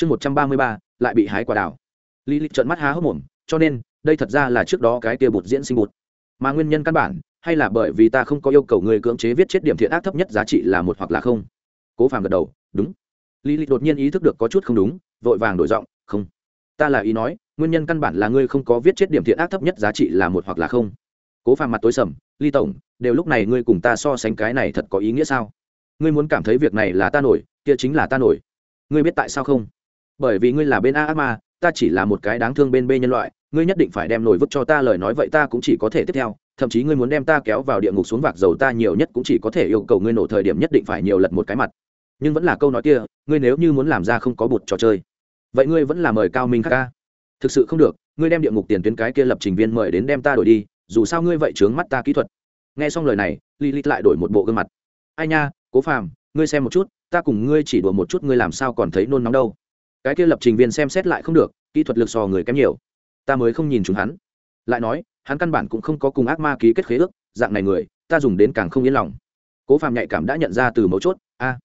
chương một trăm ba mươi ba, lại bị hái quả đào. Lý lịch trợn mắt há hốc mồm, cho nên, đây thật ra là trước đó cái tia bột diễn sinh bột mà nguyên nhân căn bản, hay là bởi vì ta không có yêu cầu người cưỡng chế viết chết điểm thiện ác thấp nhất giá trị là một hoặc là không? Cố phàm gật đầu, đúng. Lý lịch đột nhiên ý thức được có chút không đúng, vội vàng đổi giọng, không. Ta là ý nói, nguyên nhân căn bản là ngươi không có viết chết điểm thiện ác thấp nhất giá trị là một hoặc là không. Cố phàm mặt tối sầm ly tổng, đều lúc này ngươi cùng ta so sánh cái này thật có ý nghĩa sao? Ngươi muốn cảm thấy việc này là ta nổi, kia chính là ta nổi. Ngươi biết tại sao không? Bởi vì ngươi là bên a ác ma, ta chỉ là một cái đáng thương bên b nhân loại, ngươi nhất định phải đem nổi vứt cho ta lời nói vậy ta cũng chỉ có thể tiếp theo, thậm chí ngươi muốn đem ta kéo vào địa ngục xuống vạc dầu ta nhiều nhất cũng chỉ có thể yêu cầu ngươi nổ thời điểm nhất định phải nhiều lật một cái mặt. Nhưng vẫn là câu nói kia, ngươi nếu như muốn làm ra không có bụt trò chơi, vậy ngươi vẫn là mời cao minh khắc ca. Thực sự không được, ngươi đem địa ngục tiền tuyến cái kia lập trình viên mời đến đem ta đổi đi, dù sao ngươi vậy trướng mắt ta kỹ thuật. Nghe xong lời này li li lại đổi một bộ gương mặt. Ai nha, cố phàm, ngươi xem một chút, ta cùng ngươi chỉ đùa một chút ngươi làm sao còn thấy nôn nóng đâu cái kia lập trình viên xem xét lại không được, kỹ thuật lực sò người kém nhiều. Ta mới không nhìn chúng hắn. Lại nói, hắn căn bản cũng không có cùng ác ma ký kết khế ước, dạng này người, ta dùng đến càng không yên lòng. Cố phàm nhạy cảm đã nhận ra từ mấu chốt, a,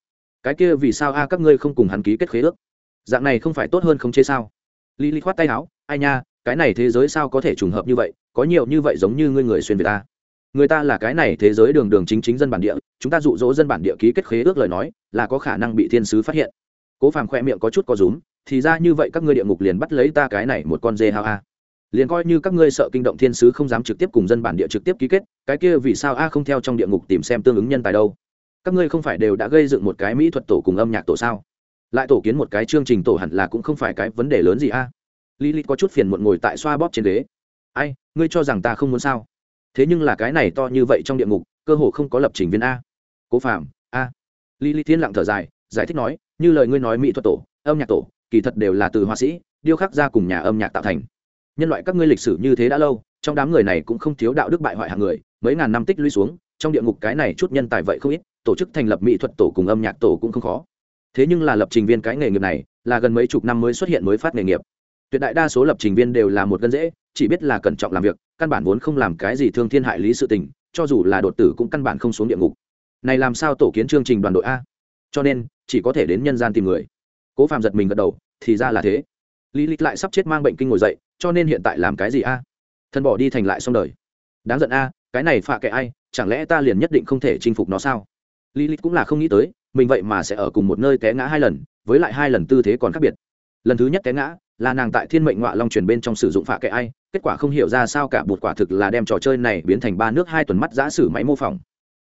cái kia vì sao a, các ngươi không cùng hắn ký kết khế ước? Dạng này không phải tốt hơn không chế sao? Lý lý khoát tay áo, ai nha, cái này thế giới sao có thể trùng hợp như vậy, có nhiều như vậy giống như ngươi người xuyên việt ta. Người ta là cái này thế giới đường đường chính chính dân bản địa, chúng ta dụ dỗ dân bản địa ký kết khế ước lời nói, là có khả năng bị thiên sứ phát hiện cố phàm khoe miệng có chút có rúm, thì ra như vậy các ngươi địa ngục liền bắt lấy ta cái này một con dê hao a liền coi như các ngươi sợ kinh động thiên sứ không dám trực tiếp cùng dân bản địa trực tiếp ký kết, cái kia vì sao a không theo trong địa ngục tìm xem tương ứng nhân tài đâu? Các ngươi không phải đều đã gây dựng một cái mỹ thuật tổ cùng âm nhạc tổ sao? Lại tổ kiến một cái chương trình tổ hẳn là cũng không phải cái vấn đề lớn gì a. Lý lý có chút phiền muộn ngồi tại xoa bóp trên ghế. Ai, ngươi cho rằng ta không muốn sao? Thế nhưng là cái này to như vậy trong địa ngục, cơ hồ không có lập trình viên a. Cố phạm a. Lý lý thiên lặng thở dài, giải thích nói như lời ngươi nói mỹ thuật tổ, âm nhạc tổ, kỳ thật đều là từ họa sĩ, điêu khắc ra cùng nhà âm nhạc tạo thành. Nhân loại các ngươi lịch sử như thế đã lâu, trong đám người này cũng không thiếu đạo đức bại hoại hạng người, mấy ngàn năm tích lũy xuống, trong địa ngục cái này chút nhân tài vậy không ít, tổ chức thành lập mỹ thuật tổ cùng âm nhạc tổ cũng không khó. Thế nhưng là lập trình viên cái nghề nghiệp này, là gần mấy chục năm mới xuất hiện mới phát nghề nghiệp. Tuyệt đại đa số lập trình viên đều là một gân dễ, chỉ biết là cẩn trọng làm việc, căn bản vốn không làm cái gì thương thiên hại lý sự tình, cho dù là đột tử cũng căn bản không xuống địa ngục. Này làm sao tổ kiến chương trình đoàn đội a? Cho nên chỉ có thể đến nhân gian tìm người. Cố phàm giật mình gật đầu, thì ra là thế. Lý lịch lại sắp chết mang bệnh kinh ngồi dậy, cho nên hiện tại làm cái gì a? À? thân bỏ đi thành lại xong đời. Đáng giận a, cái này phạ kệ ai, chẳng lẽ ta liền nhất định không thể chinh phục nó sao? Lý lịch cũng là không nghĩ tới, mình vậy mà sẽ ở cùng một nơi té ngã hai lần, với lại hai lần tư thế còn khác biệt. Lần thứ nhất té ngã, là nàng tại thiên mệnh ngoại long truyền bên trong sử dụng phạ kệ ai, kết quả không hiểu ra sao cả bột quả thực là đem trò chơi này biến thành ba nước hai tuần mắt giã sử máy mô phỏng.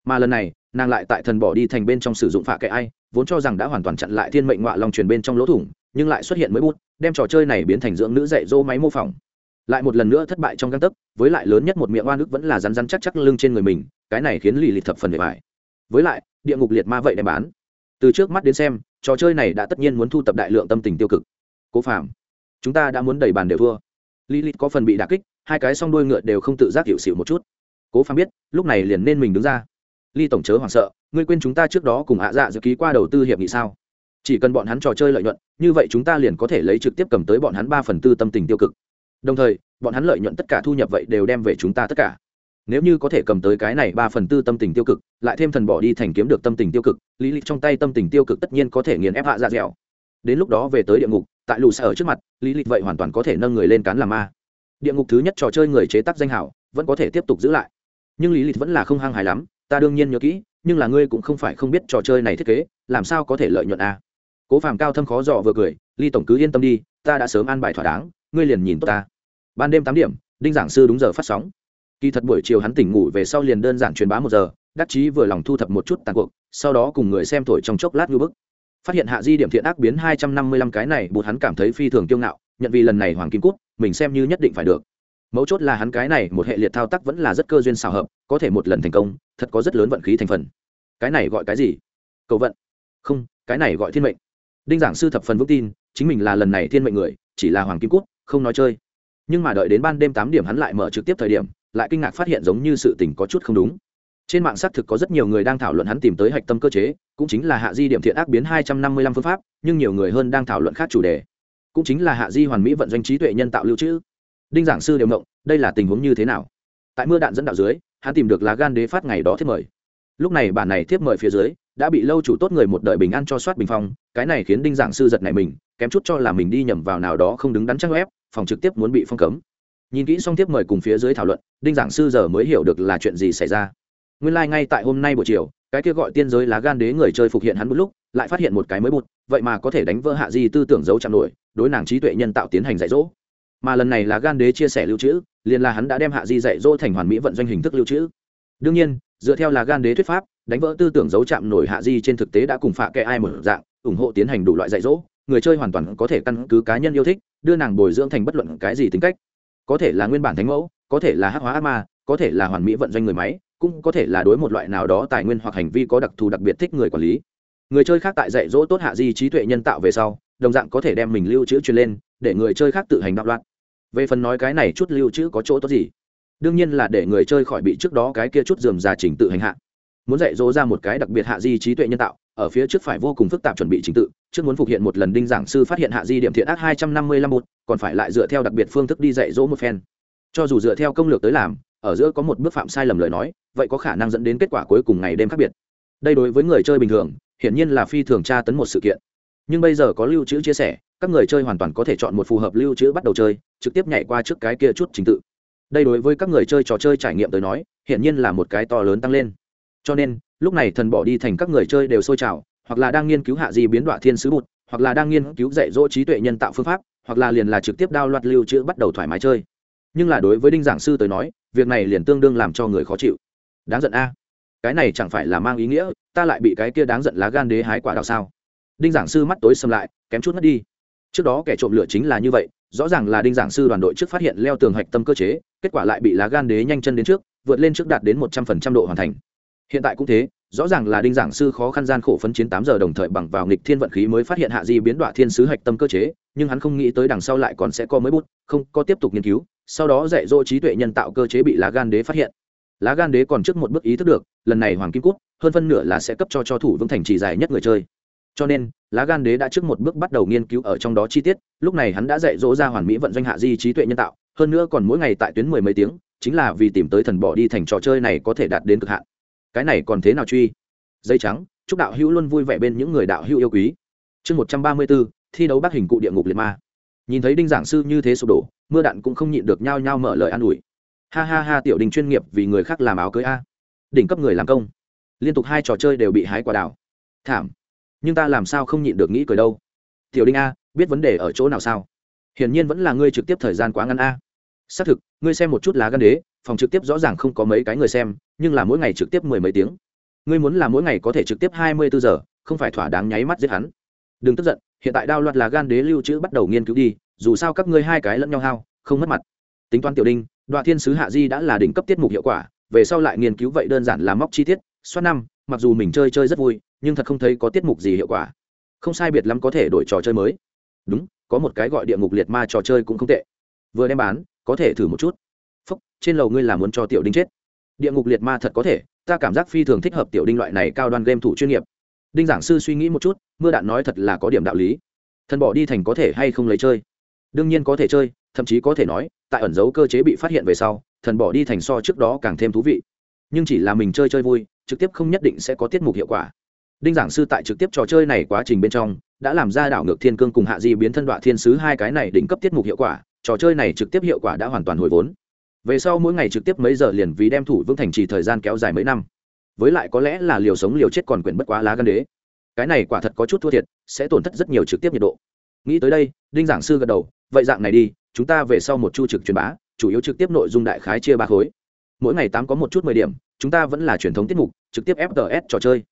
Mà lần này, nàng lại tại thần bỏ đi thành bên trong sử dụng phạ kệ ai vốn cho rằng đã hoàn toàn chặn lại thiên mệnh ngoại long truyền bên trong lỗ thủng, nhưng lại xuất hiện mới bút, đem trò chơi này biến thành dưỡng nữ dạy dỗ máy mô phỏng. Lại một lần nữa thất bại trong găng tấc, với lại lớn nhất một miệng oan ức vẫn là rắn rắn chắc chắc lưng trên người mình, cái này khiến lì lịt thập phần để bài với lại, địa ngục liệt ma vậy đem bán. Từ trước mắt đến xem, trò chơi này đã tất nhiên muốn thu tập đại lượng tâm tình tiêu cực. Cố phạm chúng ta đã muốn đẩy bàn đều thua. Lì lịt có phần bị đà kích, hai cái song đuôi ngựa đều không tự giác hiệu xịu một chút. Cố phạm biết, lúc này liền nên mình đứng ra. Ly tổng chớ hoảng sợ ngươi quên chúng ta trước đó cùng ạ dạ dự ký qua đầu tư hiệp nghị sao? Chỉ cần bọn hắn trò chơi lợi nhuận, như vậy chúng ta liền có thể lấy trực tiếp cầm tới bọn hắn ba phần tư tâm tình tiêu cực. Đồng thời, bọn hắn lợi nhuận tất cả thu nhập vậy đều đem về chúng ta tất cả. Nếu như có thể cầm tới cái này ba phần tư tâm tình tiêu cực, lại thêm thần bỏ đi thành kiếm được tâm tình tiêu cực, lý lịch trong tay tâm tình tiêu cực tất nhiên có thể nghiền ép hạ dạ dẻo. Đến lúc đó về tới địa ngục, tại lù xa ở trước mặt, lý lịch vậy hoàn toàn có thể nâng người lên cán làm ma. Địa ngục thứ nhất trò chơi người chế tác danh hảo vẫn có thể tiếp tục giữ lại. Nhưng lý lịch vẫn là không hăng hài lắm ta đương nhiên nhớ kỹ, nhưng là ngươi cũng không phải không biết trò chơi này thiết kế, làm sao có thể lợi nhuận a à? cố phàm cao thâm khó dò vừa cười, ly tổng cứ yên tâm đi, ta đã sớm an bài thỏa đáng, ngươi liền nhìn tốt ta. Ban đêm tám điểm, đinh giảng sư đúng giờ phát sóng. Kỳ thật buổi chiều hắn tỉnh ngủ về sau liền đơn giản truyền bá một giờ, đắc chí vừa lòng thu thập một chút tàn cuộc, sau đó cùng người xem thổi trong chốc lát ngư bức. Phát hiện hạ di điểm thiện ác biến hai trăm năm mươi lăm cái này bụt hắn cảm thấy phi thường kiêu ngạo, nhận vì lần này hoàng kim cút mình xem như nhất định phải được. Mấu chốt là hắn cái này một hệ liệt thao tác vẫn là rất cơ duyên xào hợp, có thể một lần thành công thật có rất lớn vận khí thành phần. Cái này gọi cái gì? Cầu vận. Không, cái này gọi thiên mệnh. Đinh giảng sư thập phần vững tin, chính mình là lần này thiên mệnh người, chỉ là hoàng kim cút, không nói chơi. Nhưng mà đợi đến ban đêm tám điểm hắn lại mở trực tiếp thời điểm, lại kinh ngạc phát hiện giống như sự tình có chút không đúng. Trên mạng xác thực có rất nhiều người đang thảo luận hắn tìm tới hạch tâm cơ chế, cũng chính là hạ di điểm thiện ác biến hai trăm năm mươi lăm phương pháp, nhưng nhiều người hơn đang thảo luận khác chủ đề. Cũng chính là hạ di hoàn mỹ vận doanh trí tuệ nhân tạo lưu trữ. Đinh giảng sư đều mộng đây là tình huống như thế nào? Tại mưa đạn dẫn đạo dưới hắn tìm được lá gan đế phát ngày đó thiết mời. Lúc này bản này tiếp mời phía dưới, đã bị lâu chủ tốt người một đời bình an cho soát bình phong, cái này khiến đinh giảng sư giật này mình, kém chút cho là mình đi nhầm vào nào đó không đứng đắn chắc web, phòng trực tiếp muốn bị phong cấm. Nhìn kỹ xong tiếp mời cùng phía dưới thảo luận, đinh giảng sư giờ mới hiểu được là chuyện gì xảy ra. Nguyên lai、like、ngay tại hôm nay buổi chiều, cái kia gọi tiên giới lá gan đế người chơi phục hiện hắn một lúc, lại phát hiện một cái mới bụt, vậy mà có thể đánh vỡ hạ di tư tưởng giấu chạm nổi, đối nàng trí tuệ nhân tạo tiến hành dạy dỗ mà lần này là gan đế chia sẻ lưu trữ, liền là hắn đã đem hạ di dạy dỗ thành hoàn mỹ vận doanh hình thức lưu trữ. Đương nhiên, dựa theo là gan đế thuyết pháp, đánh vỡ tư tưởng giấu chạm nổi hạ di trên thực tế đã cùng phạ kệ ai mở dạng, ủng hộ tiến hành đủ loại dạy dỗ, người chơi hoàn toàn có thể căn cứ cá nhân yêu thích, đưa nàng bồi dưỡng thành bất luận cái gì tính cách. Có thể là nguyên bản thánh mẫu, có thể là hắc hóa ác ma, có thể là hoàn mỹ vận doanh người máy, cũng có thể là đối một loại nào đó tài nguyên hoặc hành vi có đặc thù đặc biệt thích người quản lý. Người chơi khác tại dạy dỗ tốt hạ di trí tuệ nhân tạo về sau, đồng dạng có thể đem mình lưu trữ truyền lên, để người chơi khác tự hành đạo loạn về phần nói cái này chút lưu trữ có chỗ tốt gì? Đương nhiên là để người chơi khỏi bị trước đó cái kia chút dườm già trình tự hành hạ. Muốn dạy dỗ ra một cái đặc biệt hạ di trí tuệ nhân tạo, ở phía trước phải vô cùng phức tạp chuẩn bị trình tự, trước muốn phục hiện một lần đinh giảng sư phát hiện hạ di điểm thiện ác hai trăm năm mươi lăm một, còn phải lại dựa theo đặc biệt phương thức đi dạy dỗ một phen. Cho dù dựa theo công lược tới làm, ở giữa có một bước phạm sai lầm lời nói, vậy có khả năng dẫn đến kết quả cuối cùng ngày đêm khác biệt. Đây đối với người chơi bình thường, hiển nhiên là phi thường tra tấn một sự kiện. Nhưng bây giờ có lưu trữ chia sẻ các người chơi hoàn toàn có thể chọn một phù hợp lưu trữ bắt đầu chơi, trực tiếp nhảy qua trước cái kia chút trình tự. Đây đối với các người chơi trò chơi trải nghiệm tới nói, hiển nhiên là một cái to lớn tăng lên. Cho nên, lúc này thần bỏ đi thành các người chơi đều sôi trào, hoặc là đang nghiên cứu hạ gì biến đoạn thiên sứ bụt, hoặc là đang nghiên cứu dạy dỗ trí tuệ nhân tạo phương pháp, hoặc là liền là trực tiếp đao loạt lưu trữ bắt đầu thoải mái chơi. Nhưng là đối với đinh giảng sư tới nói, việc này liền tương đương làm cho người khó chịu. Đáng giận a. Cái này chẳng phải là mang ý nghĩa, ta lại bị cái kia đáng giận lá gan đế hái quả đào sao? Đinh giảng sư mắt tối xâm lại, kém chút mất đi trước đó kẻ trộm lửa chính là như vậy, rõ ràng là đinh giảng sư đoàn đội trước phát hiện leo tường hạch tâm cơ chế, kết quả lại bị lá gan đế nhanh chân đến trước, vượt lên trước đạt đến một trăm phần trăm độ hoàn thành. Hiện tại cũng thế, rõ ràng là đinh giảng sư khó khăn gian khổ phấn chiến tám giờ đồng thời bằng vào nghịch thiên vận khí mới phát hiện hạ di biến đoạn thiên sứ hạch tâm cơ chế, nhưng hắn không nghĩ tới đằng sau lại còn sẽ có mới bút, không, có tiếp tục nghiên cứu, sau đó dạy dỗ trí tuệ nhân tạo cơ chế bị lá gan đế phát hiện. Lá gan đế còn trước một bước ý thức được, lần này hoàng kim cút, hơn phân nửa là sẽ cấp cho cho thủ vương thành trì dài nhất người chơi cho nên, lá gan đế đã trước một bước bắt đầu nghiên cứu ở trong đó chi tiết, lúc này hắn đã dạy dỗ ra hoàn mỹ vận doanh hạ di trí tuệ nhân tạo, hơn nữa còn mỗi ngày tại tuyến mười mấy tiếng, chính là vì tìm tới thần bỏ đi thành trò chơi này có thể đạt đến cực hạn. Cái này còn thế nào truy? Dây trắng, chúc đạo hữu luôn vui vẻ bên những người đạo hữu yêu quý. Chương một trăm ba mươi bốn, thi đấu bác hình cụ địa ngục liệt ma. Nhìn thấy đinh giảng sư như thế sụp đổ, mưa đạn cũng không nhịn được nhao nhao mở lời an ủi. Ha ha ha, tiểu đình chuyên nghiệp vì người khác làm áo cưới a. Đỉnh cấp người làm công. Liên tục hai trò chơi đều bị hái quả đảo thảm nhưng ta làm sao không nhịn được nghĩ cười đâu? Tiểu đinh a, biết vấn đề ở chỗ nào sao? Hiển nhiên vẫn là ngươi trực tiếp thời gian quá ngắn a. Xác thực, ngươi xem một chút lá gan đế, phòng trực tiếp rõ ràng không có mấy cái người xem, nhưng là mỗi ngày trực tiếp mười mấy tiếng. Ngươi muốn là mỗi ngày có thể trực tiếp hai mươi bốn giờ, không phải thỏa đáng nháy mắt giết hắn. Đừng tức giận, hiện tại đao loạt là gan đế lưu trữ bắt đầu nghiên cứu đi, dù sao các ngươi hai cái lẫn nhau hao, không mất mặt. Tính toán tiểu đinh đoạn thiên sứ hạ di đã là đỉnh cấp tiết mục hiệu quả, về sau lại nghiên cứu vậy đơn giản là móc chi tiết xoát năm, mặc dù mình chơi chơi rất vui nhưng thật không thấy có tiết mục gì hiệu quả. Không sai biệt lắm có thể đổi trò chơi mới. Đúng, có một cái gọi địa ngục liệt ma trò chơi cũng không tệ. Vừa đem bán, có thể thử một chút. Phúc, trên lầu ngươi là muốn cho tiểu đinh chết. Địa ngục liệt ma thật có thể, ta cảm giác phi thường thích hợp tiểu đinh loại này cao đoan game thủ chuyên nghiệp. Đinh giảng sư suy nghĩ một chút, mưa đạn nói thật là có điểm đạo lý. Thần bỏ đi thành có thể hay không lấy chơi? Đương nhiên có thể chơi, thậm chí có thể nói, tại ẩn dấu cơ chế bị phát hiện về sau, thần bỏ đi thành so trước đó càng thêm thú vị. Nhưng chỉ là mình chơi chơi vui, trực tiếp không nhất định sẽ có tiết mục hiệu quả đinh giảng sư tại trực tiếp trò chơi này quá trình bên trong, đã làm ra đảo ngược thiên cương cùng hạ di biến thân đoạn thiên sứ hai cái này đỉnh cấp tiết mục hiệu quả, trò chơi này trực tiếp hiệu quả đã hoàn toàn hồi vốn. Về sau mỗi ngày trực tiếp mấy giờ liền vì đem thủ vững thành trì thời gian kéo dài mấy năm. Với lại có lẽ là liều sống liều chết còn quyển bất quá lá gan đế. Cái này quả thật có chút thua thiệt, sẽ tổn thất rất nhiều trực tiếp nhiệt độ. Nghĩ tới đây, đinh giảng sư gật đầu, vậy dạng này đi, chúng ta về sau một chu trực truyền bá, chủ yếu trực tiếp nội dung đại khái chia ba khối. Mỗi ngày tám có một chút mười điểm, chúng ta vẫn là truyền thống tiết mục, trực tiếp fts trò chơi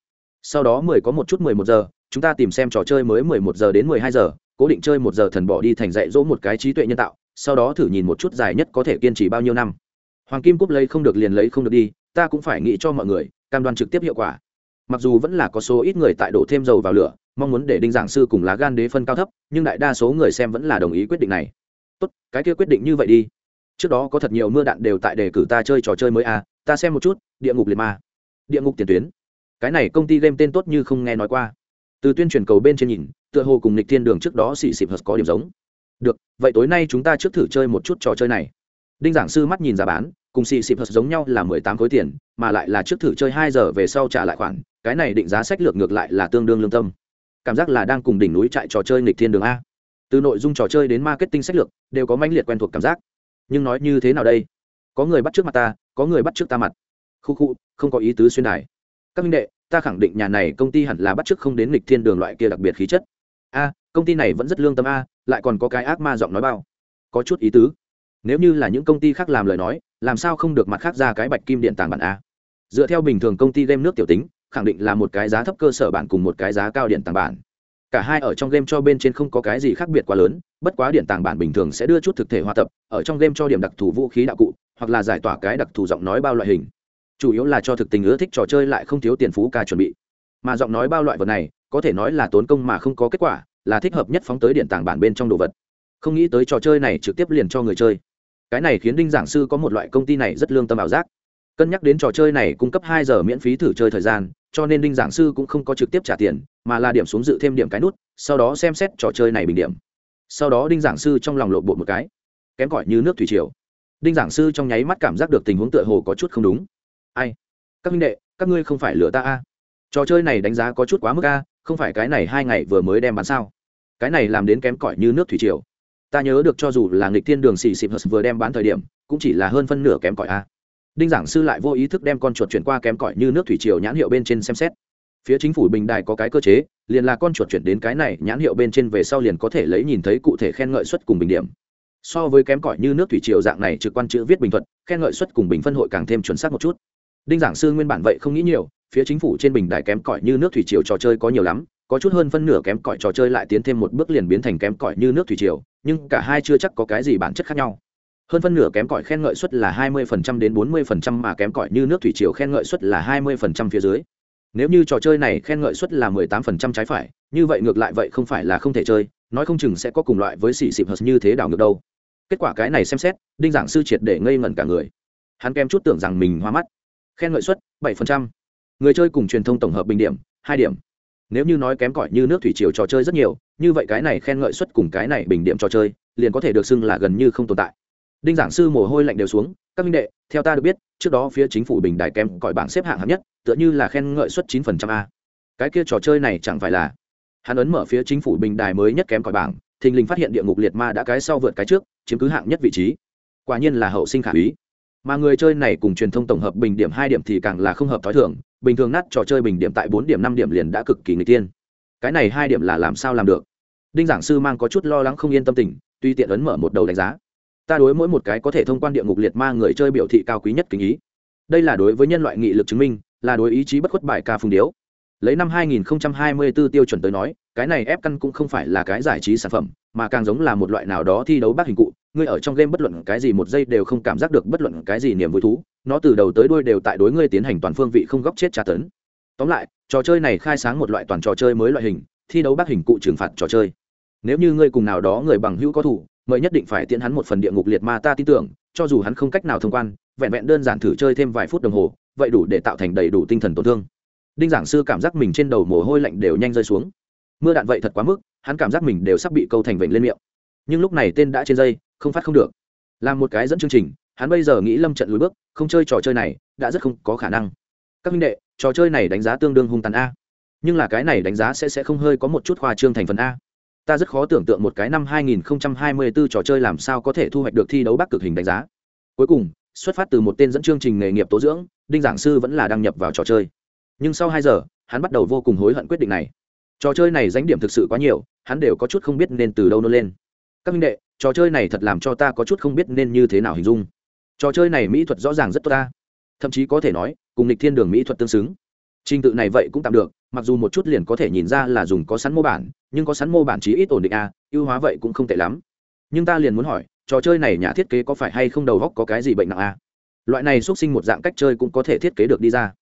sau đó mười có một chút mười một giờ, chúng ta tìm xem trò chơi mới mười một giờ đến mười hai giờ, cố định chơi một giờ thần bỏ đi thành dạy dỗ một cái trí tuệ nhân tạo, sau đó thử nhìn một chút dài nhất có thể kiên trì bao nhiêu năm. Hoàng kim cúp lấy không được liền lấy không được đi, ta cũng phải nghĩ cho mọi người, cam đoan trực tiếp hiệu quả. Mặc dù vẫn là có số ít người tại đổ thêm dầu vào lửa, mong muốn để đinh giảng sư cùng lá gan đế phân cao thấp, nhưng đại đa số người xem vẫn là đồng ý quyết định này. Tốt, cái kia quyết định như vậy đi. Trước đó có thật nhiều mưa đạn đều tại đề cử ta chơi trò chơi mới à ta xem một chút, địa ngục liệt ma. Địa ngục tiền tuyến cái này công ty game tên tốt như không nghe nói qua. Từ tuyên truyền cầu bên trên nhìn, tựa hồ cùng lịch thiên đường trước đó xì xịp hờ có điểm giống. Được, vậy tối nay chúng ta trước thử chơi một chút trò chơi này. Đinh giảng sư mắt nhìn giá bán, cùng xì xịp giống nhau là mười tám khối tiền, mà lại là trước thử chơi hai giờ về sau trả lại khoản, cái này định giá sách lược ngược lại là tương đương lương tâm. Cảm giác là đang cùng đỉnh núi chạy trò chơi nghịch thiên đường a. Từ nội dung trò chơi đến marketing sách lược, đều có mãnh liệt quen thuộc cảm giác. Nhưng nói như thế nào đây? Có người bắt trước mặt ta, có người bắt trước ta mặt. Khu khu, không có ý tứ xuyên đài các minh đệ, ta khẳng định nhà này công ty hẳn là bắt chước không đến lịch thiên đường loại kia đặc biệt khí chất. A, công ty này vẫn rất lương tâm a, lại còn có cái ác ma giọng nói bao. Có chút ý tứ. Nếu như là những công ty khác làm lời nói, làm sao không được mặt khác ra cái bạch kim điện tàng bản a? Dựa theo bình thường công ty game nước tiểu tính, khẳng định là một cái giá thấp cơ sở bản cùng một cái giá cao điện tàng bản. Cả hai ở trong game cho bên trên không có cái gì khác biệt quá lớn, bất quá điện tàng bản bình thường sẽ đưa chút thực thể hòa tập, ở trong game cho điểm đặc thù vũ khí đạo cụ, hoặc là giải tỏa cái đặc thù giọng nói bao loại hình chủ yếu là cho thực tình ưa thích trò chơi lại không thiếu tiền phú ca chuẩn bị. Mà giọng nói bao loại vật này, có thể nói là tốn công mà không có kết quả, là thích hợp nhất phóng tới điện tàng bản bên trong đồ vật. Không nghĩ tới trò chơi này trực tiếp liền cho người chơi. Cái này khiến đinh giảng sư có một loại công ty này rất lương tâm ảo giác. Cân nhắc đến trò chơi này cung cấp hai giờ miễn phí thử chơi thời gian, cho nên đinh giảng sư cũng không có trực tiếp trả tiền, mà là điểm xuống dự thêm điểm cái nút, sau đó xem xét trò chơi này bình điểm. Sau đó đinh giảng sư trong lòng lộn bộ một cái. Kém cỏi như nước thủy triều. Đinh giảng sư trong nháy mắt cảm giác được tình huống tựa hồ có chút không đúng ai? Các minh đệ, các ngươi không phải lừa ta a trò chơi này đánh giá có chút quá mức a không phải cái này hai ngày vừa mới đem bán sao? Cái này làm đến kém cỏi như nước thủy triều. Ta nhớ được cho dù là nghịch thiên đường xì xịp hờ vừa đem bán thời điểm, cũng chỉ là hơn phân nửa kém cỏi a đinh giảng sư lại vô ý thức đem con chuột chuyển qua kém cỏi như nước thủy triều nhãn hiệu bên trên xem xét. Phía chính phủ bình đài có cái cơ chế, liền là con chuột chuyển đến cái này nhãn hiệu bên trên về sau liền có thể lấy nhìn thấy cụ thể khen ngợi suất cùng bình điểm. So với kém cỏi như nước thủy triều dạng này trực quan chữ viết bình thuật, khen ngợi suất cùng bình phân hội càng thêm chuẩn xác một chút đinh giảng sư nguyên bản vậy không nghĩ nhiều, phía chính phủ trên bình đài kém cỏi như nước thủy triều trò chơi có nhiều lắm, có chút hơn phân nửa kém cỏi trò chơi lại tiến thêm một bước liền biến thành kém cỏi như nước thủy triều, nhưng cả hai chưa chắc có cái gì bản chất khác nhau. Hơn phân nửa kém cỏi khen ngợi suất là 20% đến 40% mà kém cỏi như nước thủy triều khen ngợi suất là 20% phía dưới. Nếu như trò chơi này khen ngợi suất là 18% trái phải, như vậy ngược lại vậy không phải là không thể chơi, nói không chừng sẽ có cùng loại với xì xịp hợp như thế đảo ngược đâu. Kết quả cái này xem xét, đinh giảng sư triệt để ngây ngẩn cả người. Hắn kém chút tưởng rằng mình hoa mắt khen ngợi suất 7%. người chơi cùng truyền thông tổng hợp bình điểm, hai điểm. Nếu như nói kém cỏi như nước thủy triều trò chơi rất nhiều, như vậy cái này khen ngợi suất cùng cái này bình điểm trò chơi, liền có thể được xưng là gần như không tồn tại. Đinh giảng sư mồ hôi lạnh đều xuống, các minh đệ, theo ta được biết, trước đó phía chính phủ bình đài kém cỏi bảng xếp hạng hạng nhất, tựa như là khen ngợi suất 9% a. Cái kia trò chơi này chẳng phải là hắn ấn mở phía chính phủ bình đài mới nhất kém cỏi bảng, thình lình phát hiện địa ngục liệt ma đã cái sau vượt cái trước, chiếm cứ hạng nhất vị trí. Quả nhiên là hậu sinh khả úy mà người chơi này cùng truyền thông tổng hợp bình điểm hai điểm thì càng là không hợp t h ó i thường, bình thường nát trò chơi bình điểm tại bốn điểm, năm điểm liền đã cực kỳ người tiên cái này hai điểm là làm sao làm được? Đinh giảng sư mang có chút lo lắng không yên tâm tình, tuy tiện ấn mở một đầu đánh giá. Ta đối mỗi một cái có thể thông quan địa ngục liệt ma người chơi biểu thị cao quý nhất kính ý. Đây là đối với nhân loại nghị lực chứng minh, là đối ý chí bất khuất bài ca phùng điếu. Lấy năm 2024 tiêu chuẩn tới nói, cái này ép căn cũng không phải là cái giải trí sản phẩm, mà càng giống là một loại nào đó thi đấu bác hình cụ ngươi ở trong game bất luận cái gì một giây đều không cảm giác được bất luận cái gì niềm vui thú, nó từ đầu tới đuôi đều tại đối ngươi tiến hành toàn phương vị không góc chết tra tấn. Tóm lại, trò chơi này khai sáng một loại toàn trò chơi mới loại hình, thi đấu bác hình cụ trừng phạt trò chơi. Nếu như ngươi cùng nào đó người bằng hữu có thủ, mời nhất định phải tiễn hắn một phần địa ngục liệt ma ta tin tưởng, cho dù hắn không cách nào thông quan, vẹn vẹn đơn giản thử chơi thêm vài phút đồng hồ, vậy đủ để tạo thành đầy đủ tinh thần tổn thương. Đinh giảng sư cảm giác mình trên đầu mồ hôi lạnh đều nhanh rơi xuống. Mưa đạn vậy thật quá mức, hắn cảm giác mình đều sắp bị câu thành vệnh lên miệng nhưng lúc này tên đã trên dây, không phát không được. Làm một cái dẫn chương trình, hắn bây giờ nghĩ lâm trận lùi bước, không chơi trò chơi này, đã rất không có khả năng. Các minh đệ, trò chơi này đánh giá tương đương hung tàn a. Nhưng là cái này đánh giá sẽ sẽ không hơi có một chút khoa trương thành phần a. Ta rất khó tưởng tượng một cái năm 2024 trò chơi làm sao có thể thu hoạch được thi đấu bắc cực hình đánh giá. Cuối cùng, xuất phát từ một tên dẫn chương trình nghề nghiệp tố dưỡng, đinh giảng sư vẫn là đăng nhập vào trò chơi. Nhưng sau hai giờ, hắn bắt đầu vô cùng hối hận quyết định này. Trò chơi này danh điểm thực sự quá nhiều, hắn đều có chút không biết nên từ đâu nô lên các minh đệ, trò chơi này thật làm cho ta có chút không biết nên như thế nào hình dung. Trò chơi này mỹ thuật rõ ràng rất tốt ta. Thậm chí có thể nói, cùng lịch thiên đường mỹ thuật tương xứng. Trình tự này vậy cũng tạm được, mặc dù một chút liền có thể nhìn ra là dùng có sẵn mô bản, nhưng có sẵn mô bản chí ít ổn định a ưu hóa vậy cũng không tệ lắm. Nhưng ta liền muốn hỏi, trò chơi này nhà thiết kế có phải hay không đầu góc có cái gì bệnh nặng a loại này xuất sinh một dạng cách chơi cũng có thể thiết kế được đi ra.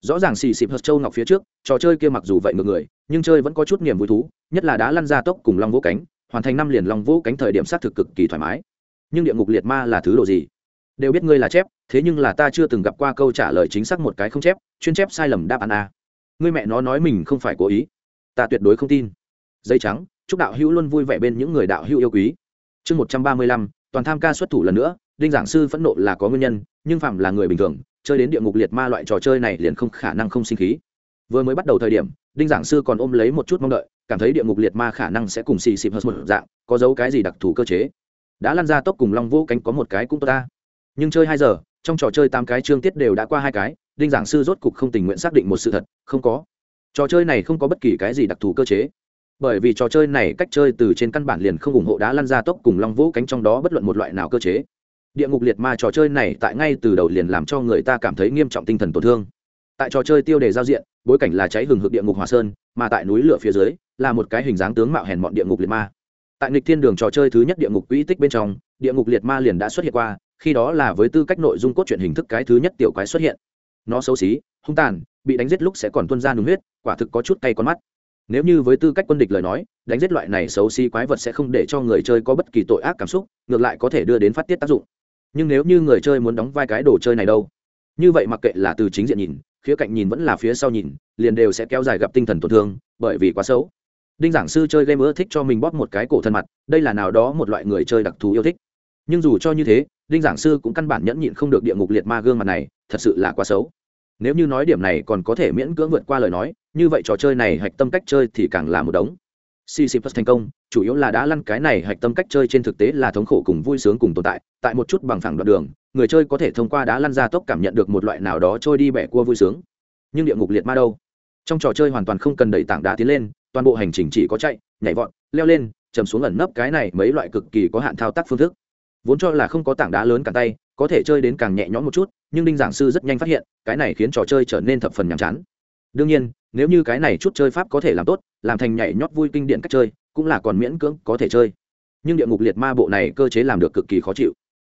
Rõ ràng xì xịp hớt châu ngọc phía trước, trò chơi kia mặc dù vậy ngược người, nhưng chơi vẫn có chút niềm vui thú, nhất là đá lăn ra tốc cùng long vỗ cánh hoàn thành năm liền long Vũ cánh thời điểm xác thực cực kỳ thoải mái. Nhưng địa ngục liệt ma là thứ đồ gì? Đều biết ngươi là chép, thế nhưng là ta chưa từng gặp qua câu trả lời chính xác một cái không chép, chuyên chép sai lầm đáp án a. Ngươi mẹ nó nói mình không phải cố ý. Ta tuyệt đối không tin. Dây trắng, chúc đạo hữu luôn vui vẻ bên những người đạo hữu yêu quý. Chương một trăm ba mươi lăm, toàn tham ca xuất thủ lần nữa, đinh giảng sư phẫn nộ là có nguyên nhân, nhưng phạm là người bình thường, chơi đến địa ngục liệt ma loại trò chơi này liền không khả năng không sinh khí. Vừa mới bắt đầu thời điểm, đinh giảng sư còn ôm lấy một chút mong đợi cảm thấy địa ngục liệt ma khả năng sẽ cùng xì xịp hơn một dạng, có dấu cái gì đặc thù cơ chế? Đã lăn ra tốc cùng long vô cánh có một cái cũng tốt ta. Nhưng chơi hai giờ, trong trò chơi tám cái chương tiết đều đã qua hai cái, đinh giảng sư rốt cục không tình nguyện xác định một sự thật, không có. Trò chơi này không có bất kỳ cái gì đặc thù cơ chế. Bởi vì trò chơi này cách chơi từ trên căn bản liền không ủng hộ đá lăn ra tốc cùng long vũ cánh trong đó bất luận một loại nào cơ chế. Địa ngục liệt ma trò chơi này tại ngay từ đầu liền làm cho người ta cảm thấy nghiêm trọng tinh thần tổn thương. Tại trò chơi tiêu đề giao diện bối cảnh là cháy hừng hực địa ngục hòa sơn, mà tại núi lửa phía dưới, là một cái hình dáng tướng mạo hèn mọn địa ngục liệt ma. Tại nghịch thiên đường trò chơi thứ nhất địa ngục quỹ tích bên trong, địa ngục liệt ma liền đã xuất hiện qua, khi đó là với tư cách nội dung cốt truyện hình thức cái thứ nhất tiểu quái xuất hiện. Nó xấu xí, hung tàn, bị đánh giết lúc sẽ còn tuân ra nung huyết, quả thực có chút cay con mắt. Nếu như với tư cách quân địch lời nói, đánh giết loại này xấu xí quái vật sẽ không để cho người chơi có bất kỳ tội ác cảm xúc, ngược lại có thể đưa đến phát tiết tác dụng. Nhưng nếu như người chơi muốn đóng vai cái đồ chơi này đâu? Như vậy mặc kệ là từ chính diện nhìn khía cạnh nhìn vẫn là phía sau nhìn, liền đều sẽ kéo dài gặp tinh thần tổn thương, bởi vì quá xấu. Đinh giảng sư chơi game ưa thích cho mình bóp một cái cổ thân mặt, đây là nào đó một loại người chơi đặc thù yêu thích. Nhưng dù cho như thế, đinh giảng sư cũng căn bản nhẫn nhịn không được địa ngục liệt ma gương mặt này, thật sự là quá xấu. Nếu như nói điểm này còn có thể miễn cưỡng vượt qua lời nói, như vậy trò chơi này hạch tâm cách chơi thì càng là một đống cc plus thành công, chủ yếu là đã lăn cái này hạch tâm cách chơi trên thực tế là thống khổ cùng vui sướng cùng tồn tại tại một chút bằng phẳng đoạn đường, người chơi có thể thông qua đá lăn ra tốc cảm nhận được một loại nào đó trôi đi bẻ cua vui sướng. Nhưng địa ngục liệt ma đâu? Trong trò chơi hoàn toàn không cần đẩy tảng đá tiến lên, toàn bộ hành trình chỉ có chạy, nhảy vọt, leo lên, chầm xuống ẩn nấp cái này mấy loại cực kỳ có hạn thao tác phương thức. Vốn cho là không có tảng đá lớn cả tay, có thể chơi đến càng nhẹ nhõm một chút, nhưng đinh giảng sư rất nhanh phát hiện, cái này khiến trò chơi trở nên thập phần nhàm chán. Đương nhiên nếu như cái này chút chơi pháp có thể làm tốt, làm thành nhảy nhót vui kinh điển cách chơi, cũng là còn miễn cưỡng có thể chơi. Nhưng địa ngục liệt ma bộ này cơ chế làm được cực kỳ khó chịu.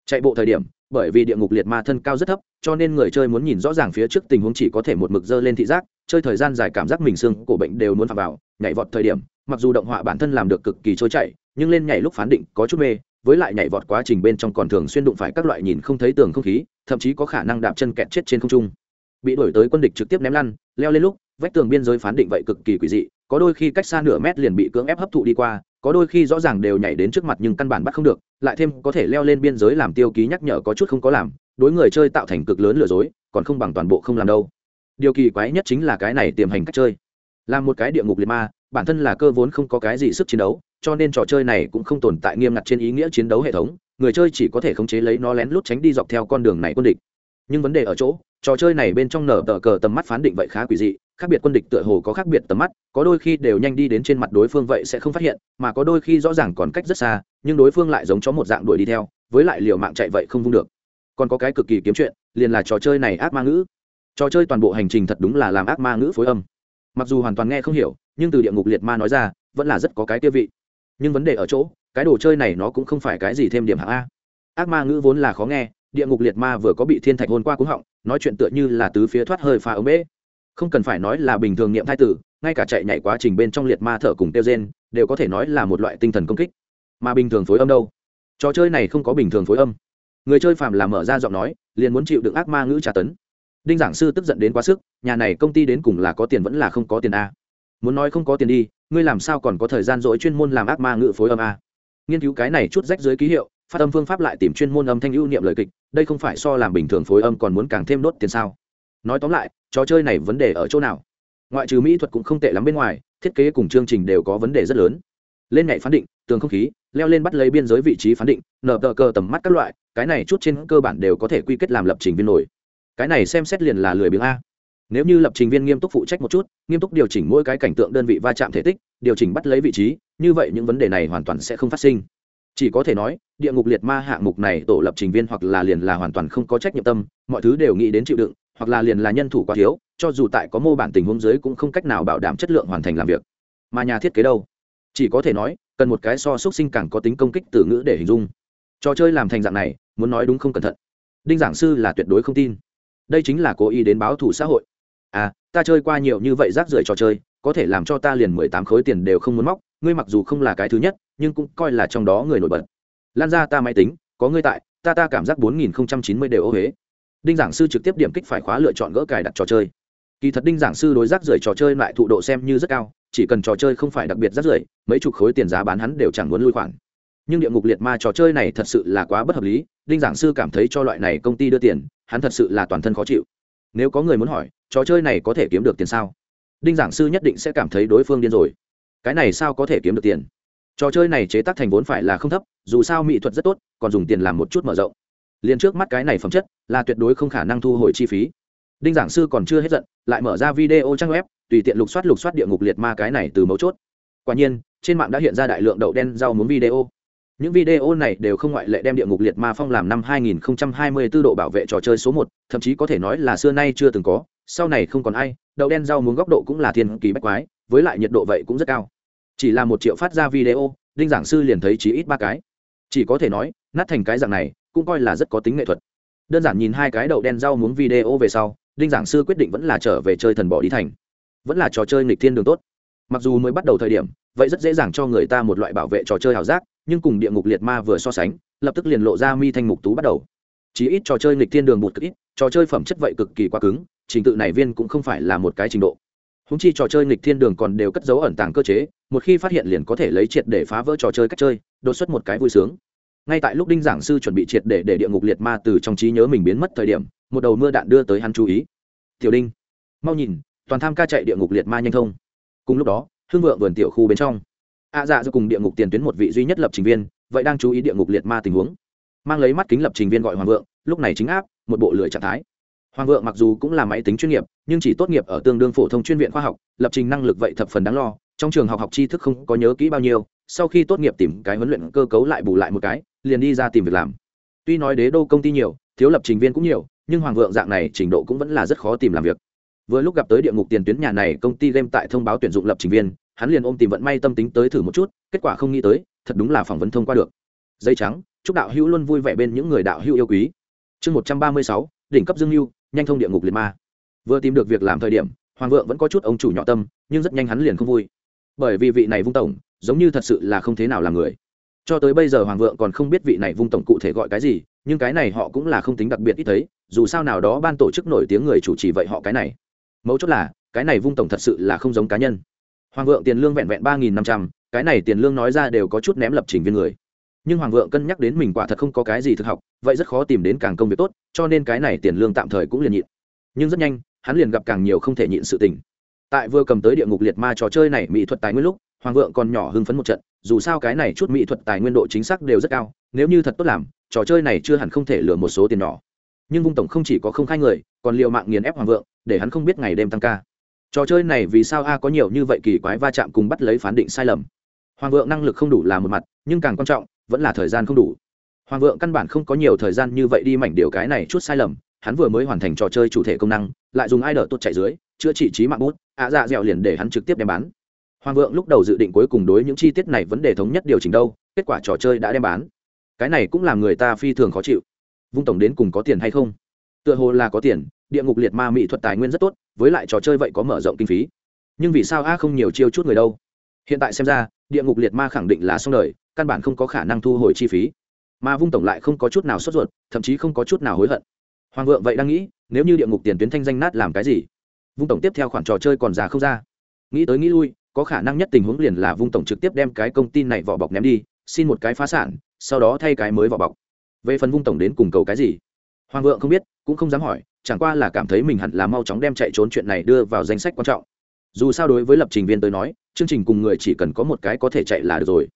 Chạy bộ thời điểm, bởi vì địa ngục liệt ma thân cao rất thấp, cho nên người chơi muốn nhìn rõ ràng phía trước tình huống chỉ có thể một mực dơ lên thị giác, chơi thời gian dài cảm giác mình xương cổ bệnh đều muốn phạm vào, nhảy vọt thời điểm, mặc dù động họa bản thân làm được cực kỳ trôi chạy nhưng lên nhảy lúc phán định có chút mê, với lại nhảy vọt quá trình bên trong còn thường xuyên đụng phải các loại nhìn không thấy tường không khí, thậm chí có khả năng đạp chân kẹt chết trên không trung. Bị đổi tới quân địch trực tiếp ném lăn, leo lên lúc vách tường biên giới phán định vậy cực kỳ quỷ dị, có đôi khi cách xa nửa mét liền bị cưỡng ép hấp thụ đi qua, có đôi khi rõ ràng đều nhảy đến trước mặt nhưng căn bản bắt không được, lại thêm có thể leo lên biên giới làm tiêu ký nhắc nhở có chút không có làm, đối người chơi tạo thành cực lớn lừa dối, còn không bằng toàn bộ không làm đâu. Điều kỳ quái nhất chính là cái này tiềm hành cách chơi. Là một cái địa ngục liệt ma, bản thân là cơ vốn không có cái gì sức chiến đấu, cho nên trò chơi này cũng không tồn tại nghiêm ngặt trên ý nghĩa chiến đấu hệ thống, người chơi chỉ có thể khống chế lấy nó lén lút tránh đi dọc theo con đường này quân địch. Nhưng vấn đề ở chỗ, trò chơi này bên trong nở tờ cờ tầm mắt phán định vậy khá quỷ dị khác biệt quân địch tựa hồ có khác biệt tầm mắt, có đôi khi đều nhanh đi đến trên mặt đối phương vậy sẽ không phát hiện, mà có đôi khi rõ ràng còn cách rất xa, nhưng đối phương lại giống chó một dạng đuổi đi theo, với lại liều mạng chạy vậy không vung được. Còn có cái cực kỳ kiếm chuyện, liền là trò chơi này ác ma ngữ. Trò chơi toàn bộ hành trình thật đúng là làm ác ma ngữ phối âm. Mặc dù hoàn toàn nghe không hiểu, nhưng từ địa ngục liệt ma nói ra, vẫn là rất có cái tiêu vị. Nhưng vấn đề ở chỗ, cái đồ chơi này nó cũng không phải cái gì thêm điểm hạng a. Ác ma ngữ vốn là khó nghe, địa ngục liệt ma vừa có bị thiên thạch hôn qua cúng họng, nói chuyện tựa như là tứ phía thoát hơi pha ống bế không cần phải nói là bình thường niệm thai tử, ngay cả chạy nhảy quá trình bên trong liệt ma thở cùng tiêu gen đều có thể nói là một loại tinh thần công kích. Mà bình thường phối âm đâu? Trò chơi này không có bình thường phối âm. Người chơi phàm là mở ra giọng nói, liền muốn chịu đựng ác ma ngữ trả tấn. Đinh giảng sư tức giận đến quá sức, nhà này công ty đến cùng là có tiền vẫn là không có tiền a? Muốn nói không có tiền đi, ngươi làm sao còn có thời gian dỗi chuyên môn làm ác ma ngữ phối âm a? Nghiên cứu cái này chút rách dưới ký hiệu, phát âm phương pháp lại tìm chuyên môn âm thanh ưu niệm lời kịch, đây không phải so làm bình thường phối âm còn muốn càng thêm đốt tiền sao? Nói tóm lại trò chơi này vấn đề ở chỗ nào? Ngoại trừ mỹ thuật cũng không tệ lắm bên ngoài, thiết kế cùng chương trình đều có vấn đề rất lớn. Lên nhảy phán định, tường không khí, leo lên bắt lấy biên giới vị trí phán định, nở tờ cờ tầm mắt các loại, cái này chút trên cơ bản đều có thể quy kết làm lập trình viên nổi. Cái này xem xét liền là lười biếng a. Nếu như lập trình viên nghiêm túc phụ trách một chút, nghiêm túc điều chỉnh mỗi cái cảnh tượng đơn vị va chạm thể tích, điều chỉnh bắt lấy vị trí, như vậy những vấn đề này hoàn toàn sẽ không phát sinh. Chỉ có thể nói, địa ngục liệt ma hạng mục này tổ lập trình viên hoặc là liền là hoàn toàn không có trách nhiệm tâm, mọi thứ đều nghĩ đến chịu đựng hoặc là liền là nhân thủ quá thiếu, cho dù tại có mô bản tình huống dưới cũng không cách nào bảo đảm chất lượng hoàn thành làm việc. Mà nhà thiết kế đâu? Chỉ có thể nói, cần một cái so xúc sinh càng có tính công kích từ ngữ để hình dung. Trò chơi làm thành dạng này, muốn nói đúng không cẩn thận. Đinh giảng sư là tuyệt đối không tin. Đây chính là cố ý đến báo thủ xã hội. À ta chơi qua nhiều như vậy rác rưởi trò chơi, có thể làm cho ta liền mười tám khối tiền đều không muốn móc, ngươi mặc dù không là cái thứ nhất, nhưng cũng coi là trong đó người nổi bật. Lan ra ta máy tính, có ngươi tại, ta ta cảm giác bốn nghìn chín mươi đều ô huế đinh giảng sư trực tiếp điểm kích phải khóa lựa chọn gỡ cài đặt trò chơi. Kỳ thật đinh giảng sư đối rác rưởi trò chơi lại thụ độ xem như rất cao, chỉ cần trò chơi không phải đặc biệt rác rưởi, mấy chục khối tiền giá bán hắn đều chẳng muốn lui khoản. Nhưng địa ngục liệt ma trò chơi này thật sự là quá bất hợp lý, đinh giảng sư cảm thấy cho loại này công ty đưa tiền, hắn thật sự là toàn thân khó chịu. Nếu có người muốn hỏi, trò chơi này có thể kiếm được tiền sao? Đinh giảng sư nhất định sẽ cảm thấy đối phương điên rồi. Cái này sao có thể kiếm được tiền? Trò chơi này chế tác thành vốn phải là không thấp, dù sao mỹ thuật rất tốt, còn dùng tiền làm một chút mở rộng liền trước mắt cái này phẩm chất là tuyệt đối không khả năng thu hồi chi phí. Đinh giảng sư còn chưa hết giận lại mở ra video trang web tùy tiện lục soát lục soát địa ngục liệt ma cái này từ mấu chốt. Quả nhiên trên mạng đã hiện ra đại lượng đậu đen rau muốn video. Những video này đều không ngoại lệ đem địa ngục liệt ma phong làm năm 2024 độ bảo vệ trò chơi số 1, thậm chí có thể nói là xưa nay chưa từng có. Sau này không còn ai đậu đen rau muốn góc độ cũng là thiên kỳ bách quái với lại nhiệt độ vậy cũng rất cao. Chỉ là một triệu phát ra video đinh giảng sư liền thấy chỉ ít ba cái. Chỉ có thể nói nát thành cái dạng này, cũng coi là rất có tính nghệ thuật. Đơn giản nhìn hai cái đậu đen rau muống video về sau, đinh giảng sư quyết định vẫn là trở về chơi thần bỏ đi thành. Vẫn là trò chơi nghịch thiên đường tốt. Mặc dù mới bắt đầu thời điểm, vậy rất dễ dàng cho người ta một loại bảo vệ trò chơi ảo giác, nhưng cùng địa ngục liệt ma vừa so sánh, lập tức liền lộ ra mi thanh mục tú bắt đầu. Chỉ ít trò chơi nghịch thiên đường bụt cực ít, trò chơi phẩm chất vậy cực kỳ quá cứng, trình tự này viên cũng không phải là một cái trình độ. Húng chi trò chơi nghịch thiên đường còn đều cất dấu ẩn tàng cơ chế, một khi phát hiện liền có thể lấy triệt để phá vỡ trò chơi cách chơi, đột xuất một cái vui sướng ngay tại lúc đinh giảng sư chuẩn bị triệt để để địa ngục liệt ma từ trong trí nhớ mình biến mất thời điểm, một đầu mưa đạn đưa tới hắn chú ý. Tiểu đinh, mau nhìn, toàn tham ca chạy địa ngục liệt ma nhanh thông cùng lúc đó, hương vượng vườn tiểu khu bên trong, a à dạ do cùng địa ngục tiền tuyến một vị duy nhất lập trình viên, vậy đang chú ý địa ngục liệt ma tình huống. Mang lấy mắt kính lập trình viên gọi hoàng vượng, lúc này chính áp, một bộ lưỡi trạng thái. Hoàng vượng mặc dù cũng là máy tính chuyên nghiệp, nhưng chỉ tốt nghiệp ở tương đương phổ thông chuyên viện khoa học, lập trình năng lực vậy thập phần đáng lo trong trường học học tri thức không có nhớ kỹ bao nhiêu, sau khi tốt nghiệp tìm cái huấn luyện cơ cấu lại bù lại một cái, liền đi ra tìm việc làm. Tuy nói đế đô công ty nhiều, thiếu lập trình viên cũng nhiều, nhưng hoàng vượng dạng này trình độ cũng vẫn là rất khó tìm làm việc. Vừa lúc gặp tới địa ngục tiền tuyến nhà này, công ty game tại thông báo tuyển dụng lập trình viên, hắn liền ôm tìm vận may tâm tính tới thử một chút, kết quả không nghĩ tới, thật đúng là phỏng vấn thông qua được. Dây trắng, chúc đạo hữu luôn vui vẻ bên những người đạo hữu yêu quý. Chương một trăm ba mươi sáu, đỉnh cấp dương lưu nhanh thông địa ngục liệt ma. Vừa tìm được việc làm thời điểm, hoàng vượng vẫn có chút ông chủ nhỏ tâm, nhưng rất nhanh hắn liền không vui bởi vì vị này vung tổng, giống như thật sự là không thế nào là người. Cho tới bây giờ hoàng vượng còn không biết vị này vung tổng cụ thể gọi cái gì, nhưng cái này họ cũng là không tính đặc biệt ít thấy, dù sao nào đó ban tổ chức nổi tiếng người chủ trì vậy họ cái này. Mấu chốt là, cái này vung tổng thật sự là không giống cá nhân. Hoàng vượng tiền lương vẹn vẹn ba nghìn năm trăm, cái này tiền lương nói ra đều có chút ném lập trình viên người. Nhưng hoàng vượng cân nhắc đến mình quả thật không có cái gì thực học, vậy rất khó tìm đến càng công việc tốt, cho nên cái này tiền lương tạm thời cũng liền nhịn. Nhưng rất nhanh, hắn liền gặp càng nhiều không thể nhịn sự tình tại vừa cầm tới địa ngục liệt ma trò chơi này mỹ thuật tài nguyên lúc, hoàng vượng còn nhỏ hưng phấn một trận, dù sao cái này chút mỹ thuật tài nguyên độ chính xác đều rất cao, nếu như thật tốt làm, trò chơi này chưa hẳn không thể lừa một số tiền nhỏ. Nhưng vung tổng không chỉ có không khai người, còn liều mạng nghiền ép hoàng vượng, để hắn không biết ngày đêm tăng ca. Trò chơi này vì sao a có nhiều như vậy kỳ quái va chạm cùng bắt lấy phán định sai lầm? Hoàng vượng năng lực không đủ là một mặt, nhưng càng quan trọng, vẫn là thời gian không đủ. Hoàng vượng căn bản không có nhiều thời gian như vậy đi mảnh điều cái này chút sai lầm, hắn vừa mới hoàn thành trò chơi chủ thể công năng, lại dùng ai đỡ tốt chạy dưới chữa trị trí mạng bút, ạ dạ dẻo liền để hắn trực tiếp đem bán. Hoàng vượng lúc đầu dự định cuối cùng đối những chi tiết này vấn đề thống nhất điều chỉnh đâu, kết quả trò chơi đã đem bán. Cái này cũng làm người ta phi thường khó chịu. Vung tổng đến cùng có tiền hay không? Tựa hồ là có tiền, địa ngục liệt ma mỹ thuật tài nguyên rất tốt, với lại trò chơi vậy có mở rộng kinh phí. Nhưng vì sao a không nhiều chiêu chút người đâu? Hiện tại xem ra, địa ngục liệt ma khẳng định là xong đời, căn bản không có khả năng thu hồi chi phí. Mà vung tổng lại không có chút nào sốt ruột, thậm chí không có chút nào hối hận. Hoàng vượng vậy đang nghĩ, nếu như địa ngục tiền tuyến thanh danh nát làm cái gì? Vung tổng tiếp theo khoản trò chơi còn già không ra. Nghĩ tới nghĩ lui, có khả năng nhất tình huống liền là vung tổng trực tiếp đem cái công ty này vỏ bọc ném đi, xin một cái phá sản, sau đó thay cái mới vỏ bọc. Về phần vung tổng đến cùng cầu cái gì? Hoàng vượng không biết, cũng không dám hỏi, chẳng qua là cảm thấy mình hẳn là mau chóng đem chạy trốn chuyện này đưa vào danh sách quan trọng. Dù sao đối với lập trình viên tới nói, chương trình cùng người chỉ cần có một cái có thể chạy là được rồi.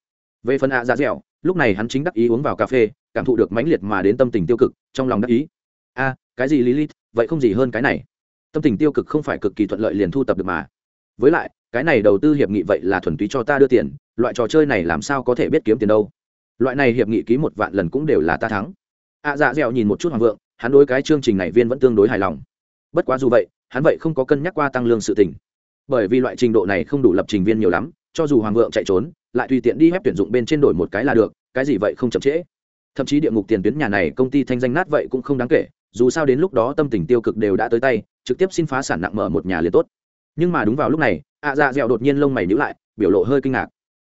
Về phần ạ à dạ dẻo, lúc này hắn chính đắc ý uống vào cà phê, cảm thụ được mãnh liệt mà đến tâm tình tiêu cực, trong lòng đắc ý. A, cái gì lilith, vậy không gì hơn cái này tâm tình tiêu cực không phải cực kỳ thuận lợi liền thu tập được mà. Với lại cái này đầu tư hiệp nghị vậy là thuần túy cho ta đưa tiền loại trò chơi này làm sao có thể biết kiếm tiền đâu? Loại này hiệp nghị ký một vạn lần cũng đều là ta thắng. Ạ à, dạ dẻo nhìn một chút hoàng vượng hắn đối cái chương trình này viên vẫn tương đối hài lòng. Bất quá dù vậy hắn vậy không có cân nhắc qua tăng lương sự tình. Bởi vì loại trình độ này không đủ lập trình viên nhiều lắm cho dù hoàng vượng chạy trốn lại tùy tiện đi phép tuyển dụng bên trên đổi một cái là được cái gì vậy không chậm trễ. Thậm chí địa ngục tiền tuyến nhà này công ty thanh danh nát vậy cũng không đáng kể dù sao đến lúc đó tâm tình tiêu cực đều đã tới tay trực tiếp xin phá sản nặng mở một nhà liền tốt. Nhưng mà đúng vào lúc này, ạ dạ dẹo đột nhiên lông mày nhữ lại, biểu lộ hơi kinh ngạc.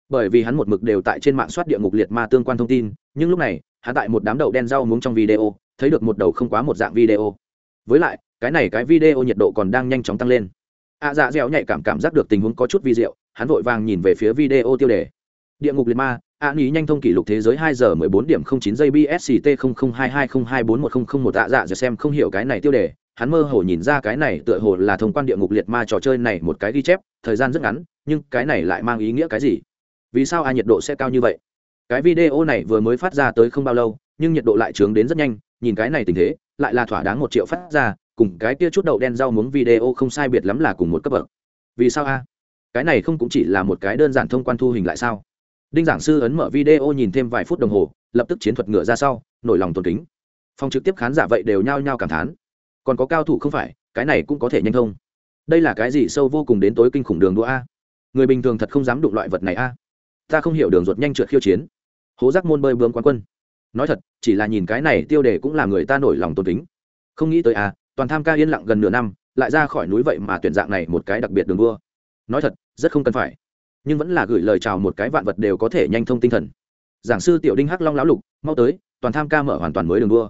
Bởi vì hắn một mực đều tại trên mạng soát địa ngục liệt ma tương quan thông tin, nhưng lúc này, hắn tại một đám đậu đen rau muống trong video, thấy được một đầu không quá một dạng video. Với lại, cái này cái video nhiệt độ còn đang nhanh chóng tăng lên. Ạ dạ dẻo nhạy cảm cảm giác được tình huống có chút vi diệu, hắn vội vàng nhìn về phía video tiêu đề. Địa ngục liệt ma, ạ nghĩ nhanh thông kỷ lục thế giới hai giờ mười bốn điểm không chín giây bsct không không hai hai không hai bốn một không không một ạ dạ dẻo xem không hiểu cái này tiêu đề hắn mơ hồ nhìn ra cái này tựa hồ là thông quan địa ngục liệt ma trò chơi này một cái ghi chép, thời gian rất ngắn, nhưng cái này lại mang ý nghĩa cái gì? Vì sao a nhiệt độ sẽ cao như vậy? Cái video này vừa mới phát ra tới không bao lâu, nhưng nhiệt độ lại trướng đến rất nhanh, nhìn cái này tình thế, lại là thỏa đáng một triệu phát ra, cùng cái kia chút đậu đen rau muống video không sai biệt lắm là cùng một cấp bậc. Vì sao a? Cái này không cũng chỉ là một cái đơn giản thông quan thu hình lại sao? Đinh giảng sư ấn mở video nhìn thêm vài phút đồng hồ, lập tức chiến thuật ngựa ra sau, nổi lòng tôn kính. Phòng trực tiếp khán giả vậy đều nhao nhao cảm thán còn có cao thủ không phải, cái này cũng có thể nhanh thông. Đây là cái gì sâu vô cùng đến tối kinh khủng đường đua a? Người bình thường thật không dám đụng loại vật này a. Ta không hiểu đường ruột nhanh trượt khiêu chiến. Hố giác môn bơi bướm quán quân. Nói thật, chỉ là nhìn cái này tiêu đề cũng là người ta nổi lòng tôn kính. Không nghĩ tới a, toàn tham ca yên lặng gần nửa năm, lại ra khỏi núi vậy mà tuyển dạng này một cái đặc biệt đường đua. Nói thật, rất không cần phải. Nhưng vẫn là gửi lời chào một cái vạn vật đều có thể nhanh thông tinh thần. Giảng sư tiểu đinh hắc long lão lục, mau tới, toàn tham ca mở hoàn toàn mới đường đua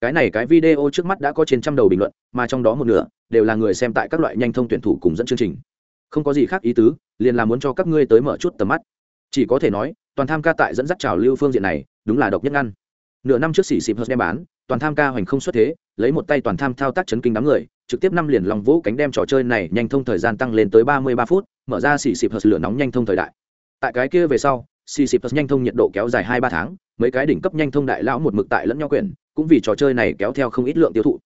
cái này cái video trước mắt đã có trên trăm đầu bình luận, mà trong đó một nửa đều là người xem tại các loại nhanh thông tuyển thủ cùng dẫn chương trình. Không có gì khác ý tứ, liền là muốn cho các ngươi tới mở chút tầm mắt. Chỉ có thể nói, toàn tham ca tại dẫn dắt trào lưu phương diện này, đúng là độc nhất ngăn. Nửa năm trước xỉ xịp hớt đem bán, toàn tham ca hoành không xuất thế, lấy một tay toàn tham thao tác chấn kinh đám người, trực tiếp năm liền lòng vũ cánh đem trò chơi này nhanh thông thời gian tăng lên tới ba mươi ba phút, mở ra xỉ xịp hớt lửa nóng nhanh thông thời đại. Tại cái kia về sau xỉ xịp hớt nhanh thông nhiệt độ kéo dài hai ba tháng, mấy cái đỉnh cấp nhanh thông đại lão một mực tại lẫn nhau quyển cũng vì trò chơi này kéo theo không ít lượng tiêu thụ.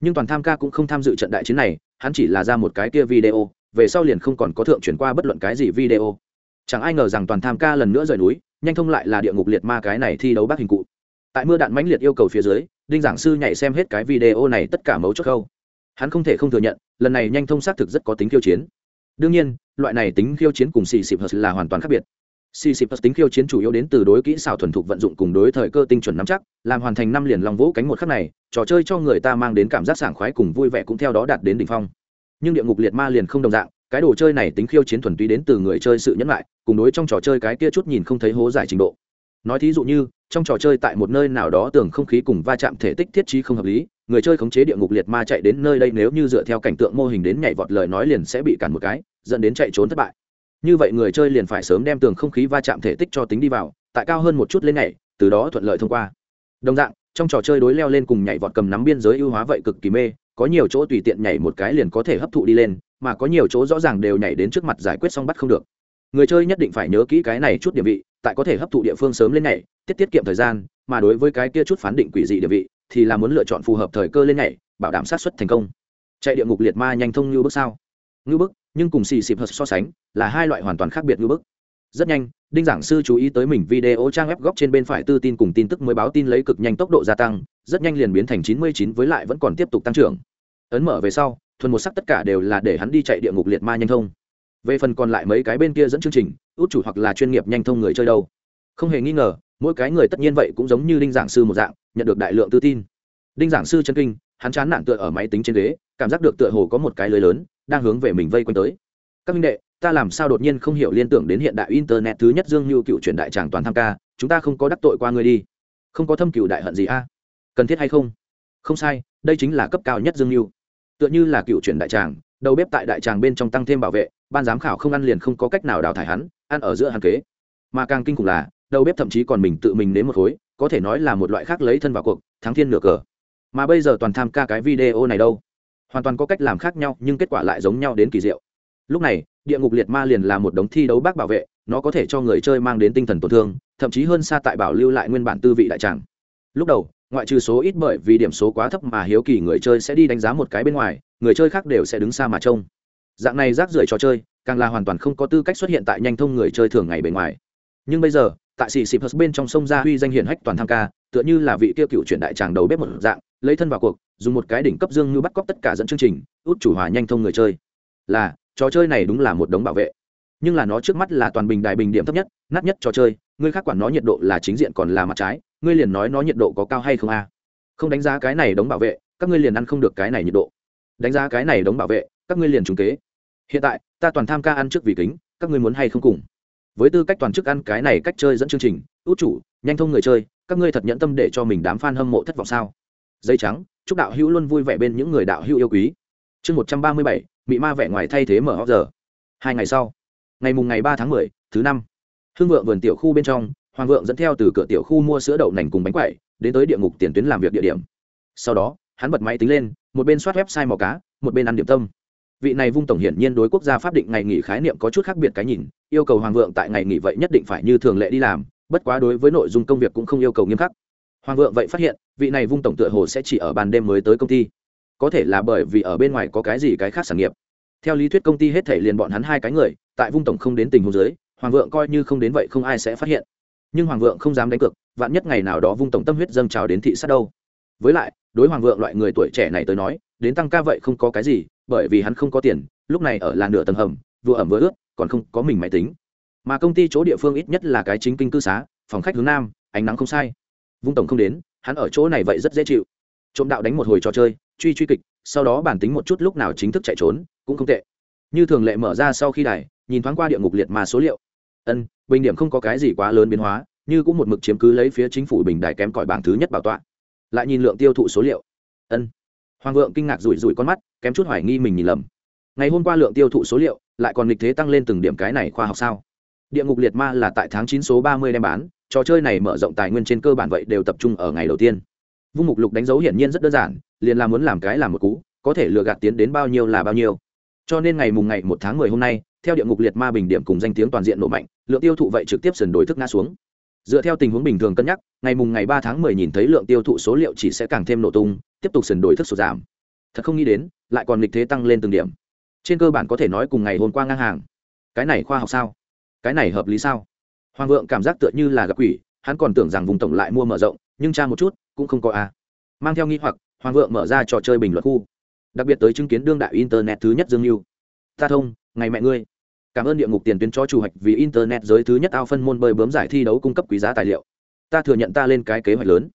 Nhưng toàn tham ca cũng không tham dự trận đại chiến này, hắn chỉ là ra một cái kia video, về sau liền không còn có thượng chuyển qua bất luận cái gì video. Chẳng ai ngờ rằng toàn tham ca lần nữa rời núi, nhanh thông lại là địa ngục liệt ma cái này thi đấu bác hình cụ. Tại mưa đạn mãnh liệt yêu cầu phía dưới, đinh giảng sư nhảy xem hết cái video này tất cả mấu chốt khâu hắn không thể không thừa nhận, lần này nhanh thông xác thực rất có tính khiêu chiến. Đương nhiên, loại này tính khiêu chiến cùng xì xịp là hoàn toàn khác biệt xì xịp tính khiêu chiến chủ yếu đến từ đối kỹ xảo thuần thục vận dụng cùng đối thời cơ tinh chuẩn nắm chắc, làm hoàn thành năm liền lòng vũ cánh một khắc này, trò chơi cho người ta mang đến cảm giác sảng khoái cùng vui vẻ cũng theo đó đạt đến đỉnh phong. Nhưng địa ngục liệt ma liền không đồng dạng, cái đồ chơi này tính khiêu chiến thuần túy đến từ người chơi sự nhẫn lại, cùng đối trong trò chơi cái kia chút nhìn không thấy hố giải trình độ. Nói thí dụ như, trong trò chơi tại một nơi nào đó tưởng không khí cùng va chạm thể tích thiết trí không hợp lý, người chơi khống chế địa ngục liệt ma chạy đến nơi đây nếu như dựa theo cảnh tượng mô hình đến nhảy vọt lời nói liền sẽ bị cản một cái, dẫn đến chạy trốn thất bại như vậy người chơi liền phải sớm đem tường không khí va chạm thể tích cho tính đi vào, tại cao hơn một chút lên nhảy, từ đó thuận lợi thông qua. Đồng dạng, trong trò chơi đối leo lên cùng nhảy vọt cầm nắm biên giới ưu hóa vậy cực kỳ mê, có nhiều chỗ tùy tiện nhảy một cái liền có thể hấp thụ đi lên, mà có nhiều chỗ rõ ràng đều nhảy đến trước mặt giải quyết xong bắt không được. Người chơi nhất định phải nhớ kỹ cái này chút địa vị, tại có thể hấp thụ địa phương sớm lên nhảy, tiết tiết kiệm thời gian, mà đối với cái kia chút phán định quỷ dị địa vị, thì là muốn lựa chọn phù hợp thời cơ lên nhảy, bảo đảm sát xuất thành công. Chạy địa ngục liệt ma nhanh thông như bước sao. Như bước nhưng cùng xì xịp hợp so sánh, là hai loại hoàn toàn khác biệt như bức. Rất nhanh, đinh giảng sư chú ý tới mình video trang web góc trên bên phải tư tin cùng tin tức mới báo tin lấy cực nhanh tốc độ gia tăng, rất nhanh liền biến thành chín mươi chín với lại vẫn còn tiếp tục tăng trưởng. Ấn mở về sau, thuần một sắc tất cả đều là để hắn đi chạy địa ngục liệt ma nhanh thông. Về phần còn lại mấy cái bên kia dẫn chương trình, út chủ hoặc là chuyên nghiệp nhanh thông người chơi đâu. Không hề nghi ngờ, mỗi cái người tất nhiên vậy cũng giống như đinh giảng sư một dạng, nhận được đại lượng tư tin. Đinh giảng sư chân kinh, hắn chán nản tựa ở máy tính trên ghế, cảm giác được tựa hồ có một cái lưới lớn đang hướng về mình vây quanh tới. Các minh đệ, ta làm sao đột nhiên không hiểu liên tưởng đến hiện đại internet thứ nhất dương như cựu truyền đại tràng toàn tham ca, chúng ta không có đắc tội qua ngươi đi. Không có thâm cựu đại hận gì a? Cần thiết hay không? Không sai, đây chính là cấp cao nhất dương như. Tựa như là cựu truyền đại tràng, đầu bếp tại đại tràng bên trong tăng thêm bảo vệ, ban giám khảo không ăn liền không có cách nào đào thải hắn, ăn ở giữa hắn kế. Mà càng kinh khủng là, đầu bếp thậm chí còn mình tự mình nếm một khối, có thể nói là một loại khác lấy thân vào cuộc, thắng thiên nửa cờ. Mà bây giờ toàn tham ca cái video này đâu? Hoàn toàn có cách làm khác nhau, nhưng kết quả lại giống nhau đến kỳ diệu. Lúc này, địa ngục liệt ma liền là một đống thi đấu bác bảo vệ, nó có thể cho người chơi mang đến tinh thần tổn thương, thậm chí hơn xa tại bảo lưu lại nguyên bản tư vị đại tràng. Lúc đầu, ngoại trừ số ít bởi vì điểm số quá thấp mà hiếu kỳ người chơi sẽ đi đánh giá một cái bên ngoài, người chơi khác đều sẽ đứng xa mà trông. Dạng này rác rưởi trò chơi, càng là hoàn toàn không có tư cách xuất hiện tại nhanh thông người chơi thường ngày bên ngoài. Nhưng bây giờ, tại xì xịp bên trong sông gia huy danh hiển hách toàn tham ca, tựa như là vị kia cựu chuyển đại tràng đầu bếp một dạng, lấy thân vào cuộc dùng một cái đỉnh cấp dương như bắt cóc tất cả dẫn chương trình, út chủ hòa nhanh thông người chơi. Là, trò chơi này đúng là một đống bảo vệ. Nhưng là nó trước mắt là toàn bình đại bình điểm thấp nhất, nát nhất trò chơi ngươi khác quản nó nhiệt độ là chính diện còn là mặt trái, ngươi liền nói nó nhiệt độ có cao hay không a? Không đánh giá cái này đống bảo vệ, các ngươi liền ăn không được cái này nhiệt độ. Đánh giá cái này đống bảo vệ, các ngươi liền trúng kế. Hiện tại, ta toàn tham ca ăn trước vì kính, các ngươi muốn hay không cùng? Với tư cách toàn chức ăn cái này cách chơi dẫn chương trình, út chủ, nhanh thông người chơi, các ngươi thật nhẫn tâm để cho mình đám f a n hâm mộ thất vọng sao? Dây trắng, chúc đạo hữu luôn vui vẻ bên những người đạo hữu yêu quý. Chương một trăm ba mươi bảy, mị ma vẻ ngoài thay thế mở hóc giờ. Hai ngày sau, ngày mùng ngày ba tháng mười, thứ năm hương vượng vườn tiểu khu bên trong, hoàng vượng dẫn theo từ cửa tiểu khu mua sữa đậu nành cùng bánh quậy đến tới địa ngục tiền tuyến làm việc địa điểm. Sau đó, hắn bật máy tính lên, một bên soát website màu cá, một bên ăn điểm tâm. Vị này vung tổng hiển nhiên đối quốc gia pháp định ngày nghỉ khái niệm có chút khác biệt cái nhìn, yêu cầu hoàng vượng tại ngày nghỉ vậy nhất định phải như thường lệ đi làm, bất quá đối với nội dung công việc cũng không yêu cầu nghiêm khắc hoàng vượng vậy phát hiện, vị này vung tổng tựa hồ sẽ chỉ ở ban đêm mới tới công ty. Có thể là bởi vì ở bên ngoài có cái gì cái khác sản nghiệp. Theo lý thuyết công ty hết thể liền bọn hắn hai cái người, tại vung tổng không đến tình huống dưới, hoàng vượng coi như không đến vậy không ai sẽ phát hiện. Nhưng hoàng vượng không dám đánh cược, vạn nhất ngày nào đó vung tổng tâm huyết dâng trào đến thị sát đâu. Với lại, đối hoàng vượng loại người tuổi trẻ này tới nói, đến tăng ca vậy không có cái gì, bởi vì hắn không có tiền, lúc này ở là nửa tầng hầm, vừa ẩm vừa ướt, còn không có mình máy tính. Mà công ty chỗ địa phương ít nhất là cái chính kinh cư xá, phòng khách hướng nam, ánh nắng không sai vung tổng không đến, hắn ở chỗ này vậy rất dễ chịu. Trộm đạo đánh một hồi trò chơi, truy truy kịch, sau đó bản tính một chút lúc nào chính thức chạy trốn, cũng không tệ. Như thường lệ mở ra sau khi đài, nhìn thoáng qua địa ngục liệt mà số liệu. Ân, bình điểm không có cái gì quá lớn biến hóa, như cũng một mực chiếm cứ lấy phía chính phủ bình đài kém cỏi bảng thứ nhất bảo tọa. Lại nhìn lượng tiêu thụ số liệu. Ân. Hoàng vượng kinh ngạc rủi rủi con mắt, kém chút hoài nghi mình nhìn lầm. Ngày hôm qua lượng tiêu thụ số liệu, lại còn nghịch thế tăng lên từng điểm cái này khoa học sao? Địa ngục liệt ma là tại tháng chín số ba mươi đem bán trò chơi này mở rộng tài nguyên trên cơ bản vậy đều tập trung ở ngày đầu tiên. Vung mục lục đánh dấu hiển nhiên rất đơn giản, liền là muốn làm cái làm một cú, có thể lừa gạt tiến đến bao nhiêu là bao nhiêu. Cho nên ngày mùng ngày một tháng mười hôm nay, theo địa ngục liệt ma bình điểm cùng danh tiếng toàn diện nổ mạnh, lượng tiêu thụ vậy trực tiếp sần đổi thức ngã xuống. Dựa theo tình huống bình thường cân nhắc, ngày mùng ngày ba tháng mười nhìn thấy lượng tiêu thụ số liệu chỉ sẽ càng thêm nổ tung, tiếp tục sần đổi thức sụt giảm. Thật không nghĩ đến, lại còn lịch thế tăng lên từng điểm. Trên cơ bản có thể nói cùng ngày hôm qua ngang hàng. Cái này khoa học sao? Cái này hợp lý sao? Hoàng vượng cảm giác tựa như là gặp quỷ, hắn còn tưởng rằng vùng tổng lại mua mở rộng, nhưng tra một chút, cũng không có a. Mang theo nghi hoặc, hoàng vượng mở ra trò chơi bình luận khu. Đặc biệt tới chứng kiến đương đại internet thứ nhất dương mưu ta thông, ngày mẹ ngươi. Cảm ơn địa ngục tiền tuyến cho chủ hạch vì internet giới thứ nhất ao phân môn bơi bướm giải thi đấu cung cấp quý giá tài liệu. Ta thừa nhận ta lên cái kế hoạch lớn.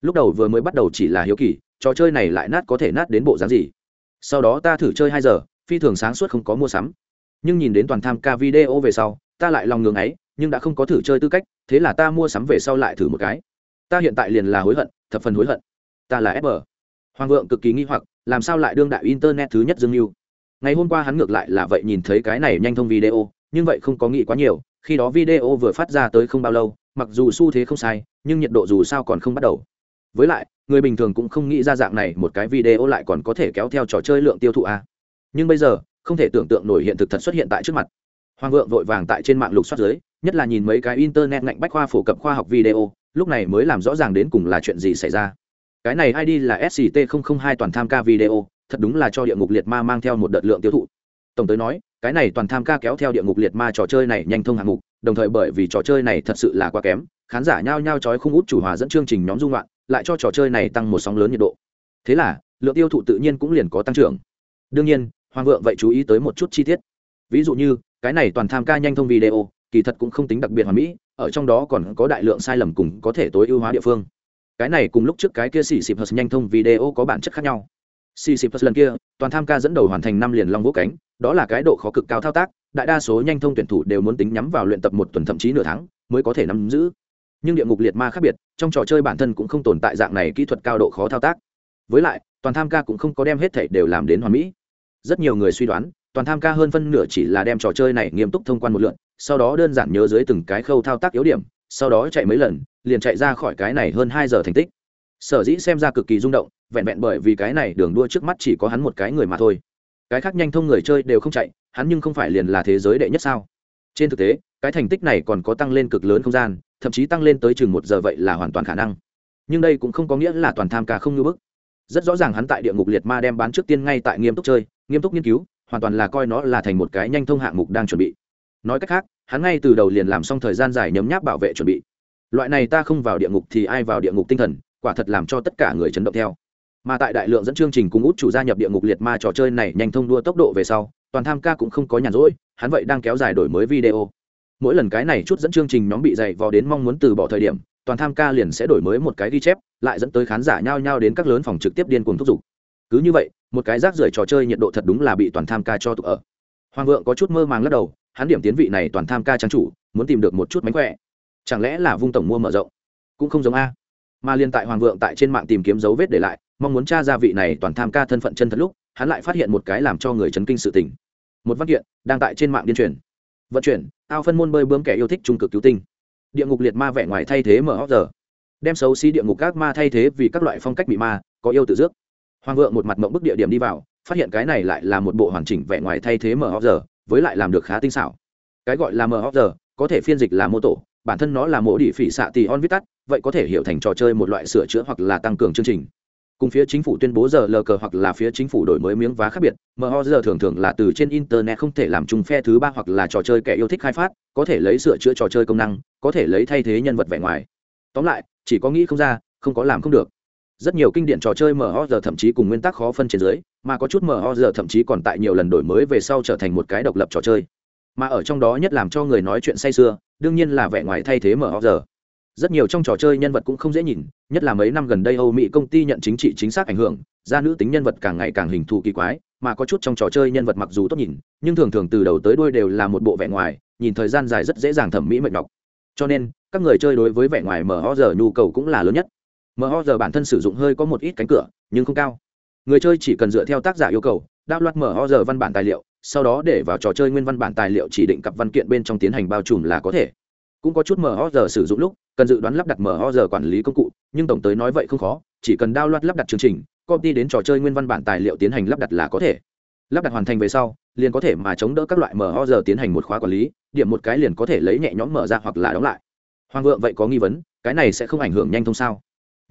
Lúc đầu vừa mới bắt đầu chỉ là hiếu kỳ, trò chơi này lại nát có thể nát đến bộ dáng gì. Sau đó ta thử chơi hai giờ, phi thường sáng suốt không có mua sắm. Nhưng nhìn đến toàn tham ca video về sau, ta lại lòng ngường ấy nhưng đã không có thử chơi tư cách, thế là ta mua sắm về sau lại thử một cái. Ta hiện tại liền là hối hận, thập phần hối hận. Ta là fb hoàng vượng cực kỳ nghi hoặc, làm sao lại đương đại internet thứ nhất dương mưu ngày hôm qua hắn ngược lại là vậy nhìn thấy cái này nhanh thông video, nhưng vậy không có nghĩ quá nhiều, khi đó video vừa phát ra tới không bao lâu, mặc dù xu thế không sai, nhưng nhiệt độ dù sao còn không bắt đầu. Với lại, người bình thường cũng không nghĩ ra dạng này một cái video lại còn có thể kéo theo trò chơi lượng tiêu thụ a nhưng bây giờ, không thể tưởng tượng nổi hiện thực thật xuất hiện tại trước mặt. Hoàng vượng vội vàng tại trên mạng lục soát dưới nhất là nhìn mấy cái internet ngạnh bách khoa phổ cập khoa học video, lúc này mới làm rõ ràng đến cùng là chuyện gì xảy ra. Cái này id là sct 002 toàn tham ca video, thật đúng là cho địa ngục liệt ma mang theo một đợt lượng tiêu thụ. Tổng tới nói, cái này toàn tham ca kéo theo địa ngục liệt ma trò chơi này nhanh thông hạng mục, đồng thời bởi vì trò chơi này thật sự là quá kém, khán giả nhao nhao chói không út chủ hòa dẫn chương trình nhóm dung loạn, lại cho trò chơi này tăng một sóng lớn nhiệt độ. Thế là, lượng tiêu thụ tự nhiên cũng liền có tăng trưởng. Đương nhiên, hoàng vượng vậy chú ý tới một chút chi tiết. Ví dụ như, cái này toàn tham ca nhanh thông video kỳ thật cũng không tính đặc biệt hoàn mỹ, ở trong đó còn có đại lượng sai lầm cùng có thể tối ưu hóa địa phương. Cái này cùng lúc trước cái kia xì xịp hờ nhanh thông video có bản chất khác nhau. Xì xịp lần kia, toàn tham ca dẫn đầu hoàn thành năm liền long vỗ cánh, đó là cái độ khó cực cao thao tác, đại đa số nhanh thông tuyển thủ đều muốn tính nhắm vào luyện tập một tuần thậm chí nửa tháng mới có thể nắm giữ. Nhưng địa ngục liệt ma khác biệt, trong trò chơi bản thân cũng không tồn tại dạng này kỹ thuật cao độ khó thao tác. Với lại, toàn tham ca cũng không có đem hết thảy đều làm đến hoàn mỹ. Rất nhiều người suy đoán, toàn tham ca hơn phân nửa chỉ là đem trò chơi này nghiêm túc thông quan một lượn sau đó đơn giản nhớ dưới từng cái khâu thao tác yếu điểm, sau đó chạy mấy lần, liền chạy ra khỏi cái này hơn hai giờ thành tích. Sở dĩ xem ra cực kỳ rung động, vẹn vẹn bởi vì cái này đường đua trước mắt chỉ có hắn một cái người mà thôi. Cái khác nhanh thông người chơi đều không chạy, hắn nhưng không phải liền là thế giới đệ nhất sao? Trên thực tế, cái thành tích này còn có tăng lên cực lớn không gian, thậm chí tăng lên tới chừng một giờ vậy là hoàn toàn khả năng. Nhưng đây cũng không có nghĩa là toàn tham ca không như bức. Rất rõ ràng hắn tại địa ngục liệt ma đem bán trước tiên ngay tại nghiêm túc chơi, nghiêm túc nghiên cứu, hoàn toàn là coi nó là thành một cái nhanh thông hạng mục đang chuẩn bị. Nói cách khác hắn ngay từ đầu liền làm xong thời gian dài nhấm nháp bảo vệ chuẩn bị. Loại này ta không vào địa ngục thì ai vào địa ngục tinh thần, quả thật làm cho tất cả người chấn động theo. Mà tại đại lượng dẫn chương trình cùng út chủ gia nhập địa ngục liệt ma trò chơi này nhanh thông đua tốc độ về sau, toàn tham ca cũng không có nhàn rỗi, hắn vậy đang kéo dài đổi mới video. Mỗi lần cái này chút dẫn chương trình nhóm bị dày vò đến mong muốn từ bỏ thời điểm, toàn tham ca liền sẽ đổi mới một cái ghi chép, lại dẫn tới khán giả nhao nhao đến các lớn phòng trực tiếp điên cuồng thúc giục. Cứ như vậy, một cái rác rưởi trò chơi nhiệt độ thật đúng là bị toàn tham ca cho tụ ở. Hoàng vượng có chút mơ màng lắc đầu hắn điểm tiến vị này toàn tham ca trang chủ, muốn tìm được một chút mánh khỏe. Chẳng lẽ là vung tổng mua mở rộng? Cũng không giống a. Mà liên tại hoàng vượng tại trên mạng tìm kiếm dấu vết để lại, mong muốn t r a ra vị này toàn tham ca thân phận chân thật lúc, hắn lại phát hiện một cái làm cho người chấn kinh sự tình. Một văn kiện đang tại trên mạng điên truyền. Vận chuyển, ao phân môn bơi bướm kẻ yêu thích trung cực cứu tinh. Địa ngục liệt ma vẻ ngoài thay thế mở hóc giờ. Đem xấu xí địa ngục các ma thay thế vì các loại phong cách bị ma, có yêu tự dước. Hoàng vượng một mặt mộng bức địa điểm đi vào, phát hiện cái này lại là một bộ hoàn chỉnh vẻ ngoài thay thế mở hóc giờ với lại làm được khá tinh xảo. Cái gọi là mở giờ có thể phiên dịch là mô tổ, bản thân nó là mô đỉ phỉ xạ tì on viết tắt, vậy có thể hiểu thành trò chơi một loại sửa chữa hoặc là tăng cường chương trình. Cùng phía chính phủ tuyên bố giờ lờ cờ hoặc là phía chính phủ đổi mới miếng vá khác biệt mho giờ thường thường là từ trên internet không thể làm chung phe thứ ba hoặc là trò chơi kẻ yêu thích khai phát, có thể lấy sửa chữa trò chơi công năng, có thể lấy thay thế nhân vật vẻ ngoài. Tóm lại, chỉ có nghĩ không ra, không có làm không được. Rất nhiều kinh điển trò chơi mho giờ thậm chí cùng nguyên tắc khó phân trên dưới mà có chút mho giờ thậm chí còn tại nhiều lần đổi mới về sau trở thành một cái độc lập trò chơi. Mà ở trong đó nhất làm cho người nói chuyện say sưa, đương nhiên là vẻ ngoài thay thế mho giờ. Rất nhiều trong trò chơi nhân vật cũng không dễ nhìn, nhất là mấy năm gần đây âu mỹ công ty nhận chính trị chính xác ảnh hưởng ra nữ tính nhân vật càng ngày càng hình thù kỳ quái, mà có chút trong trò chơi nhân vật mặc dù tốt nhìn, nhưng thường thường từ đầu tới đuôi đều là một bộ vẻ ngoài, nhìn thời gian dài rất dễ dàng thẩm mỹ mệt mọc cho nên, các người chơi đối với vẻ ngoài mho giờ nhu cầu cũng là lớn nhất. Mho giờ bản thân sử dụng hơi có một ít cánh cửa, nhưng không cao người chơi chỉ cần dựa theo tác giả yêu cầu đao loạt mho giờ văn bản tài liệu, sau đó để vào trò chơi nguyên văn bản tài liệu chỉ định cặp văn kiện bên trong tiến hành bao trùm là có thể. Cũng có chút mho giờ sử dụng lúc, cần dự đoán lắp đặt mho giờ quản lý công cụ, nhưng tổng tới nói vậy không khó, chỉ cần đao loạt lắp đặt chương trình, copy đến trò chơi nguyên văn bản tài liệu tiến hành lắp đặt là có thể. Lắp đặt hoàn thành về sau, liền có thể mà chống đỡ các loại mho giờ tiến hành một khóa quản lý, điểm một cái liền có thể lấy nhẹ nhõm mở ra hoặc là đóng lại. Hoàng vượng vậy có nghi vấn, cái này sẽ không ảnh hưởng nhanh thông sao?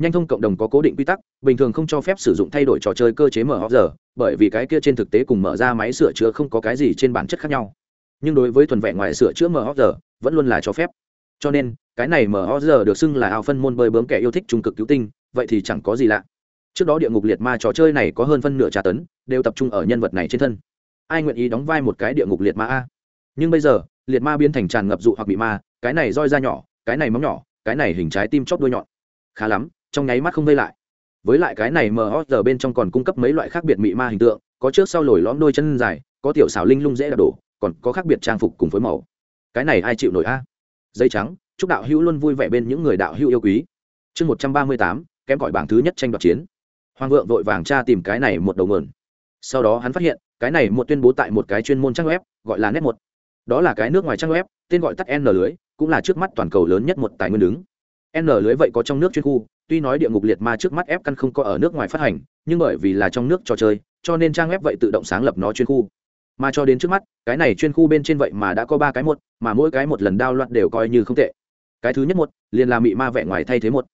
Nhanh thông cộng đồng có cố định quy tắc, bình thường không cho phép sử dụng thay đổi trò chơi cơ chế mở giờ, bởi vì cái kia trên thực tế cùng mở ra máy sửa chữa không có cái gì trên bản chất khác nhau. Nhưng đối với thuần vẹn ngoài sửa chữa mở giờ, vẫn luôn là cho phép. Cho nên, cái này mở giờ được xưng là ao phân môn bơi bướm kẻ yêu thích trung cực cứu tinh, vậy thì chẳng có gì lạ. Trước đó địa ngục liệt ma trò chơi này có hơn phân nửa trà tấn, đều tập trung ở nhân vật này trên thân. Ai nguyện ý đóng vai một cái địa ngục liệt ma a? Nhưng bây giờ, liệt ma biến thành tràn ngập dụ hoặc bị ma, cái này roi da nhỏ, cái này móng nhỏ, cái này hình trái tim chóp đuôi nhọn. Khá lắm trong nháy mắt không vây lại. Với lại cái này mờ giờ bên trong còn cung cấp mấy loại khác biệt mị ma hình tượng, có trước sau lồi lõm đôi chân dài, có tiểu xảo linh lung dễ đạp đổ, còn có khác biệt trang phục cùng phối màu. Cái này ai chịu nổi a? Dây trắng, chúc đạo hữu luôn vui vẻ bên những người đạo hữu yêu quý. Chương một trăm ba mươi tám, kém gọi bảng thứ nhất tranh đoạt chiến. Hoàng vượng vội vàng tra tìm cái này một đầu mườn sau đó hắn phát hiện, cái này một tuyên bố tại một cái chuyên môn trang web, gọi là net một. Đó là cái nước ngoài trang web, tên gọi tắt n lưới, cũng là trước mắt toàn cầu lớn nhất một tài nguyên đứng. N lưới vậy có trong nước chuyên khu tuy nói địa ngục liệt ma trước mắt ép căn không có ở nước ngoài phát hành, nhưng bởi vì là trong nước trò chơi, cho nên trang web vậy tự động sáng lập nó chuyên khu. Mà cho đến trước mắt, cái này chuyên khu bên trên vậy mà đã có ba cái một, mà mỗi cái một lần đao loạn đều coi như không tệ. Cái thứ nhất một, liền là mị ma vẽ ngoài thay thế một.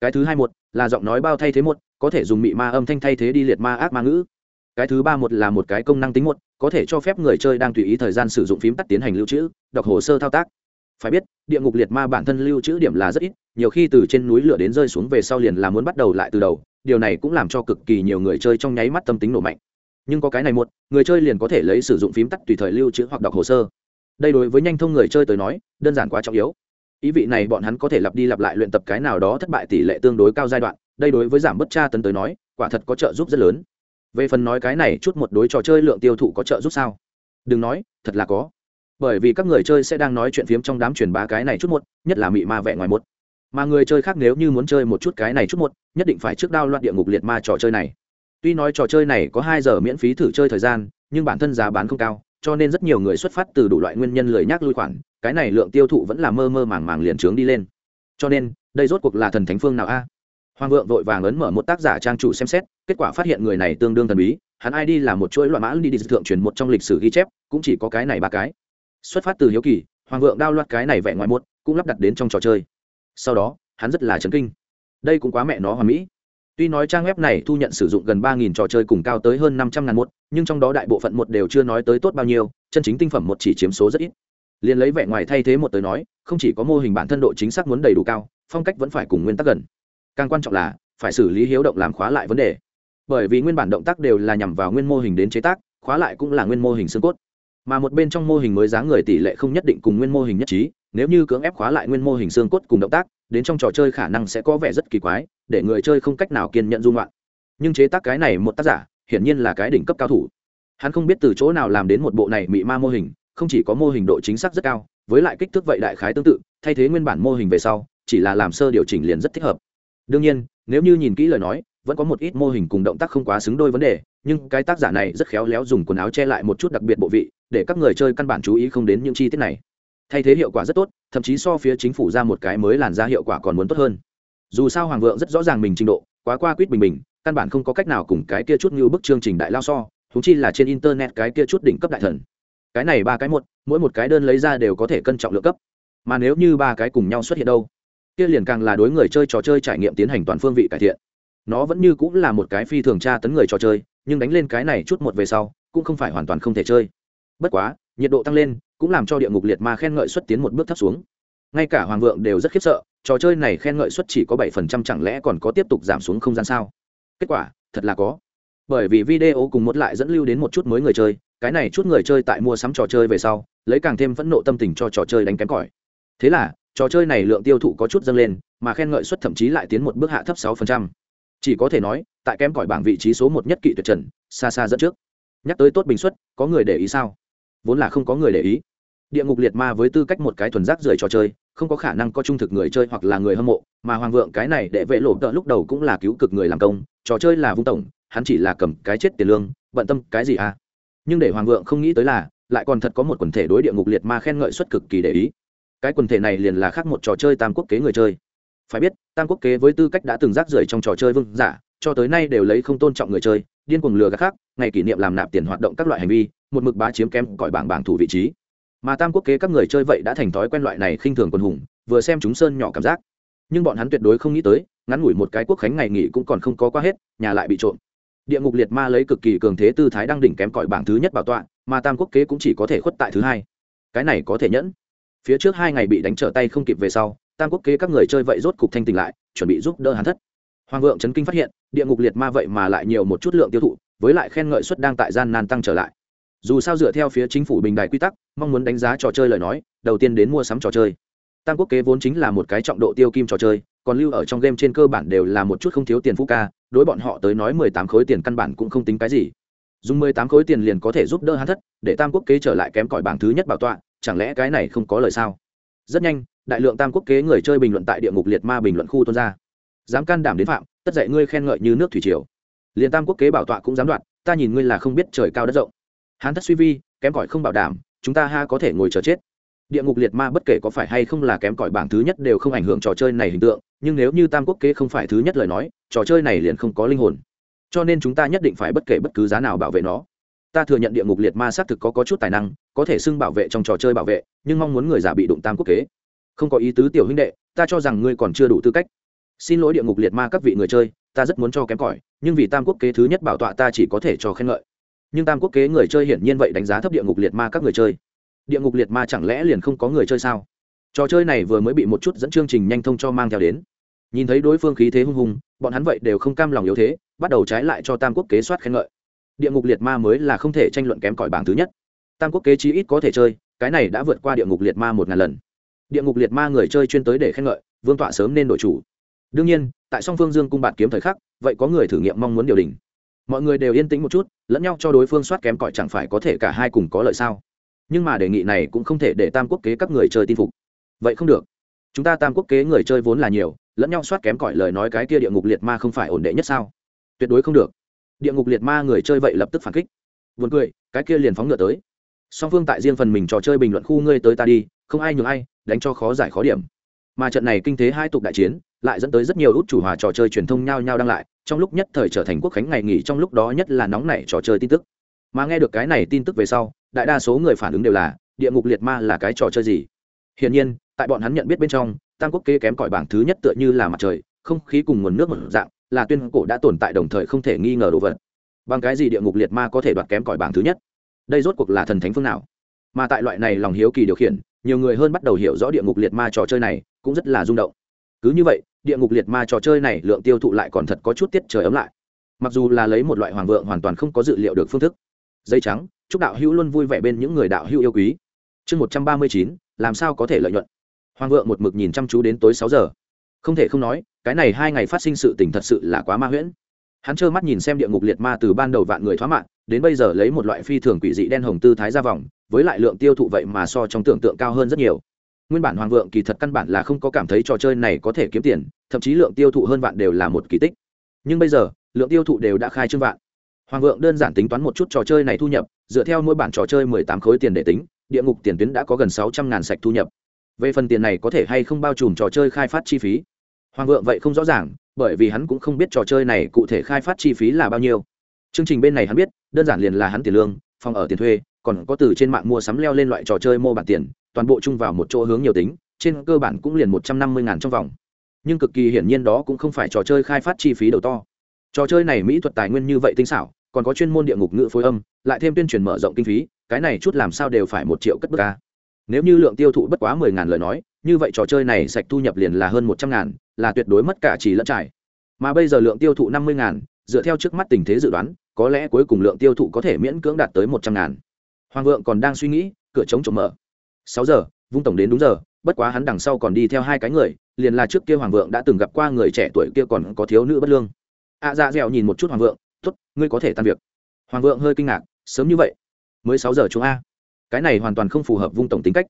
Cái thứ hai một, là giọng nói bao thay thế một, có thể dùng mị ma âm thanh thay thế đi liệt ma ác ma ngữ. Cái thứ ba một là một cái công năng tính một, có thể cho phép người chơi đang tùy ý thời gian sử dụng phím tắt tiến hành lưu trữ, đọc hồ sơ thao tác phải biết, địa ngục liệt ma bản thân lưu trữ điểm là rất ít, nhiều khi từ trên núi lửa đến rơi xuống về sau liền là muốn bắt đầu lại từ đầu, điều này cũng làm cho cực kỳ nhiều người chơi trong nháy mắt tâm tính nổ mạnh. Nhưng có cái này một người chơi liền có thể lấy sử dụng phím tắt tùy thời lưu trữ hoặc đọc hồ sơ. Đây đối với nhanh thông người chơi tới nói, đơn giản quá trọng yếu. Ý vị này bọn hắn có thể lặp đi lặp lại luyện tập cái nào đó thất bại tỷ lệ tương đối cao giai đoạn, đây đối với giảm bất tra tấn tới nói, quả thật có trợ giúp rất lớn. Về phần nói cái này chút một đối trò chơi lượng tiêu thụ có trợ giúp sao? Đừng nói, thật là có bởi vì các người chơi sẽ đang nói chuyện phiếm trong đám truyền bá cái này chút một, nhất là mị ma vẽ ngoài một. Mà người chơi khác nếu như muốn chơi một chút cái này chút một, nhất định phải trước đao loạn địa ngục liệt ma trò chơi này. Tuy nói trò chơi này có hai giờ miễn phí thử chơi thời gian, nhưng bản thân giá bán không cao, cho nên rất nhiều người xuất phát từ đủ loại nguyên nhân lười nhác lui khoản, cái này lượng tiêu thụ vẫn là mơ mơ màng màng liền trướng đi lên. Cho nên, đây rốt cuộc là thần thánh phương nào a? Hoàng vượng vội vàng ấn mở một tác giả trang chủ xem xét, kết quả phát hiện người này tương đương thần bí, hắn id là một chuỗi loại mã đi đi thượng truyền một trong lịch sử ghi chép, cũng chỉ có cái này ba cái xuất phát từ hiếu kỳ, hoàng vượng đao loạt cái này vẽ ngoài một cũng lắp đặt đến trong trò chơi. Sau đó, hắn rất là chấn kinh. Đây cũng quá mẹ nó hoàn mỹ. Tuy nói trang web này thu nhận sử dụng gần ba nghìn trò chơi cùng cao tới hơn năm trăm ngàn một nhưng trong đó đại bộ phận một đều chưa nói tới tốt bao nhiêu, chân chính tinh phẩm một chỉ chiếm số rất ít. Liền lấy vẻ ngoài thay thế một tới nói, không chỉ có mô hình bản thân độ chính xác muốn đầy đủ cao, phong cách vẫn phải cùng nguyên tắc gần. Càng quan trọng là, phải xử lý hiếu động làm khóa lại vấn đề. Bởi vì nguyên bản động tác đều là nhằm vào nguyên mô hình đến chế tác, khóa lại cũng là nguyên mô hình xương cốt mà một bên trong mô hình mới dáng người tỷ lệ không nhất định cùng nguyên mô hình nhất trí, nếu như cưỡng ép khóa lại nguyên mô hình xương cốt cùng động tác, đến trong trò chơi khả năng sẽ có vẻ rất kỳ quái, để người chơi không cách nào kiên nhận dung loạn. Nhưng chế tác cái này một tác giả, hiển nhiên là cái đỉnh cấp cao thủ. Hắn không biết từ chỗ nào làm đến một bộ này mị ma mô hình, không chỉ có mô hình độ chính xác rất cao, với lại kích thước vậy đại khái tương tự, thay thế nguyên bản mô hình về sau, chỉ là làm sơ điều chỉnh liền rất thích hợp. Đương nhiên, nếu như nhìn kỹ lời nói, vẫn có một ít mô hình cùng động tác không quá xứng đôi vấn đề, nhưng cái tác giả này rất khéo léo dùng quần áo che lại một chút đặc biệt bộ vị để các người chơi căn bản chú ý không đến những chi tiết này. Thay thế hiệu quả rất tốt, thậm chí so phía chính phủ ra một cái mới làn ra hiệu quả còn muốn tốt hơn. Dù sao hoàng vượng rất rõ ràng mình trình độ, quá qua quýt bình bình, căn bản không có cách nào cùng cái kia chút như bức chương trình đại lao so thú chi là trên internet cái kia chút đỉnh cấp đại thần. Cái này ba cái một, mỗi một cái đơn lấy ra đều có thể cân trọng lượng cấp. Mà nếu như ba cái cùng nhau xuất hiện đâu, kia liền càng là đối người chơi trò chơi trải nghiệm tiến hành toàn phương vị cải thiện. Nó vẫn như cũng là một cái phi thường tra tấn người trò chơi, nhưng đánh lên cái này chút một về sau, cũng không phải hoàn toàn không thể chơi bất quá, nhiệt độ tăng lên cũng làm cho địa ngục liệt ma khen ngợi xuất tiến một bước thấp xuống. Ngay cả hoàng vượng đều rất khiếp sợ, trò chơi này khen ngợi xuất chỉ có bảy phần trăm chẳng lẽ còn có tiếp tục giảm xuống không gian sao? Kết quả, thật là có. Bởi vì video cùng một lại dẫn lưu đến một chút mới người chơi, cái này chút người chơi tại mua sắm trò chơi về sau, lấy càng thêm phẫn nộ tâm tình cho trò chơi đánh kém cỏi. Thế là, trò chơi này lượng tiêu thụ có chút dâng lên, mà khen ngợi suất thậm chí lại tiến một bước hạ thấp sáu phần trăm. Chỉ có thể nói, tại kém cỏi bảng vị trí số một nhất kỵ tuyệt trần, xa xa dẫn trước. Nhắc tới tốt bình suất, có người để ý sao? Vốn là không có người để ý. Địa ngục liệt ma với tư cách một cái thuần rác rưởi trò chơi, không có khả năng có trung thực người chơi hoặc là người hâm mộ, mà hoàng vượng cái này để vệ lộ tợ lúc đầu cũng là cứu cực người làm công, trò chơi là vung tổng, hắn chỉ là cầm cái chết tiền lương, bận tâm cái gì à? Nhưng để hoàng vượng không nghĩ tới là, lại còn thật có một quần thể đối địa ngục liệt ma khen ngợi xuất cực kỳ để ý. Cái quần thể này liền là khác một trò chơi tam quốc kế người chơi. Phải biết, tam quốc kế với tư cách đã từng rác rưởi trong trò chơi vương giả, cho tới nay đều lấy không tôn trọng người chơi, điên cuồng lừa gạt khác, ngày kỷ niệm làm nạp tiền hoạt động các loại hành vi một mực bá chiếm kém cõi bảng bảng thủ vị trí. Mà tam quốc kế các người chơi vậy đã thành thói quen loại này khinh thường quân hùng, vừa xem chúng sơn nhỏ cảm giác. Nhưng bọn hắn tuyệt đối không nghĩ tới, ngắn ngủi một cái quốc khánh ngày nghỉ cũng còn không có qua hết, nhà lại bị trộm. Địa ngục liệt ma lấy cực kỳ cường thế tư thái đang đỉnh kém cỏi bảng thứ nhất bảo tọa, mà tam quốc kế cũng chỉ có thể khuất tại thứ hai. Cái này có thể nhẫn. Phía trước hai ngày bị đánh trở tay không kịp về sau, tam quốc kế các người chơi vậy rốt cục thanh tỉnh lại, chuẩn bị giúp đỡ hắn thất. Hoàng vượng trấn kinh phát hiện, địa ngục liệt ma vậy mà lại nhiều một chút lượng tiêu thụ, với lại khen ngợi suất đang tại gian nan tăng trở lại dù sao dựa theo phía chính phủ bình đài quy tắc, mong muốn đánh giá trò chơi lời nói, đầu tiên đến mua sắm trò chơi. Tam quốc kế vốn chính là một cái trọng độ tiêu kim trò chơi, còn lưu ở trong game trên cơ bản đều là một chút không thiếu tiền phú ca, đối bọn họ tới nói mười tám khối tiền căn bản cũng không tính cái gì. Dùng mười tám khối tiền liền có thể giúp đỡ hắn thất, để tam quốc kế trở lại kém cỏi bảng thứ nhất bảo tọa, chẳng lẽ cái này không có lời sao? Rất nhanh, đại lượng tam quốc kế người chơi bình luận tại địa ngục liệt ma bình luận khu tuôn ra. Dám can đảm đến phạm, tất dạy ngươi khen ngợi như nước thủy triều. Liền tam quốc kế bảo tọa cũng dám đoạt ta nhìn ngươi là không biết trời cao đất rộng hắn thất suy vi kém cỏi không bảo đảm chúng ta ha có thể ngồi chờ chết. Địa ngục liệt ma bất kể có phải hay không là kém cỏi bảng thứ nhất đều không ảnh hưởng trò chơi này hình tượng nhưng nếu như tam quốc kế không phải thứ nhất lời nói trò chơi này liền không có linh hồn. Cho nên chúng ta nhất định phải bất kể bất cứ giá nào bảo vệ nó. Ta thừa nhận địa ngục liệt ma xác thực có, có chút tài năng có thể xưng bảo vệ trong trò chơi bảo vệ nhưng mong muốn người giả bị đụng tam quốc kế. Không có ý tứ tiểu huynh đệ ta cho rằng ngươi còn chưa đủ tư cách. Xin lỗi địa ngục liệt ma các vị người chơi ta rất muốn cho kém cỏi nhưng vì tam quốc kế thứ nhất bảo tọa ta chỉ có thể cho khen ngợi nhưng tam quốc kế người chơi hiển nhiên vậy đánh giá thấp địa ngục liệt ma các người chơi. Địa ngục liệt ma chẳng lẽ liền không có người chơi sao? Trò chơi này vừa mới bị một chút dẫn chương trình nhanh thông cho mang theo đến. Nhìn thấy đối phương khí thế hung hùng bọn hắn vậy đều không cam lòng yếu thế, bắt đầu trái lại cho tam quốc kế soát khen ngợi. Địa ngục liệt ma mới là không thể tranh luận kém cỏi bảng thứ nhất. Tam quốc kế chí ít có thể chơi, cái này đã vượt qua địa ngục liệt ma một ngàn lần. Địa ngục liệt ma người chơi chuyên tới để khen ngợi, vương tọa sớm nên đổi chủ. Đương nhiên, tại song phương dương cung bạt kiếm thời khắc, vậy có người thử nghiệm mong muốn điều đình mọi người đều yên tĩnh một chút, lẫn nhau cho đối phương soát kém cỏi chẳng phải có thể cả hai cùng có lợi sao? Nhưng mà đề nghị này cũng không thể để tam quốc kế các người chơi tin phục. Vậy không được. Chúng ta tam quốc kế người chơi vốn là nhiều, lẫn nhau soát kém cỏi lời nói cái kia địa ngục liệt ma không phải ổn định nhất sao? Tuyệt đối không được. Địa ngục liệt ma người chơi vậy lập tức phản kích. Vượt cười, cái kia liền phóng ngựa tới. Song phương tại riêng phần mình trò chơi bình luận khu ngươi tới ta đi, không ai nhường ai, đánh cho khó giải khó điểm. Mà trận này kinh tế hai tục đại chiến lại dẫn tới rất nhiều út chủ hòa trò chơi truyền thông nhau nhau đăng lại, trong lúc nhất thời trở thành quốc khánh ngày nghỉ, trong lúc đó nhất là nóng nảy trò chơi tin tức. Mà nghe được cái này tin tức về sau, đại đa số người phản ứng đều là, địa ngục liệt ma là cái trò chơi gì? Hiển nhiên, tại bọn hắn nhận biết bên trong, tam quốc kế kém cỏi bảng thứ nhất tựa như là mặt trời, không khí cùng nguồn nước một dạng, là tuyên cổ đã tồn tại đồng thời không thể nghi ngờ đồ vật. Bằng cái gì địa ngục liệt ma có thể đoạt kém cỏi bảng thứ nhất? Đây rốt cuộc là thần thánh phương nào? Mà tại loại này lòng hiếu kỳ điều khiển, nhiều người hơn bắt đầu hiểu rõ địa ngục liệt ma trò chơi này, cũng rất là rung động. Cứ như vậy địa ngục liệt ma trò chơi này lượng tiêu thụ lại còn thật có chút tiết trời ấm lại. Mặc dù là lấy một loại hoàng vượng hoàn toàn không có dự liệu được phương thức. Dây trắng, chúc đạo hữu luôn vui vẻ bên những người đạo hữu yêu quý. Chương một trăm ba mươi chín, làm sao có thể lợi nhuận? Hoàng vượng một mực nhìn chăm chú đến tối sáu giờ. Không thể không nói, cái này hai ngày phát sinh sự tình thật sự là quá ma huyễn. Hắn trơ mắt nhìn xem địa ngục liệt ma từ ban đầu vạn người thoá mạng, đến bây giờ lấy một loại phi thường quỷ dị đen hồng tư thái ra vòng, với lại lượng tiêu thụ vậy mà so trong tưởng tượng cao hơn rất nhiều nguyên bản hoàng vượng kỳ thật căn bản là không có cảm thấy trò chơi này có thể kiếm tiền, thậm chí lượng tiêu thụ hơn vạn đều là một kỳ tích. Nhưng bây giờ, lượng tiêu thụ đều đã khai trương vạn. Hoàng vượng đơn giản tính toán một chút trò chơi này thu nhập, dựa theo mỗi bản trò chơi mười tám khối tiền để tính, địa ngục tiền tuyến đã có gần sáu trăm ngàn sạch thu nhập. Về phần tiền này có thể hay không bao trùm trò chơi khai phát chi phí? Hoàng vượng vậy không rõ ràng, bởi vì hắn cũng không biết trò chơi này cụ thể khai phát chi phí là bao nhiêu. Chương trình bên này hắn biết, đơn giản liền là hắn tiền lương, phòng ở tiền thuê, còn có từ trên mạng mua sắm leo lên loại trò chơi mô bản tiền toàn bộ chung vào một chỗ hướng nhiều tính, trên cơ bản cũng liền một trăm năm mươi ngàn trong vòng. Nhưng cực kỳ hiển nhiên đó cũng không phải trò chơi khai phát chi phí đầu to. Trò chơi này mỹ thuật tài nguyên như vậy tinh xảo, còn có chuyên môn địa ngục ngữ phối âm, lại thêm tuyên truyền mở rộng kinh phí, cái này chút làm sao đều phải một triệu cất bức ca. Nếu như lượng tiêu thụ bất quá mười ngàn lời nói, như vậy trò chơi này sạch thu nhập liền là hơn một trăm ngàn, là tuyệt đối mất cả chỉ lẫn trải. Mà bây giờ lượng tiêu thụ năm mươi ngàn, dựa theo trước mắt tình thế dự đoán, có lẽ cuối cùng lượng tiêu thụ có thể miễn cưỡng đạt tới một trăm ngàn. Hoàng vượng còn đang suy nghĩ, cửa chống trộm mở sáu giờ vung tổng đến đúng giờ bất quá hắn đằng sau còn đi theo hai cái người liền là trước kia hoàng vượng đã từng gặp qua người trẻ tuổi kia còn có thiếu nữ bất lương. Ạ à, dạ dẻo nhìn một chút hoàng vượng t ố t ngươi có thể tan việc. Hoàng vượng hơi kinh ngạc sớm như vậy mới sáu giờ chúng a. Cái này hoàn toàn không phù hợp vung tổng tính cách.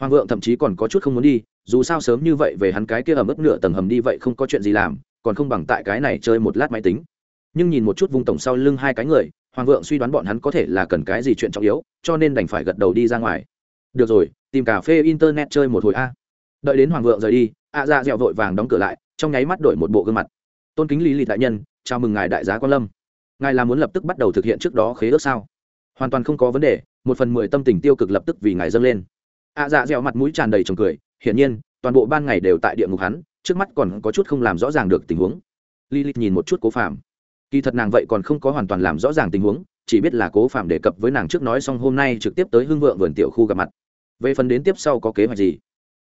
Hoàng vượng thậm chí còn có chút không muốn đi dù sao sớm như vậy về hắn cái kia ở mức nửa tầng hầm đi vậy không có chuyện gì làm còn không bằng tại cái này chơi một lát máy tính. Nhưng nhìn một chút vung tổng sau lưng hai cái người hoàng vượng suy đoán bọn hắn có thể là cần cái gì chuyện trọng yếu cho nên đành phải gật đầu đi ra ngoài được rồi, tìm cà phê internet chơi một hồi a. Đợi đến hoàng vượng rời đi, ạ dạ dẹo vội vàng đóng cửa lại, trong nháy mắt đổi một bộ gương mặt. Tôn kính lý lì đại nhân, chào mừng ngài đại giá quan lâm. Ngài là muốn lập tức bắt đầu thực hiện trước đó khế ước sao? Hoàn toàn không có vấn đề, một phần mười tâm tình tiêu cực lập tức vì ngài dâng lên. Ạ dạ dẹo mặt mũi tràn đầy trồng cười, hiển nhiên, toàn bộ ban ngày đều tại địa ngục hắn, trước mắt còn có chút không làm rõ ràng được tình huống. Lilith nhìn một chút cố phạm kỳ thật nàng vậy còn không có hoàn toàn làm rõ ràng tình huống, chỉ biết là cố phạm đề cập với nàng trước nói xong hôm nay trực tiếp tới hưng vượng vườn tiểu khu gặp mặt về phần đến tiếp sau có kế hoạch gì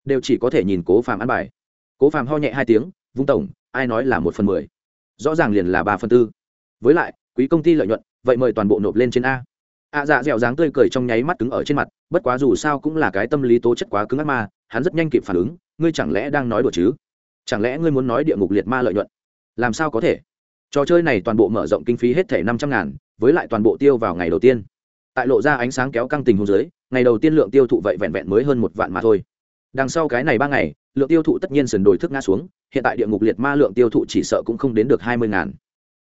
đều chỉ có thể nhìn cố phạm ăn bài. Cố phạm ho nhẹ hai tiếng vung tổng ai nói là một phần mười? Rõ ràng liền là ba phần tư. Với lại quý công ty lợi nhuận vậy mời toàn bộ nộp lên trên a. Ạ à, dạ dẻo dáng tươi cười trong nháy mắt cứng ở trên mặt bất quá dù sao cũng là cái tâm lý tố chất quá cứng ác ma hắn rất nhanh kịp phản ứng ngươi chẳng lẽ đang nói đùa chứ? Chẳng lẽ ngươi muốn nói địa ngục liệt ma lợi nhuận? Làm sao có thể? Trò chơi này toàn bộ mở rộng kinh phí hết thể năm trăm ngàn với lại toàn bộ tiêu vào ngày đầu tiên tại lộ ra ánh sáng kéo căng tình hồ dưới ngày đầu tiên lượng tiêu thụ vậy vẹn vẹn mới hơn một vạn mà thôi. Đằng sau cái này ba ngày lượng tiêu thụ tất nhiên sườn đổi thức ngã xuống hiện tại địa ngục liệt ma lượng tiêu thụ chỉ sợ cũng không đến được hai mươi ngàn.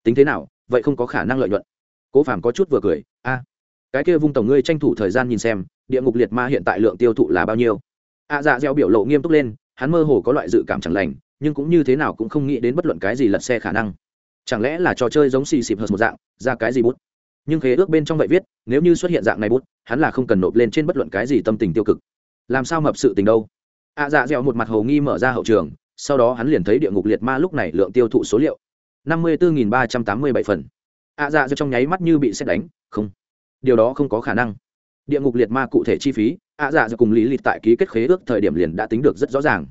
Tính thế nào vậy không có khả năng lợi nhuận. Cố phàm có chút vừa cười a cái kia vung tổng ngươi tranh thủ thời gian nhìn xem địa ngục liệt ma hiện tại lượng tiêu thụ là bao nhiêu? A à, dạ gieo biểu lộ nghiêm túc lên hắn mơ hồ có loại dự cảm chẳng lành nhưng cũng như thế nào cũng không nghĩ đến bất luận cái gì lật xe khả năng. Chẳng lẽ là trò chơi giống xì xịp hợp một dạng ra cái gì bút? Nhưng khế ước bên trong vậy viết nếu như xuất hiện dạng này bút hắn là không cần nộp lên trên bất luận cái gì tâm tình tiêu cực. Làm sao mập sự tình đâu? Ạ à, dạ dẻo một mặt hồ nghi mở ra hậu trường sau đó hắn liền thấy địa ngục liệt ma lúc này lượng tiêu thụ số liệu. năm mươi bốn ba trăm tám mươi bảy phần. Ạ à, dạ dẻo trong nháy mắt như bị xét đánh không. Điều đó không có khả năng. Địa ngục liệt ma cụ thể chi phí ạ à, dạ dẻo cùng lý lịch tại ký kết khế ước thời điểm liền đã tính được rất rõ ràng.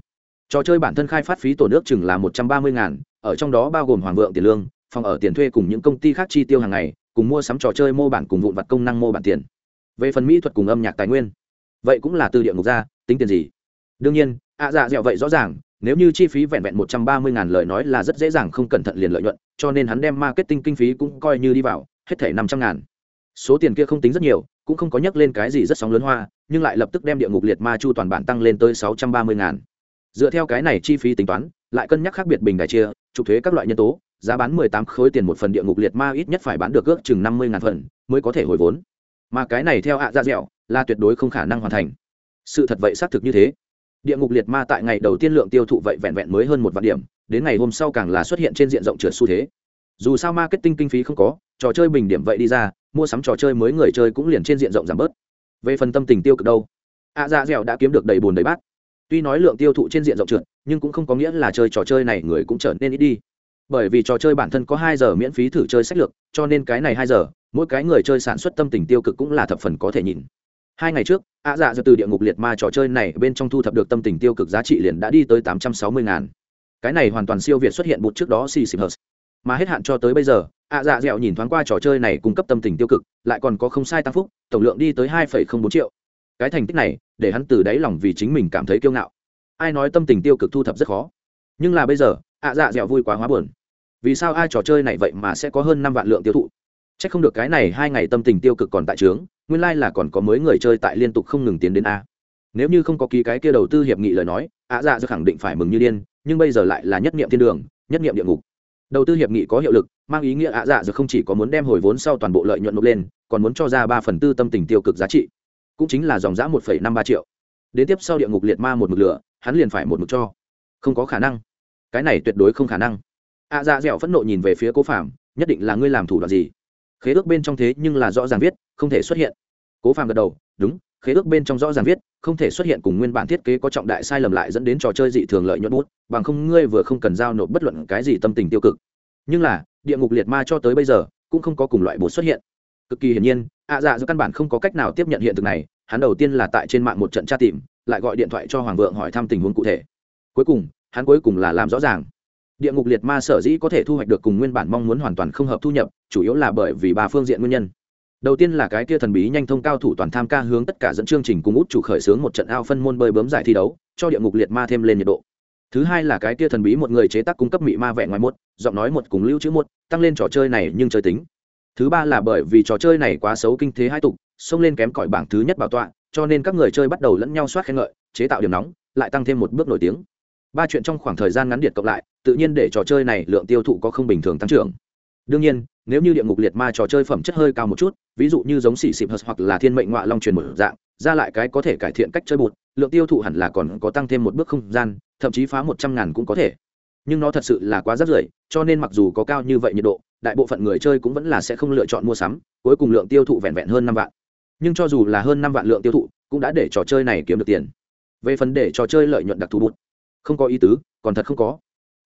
Trò chơi bản thân khai phát phí tổ nước chừng là một trăm ba mươi ngàn ở trong đó bao gồm hoàng vượng tiền lương phòng ở tiền thuê cùng những công ty khác chi tiêu hàng ngày cùng mua sắm trò chơi mô bản cùng vụn vặt công năng mô bản tiền. Về phần mỹ thuật cùng âm nhạc tài nguyên, vậy cũng là từ địa ngục ra, tính tiền gì? Đương nhiên, ạ dạ dẹo vậy rõ ràng, nếu như chi phí vẹn vẹn một trăm ba mươi ngàn lời nói là rất dễ dàng không cẩn thận liền lợi nhuận, cho nên hắn đem marketing kinh phí cũng coi như đi vào, hết thể năm trăm ngàn. Số tiền kia không tính rất nhiều, cũng không có nhắc lên cái gì rất sóng lớn hoa, nhưng lại lập tức đem địa ngục liệt ma chu toàn bản tăng lên tới sáu trăm ba mươi ngàn. Dựa theo cái này chi phí tính toán, lại cân nhắc khác biệt bình đại chia, trục thuế các loại nhân tố giá bán mười tám khối tiền một phần địa ngục liệt ma ít nhất phải bán được ước chừng năm mươi ngàn phần mới có thể hồi vốn. Mà cái này theo ạ ra dẻo là tuyệt đối không khả năng hoàn thành. Sự thật vậy xác thực như thế. Địa ngục liệt ma tại ngày đầu tiên lượng tiêu thụ vậy vẹn vẹn mới hơn một vạn điểm đến ngày hôm sau càng là xuất hiện trên diện rộng trượt xu thế. Dù sao marketing kinh phí không có trò chơi bình điểm vậy đi ra mua sắm trò chơi mới người chơi cũng liền trên diện rộng giảm bớt. Về phần tâm tình tiêu cực đâu? Ạ à, dạ dẻo đã kiếm được đầy bùn đầy bát. Tuy nói lượng tiêu thụ trên diện rộng trượt nhưng cũng không có nghĩa là chơi trò chơi này người cũng trở nên ít đi bởi vì trò chơi bản thân có hai giờ miễn phí thử chơi sách lược, cho nên cái này hai giờ, mỗi cái người chơi sản xuất tâm tình tiêu cực cũng là thập phần có thể nhìn hai ngày trước, ạ dạ giờ từ địa ngục liệt ma trò chơi này bên trong thu thập được tâm tình tiêu cực giá trị liền đã đi tới tám trăm sáu mươi ngàn. Cái này hoàn toàn siêu việt xuất hiện bụt trước đó xì xịp hờ mà hết hạn cho tới bây giờ, ạ dạ dẹo nhìn thoáng qua trò chơi này cung cấp tâm tình tiêu cực, lại còn có không sai tăng phúc, tổng lượng đi tới hai bốn triệu. Cái thành tích này, để hắn từ đáy lòng vì chính mình cảm thấy kiêu ngạo. Ai nói tâm tình tiêu cực thu thập rất khó. Nhưng là bây giờ, ạ dạ dẹo vui quá hóa buồn vì sao ai trò chơi này vậy mà sẽ có hơn năm vạn lượng tiêu thụ? C h ắ c không được cái này hai ngày tâm tình tiêu cực còn tại trướng, nguyên lai、like、là còn có mới người chơi tại liên tục không ngừng tiến đến a. Nếu như không có ký cái kia đầu tư hiệp nghị lời nói ạ dạ sẽ khẳng định phải mừng như điên, nhưng bây giờ lại là nhất nghiệm thiên đường, nhất nghiệm địa ngục. Đầu tư hiệp nghị có hiệu lực, mang ý nghĩa ạ dạ giờ không chỉ có muốn đem hồi vốn sau toàn bộ lợi nhuận nộp lên, còn muốn cho ra ba phần tư tâm tình tiêu cực giá trị. Cũng chính là dòng giã một năm ba triệu. Đến tiếp sau địa ngục liệt ma một mực lửa, hắn liền phải một mực cho. Không có khả năng. Cái này tuyệt đối không khả năng ạ dạ dẻo phẫn nộ nhìn về phía cố phạm nhất định là ngươi làm thủ đoạn gì? Khế ước bên trong thế nhưng là rõ ràng viết, không thể xuất hiện. Cố phạm gật đầu, đúng, khế ước bên trong rõ ràng viết, không thể xuất hiện cùng nguyên bản thiết kế có trọng đại sai lầm lại dẫn đến trò chơi dị thường lợi nhuận bút, bằng không ngươi vừa không cần giao nộp bất luận cái gì tâm tình tiêu cực. Nhưng là, địa ngục liệt ma cho tới bây giờ, cũng không có cùng loại bột xuất hiện. Cực kỳ hiển nhiên, ạ dạ do căn bản không có cách nào tiếp nhận hiện thực này, hắn đầu tiên là tại trên mạng một trận tra tìm, lại gọi điện thoại cho hoàng vượng hỏi thăm tình huống cụ thể. Cuối cùng, hắn cuối cùng là làm rõ ràng địa ngục liệt ma sở dĩ có thể thu hoạch được cùng nguyên bản mong muốn hoàn toàn không hợp thu nhập, chủ yếu là bởi vì ba phương diện nguyên nhân. Đầu tiên là cái kia thần bí nhanh thông cao thủ toàn tham ca hướng tất cả dẫn chương trình cùng út chủ khởi xướng một trận ao phân môn bơi bướm giải thi đấu, cho địa ngục liệt ma thêm lên nhiệt độ. Thứ hai là cái kia thần bí một người chế tác cung cấp mị ma vẽ ngoài một, giọng nói một cùng lưu trữ một, tăng lên trò chơi này nhưng chơi tính. Thứ ba là bởi vì trò chơi này quá xấu kinh thế hai tục, xông lên kém cỏi bảng thứ nhất bảo tọa, cho nên các người chơi bắt đầu lẫn nhau soát khen ngợi, chế tạo điểm nóng, lại tăng thêm một bước nổi tiếng ba chuyện trong khoảng thời gian ngắn điện cộng lại, tự nhiên để trò chơi này lượng tiêu thụ có không bình thường tăng trưởng. Đương nhiên, nếu như địa ngục liệt ma trò chơi phẩm chất hơi cao một chút, ví dụ như giống xỉ xịp hoặc là thiên mệnh ngoại long truyền một dạng, ra lại cái có thể cải thiện cách chơi bụt, lượng tiêu thụ hẳn là còn có tăng thêm một bước không gian, thậm chí phá một trăm ngàn cũng có thể. Nhưng nó thật sự là quá rất rưởi, cho nên mặc dù có cao như vậy nhiệt độ, đại bộ phận người chơi cũng vẫn là sẽ không lựa chọn mua sắm, cuối cùng lượng tiêu thụ vẹn vẹn hơn năm vạn. Nhưng cho dù là hơn năm vạn lượng tiêu thụ, cũng đã để trò chơi này kiếm được tiền. Về phần để trò chơi lợi nhuận đặc thù bụt không có ý tứ còn thật không có.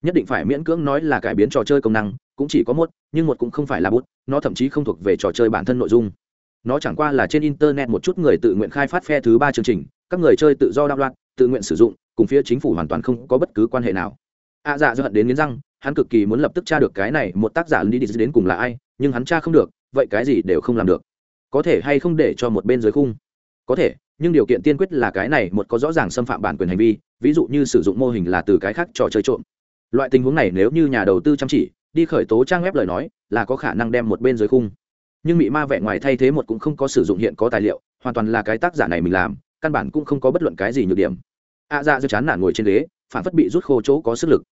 Nhất định phải miễn cưỡng nói là cải biến trò chơi công năng cũng chỉ có một nhưng một cũng không phải là bút nó thậm chí không thuộc về trò chơi bản thân nội dung. Nó chẳng qua là trên internet một chút người tự nguyện khai phát phe thứ ba chương trình các người chơi tự do đạo loạn tự nguyện sử dụng cùng phía chính phủ hoàn toàn không có bất cứ quan hệ nào. A à, dạ do hận đến nghiến răng hắn cực kỳ muốn lập tức tra được cái này một tác giả lý đi đến cùng là ai nhưng hắn tra không được vậy cái gì đều không làm được. Có thể hay không để cho một bên dưới khung? Có thể nhưng điều kiện tiên quyết là cái này một có rõ ràng xâm phạm bản quyền hành vi ví dụ như sử dụng mô hình là từ cái khác trò chơi trộm. Loại tình huống này nếu như nhà đầu tư chăm chỉ đi khởi tố trang web lời nói là có khả năng đem một bên dưới khung. Nhưng mỹ ma vẽ ngoài thay thế một cũng không có sử dụng hiện có tài liệu hoàn toàn là cái tác giả này mình làm căn bản cũng không có bất luận cái gì nhược điểm. A à, dạ dư chán nản ngồi trên ghế phản phất bị rút khô chỗ có sức lực.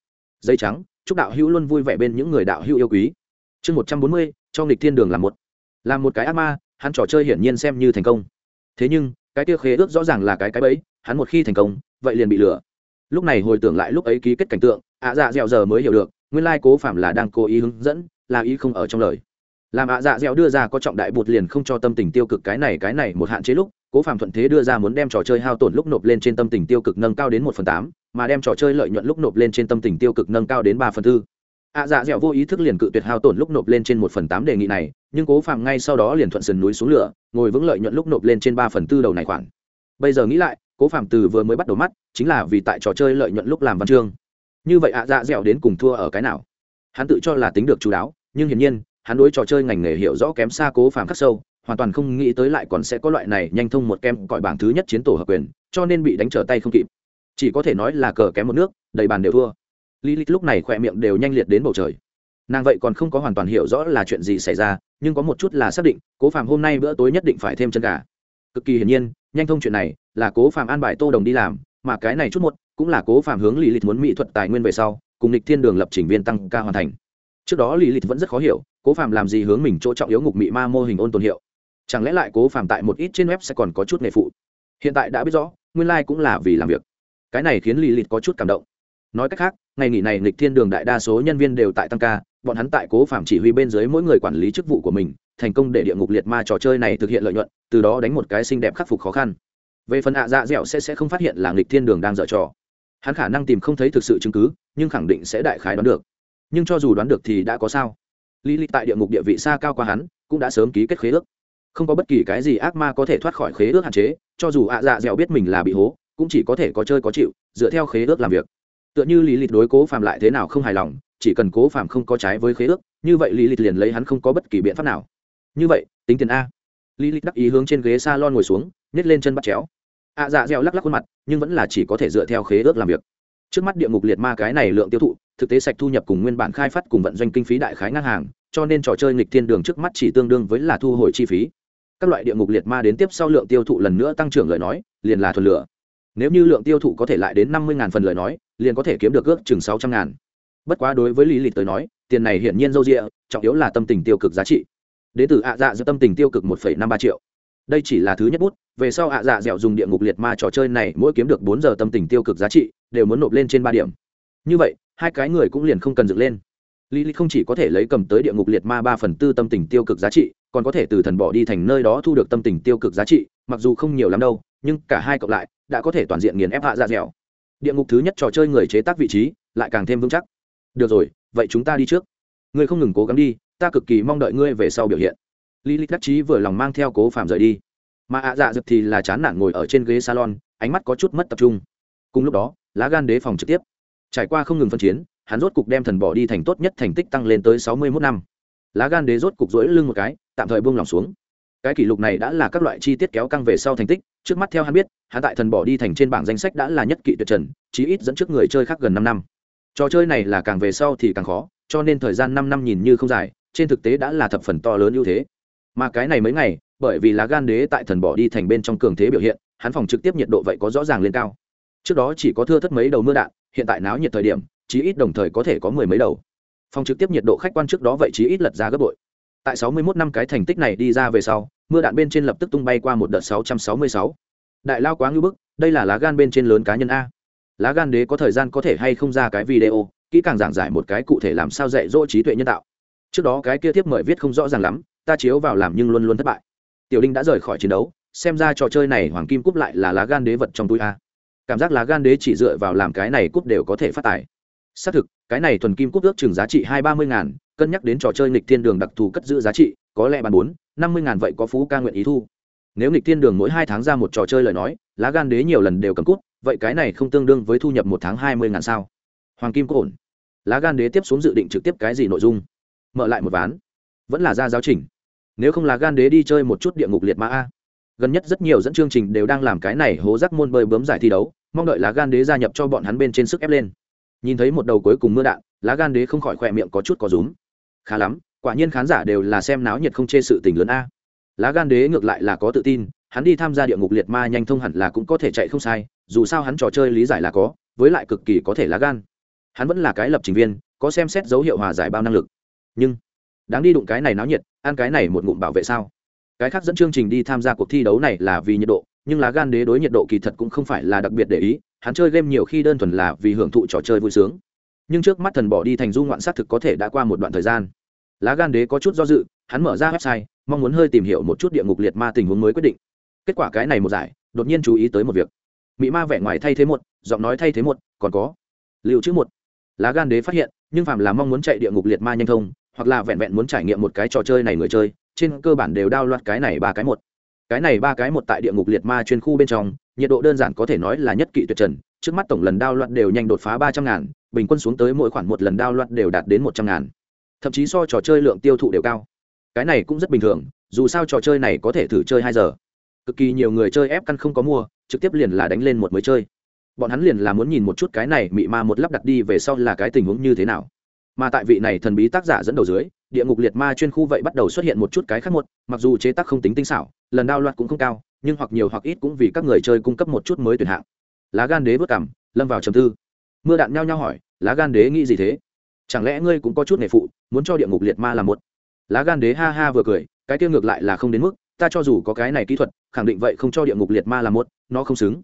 Dây trắng chúc đạo hữu luôn vui vẻ bên những người đạo hữu yêu quý. Chương một trăm bốn mươi cho nghịch thiên đường là một. Làm một cái ác ma hắn trò chơi hiển nhiên xem như thành công. Thế nhưng cái tiêu khế ước rõ ràng là cái cái bẫy, hắn một khi thành công, vậy liền bị lừa. Lúc này hồi tưởng lại lúc ấy ký kết cảnh tượng, ạ dạ dẻo giờ mới hiểu được, nguyên lai cố phạm là đang cố ý hướng dẫn, là ý không ở trong lời. Làm ạ dạ dẻo đưa ra có trọng đại bụt liền không cho tâm tình tiêu cực cái này cái này một hạn chế lúc, cố phạm thuận thế đưa ra muốn đem trò chơi hao tổn lúc nộp lên trên tâm tình tiêu cực nâng cao đến một phần tám, mà đem trò chơi lợi nhuận lúc nộp lên trên tâm tình tiêu cực nâng cao đến ba phần tư ạ dạ dẻo vô ý thức liền cự tuyệt hao tổn lúc nộp lên trên một phần tám đề nghị này, nhưng cố phạm ngay sau đó liền thuận sườn núi xuống lửa, ngồi vững lợi nhuận lúc nộp lên trên ba phần tư đầu này khoản. Bây giờ nghĩ lại, cố phạm từ vừa mới bắt đầu mắt, chính là vì tại trò chơi lợi nhuận lúc làm văn chương. Như vậy ạ dạ dẻo đến cùng thua ở cái nào? Hắn tự cho là tính được chú đáo, nhưng hiển nhiên, hắn đối trò chơi ngành nghề hiểu rõ kém xa cố phạm khắc sâu, hoàn toàn không nghĩ tới lại còn sẽ có loại này nhanh thông một kem cõi bảng thứ nhất chiến tổ hợp quyền, cho nên bị đánh trở tay không kịp. Chỉ có thể nói là cờ kém một nước, đầy bàn đều thua lilith lúc này khỏe miệng đều nhanh liệt đến bầu trời. Nàng vậy còn không có hoàn toàn hiểu rõ là chuyện gì xảy ra, nhưng có một chút là xác định, cố phạm hôm nay bữa tối nhất định phải thêm chân gà. Cực kỳ hiển nhiên, nhanh thông chuyện này, là cố phạm an bài tô đồng đi làm, mà cái này chút một cũng là cố phạm hướng lý lịch muốn mỹ thuật tài nguyên về sau, cùng lịch thiên đường lập trình viên tăng ca hoàn thành. Trước đó lý lịch vẫn rất khó hiểu, cố phạm làm gì hướng mình chỗ trọng yếu ngục mị ma mô hình ôn tồn hiệu. Chẳng lẽ lại cố phạm tại một ít trên web sẽ còn có chút nghề phụ? Hiện tại đã biết rõ, nguyên lai cũng là vì làm việc. Cái này khiến lý lịch có chút cảm động nói cách khác, ngày nghỉ này lịch thiên đường đại đa số nhân viên đều tại tăng ca, bọn hắn tại cố phạm chỉ huy bên dưới mỗi người quản lý chức vụ của mình, thành công để địa ngục liệt ma trò chơi này thực hiện lợi nhuận, từ đó đánh một cái xinh đẹp khắc phục khó khăn. Về phần ạ dạ dẻo sẽ sẽ không phát hiện là nghịch thiên đường đang dở trò. Hắn khả năng tìm không thấy thực sự chứng cứ, nhưng khẳng định sẽ đại khái đoán được. Nhưng cho dù đoán được thì đã có sao? Lý lịch tại địa ngục địa vị xa cao qua hắn, cũng đã sớm ký kết khế ước. Không có bất kỳ cái gì ác ma có thể thoát khỏi khế ước hạn chế, cho dù ạ dạ dẻo biết mình là bị hố, cũng chỉ có thể có chơi có chịu, dựa theo khế ước làm việc tựa như lý lịch đối cố phạm lại thế nào không hài lòng, chỉ cần cố phạm không có trái với khế ước, như vậy lý lịch liền lấy hắn không có bất kỳ biện pháp nào. Như vậy, tính tiền a. Lý lịch đắc ý hướng trên ghế s a lon ngồi xuống nhét lên chân bắt chéo. Ạ dạ dẻo lắc lắc khuôn mặt, nhưng vẫn là chỉ có thể dựa theo khế ước làm việc. Trước mắt địa ngục liệt ma cái này lượng tiêu thụ, thực tế sạch thu nhập cùng nguyên bản khai phát cùng vận doanh kinh phí đại khái ngang hàng, cho nên trò chơi nghịch thiên đường trước mắt chỉ tương đương với là thu hồi chi phí. Các loại địa ngục liệt ma đến tiếp sau lượng tiêu thụ lần nữa tăng trưởng lời nói, liền là thuần lửa nếu như lượng tiêu thụ có thể lại đến năm mươi phần lời nói, liền có thể kiếm được ước chừng sáu trăm ngàn. Bất quá đối với lý lịch tới nói, tiền này hiển nhiên dâu rịa trọng yếu là tâm tình tiêu cực giá trị. Đến từ ạ dạ giữa tâm tình tiêu cực một năm ba triệu. Đây chỉ là thứ nhất bút, về sau ạ dạ dẻo dùng địa ngục liệt ma trò chơi này mỗi kiếm được bốn giờ tâm tình tiêu cực giá trị, đều muốn nộp lên trên ba điểm. Như vậy, hai cái người cũng liền không cần dựng lên. Lý lịch không chỉ có thể lấy cầm tới địa ngục liệt ma ba phần tư tâm tình tiêu cực giá trị, còn có thể từ thần bỏ đi thành nơi đó thu được tâm tình tiêu cực giá trị, mặc dù không nhiều lắm đâu, nhưng cả hai cộng lại đã có thể toàn diện nghiền ép hạ dạ dẻo. Địa ngục thứ nhất trò chơi người chế tác vị trí, lại càng thêm vững chắc. Được rồi, vậy chúng ta đi trước. Ngươi không ngừng cố gắng đi, ta cực kỳ mong đợi ngươi về sau biểu hiện. Lý lịch đắc chí vừa lòng mang theo cố phạm rời đi. Mà ạ dạ dực thì là chán nản ngồi ở trên ghế salon, ánh mắt có chút mất tập trung. Cùng lúc đó, lá gan đế phòng trực tiếp. Trải qua không ngừng phân chiến, hắn rốt cục đem thần bỏ đi thành tốt nhất thành tích tăng lên tới sáu mươi mốt năm. Lá gan đế rốt cục rỗi lưng một cái, tạm thời buông lỏng xuống. Cái kỷ lục này đã là các loại chi tiết kéo căng về sau thành tích trước mắt theo hắn biết, hắn tại thần bỏ đi thành trên bảng danh sách đã là nhất kỵ tuyệt trần, chí ít dẫn trước người chơi khác gần năm năm. Trò chơi này là càng về sau thì càng khó, cho nên thời gian năm năm nhìn như không dài, trên thực tế đã là thập phần to lớn ưu thế. Mà cái này mấy ngày, bởi vì lá gan đế tại thần bỏ đi thành bên trong cường thế biểu hiện, hắn phòng trực tiếp nhiệt độ vậy có rõ ràng lên cao. Trước đó chỉ có thưa thất mấy đầu mưa đạn, hiện tại náo nhiệt thời điểm, chí ít đồng thời có thể có mười mấy đầu. Phòng trực tiếp nhiệt độ khách quan trước đó vậy chí ít lật ra gấp bội. Tại sáu mươi 61 năm cái thành tích này đi ra về sau mưa đạn bên trên lập tức tung bay qua một đợt sáu trăm sáu mươi sáu. Đại lao quá ngưu bức, đây là lá gan bên trên lớn cá nhân a. Lá gan đế có thời gian có thể hay không ra cái video, kỹ càng giảng giải một cái cụ thể làm sao dạy dỗ trí tuệ nhân tạo. Trước đó cái kia tiếp mời viết không rõ ràng lắm, ta chiếu vào làm nhưng luôn luôn thất bại. Tiểu đinh đã rời khỏi chiến đấu, xem ra trò chơi này hoàng kim cúp lại là lá gan đế vật trong túi a. Cảm giác lá gan đế chỉ dựa vào làm cái này cúp đều có thể phát tài. Xác thực, cái này thuần kim cúp ước chừng giá trị hai ba mươi ngàn, cân nhắc đến trò chơi nghịch thiên đường đặc thù cất giữ giá trị có lẽ bàn bốn, năm mươi ngàn vậy có phú ca nguyện ý thu. Nếu nghịch thiên đường mỗi hai tháng ra một trò chơi lời nói, lá gan đế nhiều lần đều cầm cút, vậy cái này không tương đương với thu nhập một tháng hai mươi ngàn sao? Hoàng kim có ổn. Lá gan đế tiếp xuống dự định trực tiếp cái gì nội dung? Mở lại một ván. Vẫn là ra giáo trình. Nếu không là gan đế đi chơi một chút địa ngục liệt mã a. Gần nhất rất nhiều dẫn chương trình đều đang làm cái này hố rác môn bơi bướm giải thi đấu, mong đợi lá gan đế gia nhập cho bọn hắn bên trên sức ép lên. Nhìn thấy một đầu cuối cùng mưa đạn, lá gan đế không khỏi khỏe miệng có chút có rúm. Khá lắm quả nhiên khán giả đều là xem náo nhiệt không chê sự tình lớn a. Lá gan đế ngược lại là có tự tin, hắn đi tham gia địa ngục liệt ma nhanh thông hẳn là cũng có thể chạy không sai, dù sao hắn trò chơi lý giải là có, với lại cực kỳ có thể lá gan. Hắn vẫn là cái lập trình viên, có xem xét dấu hiệu hòa giải bao năng lực. Nhưng, đáng đi đụng cái này náo nhiệt, ăn cái này một ngụm bảo vệ sao? Cái khác dẫn chương trình đi tham gia cuộc thi đấu này là vì nhiệt độ, nhưng lá gan đế đối nhiệt độ kỳ thật cũng không phải là đặc biệt để ý, hắn chơi game nhiều khi đơn thuần là vì hưởng thụ trò chơi vui sướng. Nhưng trước mắt thần bỏ đi thành du ngoạn xác thực có thể đã qua một đoạn thời gian lá gan đế có chút do dự, hắn mở ra website, mong muốn hơi tìm hiểu một chút địa ngục liệt ma tình huống mới quyết định. Kết quả cái này một giải, đột nhiên chú ý tới một việc. Mỹ ma vẻ ngoài thay thế một, giọng nói thay thế một, còn có. Liệu chữ một. Lá gan đế phát hiện, nhưng phạm là mong muốn chạy địa ngục liệt ma nhanh thông, hoặc là vẹn vẹn muốn trải nghiệm một cái trò chơi này người chơi, trên cơ bản đều đao loạt cái này ba cái một. Cái này ba cái một tại địa ngục liệt ma chuyên khu bên trong, nhiệt độ đơn giản có thể nói là nhất kỵ tuyệt trần, trước mắt tổng lần đao loạt đều nhanh đột phá ba trăm ngàn, bình quân xuống tới mỗi khoản một lần đao loạt đều đạt đến một trăm ngàn thậm chí so trò chơi lượng tiêu thụ đều cao. Cái này cũng rất bình thường, dù sao trò chơi này có thể thử chơi hai giờ. Cực kỳ nhiều người chơi ép căn không có mua, trực tiếp liền là đánh lên một mới chơi. Bọn hắn liền là muốn nhìn một chút cái này mị ma một lắp đặt đi về sau là cái tình huống như thế nào. Mà tại vị này thần bí tác giả dẫn đầu dưới, địa ngục liệt ma chuyên khu vậy bắt đầu xuất hiện một chút cái khác một, mặc dù chế tác không tính tinh xảo, lần đao loạt cũng không cao, nhưng hoặc nhiều hoặc ít cũng vì các người chơi cung cấp một chút mới tuyển hạng. Lá gan đế vất cảm, lâm vào trầm tư. Mưa đạn nhao nhao hỏi, lá gan đế nghĩ gì thế? Chẳng lẽ ngươi cũng có chút nghề phụ, muốn cho địa ngục liệt ma làm một? Lá gan đế ha ha vừa cười, cái kia ngược lại là không đến mức, ta cho dù có cái này kỹ thuật, khẳng định vậy không cho địa ngục liệt ma làm một, nó không xứng.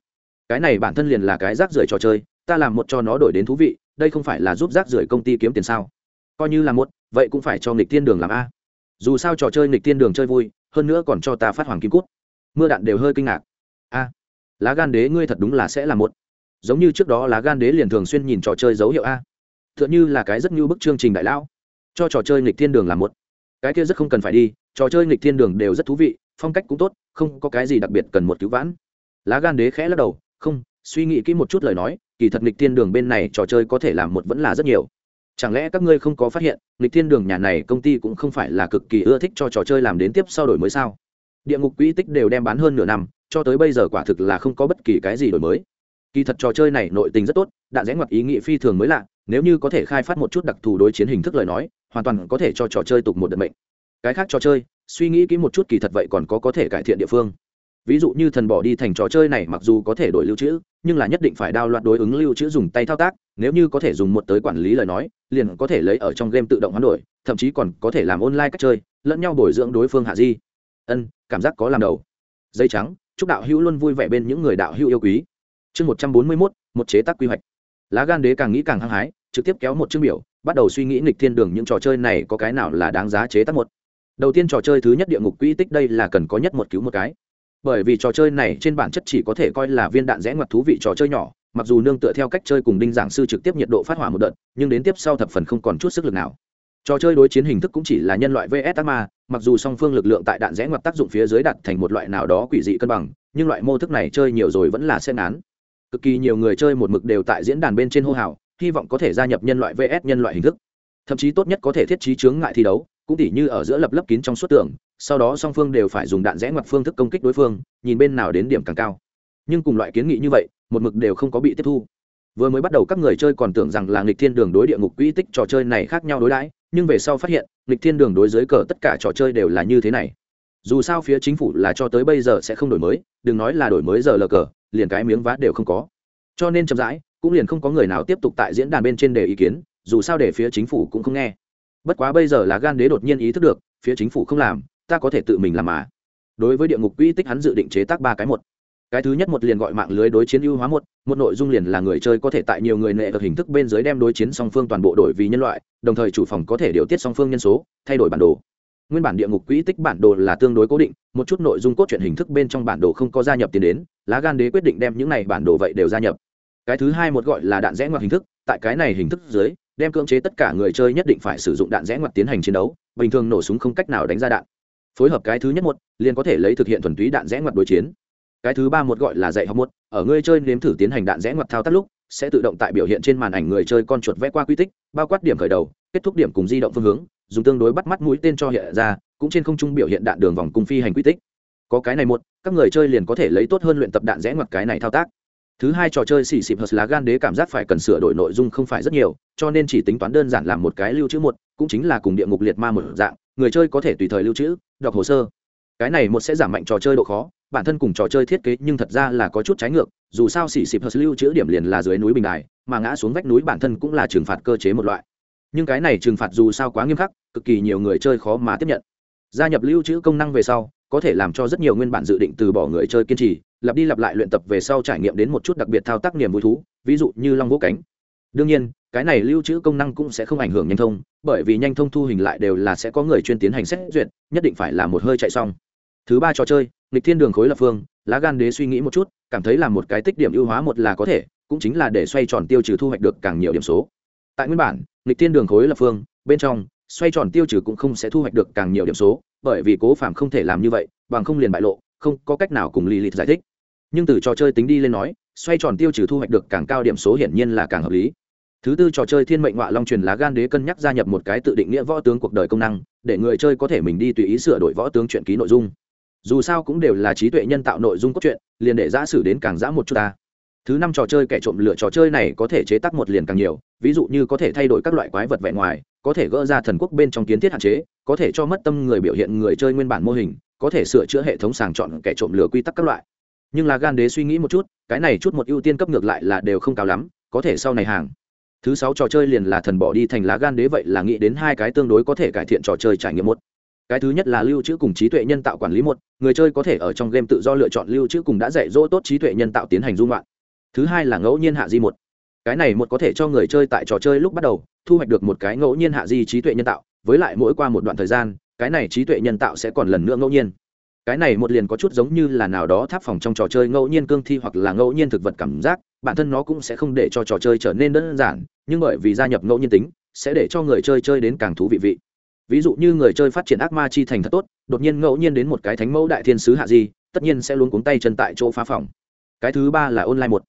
Cái này bản thân liền là cái rác rưởi trò chơi, ta làm một cho nó đổi đến thú vị, đây không phải là giúp rác rưởi công ty kiếm tiền sao? Coi như là một, vậy cũng phải cho nghịch tiên đường làm a. Dù sao trò chơi nghịch tiên đường chơi vui, hơn nữa còn cho ta phát hoàng kim cút mưa đạn đều hơi kinh ngạc. A, lá gan đế ngươi thật đúng là sẽ là một. Giống như trước đó lá gan đế liền thường xuyên nhìn trò chơi dấu hiệu a tựa như là cái rất như bức chương trình đại lão. Cho trò chơi nghịch thiên đường làm một. Cái kia rất không cần phải đi, trò chơi nghịch thiên đường đều rất thú vị, phong cách cũng tốt, không có cái gì đặc biệt cần một cứu vãn. Lá gan đế khẽ lắc đầu, không, suy nghĩ kỹ một chút lời nói, kỳ thật nghịch thiên đường bên này trò chơi có thể làm một vẫn là rất nhiều. Chẳng lẽ các ngươi không có phát hiện, nghịch thiên đường nhà này công ty cũng không phải là cực kỳ ưa thích cho trò chơi làm đến tiếp sau đổi mới sao? Địa ngục quỹ tích đều đem bán hơn nửa năm, cho tới bây giờ quả thực là không có bất kỳ cái gì đổi mới kỳ thật trò chơi này nội tình rất tốt, đạn rẽ ngoặt ý nghĩa phi thường mới lạ, nếu như có thể khai phát một chút đặc thù đối chiến hình thức lời nói, hoàn toàn có thể cho trò chơi tục một đợt mệnh. Cái khác trò chơi, suy nghĩ kỹ một chút kỳ thật vậy còn có có thể cải thiện địa phương. Ví dụ như thần bỏ đi thành trò chơi này mặc dù có thể đổi lưu trữ, nhưng là nhất định phải đao loạt đối ứng lưu trữ dùng tay thao tác, nếu như có thể dùng một tới quản lý lời nói, liền có thể lấy ở trong game tự động hoán đổi, thậm chí còn có thể làm online cách chơi, lẫn nhau bồi dưỡng đối phương hạ di. Ân, cảm giác có làm đầu. Dây trắng, chúc đạo hữu luôn vui vẻ bên những người đạo hữu yêu quý chương một trăm bốn mươi mốt, một chế tác quy hoạch. Lá gan đế càng nghĩ càng hăng hái, trực tiếp kéo một chương biểu, bắt đầu suy nghĩ nghịch thiên đường những trò chơi này có cái nào là đáng giá chế tác một. Đầu tiên trò chơi thứ nhất địa ngục quỹ tích đây là cần có nhất một cứu một cái. Bởi vì trò chơi này trên bản chất chỉ có thể coi là viên đạn rẽ ngoặt thú vị trò chơi nhỏ, mặc dù nương tựa theo cách chơi cùng đinh giảng sư trực tiếp nhiệt độ phát hỏa một đợt, nhưng đến tiếp sau thập phần không còn chút sức lực nào. Trò chơi đối chiến hình thức cũng chỉ là nhân loại vs ác ma, mặc dù song phương lực lượng tại đạn rẽ ngoặt tác dụng phía dưới đặt thành một loại nào đó quỷ dị cân bằng, nhưng loại mô thức này chơi nhiều rồi vẫn là sẽ án cực kỳ nhiều người chơi một mực đều tại diễn đàn bên trên hô hào, hy vọng có thể gia nhập nhân loại vs nhân loại hình thức. Thậm chí tốt nhất có thể thiết trí chướng ngại thi đấu, cũng tỉ như ở giữa lập lấp kín trong suốt tường, sau đó song phương đều phải dùng đạn rẽ ngoặt phương thức công kích đối phương, nhìn bên nào đến điểm càng cao. Nhưng cùng loại kiến nghị như vậy, một mực đều không có bị tiếp thu. Vừa mới bắt đầu các người chơi còn tưởng rằng là nghịch thiên đường đối địa ngục quỹ tích trò chơi này khác nhau đối đãi, nhưng về sau phát hiện, nghịch thiên đường đối dưới cờ tất cả trò chơi đều là như thế này. Dù sao phía chính phủ là cho tới bây giờ sẽ không đổi mới, đừng nói là đổi mới giờ lờ cờ liền cái miếng vá đều không có. Cho nên chậm rãi, cũng liền không có người nào tiếp tục tại diễn đàn bên trên đề ý kiến, dù sao để phía chính phủ cũng không nghe. Bất quá bây giờ là gan đế đột nhiên ý thức được, phía chính phủ không làm, ta có thể tự mình làm mà. Đối với địa ngục quỹ tích hắn dự định chế tác ba cái một. Cái thứ nhất một liền gọi mạng lưới đối chiến ưu hóa một một nội dung liền là người chơi có thể tại nhiều người nệ được hình thức bên dưới đem đối chiến song phương toàn bộ đổi vì nhân loại, đồng thời chủ phòng có thể điều tiết song phương nhân số, thay đổi bản đồ nguyên bản địa ngục quỹ tích bản đồ là tương đối cố định, một chút nội dung cốt truyện hình thức bên trong bản đồ không có gia nhập tiền đến, lá gan đế quyết định đem những này bản đồ vậy đều gia nhập. Cái thứ hai một gọi là đạn rẽ ngoặt hình thức, tại cái này hình thức dưới, đem cưỡng chế tất cả người chơi nhất định phải sử dụng đạn rẽ ngoặt tiến hành chiến đấu, bình thường nổ súng không cách nào đánh ra đạn. Phối hợp cái thứ nhất một, liền có thể lấy thực hiện thuần túy đạn rẽ ngoặt đối chiến. Cái thứ ba một gọi là dạy học một, ở người chơi nếm thử tiến hành đạn rẽ ngoặt thao tác lúc, sẽ tự động tại biểu hiện trên màn ảnh người chơi con chuột vẽ qua quy tích, bao quát điểm khởi đầu, kết thúc điểm cùng di động phương hướng dùng tương đối bắt mắt mũi tên cho hiện ra, cũng trên không trung biểu hiện đạn đường vòng cung phi hành quy tích. Có cái này một, các người chơi liền có thể lấy tốt hơn luyện tập đạn rẽ ngoặt cái này thao tác. Thứ hai trò chơi xì xịp hờ lá gan đế cảm giác phải cần sửa đổi nội dung không phải rất nhiều, cho nên chỉ tính toán đơn giản làm một cái lưu trữ một, cũng chính là cùng địa ngục liệt ma một dạng, người chơi có thể tùy thời lưu trữ, đọc hồ sơ. Cái này một sẽ giảm mạnh trò chơi độ khó, bản thân cùng trò chơi thiết kế nhưng thật ra là có chút trái ngược, dù sao xì xịp hờ lưu trữ điểm liền là dưới núi bình đài, mà ngã xuống vách núi bản thân cũng là trừng phạt cơ chế một loại nhưng cái này trừng phạt dù sao quá nghiêm khắc, cực kỳ nhiều người chơi khó mà tiếp nhận. Gia nhập lưu trữ công năng về sau, có thể làm cho rất nhiều nguyên bản dự định từ bỏ người chơi kiên trì, lặp đi lặp lại luyện tập về sau trải nghiệm đến một chút đặc biệt thao tác niềm vui thú, ví dụ như long vỗ cánh. Đương nhiên, cái này lưu trữ công năng cũng sẽ không ảnh hưởng nhanh thông, bởi vì nhanh thông thu hình lại đều là sẽ có người chuyên tiến hành xét duyệt, nhất định phải là một hơi chạy xong. Thứ ba trò chơi, nghịch thiên đường khối lập phương, lá gan đế suy nghĩ một chút, cảm thấy là một cái tích điểm ưu hóa một là có thể, cũng chính là để xoay tròn tiêu trừ thu hoạch được càng nhiều điểm số. Tại nguyên bản nghịch thiên đường khối lập phương, bên trong, xoay tròn tiêu trừ cũng không sẽ thu hoạch được càng nhiều điểm số, bởi vì cố phạm không thể làm như vậy, bằng không liền bại lộ, không có cách nào cùng lì lìt giải thích. Nhưng từ trò chơi tính đi lên nói, xoay tròn tiêu trừ thu hoạch được càng cao điểm số hiển nhiên là càng hợp lý. Thứ tư trò chơi thiên mệnh họa long truyền lá gan đế cân nhắc gia nhập một cái tự định nghĩa võ tướng cuộc đời công năng, để người chơi có thể mình đi tùy ý sửa đổi võ tướng chuyện ký nội dung. Dù sao cũng đều là trí tuệ nhân tạo nội dung cốt truyện, liền để giã sử đến càng giã một chút ta thứ năm trò chơi kẻ trộm lửa trò chơi này có thể chế tác một liền càng nhiều, ví dụ như có thể thay đổi các loại quái vật vẻ ngoài, có thể gỡ ra thần quốc bên trong kiến thiết hạn chế, có thể cho mất tâm người biểu hiện người chơi nguyên bản mô hình, có thể sửa chữa hệ thống sàng chọn kẻ trộm lửa quy tắc các loại. Nhưng là gan đế suy nghĩ một chút, cái này chút một ưu tiên cấp ngược lại là đều không cao lắm, có thể sau này hàng. Thứ sáu trò chơi liền là thần bỏ đi thành lá gan đế vậy là nghĩ đến hai cái tương đối có thể cải thiện trò chơi trải nghiệm một. Cái thứ nhất là lưu trữ cùng trí tuệ nhân tạo quản lý một, người chơi có thể ở trong game tự do lựa chọn lưu trữ cùng đã dạy dỗ tốt trí tuệ nhân tạo tiến hành dung loạn thứ hai là ngẫu nhiên hạ di một. Cái này một có thể cho người chơi tại trò chơi lúc bắt đầu, thu hoạch được một cái ngẫu nhiên hạ di trí tuệ nhân tạo, với lại mỗi qua một đoạn thời gian, cái này trí tuệ nhân tạo sẽ còn lần nữa ngẫu nhiên. Cái này một liền có chút giống như là nào đó tháp phòng trong trò chơi ngẫu nhiên cương thi hoặc là ngẫu nhiên thực vật cảm giác, bản thân nó cũng sẽ không để cho trò chơi trở nên đơn giản, nhưng bởi vì gia nhập ngẫu nhiên tính, sẽ để cho người chơi chơi đến càng thú vị vị. Ví dụ như người chơi phát triển ác ma chi thành thật tốt, đột nhiên ngẫu nhiên đến một cái thánh mẫu đại thiên sứ hạ di, tất nhiên sẽ luôn cuống tay chân tại chỗ phá phòng. Cái thứ ba là online một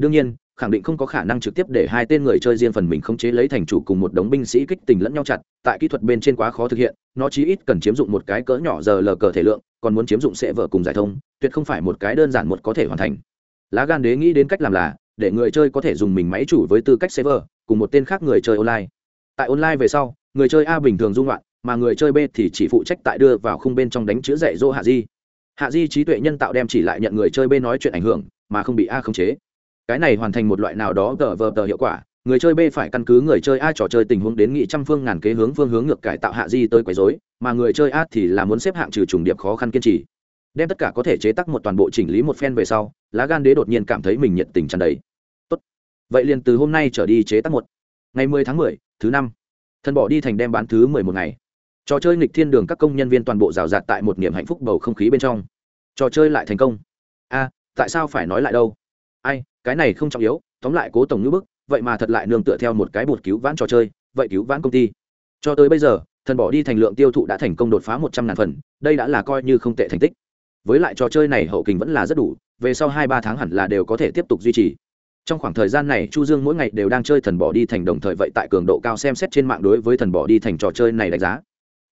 đương nhiên, khẳng định không có khả năng trực tiếp để hai tên người chơi riêng phần mình khống chế lấy thành chủ cùng một đống binh sĩ kích tình lẫn nhau chặt, tại kỹ thuật bên trên quá khó thực hiện, nó chí ít cần chiếm dụng một cái cỡ nhỏ giờ lờ cờ thể lượng, còn muốn chiếm dụng sẽ vợ cùng giải thông, tuyệt không phải một cái đơn giản một có thể hoàn thành. Lá gan đế nghĩ đến cách làm là, để người chơi có thể dùng mình máy chủ với tư cách server, cùng một tên khác người chơi online. Tại online về sau, người chơi a bình thường dung loạn, mà người chơi b thì chỉ phụ trách tại đưa vào khung bên trong đánh chữ dạy dỗ hạ di. Hạ di trí tuệ nhân tạo đem chỉ lại nhận người chơi b nói chuyện ảnh hưởng, mà không bị a khống chế cái này hoàn thành một loại nào đó tờ vờ tờ hiệu quả. Người chơi b phải căn cứ người chơi a trò chơi tình huống đến nghị trăm phương ngàn kế hướng phương hướng ngược cải tạo hạ di tới quấy dối mà người chơi a thì là muốn xếp hạng trừ trùng điệp khó khăn kiên trì. Đem tất cả có thể chế tác một toàn bộ chỉnh lý một phen về sau, lá gan đế đột nhiên cảm thấy mình nhiệt tình tràn đầy. Tốt. Vậy liền từ hôm nay trở đi chế tác một. Ngày mười tháng mười, thứ năm. Thần bỏ đi thành đem bán thứ mười một ngày. Trò chơi nghịch thiên đường các công nhân viên toàn bộ rào rạt tại một niềm hạnh phúc bầu không khí bên trong. Trò chơi lại thành công. A, tại sao phải nói lại đâu? Ai, cái này không trọng yếu, tóm lại cố tổng ngữ bức, vậy mà thật lại nương tựa theo một cái bột cứu vãn trò chơi, vậy cứu vãn công ty. Cho tới bây giờ, thần bỏ đi thành lượng tiêu thụ đã thành công đột phá một trăm ngàn phần, đây đã là coi như không tệ thành tích. Với lại trò chơi này hậu kình vẫn là rất đủ, về sau hai ba tháng hẳn là đều có thể tiếp tục duy trì. Trong khoảng thời gian này, chu dương mỗi ngày đều đang chơi thần bỏ đi thành đồng thời vậy tại cường độ cao xem xét trên mạng đối với thần bỏ đi thành trò chơi này đánh giá.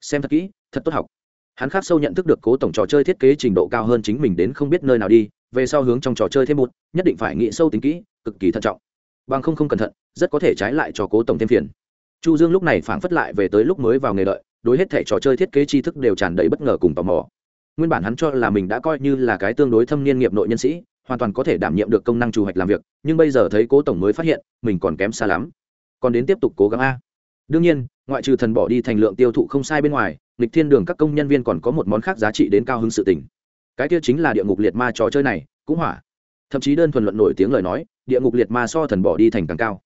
Xem thật kỹ, thật tốt học. Hắn khác sâu nhận thức được cố tổng trò chơi thiết kế trình độ cao hơn chính mình đến không biết nơi nào đi về sau hướng trong trò chơi thêm một, nhất định phải nghĩ sâu tính kỹ, cực kỳ thận trọng. Bằng không không cẩn thận, rất có thể trái lại cho cố tổng thêm phiền. Chu dương lúc này phảng phất lại về tới lúc mới vào nghề đợi, đối hết thể trò chơi thiết kế tri thức đều tràn đầy bất ngờ cùng tò mò. Nguyên bản hắn cho là mình đã coi như là cái tương đối thâm niên nghiệp nội nhân sĩ, hoàn toàn có thể đảm nhiệm được công năng chủ hoạch làm việc, nhưng bây giờ thấy cố tổng mới phát hiện, mình còn kém xa lắm. Còn đến tiếp tục cố gắng a. Đương nhiên, ngoại trừ thần bỏ đi thành lượng tiêu thụ không sai bên ngoài lịch thiên đường các công nhân viên còn có một món khác giá trị đến cao hứng sự tình cái kia chính là địa ngục liệt ma trò chơi này, cũng hỏa. Thậm chí đơn thuần luận nổi tiếng lời nói, địa ngục liệt ma so thần bỏ đi thành càng cao.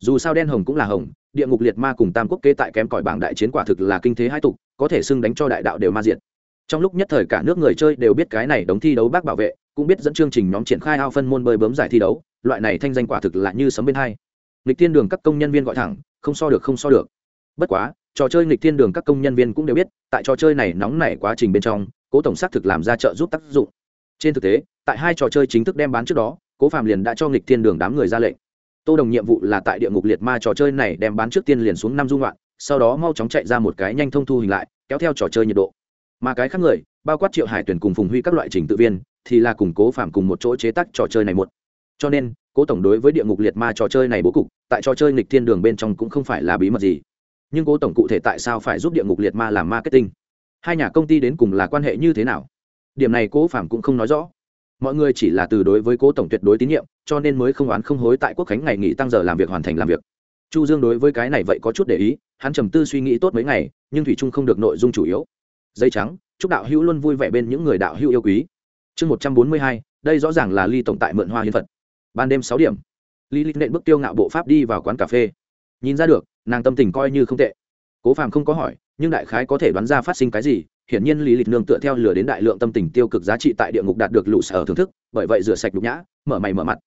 Dù sao đen hồng cũng là hồng, địa ngục liệt ma cùng tam quốc kê tại kém cỏi bảng đại chiến quả thực là kinh thế hai tục, có thể xưng đánh cho đại đạo đều ma diện trong lúc nhất thời cả nước người chơi đều biết cái này đóng thi đấu bác bảo vệ, cũng biết dẫn chương trình nhóm triển khai ao phân môn bơi bướm giải thi đấu, loại này thanh danh quả thực là như sấm bên hai. Nghịch thiên đường các công nhân viên gọi thẳng, không so được, không so được. Bất quá, trò chơi nghịch thiên đường các công nhân viên cũng đều biết, tại trò chơi này nóng nảy quá trình bên trong cố tổng xác thực làm ra trợ giúp tác dụng. Trên thực tế, tại hai trò chơi chính thức đem bán trước đó, cố phạm liền đã cho nghịch thiên đường đám người ra lệnh. Tô đồng nhiệm vụ là tại địa ngục liệt ma trò chơi này đem bán trước tiên liền xuống năm dung loạn, sau đó mau chóng chạy ra một cái nhanh thông thu hình lại, kéo theo trò chơi nhiệt độ. Mà cái khác người, bao quát triệu hải tuyển cùng phùng huy các loại trình tự viên, thì là củng cố phạm cùng một chỗ chế tác trò chơi này một. Cho nên, cố tổng đối với địa ngục liệt ma trò chơi này bố cục, tại trò chơi nghịch thiên đường bên trong cũng không phải là bí mật gì. Nhưng cố tổng cụ thể tại sao phải giúp địa ngục liệt ma làm marketing? Hai nhà công ty đến cùng là quan hệ như thế nào? Điểm này cố phạm cũng không nói rõ. Mọi người chỉ là từ đối với cố tổng tuyệt đối tín nhiệm, cho nên mới không oán không hối tại quốc khánh ngày nghỉ tăng giờ làm việc hoàn thành làm việc. Chu dương đối với cái này vậy có chút để ý, hắn trầm tư suy nghĩ tốt mấy ngày, nhưng thủy trung không được nội dung chủ yếu. Dây trắng, chúc đạo hữu luôn vui vẻ bên những người đạo hữu yêu quý. Chương một trăm bốn mươi hai, đây rõ ràng là ly tổng tại mượn hoa hiến phật. Ban đêm sáu điểm. Ly lịch nện bước tiêu ngạo bộ pháp đi vào quán cà phê. Nhìn ra được, nàng tâm tình coi như không tệ. Cố phàm không có hỏi nhưng đại khái có thể đoán ra phát sinh cái gì, hiển nhiên lý lịch nương tựa theo lửa đến đại lượng tâm tình tiêu cực giá trị tại địa ngục đạt được lũ sở thưởng thức, bởi vậy rửa sạch đục nhã, mở mày mở mặt.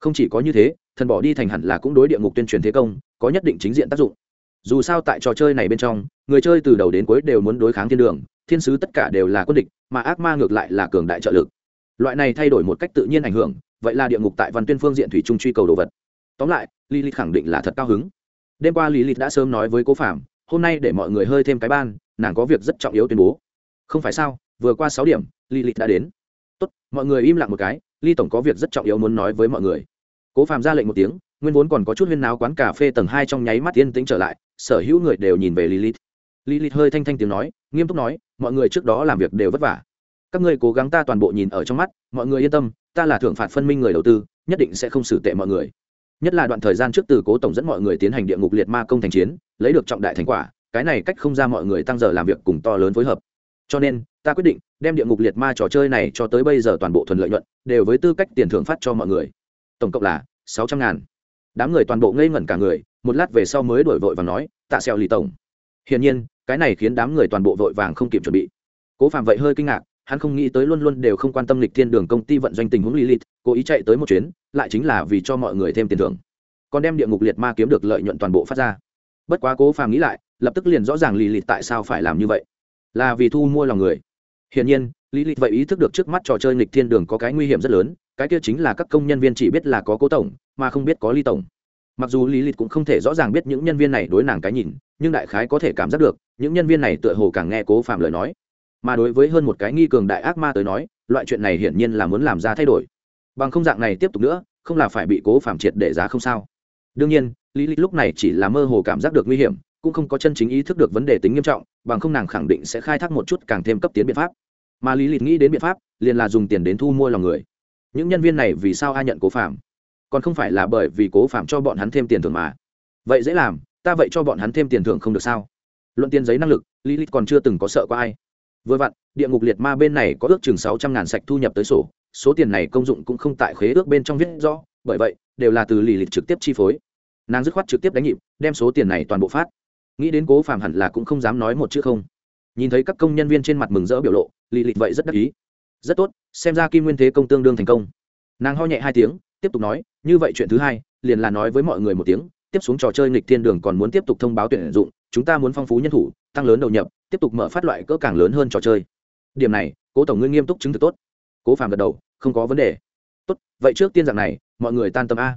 Không chỉ có như thế, thần bỏ đi thành hẳn là cũng đối địa ngục tuyên truyền thế công, có nhất định chính diện tác dụng. Dù sao tại trò chơi này bên trong, người chơi từ đầu đến cuối đều muốn đối kháng thiên đường, thiên sứ tất cả đều là quân địch, mà ác ma ngược lại là cường đại trợ lực. Loại này thay đổi một cách tự nhiên ảnh hưởng, vậy là địa ngục tại văn tuyên phương diện thủy trung truy cầu đồ vật. Tóm lại lilith khẳng định là thật cao hứng. Đêm qua lilith đã sớm nói với cố phạm hôm nay để mọi người hơi thêm cái ban, nàng có việc rất trọng yếu tuyên bố. Không phải sao, vừa qua sáu điểm, lilith đã đến. Tốt, mọi người im lặng một cái, ly tổng có việc rất trọng yếu muốn nói với mọi người. Cố phạm ra lệnh một tiếng, nguyên vốn còn có chút huyên náo quán cà phê tầng hai trong nháy mắt yên tĩnh trở lại, sở hữu người đều nhìn về lilith. Lilith hơi thanh thanh tiếng nói, nghiêm túc nói, mọi người trước đó làm việc đều vất vả. Các ngươi cố gắng ta toàn bộ nhìn ở trong mắt, mọi người yên tâm, ta là thưởng phạt phân minh người đầu tư, nhất định sẽ không xử tệ mọi người nhất là đoạn thời gian trước từ cố tổng dẫn mọi người tiến hành địa ngục liệt ma công thành chiến, lấy được trọng đại thành quả, cái này cách không ra mọi người tăng giờ làm việc cùng to lớn phối hợp. Cho nên, ta quyết định đem địa ngục liệt ma trò chơi này cho tới bây giờ toàn bộ thuần lợi nhuận, đều với tư cách tiền thưởng phát cho mọi người. Tổng cộng là sáu trăm ngàn. Đám người toàn bộ ngây ngẩn cả người, một lát về sau mới đổi vội và nói, tạ xeo lì tổng. Hiển nhiên, cái này khiến đám người toàn bộ vội vàng không kịp chuẩn bị. Cố phạm vậy hơi kinh ngạc hắn không nghĩ tới luôn luôn đều không quan tâm lịch thiên đường công ty vận doanh tình huống lilith, cố ý chạy tới một chuyến, lại chính là vì cho mọi người thêm tiền thưởng. Còn đem địa ngục liệt ma kiếm được lợi nhuận toàn bộ phát ra. Bất quá cố phàm nghĩ lại, lập tức liền rõ ràng lilith tại sao phải làm như vậy. Là vì thu mua lòng người. Hiển nhiên, lilith vậy ý thức được trước mắt trò chơi nghịch thiên đường có cái nguy hiểm rất lớn, cái kia chính là các công nhân viên chỉ biết là có cố tổng, mà không biết có ly tổng. Mặc dù lý cũng không thể rõ ràng biết những nhân viên này đối nàng cái nhìn, nhưng đại khái có thể cảm giác được, những nhân viên này tựa hồ càng nghe cố phạm lời nói mà đối với hơn một cái nghi cường đại ác ma tới nói, loại chuyện này hiển nhiên là muốn làm ra thay đổi. Bằng không dạng này tiếp tục nữa, không là phải bị cố phạm triệt để giá không sao. Đương nhiên, lý lịch lúc này chỉ là mơ hồ cảm giác được nguy hiểm, cũng không có chân chính ý thức được vấn đề tính nghiêm trọng, bằng không nàng khẳng định sẽ khai thác một chút càng thêm cấp tiến biện pháp. Mà lý lịch nghĩ đến biện pháp, liền là dùng tiền đến thu mua lòng người. Những nhân viên này vì sao ai nhận cố phạm còn không phải là bởi vì cố phạm cho bọn hắn thêm tiền thưởng mà. Vậy dễ làm, ta vậy cho bọn hắn thêm tiền thưởng không được sao? Luận tiền giấy năng lực, lý lịch còn chưa từng có sợ qua ai vừa vặn, địa ngục liệt ma bên này có ước chừng sáu trăm ngàn sạch thu nhập tới sổ, số tiền này công dụng cũng không tại khế ước bên trong viết rõ, bởi vậy, đều là từ lì lịch trực tiếp chi phối. Nàng dứt khoát trực tiếp đánh nhịp, đem số tiền này toàn bộ phát. Nghĩ đến cố phàm hẳn là cũng không dám nói một chữ không. Nhìn thấy các công nhân viên trên mặt mừng rỡ biểu lộ, lì lịch vậy rất đắc ý. Rất tốt, xem ra kim nguyên thế công tương đương thành công. Nàng ho nhẹ hai tiếng, tiếp tục nói, như vậy chuyện thứ hai, liền là nói với mọi người một tiếng, tiếp xuống trò chơi nghịch thiên đường còn muốn tiếp tục thông báo tuyển dụng, chúng ta muốn phong phú nhân thủ, tăng lớn đầu nhập tiếp tục mở phát loại cỡ càng lớn hơn trò chơi. Điểm này, cố tổng ngươi nghiêm túc chứng thực tốt. Cố phàm gật đầu, không có vấn đề. Tốt, vậy trước tiên dạng này, mọi người tan tâm a.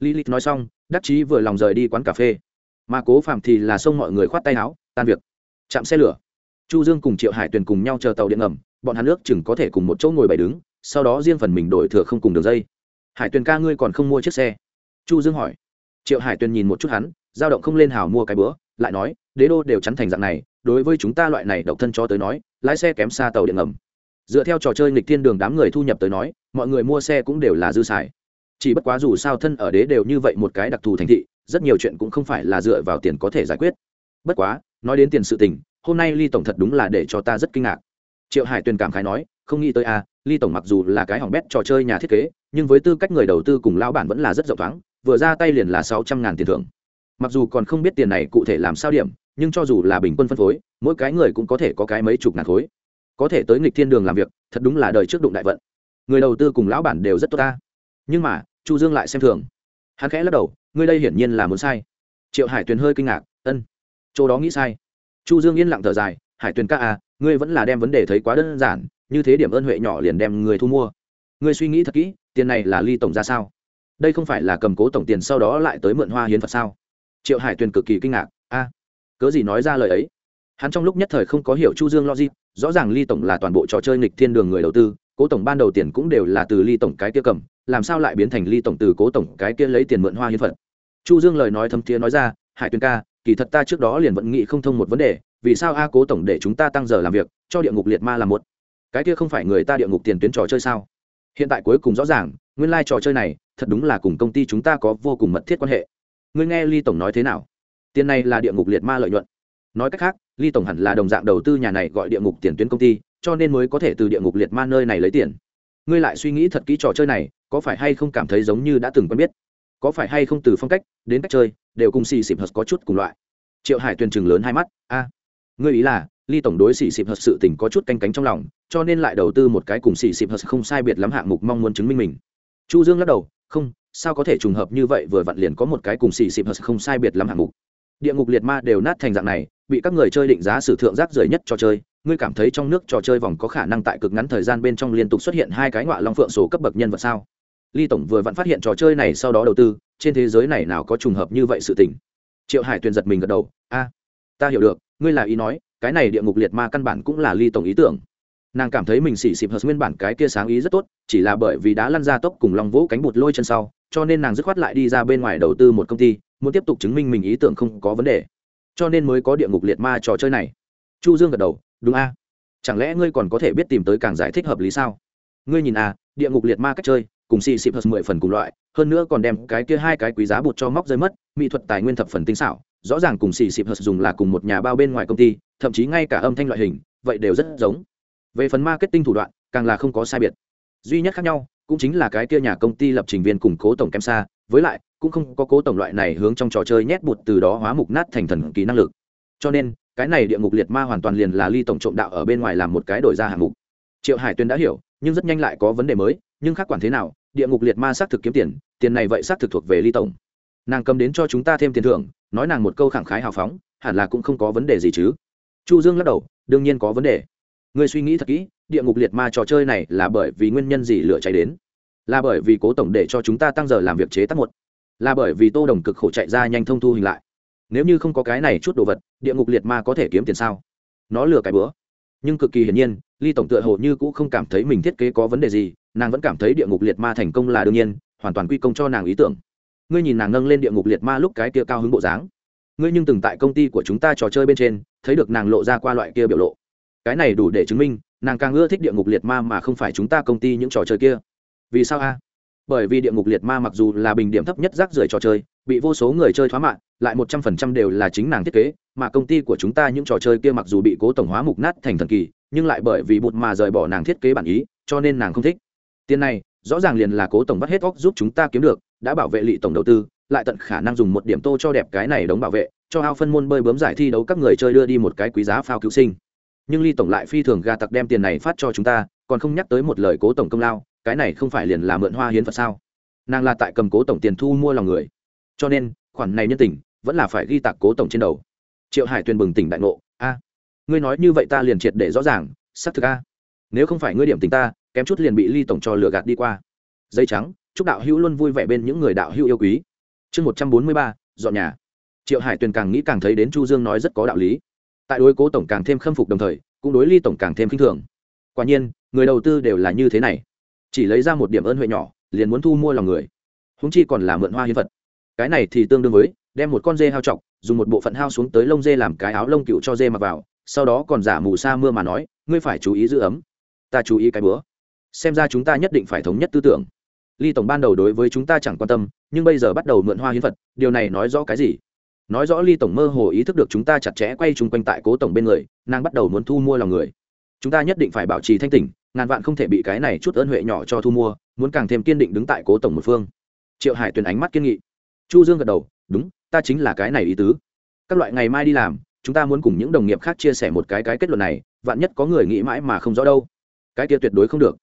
Lilith nói xong, đắc chí vừa lòng rời đi quán cà phê. Mà cố phàm thì là xông mọi người khoát tay áo, tan việc. Chạm xe lửa. Chu dương cùng triệu hải tuyền cùng nhau chờ tàu điện ngầm, bọn hắn nước chừng có thể cùng một chỗ ngồi bảy đứng, sau đó riêng phần mình đổi thừa không cùng đường dây. Hải tuyền ca ngươi còn không mua chiếc xe? Chu dương hỏi. Triệu hải tuyền nhìn một chút hắn, dao động không lên hào mua cái bữa, lại nói, đế đô đều chắn thành dạng này đối với chúng ta loại này độc thân cho tới nói lái xe kém xa tàu điện ngầm. Dựa theo trò chơi nghịch thiên đường đám người thu nhập tới nói mọi người mua xe cũng đều là dư xài. Chỉ bất quá dù sao thân ở đế đều như vậy một cái đặc thù thành thị rất nhiều chuyện cũng không phải là dựa vào tiền có thể giải quyết. Bất quá nói đến tiền sự tình hôm nay ly tổng thật đúng là để cho ta rất kinh ngạc. Triệu hải tuyền cảm khái nói không nghĩ tới a à, ly tổng mặc dù là cái hỏng bét trò chơi nhà thiết kế nhưng với tư cách người đầu tư cùng lao bản vẫn là rất rộng thoáng vừa ra tay liền là sáu trăm ngàn tiền thưởng. Mặc dù còn không biết tiền này cụ thể làm sao điểm nhưng cho dù là bình quân phân phối, mỗi cái người cũng có thể có cái mấy chục ngàn khối. Có thể tới nghịch thiên đường làm việc, thật đúng là đời trước đụng đại vận. Người đầu tư cùng lão bản đều rất tốt ta. Nhưng mà, chu dương lại xem thường. Hắn khẽ lắc đầu, ngươi đây hiển nhiên là muốn sai. Triệu hải tuyền hơi kinh ngạc, ân, chỗ đó nghĩ sai. Chu dương yên lặng thở dài, hải tuyền ca à ngươi vẫn là đem vấn đề thấy quá đơn giản, như thế điểm ơn huệ nhỏ liền đem người thu mua. Ngươi suy nghĩ thật kỹ, tiền này là ly tổng ra sao? Đây không phải là cầm cố tổng tiền sau đó lại tới mượn hoa hiến phật sao? Triệu hải tuyền cực kỳ kinh ngạc, a cớ gì nói ra lời ấy? Hắn trong lúc nhất thời không có hiểu chu dương logic, rõ ràng ly tổng là toàn bộ trò chơi nghịch thiên đường người đầu tư, cố tổng ban đầu tiền cũng đều là từ ly tổng cái kia cầm, làm sao lại biến thành ly tổng từ cố tổng cái kia lấy tiền mượn hoa hiến phật chu dương lời nói thâm thiế nói ra, hải tuyền ca, kỳ thật ta trước đó liền vẫn nghĩ không thông một vấn đề, vì sao a cố tổng để chúng ta tăng giờ làm việc, cho địa ngục liệt ma làm một? Cái kia không phải người ta địa ngục tiền tuyến trò chơi sao? Hiện tại cuối cùng rõ ràng, nguyên lai trò chơi này, thật đúng là cùng công ty chúng ta có vô cùng mật thiết quan hệ. Ngươi nghe ly tổng nói thế nào? Tiền này là địa ngục liệt ma lợi nhuận. Nói cách khác, ly tổng hẳn là đồng dạng đầu tư nhà này gọi địa ngục tiền tuyến công ty, cho nên mới có thể từ địa ngục liệt ma nơi này lấy tiền. Ngươi lại suy nghĩ thật kỹ trò chơi này, có phải hay không cảm thấy giống như đã từng quen biết? Có phải hay không từ phong cách, đến cách chơi, đều cùng xì xịp hật có chút cùng loại. Triệu hải tuyền chừng lớn hai mắt, a, ngươi ý là, ly tổng đối xì xịp hật sự tình có chút canh cánh trong lòng, cho nên lại đầu tư một cái cùng xì xịp hật không sai biệt lắm hạng mục mong muốn chứng minh mình. Chu dương lắc đầu, không, sao có thể trùng hợp như vậy, vừa vặn liền có một cái cùng xì xịp hật không sai biệt lắm hạng mục địa ngục liệt ma đều nát thành dạng này, bị các người chơi định giá sử thượng rác rưởi nhất trò chơi. Ngươi cảm thấy trong nước trò chơi vòng có khả năng tại cực ngắn thời gian bên trong liên tục xuất hiện hai cái ngọa long phượng số cấp bậc nhân vật sao? Ly tổng vừa vặn phát hiện trò chơi này sau đó đầu tư, trên thế giới này nào có trùng hợp như vậy sự tình. Triệu hải tuyền giật mình gật đầu, a, ta hiểu được, ngươi là ý nói, cái này địa ngục liệt ma căn bản cũng là ly tổng ý tưởng. Nàng cảm thấy mình xỉ xịp hờ nguyên bản cái kia sáng ý rất tốt, chỉ là bởi vì đã lăn ra tốc cùng lòng vỗ cánh bụt lôi chân sau, cho nên nàng dứt khoát lại đi ra bên ngoài đầu tư một công ty muốn tiếp tục chứng minh mình ý tưởng không có vấn đề. Cho nên mới có địa ngục liệt ma trò chơi này. Chu dương gật đầu, đúng a. Chẳng lẽ ngươi còn có thể biết tìm tới càng giải thích hợp lý sao? Ngươi nhìn a, địa ngục liệt ma cách chơi, cùng xì xịp hợp mười phần cùng loại, hơn nữa còn đem cái kia hai cái quý giá bột cho móc rơi mất, mỹ thuật tài nguyên thập phần tinh xảo, rõ ràng cùng xì xịp hợp dùng là cùng một nhà bao bên ngoài công ty, thậm chí ngay cả âm thanh loại hình, vậy đều rất giống. Về phần marketing thủ đoạn, càng là không có sai biệt. Duy nhất khác nhau, cũng chính là cái kia nhà công ty lập trình viên cùng cố tổng kém xa, với lại cũng không có cố tổng loại này hướng trong trò chơi nhét bụt từ đó hóa mục nát thành thần kỳ năng lực. Cho nên, cái này địa ngục liệt ma hoàn toàn liền là ly tổng trộm đạo ở bên ngoài làm một cái đổi ra hạng mục. Triệu hải tuyên đã hiểu, nhưng rất nhanh lại có vấn đề mới, nhưng khác quản thế nào, địa ngục liệt ma xác thực kiếm tiền tiền này vậy xác thực thuộc về ly tổng. Nàng cầm đến cho chúng ta thêm tiền thưởng, nói nàng một câu khẳng khái hào phóng, hẳn là cũng không có vấn đề gì chứ. Chu dương lắc đầu, đương nhiên có vấn đề. Người suy nghĩ thật kỹ, địa ngục liệt ma trò chơi này là bởi vì nguyên nhân gì lửa cháy đến? Là bởi vì cố tổng để cho chúng ta tăng giờ làm việc chế tác một là bởi vì tô đồng cực khổ chạy ra nhanh thông thu hình lại. Nếu như không có cái này chút đồ vật, địa ngục liệt ma có thể kiếm tiền sao? Nó lừa cái bữa. Nhưng cực kỳ hiển nhiên, ly tổng tựa hồ như cũng không cảm thấy mình thiết kế có vấn đề gì, nàng vẫn cảm thấy địa ngục liệt ma thành công là đương nhiên, hoàn toàn quy công cho nàng ý tưởng. Ngươi nhìn nàng nâng lên địa ngục liệt ma lúc cái kia cao hứng bộ dáng. Ngươi nhưng từng tại công ty của chúng ta trò chơi bên trên, thấy được nàng lộ ra qua loại kia biểu lộ. Cái này đủ để chứng minh, nàng càng ưa thích địa ngục liệt ma mà không phải chúng ta công ty những trò chơi kia. Vì sao a? Bởi vì địa ngục liệt ma mặc dù là bình điểm thấp nhất rác rưởi trò chơi, bị vô số người chơi thoá mạng lại một trăm phần trăm đều là chính nàng thiết kế, mà công ty của chúng ta những trò chơi kia mặc dù bị cố tổng hóa mục nát thành thần kỳ, nhưng lại bởi vì bụt mà rời bỏ nàng thiết kế bản ý, cho nên nàng không thích. Tiền này, rõ ràng liền là cố tổng bắt hết óc giúp chúng ta kiếm được, đã bảo vệ lị tổng đầu tư, lại tận khả năng dùng một điểm tô cho đẹp cái này đóng bảo vệ, cho ao phân môn bơi bướm giải thi đấu các người chơi đưa đi một cái quý giá phao cứu sinh. Nhưng ly tổng lại phi thường gà tặc đem tiền này phát cho chúng ta, còn không nhắc tới một lời cố tổng công lao cái này không phải liền là mượn hoa hiến phật sao? Nàng là tại cầm cố tổng tiền thu mua lòng người. Cho nên, khoản này nhân tình vẫn là phải ghi tạc cố tổng trên đầu. Triệu hải tuyền bừng tỉnh đại ngộ, a, ngươi nói như vậy ta liền triệt để rõ ràng, xác thực a. Nếu không phải ngươi điểm tình ta, kém chút liền bị ly tổng cho lừa gạt đi qua. Dây trắng, chúc đạo hữu luôn vui vẻ bên những người đạo hữu yêu quý. Chương một trăm bốn mươi ba, dọn nhà. Triệu hải tuyền càng nghĩ càng thấy đến chu dương nói rất có đạo lý. Tại đối cố tổng càng thêm khâm phục đồng thời, cũng đối ly tổng càng thêm khinh thường. Quả nhiên, người đầu tư đều là như thế này chỉ lấy ra một điểm ơn huệ nhỏ, liền muốn thu mua lòng người. Húng chi còn là mượn hoa hiến vật cái này thì tương đương với, đem một con dê hao trọc, dùng một bộ phận hao xuống tới lông dê làm cái áo lông cựu cho dê mặc vào, sau đó còn giả mù sa mưa mà nói, ngươi phải chú ý giữ ấm. Ta chú ý cái bữa xem ra chúng ta nhất định phải thống nhất tư tưởng. Ly tổng ban đầu đối với chúng ta chẳng quan tâm, nhưng bây giờ bắt đầu mượn hoa hiến vật điều này nói rõ cái gì? Nói rõ ly tổng mơ hồ ý thức được chúng ta chặt chẽ quay chung quanh tại cố tổng bên người, nàng bắt đầu muốn thu mua lòng người chúng ta nhất định phải bảo trì thanh tỉnh, ngàn vạn không thể bị cái này chút ơn huệ nhỏ cho thu mua, muốn càng thêm kiên định đứng tại cố tổng một phương. Triệu hải tuyền ánh mắt kiên nghị. Chu dương gật đầu, đúng, ta chính là cái này ý tứ. Các loại ngày mai đi làm, chúng ta muốn cùng những đồng nghiệp khác chia sẻ một cái cái kết luận này, vạn nhất có người nghĩ mãi mà không rõ đâu. Cái kia tuyệt đối không được.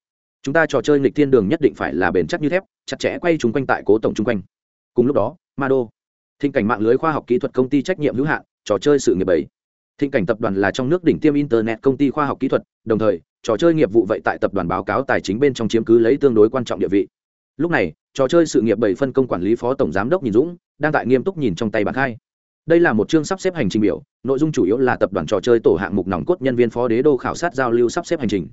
Chúng ta trò chơi nghịch thiên đường nhất định phải là bền chắc như thép, chặt chẽ quay chúng quanh tại cố tổng chung quanh. Cùng lúc đó ma đô thịnh cảnh mạng lưới khoa học kỹ thuật công ty trách nhiệm hữu hạn, trò chơi sự nghiệp bảy thịnh cảnh tập đoàn là trong nước đỉnh tiêm internet công ty khoa học kỹ thuật, đồng thời, trò chơi nghiệp vụ vậy tại tập đoàn báo cáo tài chính bên trong chiếm cứ lấy tương đối quan trọng địa vị. Lúc này, trò chơi sự nghiệp bảy phân công quản lý phó tổng giám đốc nhìn dũng, đang tại nghiêm túc nhìn trong tay bản khai. Đây là một chương sắp xếp hành trình biểu, nội dung chủ yếu là tập đoàn trò chơi tổ hạng mục nòng cốt nhân viên phó đế đô khảo sát giao lưu sắp xếp hành trình.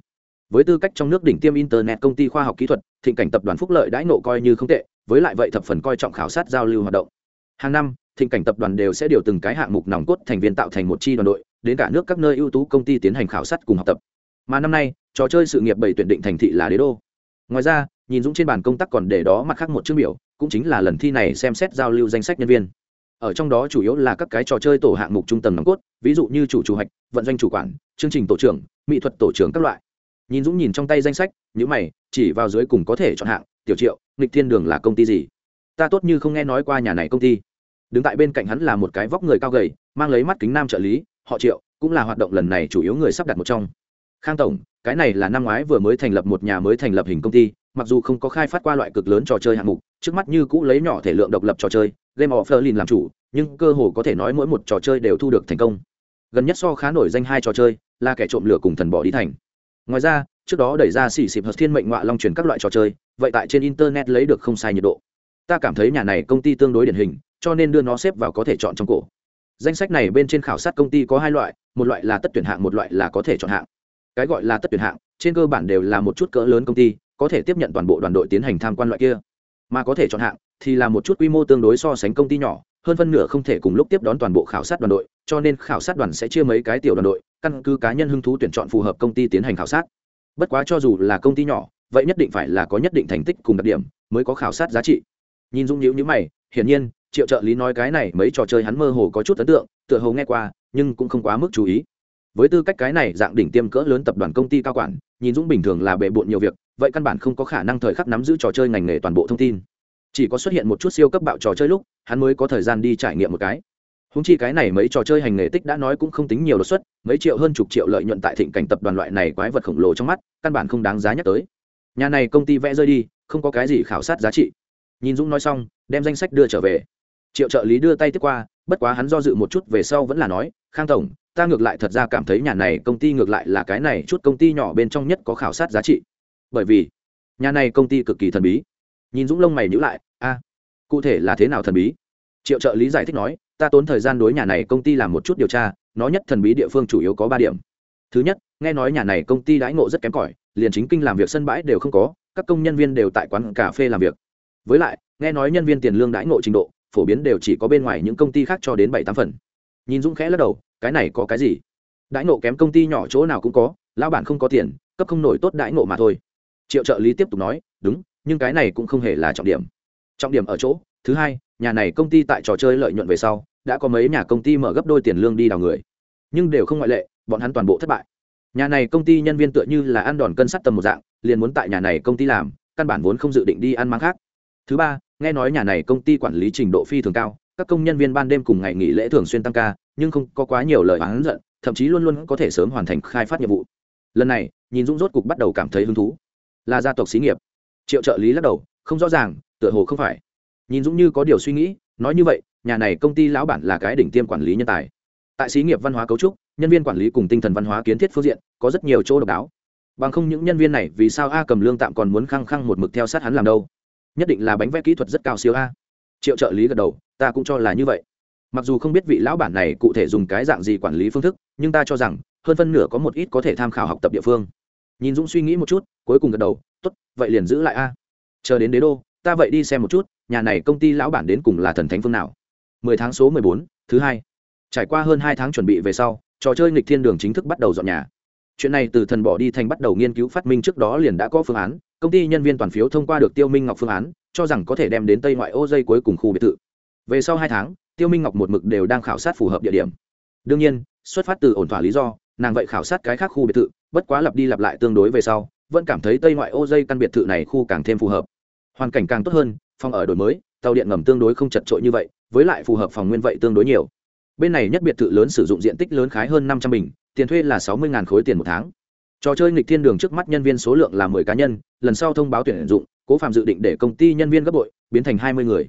Với tư cách trong nước đỉnh tiêm internet công ty khoa học kỹ thuật, thịnh cảnh tập đoàn phúc lợi đãi nộ coi như không tệ, với lại vậy thập phần coi trọng khảo sát giao lưu hoạt động. Hàng năm thịnh cảnh tập đoàn đều sẽ điều từng cái hạng mục nòng cốt thành viên tạo thành một chi đoàn đội, đến cả nước các nơi ưu tú công ty tiến hành khảo sát cùng học tập. Mà năm nay, trò chơi sự nghiệp bảy tuyển định thành thị là đế đô. Ngoài ra, nhìn dũng trên bàn công tác còn để đó mặt khác một chương biểu, cũng chính là lần thi này xem xét giao lưu danh sách nhân viên. Ở trong đó chủ yếu là các cái trò chơi tổ hạng mục trung tầng nòng cốt, ví dụ như chủ chủ hạch, vận doanh chủ quản, chương trình tổ trưởng, mỹ thuật tổ trưởng các loại. Nhìn dũng nhìn trong tay danh sách nhữ mày, chỉ vào dưới cùng có thể chọn hạng, tiểu triệu, nghịch thiên đường là công ty gì? Ta tốt như không nghe nói qua nhà này công ty đứng tại bên cạnh hắn là một cái vóc người cao gầy, mang lấy mắt kính nam trợ lý, họ triệu, cũng là hoạt động lần này chủ yếu người sắp đặt một trong. Khang tổng, cái này là năm ngoái vừa mới thành lập một nhà mới thành lập hình công ty, mặc dù không có khai phát qua loại cực lớn trò chơi hạng mục, trước mắt như cũ lấy nhỏ thể lượng độc lập trò chơi, game of berlin làm chủ, nhưng cơ hồ có thể nói mỗi một trò chơi đều thu được thành công. Gần nhất so khá nổi danh hai trò chơi, là kẻ trộm lửa cùng thần bỏ đi thành. Ngoài ra, trước đó đẩy ra xỉ xịp hợp thiên mệnh ngoại long truyền các loại trò chơi, vậy tại trên internet lấy được không sai nhiệt độ. Ta cảm thấy nhà này công ty tương đối điển hình cho nên đưa nó xếp vào có thể chọn trong cổ. Danh sách này bên trên khảo sát công ty có hai loại, một loại là tất tuyển hạng, một loại là có thể chọn hạng. Cái gọi là tất tuyển hạng, trên cơ bản đều là một chút cỡ lớn công ty, có thể tiếp nhận toàn bộ đoàn đội tiến hành tham quan loại kia. Mà có thể chọn hạng thì là một chút quy mô tương đối so sánh công ty nhỏ, hơn phân nửa không thể cùng lúc tiếp đón toàn bộ khảo sát đoàn đội, cho nên khảo sát đoàn sẽ chia mấy cái tiểu đoàn đội, căn cứ cá nhân hứng thú tuyển chọn phù hợp công ty tiến hành khảo sát. Bất quá cho dù là công ty nhỏ, vậy nhất định phải là có nhất định thành tích cùng đặc điểm mới có khảo sát giá trị. Nhìn dung nhữ như mày, hiển nhiên triệu trợ lý nói cái này mấy trò chơi hắn mơ hồ có chút ấn tượng, tựa hồ nghe qua, nhưng cũng không quá mức chú ý. Với tư cách cái này dạng đỉnh tiêm cỡ lớn tập đoàn công ty cao quản, nhìn dũng bình thường là bệ bộn nhiều việc, vậy căn bản không có khả năng thời khắc nắm giữ trò chơi ngành nghề toàn bộ thông tin. Chỉ có xuất hiện một chút siêu cấp bạo trò chơi lúc, hắn mới có thời gian đi trải nghiệm một cái. Húng chi cái này mấy trò chơi hành nghề tích đã nói cũng không tính nhiều đột xuất, mấy triệu hơn chục triệu lợi nhuận tại thịnh cảnh tập đoàn loại này quái vật khổng lồ trong mắt, căn bản không đáng giá nhắc tới. Nhà này công ty vẽ rơi đi, không có cái gì khảo sát giá trị. Nhìn dũng nói xong, đem danh sách đưa trở về triệu trợ lý đưa tay tiếp qua, bất quá hắn do dự một chút về sau vẫn là nói, khang tổng, ta ngược lại thật ra cảm thấy nhà này công ty ngược lại là cái này chút công ty nhỏ bên trong nhất có khảo sát giá trị. Bởi vì, nhà này công ty cực kỳ thần bí. Nhìn dũng lông mày nhữ lại, a, cụ thể là thế nào thần bí? Triệu trợ lý giải thích nói, ta tốn thời gian đối nhà này công ty làm một chút điều tra, nó nhất thần bí địa phương chủ yếu có ba điểm. Thứ nhất, nghe nói nhà này công ty đãi ngộ rất kém cỏi, liền chính kinh làm việc sân bãi đều không có, các công nhân viên đều tại quán cà phê làm việc. Với lại, nghe nói nhân viên tiền lương đãi ngộ trình độ phổ biến đều chỉ có bên ngoài những công ty khác cho đến bảy tám phần. Nhìn dũng khẽ lắc đầu, cái này có cái gì? Đãi ngộ kém công ty nhỏ chỗ nào cũng có, lão bản không có tiền, cấp không nổi tốt đãi ngộ mà thôi. Triệu trợ lý tiếp tục nói, đúng, nhưng cái này cũng không hề là trọng điểm. Trọng điểm ở chỗ, thứ hai, nhà này công ty tại trò chơi lợi nhuận về sau, đã có mấy nhà công ty mở gấp đôi tiền lương đi đào người. Nhưng đều không ngoại lệ, bọn hắn toàn bộ thất bại. Nhà này công ty nhân viên tựa như là ăn đòn cân sắt tầm một dạng, liền muốn tại nhà này công ty làm, căn bản vốn không dự định đi ăn máng khác. Thứ ba nghe nói nhà này công ty quản lý trình độ phi thường cao, các công nhân viên ban đêm cùng ngày nghỉ lễ thường xuyên tăng ca, nhưng không có quá nhiều lời oán giận, thậm chí luôn luôn có thể sớm hoàn thành khai phát nhiệm vụ. Lần này, nhìn dũng rốt cục bắt đầu cảm thấy hứng thú. Là gia tộc xí nghiệp. Triệu trợ lý lắc đầu, không rõ ràng, tựa hồ không phải. Nhìn dũng như có điều suy nghĩ, nói như vậy, nhà này công ty lão bản là cái đỉnh tiêm quản lý nhân tài. Tại xí nghiệp văn hóa cấu trúc, nhân viên quản lý cùng tinh thần văn hóa kiến thiết phương diện, có rất nhiều chỗ độc đáo. Bằng không những nhân viên này vì sao a cầm lương tạm còn muốn khăng khăng một mực theo sát hắn làm đâu? Nhất định là bánh vẽ kỹ thuật rất cao siêu a. Triệu trợ lý gật đầu, ta cũng cho là như vậy. Mặc dù không biết vị lão bản này cụ thể dùng cái dạng gì quản lý phương thức, nhưng ta cho rằng, hơn phân nửa có một ít có thể tham khảo học tập địa phương. Nhìn dũng suy nghĩ một chút, cuối cùng gật đầu t ố t vậy liền giữ lại a. Chờ đến đế đô, ta vậy đi xem một chút, nhà này công ty lão bản đến cùng là thần thánh phương nào. Mười tháng số mười bốn, thứ hai. Trải qua hơn hai tháng chuẩn bị về sau, trò chơi nghịch thiên đường chính thức bắt đầu dọn nhà chuyện này từ thần bỏ đi thành bắt đầu nghiên cứu phát minh trước đó liền đã có phương án, công ty nhân viên toàn phiếu thông qua được tiêu minh ngọc phương án, cho rằng có thể đem đến tây ngoại ô dây cuối cùng khu biệt thự. Về sau hai tháng, tiêu minh ngọc một mực đều đang khảo sát phù hợp địa điểm. Đương nhiên, xuất phát từ ổn thỏa lý do, nàng vậy khảo sát cái khác khu biệt thự, bất quá lặp đi lặp lại tương đối về sau, vẫn cảm thấy tây ngoại ô dây căn biệt thự này khu càng thêm phù hợp. Hoàn cảnh càng tốt hơn, phòng ở đổi mới, tàu điện ngầm tương đối không chật trội như vậy, với lại phù hợp phòng nguyên vậy tương đối nhiều. Bên này nhất biệt thự lớn sử dụng diện tích lớn khái hơn năm trăm bình tiền thuê là sáu mươi khối tiền một tháng. Trò chơi nghịch thiên đường trước mắt nhân viên số lượng là mười cá nhân, lần sau thông báo tuyển dụng, cố phạm dự định để công ty nhân viên gấp bội, biến thành hai mươi người.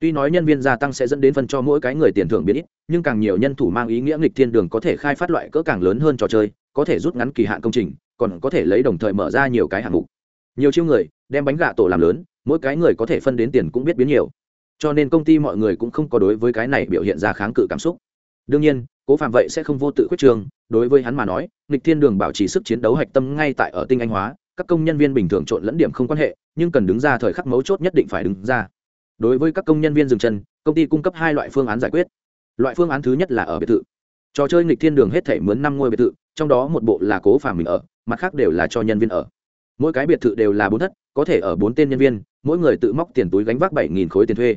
Tuy nói nhân viên gia tăng sẽ dẫn đến phần cho mỗi cái người tiền thưởng biến ít, nhưng càng nhiều nhân thủ mang ý nghĩa nghịch thiên đường có thể khai phát loại cỡ càng lớn hơn trò chơi, có thể rút ngắn kỳ hạn công trình, còn có thể lấy đồng thời mở ra nhiều cái hạng mục. Nhiều chiêu người, đem bánh gạ tổ làm lớn, mỗi cái người có thể phân đến tiền cũng biết biến nhiều. Cho nên công ty mọi người cũng không có đối với cái này biểu hiện ra kháng cự cảm xúc đương nhiên, cố phạm vậy sẽ không vô tự khuyết trường, đối với hắn mà nói, nghịch thiên đường bảo trì sức chiến đấu hạch tâm ngay tại ở tinh anh hóa, các công nhân viên bình thường trộn lẫn điểm không quan hệ, nhưng cần đứng ra thời khắc mấu chốt nhất định phải đứng ra. Đối với các công nhân viên dừng chân, công ty cung cấp hai loại phương án giải quyết. Loại phương án thứ nhất là ở biệt thự. Trò chơi nghịch thiên đường hết thể mướn năm ngôi biệt thự, trong đó một bộ là cố phàm mình ở, mặt khác đều là cho nhân viên ở. Mỗi cái biệt thự đều là bốn thất, có thể ở bốn tên nhân viên, mỗi người tự móc tiền túi gánh vác bảy nghìn khối tiền thuê.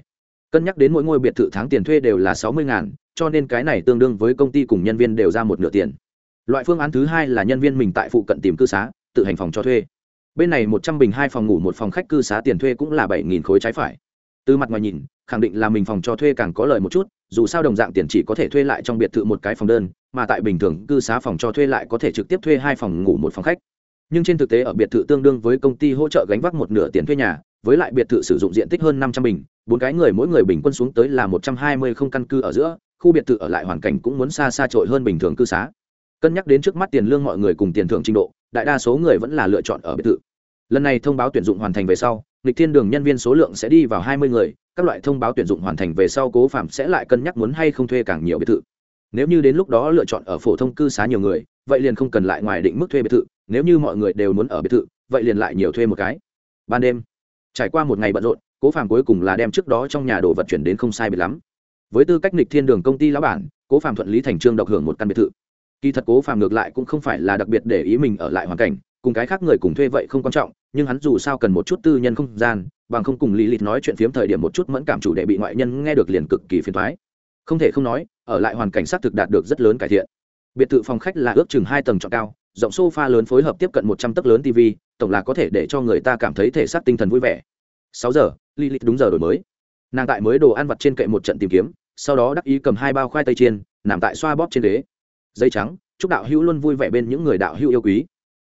Cân nhắc đến mỗi ngôi biệt thự tháng tiền thuê đều là sáu mươi ngàn cho nên cái này tương đương với công ty cùng nhân viên đều ra một nửa tiền. Loại phương án thứ hai là nhân viên mình tại phụ cận tìm cư xá, tự hành phòng cho thuê. Bên này một trăm bình hai phòng ngủ, một phòng khách cư xá tiền thuê cũng là bảy nghìn khối trái phải. Từ mặt ngoài nhìn, khẳng định là mình phòng cho thuê càng có lợi một chút, dù sao đồng dạng tiền chỉ có thể thuê lại trong biệt thự một cái phòng đơn, mà tại bình thường cư xá phòng cho thuê lại có thể trực tiếp thuê hai phòng ngủ, một phòng khách. Nhưng trên thực tế ở biệt thự tương đương với công ty hỗ trợ gánh vác một nửa tiền thuê nhà, với lại biệt thự sử dụng diện tích hơn năm trăm bình, bốn cái người mỗi người bình quân xuống tới là một trăm hai mươi không căn cư ở giữa khu biệt thự ở lại hoàn cảnh cũng muốn xa xa trội hơn bình thường cư xá. Cân nhắc đến trước mắt tiền lương mọi người cùng tiền thưởng trình độ, đại đa số người vẫn là lựa chọn ở biệt thự. Lần này thông báo tuyển dụng hoàn thành về sau, lịch thiên đường nhân viên số lượng sẽ đi vào hai mươi người, các loại thông báo tuyển dụng hoàn thành về sau cố phạm sẽ lại cân nhắc muốn hay không thuê càng nhiều biệt thự. Nếu như đến lúc đó lựa chọn ở phổ thông cư xá nhiều người, vậy liền không cần lại ngoài định mức thuê biệt thự, nếu như mọi người đều muốn ở biệt thự, vậy liền lại nhiều thuê một cái. Ban đêm, trải qua một ngày bận rộn, cố phạm cuối cùng là đem trước đó trong nhà đồ vật chuyển đến không sai biệt lắm với tư cách nịch thiên đường công ty lão bản, cố phạm thuận lý thành trương độc hưởng một căn biệt thự. Kỳ thật cố phạm ngược lại cũng không phải là đặc biệt để ý mình ở lại hoàn cảnh, cùng cái khác người cùng thuê vậy không quan trọng, nhưng hắn dù sao cần một chút tư nhân không gian, bằng không cùng lý lịch nói chuyện phiếm thời điểm một chút mẫn cảm chủ đề bị ngoại nhân nghe được liền cực kỳ phiền thoái không thể không nói, ở lại hoàn cảnh xác thực đạt được rất lớn cải thiện. Biệt thự phòng khách là ước chừng hai tầng trọn cao, rộng sofa lớn phối hợp tiếp cận một trăm tấc lớn tv tổng là có thể để cho người ta cảm thấy thể xác tinh thần vui vẻ. Sáu giờ Lý lịch đúng giờ đổi mới. Nàng tại mới đồ ăn vặt trên kệ một trận tìm kiếm sau đó đắc ý cầm hai bao khoai tây chiên, nằm tại xoa bóp trên ghế. Dây trắng, chúc đạo hữu luôn vui vẻ bên những người đạo hữu yêu quý.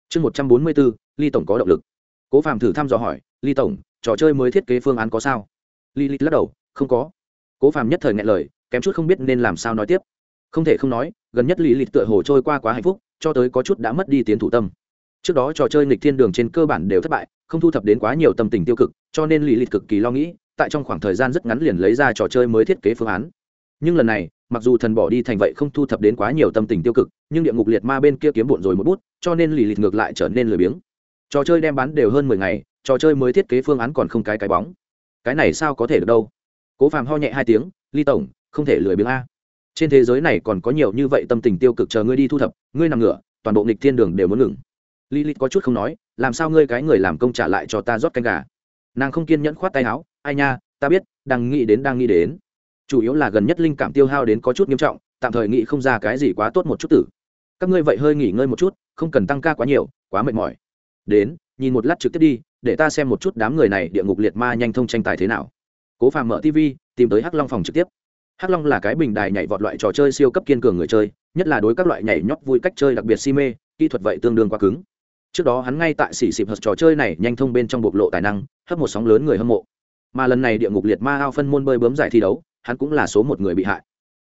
Chương một trăm bốn mươi bốn, ly tổng có động lực. Cố phàm thử thăm dò hỏi, ly tổng, trò chơi mới thiết kế phương án có sao? Ly ly lắc đầu, không có. Cố phàm nhất thời ngại lời, kém chút không biết nên làm sao nói tiếp. Không thể không nói, gần nhất ly lịt tựa hồ trôi qua quá hạnh phúc, cho tới có chút đã mất đi tiến thủ tâm. Trước đó trò chơi nghịch thiên đường trên cơ bản đều thất bại, không thu thập đến quá nhiều tâm tình tiêu cực, cho nên ly lịt cực kỳ lo nghĩ, tại trong khoảng thời gian rất ngắn liền lấy ra trò chơi mới thiết kế phương án nhưng lần này, mặc dù thần bỏ đi thành vậy không thu thập đến quá nhiều tâm tình tiêu cực, nhưng địa ngục liệt ma bên kia kiếm bụn rồi một bút, cho nên lì lịt ngược lại trở nên lười biếng. Trò chơi đem bán đều hơn mười ngày, trò chơi mới thiết kế phương án còn không cái cái bóng. Cái này sao có thể được đâu? Cố phàm ho nhẹ hai tiếng, ly tổng, không thể lười biếng a. Trên thế giới này còn có nhiều như vậy tâm tình tiêu cực chờ ngươi đi thu thập, ngươi nằm ngửa, toàn bộ nghịch thiên đường đều muốn ngừng. Lì lịt có chút không nói, làm sao ngươi cái người làm công trả lại cho ta rót canh gà? Nàng không kiên nhẫn khoát tay áo, ai nha, ta biết, đang nghĩ đến, đang nghĩ đến chủ yếu là gần nhất linh cảm tiêu hao đến có chút nghiêm trọng, tạm thời nghĩ không ra cái gì quá tốt một chút tử. Các ngươi vậy hơi nghỉ ngơi một chút, không cần tăng ca quá nhiều, quá mệt mỏi. Đến, nhìn một lát trực tiếp đi, để ta xem một chút đám người này địa ngục liệt ma nhanh thông tranh tài thế nào. Cố phàm mở tv tìm tới hắc long phòng trực tiếp. Hắc long là cái bình đài nhảy vọt loại trò chơi siêu cấp kiên cường người chơi, nhất là đối các loại nhảy nhót vui cách chơi đặc biệt si mê, kỹ thuật vậy tương đương quá cứng. Trước đó hắn ngay tại xỉ xịp hợp trò chơi này nhanh thông bên trong bộc lộ tài năng, hấp một sóng lớn người hâm mộ. Mà lần này địa ngục liệt ma ao phân môn bơi bướm giải thi đấu hắn cũng là số một người bị hại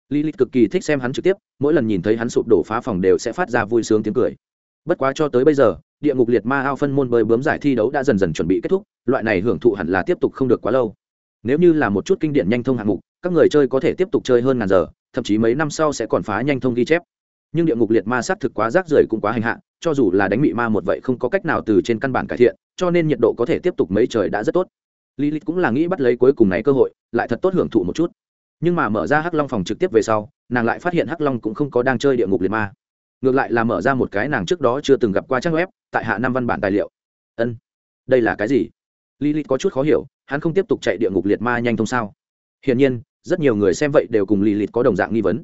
Lilith cực kỳ thích xem hắn trực tiếp, mỗi lần nhìn thấy hắn sụp đổ phá phòng đều sẽ phát ra vui sướng tiếng cười. Bất quá cho tới bây giờ, địa ngục liệt ma ao phân môn bơi bướm giải thi đấu đã dần dần chuẩn bị kết thúc, loại này hưởng thụ hẳn là tiếp tục không được quá lâu. Nếu như là một chút kinh điển nhanh thông hạng mục, các người chơi có thể tiếp tục chơi hơn ngàn giờ, thậm chí mấy năm sau sẽ còn phá nhanh thông ghi chép. Nhưng địa ngục liệt ma sát thực quá rác rưởi cũng quá hành hạ, cho dù là đánh mị ma một vậy không có cách nào từ trên căn bản cải thiện, cho nên nhiệt độ có thể tiếp tục mấy trời đã rất tốt. Lilith cũng là nghĩ bắt lấy cuối cùng này cơ hội, lại thật tốt hưởng thụ một chút nhưng mà mở ra hắc long phòng trực tiếp về sau, nàng lại phát hiện hắc long cũng không có đang chơi địa ngục liệt ma. Ngược lại là mở ra một cái nàng trước đó chưa từng gặp qua trang web, tại hạ năm văn bản tài liệu. Ân, đây là cái gì? Lilith có chút khó hiểu, hắn không tiếp tục chạy địa ngục liệt ma nhanh thông sao? Hiển nhiên, rất nhiều người xem vậy đều cùng lilith có đồng dạng nghi vấn.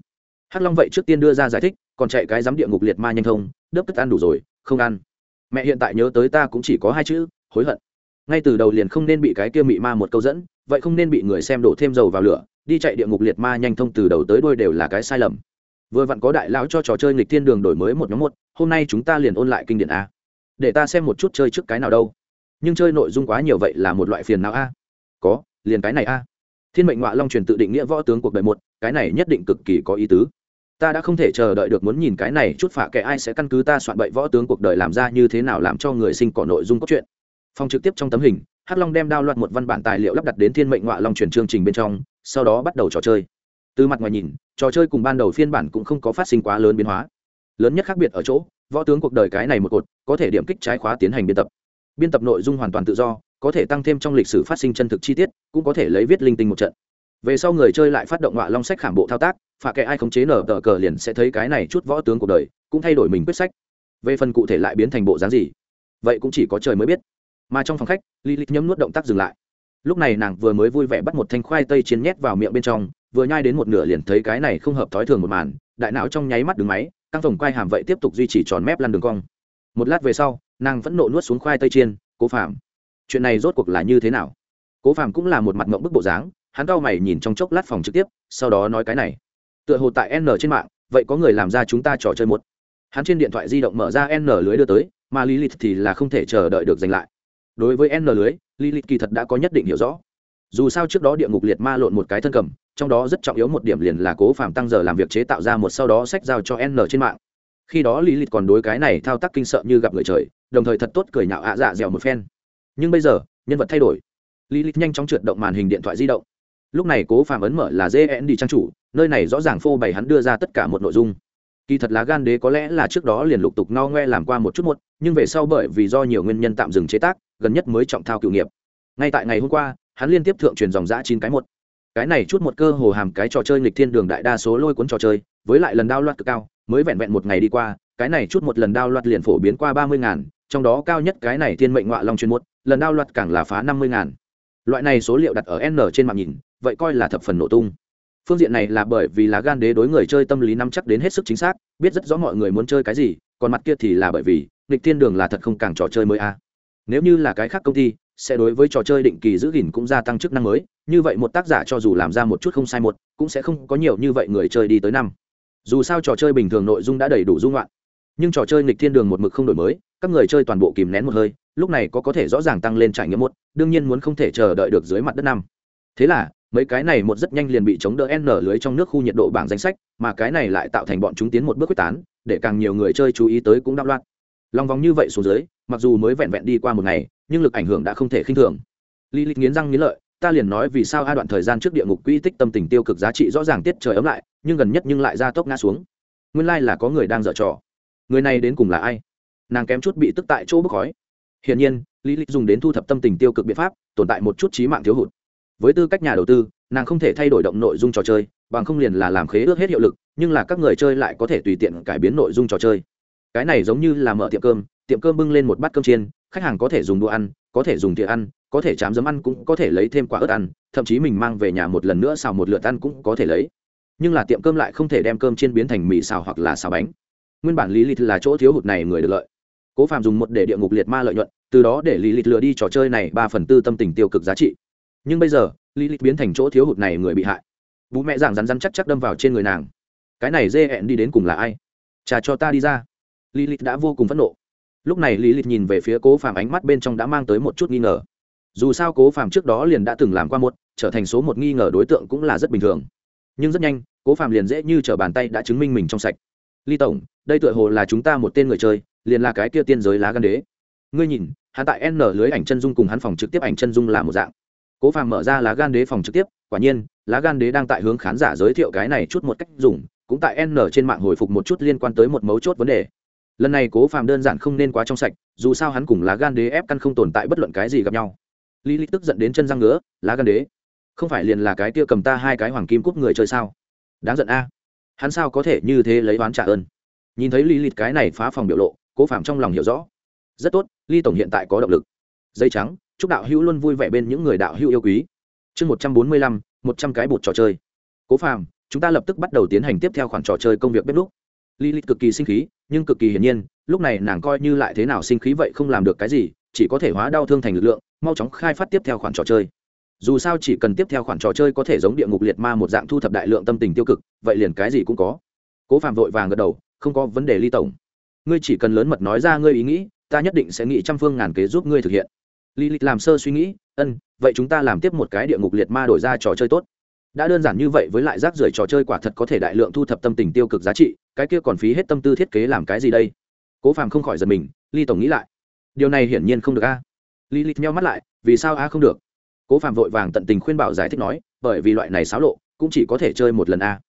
Hắc long vậy trước tiên đưa ra giải thích, còn chạy cái giám địa ngục liệt ma nhanh thông, đớp tức ăn đủ rồi, không ăn. Mẹ hiện tại nhớ tới ta cũng chỉ có hai chữ, hối hận ngay từ đầu liền không nên bị cái kia mị ma một câu dẫn, vậy không nên bị người xem đổ thêm dầu vào lửa, đi chạy địa ngục liệt ma nhanh thông từ đầu tới đuôi đều là cái sai lầm. Vừa vặn có đại lão cho trò chơi nghịch thiên đường đổi mới một nhóm một, hôm nay chúng ta liền ôn lại kinh điển a. Để ta xem một chút chơi trước cái nào đâu. Nhưng chơi nội dung quá nhiều vậy là một loại phiền não a. Có, liền cái này a. Thiên mệnh ngoại long truyền tự định nghĩa võ tướng cuộc đời một, cái này nhất định cực kỳ có ý tứ. Ta đã không thể chờ đợi được muốn nhìn cái này, chút phả kệ ai sẽ căn cứ ta soạn bậy võ tướng cuộc đời làm ra như thế nào làm cho người sinh cỏ nội dung cốt truyện phong trực tiếp trong tấm hình, hắc long đem đao loạt một văn bản tài liệu lắp đặt đến thiên mệnh ngọa long truyền chương trình bên trong, sau đó bắt đầu trò chơi. Từ mặt ngoài nhìn, trò chơi cùng ban đầu phiên bản cũng không có phát sinh quá lớn biến hóa. Lớn nhất khác biệt ở chỗ, võ tướng cuộc đời cái này một cột, có thể điểm kích trái khóa tiến hành biên tập. Biên tập nội dung hoàn toàn tự do, có thể tăng thêm trong lịch sử phát sinh chân thực chi tiết, cũng có thể lấy viết linh tinh một trận. Về sau người chơi lại phát động họa long sách khảm bộ thao tác phà kệ ai khống chế nở tờ cờ liền sẽ thấy cái này chút võ tướng cuộc đời, cũng thay đổi mình quyết sách. Về phần cụ thể lại biến thành bộ dáng gì, vậy cũng chỉ có trời mới biết mà trong phòng khách, lilith nhấm nuốt động tác dừng lại. Lúc này nàng vừa mới vui vẻ bắt một thanh khoai tây chiến nhét vào miệng bên trong, vừa nhai đến một nửa liền thấy cái này không hợp thói thường một màn, đại não trong nháy mắt đứng máy, căng phòng quai hàm vậy tiếp tục duy trì tròn mép lăn đường cong. Một lát về sau, nàng vẫn nộ nuốt xuống khoai tây chiên, cố phạm chuyện này rốt cuộc là như thế nào? Cố phạm cũng là một mặt mộng bức bộ dáng, hắn cau mày nhìn trong chốc lát phòng trực tiếp, sau đó nói cái này, tựa hồ tại n trên mạng, vậy có người làm ra chúng ta trò chơi một. Hắn trên điện thoại di động mở ra n lưới đưa tới, mà lilith thì là không thể chờ đợi được giành lại đối với n lưới, lilith kỳ thật đã có nhất định hiểu rõ. Dù sao trước đó địa ngục liệt ma lộn một cái thân cầm, trong đó rất trọng yếu một điểm liền là cố phạm tăng giờ làm việc chế tạo ra một sau đó sách giao cho n trên mạng. Khi đó lilith còn đối cái này thao tác kinh sợ như gặp người trời, đồng thời thật tốt cười nhạo ạ dạ dẻo một phen. Nhưng bây giờ, nhân vật thay đổi. Lilith nhanh chóng trượt động màn hình điện thoại di động. Lúc này cố phạm ấn mở là jn đi trang chủ, nơi này rõ ràng phô bày hắn đưa ra tất cả một nội dung. Kỳ thật là gan đế có lẽ là trước đó liền lục tục no ngoe làm qua một chút một nhưng về sau bởi vì do nhiều nguyên nhân tạm dừng chế tác gần nhất mới trọng thao cựu nghiệp. Ngay tại ngày hôm qua, hắn liên tiếp thượng truyền dòng giã chín cái một. Cái này chút một cơ hồ hàm cái trò chơi nghịch thiên đường đại đa số lôi cuốn trò chơi, với lại lần đao loạt cực cao, mới vẹn vẹn một ngày đi qua, cái này chút một lần đao loạt liền phổ biến qua ba mươi ngàn, trong đó cao nhất cái này thiên mệnh ngoại long chuyên một lần đao loạt càng là phá năm mươi ngàn. Loại này số liệu đặt ở n trên mạng nhìn, vậy coi là thập phần nổ tung. Phương diện này là bởi vì là gan đế đối người chơi tâm lý nắm chắc đến hết sức chính xác, biết rất rõ mọi người muốn chơi cái gì, còn mặt kia thì là bởi vì, nghịch thiên đường là thật không càng trò chơi mới a nếu như là cái khác công ty, sẽ đối với trò chơi định kỳ giữ gìn cũng gia tăng chức năng mới. Như vậy một tác giả cho dù làm ra một chút không sai một, cũng sẽ không có nhiều như vậy người chơi đi tới năm. Dù sao trò chơi bình thường nội dung đã đầy đủ dung loạn. Nhưng trò chơi nghịch thiên đường một mực không đổi mới, các người chơi toàn bộ kìm nén một hơi, lúc này có có thể rõ ràng tăng lên trải nghiệm một, đương nhiên muốn không thể chờ đợi được dưới mặt đất năm. Thế là, mấy cái này một rất nhanh liền bị chống đỡ n lưới trong nước khu nhiệt độ bảng danh sách, mà cái này lại tạo thành bọn chúng tiến một bước quyết tán, để càng nhiều người chơi chú ý tới cũng đáp loạn lòng vòng như vậy xuống dưới, mặc dù mới vẹn vẹn đi qua một ngày, nhưng lực ảnh hưởng đã không thể khinh thường. Lý lịch nghiến răng nghiến lợi, ta liền nói vì sao a đoạn thời gian trước địa ngục quỹ tích tâm tình tiêu cực giá trị rõ ràng tiết trời ấm lại, nhưng gần nhất nhưng lại ra tốc ngã xuống. Nguyên lai、like、là có người đang dở trò. Người này đến cùng là ai? Nàng kém chút bị tức tại chỗ bốc khói. Hiển nhiên, lý lịch dùng đến thu thập tâm tình tiêu cực biện pháp, tồn tại một chút trí mạng thiếu hụt. Với tư cách nhà đầu tư, nàng không thể thay đổi động nội dung trò chơi, bằng không liền là làm khế ước hết hiệu lực, nhưng là các người chơi lại có thể tùy tiện cải biến nội dung trò chơi cái này giống như là mở tiệm cơm tiệm cơm bưng lên một bát cơm chiên, khách hàng có thể dùng đũa ăn, có thể dùng thìa ăn, có thể chám giấm ăn cũng có thể lấy thêm quả ớt ăn, thậm chí mình mang về nhà một lần nữa xào một lượt ăn cũng có thể lấy. Nhưng là tiệm cơm lại không thể đem cơm chiên biến thành mì xào hoặc là xào bánh. Nguyên bản lý lịch là chỗ thiếu hụt này người được lợi. Cố phạm dùng một để địa ngục liệt ma lợi nhuận, từ đó để lý lịch lừa đi trò chơi này ba phần tư tâm tình tiêu cực giá trị. Nhưng bây giờ lý lịch biến thành chỗ thiếu hụt này người bị hại. Bố mẹ giảng rắn rắn chắc chắc đâm vào trên người nàng. Cái này dê hẹn đi đến cùng là ai? Cha cho ta đi ra lý đã vô cùng phẫn nộ. Lúc này lý nhìn về phía cố Phàm ánh mắt bên trong đã mang tới một chút nghi ngờ. Dù sao cố Phàm trước đó liền đã từng làm qua một, trở thành số một nghi ngờ đối tượng cũng là rất bình thường. Nhưng rất nhanh, cố Phàm liền dễ như trở bàn tay đã chứng minh mình trong sạch. Ly tổng, đây tựa hồ là chúng ta một tên người chơi, liền là cái kia tiên giới lá gan đế. Ngươi nhìn, hắn tại n lưới ảnh chân dung cùng hắn phòng trực tiếp ảnh chân dung là một dạng. Cố phàm mở ra lá gan đế phòng trực tiếp, quả nhiên, lá gan đế đang tại hướng khán giả giới thiệu cái này chút một cách dùng, cũng tại n trên mạng hồi phục một chút liên quan tới một mấu chốt vấn đề lần này cố phàm đơn giản không nên quá trong sạch, dù sao hắn cùng lá gan đế ép căn không tồn tại bất luận cái gì gặp nhau. Lý lịch tức giận đến chân răng ngứa, lá gan đế, không phải liền là cái tia cầm ta hai cái hoàng kim cúp người chơi sao? Đáng giận a. Hắn sao có thể như thế lấy oán trả ơn? Nhìn thấy lý lịch cái này phá phòng biểu lộ, cố phạm trong lòng hiểu rõ. Rất tốt ly tổng hiện tại có động lực. Dây trắng, chúc đạo hữu luôn vui vẻ bên những người đạo hữu yêu quý. Chương một trăm bốn mươi lăm, một trăm cái bột trò chơi. Cố phạm chúng ta lập tức bắt đầu tiến hành tiếp theo khoản trò chơi công việc bếp lúc lý lịch cực kỳ sinh khí nhưng cực kỳ hiển nhiên, lúc này nàng coi như lại thế nào sinh khí vậy không làm được cái gì, chỉ có thể hóa đau thương thành lực lượng, mau chóng khai phát tiếp theo khoản trò chơi. Dù sao chỉ cần tiếp theo khoản trò chơi có thể giống địa ngục liệt ma một dạng thu thập đại lượng tâm tình tiêu cực, vậy liền cái gì cũng có. Cố phạm vội vàng gật đầu, không có vấn đề ly tổng. Ngươi chỉ cần lớn mật nói ra ngươi ý nghĩ, ta nhất định sẽ nghĩ trăm phương ngàn kế giúp ngươi thực hiện. Lý lịch làm sơ suy nghĩ, ân, vậy chúng ta làm tiếp một cái địa ngục liệt ma đổi ra trò chơi tốt đã đơn giản như vậy với lại rác rưởi trò chơi quả thật có thể đại lượng thu thập tâm tình tiêu cực giá trị, cái kia còn phí hết tâm tư thiết kế làm cái gì đây? Cố phàm không khỏi giật mình, ly tổng nghĩ lại. Điều này hiển nhiên không được a. Ly lịch meo mắt lại, vì sao a không được? Cố phàm vội vàng tận tình khuyên bảo giải thích nói, bởi vì loại này xáo lộ, cũng chỉ có thể chơi một lần a.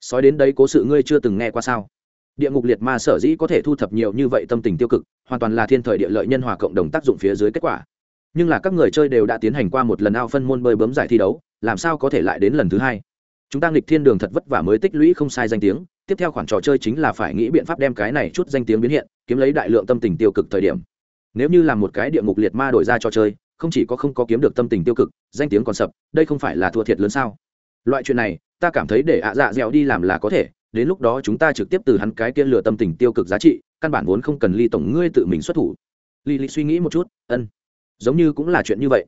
Sói đến đấy cố sự ngươi chưa từng nghe qua sao? Địa ngục liệt ma sở dĩ có thể thu thập nhiều như vậy tâm tình tiêu cực, hoàn toàn là thiên thời địa lợi nhân hòa cộng đồng tác dụng phía dưới kết quả. Nhưng là các người chơi đều đã tiến hành qua một lần ao phân môn bơi bấm giải thi đấu làm sao có thể lại đến lần thứ hai? Chúng ta nghịch thiên đường thật vất vả mới tích lũy không sai danh tiếng, tiếp theo khoản trò chơi chính là phải nghĩ biện pháp đem cái này chút danh tiếng biến hiện, kiếm lấy đại lượng tâm tình tiêu cực thời điểm. Nếu như là một cái địa ngục liệt ma đổi ra trò chơi, không chỉ có không có kiếm được tâm tình tiêu cực, danh tiếng còn sập, đây không phải là thua thiệt lớn sao? Loại chuyện này, ta cảm thấy để ạ dạ dẻo đi làm là có thể, đến lúc đó chúng ta trực tiếp từ hắn cái kia lừa tâm tình tiêu cực giá trị, căn bản vốn không cần ly tổng ngươi tự mình xuất thủ. Ly ly suy nghĩ một chút, ân. Giống như cũng là chuyện như vậy.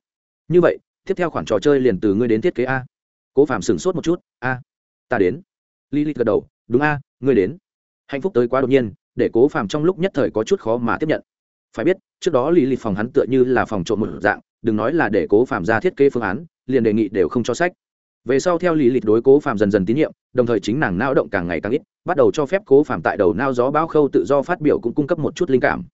Như vậy tiếp theo khoản trò chơi liền từ ngươi đến thiết kế a. Cố phạm sửng sốt một chút, a, ta đến. Ly ly gật đầu, đúng a, ngươi đến. Hạnh phúc tới quá đột nhiên, để cố phạm trong lúc nhất thời có chút khó mà tiếp nhận. Phải biết, trước đó lý lịch phòng hắn tựa như là phòng trộm một dạng, đừng nói là để cố phạm ra thiết kế phương án, liền đề nghị đều không cho sách. Về sau theo lý lịch đối cố phạm dần dần tín nhiệm, đồng thời chính nàng nao động càng ngày càng ít, bắt đầu cho phép cố phạm tại đầu nao gió bão khâu tự do phát biểu cũng cung cấp một chút linh cảm.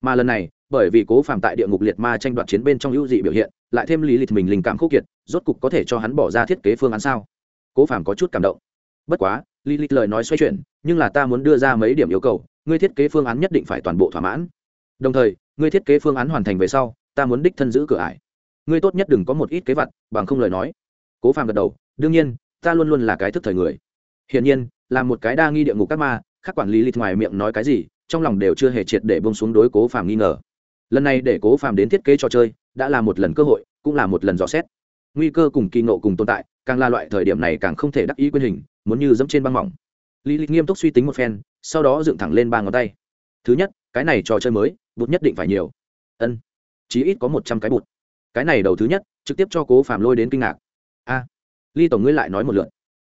Mà lần này bởi vì cố phàm tại địa ngục liệt ma tranh đoạt chiến bên trong hữu dị biểu hiện, lại thêm lý lịch mình linh cảm khúc kiệt, rốt cục có thể cho hắn bỏ ra thiết kế phương án sao? Cố phàm có chút cảm động. Bất quá, lý lịch lời nói xoay chuyển, nhưng là ta muốn đưa ra mấy điểm yêu cầu, ngươi thiết kế phương án nhất định phải toàn bộ thỏa mãn. Đồng thời, ngươi thiết kế phương án hoàn thành về sau, ta muốn đích thân giữ cửa ải. Ngươi tốt nhất đừng có một ít kế vặt, bằng không lời nói. Cố phàm gật đầu, đương nhiên, ta luôn luôn là cái thức thời người. Hiển nhiên, là một cái đa nghi địa ngục các ma, khác quản lý lịch ngoài miệng nói cái gì, trong lòng đều chưa hề triệt để bông xuống đối cố phàm nghi ngờ lần này để cố phàm đến thiết kế trò chơi, đã là một lần cơ hội, cũng là một lần dò xét. Nguy cơ cùng kỳ nộ cùng tồn tại, càng là loại thời điểm này càng không thể đắc ý quyền hình, muốn như dẫm trên băng mỏng. Lý lịch nghiêm túc suy tính một phen, sau đó dựng thẳng lên ba ngón tay. Thứ nhất, cái này trò chơi mới, bụt nhất định phải nhiều. Ân, chí ít có một trăm cái bụt. Cái này đầu thứ nhất, trực tiếp cho cố phàm lôi đến kinh ngạc. A ly tổng ngươi lại nói một lượn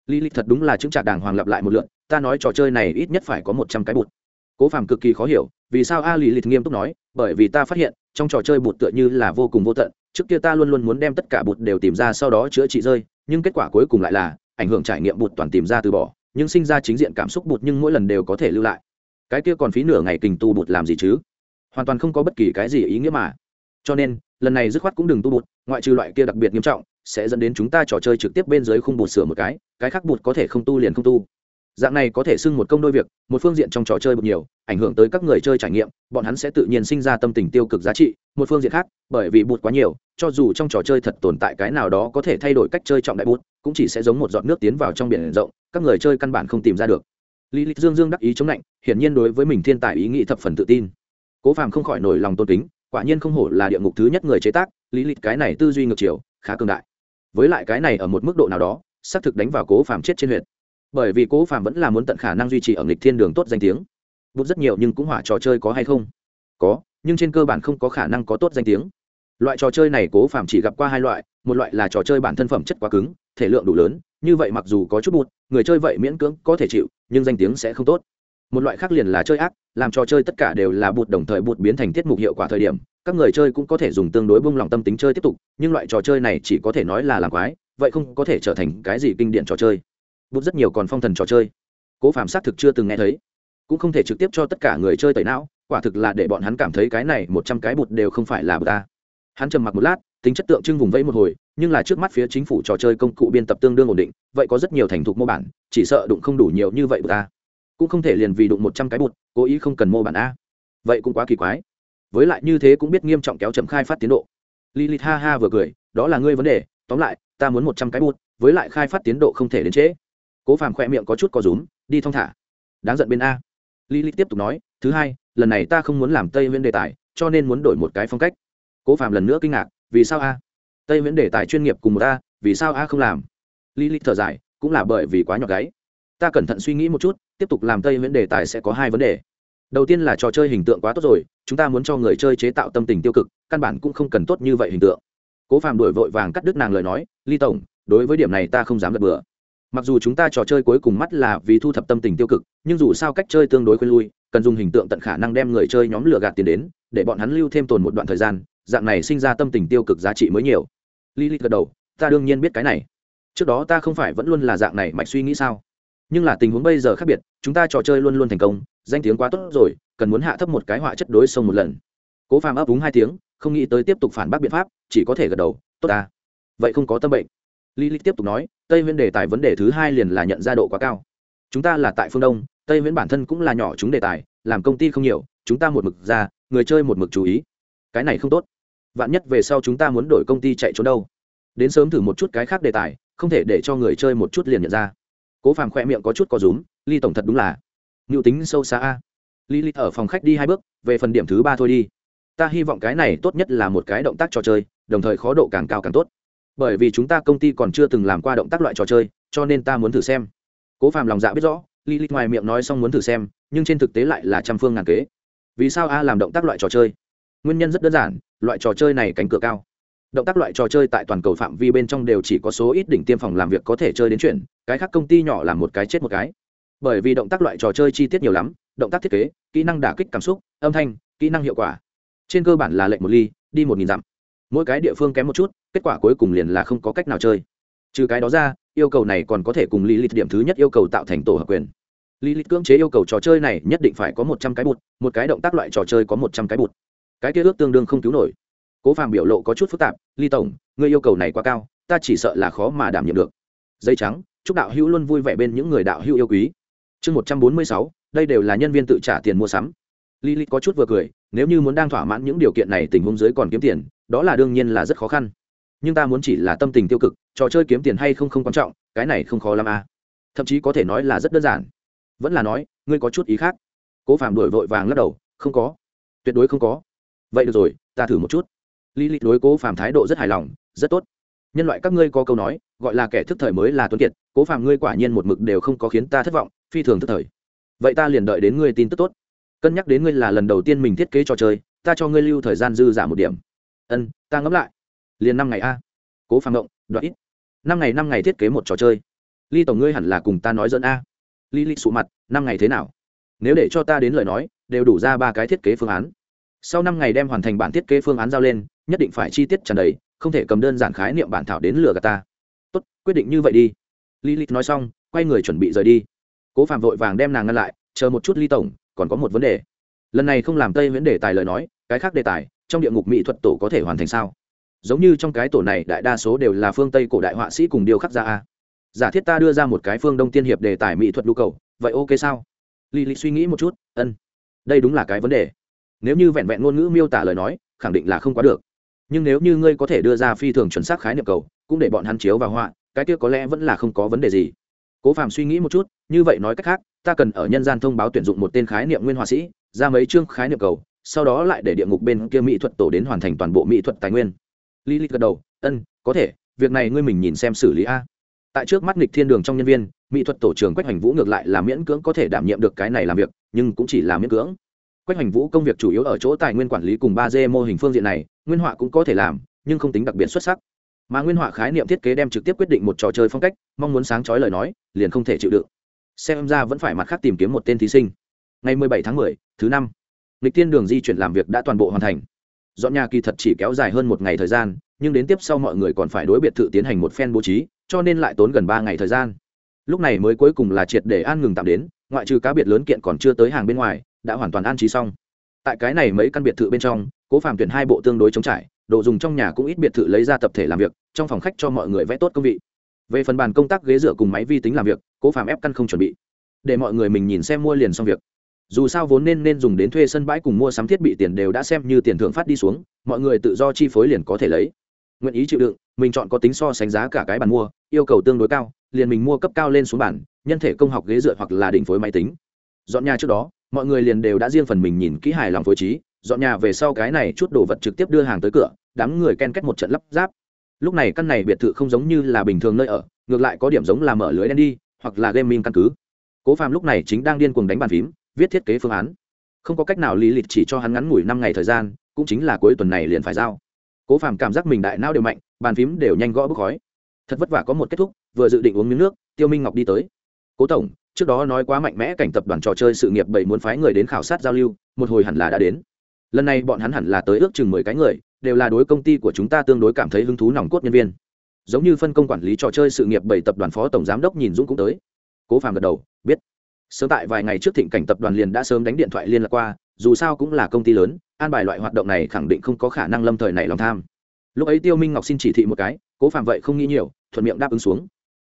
ly lịch thật đúng là chứng trả đàng hoàng lặp lại một lượn ta nói trò chơi này ít nhất phải có một trăm cái bụt. Cố phàm cực kỳ khó hiểu vì sao a lì lịch nghiêm túc nói, bởi vì ta phát hiện, trong trò chơi bụt tựa như là vô cùng vô tận, trước kia ta luôn luôn muốn đem tất cả bụt đều tìm ra sau đó chữa trị rơi, nhưng kết quả cuối cùng lại là, ảnh hưởng trải nghiệm bụt toàn tìm ra từ bỏ, nhưng sinh ra chính diện cảm xúc bụt nhưng mỗi lần đều có thể lưu lại. Cái kia còn phí nửa ngày kình tu bụt làm gì chứ? Hoàn toàn không có bất kỳ cái gì ý nghĩa mà. Cho nên, lần này dứt khoát cũng đừng tu bụt, ngoại trừ loại kia đặc biệt nghiêm trọng, sẽ dẫn đến chúng ta trò chơi trực tiếp bên dưới khung bụt sửa một cái cái khác bụt có thể không tu liền không tu dạng này có thể xưng một công đôi việc, một phương diện trong trò chơi bực nhiều, ảnh hưởng tới các người chơi trải nghiệm, bọn hắn sẽ tự nhiên sinh ra tâm tình tiêu cực giá trị, một phương diện khác, bởi vì bụt quá nhiều, cho dù trong trò chơi thật tồn tại cái nào đó có thể thay đổi cách chơi trọng đại bút cũng chỉ sẽ giống một giọt nước tiến vào trong biển rộng, các người chơi căn bản không tìm ra được. Lý lịch dương dương đắc ý chống lạnh, hiển nhiên đối với mình thiên tài ý nghĩ thập phần tự tin. Cố phàm không khỏi nổi lòng tôn kính, quả nhiên không hổ là địa ngục thứ nhất người chế tác, lý lịch cái này tư duy ngược chiều, khá cường đại. Với lại cái này ở một mức độ nào đó, xác thực đánh vào cố phàm chết trên huyện bởi vì cố phàm vẫn là muốn tận khả năng duy trì ở nghịch thiên đường tốt danh tiếng. Bút rất nhiều nhưng cũng hỏa trò chơi có hay không? Có, nhưng trên cơ bản không có khả năng có tốt danh tiếng. Loại trò chơi này cố phạm chỉ gặp qua hai loại, một loại là trò chơi bản thân phẩm chất quá cứng, thể lượng đủ lớn, như vậy mặc dù có chút bụt, người chơi vậy miễn cưỡng có thể chịu, nhưng danh tiếng sẽ không tốt. Một loại khác liền là chơi ác, làm trò chơi tất cả đều là bụt đồng thời bụt biến thành tiết mục hiệu quả thời điểm, các người chơi cũng có thể dùng tương đối bung lòng tâm tính chơi tiếp tục, nhưng loại trò chơi này chỉ có thể nói là làm quái, vậy không có thể trở thành cái gì kinh điển trò chơi bút rất nhiều còn phong thần trò chơi. Cố phạm xác thực chưa từng nghe thấy. Cũng không thể trực tiếp cho tất cả người chơi tẩy não, quả thực là để bọn hắn cảm thấy cái này một trăm cái bụt đều không phải là bụt ta. Hắn trầm mặc một lát, tính chất tượng trưng vùng vẫy một hồi, nhưng là trước mắt phía chính phủ trò chơi công cụ biên tập tương đương ổn định, vậy có rất nhiều thành thục mô bản, chỉ sợ đụng không đủ nhiều như vậy bụt ta. Cũng không thể liền vì đụng một trăm cái bụt cố ý không cần mô bản a. Vậy cũng quá kỳ quái. Với lại như thế cũng biết nghiêm trọng kéo chậm khai phát tiến độ. Lilith ha ha vừa cười, đó là ngươi vấn đề, tóm lại, ta muốn một trăm cái bụt với lại khai phát tiến độ không thể đến trễ cố phàm khỏe miệng có chút có rúm, đi thong thả. Đáng giận bên a. Lý lý tiếp tục nói, thứ hai, lần này ta không muốn làm tây Viễn đề tài, cho nên muốn đổi một cái phong cách. Cố phàm lần nữa kinh ngạc, vì sao a? Tây Viễn đề tài chuyên nghiệp cùng một a, vì sao a không làm? Lý lý thở dài, cũng là bởi vì quá nhọc gáy. Ta cẩn thận suy nghĩ một chút, tiếp tục làm tây Viễn đề tài sẽ có hai vấn đề. Đầu tiên là trò chơi hình tượng quá tốt rồi, chúng ta muốn cho người chơi chế tạo tâm tình tiêu cực, căn bản cũng không cần tốt như vậy hình tượng. Cố phàm đuổi vội vàng cắt đứt nàng lời nói ly tổng, đối với điểm này ta không dám gật bừa mặc dù chúng ta trò chơi cuối cùng mắt là vì thu thập tâm tình tiêu cực, nhưng dù sao cách chơi tương đối khuyên lui, cần dùng hình tượng tận khả năng đem người chơi nhóm lừa gạt tiền đến, để bọn hắn lưu thêm tồn một đoạn thời gian, dạng này sinh ra tâm tình tiêu cực giá trị mới nhiều. Lilith gật đầu, ta đương nhiên biết cái này. Trước đó ta không phải vẫn luôn là dạng này mạch suy nghĩ sao? Nhưng là tình huống bây giờ khác biệt, chúng ta trò chơi luôn luôn thành công, danh tiếng quá tốt rồi, cần muốn hạ thấp một cái họa chất đối sông một lần. Cố phàm ấp úng hai tiếng, không nghĩ tới tiếp tục phản bác biện pháp, chỉ có thể gật đầu, tốt ta. Vậy không có tâm bệnh lý lịch tiếp tục nói, Tây Viễn đề tài vấn đề thứ hai liền là nhận ra độ quá cao. Chúng ta là tại phương Đông, Tây Viễn bản thân cũng là nhỏ chúng đề tài, làm công ty không nhiều, chúng ta một mực ra, người chơi một mực chú ý. Cái này không tốt. Vạn nhất về sau chúng ta muốn đổi công ty chạy trốn đâu? Đến sớm thử một chút cái khác đề tài, không thể để cho người chơi một chút liền nhận ra. Cố Phàm khỏe miệng có chút có rúm, Ly tổng thật đúng là, nhu tính sâu xa a. Lilith ở phòng khách đi hai bước, về phần điểm thứ ba thôi đi. Ta hy vọng cái này tốt nhất là một cái động tác trò chơi, đồng thời khó độ càng cao càng tốt bởi vì chúng ta công ty còn chưa từng làm qua động tác loại trò chơi, cho nên ta muốn thử xem. Cố phàm lòng dạ biết rõ li li ngoài miệng nói xong muốn thử xem, nhưng trên thực tế lại là trăm phương ngàn kế. Vì sao a làm động tác loại trò chơi? Nguyên nhân rất đơn giản, loại trò chơi này cánh cửa cao. Động tác loại trò chơi tại toàn cầu phạm vi bên trong đều chỉ có số ít đỉnh tiêm phòng làm việc có thể chơi đến chuyện, cái khác công ty nhỏ làm một cái chết một cái. Bởi vì động tác loại trò chơi chi tiết nhiều lắm, động tác thiết kế, kỹ năng đả kích cảm xúc, âm thanh, kỹ năng hiệu quả. Trên cơ bản là lệnh một ly, đi một nghìn dặm mỗi cái địa phương kém một chút, kết quả cuối cùng liền là không có cách nào chơi. Trừ cái đó ra, yêu cầu này còn có thể cùng lý lịch điểm thứ nhất yêu cầu tạo thành tổ hợp quyền. Lý lịch cưỡng chế yêu cầu trò chơi này nhất định phải có một trăm cái bụt, một cái động tác loại trò chơi có một trăm cái bụt. Cái kia ước tương đương không cứu nổi. Cố phàm biểu lộ có chút phức tạp, ly tổng, ngươi yêu cầu này quá cao, ta chỉ sợ là khó mà đảm nhiệm được. Dây trắng, chúc đạo hữu luôn vui vẻ bên những người đạo hữu yêu quý. Chương một trăm bốn mươi sáu, đây đều là nhân viên tự trả tiền mua sắm. Lily có chút vừa cười, nếu như muốn đang thỏa mãn những điều kiện này tình huống dưới còn kiếm tiền, đó là đương nhiên là rất khó khăn. Nhưng ta muốn chỉ là tâm tình tiêu cực, trò chơi kiếm tiền hay không không quan trọng, cái này không khó lắm à. Thậm chí có thể nói là rất đơn giản. Vẫn là nói, ngươi có chút ý khác. Cố Phạm đuổi vội vàng lắc đầu, không có. Tuyệt đối không có. Vậy được rồi, ta thử một chút. Lily đối Cố Phạm thái độ rất hài lòng, rất tốt. Nhân loại các ngươi có câu nói, gọi là kẻ thức thời mới là tuấn kiệt, Cố Phạm ngươi quả nhiên một mực đều không có khiến ta thất vọng, phi thường thức thời. Vậy ta liền đợi đến ngươi tin tức tốt cân nhắc đến ngươi là lần đầu tiên mình thiết kế trò chơi, ta cho ngươi lưu thời gian dư giả một điểm. Ân, ta ngẫm lại. Liền năm ngày a. Cố phàm động đoạn ít. Năm ngày năm ngày thiết kế một trò chơi. Ly tổng ngươi hẳn là cùng ta nói dẫn a. Ly ly sụ mặt, năm ngày thế nào? Nếu để cho ta đến lời nói, đều đủ ra ba cái thiết kế phương án. Sau năm ngày đem hoàn thành bản thiết kế phương án giao lên, nhất định phải chi tiết tràn đầy, không thể cầm đơn giản khái niệm bản thảo đến lừa gạt ta. Tốt, quyết định như vậy đi. Lilith nói xong, quay người chuẩn bị rời đi. Cố phạm vội vàng đem nàng ngăn lại, chờ một chút ly tổng còn có một vấn đề. Lần này không làm tây viễn đề tài lời nói, cái khác đề tài, trong địa ngục mỹ thuật tổ có thể hoàn thành sao? Giống như trong cái tổ này, đại đa số đều là phương tây cổ đại họa sĩ cùng điêu khắc ra a. Giả thiết ta đưa ra một cái phương đông tiên hiệp đề tài mỹ thuật nhu cầu, vậy ok sao? Lý lì suy nghĩ một chút, ân. Đây đúng là cái vấn đề. Nếu như vẹn vẹn ngôn ngữ miêu tả lời nói, khẳng định là không quá được. Nhưng nếu như ngươi có thể đưa ra phi thường chuẩn xác khái niệm cầu, cũng để bọn hắn chiếu vào họa, cái kia có lẽ vẫn là không có vấn đề gì cố phàm suy nghĩ một chút như vậy nói cách khác ta cần ở nhân gian thông báo tuyển dụng một tên khái niệm nguyên họa sĩ ra mấy chương khái niệm cầu sau đó lại để địa ngục bên kia mỹ thuật tổ đến hoàn thành toàn bộ mỹ thuật tài nguyên. Lý Lịch gật đầu, "Ân, có thể, việc này ngươi mình nhìn xem xử lý a." Tại trước mắt nghịch thiên đường trong nhân viên, mỹ thuật tổ trưởng Quách Hoành Vũ ngược lại là miễn cưỡng có thể đảm nhiệm được cái này làm việc, nhưng cũng chỉ là miễn cưỡng. Quách hoành vũ công việc chủ yếu ở chỗ tài nguyên quản lý cùng ba d mô hình phương diện này nguyên họa cũng có thể làm nhưng không tính đặc biệt xuất sắc mà nguyên họa khái niệm thiết kế đem trực tiếp quyết định một trò chơi phong cách mong muốn sáng trói lời nói liền không thể chịu đựng. Xem ra vẫn phải mặt khác tìm kiếm một tên thí sinh. Ngày 17 tháng 10, thứ năm. Lịch tiên đường di chuyển làm việc đã toàn bộ hoàn thành. Dọn nhà kỳ thật chỉ kéo dài hơn một ngày thời gian nhưng đến tiếp sau mọi người còn phải đối biệt thự tiến hành một phen bố trí cho nên lại tốn gần ba ngày thời gian. Lúc này mới cuối cùng là triệt để an ngừng tạm đến ngoại trừ cá biệt lớn kiện còn chưa tới hàng bên ngoài đã hoàn toàn an trí xong. Tại cái này mấy căn biệt thự bên trong cố phạm tuyển hai bộ tương đối chống trải đồ dùng trong nhà cũng ít biệt thự lấy ra tập thể làm việc, trong phòng khách cho mọi người vẽ tốt công vị. Về phần bàn công tác ghế dựa cùng máy vi tính làm việc, cố phạm ép căn không chuẩn bị, để mọi người mình nhìn xem mua liền xong việc. Dù sao vốn nên nên dùng đến thuê sân bãi cùng mua sắm thiết bị tiền đều đã xem như tiền thưởng phát đi xuống, mọi người tự do chi phối liền có thể lấy. Nguyện ý chịu đựng, mình chọn có tính so sánh giá cả cái bàn mua, yêu cầu tương đối cao, liền mình mua cấp cao lên xuống bản nhân thể công học ghế dựa hoặc là đỉnh phối máy tính. Dọn nhà trước đó, mọi người liền đều đã riêng phần mình nhìn kỹ hài lòng phối trí dọn nhà về sau cái này chút đồ vật trực tiếp đưa hàng tới cửa, đám người ken kết một trận lắp ráp. Lúc này căn này biệt thự không giống như là bình thường nơi ở, ngược lại có điểm giống là mở lưới đen đi, hoặc là gaming căn cứ. Cố phàm lúc này chính đang điên cuồng đánh bàn phím, viết thiết kế phương án. Không có cách nào lý lịch chỉ cho hắn ngắn ngủi năm ngày thời gian, cũng chính là cuối tuần này liền phải giao. Cố phàm cảm giác mình đại não đều mạnh, bàn phím đều nhanh gõ bức khói. Thật vất vả có một kết thúc, vừa dự định uống miếng nước, tiêu minh ngọc đi tới. Cố tổng, trước đó nói quá mạnh mẽ cảnh tập đoàn trò chơi sự nghiệp bảy muốn phái người đến khảo sát giao lưu, một hồi hẳn là đã đến lần này bọn hắn hẳn là tới ước chừng mười cái người, đều là đối công ty của chúng ta tương đối cảm thấy hứng thú nòng cốt nhân viên. Giống như phân công quản lý trò chơi sự nghiệp bảy tập đoàn phó tổng giám đốc nhìn dũng cũng tới. Cố phàm gật đầu, biết. Sớm tại vài ngày trước thịnh cảnh tập đoàn liền đã sớm đánh điện thoại liên lạc qua, dù sao cũng là công ty lớn, an bài loại hoạt động này khẳng định không có khả năng lâm thời này lòng tham. Lúc ấy tiêu minh ngọc xin chỉ thị một cái, cố phạm vậy không nghĩ nhiều, thuận miệng đáp ứng xuống.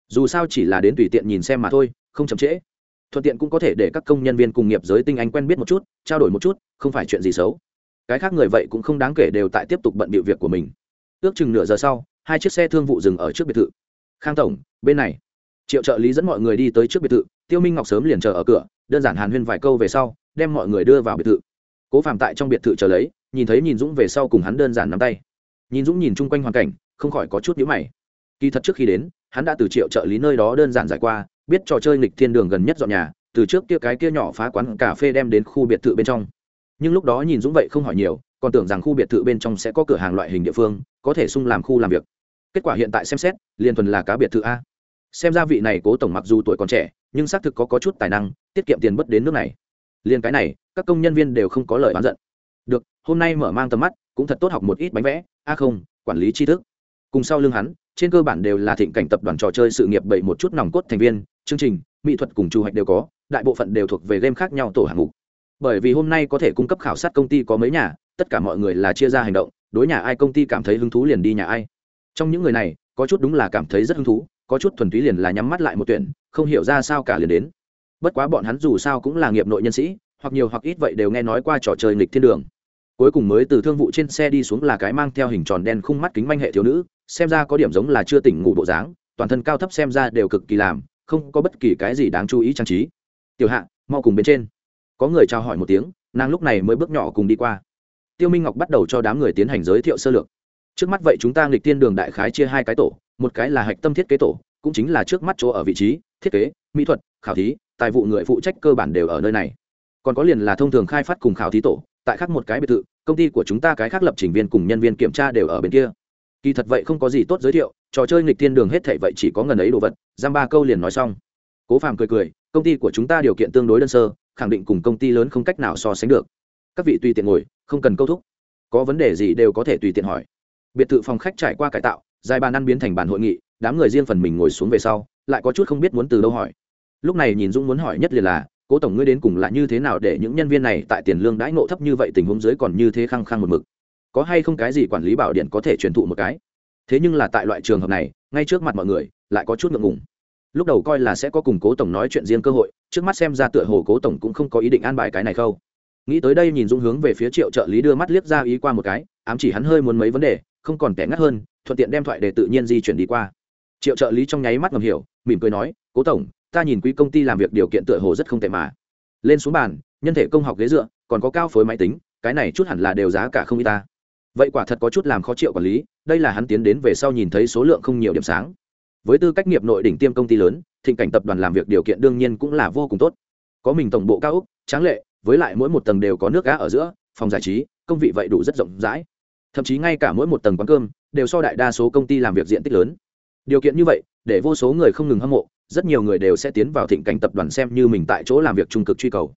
Dù sao chỉ là đến tùy tiện nhìn xem mà thôi, không chậm trễ. Thuận tiện cũng có thể để các công nhân viên cùng nghiệp giới tinh anh quen biết một chút, trao đổi một chút, không phải chuyện gì xấu cái khác người vậy cũng không đáng kể đều tại tiếp tục bận bịu việc của mình. Ước chừng nửa giờ sau, hai chiếc xe thương vụ dừng ở trước biệt thự. Khang tổng, bên này. Triệu trợ lý dẫn mọi người đi tới trước biệt thự, tiêu minh ngọc sớm liền chờ ở cửa, đơn giản hàn huyên vài câu về sau, đem mọi người đưa vào biệt thự. Cố phạm tại trong biệt thự chờ lấy, nhìn thấy nhìn dũng về sau cùng hắn đơn giản nắm tay. Nhìn dũng nhìn chung quanh hoàn cảnh, không khỏi có chút nhữ mày. Kỳ thật trước khi đến, hắn đã từ triệu trợ lý nơi đó đơn giản giải qua, biết trò chơi nghịch thiên đường gần nhất dọn nhà, từ trước kia cái kia nhỏ phá quán cà phê đem đến khu biệt thự bên trong nhưng lúc đó nhìn dũng vậy không hỏi nhiều còn tưởng rằng khu biệt thự bên trong sẽ có cửa hàng loại hình địa phương có thể sung làm khu làm việc. Kết quả hiện tại xem xét liền thuần là cá biệt thự a. Xem ra vị này cố tổng mặc dù tuổi còn trẻ nhưng xác thực có, có chút tài năng tiết kiệm tiền bất đến nước này. Liền cái này các công nhân viên đều không có lời oán giận. Được hôm nay mở mang tầm mắt cũng thật tốt học một ít bánh vẽ a không quản lý tri thức. Cùng sau lưng hắn trên cơ bản đều là thịnh cảnh tập đoàn trò chơi sự nghiệp bảy một chút nòng cốt thành viên chương trình mỹ thuật cùng chu hoạch đều có đại bộ phận đều thuộc về game khác nhau tổ hạng mục bởi vì hôm nay có thể cung cấp khảo sát công ty có mấy nhà, tất cả mọi người là chia ra hành động, đối nhà ai công ty cảm thấy hứng thú liền đi nhà ai. Trong những người này, có chút đúng là cảm thấy rất hứng thú, có chút thuần túy liền là nhắm mắt lại một tuyển, không hiểu ra sao cả liền đến. Bất quá bọn hắn dù sao cũng là nghiệp nội nhân sĩ, hoặc nhiều hoặc ít vậy đều nghe nói qua trò chơi nghịch thiên đường. Cuối cùng mới từ thương vụ trên xe đi xuống là cái mang theo hình tròn đen khung mắt kính manh hệ thiếu nữ, xem ra có điểm giống là chưa tỉnh ngủ bộ dáng, toàn thân cao thấp xem ra đều cực kỳ làm, không có bất kỳ cái gì đáng chú ý trang trí. Tiểu hạ, mau cùng bên trên có người chào hỏi một tiếng, nàng lúc này mới bước nhỏ cùng đi qua. Tiêu minh ngọc bắt đầu cho đám người tiến hành giới thiệu sơ lược. Trước mắt vậy chúng ta nghịch tiên đường đại khái chia hai cái tổ, một cái là hạch tâm thiết kế tổ, cũng chính là trước mắt chỗ ở vị trí, thiết kế, mỹ thuật, khảo thí, tài vụ người phụ trách cơ bản đều ở nơi này. Còn có liền là thông thường khai phát cùng khảo thí tổ, tại khác một cái biệt thự, công ty của chúng ta cái khác lập trình viên cùng nhân viên kiểm tra đều ở bên kia. Kỳ thật vậy không có gì tốt giới thiệu, trò chơi nghịch thiên đường hết thảy vậy chỉ có ngần ấy đồ vật giam ba câu liền nói xong. Cố phàm cười cười, công ty của chúng ta điều kiện tương đối đơn sơ khẳng định cùng công ty lớn không cách nào so sánh được. Các vị tùy tiện ngồi, không cần câu thúc. Có vấn đề gì đều có thể tùy tiện hỏi. Biệt thự phòng khách trải qua cải tạo, dài bàn ăn biến thành bàn hội nghị, đám người riêng phần mình ngồi xuống về sau, lại có chút không biết muốn từ đâu hỏi. Lúc này nhìn dũng muốn hỏi nhất liền là, cố tổng ngươi đến cùng là như thế nào để những nhân viên này tại tiền lương đãi ngộ thấp như vậy, tình huống dưới còn như thế khăng khăng một mực? Có hay không cái gì quản lý bảo điện có thể truyền thụ một cái? Thế nhưng là tại loại trường hợp này, ngay trước mặt mọi người, lại có chút ngượng ngùng lúc đầu coi là sẽ có cùng cố tổng nói chuyện riêng cơ hội, trước mắt xem ra tựa hồ cố tổng cũng không có ý định an bài cái này khâu. Nghĩ tới đây nhìn dũng hướng về phía triệu trợ lý đưa mắt liếc ra ý qua một cái, ám chỉ hắn hơi muốn mấy vấn đề, không còn tẻ ngắt hơn, thuận tiện đem thoại để tự nhiên di chuyển đi qua. Triệu trợ lý trong nháy mắt ngầm hiểu, mỉm cười nói, cố tổng, ta nhìn quý công ty làm việc điều kiện tựa hồ rất không tệ mà. Lên xuống bàn, nhân thể công học ghế dựa, còn có cao phối máy tính, cái này chút hẳn là đều giá cả không y ta. Vậy quả thật có chút làm khó triệu quản lý, đây là hắn tiến đến về sau nhìn thấy số lượng không nhiều điểm sáng với tư cách nghiệp nội đỉnh tiêm công ty lớn, thịnh cảnh tập đoàn làm việc điều kiện đương nhiên cũng là vô cùng tốt. Có mình tổng bộ cao úc, tráng lệ, với lại mỗi một tầng đều có nước gã ở giữa, phòng giải trí, công vị vậy đủ rất rộng rãi. Thậm chí ngay cả mỗi một tầng quán cơm đều so đại đa số công ty làm việc diện tích lớn. Điều kiện như vậy, để vô số người không ngừng hâm mộ, rất nhiều người đều sẽ tiến vào thịnh cảnh tập đoàn xem như mình tại chỗ làm việc trung cực truy cầu.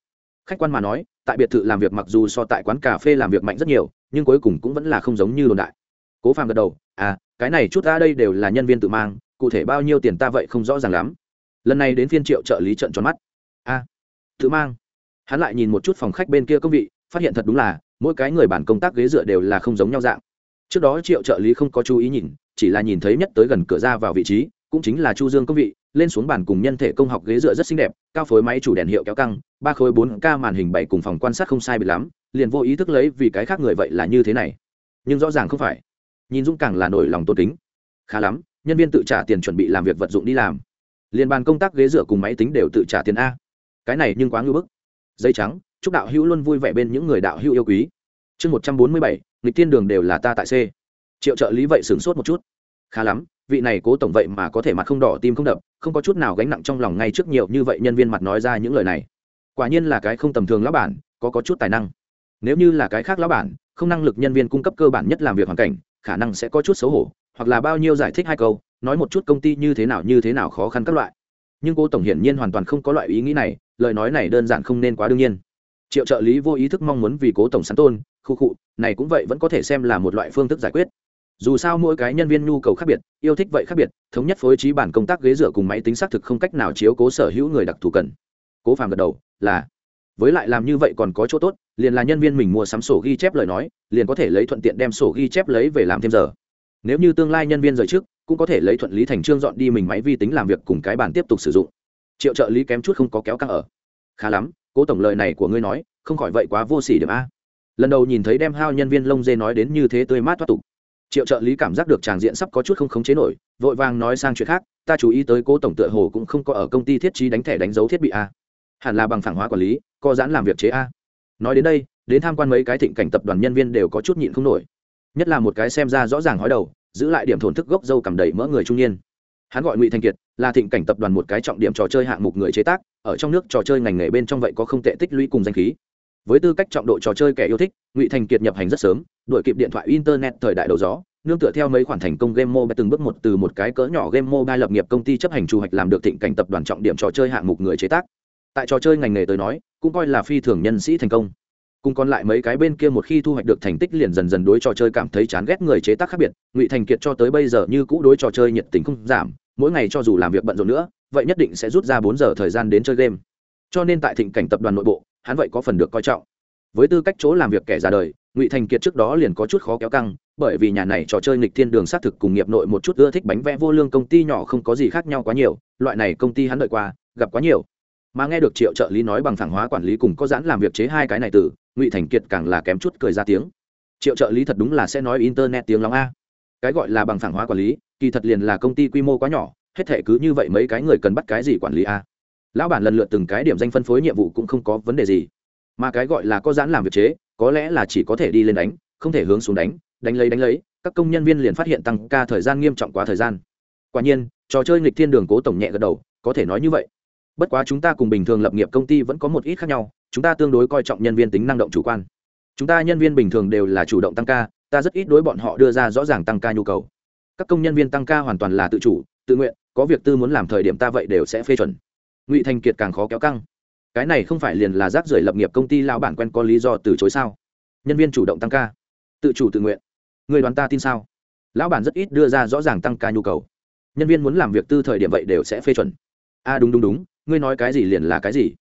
Khách quan mà nói, tại biệt thự làm việc mặc dù so tại quán cà phê làm việc mạnh rất nhiều, nhưng cuối cùng cũng vẫn là không giống như đồn đại. Cố phàm gật đầu à cái này chút ra đây đều là nhân viên tự mang cụ thể bao nhiêu tiền ta vậy không rõ ràng lắm. Lần này đến phiên triệu trợ lý trận tròn mắt. A à, tự mang. Hắn lại nhìn một chút phòng khách bên kia công vị phát hiện thật đúng là mỗi cái người bản công tác ghế dựa đều là không giống nhau dạng. Trước đó triệu trợ lý không có chú ý nhìn chỉ là nhìn thấy nhất tới gần cửa ra vào vị trí cũng chính là chu dương công vị lên xuống bàn cùng nhân thể công học ghế dựa rất xinh đẹp cao phối máy chủ đèn hiệu kéo căng ba khối bốn k màn hình bảy cùng phòng quan sát không sai biệt lắm liền vô ý thức lấy vì cái khác người vậy là như thế này. Nhưng rõ ràng không phải. Nhìn dũng càng là nổi lòng tôn kính. Khá lắm nhân viên tự trả tiền chuẩn bị làm việc vật dụng đi làm. Liên bàn công tác ghế rửa cùng máy tính đều tự trả tiền a. Cái này nhưng quá ngưỡng bức. Dây trắng, chúc đạo hữu luôn vui vẻ bên những người đạo hữu yêu quý. Chương một trăm bốn mươi bảy, nghịch thiên đường đều là ta tại c. Triệu trợ lý vậy sửng sốt một chút. Khá lắm, vị này cố tổng vậy mà có thể mặt không đỏ tim không đập, không có chút nào gánh nặng trong lòng ngay trước nhiều như vậy nhân viên mặt nói ra những lời này. Quả nhiên là cái không tầm thường lão bản, có có chút tài năng. Nếu như là cái khác lão bản, không năng lực nhân viên cung cấp cơ bản nhất làm việc hoàn cảnh, khả năng sẽ có chút xấu hổ hoặc là bao nhiêu giải thích hai câu, nói một chút công ty như thế nào, như thế nào khó khăn các loại. Nhưng cô tổng hiển nhiên hoàn toàn không có loại ý nghĩ này, lời nói này đơn giản không nên quá đương nhiên. Triệu trợ lý vô ý thức mong muốn vì cố tổng sắn tôn, khu cụ này cũng vậy vẫn có thể xem là một loại phương thức giải quyết. Dù sao mỗi cái nhân viên nhu cầu khác biệt, yêu thích vậy khác biệt, thống nhất phối trí bản công tác ghế dựa cùng máy tính xác thực không cách nào chiếu cố sở hữu người đặc thù cần. Cố phàm gật đầu, là. Với lại làm như vậy còn có chỗ tốt, liền là nhân viên mình mua sắm sổ ghi chép lời nói, liền có thể lấy thuận tiện đem sổ ghi chép lấy về làm thêm giờ nếu như tương lai nhân viên rời trước, cũng có thể lấy thuận lý thành trương dọn đi mình máy vi tính làm việc cùng cái bàn tiếp tục sử dụng. Triệu trợ lý kém chút không có kéo căng ở. Khá lắm, cố tổng lời này của ngươi nói, không khỏi vậy quá vô s ỉ điểm a. Lần đầu nhìn thấy đem hao nhân viên lông dê nói đến như thế tươi mát thoát tục. Triệu trợ lý cảm giác được tràng diện sắp có chút không khống chế nổi, vội vàng nói sang chuyện khác, ta chú ý tới cố tổng tựa hồ cũng không có ở công ty thiết trí đánh thẻ đánh dấu thiết bị a. Hẳn là bằng phản hóa quản lý, co giãn làm việc chế a. Nói đến đây, đến tham quan mấy cái thịnh cảnh tập đoàn nhân viên đều có chút nhịn không nổi nhất là một cái xem ra rõ ràng hói đầu, giữ lại điểm thổn thức gốc dâu cầm đầy mỡ người trung niên. Hắn gọi ngụy thanh kiệt, là thịnh cảnh tập đoàn một cái trọng điểm trò chơi hạng mục người chế tác, ở trong nước trò chơi ngành nghề bên trong vậy có không tệ tích lũy cùng danh khí. Với tư cách trọng độ trò chơi kẻ yêu thích, ngụy thành kiệt nhập hành rất sớm, đuổi kịp điện thoại, internet thời đại đầu gió, nương tựa theo mấy khoản thành công game mobile từng bước một từ một cái cỡ nhỏ game mobile lập nghiệp công ty chấp hành chủ hoạch làm được thịnh cảnh tập đoàn trọng điểm trò chơi hạng mục người chế tác. Tại trò chơi ngành nghề tới nói, cũng coi là phi thường nhân sĩ thành công cùng còn lại mấy cái bên kia một khi thu hoạch được thành tích liền dần dần đối trò chơi cảm thấy chán ghét người chế tác khác biệt, ngụy thành kiệt cho tới bây giờ như cũ đối trò chơi nhiệt tình không giảm, mỗi ngày cho dù làm việc bận rộn nữa, vậy nhất định sẽ rút ra bốn giờ thời gian đến chơi game. Cho nên tại thịnh cảnh tập đoàn nội bộ, hắn vậy có phần được coi trọng. Với tư cách chỗ làm việc kẻ ra đời, ngụy thành kiệt trước đó liền có chút khó kéo căng, bởi vì nhà này trò chơi nghịch thiên đường xác thực cùng nghiệp nội một chút ưa thích bánh vẽ vô lương công ty nhỏ không có gì khác nhau quá nhiều, loại này công ty hắn đợi qua, gặp quá nhiều mà nghe được triệu trợ lý nói bằng thẳng hóa quản lý cùng có giãn làm việc chế hai cái này từ, ngụy thành kiệt càng là kém chút cười ra tiếng. Triệu trợ lý thật đúng là sẽ nói internet tiếng lóng a. Cái gọi là bằng thẳng hóa quản lý, kỳ thật liền là công ty quy mô quá nhỏ, hết thể cứ như vậy mấy cái người cần bắt cái gì quản lý a. Lão bản lần lượt từng cái điểm danh phân phối nhiệm vụ cũng không có vấn đề gì. Mà cái gọi là có giãn làm việc chế, có lẽ là chỉ có thể đi lên đánh, không thể hướng xuống đánh đánh lấy đánh lấy, các công nhân viên liền phát hiện tăng ca thời gian nghiêm trọng quá thời gian. Quả nhiên, trò chơi nghịch thiên đường cố tổng nhẹ gật đầu, có thể nói như vậy bất quá chúng ta cùng bình thường lập nghiệp công ty vẫn có một ít khác nhau, chúng ta tương đối coi trọng nhân viên tính năng động chủ quan. Chúng ta nhân viên bình thường đều là chủ động tăng ca, ta rất ít đối bọn họ đưa ra rõ ràng tăng ca nhu cầu. Các công nhân viên tăng ca hoàn toàn là tự chủ, tự nguyện, có việc tư muốn làm thời điểm ta vậy đều sẽ phê chuẩn. Ngụy thành kiệt càng khó kéo căng. Cái này không phải liền là rác rưởi lập nghiệp công ty lao bản quen có lý do từ chối sao? Nhân viên chủ động tăng ca, tự chủ tự nguyện. Người đoán ta tin sao? Lão bản rất ít đưa ra rõ ràng tăng ca nhu cầu. Nhân viên muốn làm việc tư thời điểm vậy đều sẽ phê chuẩn. A à đúng đúng đúng ngươi nói cái gì liền là cái gì.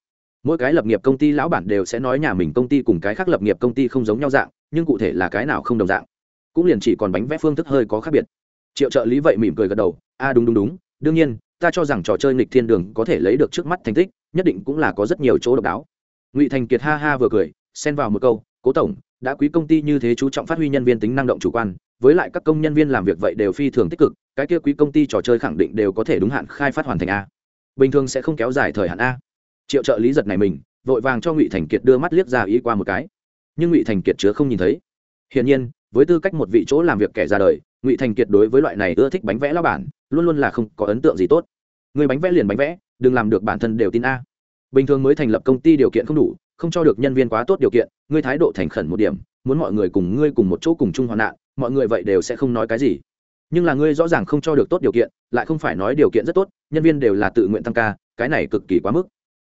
Mỗi cái lập nghiệp công ty lão bản đều sẽ nói nhà mình công ty cùng cái khác lập nghiệp công ty không giống nhau dạng, nhưng cụ thể là cái nào không đồng dạng. Cũng liền chỉ còn bánh vẽ phương thức hơi có khác biệt. Triệu trợ lý vậy mỉm cười gật đầu, a à đúng đúng đúng, đương nhiên, ta cho rằng trò chơi nghịch thiên đường có thể lấy được trước mắt thành tích, nhất định cũng là có rất nhiều chỗ độc đáo. Ngụy thành kiệt ha ha vừa cười, xen vào một câu, cố tổng, đã quý công ty như thế chú trọng phát huy nhân viên tính năng động chủ quan, với lại các công nhân viên làm việc vậy đều phi thường tích cực, cái kia quý công ty trò chơi khẳng định đều có thể đúng hạn khai phát hoàn thành a bình thường sẽ không kéo dài thời hạn a. Triệu trợ lý giật này mình, vội vàng cho ngụy thành kiệt đưa mắt liếc ra ý qua một cái. Nhưng ngụy thành kiệt chứa không nhìn thấy. Hiển nhiên, với tư cách một vị chỗ làm việc kẻ ra đời, ngụy thành kiệt đối với loại này ưa thích bánh vẽ lao bản, luôn luôn là không có ấn tượng gì tốt. Người bánh vẽ liền bánh vẽ, đừng làm được bản thân đều tin a. Bình thường mới thành lập công ty điều kiện không đủ, không cho được nhân viên quá tốt điều kiện, ngươi thái độ thành khẩn một điểm, muốn mọi người cùng ngươi cùng một chỗ cùng chung hoạn nạn, mọi người vậy đều sẽ không nói cái gì nhưng là ngươi rõ ràng không cho được tốt điều kiện, lại không phải nói điều kiện rất tốt, nhân viên đều là tự nguyện tăng ca, cái này cực kỳ quá mức.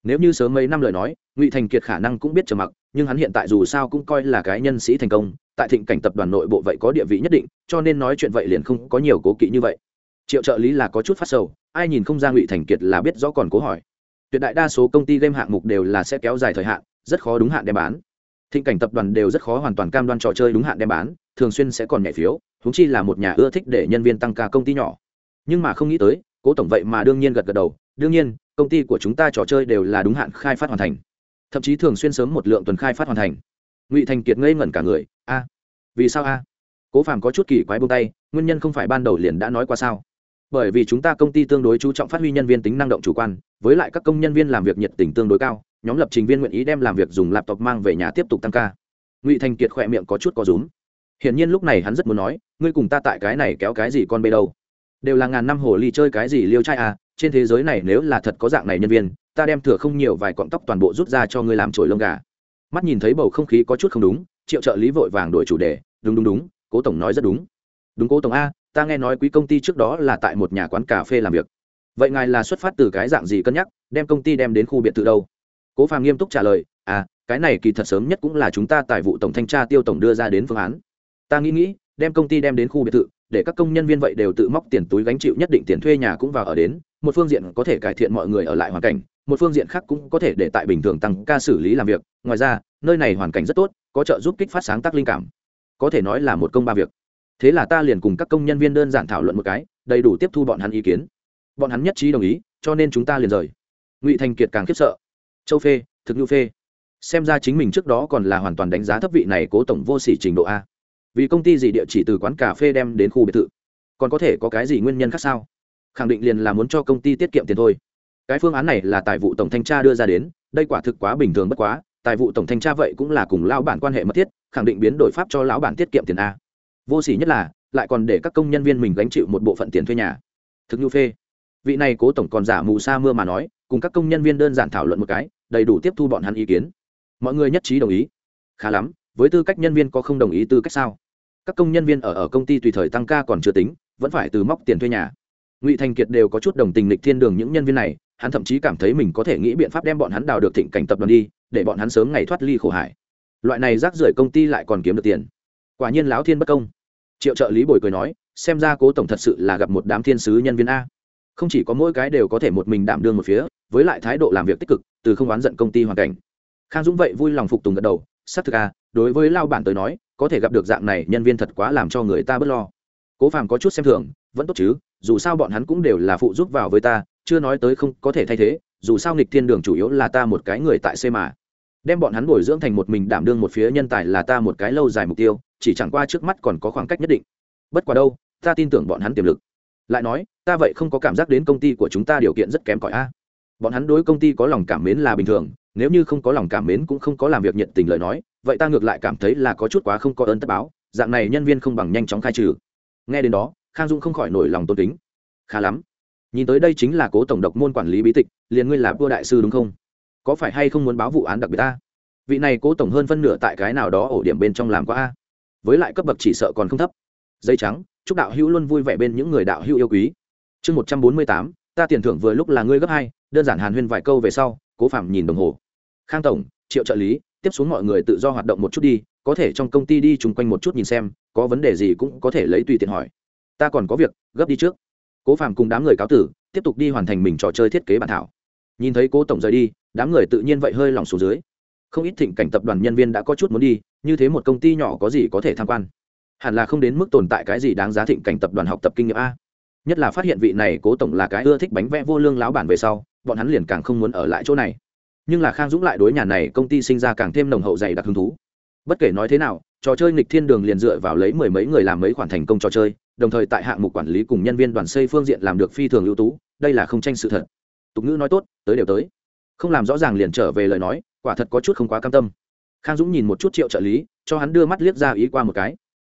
Nếu như sớm mấy năm lời nói, ngụy thành kiệt khả năng cũng biết trầm mặc, nhưng hắn hiện tại dù sao cũng coi là cái nhân sĩ thành công, tại thịnh cảnh tập đoàn nội bộ vậy có địa vị nhất định, cho nên nói chuyện vậy liền không có nhiều cố kỵ như vậy. Triệu trợ lý là có chút phát sầu, ai nhìn không ra ngụy thành kiệt là biết rõ còn cố hỏi. Tuyệt đại đa số công ty game hạng mục đều là sẽ kéo dài thời hạn, rất khó đúng hạn đem bán. Thịnh cảnh tập đoàn đều rất khó hoàn toàn cam đoan trò chơi đúng hạn đem bán, thường xuyên sẽ còn nhảy phiếu húng chi là một nhà ưa thích để nhân viên tăng ca công ty nhỏ. Nhưng mà không nghĩ tới, cố tổng vậy mà đương nhiên gật gật đầu, đương nhiên, công ty của chúng ta trò chơi đều là đúng hạn khai phát hoàn thành. Thậm chí thường xuyên sớm một lượng tuần khai phát hoàn thành. Ngụy thành kiệt ngây ngẩn cả người, a, vì sao a? Cố phàm có chút kỳ quái bông tay, nguyên nhân không phải ban đầu liền đã nói qua sao? Bởi vì chúng ta công ty tương đối chú trọng phát huy nhân viên tính năng động chủ quan, với lại các công nhân viên làm việc nhiệt tình tương đối cao, nhóm lập trình viên nguyện ý đem làm việc dùng laptop mang về nhà tiếp tục tăng ca. Ngụy thành kiệt khỏe miệng có chút có rúm hiển nhiên lúc này hắn rất muốn nói, ngươi cùng ta tại cái này kéo cái gì con bê đâu? Đều là ngàn năm hồ ly chơi cái gì liêu trai à trên thế giới này nếu là thật có dạng này nhân viên, ta đem thừa không nhiều vài cọng tóc toàn bộ rút ra cho ngươi làm trổi lông gà. Mắt nhìn thấy bầu không khí có chút không đúng, triệu trợ lý vội vàng đổi chủ đề, đúng đúng đúng, cố tổng nói rất đúng. Đúng cố tổng a, ta nghe nói quý công ty trước đó là tại một nhà quán cà phê làm việc. Vậy ngài là xuất phát từ cái dạng gì cân nhắc, đem công ty đem đến khu biệt thự đâu? Cố phàm nghiêm túc trả lời à cái này kỳ thật sớm nhất cũng là chúng ta tại vụ tổng thanh tra tiêu tổng đưa ra đến phương án ta nghĩ nghĩ, đem công ty đem đến khu biệt thự, để các công nhân viên vậy đều tự móc tiền túi gánh chịu nhất định tiền thuê nhà cũng vào ở đến, một phương diện có thể cải thiện mọi người ở lại hoàn cảnh, một phương diện khác cũng có thể để tại bình thường tăng ca xử lý làm việc. Ngoài ra, nơi này hoàn cảnh rất tốt, có trợ giúp kích phát sáng tác linh cảm. Có thể nói là một công ba việc. Thế là ta liền cùng các công nhân viên đơn giản thảo luận một cái, đầy đủ tiếp thu bọn hắn ý kiến. Bọn hắn nhất trí đồng ý, cho nên chúng ta liền rời. Ngụy thành kiệt càng khiếp sợ. Châu phê, thực nhu phê. Xem ra chính mình trước đó còn là hoàn toàn đánh giá thấp vị này cố tổng vô sỉ trình độ a vì công ty gì địa chỉ từ quán cà phê đem đến khu biệt thự? Còn có thể có cái gì nguyên nhân khác sao? Khẳng định liền là muốn cho công ty tiết kiệm tiền thôi. Cái phương án này là tài vụ tổng thanh tra đưa ra đến, đây quả thực quá bình thường bất quá, tài vụ tổng thanh tra vậy cũng là cùng lão bản quan hệ mật thiết, khẳng định biến đổi pháp cho lão bản tiết kiệm tiền a. Vô s ỉ nhất là, lại còn để các công nhân viên mình gánh chịu một bộ phận tiền thuê nhà. Thực nhu phê. Vị này cố tổng còn giả mù sa mưa mà nói, cùng các công nhân viên đơn giản thảo luận một cái, đầy đủ tiếp thu bọn hắn ý kiến. Mọi người nhất trí đồng ý. Khá lắm, với tư cách nhân viên có không đồng ý tư cách sao? Các công nhân viên ở ở công ty tùy thời tăng ca còn chưa tính, vẫn phải từ móc tiền thuê nhà. Ngụy thành kiệt đều có chút đồng tình lịch thiên đường những nhân viên này, hắn thậm chí cảm thấy mình có thể nghĩ biện pháp đem bọn hắn đào được thịnh cảnh tập đoàn đi, để bọn hắn sớm ngày thoát ly khổ hải. Loại này rác rưởi công ty lại còn kiếm được tiền. Quả nhiên láo thiên bất công. Triệu trợ lý bồi cười nói, xem ra cố tổng thật sự là gặp một đám thiên sứ nhân viên a. Không chỉ có mỗi cái đều có thể một mình đảm đương một phía, với lại thái độ làm việc tích cực, từ không oán giận công ty hoàn cảnh. Khang dũng vậy vui lòng phục tùng gật đầu s ắ c thực a, đối với lao bản tới nói có thể gặp được dạng này nhân viên thật quá làm cho người ta bớt lo. Cố phàm có chút xem thường, vẫn tốt chứ, dù sao bọn hắn cũng đều là phụ giúp vào với ta, chưa nói tới không có thể thay thế, dù sao nghịch thiên đường chủ yếu là ta một cái người tại c mà. Đem bọn hắn bồi dưỡng thành một mình đảm đương một phía nhân tài là ta một cái lâu dài mục tiêu, chỉ chẳng qua trước mắt còn có khoảng cách nhất định. Bất quá đâu, ta tin tưởng bọn hắn tiềm lực. Lại nói, ta vậy không có cảm giác đến công ty của chúng ta điều kiện rất kém cỏi a. Bọn hắn đối công ty có lòng cảm mến là bình thường, nếu như không có lòng cảm mến cũng không có làm việc nhận tình lời nói vậy ta ngược lại cảm thấy là có chút quá không có ơn tất báo, dạng này nhân viên không bằng nhanh chóng khai trừ. Nghe đến đó, khang dung không khỏi nổi lòng tôn kính. Khá lắm. Nhìn tới đây chính là cố tổng độc môn quản lý bí tịch, liền ngươi là vua đại sư đúng không? Có phải hay không muốn báo vụ án đặc biệt ta? Vị này cố tổng hơn phân nửa tại cái nào đó ổ điểm bên trong làm quá a. Với lại cấp bậc chỉ sợ còn không thấp. Dây trắng, chúc đạo hữu luôn vui vẻ bên những người đạo hữu yêu quý. Chương một trăm bốn mươi tám, ta tiền thưởng vừa lúc là ngươi gấp hai, đơn giản hàn huyên vài câu về sau, cố phạm nhìn đồng hồ. Khang tổng, triệu trợ lý tiếp xuống mọi người tự do hoạt động một chút đi, có thể trong công ty đi chung quanh một chút nhìn xem, có vấn đề gì cũng có thể lấy tùy tiện hỏi. Ta còn có việc, gấp đi trước. Cố phạm cùng đám người cáo tử, tiếp tục đi hoàn thành mình trò chơi thiết kế bản thảo. Nhìn thấy cố tổng rời đi, đám người tự nhiên vậy hơi lòng xuống dưới. Không ít thịnh cảnh tập đoàn nhân viên đã có chút muốn đi, như thế một công ty nhỏ có gì có thể tham quan? Hẳn là không đến mức tồn tại cái gì đáng giá thịnh cảnh tập đoàn học tập kinh nghiệm a. Nhất là phát hiện vị này cố tổng là cái ưa thích bánh vẽ vô lương láo bản về sau, bọn hắn liền càng không muốn ở lại chỗ này nhưng là khang dũng lại đối nhà này công ty sinh ra càng thêm nồng hậu dày đặc hứng thú. Bất kể nói thế nào, trò chơi nghịch thiên đường liền dựa vào lấy mười mấy người làm mấy khoản thành công trò chơi, đồng thời tại hạng mục quản lý cùng nhân viên đoàn xây phương diện làm được phi thường ưu tú, đây là không tranh sự thật. Tục ngữ nói tốt, tới đều tới. Không làm rõ ràng liền trở về lời nói, quả thật có chút không quá cam tâm. Khang dũng nhìn một chút triệu trợ lý, cho hắn đưa mắt liếc ra ý qua một cái.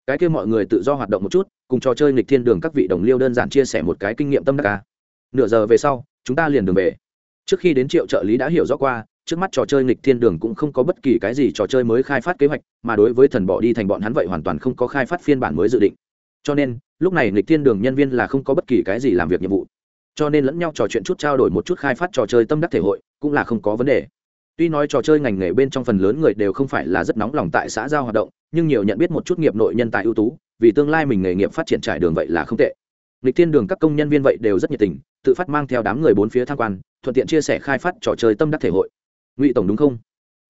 Cái kia mọi người tự do hoạt động một chút, cùng trò chơi nghịch thiên đường các vị đồng liêu đơn giản chia sẻ một cái kinh nghiệm tâm đắc ca. Nửa giờ về sau, chúng ta liền đường về trước khi đến triệu trợ lý đã hiểu rõ qua, trước mắt trò chơi nghịch thiên đường cũng không có bất kỳ cái gì trò chơi mới khai phát kế hoạch, mà đối với thần bỏ đi thành bọn hắn vậy hoàn toàn không có khai phát phiên bản mới dự định. Cho nên, lúc này nghịch thiên đường nhân viên là không có bất kỳ cái gì làm việc nhiệm vụ. Cho nên lẫn nhau trò chuyện chút trao đổi một chút khai phát trò chơi tâm đắc thể hội, cũng là không có vấn đề. Tuy nói trò chơi ngành nghề bên trong phần lớn người đều không phải là rất nóng lòng tại xã giao hoạt động, nhưng nhiều nhận biết một chút nghiệp nội nhân tài ưu tú, vì tương lai mình nghề nghiệp phát triển trải đường vậy là không tệ. Lịch thiên đường các công nhân viên vậy đều rất nhiệt tình, tự phát mang theo đám người bốn phía tham quan thuận tiện chia sẻ khai phát trò chơi tâm đắc thể hội. Ngụy tổng đúng không?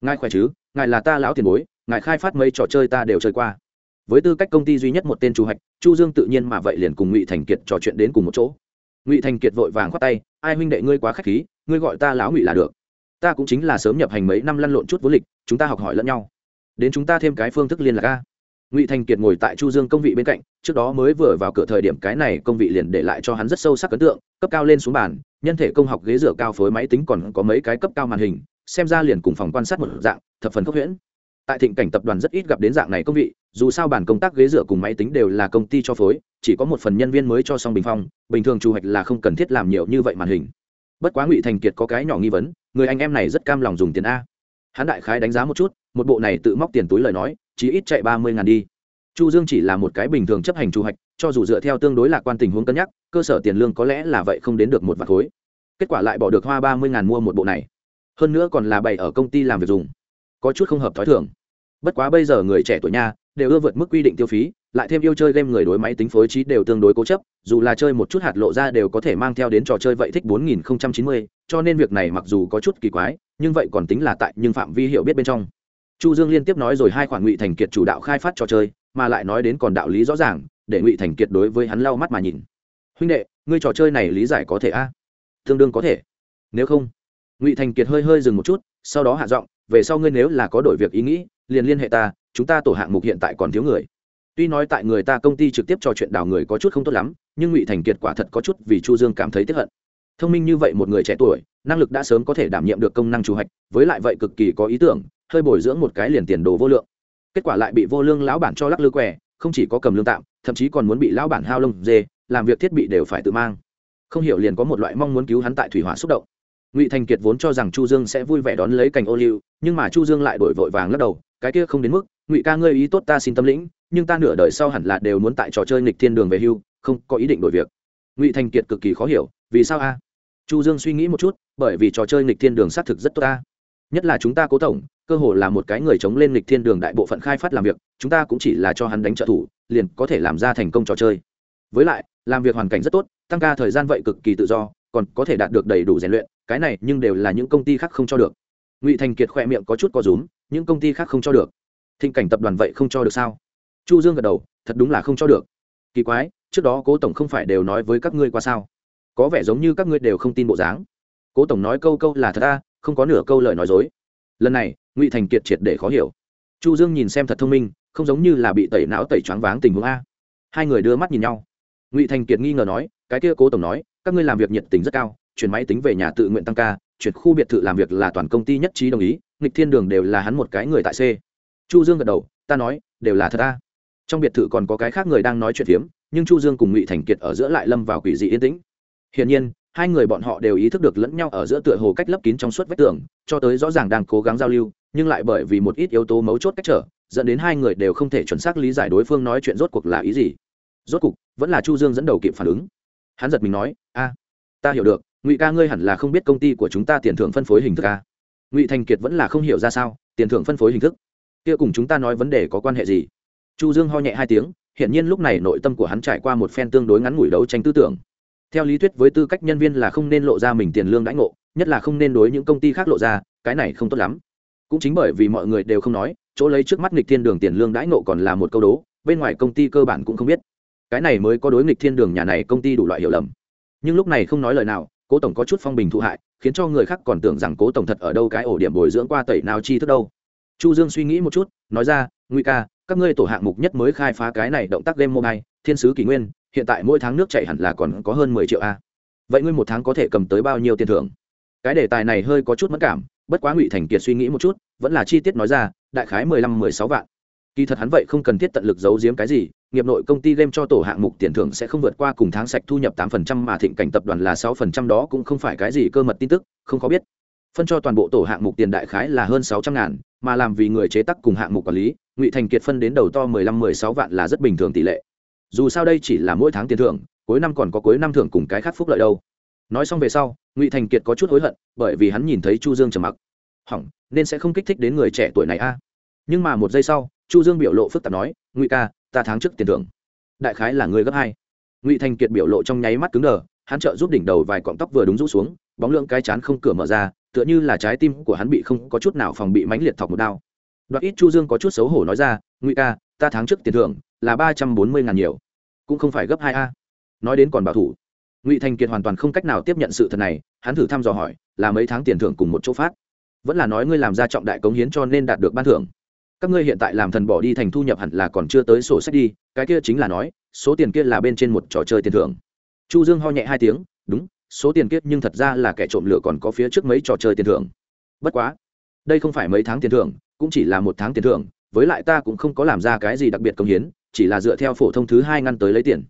Ngài khỏe chứ? Ngài là ta lão tiền bối, ngài khai phát mấy trò chơi ta đều chơi qua. Với tư cách công ty duy nhất một tên chủ hạch, chu dương tự nhiên mà vậy liền cùng ngụy thành kiệt trò chuyện đến cùng một chỗ. Ngụy thành kiệt vội vàng khoát tay, ai huynh đệ ngươi quá khách khí, ngươi gọi ta lão ngụy là được. Ta cũng chính là sớm nhập hành mấy năm lăn lộn chút vô lịch, chúng ta học hỏi lẫn nhau. Đến chúng ta thêm cái phương thức liên lạc a ngụy thành kiệt ngồi tại chu dương công vị bên cạnh trước đó mới vừa vào cửa thời điểm cái này công vị liền để lại cho hắn rất sâu sắc ấn tượng cấp cao lên xuống bàn nhân thể công học ghế dựa cao phối máy tính còn có mấy cái cấp cao màn hình xem ra liền cùng phòng quan sát một dạng thập phần khốc huyễn tại thịnh cảnh tập đoàn rất ít gặp đến dạng này công vị dù sao bản công tác ghế dựa cùng máy tính đều là công ty cho phối chỉ có một phần nhân viên mới cho xong bình phong bình thường chủ hoạch là không cần thiết làm nhiều như vậy màn hình bất quá ngụy thành kiệt có cái nhỏ nghi vấn người anh em này rất cam lòng dùng tiền a hắn đại khái đánh giá một chút một bộ này tự móc tiền túi lời nói chỉ ít chạy ba mươi ngàn đi. Chu dương chỉ là một cái bình thường chấp hành chủ hoạch cho dù dựa theo tương đối lạc quan tình huống cân nhắc cơ sở tiền lương có lẽ là vậy không đến được một vạt khối. Kết quả lại bỏ được hoa ba mươi ngàn mua một bộ này. Hơn nữa còn là bày ở công ty làm việc dùng. Có chút không hợp thói thường. Bất quá bây giờ người trẻ tuổi nha đều ưa vượt mức quy định tiêu phí lại thêm yêu chơi game người đối máy tính phối trí đều tương đối cố chấp dù là chơi một chút hạt lộ ra đều có thể mang theo đến trò chơi vậy thích 4090, cho nên việc này mặc dù có chút kỳ quái nhưng vậy còn tính là tại nhưng phạm vi hiểu biết bên trong chu dương liên tiếp nói rồi hai khoản ngụy thành kiệt chủ đạo khai phát trò chơi, mà lại nói đến còn đạo lý rõ ràng, để ngụy thành kiệt đối với hắn lau mắt mà nhìn. Huynh đệ, ngươi trò chơi này lý giải có thể a? Tương đương có thể. Nếu không? Ngụy thành kiệt hơi hơi dừng một chút, sau đó hạ giọng, về sau ngươi nếu là có đổi việc ý nghĩ, liền liên hệ ta, chúng ta tổ hạng mục hiện tại còn thiếu người. Tuy nói tại người ta công ty trực tiếp trò chuyện đào người có chút không tốt lắm, nhưng ngụy thành kiệt quả thật có chút vì chu dương cảm thấy tiếc hận. Thông minh như vậy một người trẻ tuổi, năng lực đã sớm có thể đảm nhiệm được công năng chủ hạch, với lại vậy cực kỳ có ý tưởng hơi bồi dưỡng một cái liền tiền đồ vô lượng. Kết quả lại bị vô lương lão bản cho lắc lư què không chỉ có cầm lương tạm, thậm chí còn muốn bị lão bản hao lông dê, làm việc thiết bị đều phải tự mang. Không hiểu liền có một loại mong muốn cứu hắn tại thủy hỏa xúc động. Ngụy thành kiệt vốn cho rằng chu dương sẽ vui vẻ đón lấy cành ô liu, nhưng mà chu dương lại đổi vội vàng lắc đầu, cái kia không đến mức, ngụy ca ngươi ý tốt ta xin tâm lĩnh, nhưng ta nửa đời sau hẳn là đều muốn tại trò chơi nghịch thiên đường về hưu, không có ý định đổi việc. Ngụy thành kiệt cực kỳ khó hiểu, vì sao a? Chu dương suy nghĩ một chút, bởi vì trò chơi nghịch thiên đường xác thực rất tốt ta nhất là chúng ta cố tổng, cơ hồ là một cái người chống lên lịch thiên đường đại bộ phận khai phát làm việc, chúng ta cũng chỉ là cho hắn đánh trợ thủ, liền có thể làm ra thành công trò chơi. Với lại, làm việc hoàn cảnh rất tốt, tăng ca thời gian vậy cực kỳ tự do, còn có thể đạt được đầy đủ rèn luyện, cái này nhưng đều là những công ty khác không cho được. Ngụy thành kiệt khỏe miệng có chút có rúm, những công ty khác không cho được. Thịnh cảnh tập đoàn vậy không cho được sao? Chu dương gật đầu, thật đúng là không cho được. Kỳ quái, trước đó cố tổng không phải đều nói với các ngươi qua sao? Có vẻ giống như các ngươi đều không tin bộ dáng. Cố tổng nói câu câu là thật ta không có nửa câu lời nói dối. Lần này, ngụy thành kiệt triệt để khó hiểu. Chu dương nhìn xem thật thông minh, không giống như là bị tẩy não tẩy choáng váng tình huống a. Hai người đưa mắt nhìn nhau. Ngụy thành kiệt nghi ngờ nói, cái kia cố tổng nói, các ngươi làm việc nhiệt tình rất cao, chuyển máy tính về nhà tự nguyện tăng ca, chuyển khu biệt thự làm việc là toàn công ty nhất trí đồng ý, nghịch thiên đường đều là hắn một cái người tại c chu dương gật đầu, ta nói, đều là thật ta trong biệt thự còn có cái khác người đang nói chuyện phiếm, nhưng chu dương cùng ngụy thành kiệt ở giữa lại lâm vào quỷ dị yên tĩnh. Hiển nhiên hai người bọn họ đều ý thức được lẫn nhau ở giữa tựa hồ cách lấp kín trong suốt vách tường, cho tới rõ ràng đang cố gắng giao lưu, nhưng lại bởi vì một ít yếu tố mấu chốt cách trở, dẫn đến hai người đều không thể chuẩn xác lý giải đối phương nói chuyện rốt cuộc là ý gì. Rốt cuộc vẫn là chu dương dẫn đầu kịp phản ứng. Hắn giật mình nói, a, ta hiểu được, ngụy ca ngươi hẳn là không biết công ty của chúng ta tiền thưởng phân phối hình thức a. Ngụy thành kiệt vẫn là không hiểu ra sao, tiền thưởng phân phối hình thức? Kia cùng chúng ta nói vấn đề có quan hệ gì? Chu dương ho nhẹ hai tiếng hiện nhiên lúc này nội tâm của hắn trải qua một phen tương đối ngắn ngủi đấu tranh tư tưởng theo lý thuyết với tư cách nhân viên là không nên lộ ra mình tiền lương đãi ngộ, nhất là không nên đối những công ty khác lộ ra, cái này không tốt lắm. Cũng chính bởi vì mọi người đều không nói, chỗ lấy trước mắt nghịch thiên đường tiền lương đãi ngộ còn là một câu đố, bên ngoài công ty cơ bản cũng không biết. Cái này mới có đối nghịch thiên đường nhà này công ty đủ loại hiểu lầm. Nhưng lúc này không nói lời nào, cố tổng có chút phong bình thụ hại, khiến cho người khác còn tưởng rằng cố tổng thật ở đâu cái ổ điểm bồi dưỡng qua tẩy nào chi thức đâu. Chu dương suy nghĩ một chút, nói ra nguy ca, các ngươi tổ hạng mục nhất mới khai phá cái này động tác game mobile, thiên sứ kỷ nguyên hiện tại mỗi tháng nước chảy hẳn là còn có hơn mười triệu a. Vậy ngươi một tháng có thể cầm tới bao nhiêu tiền thưởng? Cái đề tài này hơi có chút mất cảm, bất quá ngụy thành kiệt suy nghĩ một chút, vẫn là chi tiết nói ra, đại khái mười lăm, mười sáu vạn. Kỳ thật hắn vậy không cần thiết tận lực giấu giếm cái gì, nghiệp nội công ty game cho tổ hạng mục tiền thưởng sẽ không vượt qua cùng tháng sạch thu nhập tám phần trăm mà thịnh cảnh tập đoàn là sáu phần trăm đó cũng không phải cái gì cơ mật tin tức, không có biết. Phân cho toàn bộ tổ hạng mục tiền đại khái là hơn sáu trăm ngàn, mà làm vì người chế tác cùng hạng mục quản lý, ngụy thành kiệt phân đến đầu to mười lăm, mười sáu vạn là rất bình thường tỷ lệ dù sao đây chỉ là mỗi tháng tiền thưởng, cuối năm còn có cuối năm thưởng cùng cái khác phúc lợi đâu. Nói xong về sau, ngụy thành kiệt có chút hối hận, bởi vì hắn nhìn thấy chu dương trầm mặc. Hỏng, nên sẽ không kích thích đến người trẻ tuổi này a. À? Nhưng mà một giây sau, chu dương biểu lộ phức tạp nói, ngụy ca, ta tháng trước tiền thưởng. Đại khái là người gấp hai. Ngụy thành kiệt biểu lộ trong nháy mắt cứng đờ, hắn trợ giúp đỉnh đầu vài cọng tóc vừa đúng rũ xuống, bóng lượng cái chán không cửa mở ra, tựa như là trái tim của hắn bị không có chút nào phòng bị mãnh liệt thọc một đao. Đoạt ít chu dương có chút xấu hổ nói ra, ngụy ca, ta tháng trước tiền thưởng là ba trăm bốn mươi ngàn nhiều. Cũng không phải gấp hai a. Nói đến còn bảo thủ. Ngụy thành kiệt hoàn toàn không cách nào tiếp nhận sự thật này, hắn thử thăm dò hỏi, là mấy tháng tiền thưởng cùng một chỗ phát. Vẫn là nói ngươi làm ra trọng đại cống hiến cho nên đạt được ban thưởng. Các ngươi hiện tại làm thần bỏ đi thành thu nhập hẳn là còn chưa tới sổ sách đi, cái kia chính là nói, số tiền kia là bên trên một trò chơi tiền thưởng. Chu dương ho nhẹ hai tiếng, đúng, số tiền kia nhưng thật ra là kẻ trộm lửa còn có phía trước mấy trò chơi tiền thưởng. Bất quá, đây không phải mấy tháng tiền thưởng, cũng chỉ là một tháng tiền thưởng, với lại ta cũng không có làm ra cái gì đặc biệt công hiến chỉ là dựa theo phổ thông thứ hai ngăn tới lấy tiền.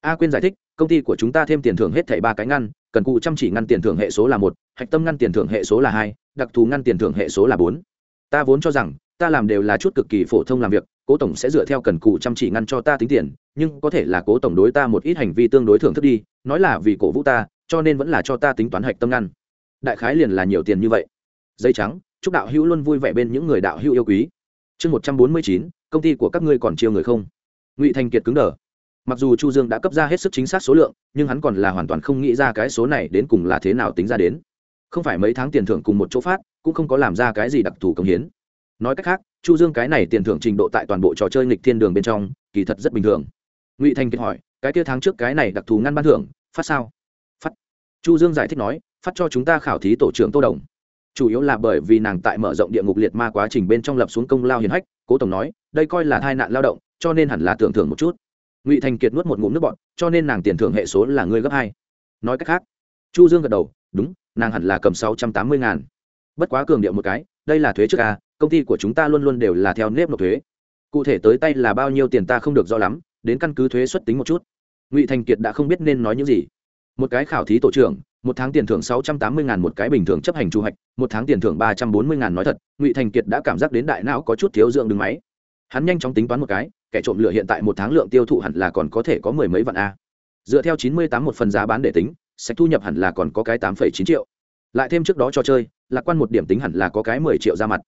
A quyên giải thích, công ty của chúng ta thêm tiền thưởng hết thảy ba cái ngăn, cần cụ chăm chỉ ngăn tiền thưởng hệ số là một, hạch tâm ngăn tiền thưởng hệ số là hai, đặc thù ngăn tiền thưởng hệ số là bốn. Ta vốn cho rằng, ta làm đều là chút cực kỳ phổ thông làm việc, cố tổng sẽ dựa theo cần cụ chăm chỉ ngăn cho ta tính tiền, nhưng có thể là cố tổng đối ta một ít hành vi tương đối thưởng thức đi, nói là vì cổ vũ ta, cho nên vẫn là cho ta tính toán hạch tâm ngăn. Đại khái liền là nhiều tiền như vậy. Dây trắng, chúc đạo hữu luôn vui vẻ bên những người đạo hữu yêu quý. Chương một trăm bốn mươi chín, công ty của các ngươi còn chiêu người không? Ngụy thành kiệt cứng đờ mặc dù chu dương đã cấp ra hết sức chính xác số lượng nhưng hắn còn là hoàn toàn không nghĩ ra cái số này đến cùng là thế nào tính ra đến không phải mấy tháng tiền thưởng cùng một chỗ phát cũng không có làm ra cái gì đặc thù công hiến nói cách khác chu dương cái này tiền thưởng trình độ tại toàn bộ trò chơi nghịch thiên đường bên trong kỳ thật rất bình thường ngụy thành kiệt hỏi cái kia tháng trước cái này đặc thù ngăn ban thưởng phát sao phát chu dương giải thích nói phát cho chúng ta khảo thí tổ trưởng tô đồng chủ yếu là bởi vì nàng tại mở rộng địa ngục liệt ma quá trình bên trong lập xuống công lao hiền hách cố tổng nói đây coi là tai nạn lao động cho nên hẳn là tưởng thưởng một chút. Ngụy thành kiệt nuốt một ngụm nước bọn cho nên nàng tiền thưởng hệ số là ngươi gấp hai. Nói cách khác, chu dương gật đầu, đúng, nàng hẳn là cầm sáu trăm tám mươi ngàn. Bất quá cường điệu một cái, đây là thuế trước a công ty của chúng ta luôn luôn đều là theo nếp nộp thuế. Cụ thể tới tay là bao nhiêu tiền ta không được rõ lắm, đến căn cứ thuế xuất tính một chút. Ngụy thành kiệt đã không biết nên nói những gì. Một cái khảo thí tổ trưởng, một tháng tiền thưởng sáu trăm tám mươi ngàn một cái bình thường chấp hành chu hoạch, một tháng tiền thưởng ba trăm bốn mươi ngàn nói thật, ngụy thành kiệt đã cảm giác đến đại não có chút thiếu dưỡng đường máy. Hắn nhanh chóng tính toán một cái kẻ trộm lửa hiện tại một tháng lượng tiêu thụ hẳn là còn có thể có mười mấy vạn a. Dựa theo chín mươi tám một phần giá bán để tính sạch thu nhập hẳn là còn có cái tám phẩy chín triệu. Lại thêm trước đó cho chơi, lạc quan một điểm tính hẳn là có cái mười triệu ra mặt.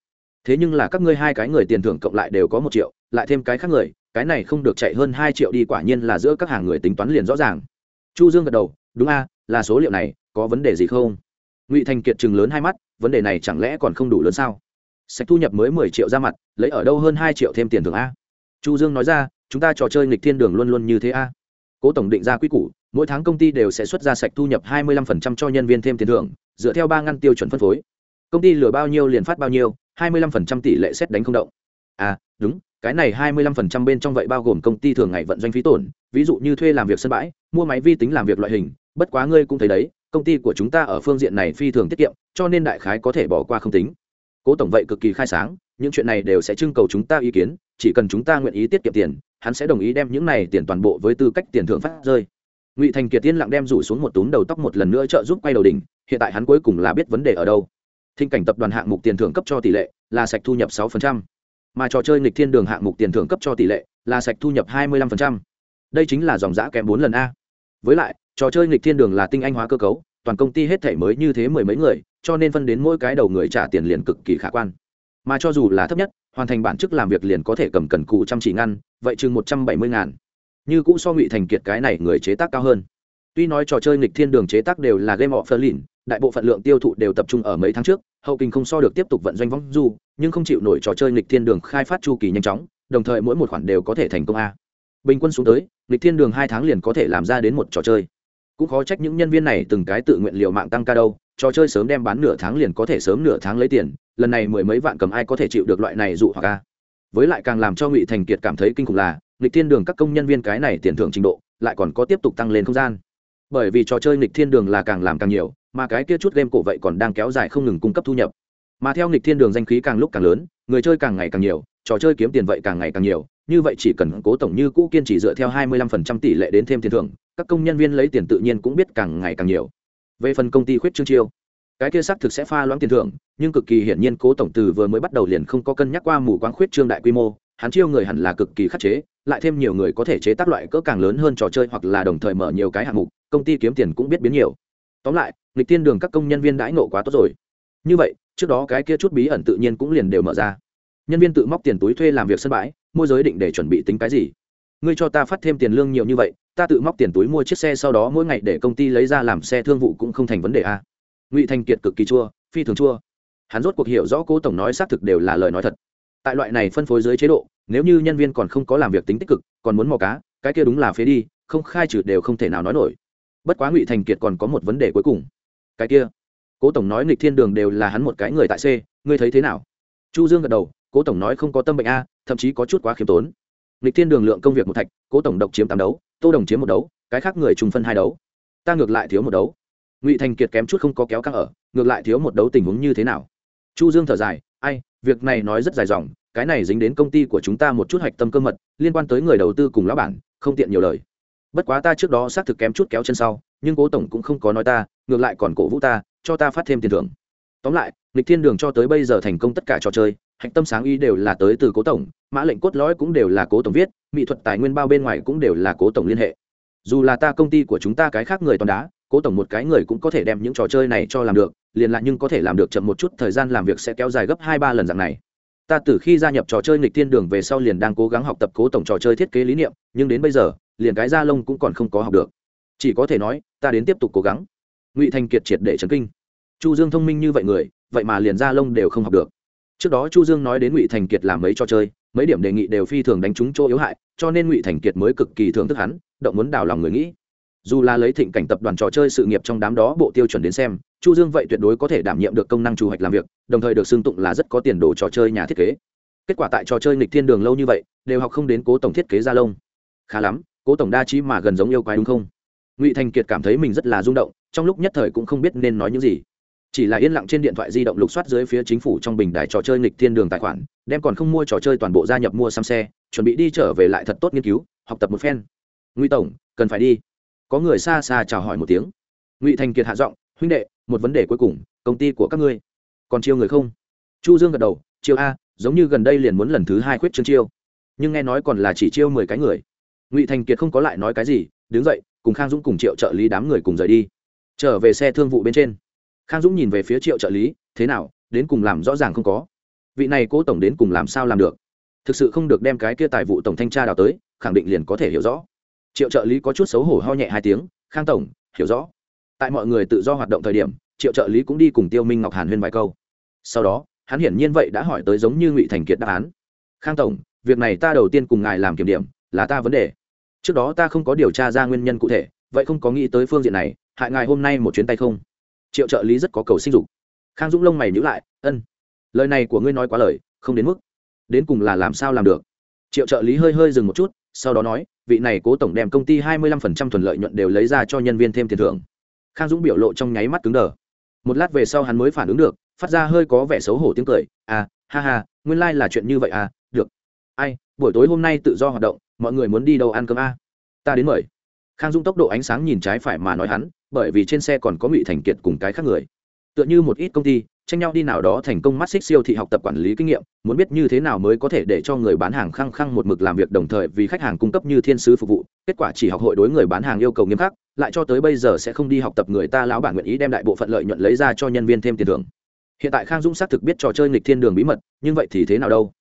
Thế nhưng là các ngươi hai cái người tiền thưởng cộng lại đều có một triệu, lại thêm cái khác người, cái này không được chạy hơn hai triệu đi quả nhiên là giữa các hàng người tính toán liền rõ ràng. Chu dương gật đầu, đúng a, là số liệu này, có vấn đề gì không? Ngụy thành kiệt chừng lớn hai mắt, vấn đề này chẳng lẽ còn không đủ lớn sao? Sạch thu nhập mới mười triệu ra mặt, lấy ở đâu hơn hai triệu thêm tiền thưởng a? Chu dương nói ra, chúng ta trò chơi nghịch thiên đường luôn luôn như thế a. Cố tổng định ra quy củ, mỗi tháng công ty đều sẽ xuất ra sạch thu nhập hai mươi 25% cho nhân viên thêm tiền thưởng, dựa theo ba ngăn tiêu chuẩn phân phối. Công ty lừa bao nhiêu liền phát bao nhiêu, hai mươi 25% tỷ lệ xét đánh không động. À đúng, cái này hai mươi 25% bên trong vậy bao gồm công ty thường ngày vận doanh phí tổn, ví dụ như thuê làm việc sân bãi, mua máy vi tính làm việc loại hình, bất quá ngươi cũng thấy đấy, công ty của chúng ta ở phương diện này phi thường tiết kiệm, cho nên đại khái có thể bỏ qua không tính cố tổng vậy cực kỳ khai sáng những chuyện này đều sẽ trưng cầu chúng ta ý kiến chỉ cần chúng ta nguyện ý tiết kiệm tiền hắn sẽ đồng ý đem những này tiền toàn bộ với tư cách tiền thưởng phát rơi. Ngụy thành kiệt tiên lặng đem rủ xuống một túm đầu tóc một lần nữa trợ giúp quay đầu đỉnh hiện tại hắn cuối cùng là biết vấn đề ở đâu. Thinh cảnh tập đoàn hạng mục tiền thưởng cấp cho tỷ lệ là sạch thu nhập 6%, mà trò chơi nghịch thiên đường hạng mục tiền thưởng cấp cho tỷ lệ là sạch thu nhập 25%. đây chính là dòng giã kém bốn lần a. Với lại trò chơi nghịch thiên đường là tinh anh hóa cơ cấu toàn công ty hết thể mới như thế mười mấy người cho nên phân đến mỗi cái đầu người trả tiền liền cực kỳ khả quan. Mà cho dù là thấp nhất, hoàn thành bản chức làm việc liền có thể cầm cần cụ chăm chỉ ngăn, vậy chừng một trăm bảy mươi ngàn. Như cũ so ngụy thành kiệt cái này người chế tác cao hơn. Tuy nói trò chơi nghịch thiên đường chế tác đều là game of berlin đại bộ phận lượng tiêu thụ đều tập trung ở mấy tháng trước, hậu kinh không so được tiếp tục vận doanh vong du, nhưng không chịu nổi trò chơi nghịch thiên đường khai phát chu kỳ nhanh chóng, đồng thời mỗi một khoản đều có thể thành công a. Bình quân xuống tới, nghịch thiên đường hai tháng liền có thể làm ra đến một trò chơi cũng khó trách những nhân viên này từng cái tự nguyện liệu mạng tăng ca đâu, trò chơi sớm đem bán nửa tháng liền có thể sớm nửa tháng lấy tiền, lần này mười mấy vạn cầm ai có thể chịu được loại này dụ hoặc ca với lại càng làm cho ngụy thành kiệt cảm thấy kinh khủng là, nghịch thiên đường các công nhân viên cái này tiền thưởng trình độ, lại còn có tiếp tục tăng lên không gian. Bởi vì trò chơi nghịch thiên đường là càng làm càng nhiều, mà cái kia chút game cổ vậy còn đang kéo dài không ngừng cung cấp thu nhập. Mà theo nghịch thiên đường danh khí càng lúc càng lớn, người chơi càng ngày càng nhiều, trò chơi kiếm tiền vậy càng ngày càng nhiều như vậy chỉ cần cố tổng như cũ kiên trì dựa theo hai mươi lăm phần trăm tỷ lệ đến thêm tiền thưởng, các công nhân viên lấy tiền tự nhiên cũng biết càng ngày càng nhiều. Về phần công ty khuyết trương chiêu, cái kia xác thực sẽ pha loãng tiền thưởng, nhưng cực kỳ hiển nhiên cố tổng từ vừa mới bắt đầu liền không có cân nhắc qua mù quáng khuyết trương đại quy mô, hắn chiêu người hẳn là cực kỳ khắc chế, lại thêm nhiều người có thể chế tác loại cỡ càng lớn hơn trò chơi hoặc là đồng thời mở nhiều cái hạng mục, công ty kiếm tiền cũng biết biến nhiều. Tóm lại, nghịch tiên đường các công nhân viên đãi nộ quá tốt rồi. Như vậy, trước đó cái kia chút bí ẩn tự nhiên cũng liền đều mở ra. Nhân viên tự móc tiền túi thuê làm việc sân bãi môi giới định để chuẩn bị tính cái gì? Ngươi cho ta phát thêm tiền lương nhiều như vậy, ta tự móc tiền túi mua chiếc xe sau đó mỗi ngày để công ty lấy ra làm xe thương vụ cũng không thành vấn đề a à. ngụy thành kiệt cực kỳ chua, phi thường chua. Hắn rốt cuộc hiểu rõ cố tổng nói xác thực đều là lời nói thật. Tại loại này phân phối dưới chế độ, nếu như nhân viên còn không có làm việc tính tích cực, còn muốn mò cá, cái kia đúng là phế đi, không khai trừ đều không thể nào nói nổi. Bất quá ngụy thành kiệt còn có một vấn đề cuối cùng. Cái kia, cố tổng nói nghịch thiên đường đều là hắn một cái người tại c, ngươi thấy thế nào? Chu dương gật đầu cố tổng nói không có tâm bệnh a, thậm chí có chút quá khiêm tốn. Lịch thiên đường lượng công việc một thạch, cố tổng độc chiếm tám đấu, tô đồng chiếm một đấu, cái khác người trùng phân hai đấu. Ta ngược lại thiếu một đấu. Ngụy thành kiệt kém chút không có kéo căng ở, ngược lại thiếu một đấu tình huống như thế nào? Chu dương thở dài, ai, việc này nói rất dài dòng, cái này dính đến công ty của chúng ta một chút hạch tâm cơ mật, liên quan tới người đầu tư cùng lão bản, không tiện nhiều lời. Bất quá ta trước đó xác thực kém chút kéo chân sau, nhưng cố tổng cũng không có nói ta, ngược lại còn cổ vũ ta, cho ta phát thêm tiền thưởng. Tóm lại lịch thiên đường cho tới bây giờ thành công tất cả trò chơi hạch tâm sáng ý đều là tới từ cố tổng, mã lệnh cốt lõi cũng đều là cố tổng viết, mỹ thuật tài nguyên bao bên ngoài cũng đều là cố tổng liên hệ. Dù là ta công ty của chúng ta cái khác người toàn đá, cố tổng một cái người cũng có thể đem những trò chơi này cho làm được, liền lại nhưng có thể làm được chậm một chút, thời gian làm việc sẽ kéo dài gấp hai ba lần dạng này. Ta từ khi gia nhập trò chơi nghịch thiên đường về sau liền đang cố gắng học tập cố tổng trò chơi thiết kế lý niệm, nhưng đến bây giờ, liền cái da lông cũng còn không có học được. Chỉ có thể nói, ta đến tiếp tục cố gắng. Ngụy thành kiệt triệt để chấn kinh. Chu dương thông minh như vậy người, vậy mà liền da lông đều không học được trước đó chu dương nói đến ngụy thành kiệt làm mấy trò chơi, mấy điểm đề nghị đều phi thường đánh trúng chỗ yếu hại, cho nên ngụy thành kiệt mới cực kỳ thưởng thức hắn, động muốn đào lòng người nghĩ. Dù là lấy thịnh cảnh tập đoàn trò chơi sự nghiệp trong đám đó bộ tiêu chuẩn đến xem, chu dương vậy tuyệt đối có thể đảm nhiệm được công năng chủ hoạch làm việc, đồng thời được xưng tụng là rất có tiền đồ trò chơi nhà thiết kế. Kết quả tại trò chơi nghịch thiên đường lâu như vậy, đều học không đến cố tổng thiết kế gia lông. Khá lắm, cố tổng đa trí mà gần giống yêu quái đúng không? Ngụy thành kiệt cảm thấy mình rất là rung động, trong lúc nhất thời cũng không biết nên nói những gì chỉ là yên lặng trên điện thoại di động lục soát dưới phía chính phủ trong bình đài trò chơi nghịch thiên đường tài khoản, đem còn không mua trò chơi toàn bộ gia nhập mua xăm xe, chuẩn bị đi trở về lại thật tốt nghiên cứu, học tập một phen. Ngụy tổng, cần phải đi. Có người xa xa chào hỏi một tiếng. Ngụy thành kiệt hạ giọng, huynh đệ, một vấn đề cuối cùng, công ty của các ngươi. Còn chiêu người không? Chu dương gật đầu, chiêu a, giống như gần đây liền muốn lần thứ hai khuyết chương chiêu. Nhưng nghe nói còn là chỉ chiêu mười cái người. Ngụy thành kiệt không có lại nói cái gì, đứng dậy, cùng khang dũng cùng triệu trợ lý đám người cùng rời đi. Trở về xe thương vụ bên trên khang dũng nhìn về phía triệu trợ lý, thế nào, đến cùng làm rõ ràng không có? Vị này cố tổng đến cùng làm sao làm được? Thực sự không được đem cái kia tài vụ tổng thanh tra đào tới, khẳng định liền có thể hiểu rõ. Triệu trợ lý có chút xấu hổ ho nhẹ hai tiếng, khang tổng, hiểu rõ. Tại mọi người tự do hoạt động thời điểm, triệu trợ lý cũng đi cùng tiêu minh ngọc hàn huyên vài câu. Sau đó, hắn hiển nhiên vậy đã hỏi tới giống như ngụy thành kiệt đáp án. Khang tổng, việc này ta đầu tiên cùng ngài làm kiểm điểm, là ta vấn đề. Trước đó ta không có điều tra ra nguyên nhân cụ thể, vậy không có nghĩ tới phương diện này, hại ngài hôm nay một chuyến tay không? Triệu trợ lý rất có cầu sinh dục. Khang dũng lông mày nhữ lại, ân, lời này của ngươi nói quá lời, không đến mức. Đến cùng là làm sao làm được? Triệu trợ lý hơi hơi dừng một chút, sau đó nói, vị này cố tổng đem công ty hai mươi lăm phần trăm thuần lợi nhuận đều lấy ra cho nhân viên thêm tiền thưởng. Khang dũng biểu lộ trong nháy mắt cứng đờ. Một lát về sau hắn mới phản ứng được, phát ra hơi có vẻ xấu hổ tiếng cười à ha ha, nguyên lai、like、là chuyện như vậy à được. Ai, buổi tối hôm nay tự do hoạt động, mọi người muốn đi đâu ăn cơm à? ta đến mời khang Dung tốc độ ánh sáng nhìn trái phải mà nói hắn, bởi vì trên xe còn có ngụy thành kiệt cùng cái khác người. Tựa như một ít công ty, tranh nhau đi nào đó thành công mắt xích siêu thị học tập quản lý kinh nghiệm, muốn biết như thế nào mới có thể để cho người bán hàng khăng khăng một mực làm việc đồng thời vì khách hàng cung cấp như thiên sứ phục vụ. Kết quả chỉ học hội đối người bán hàng yêu cầu nghiêm khắc, lại cho tới bây giờ sẽ không đi học tập người ta lão bản nguyện ý đem đại bộ phận lợi nhuận lấy ra cho nhân viên thêm tiền thưởng. Hiện tại khang dũng xác thực biết trò chơi nghịch thiên đường bí mật, nhưng vậy thì thế nào đâu?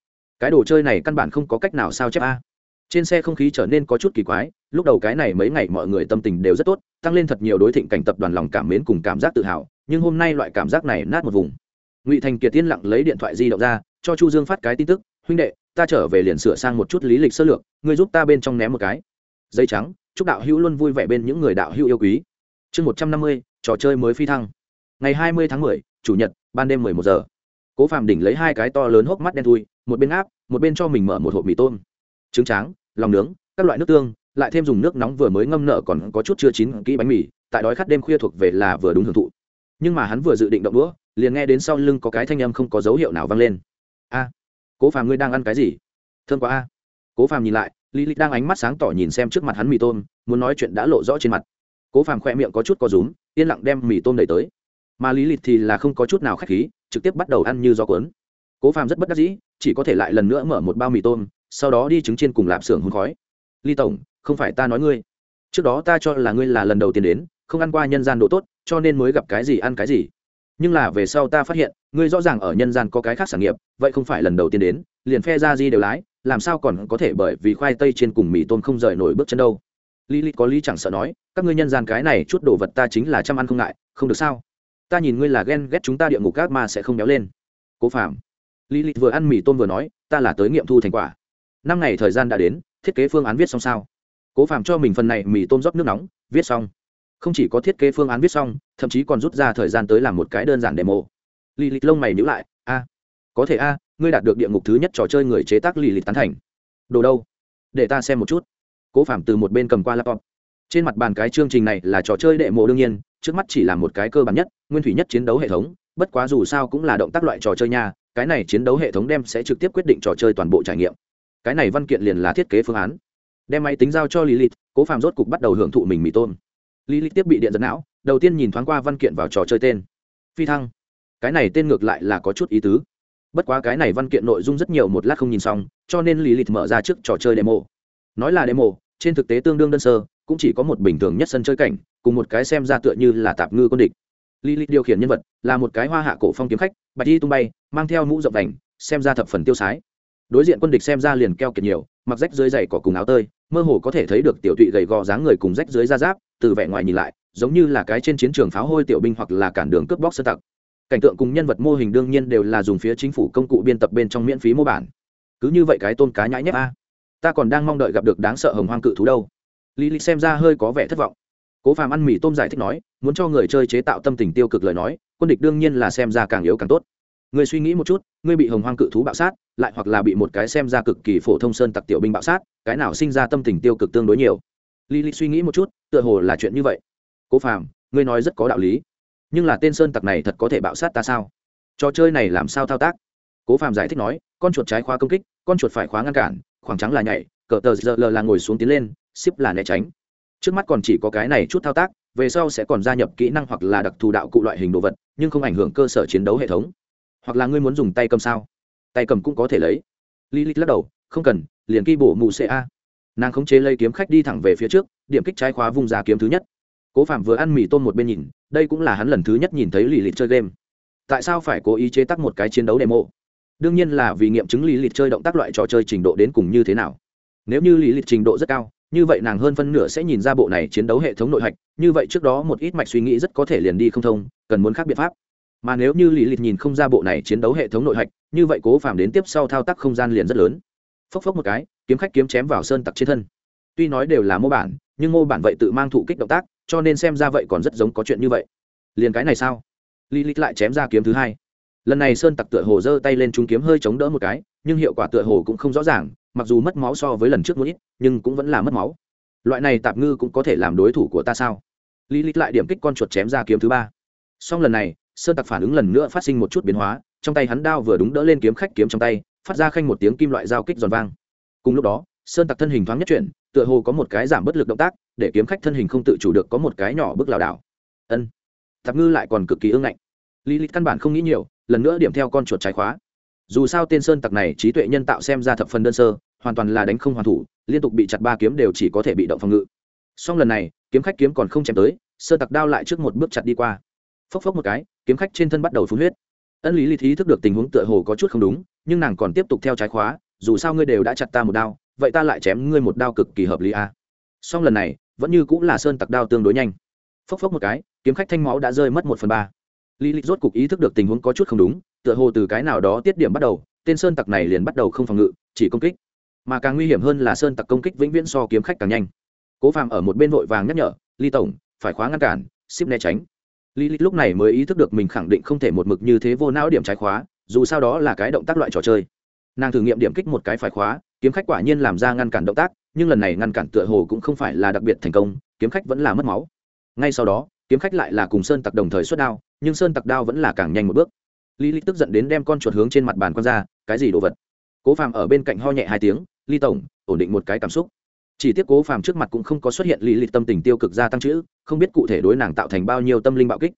Cái đồ chơi này căn bản không có cách nào sao chép a trên xe không khí trở nên có chút kỳ quái, lúc đầu cái này mấy ngày mọi người tâm tình đều rất tốt, tăng lên thật nhiều đối thịnh cảnh tập đoàn lòng cảm mến cùng cảm giác tự hào, nhưng hôm nay loại cảm giác này nát một vùng. Ngụy thành kiệt tiên lặng lấy điện thoại di động ra, cho chu dương phát cái tin tức, huynh đệ, ta trở về liền sửa sang một chút lý lịch sơ lược, ngươi giúp ta bên trong ném một cái. Dây trắng, chúc đạo hữu luôn vui vẻ bên những người đạo hữu yêu quý. Chương một trăm năm mươi, trò chơi mới phi thăng. Ngày hai mươi tháng mười, chủ nhật, ban đêm mười một giờ. Cố phạm đỉnh lấy hai cái to lớn hốc mắt đen thui, một bên áp, một bên cho mình mở một hộp mì tôm trứng tráng, lòng nướng, các loại nước tương, lại thêm dùng nước nóng vừa mới ngâm nợ còn có chút chưa chín kỹ bánh mì, tại đói khát đêm khuya thuộc về là vừa đúng hưởng thụ. Nhưng mà hắn vừa dự định động đũa, liền nghe đến sau lưng có cái thanh âm không có dấu hiệu nào vang lên. A, cố phàm ngươi đang ăn cái gì? Thương quá a. Cố phàm nhìn lại, lý lịch đang ánh mắt sáng tỏ nhìn xem trước mặt hắn mì tôm, muốn nói chuyện đã lộ rõ trên mặt. Cố phàm khoe miệng có chút có rúm, yên lặng đem mì tôm đẩy tới. Mà lý lịch thì là không có chút nào k h á c h khí, trực tiếp bắt đầu ăn như gió cuốn. Cố phàm rất bất đắc dĩ, chỉ có thể lại lần nữa mở một bao mì tôm sau đó đi trứng chiên cùng lạp xưởng hôn khói. Ly tổng, không phải ta nói ngươi. Trước đó ta cho là ngươi là lần đầu tiên đến, không ăn qua nhân gian độ tốt, cho nên mới gặp cái gì ăn cái gì. Nhưng là về sau ta phát hiện, ngươi rõ ràng ở nhân gian có cái khác sản nghiệp, vậy không phải lần đầu tiên đến, liền phe ra di đều lái, làm sao còn có thể bởi vì khoai tây trên cùng mì tôm không rời nổi bước chân đâu. Lý lý có lý chẳng sợ nói, các ngươi nhân gian cái này chút đồ vật ta chính là chăm ăn không ngại, không được sao? Ta nhìn ngươi là ghen ghét chúng ta địa ngục các mà sẽ không béo lên. Cố phạm lý lý vừa ăn mì tôm vừa nói, ta là tới nghiệm thu thành quả năm ngày thời gian đã đến, thiết kế phương án viết xong sao? Cố phạm cho mình phần này mì tôm rót nước nóng, viết xong. Không chỉ có thiết kế phương án viết xong, thậm chí còn rút ra thời gian tới làm một cái đơn giản demo. Lì lịch lông mày nhữ lại, a, có thể a, ngươi đạt được địa ngục thứ nhất trò chơi người chế tác lì lịch tán thành. Đồ đâu? Để ta xem một chút. Cố phạm từ một bên cầm qua laptop. Trên mặt bàn cái chương trình này là trò chơi đệ mộ đương nhiên, trước mắt chỉ là một cái cơ bản nhất, nguyên thủy nhất chiến đấu hệ thống, bất quá dù sao cũng là động tác loại trò chơi nha, cái này chiến đấu hệ thống đem sẽ trực tiếp quyết định trò chơi toàn bộ trải nghiệm cái này văn kiện liền là thiết kế phương án. Đem máy tính giao cho lilith, cố phạm rốt cục bắt đầu hưởng thụ mình mì tôm. Lilith tiếp bị điện giật não, đầu tiên nhìn thoáng qua văn kiện vào trò chơi tên. Phi thăng. Cái này tên ngược lại là có chút ý tứ. Bất quá cái này văn kiện nội dung rất nhiều một lát không nhìn xong, cho nên lilith mở ra trước trò chơi demo. Nói là demo, trên thực tế tương đương đơn sơ, cũng chỉ có một bình thường nhất sân chơi cảnh, cùng một cái xem ra tựa như là tạp ngư quân địch. Lilith điều khiển nhân vật, là một cái hoa hạ cổ phong kiếm khách, bạch đi tung bay, mang theo mũ rộng đành, xem ra thập phần tiêu sái đối diện quân địch xem ra liền keo kiệt nhiều, mặc rách dưới dày cỏ cùng áo tơi, mơ hồ có thể thấy được tiểu tụy gầy gò dáng người cùng rách dưới da giáp, từ vẻ ngoài nhìn lại, giống như là cái trên chiến trường pháo hôi tiểu binh hoặc là cản đường cướp bóc sơ tặc. Cảnh tượng cùng nhân vật mô hình đương nhiên đều là dùng phía chính phủ công cụ biên tập bên trong miễn phí mô bản. Cứ như vậy cái tôn cá nhãi nhép a. Ta còn đang mong đợi gặp được đáng sợ hồng hoang cự thú đâu. Lý lịch xem ra hơi có vẻ thất vọng. Cố phàm ăn mì tôm giải thích nói, muốn cho người chơi chế tạo tâm tình tiêu cực lời nói, quân địch đương nhiên là xem ra càng yếu càng tốt. Người suy nghĩ một chút, ngươi bị hồng hoang cự thú bạo sát lại hoặc là bị một cái xem ra cực kỳ phổ thông sơn tặc tiểu binh bạo sát, cái nào sinh ra tâm tình tiêu cực tương đối nhiều. Lý lý suy nghĩ một chút, tựa hồ là chuyện như vậy. Cố phàm, ngươi nói rất có đạo lý. Nhưng là tên sơn tặc này thật có thể bạo sát ta sao? Trò chơi này làm sao thao tác? Cố phàm giải thích nói, con chuột trái khóa công kích, con chuột phải khóa ngăn cản, khoảng trắng là nhảy, cờ tờ giờ lờ là ngồi xuống tiến lên, ship là né tránh. Trước mắt còn chỉ có cái này chút thao tác, về sau sẽ còn gia nhập kỹ năng hoặc là đặc thù đạo cụ loại hình đồ vật, nhưng không ảnh hưởng cơ sở chiến đấu hệ thống. Hoặc là ngươi muốn dùng tay cầm sao? Tay cầm cũng có thể lấy. Lilith lắc đầu, không cần, liền ghi bổ mù a. Nàng khống chế lấy kiếm khách đi thẳng về phía trước, điểm kích trái khóa vung ra kiếm thứ nhất. Cố phạm vừa ăn mì tôm một bên nhìn, đây cũng là hắn lần thứ nhất nhìn thấy lì lịt chơi game. Tại sao phải cố ý chế tác một cái chiến đấu demo? Đương nhiên là vì nghiệm chứng lì lịt chơi động tác loại trò chơi trình độ đến cùng như thế nào. Nếu như lì lịt trình độ rất cao, như vậy nàng hơn phân nửa sẽ nhìn ra bộ này chiến đấu hệ thống nội hạch, như vậy trước đó một ít mạch suy nghĩ rất có thể liền đi không thông, cần muốn khác biện pháp mà nếu như lì lịt nhìn không ra bộ này chiến đấu hệ thống nội hạch, như vậy cố phàm đến tiếp sau thao tác không gian liền rất lớn. Phốc phốc một cái, kiếm khách kiếm chém vào sơn tặc trên thân. Tuy nói đều là mô bản, nhưng mô bản vậy tự mang thụ kích động tác, cho nên xem ra vậy còn rất giống có chuyện như vậy. Liền cái này sao? Lý lịch lại chém ra kiếm thứ hai. Lần này sơn tặc tựa hồ giơ tay lên trúng kiếm hơi chống đỡ một cái, nhưng hiệu quả tựa hồ cũng không rõ ràng, mặc dù mất máu so với lần trước một ít, nhưng cũng vẫn là mất máu. Loại này tạp ngư cũng có thể làm đối thủ của ta sao? Lý lịch lại điểm kích con chuột chém ra kiếm thứ ba. Song lần này sơn tặc phản ứng lần nữa phát sinh một chút biến hóa, trong tay hắn đao vừa đúng đỡ lên kiếm khách kiếm trong tay, phát ra khanh một tiếng kim loại giao kích giòn vang. Cùng lúc đó, sơn tặc thân hình thoáng nhất chuyển, tựa hồ có một cái giảm bất lực động tác, để kiếm khách thân hình không tự chủ được có một cái nhỏ bước lảo đảo. Ân, tạp ngư lại còn cực kỳ ương ngạnh. Lý lịch căn bản không nghĩ nhiều, lần nữa điểm theo con chuột trái khóa. Dù sao tên sơn tặc này trí tuệ nhân tạo xem ra thập phần đơn sơ, hoàn toàn là đánh không hoàn thủ, liên tục bị chặt ba kiếm đều chỉ có thể bị động phòng ngự. Song lần này, kiếm khách kiếm còn không chém tới, sơn tặc đao lại trước một bước chặt đi qua phốc phốc một cái, kiếm khách trên thân bắt đầu phun huyết. Ân lý lý thí thức được tình huống tựa hồ có chút không đúng, nhưng nàng còn tiếp tục theo trái khóa, dù sao ngươi đều đã chặt ta một đao, vậy ta lại chém ngươi một đao cực kỳ hợp lý a à. song lần này, vẫn như cũng là sơn tặc đao tương đối nhanh. Phốc phốc một cái, kiếm khách thanh máu đã rơi mất một phần ba. Lý lịch rốt cục ý thức được tình huống có chút không đúng, tựa hồ từ cái nào đó tiết điểm bắt đầu, tên sơn tặc này liền bắt đầu không phòng ngự, chỉ công kích. Mà càng nguy hiểm hơn là sơn tặc công kích vĩnh viễn so kiếm khách càng nhanh. Cố phàm ở một bên vội vàng nhắc nhở ly tổng, phải khóa ngăn cản, ship né tránh lý lịch lúc này mới ý thức được mình khẳng định không thể một mực như thế vô não điểm trái khóa, dù sao đó là cái động tác loại trò chơi. Nàng thử nghiệm điểm kích một cái phải khóa, kiếm khách quả nhiên làm ra ngăn cản động tác, nhưng lần này ngăn cản tựa hồ cũng không phải là đặc biệt thành công, kiếm khách vẫn là mất máu. Ngay sau đó, kiếm khách lại là cùng sơn tặc đồng thời xuất đao, nhưng sơn tặc đao vẫn là càng nhanh một bước. Lý lịch tức giận đến đem con chuột hướng trên mặt bàn con ra, cái gì đồ vật? Cố phàm ở bên cạnh ho nhẹ hai tiếng, ly tổng, ổn định một cái cảm xúc chỉ tiếc cố phàm trước mặt cũng không có xuất hiện lý lịch tâm tình tiêu cực gia tăng chữ, không biết cụ thể đối nàng tạo thành bao nhiêu tâm linh bạo kích.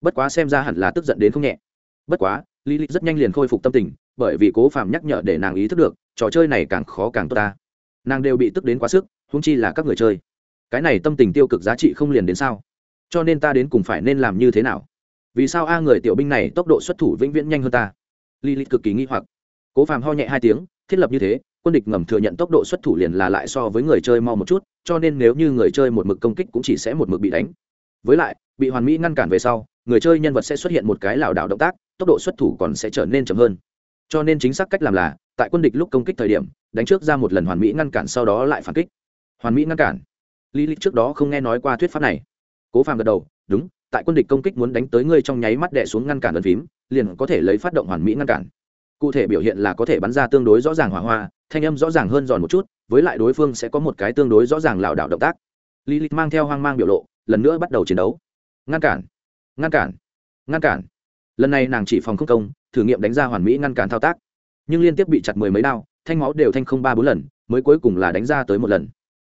Bất quá xem ra hẳn là tức giận đến không nhẹ. Bất quá, lý lịch rất nhanh liền khôi phục tâm tình, bởi vì cố phàm nhắc nhở để nàng ý thức được, trò chơi này càng khó càng tốt ta. Nàng đều bị tức đến quá sức húng chi là các người chơi. Cái này tâm tình tiêu cực giá trị không liền đến sao? Cho nên ta đến cùng phải nên làm như thế nào? Vì sao a người tiểu binh này tốc độ xuất thủ vĩnh viễn nhanh hơn ta? Li li cực kỳ nghi hoặc. Cố phàm ho nhẹ hai tiếng, thiết lập như thế quân địch ngầm thừa nhận tốc độ xuất thủ liền là lại so với người chơi mau một chút, cho nên nếu như người chơi một mực công kích cũng chỉ sẽ một mực bị đánh. Với lại, bị hoàn mỹ ngăn cản về sau, người chơi nhân vật sẽ xuất hiện một cái lảo đảo động tác, tốc độ xuất thủ còn sẽ trở nên chậm hơn. Cho nên chính xác cách làm là, tại quân địch lúc công kích thời điểm, đánh trước ra một lần hoàn mỹ ngăn cản sau đó lại phản kích. Hoàn mỹ ngăn cản. Lý lịch trước đó không nghe nói qua thuyết pháp này. Cố phàm gật đầu, đúng, tại quân địch công kích muốn đánh tới ngươi trong nháy mắt đè xuống ngăn cản ấn phím, liền có thể lấy phát động hoàn mỹ ngăn cản cụ thể biểu hiện là có thể bắn ra tương đối rõ ràng hỏa hoa, thanh âm rõ ràng hơn giòn một chút, với lại đối phương sẽ có một cái tương đối rõ ràng lảo đảo động tác. Lý lịch mang theo hoang mang biểu lộ, lần nữa bắt đầu chiến đấu. Ngăn cản ngăn cản ngăn cản. Lần này nàng chỉ phòng không công, thử nghiệm đánh ra hoàn mỹ ngăn cản thao tác. Nhưng liên tiếp bị chặt mười mấy đao, thanh máu đều thanh không ba bốn lần, mới cuối cùng là đánh ra tới một lần.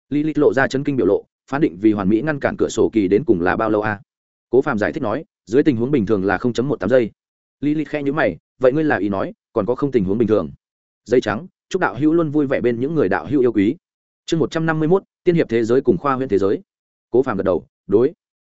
Lý lịch lộ ra chấn kinh biểu lộ, phán định vì hoàn mỹ ngăn cản cửa sổ kỳ đến cùng là bao lâu a? Cố phạm giải thích nói, dưới tình huống bình thường là một tám giây. Lý lịch khe nhữ mày vậy ngươi là ý nói, còn có không tình huống bình thường. Dây trắng, chúc đạo hữu luôn vui vẻ bên những người đạo hữu yêu quý. Chương một trăm năm mươi mốt, tiên hiệp thế giới cùng khoa huyện thế giới. Cố phàm gật đầu, đối.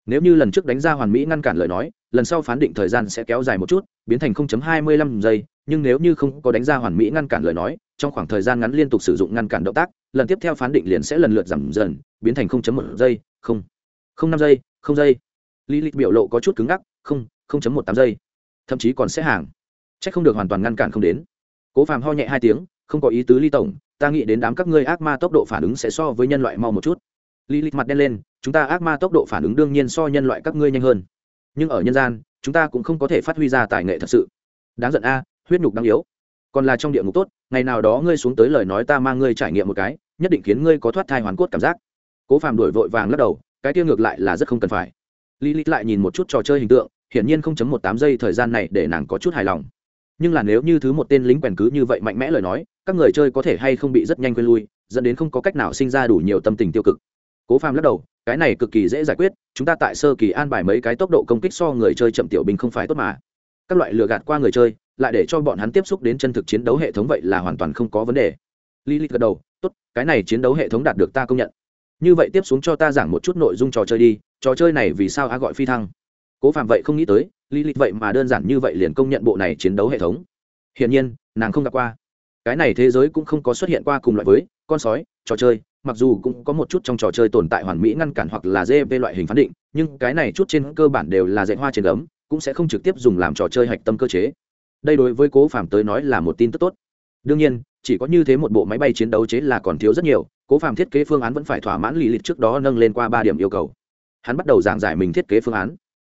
Nếu như lần trước đánh ra hoàn mỹ ngăn cản lời nói, lần sau phán định thời gian sẽ kéo dài một chút, biến thành 0.25 giây, nhưng nếu như không có đánh ra hoàn mỹ ngăn cản lời nói, trong khoảng thời gian ngắn liên tục sử dụng ngăn cản động tác, lần tiếp theo phán định liền sẽ lần lượt giảm dần, biến thành 0.1 giây, không. Không năm giây, không giây. Lý lịch biểu lộ có chút cứng ngắc, không 0.18 giây. Thậm chí còn sẽ hàng chắc không được hoàn toàn ngăn cản không đến. Cố phàm ho nhẹ hai tiếng, không có ý tứ ly tổng, ta nghĩ đến đám các ngươi ác ma tốc độ phản ứng sẽ so với nhân loại mau một chút. Lý lịch mặt đen lên, chúng ta ác ma tốc độ phản ứng đương nhiên so nhân loại các ngươi nhanh hơn. Nhưng ở nhân gian, chúng ta cũng không có thể phát huy ra tài nghệ thật sự. Đáng giận a, huyết nhục đáng yếu. Còn là trong địa ngục tốt, ngày nào đó ngươi xuống tới lời nói ta mang ngươi trải nghiệm một cái, nhất định khiến ngươi có thoát thai hoàn cốt cảm giác. Cố phàm đổi vội vàng lắc đầu, cái tiêu ngược lại là rất không cần phải. Lý lịch lại nhìn một chút trò chơi hình tượng, hiển nhiên không chấm một tám giây thời gian này để nàng có chút hài lòng nhưng là nếu như thứ một tên lính quèn cứ như vậy mạnh mẽ lời nói, các người chơi có thể hay không bị rất nhanh quên lui, dẫn đến không có cách nào sinh ra đủ nhiều tâm tình tiêu cực. Cố phàm lắc đầu, cái này cực kỳ dễ giải quyết, chúng ta tại sơ kỳ an bài mấy cái tốc độ công kích so người chơi chậm tiểu binh không phải tốt mà. Các loại lừa gạt qua người chơi, lại để cho bọn hắn tiếp xúc đến chân thực chiến đấu hệ thống vậy là hoàn toàn không có vấn đề. Lilith gật đầu, tốt, cái này chiến đấu hệ thống đạt được ta công nhận. Như vậy tiếp xuống cho ta giảng một chút nội dung trò chơi đi, trò chơi này vì sao á gọi phi thăng? Cố phạm vậy không nghĩ tới lý lịch vậy mà đơn giản như vậy liền công nhận bộ này chiến đấu hệ thống. Hiển nhiên, nàng không gặp qua. Cái này thế giới cũng không có xuất hiện qua cùng loại với con sói, trò chơi, mặc dù cũng có một chút trong trò chơi tồn tại hoàn mỹ ngăn cản hoặc là gp loại hình phán định, nhưng cái này chút trên cơ bản đều là dạy hoa trên gấm, cũng sẽ không trực tiếp dùng làm trò chơi hạch tâm cơ chế. Đây đối với cố phạm tới nói là một tin tức tốt. Đương nhiên, chỉ có như thế một bộ máy bay chiến đấu chế là còn thiếu rất nhiều, cố phạm thiết kế phương án vẫn phải thỏa mãn lì lịch trước đó nâng lên qua ba điểm yêu cầu. Hắn bắt đầu giảng giải mình thiết kế phương án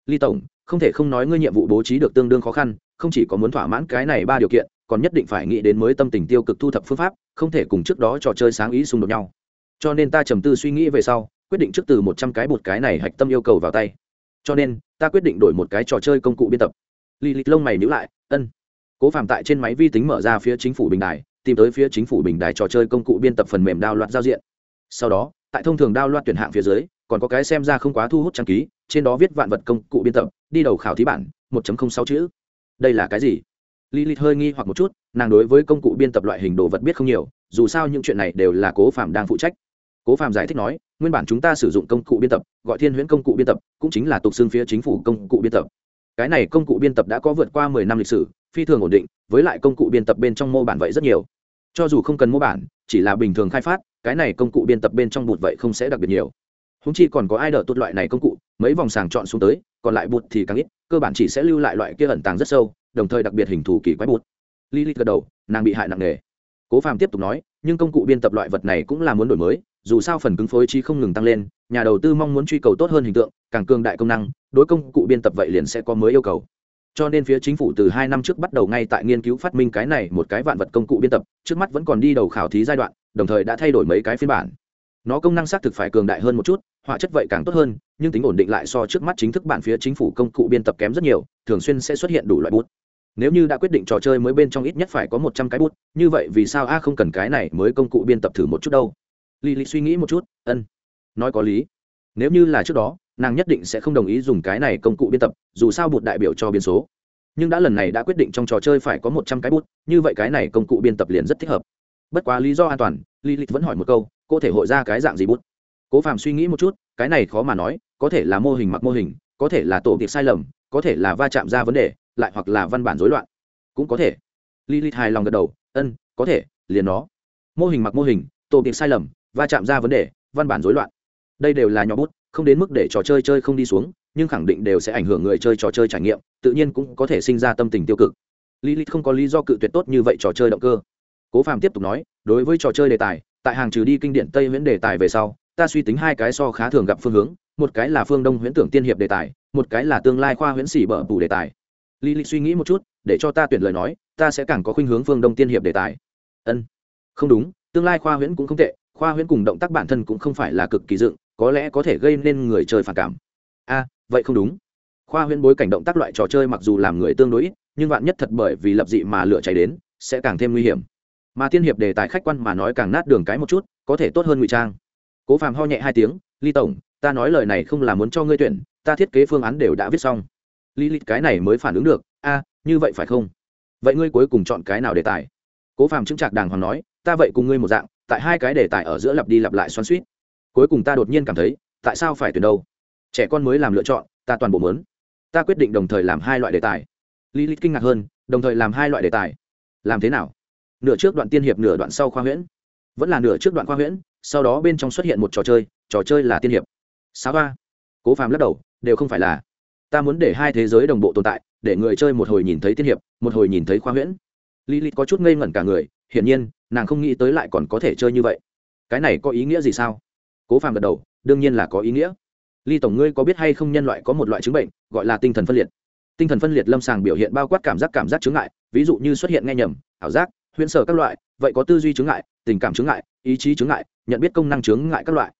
ly tổng, không thể không nói ngươi nhiệm vụ bố trí được tương đương khó khăn, không chỉ có muốn thỏa mãn cái này ba điều kiện, còn nhất định phải nghĩ đến mới tâm tình tiêu cực thu thập phương pháp, không thể cùng trước đó trò chơi sáng ý xung đột nhau. Cho nên ta trầm tư suy nghĩ về sau, quyết định trước từ một trăm cái một cái này hạch tâm yêu cầu vào tay. Cho nên, ta quyết định đổi một cái trò chơi công cụ biên tập. Lì lịch lông mày nhữ lại, ân. Cố phạm tại trên máy vi tính mở ra phía chính phủ bình đài, tìm tới phía chính phủ bình đài trò chơi công cụ biên tập phần mềm đao loạt giao diện. Sau đó, tại thông thường đao loạt tuyển hạng phía dưới, còn có cái xem ra không quá thu hút trang ký trên đó viết vạn vật công cụ biên tập đi đầu khảo thí bản một sáu chữ. Đây là cái gì? Lý hơi nghi hoặc một chút, nàng đối với công cụ biên tập loại hình đồ vật biết không nhiều, dù sao những chuyện này đều là Cố Phạm đang phụ trách. Cố phạm giải thích nói nguyên bản chúng ta sử dụng công cụ biên tập gọi thiên huyễn công cụ biên tập cũng chính là tục xương phía chính phủ công cụ biên tập. Cái này công cụ biên tập đã có vượt qua mười năm lịch sử phi thường ổn định với lại công cụ biên tập bên trong mô bản vậy rất nhiều. Cho dù không cần mô bản chỉ là bình thường khai phát cái này công cụ biên tập bên trong bụt vậy không sẽ đặc biệt nhiều húng chi còn có ai đỡ tốt loại này công cụ, mấy vòng sàng chọn xuống tới, còn lại bụt thì càng ít, cơ bản chỉ sẽ lưu lại loại kia ẩn tàng rất sâu, đồng thời đặc biệt hình thù kỳ quái bụt. Lilith gật đầu, nàng bị hại nặng nề. Cố phàm tiếp tục nói, nhưng công cụ biên tập loại vật này cũng là muốn đổi mới, dù sao phần cứng phối trí không ngừng tăng lên, nhà đầu tư mong muốn truy cầu tốt hơn hình tượng, càng cường đại công năng, đối công cụ biên tập vậy liền sẽ có mới yêu cầu. Cho nên phía chính phủ từ hai năm trước bắt đầu ngay tại nghiên cứu phát minh cái này một cái vạn vật công cụ biên tập, trước mắt vẫn còn đi đầu khảo thí giai đoạn, đồng thời đã thay đổi mấy cái phiên bản. Nó công năng xác thực phải cường đại hơn một chút họa chất vậy càng tốt hơn, nhưng tính ổn định lại so trước mắt chính thức bản phía chính phủ công cụ biên tập kém rất nhiều, thường xuyên sẽ xuất hiện đủ loại bút. Nếu như đã quyết định trò chơi mới bên trong ít nhất phải có một trăm cái bút, như vậy vì sao a không cần cái này mới công cụ biên tập thử một chút đâu? Lý Lý suy nghĩ một chút, ân. Nói có lý. Nếu như là trước đó, nàng nhất định sẽ không đồng ý dùng cái này công cụ biên tập, dù sao bụt đại biểu cho biến số. Nhưng đã lần này đã quyết định trong trò chơi phải có một trăm cái bút, như vậy cái này công cụ biên tập liền rất thích hợp. Bất quá lý do an toàn Lý lì vẫn hỏi một câu, cô thể hội ra cái dạng gì bút? Cố Phạm suy nghĩ một chút, cái này khó mà nói, có thể là mô hình mặc mô hình, có thể là tổ tiệc sai lầm, có thể là va chạm ra vấn đề, lại hoặc là văn bản rối loạn. Cũng có thể. Lý li hài lòng gật đầu ân có thể, liền nó. Mô hình mặc mô hình, tổ tiệc sai lầm, va chạm ra vấn đề, văn bản rối loạn. Đây đều là nhỏ bút, không đến mức để trò chơi chơi không đi xuống, nhưng khẳng định đều sẽ ảnh hưởng người chơi trò chơi trải nghiệm, tự nhiên cũng có thể sinh ra tâm tình tiêu cực. Lilith không có lý do cự tuyệt tốt như vậy trò chơi động cơ. Cố phàm tiếp tục nói, đối với trò chơi đề tài, tại hàng trừ đi kinh điển tây huyễn đề tài về sau ta suy tính hai cái so khá thường gặp phương hướng, một cái là phương đông huyễn tưởng tiên hiệp đề tài, một cái là tương lai khoa huyễn xỉ bở bù đề tài. Lý lịch suy nghĩ một chút, để cho ta tuyển lời nói, ta sẽ càng có khuynh hướng phương đông tiên hiệp đề tài. Ân. Không đúng, tương lai khoa huyễn cũng không tệ, khoa huyễn cùng động tác bản thân cũng không phải là cực kỳ dựng, có lẽ có thể gây nên người chơi phản cảm. A, vậy không đúng. Khoa huyễn bối cảnh động tác loại trò chơi mặc dù làm người tương đối ít, nhưng vạn nhất thật bởi vì lập dị mà lửa cháy đến, sẽ càng thêm nguy hiểm. Mà tiên hiệp đề tài khách quan mà nói càng nát đường cái một chút, có thể tốt hơn ngụy trang cố phàm ho nhẹ hai tiếng, ly tổng, ta nói lời này không là muốn cho ngươi tuyển, ta thiết kế phương án đều đã viết xong. Ly ly cái này mới phản ứng được, a, như vậy phải không? Vậy ngươi cuối cùng chọn cái nào đề tài? Cố phàm chứng trạc đàng hoàng nói, ta vậy cùng ngươi một dạng, tại hai cái đề tài ở giữa lặp đi lặp lại xoắn suýt cuối cùng ta đột nhiên cảm thấy, tại sao phải tuyển đâu? Trẻ con mới làm lựa chọn, ta toàn bộ mớn ta quyết định đồng thời làm hai loại đề tài. Lý lịch kinh ngạc hơn, đồng thời làm hai loại đề tài? Làm thế nào? Nửa trước đoạn tiên hiệp, nửa đoạn sau khoa huyễn. Vẫn là nửa trước đoạn khoa huyễn sau đó bên trong xuất hiện một trò chơi trò chơi là tiên hiệp. Sáu ba cố phàm lắc đầu, đều không phải là. Ta muốn để hai thế giới đồng bộ tồn tại, để người chơi một hồi nhìn thấy tiên hiệp, một hồi nhìn thấy khoa huyễn. Lý lịch có chút ngây ngẩn cả người, hiển nhiên, nàng không nghĩ tới lại còn có thể chơi như vậy. Cái này có ý nghĩa gì sao? Cố phàm gật đầu, đương nhiên là có ý nghĩa. Ly tổng ngươi có biết hay không nhân loại có một loại chứng bệnh, gọi là tinh thần phân liệt. Tinh thần phân liệt lâm sàng biểu hiện bao quát cảm giác cảm giác chứng ngại, ví dụ như xuất hiện nghe nhầm, ảo giác, huyễn sở các loại, vậy có tư duy chứng ngại, tình cảm chứng ngại ý chí chướng ngại nhận biết công năng chướng ngại các loại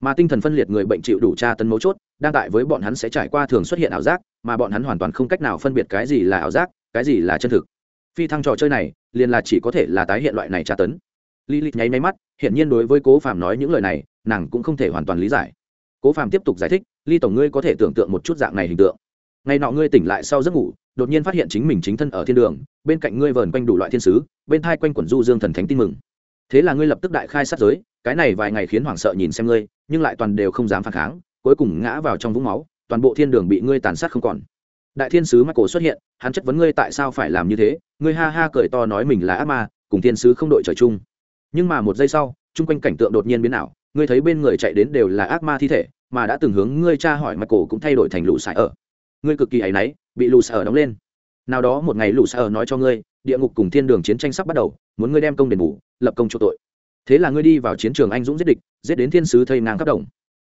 mà tinh thần phân liệt người bệnh chịu đủ tra tấn mấu chốt đang tại với bọn hắn sẽ trải qua thường xuất hiện ảo giác mà bọn hắn hoàn toàn không cách nào phân biệt cái gì là ảo giác cái gì là chân thực phi thăng trò chơi này liền là chỉ có thể là tái hiện loại này tra tấn Lý Lịch nháy máy mắt, hiển nhiên đối với Cố Phàm nói những lời này, nàng cũng không thể hoàn toàn lý giải. Cố Phàm tiếp tục giải thích, "Ly tổng ngươi có thể tưởng tượng một chút dạng này hình tượng. Ngày nọ ngươi tỉnh lại sau giấc ngủ, đột nhiên phát hiện chính mình chính thân ở thiên đường, bên cạnh ngươi vờn quanh đủ loại thiên sứ, bên thai quanh quẩn du dương thần thánh tin mừng. Thế là ngươi lập tức đại khai sát giới, cái này vài ngày khiến hoảng sợ nhìn xem ngươi, nhưng lại toàn đều không dám phản kháng, cuối cùng ngã vào trong vũng máu, toàn bộ thiên đường bị ngươi tàn sát không còn." Đại thiên sứ Michael xuất hiện, hắn chất vấn ngươi tại sao phải làm như thế, ngươi ha ha cười to nói mình là ác ma, cùng thiên sứ không đội trời chung. Nhưng mà một giây sau chung quanh cảnh tượng đột nhiên biến ảo ngươi thấy bên người chạy đến đều là ác ma thi thể mà đã từng hướng ngươi cha hỏi michael cổ cũng thay đổi thành lũ sải ở. Ngươi cực kỳ áy náy bị lũ sải ở đóng lên. Nào đó một ngày lũ sải ở nói cho ngươi địa ngục cùng thiên đường chiến tranh sắp bắt đầu muốn ngươi đem công đền bù lập công chỗ tội. Thế là ngươi đi vào chiến trường anh dũng giết địch, giết đến thiên sứ thây ngang khắp đồng.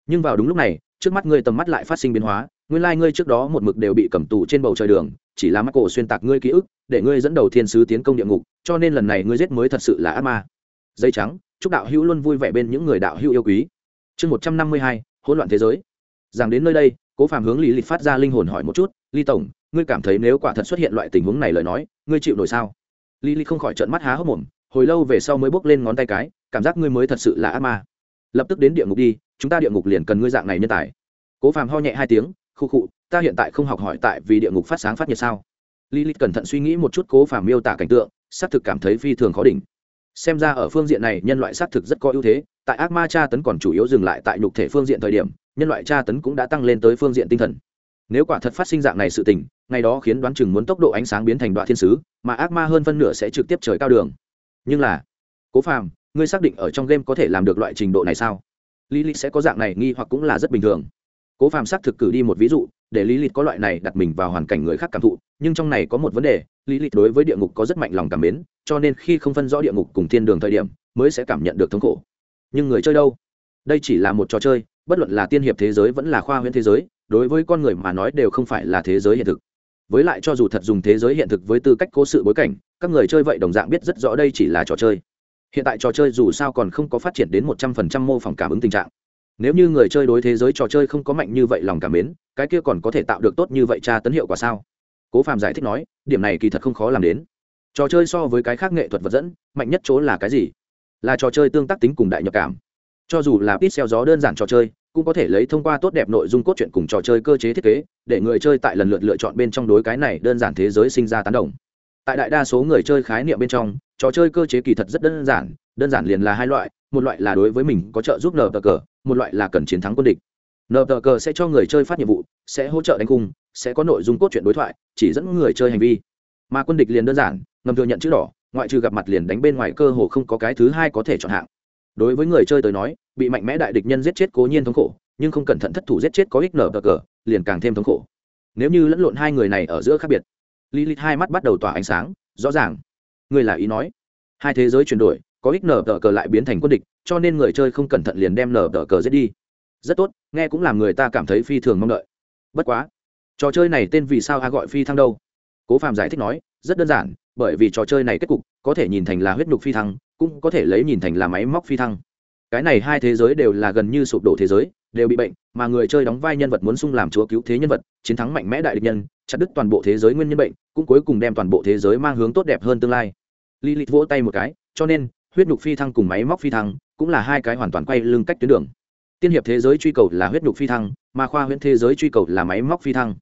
Nhưng vào đúng lúc này, trước mắt ngươi tầm mắt lại phát sinh biến hóa, nguyên lai ngươi trước đó một mực đều bị cầm tù trên bầu trời đường, chỉ là mắt cổ xuyên tạc ngươi ký ức, để ngươi dẫn đầu thiên sứ tiến công địa ngục, cho nên lần này ngươi giết mới thật sự là ác ma. Dây trắng, chúc đạo hữu luôn vui vẻ bên những người đạo hữu yêu quý. Chương một trăm năm mươi hai, hỗn loạn thế giới. Rằng đến nơi đây, cố phàm hướng lý lịch phát ra linh hồn hỏi một chút ly tổng, ngươi cảm thấy nếu quả thật xuất hiện loại tình huống này lời nói, ngươi chịu nổi sao? Lý lịch không khỏi trận mắt há hốc mồm hồi lâu về sau mới bốc lên ngón tay cái, cảm giác ngươi mới thật sự là ác ma. Lập tức đến địa ngục đi, chúng ta địa ngục liền cần ngươi dạng này nhân tài. Cố phàm ho nhẹ hai tiếng khu khụ, ta hiện tại không học hỏi tại vì địa ngục phát sáng phát nhiệt sao? Lý lịch cẩn thận suy nghĩ một chút cố phàm miêu tả cảnh tượng, xác thực cảm thấy phi thường khó đỉnh. Xem ra ở phương diện này, nhân loại xác thực rất có ưu thế, tại ác ma tra tấn còn chủ yếu dừng lại tại nhục thể phương diện thời điểm, nhân loại tra tấn cũng đã tăng lên tới phương diện tinh thần. Nếu quả thật phát sinh dạng này sự tình, ngày đó khiến đoán chừng muốn tốc độ ánh sáng biến thành đoạn thiên sứ, mà ác ma hơn phân nửa sẽ trực tiếp trời cao đường nhưng là, cố phàm, ngươi xác định ở trong game có thể làm được loại trình độ này sao? Lý lịch sẽ có dạng này nghi hoặc cũng là rất bình thường. Cố phàm xác thực cử đi một ví dụ, để lý lịch có loại này đặt mình vào hoàn cảnh người khác cảm thụ, nhưng trong này có một vấn đề lý lịch đối với địa ngục có rất mạnh lòng cảm mến, cho nên khi không phân rõ địa ngục cùng thiên đường thời điểm, mới sẽ cảm nhận được thống khổ. Nhưng người chơi đâu? Đây chỉ là một trò chơi, bất luận là tiên hiệp thế giới vẫn là khoa huyễn thế giới, đối với con người mà nói đều không phải là thế giới hiện thực. Với lại cho dù thật dùng thế giới hiện thực với tư cách cố sự bối cảnh các người chơi vậy đồng dạng biết rất rõ đây chỉ là trò chơi. Hiện tại trò chơi dù sao còn không có phát triển đến một trăm phần trăm mô phỏng cảm ứng tình trạng. Nếu như người chơi đối thế giới trò chơi không có mạnh như vậy lòng cảm mến, cái kia còn có thể tạo được tốt như vậy tra tấn hiệu quả sao? Cố phàm giải thích nói, điểm này kỳ thật không khó làm đến. Trò chơi so với cái khác nghệ thuật vật dẫn, mạnh nhất chỗ là cái gì? Là trò chơi tương tác tính cùng đại nhập cảm. Cho dù là ít xeo gió đơn giản trò chơi, cũng có thể lấy thông qua tốt đẹp nội dung cốt truyện cùng trò chơi cơ chế thiết kế, để người chơi tại lần lượt lựa chọn bên trong đối cái này đơn giản thế giới sinh ra tán đồng tại đại đa số người chơi khái niệm bên trong, trò chơi cơ chế kỳ thật rất đơn giản đơn giản liền là hai loại, một loại là đối với mình có trợ giúp nờ tờ cờ, một loại là cần chiến thắng quân địch. Nờ tờ cờ sẽ cho người chơi phát nhiệm vụ, sẽ hỗ trợ đánh cung sẽ có nội dung cốt truyện đối thoại, chỉ dẫn người chơi hành vi. Mà quân địch liền đơn giản, ngầm thừa nhận chữ đỏ, ngoại trừ gặp mặt liền đánh bên ngoài cơ hồ không có cái thứ hai có thể chọn hạng. Đối với người chơi tới nói, bị mạnh mẽ đại địch nhân giết chết cố nhiên thống khổ, nhưng không cẩn thận thất thủ giết chết có ích nở cờ cờ, liền càng thêm thống khổ. Nếu như lẫn lộn hai người này ở giữa khác biệt lilith hai mắt bắt đầu tỏa ánh sáng, rõ ràng. Người là ý nói. Hai thế giới chuyển đổi, có ít nở tờ cờ lại biến thành quân địch, cho nên người chơi không cẩn thận liền đem nở tờ cờ giết đi. Rất tốt, nghe cũng làm người ta cảm thấy phi thường mong đợi. Bất quá, trò chơi này tên vì sao a gọi phi thăng đâu? Cố phạm giải thích nói, rất đơn giản, bởi vì trò chơi này kết cục có thể nhìn thành là huyết nhục phi thăng, cũng có thể lấy nhìn thành là máy móc phi thăng. Cái này hai thế giới đều là gần như sụp đổ thế giới đều bị bệnh, mà người chơi đóng vai nhân vật muốn sung làm chúa cứu thế nhân vật, chiến thắng mạnh mẽ đại địch nhân, chặt đứt toàn bộ thế giới nguyên nhân bệnh, cũng cuối cùng đem toàn bộ thế giới mang hướng tốt đẹp hơn tương lai. Lilith vỗ tay một cái, cho nên, huyết nhục phi thăng cùng máy móc phi thăng cũng là hai cái hoàn toàn quay lưng cách tuyến đường. Tiên hiệp thế giới truy cầu là huyết nhục phi thăng, mà khoa huyễn thế giới truy cầu là máy móc phi thăng.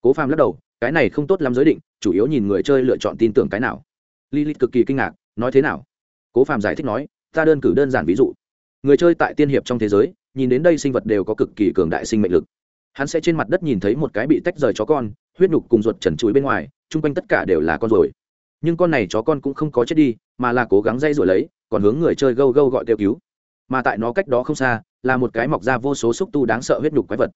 Cố phàm lắc đầu, cái này không tốt lắm giới định, chủ yếu nhìn người chơi lựa chọn tin tưởng cái nào. Lilith cực kỳ kinh ngạc, nói thế nào? Cố phàm giải thích nói, ta đơn cử đơn giản ví dụ. Người chơi tại tiên hiệp trong thế giới nhìn đến đây sinh vật đều có cực kỳ cường đại sinh mệnh lực. Hắn sẽ trên mặt đất nhìn thấy một cái bị tách rời chó con, huyết nhục cùng ruột trần chuối bên ngoài, chung quanh tất cả đều là con rồi nhưng con này chó con cũng không có chết đi, mà là cố gắng dây rồi lấy, còn hướng người chơi gâu gâu gọi kêu cứu. Mà tại nó cách đó không xa, là một cái mọc ra vô số xúc tu đáng sợ huyết nhục quái vật.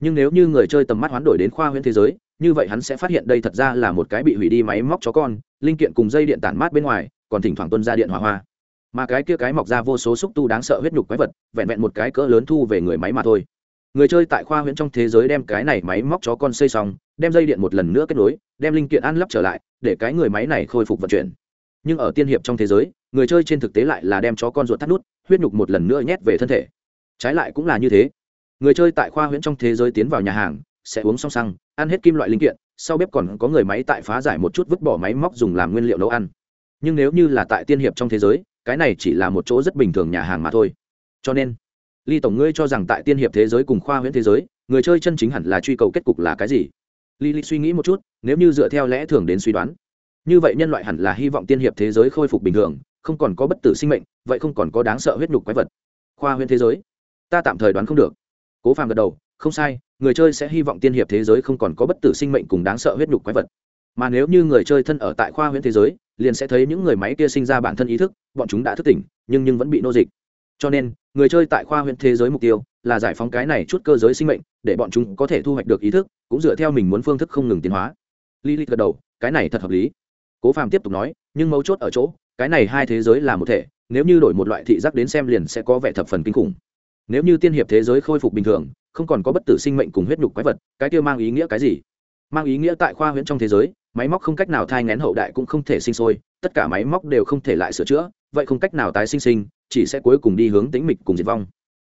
Nhưng nếu như người chơi tầm mắt hoán đổi đến khoa huyễn thế giới, như vậy hắn sẽ phát hiện đây thật ra là một cái bị hủy đi máy móc chó con, linh kiện cùng dây điện tản mát bên ngoài, còn thỉnh thoảng tuân ra điện hỏa hoa mà cái kia cái mọc ra vô số xúc tu đáng sợ huyết nhục quái vật, vẹn vẹn một cái cỡ lớn thu về người máy mà thôi. Người chơi tại khoa huyễn trong thế giới đem cái này máy móc chó con xây xong, đem dây điện một lần nữa kết nối, đem linh kiện ăn lắp trở lại, để cái người máy này khôi phục vận chuyển. Nhưng ở tiên hiệp trong thế giới, người chơi trên thực tế lại là đem chó con ruột thắt nút, huyết nhục một lần nữa nhét về thân thể. Trái lại cũng là như thế. Người chơi tại khoa huyễn trong thế giới tiến vào nhà hàng, sẽ uống song xăng, ăn hết kim loại linh kiện, sau bếp còn có người máy tại phá giải một chút vứt bỏ máy móc dùng làm nguyên liệu nấu ăn. Nhưng nếu như là tại tiên hiệp trong thế giới cái này chỉ là một chỗ rất bình thường nhà hàng mà thôi. Cho nên, ly tổng ngươi cho rằng tại tiên hiệp thế giới cùng khoa huyễn thế giới, người chơi chân chính hẳn là truy cầu kết cục là cái gì? Ly ly suy nghĩ một chút, nếu như dựa theo lẽ thường đến suy đoán, như vậy nhân loại hẳn là hy vọng tiên hiệp thế giới khôi phục bình thường, không còn có bất tử sinh mệnh, vậy không còn có đáng sợ huyết nhục quái vật. Khoa huyễn thế giới? Ta tạm thời đoán không được. Cố phàm gật đầu, không sai, người chơi sẽ hy vọng tiên hiệp thế giới không còn có bất tử sinh mệnh cùng đáng sợ huyết nhục quái vật mà nếu như người chơi thân ở tại khoa huyễn thế giới, liền sẽ thấy những người máy kia sinh ra bản thân ý thức, bọn chúng đã thức tỉnh, nhưng nhưng vẫn bị nô dịch. Cho nên, người chơi tại khoa Huyễn thế giới mục tiêu là giải phóng cái này chút cơ giới sinh mệnh, để bọn chúng có thể thu hoạch được ý thức, cũng dựa theo mình muốn phương thức không ngừng tiến hóa. Lilith gật đầu, cái này thật hợp lý. Cố phàm tiếp tục nói, nhưng mấu chốt ở chỗ, cái này hai thế giới là một thể, nếu như đổi một loại thị giác đến xem liền sẽ có vẻ thập phần kinh khủng. Nếu như tiên hiệp thế giới khôi phục bình thường, không còn có bất tử sinh mệnh cùng huyết nhục quái vật, cái kia mang ý nghĩa cái gì? Mang ý nghĩa tại khoa huyễn trong thế giới máy móc không cách nào thai ngén hậu đại cũng không thể sinh sôi, tất cả máy móc đều không thể lại sửa chữa, vậy không cách nào tái sinh sinh, chỉ sẽ cuối cùng đi hướng tĩnh mịch cùng diệt vong.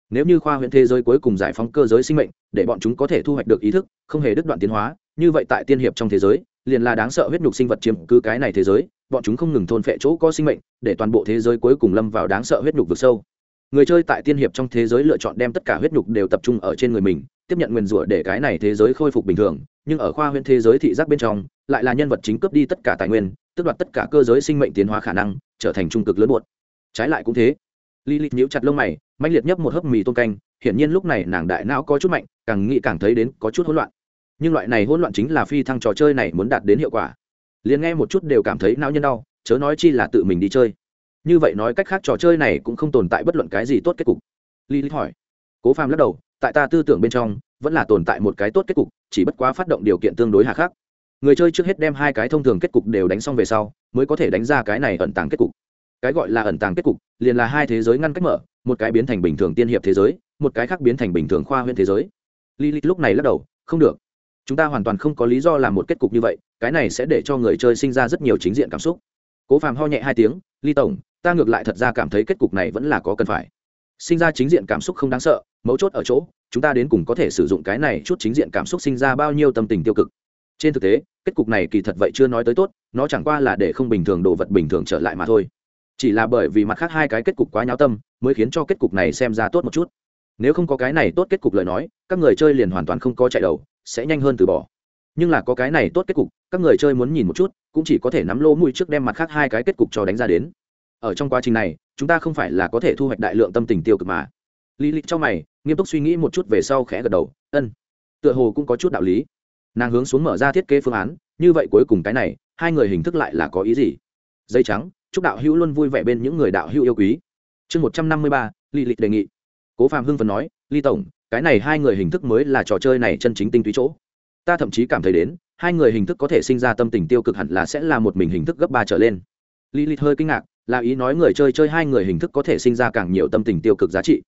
Nếu như khoa huyện thế giới cuối cùng giải phóng cơ giới sinh mệnh, để bọn chúng có thể thu hoạch được ý thức, không hề đứt đoạn tiến hóa, như vậy tại tiên hiệp trong thế giới, liền là đáng sợ huyết nhục sinh vật chiếm cứ cái này thế giới, bọn chúng không ngừng thôn phệ chỗ có sinh mệnh, để toàn bộ thế giới cuối cùng lâm vào đáng sợ huyết nhục vực sâu. Người chơi tại tiên hiệp trong thế giới lựa chọn đem tất cả huyết nhục đều tập trung ở trên người mình, tiếp nhận nguyền rủa để cái này thế giới khôi phục bình thường, nhưng ở khoa huyện thế giới thị giác bên trong lại là nhân vật chính cướp đi tất cả tài nguyên tước đoạt tất cả cơ giới sinh mệnh tiến hóa khả năng trở thành trung cực lớn buột trái lại cũng thế Lilith nhíu chặt lông mày, mãnh liệt nhấp một hớp mì tôm canh, hiển nhiên lúc này nàng đại não có chút mạnh, càng nghĩ càng thấy đến có chút hỗn loạn. Nhưng loại này hỗn loạn chính là phi thăng trò chơi này muốn đạt đến hiệu quả. Liền nghe một chút đều cảm thấy não nhân đau, chớ nói chi là tự mình đi chơi. Như vậy nói cách khác trò chơi này cũng không tồn tại bất luận cái gì tốt kết cục. Lilith hỏi. Cố Phàm lắc đầu, tại ta tư tưởng bên trong, vẫn là tồn tại một cái tốt kết cục, chỉ bất quá phát động điều kiện tương đối hà khắc. Người chơi trước hết đem hai cái thông thường kết cục đều đánh xong về sau, mới có thể đánh ra cái này ẩn tàng kết cục. Cái gọi là ẩn tàng kết cục liền là hai thế giới ngăn cách mở một cái biến thành bình thường tiên hiệp thế giới một cái khác biến thành bình thường khoa huyện thế giới. Lilith lúc này lắc đầu không được. Chúng ta hoàn toàn không có lý do làm một kết cục như vậy cái này sẽ để cho người chơi sinh ra rất nhiều chính diện cảm xúc. Cố phàm ho nhẹ hai tiếng ly tổng ta ngược lại thật ra cảm thấy kết cục này vẫn là có cần phải. Sinh ra chính diện cảm xúc không đáng sợ mấu chốt ở chỗ chúng ta đến cùng có thể sử dụng cái này chút chính diện cảm xúc sinh ra bao nhiêu tâm tình tiêu cực trên thực tế, kết cục này kỳ thật vậy chưa nói tới tốt, nó chẳng qua là để không bình thường đồ vật bình thường trở lại mà thôi. Chỉ là bởi vì mặt khác hai cái kết cục quá nháo tâm, mới khiến cho kết cục này xem ra tốt một chút. Nếu không có cái này tốt kết cục lời nói, các người chơi liền hoàn toàn không có chạy đầu, sẽ nhanh hơn từ bỏ. Nhưng là có cái này tốt kết cục, các người chơi muốn nhìn một chút, cũng chỉ có thể nắm lỗ mùi trước đem mặt khác hai cái kết cục cho đánh ra đến. Ở trong quá trình này, chúng ta không phải là có thể thu hoạch đại lượng tâm tình tiêu cực mà. Lý lịch cho mày, nghiêm túc suy nghĩ một chút về sau khẽ gật đầu, ân. Tựa hồ cũng có chút đạo lý nàng hướng xuống mở ra thiết kế phương án, như vậy cuối cùng cái này, hai người hình thức lại là có ý gì? Dây trắng, chúc đạo hữu luôn vui vẻ bên những người đạo hữu yêu quý. Chương một trăm năm mươi ba lý lịch đề nghị. Cố phạm hưng phần nói, ly tổng, cái này hai người hình thức mới là trò chơi này chân chính tinh túy chỗ. Ta thậm chí cảm thấy đến, hai người hình thức có thể sinh ra tâm tình tiêu cực hẳn là sẽ là một mình hình thức gấp ba trở lên. Lý lịch hơi kinh ngạc, là ý nói người chơi chơi hai người hình thức có thể sinh ra càng nhiều tâm tình tiêu cực giá trị.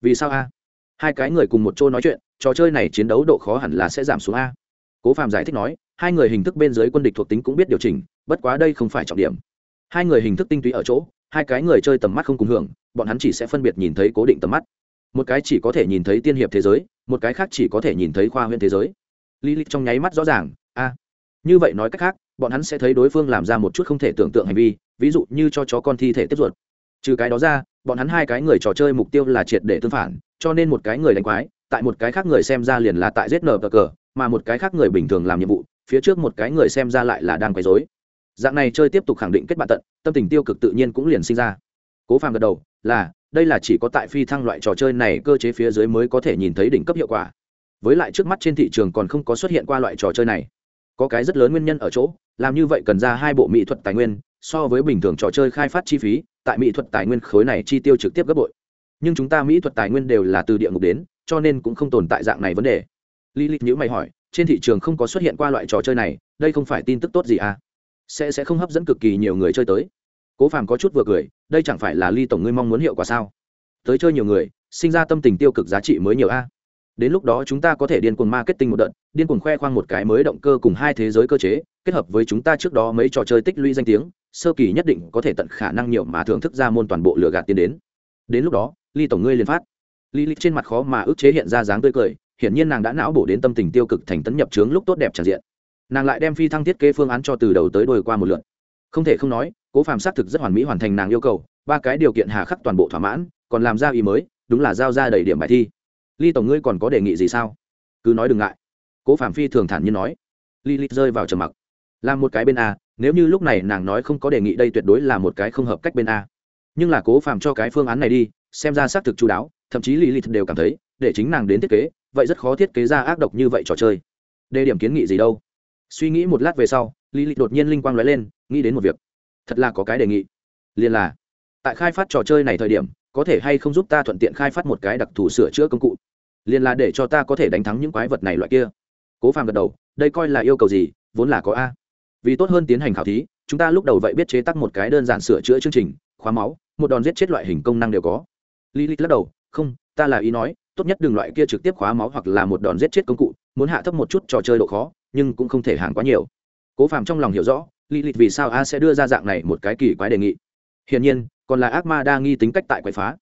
Vì sao a? Hai cái người cùng một chỗ nói chuyện, trò chơi này chiến đấu độ khó hẳn là sẽ giảm xuống a cố phạm giải thích nói, hai người hình thức bên dưới quân địch thuộc tính cũng biết điều chỉnh, bất quá đây không phải trọng điểm. Hai người hình thức tinh túy ở chỗ, hai cái người chơi tầm mắt không cùng hưởng, bọn hắn chỉ sẽ phân biệt nhìn thấy cố định tầm mắt. Một cái chỉ có thể nhìn thấy tiên hiệp thế giới, một cái khác chỉ có thể nhìn thấy khoa huyện thế giới. Lý lịch trong nháy mắt rõ ràng, a, như vậy nói cách khác, bọn hắn sẽ thấy đối phương làm ra một chút không thể tưởng tượng hành vi, ví dụ như cho chó con thi thể tiếp ruột. Trừ cái đó ra, bọn hắn hai cái người trò chơi mục tiêu là triệt để tương phản, cho nên một cái người đánh quái, tại một cái khác người xem ra liền là tại giết nở cờ mà một cái khác người bình thường làm nhiệm vụ, phía trước một cái người xem ra lại là đang quấy dối dạng này chơi tiếp tục khẳng định kết bạn tận, tâm tình tiêu cực tự nhiên cũng liền sinh ra. Cố phàm gật đầu, là, đây là chỉ có tại phi thăng loại trò chơi này cơ chế phía dưới mới có thể nhìn thấy đỉnh cấp hiệu quả. Với lại trước mắt trên thị trường còn không có xuất hiện qua loại trò chơi này. Có cái rất lớn nguyên nhân ở chỗ, làm như vậy cần ra hai bộ mỹ thuật tài nguyên, so với bình thường trò chơi khai phát chi phí, tại mỹ thuật tài nguyên khối này chi tiêu trực tiếp gấp bội. Nhưng chúng ta mỹ thuật tài nguyên đều là từ địa ngục đến, cho nên cũng không tồn tại dạng này vấn đề lý lịch nhữ mày hỏi, trên thị trường không có xuất hiện qua loại trò chơi này, đây không phải tin tức tốt gì à? Sẽ sẽ không hấp dẫn cực kỳ nhiều người chơi tới. Cố phàm có chút vừa cười, đây chẳng phải là ly tổng ngươi mong muốn hiệu quả sao? Tới chơi nhiều người, sinh ra tâm tình tiêu cực giá trị mới nhiều a. Đến lúc đó chúng ta có thể điên cuồng marketing một đợt, điên cuồng khoe khoang một cái mới động cơ cùng hai thế giới cơ chế, kết hợp với chúng ta trước đó mấy trò chơi tích lũy danh tiếng, sơ kỳ nhất định có thể tận khả năng nhiều mà thưởng thức ra môn toàn bộ lừa gạt tiến đến. Đến lúc đó, ly tổng ngươi liền phát. Ly ly trên mặt khó mà ức chế hiện ra dáng tươi cười hiển nhiên nàng đã não bổ đến tâm tình tiêu cực thành tấn nhập trướng lúc tốt đẹp tràn diện. Nàng lại đem phi thăng thiết kế phương án cho từ đầu tới đôi qua một lượt. Không thể không nói, cố phàm xác thực rất hoàn mỹ hoàn thành nàng yêu cầu, ba cái điều kiện hà khắc toàn bộ thỏa mãn, còn làm ra ý mới, đúng là giao ra đầy điểm bài thi. Ly tổng ngươi còn có đề nghị gì sao? Cứ nói đừng ngại. Cố phàm phi thường thản nhiên nói. Ly ly rơi vào trầm mặc. Làm một cái bên a, nếu như lúc này nàng nói không có đề nghị đây tuyệt đối là một cái không hợp cách bên a. Nhưng là cố phàm cho cái phương án này đi, xem ra xác thực chú đáo, thậm chí ly ly đều cảm thấy, để chính nàng đến thiết kế vậy rất khó thiết kế ra ác độc như vậy trò chơi. Đề điểm kiến nghị gì đâu. Suy nghĩ một lát về sau lý lịch đột nhiên linh quang nói lên, nghĩ đến một việc. Thật là có cái đề nghị. Liền là, tại khai phát trò chơi này thời điểm, có thể hay không giúp ta thuận tiện khai phát một cái đặc thù sửa chữa công cụ? Liền là để cho ta có thể đánh thắng những quái vật này loại kia. Cố phàm gật đầu, đây coi là yêu cầu gì, vốn là có a. Vì tốt hơn tiến hành khảo thí, chúng ta lúc đầu vậy biết chế tắc một cái đơn giản sửa chữa chương trình, khóa máu, một đòn giết chết loại hình công năng đều có. Lý lịch lắc đầu, không, ta là ý nói tốt nhất đừng loại kia trực tiếp khóa máu hoặc là một đòn giết chết công cụ, muốn hạ thấp một chút trò chơi độ khó, nhưng cũng không thể hàng quá nhiều. Cố phàm trong lòng hiểu rõ lý lịch vì sao a sẽ đưa ra dạng này một cái kỳ quái đề nghị. Hiển nhiên, còn là ác ma đa nghi tính cách tại quậy phá.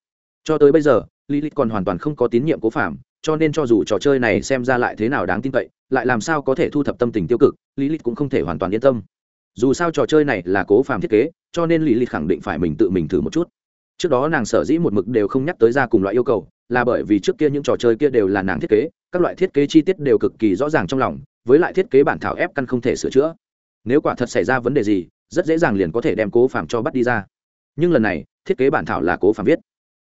Cho tới bây giờ, lilith còn hoàn toàn không có tín nhiệm cố phạm cho nên cho dù trò chơi này xem ra lại thế nào đáng tin cậy, lại làm sao có thể thu thập tâm tình tiêu cực, lilith cũng không thể hoàn toàn yên tâm. Dù sao trò chơi này là cố phạm thiết kế, cho nên lilith khẳng định phải mình tự mình thử một chút. Trước đó nàng sở dĩ một mực đều không nhắc tới ra cùng loại yêu cầu là bởi vì trước kia những trò chơi kia đều là nàng thiết kế, các loại thiết kế chi tiết đều cực kỳ rõ ràng trong lòng, với lại thiết kế bản thảo ép căn không thể sửa chữa. Nếu quả thật xảy ra vấn đề gì, rất dễ dàng liền có thể đem cố phạm cho bắt đi ra. Nhưng lần này, thiết kế bản thảo là cố phạm viết.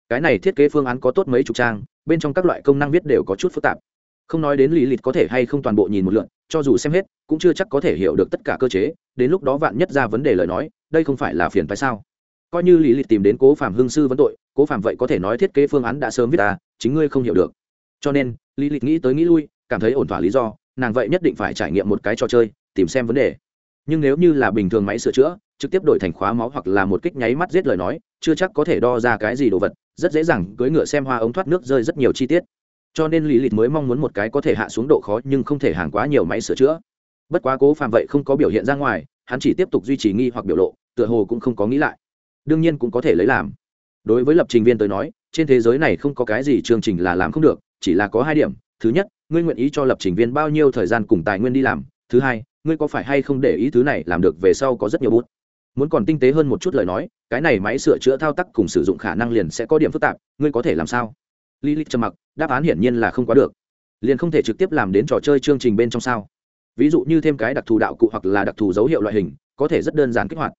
Cái này thiết kế phương án có tốt mấy chục trang, bên trong các loại công năng viết đều có chút phức tạp. Không nói đến lý lịch có thể hay không toàn bộ nhìn một lượn, cho dù xem hết, cũng chưa chắc có thể hiểu được tất cả cơ chế, đến lúc đó vạn nhất ra vấn đề lời nói, đây không phải là phiền phải sao? Coi như lý lịch tìm đến cố phạm hương sư vấn tội, cố phạm vậy có thể nói thiết kế phương án đã sớm viết ta chính ngươi không hiểu được. Cho nên lý lịch nghĩ tới nghĩ lui, cảm thấy ổn thỏa lý do, nàng vậy nhất định phải trải nghiệm một cái trò chơi, tìm xem vấn đề. Nhưng nếu như là bình thường máy sửa chữa, trực tiếp đổi thành khóa máu hoặc là một kích nháy mắt giết lời nói, chưa chắc có thể đo ra cái gì đồ vật, rất dễ dàng cưỡi ngựa xem hoa ống thoát nước rơi rất nhiều chi tiết. Cho nên lý lịch mới mong muốn một cái có thể hạ xuống độ khó nhưng không thể hàng quá nhiều máy sửa chữa. Bất quá cố phạm vậy không có biểu hiện ra ngoài, hắn chỉ tiếp tục duy trì nghi hoặc biểu lộ, tựa hồ cũng không có nghĩ lại đương nhiên cũng có thể lấy làm. Đối với lập trình viên tới nói, trên thế giới này không có cái gì chương trình là làm không được, chỉ là có hai điểm. Thứ nhất, ngươi nguyện ý cho lập trình viên bao nhiêu thời gian cùng tài nguyên đi làm? Thứ hai, ngươi có phải hay không để ý thứ này làm được về sau có rất nhiều bút? Muốn còn tinh tế hơn một chút lời nói, cái này máy sửa chữa thao tác cùng sử dụng khả năng liền sẽ có điểm phức tạp, ngươi có thể làm sao? Lý lịch trầm mặc, đáp án hiển nhiên là không quá được. Liền không thể trực tiếp làm đến trò chơi chương trình bên trong sao? Ví dụ như thêm cái đặc thù đạo cụ hoặc là đặc thù dấu hiệu loại hình, có thể rất đơn giản kích hoạt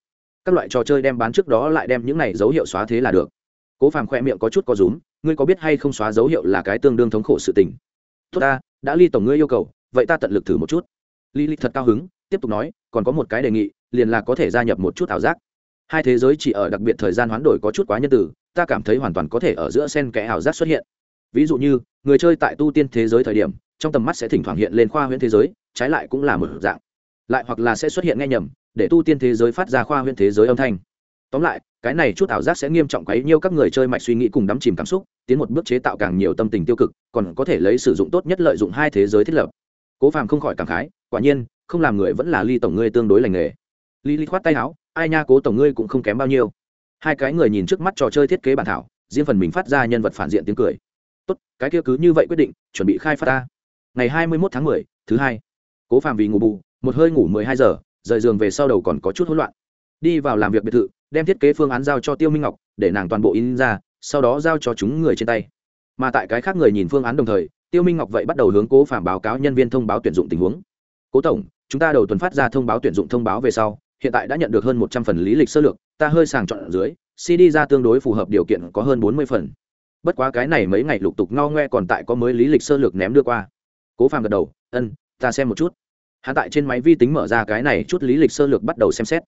các loại trò chơi đem bán trước đó lại đem những này dấu hiệu xóa thế là được. Cố phàm khoe miệng có chút có rúm, ngươi có biết hay không xóa dấu hiệu là cái tương đương thống khổ sự tình? Tốt ta, đã ly tổng ngươi yêu cầu, vậy ta tận lực thử một chút. Ly lịch thật cao hứng, tiếp tục nói, còn có một cái đề nghị, liền là có thể gia nhập một chút ảo giác. Hai thế giới chỉ ở đặc biệt thời gian hoán đổi có chút quá nhân tử ta cảm thấy hoàn toàn có thể ở giữa sen kẽ ảo giác xuất hiện. Ví dụ như, người chơi tại tu tiên thế giới thời điểm, trong tầm mắt sẽ thỉnh thoảng hiện lên khoa huyễn thế giới, trái lại cũng là một dạng. Lại hoặc là sẽ xuất hiện nghe nhầm để tu tiên thế giới phát ra khoa huyễn thế giới âm thanh. Tóm lại, cái này chút ảo giác sẽ nghiêm trọng quấy nhiêu các người chơi mạch suy nghĩ cùng đắm chìm cảm xúc, tiến một bước chế tạo càng nhiều tâm tình tiêu cực, còn có thể lấy sử dụng tốt nhất lợi dụng hai thế giới thiết lập. Cố phàm không khỏi cảm khái, quả nhiên, không làm người vẫn là ly tổng ngươi tương đối lành nghề. Ly ly khoát tay áo, ai nha, cố tổng ngươi cũng không kém bao nhiêu. Hai cái người nhìn trước mắt trò chơi thiết kế bản thảo, riêng phần mình phát ra nhân vật phản diện tiếng cười. Tốt, cái kia cứ như vậy quyết định, chuẩn bị khai phát ta. Ngày hai mươi mốt tháng mười, thứ hai. Cố phàm vì ngủ bù, một hơi ngủ mười hai giờ rời giường về sau đầu còn có chút hỗn loạn. Đi vào làm việc biệt thự, đem thiết kế phương án giao cho tiêu minh ngọc, để nàng toàn bộ in ra, sau đó giao cho chúng người trên tay. Mà tại cái khác người nhìn phương án đồng thời, tiêu minh ngọc vậy bắt đầu hướng cố phàm báo cáo nhân viên thông báo tuyển dụng tình huống. Cố tổng, chúng ta đầu tuần phát ra thông báo tuyển dụng thông báo về sau, hiện tại đã nhận được hơn một trăm phần lý lịch sơ lược, ta hơi sàng chọn ở dưới, cd ra tương đối phù hợp điều kiện có hơn bốn mươi phần. Bất quá cái này mấy ngày lục tục ngao ngoe còn tại có mới lý lịch sơ lược ném đưa qua. Cố phàm gật đầu, ân, ta xem một chút hạ tại trên máy vi tính mở ra cái này chút lý lịch sơ lược bắt đầu xem xét.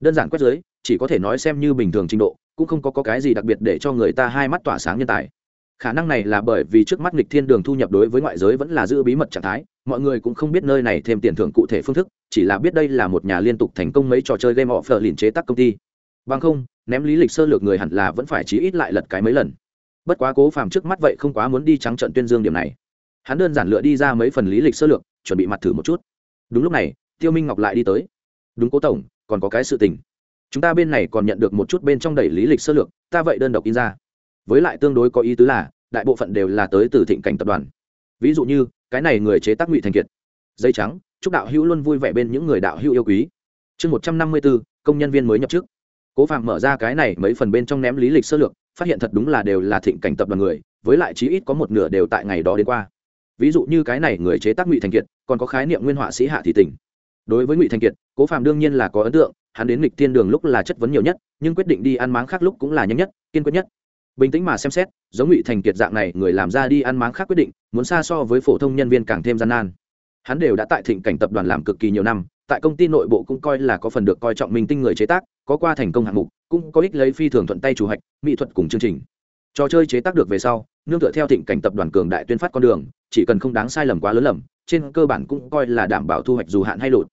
Đơn giản quét dưới chỉ có thể nói xem như bình thường trình độ cũng không có, có cái gì đặc biệt để cho người ta hai mắt tỏa sáng nhân tài. Khả năng này là bởi vì trước mắt nghịch thiên đường thu nhập đối với ngoại giới vẫn là giữ bí mật trạng thái mọi người cũng không biết nơi này thêm tiền thưởng cụ thể phương thức chỉ là biết đây là một nhà liên tục thành công mấy trò chơi game họ phờ liền chế tác công ty. Bằng không ném lý lịch sơ lược người hẳn là vẫn phải chí ít lại lật cái mấy lần. Bất quá cố phàm trước mắt vậy không quá muốn đi trắng trận tuyên dương điểm này. Hắn đơn giản lựa đi ra mấy phần lý lịch sơ lược chuẩn bị mặt thử một chút đúng lúc này, tiêu minh ngọc lại đi tới. Đúng cố tổng, còn có cái sự tình. Chúng ta bên này còn nhận được một chút bên trong đẩy lý lịch sơ lược, ta vậy đơn độc in ra. Với lại tương đối có ý tứ là, đại bộ phận đều là tới từ thịnh cảnh tập đoàn. Ví dụ như, cái này người chế tác ngụy thành kiệt. Dây trắng, chúc đạo hữu luôn vui vẻ bên những người đạo hữu yêu quý. Chương một trăm năm mươi bốn, công nhân viên mới nhập chức. Cố phạm mở ra cái này mấy phần bên trong ném lý lịch sơ lược, phát hiện thật đúng là đều là thịnh cảnh tập đoàn người, với lại chí ít có một nửa đều tại ngày đó đến qua ví dụ như cái này người chế tác ngụy thành kiệt, còn có khái niệm nguyên họa sĩ hạ thị tình. Đối với ngụy thành kiệt, cố phạm đương nhiên là có ấn tượng, hắn đến lịch tiên đường lúc là chất vấn nhiều nhất, nhưng quyết định đi ăn máng khác lúc cũng là nhanh nhất, kiên quyết nhất. Bình tĩnh mà xem xét, giống ngụy thành kiệt dạng này người làm ra đi ăn máng khác quyết định, muốn xa so với phổ thông nhân viên càng thêm gian nan. Hắn đều đã tại thịnh cảnh tập đoàn làm cực kỳ nhiều năm, tại công ty nội bộ cũng coi là có phần được coi trọng minh tinh người chế tác, có qua thành công hạng mục, cũng có ích lấy phi thường thuận tay chủ hạch mỹ thuật cùng chương trình. Trò chơi chế tác được về sau nương tựa theo thịnh cảnh tập đoàn cường đại tuyên phát con đường, chỉ cần không đáng sai lầm quá lớn lầm, trên cơ bản cũng coi là đảm bảo thu hoạch dù hạn hay lụt.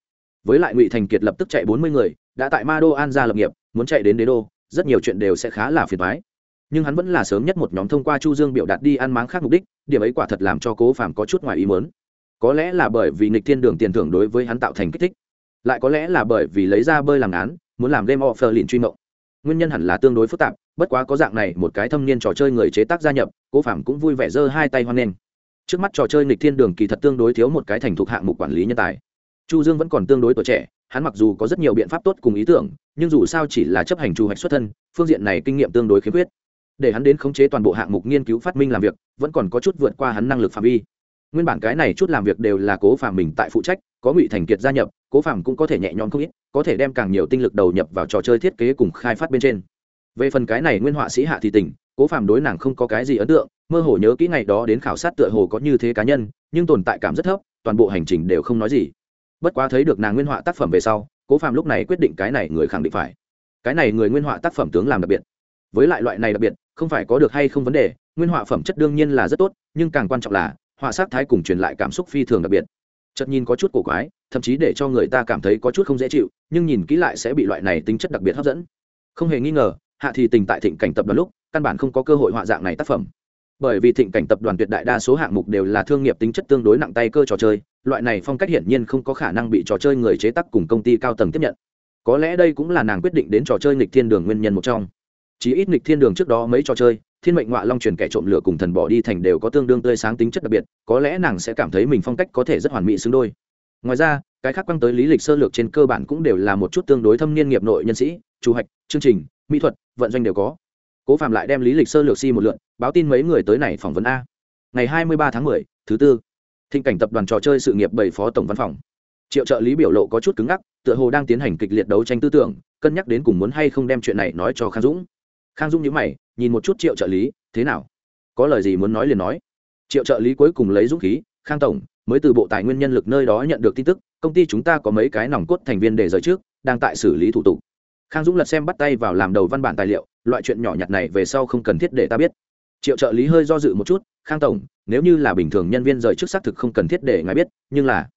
Với lại ngụy thành kiệt lập tức chạy bốn mươi người, đã tại ma đô an gia lập nghiệp, muốn chạy đến đế đô, rất nhiều chuyện đều sẽ khá là phiền thoái nhưng hắn vẫn là sớm nhất một nhóm thông qua chu dương biểu đạt đi ăn máng khác mục đích, điểm ấy quả thật làm cho cố phàm có chút ngoài ý mớn có lẽ là bởi vì nịch thiên đường tiền thưởng đối với hắn tạo thành kích thích, lại có lẽ là bởi vì lấy ra bơi làm án, muốn làm game offer liền truy mộng. Nguyên nhân hẳn là tương đối phức tạp bất quá có dạng này một cái thâm niên trò chơi người chế tác gia nhập, cố Phạm cũng vui vẻ giơ hai tay hoan nghênh. Trước mắt trò chơi nịch thiên đường kỳ thật tương đối thiếu một cái thành thục hạng mục quản lý nhân tài. Chu dương vẫn còn tương đối tuổi trẻ, hắn mặc dù có rất nhiều biện pháp tốt cùng ý tưởng, nhưng dù sao chỉ là chấp hành chu hoạch xuất thân, phương diện này kinh nghiệm tương đối khiếm khuyết. Để hắn đến khống chế toàn bộ hạng mục nghiên cứu phát minh làm việc, vẫn còn có chút vượt qua hắn năng lực phạm vi. Nguyên bản cái này chút làm việc đều là cố phạm mình tại phụ trách, có ngụy thành kiệt gia nhập, cố phạm cũng có thể nhẹ nhõm không ít, có thể đem càng nhiều tinh lực đầu nhập vào trò chơi thiết kế cùng khai phát bên trên về phần cái này nguyên họa sĩ hạ thì tình, cố phạm đối nàng không có cái gì ấn tượng, mơ hồ nhớ kỹ ngày đó đến khảo sát tựa hồ có như thế cá nhân, nhưng tồn tại cảm rất thấp, toàn bộ hành trình đều không nói gì. Bất quá thấy được nàng nguyên họa tác phẩm về sau, cố phạm lúc này quyết định cái này người khẳng định phải. Cái này người nguyên họa tác phẩm tướng làm đặc biệt. Với lại loại này đặc biệt, không phải có được hay không vấn đề, nguyên họa phẩm chất đương nhiên là rất tốt, nhưng càng quan trọng là, họa sắc thái cùng truyền lại cảm xúc phi thường đặc biệt. Chất nhìn có chút cổ quái, thậm chí để cho người ta cảm thấy có chút không dễ chịu, nhưng nhìn kỹ lại sẽ bị loại này tính chất đặc biệt hấp dẫn. Không hề nghi ngờ hạ thì tình tại thịnh cảnh tập đoàn lúc căn bản không có cơ hội họa dạng này tác phẩm. Bởi vì thịnh cảnh tập đoàn tuyệt đại đa số hạng mục đều là thương nghiệp tính chất tương đối nặng tay cơ trò chơi loại này phong cách hiển nhiên không có khả năng bị trò chơi người chế tác cùng công ty cao tầng tiếp nhận. Có lẽ đây cũng là nàng quyết định đến trò chơi nghịch thiên đường nguyên nhân một trong. Chí ít nghịch thiên đường trước đó mấy trò chơi thiên mệnh ngoại long truyền kẻ trộm lửa cùng thần bỏ đi thành đều có tương đương tươi sáng tính chất đặc biệt có lẽ nàng sẽ cảm thấy mình phong cách có thể rất hoàn mỹ xứng đôi. Ngoài ra cái khác quăng tới lý lịch sơ lược trên cơ bản cũng đều là một chút tương đối thâm niên nghiệp nội nhân sĩ chủ hạch, chương trình mỹ thuật vận doanh đều có. Cố phạm lại đem lý lịch sơ lược si một lượn báo tin mấy người tới này phỏng vấn a. Ngày hai mươi ba tháng 10, thứ tư. Thịnh cảnh tập đoàn trò chơi sự nghiệp bảy phó tổng văn phòng. Triệu trợ lý biểu lộ có chút cứng ngắc tựa hồ đang tiến hành kịch liệt đấu tranh tư tưởng cân nhắc đến cùng muốn hay không đem chuyện này nói cho khang dũng. Khang dũng nhíu mày nhìn một chút triệu trợ lý thế nào? Có lời gì muốn nói liền nói. Triệu trợ lý cuối cùng lấy dũng khí khang tổng mới từ bộ tài nguyên nhân lực nơi đó nhận được tin tức công ty chúng ta có mấy cái nòng cốt thành viên để rời trước đang tại xử lý thủ tục khang dũng lật xem bắt tay vào làm đầu văn bản tài liệu, loại chuyện nhỏ nhặt này về sau không cần thiết để ta biết. Triệu trợ lý hơi do dự một chút, khang tổng, nếu như là bình thường nhân viên rời chức xác thực không cần thiết để ngài biết, nhưng là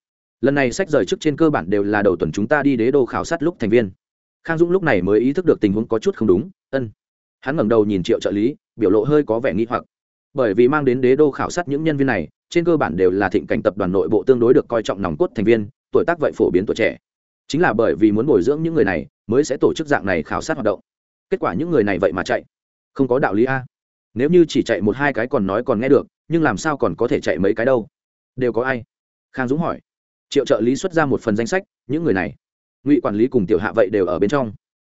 lần này sách rời chức trên cơ bản đều là đầu tuần chúng ta đi đế đô khảo sát lúc thành viên. Khang dũng lúc này mới ý thức được tình huống có chút không đúng, ân. Hắn ngẩng đầu nhìn triệu trợ lý, biểu lộ hơi có vẻ nghi hoặc. Bởi vì mang đến đế đô khảo sát những nhân viên này, trên cơ bản đều là thịnh cảnh tập đoàn nội bộ tương đối được coi trọng nòng cốt thành viên, tuổi tác vậy phổ biến tuổi trẻ chính là bởi vì muốn bồi dưỡng những người này, mới sẽ tổ chức dạng này khảo sát hoạt động. Kết quả những người này vậy mà chạy. Không có đạo lý a. Nếu như chỉ chạy một hai cái còn nói còn nghe được, nhưng làm sao còn có thể chạy mấy cái đâu? Đều có ai? Khang dũng hỏi. Triệu trợ lý xuất ra một phần danh sách, những người này. Ngụy quản lý cùng tiểu hạ vậy đều ở bên trong.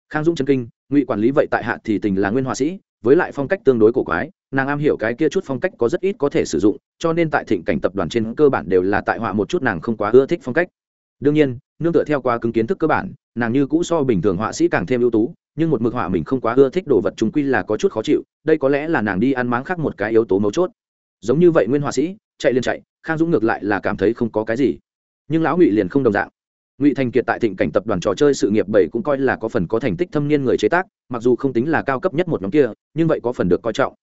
Khang dũng chân kinh, ngụy quản lý vậy tại hạ thì tình là nguyên họa sĩ, với lại phong cách tương đối cổ quái, nàng am hiểu cái kia chút phong cách có rất ít có thể sử dụng, cho nên tại thịnh cảnh tập đoàn trên cơ bản đều là tại họa một chút nàng không quá ưa thích phong cách đương nhiên, nương tựa theo qua cứng kiến thức cơ bản, nàng như cũ so bình thường họa sĩ càng thêm ưu tú, nhưng một mực họa mình không quá ưa thích đồ vật chúng quy là có chút khó chịu, đây có lẽ là nàng đi ăn máng khác một cái yếu tố mấu chốt. Giống như vậy nguyên họa sĩ, chạy liền chạy, khang dũng ngược lại là cảm thấy không có cái gì. Nhưng lão ngụy liền không đồng dạng. Ngụy thành kiệt tại thịnh cảnh tập đoàn trò chơi sự nghiệp bảy cũng coi là có phần có thành tích thâm niên người chế tác, mặc dù không tính là cao cấp nhất một nhóm kia, nhưng vậy có phần được coi trọng.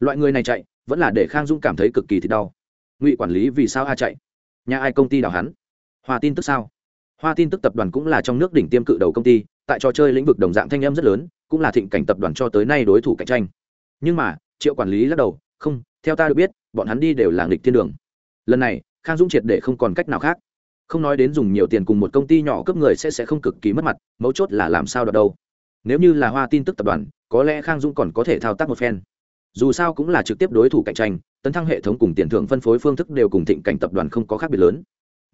Loại người này chạy, vẫn là để khang dũng cảm thấy cực kỳ thì đau. Ngụy quản lý vì sao a chạy? Nhà ai công ty đào hắn? Hoa tin tức sao? Hoa tin tức tập đoàn cũng là trong nước đỉnh tiêm cự đầu công ty, tại trò chơi lĩnh vực đồng dạng thanh em rất lớn, cũng là thịnh cảnh tập đoàn cho tới nay đối thủ cạnh tranh. Nhưng mà, triệu quản lý lắc đầu, không, theo ta được biết, bọn hắn đi đều là nghịch thiên đường. Lần này, khang dũng triệt để không còn cách nào khác. Không nói đến dùng nhiều tiền cùng một công ty nhỏ cấp người sẽ sẽ không cực kỳ mất mặt, mấu chốt là làm sao đoạt đâu. Nếu như là hoa tin tức tập đoàn, có lẽ khang dũng còn có thể thao tác một phen. Dù sao cũng là trực tiếp đối thủ cạnh tranh, tấn thăng hệ thống cùng tiền thưởng phân phối phương thức đều cùng thịnh cảnh tập đoàn không có khác biệt lớn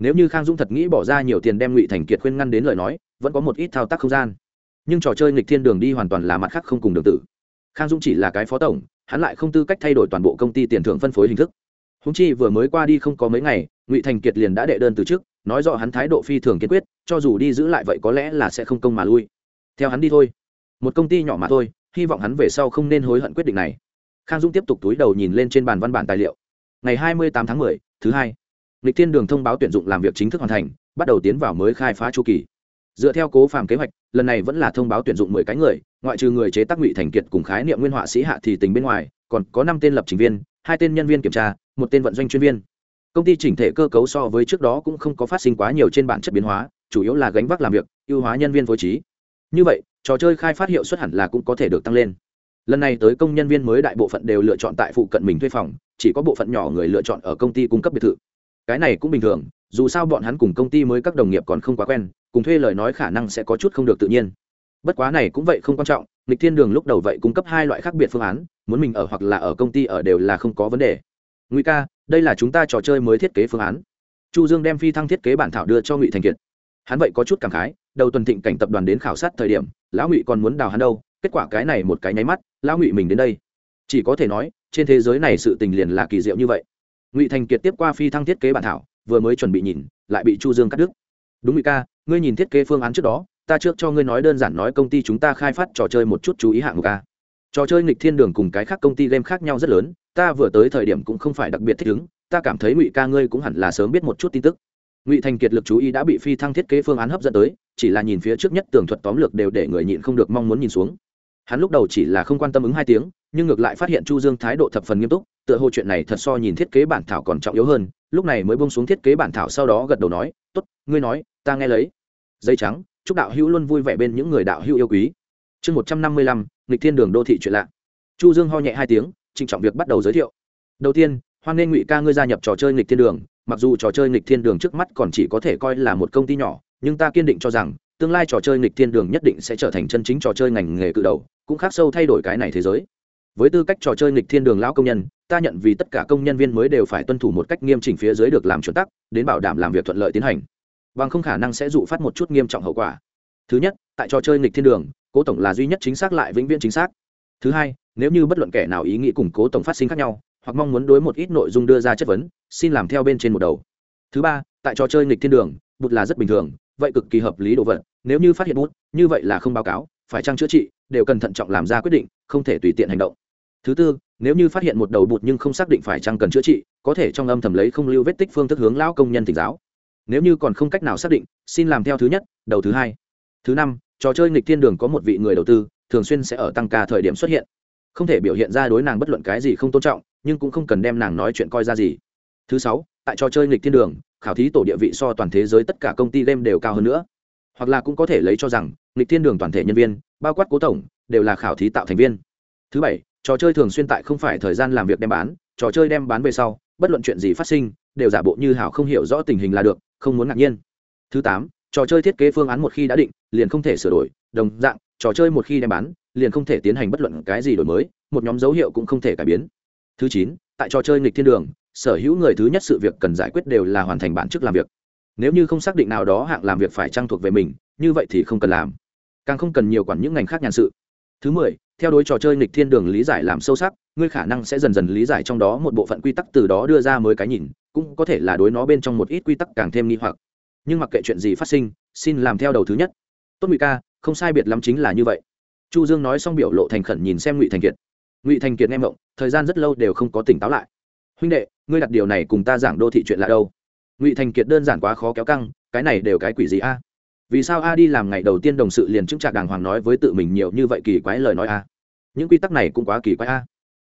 nếu như khang dũng thật nghĩ bỏ ra nhiều tiền đem ngụy thành kiệt khuyên ngăn đến lời nói vẫn có một ít thao tác không gian. Nhưng trò chơi nghịch thiên đường đi hoàn toàn là mặt khác không cùng đường tử. Khang dũng chỉ là cái phó tổng hắn lại không tư cách thay đổi toàn bộ công ty tiền thưởng phân phối hình thức. Húng chi vừa mới qua đi không có mấy ngày ngụy thành kiệt liền đã đệ đơn từ trước nói rõ hắn thái độ phi thường kiên quyết cho dù đi giữ lại vậy có lẽ là sẽ không công mà lui. Theo hắn đi thôi. Một công ty nhỏ mà thôi hy vọng hắn về sau không nên hối hận quyết định này. Khang dũng tiếp tục túi đầu nhìn lên trên bàn văn bản tài liệu. Ngày hai mươi tám tháng 10, thứ hai lịch thiên đường thông báo tuyển dụng làm việc chính thức hoàn thành, bắt đầu tiến vào mới khai phá chu kỳ. Dựa theo cố phạm kế hoạch, lần này vẫn là thông báo tuyển dụng mười cái người, ngoại trừ người chế tác ngụy thành kiệt cùng khái niệm nguyên họa sĩ hạ thì tình bên ngoài, còn có năm tên lập trình viên, hai tên nhân viên kiểm tra, một tên vận doanh chuyên viên. Công ty chỉnh thể cơ cấu so với trước đó cũng không có phát sinh quá nhiều trên bản chất biến hóa, chủ yếu là gánh vác làm việc, ưu hóa nhân viên phối trí. Như vậy, trò chơi khai phát hiệu suất hẳn là cũng có thể được tăng lên. Lần này tới công nhân viên mới đại bộ phận đều lựa chọn tại phụ cận mình thuê phòng, chỉ có bộ phận nhỏ người lựa chọn ở công ty cung cấp biệt thự cái này cũng bình thường, dù sao bọn hắn cùng công ty mới các đồng nghiệp còn không quá quen, cùng thuê lời nói khả năng sẽ có chút không được tự nhiên. Bất quá này cũng vậy không quan trọng lịch thiên đường lúc đầu vậy cung cấp hai loại khác biệt phương án, muốn mình ở hoặc là ở công ty ở đều là không có vấn đề. Nguy ca, đây là chúng ta trò chơi mới thiết kế phương án. Chu dương đem phi thăng thiết kế bản thảo đưa cho ngụy thành kiệt. Hắn vậy có chút cảm khái, đầu tuần thịnh cảnh tập đoàn đến khảo sát thời điểm, lão ngụy còn muốn đào hắn đâu, kết quả cái này một cái nháy mắt, lão ngụy mình đến đây. Chỉ có thể nói, trên thế giới này sự tình liền là kỳ diệu như vậy ngụy thành kiệt tiếp qua phi thăng thiết kế bản thảo vừa mới chuẩn bị nhìn lại bị chu dương cắt đứt đúng ngụy ca ngươi nhìn thiết kế phương án trước đó ta trước cho ngươi nói đơn giản nói công ty chúng ta khai phát trò chơi một chút chú ý hạng mục a trò chơi nghịch thiên đường cùng cái khác công ty game khác nhau rất lớn ta vừa tới thời điểm cũng không phải đặc biệt thích ứng ta cảm thấy ngụy ca ngươi cũng hẳn là sớm biết một chút tin tức ngụy thành kiệt lực chú ý đã bị phi thăng thiết kế phương án hấp dẫn tới chỉ là nhìn phía trước nhất tường thuật tóm lược đều để người nhịn không được mong muốn nhìn xuống hắn lúc đầu chỉ là không quan tâm ứng hai tiếng nhưng ngược lại phát hiện chu dương thái độ thập phần nghiêm túc, tựa hồ chuyện này thật so nhìn thiết kế bản thảo còn trọng yếu hơn, lúc này mới bông xuống thiết kế bản thảo sau đó gật đầu nói, tốt, ngươi nói, ta nghe lấy. Dây trắng, chúc đạo hữu luôn vui vẻ bên những người đạo hữu yêu quý. Chương một trăm năm mươi lăm, nghịch thiên đường đô thị chuyện lạ. Chu dương ho nhẹ hai tiếng, trịnh trọng việc bắt đầu giới thiệu. Đầu tiên, hoan nghênh ngụy ca ngươi gia nhập trò chơi nghịch thiên đường, mặc dù trò chơi nghịch thiên đường trước mắt còn chỉ có thể coi là một công ty nhỏ, nhưng ta kiên định cho rằng, tương lai trò chơi nghịch thiên đường nhất định sẽ trở thành chân chính trò chơi ngành nghề cự đầu, cũng khác sâu thay đổi cái này thế giới với tư cách trò chơi nghịch thiên đường lão công nhân, ta nhận vì tất cả công nhân viên mới đều phải tuân thủ một cách nghiêm chỉnh phía dưới được làm chuẩn tắc, đến bảo đảm làm việc thuận lợi tiến hành. Bằng không khả năng sẽ dụ phát một chút nghiêm trọng hậu quả. Thứ nhất, tại trò chơi nghịch thiên đường, cố tổng là duy nhất chính xác lại vĩnh viễn chính xác. Thứ hai, nếu như bất luận kẻ nào ý nghĩ cùng cố tổng phát sinh khác nhau, hoặc mong muốn đối một ít nội dung đưa ra chất vấn, xin làm theo bên trên một đầu. Thứ ba, tại trò chơi nghịch thiên đường, bụt là rất bình thường, vậy cực kỳ hợp lý đồ vật, nếu như phát hiện bút như vậy là không báo cáo, phải trang chữa trị, đều cần thận trọng làm ra quyết định, không thể tùy tiện hành động thứ tư, nếu như phát hiện một đầu bụt nhưng không xác định phải chăng cần chữa trị, có thể trong âm thầm lấy không lưu vết tích phương thức hướng lão công nhân tỉnh giáo. Nếu như còn không cách nào xác định, xin làm theo thứ nhất, đầu thứ hai. Thứ năm, trò chơi nghịch thiên đường có một vị người đầu tư, thường xuyên sẽ ở tăng ca thời điểm xuất hiện. Không thể biểu hiện ra đối nàng bất luận cái gì không tôn trọng, nhưng cũng không cần đem nàng nói chuyện coi ra gì. Thứ sáu, tại trò chơi nghịch thiên đường, khảo thí tổ địa vị so toàn thế giới tất cả công ty game đều cao hơn nữa. Hoặc là cũng có thể lấy cho rằng, nghịch thiên đường toàn thể nhân viên, bao quát cố tổng, đều là khảo thí tạo thành viên. Thứ bảy trò chơi thường xuyên tại không phải thời gian làm việc đem bán, trò chơi đem bán về sau, bất luận chuyện gì phát sinh, đều giả bộ như hảo không hiểu rõ tình hình là được, không muốn ngạc nhiên. Thứ tám, trò chơi thiết kế phương án một khi đã định, liền không thể sửa đổi, đồng dạng, trò chơi một khi đem bán, liền không thể tiến hành bất luận cái gì đổi mới, một nhóm dấu hiệu cũng không thể cải biến. Thứ chín, tại trò chơi nghịch thiên đường, sở hữu người thứ nhất sự việc cần giải quyết đều là hoàn thành bản chức làm việc. Nếu như không xác định nào đó hạng làm việc phải trang thuộc về mình, như vậy thì không cần làm. Càng không cần nhiều quản những ngành khác nhàn sự thứ mười, theo đối trò chơi nghịch thiên đường lý giải làm sâu sắc, ngươi khả năng sẽ dần dần lý giải trong đó một bộ phận quy tắc từ đó đưa ra mới cái nhìn, cũng có thể là đối nó bên trong một ít quy tắc càng thêm nghi hoặc. Nhưng mặc kệ chuyện gì phát sinh, xin làm theo đầu thứ nhất. Tốt ngụy ca, không sai biệt lắm chính là như vậy. Chu dương nói xong biểu lộ thành khẩn nhìn xem ngụy thành kiệt. Ngụy thành kiệt nghe mộng thời gian rất lâu đều không có tỉnh táo lại. Huynh đệ, ngươi đặt điều này cùng ta giảng đô thị chuyện là đâu? Ngụy thành kiệt đơn giản quá khó kéo căng, cái này đều cái quỷ gì a? Vì sao a đi làm ngày đầu tiên đồng sự liền chứng trạc đàng hoàng nói với tự mình nhiều như vậy kỳ quái lời nói a? Những quy tắc này cũng quá kỳ quái a.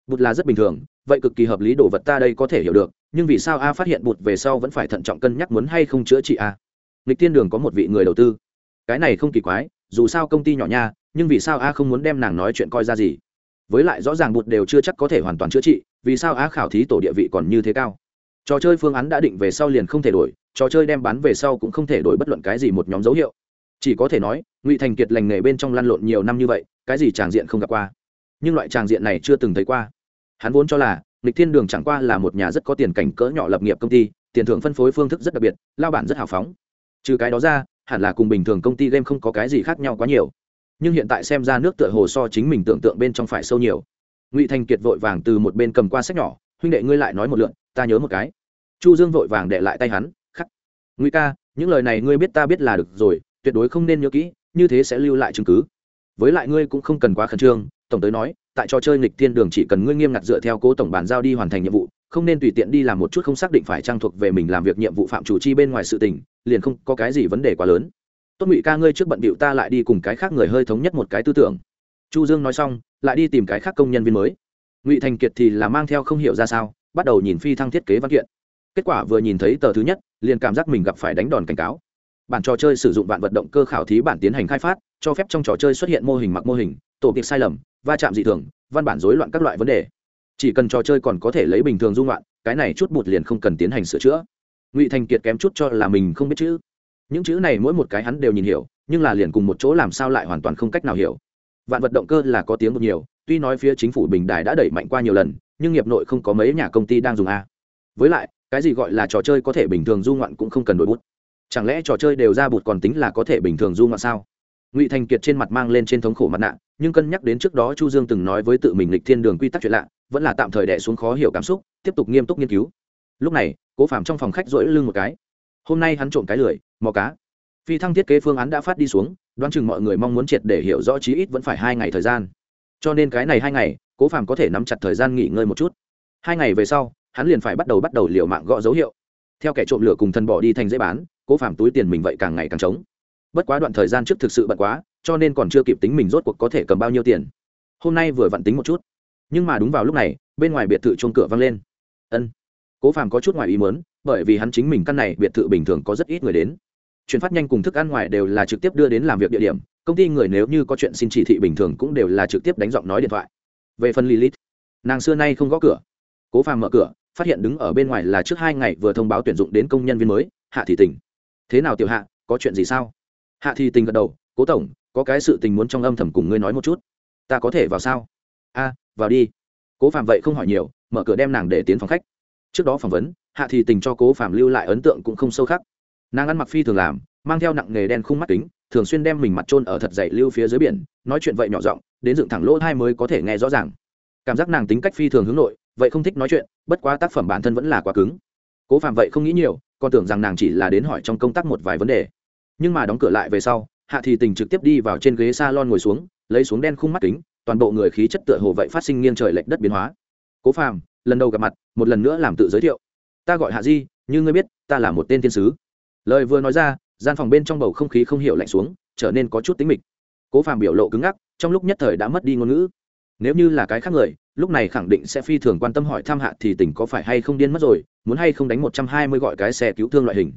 Bụt là rất bình thường, vậy cực kỳ hợp lý đồ vật ta đây có thể hiểu được, nhưng vì sao a phát hiện bụt về sau vẫn phải thận trọng cân nhắc muốn hay không chữa trị a? Lịch tiên đường có một vị người đầu tư. Cái này không kỳ quái, dù sao công ty nhỏ nha, nhưng vì sao a không muốn đem nàng nói chuyện coi ra gì? Với lại rõ ràng bụt đều chưa chắc có thể hoàn toàn chữa trị, vì sao a khảo thí tổ địa vị còn như thế cao? Trò chơi phương án đã định về sau liền không thể đổi, trò chơi đem bán về sau cũng không thể đổi bất luận cái gì một nhóm dấu hiệu. Chỉ có thể nói, ngụy thành kiệt lành nghề bên trong lăn lộn nhiều năm như vậy, cái gì tràng diện không gặp qua. Nhưng loại tràng diện này chưa từng thấy qua. Hắn vốn cho là lịch thiên đường chẳng qua là một nhà rất có tiền cảnh cỡ nhỏ lập nghiệp công ty, tiền thưởng phân phối phương thức rất đặc biệt, lao bản rất hào phóng. Trừ cái đó ra, hẳn là cùng bình thường công ty game không có cái gì khác nhau quá nhiều. Nhưng hiện tại xem ra nước tựa hồ so chính mình tưởng tượng bên trong phải sâu nhiều. Ngụy thành kiệt vội vàng từ một bên cầm qua sách nhỏ huynh đệ ngươi lại nói một lượn, ta nhớ một cái. Chu dương vội vàng đệ lại tay hắn, khắc. Nguy ca, những lời này ngươi biết ta biết là được rồi, tuyệt đối không nên nhớ kỹ, như thế sẽ lưu lại chứng cứ. Với lại ngươi cũng không cần quá khẩn trương, tổng tới nói, tại trò chơi nghịch thiên đường chỉ cần ngươi nghiêm ngặt dựa theo cố tổng bàn giao đi hoàn thành nhiệm vụ, không nên tùy tiện đi làm một chút không xác định phải trang thuộc về mình làm việc nhiệm vụ phạm chủ chi bên ngoài sự tình, liền không có cái gì vấn đề quá lớn. Tốt ngụy ca, ngươi trước bận bịu ta lại đi cùng cái khác người hơi thống nhất một cái tư tưởng. Chu dương nói xong, lại đi tìm cái khác công nhân viên mới ngụy thành kiệt thì là mang theo không hiểu ra sao, bắt đầu nhìn phi thăng thiết kế văn kiện. Kết quả vừa nhìn thấy tờ thứ nhất, liền cảm giác mình gặp phải đánh đòn cảnh cáo. Bản trò chơi sử dụng vạn vận động cơ khảo thí bản tiến hành khai phát, cho phép trong trò chơi xuất hiện mô hình mặc mô hình, tổ tiệc sai lầm, va chạm dị thường, văn bản rối loạn các loại vấn đề. Chỉ cần trò chơi còn có thể lấy bình thường dung loạn, cái này chút bụt liền không cần tiến hành sửa chữa. Ngụy thành kiệt kém chút cho là mình không biết chữ. Những chữ này mỗi một cái hắn đều nhìn hiểu, nhưng là liền cùng một chỗ làm sao lại hoàn toàn không cách nào hiểu vạn vật động cơ là có tiếng một nhiều, tuy nói phía chính phủ bình đài đã đẩy mạnh qua nhiều lần, nhưng nghiệp nội không có mấy nhà công ty đang dùng a. Với lại, cái gì gọi là trò chơi có thể bình thường du ngoạn cũng không cần đổi bút. Chẳng lẽ trò chơi đều ra bụt còn tính là có thể bình thường du ngoạn sao? Ngụy thành kiệt trên mặt mang lên trên thống khổ mặt nạ, nhưng cân nhắc đến trước đó chu dương từng nói với tự mình lịch thiên đường quy tắc chuyện lạ, vẫn là tạm thời đẻ xuống khó hiểu cảm xúc, tiếp tục nghiêm túc nghiên cứu. Lúc này, cố phạm trong phòng khách rỗi lưng một cái. Hôm nay hắn trộm cái lười, mò cá. Phi thăng thiết kế phương án đã phát đi xuống đoán chừng mọi người mong muốn triệt để hiểu rõ chí ít vẫn phải hai ngày thời gian. Cho nên cái này hai ngày, cố phàm có thể nắm chặt thời gian nghỉ ngơi một chút. Hai ngày về sau, hắn liền phải bắt đầu bắt đầu liều mạng gõ dấu hiệu. Theo kẻ trộm lửa cùng thân bỏ đi thành dễ bán, cố phàm túi tiền mình vậy càng ngày càng trống. Bất quá đoạn thời gian trước thực sự bận quá, cho nên còn chưa kịp tính mình rốt cuộc có thể cầm bao nhiêu tiền. Hôm nay vừa vặn tính một chút. Nhưng mà đúng vào lúc này, bên ngoài biệt thự chuông cửa vang lên. Ân. Cố phàm có chút ngoài ý mớn bởi vì hắn chính mình căn này biệt thự bình thường có rất ít người đến chuyển phát nhanh cùng thức ăn ngoài đều là trực tiếp đưa đến làm việc địa điểm, công ty người nếu như có chuyện xin chỉ thị bình thường cũng đều là trực tiếp đánh giọng nói điện thoại. Về phần lilith, nàng xưa nay không gõ cửa. Cố phàm mở cửa, phát hiện đứng ở bên ngoài là trước hai ngày vừa thông báo tuyển dụng đến công nhân viên mới, hạ thị tình. Thế nào tiểu hạ, có chuyện gì sao? Hạ thị tình gật đầu, cố tổng, có cái sự tình muốn trong âm thầm cùng ngươi nói một chút. Ta có thể vào sao? A, vào đi. Cố phạm vậy không hỏi nhiều, mở cửa đem nàng để tiến phòng khách. Trước đó phỏng vấn, hạ thị tình cho cố phạm lưu lại ấn tượng cũng không sâu khắc nàng ăn mặc phi thường làm, mang theo nặng nghề đen khung mắt kính, thường xuyên đem mình mặt trôn ở thật dày lưu phía dưới biển, nói chuyện vậy nhỏ giọng, đến dựng thẳng lỗ hai mới có thể nghe rõ ràng. Cảm giác nàng tính cách phi thường hướng nội, vậy không thích nói chuyện, bất quá tác phẩm bản thân vẫn là quá cứng. Cố phạm vậy không nghĩ nhiều, còn tưởng rằng nàng chỉ là đến hỏi trong công tác một vài vấn đề. Nhưng mà đóng cửa lại về sau, hạ thì tình trực tiếp đi vào trên ghế s a lon ngồi xuống, lấy xuống đen khung mắt kính, toàn bộ người khí chất tựa hồ vậy phát sinh nghiêng trời lệch đất biến hóa. Cố phàm, lần đầu gặp mặt, một lần nữa làm tự giới thiệu. Ta gọi hạ di, như ngươi biết, ta là một tên thiên sứ lời vừa nói ra, gian phòng bên trong bầu không khí không hiểu lạnh xuống, trở nên có chút tính mịch. Cố phàm biểu lộ cứng ngắc, trong lúc nhất thời đã mất đi ngôn ngữ. Nếu như là cái khác người, lúc này khẳng định sẽ phi thường quan tâm hỏi thăm hạ thì tỉnh có phải hay không điên mất rồi, muốn hay không đánh một trăm hai mươi gọi cái xe cứu thương loại hình.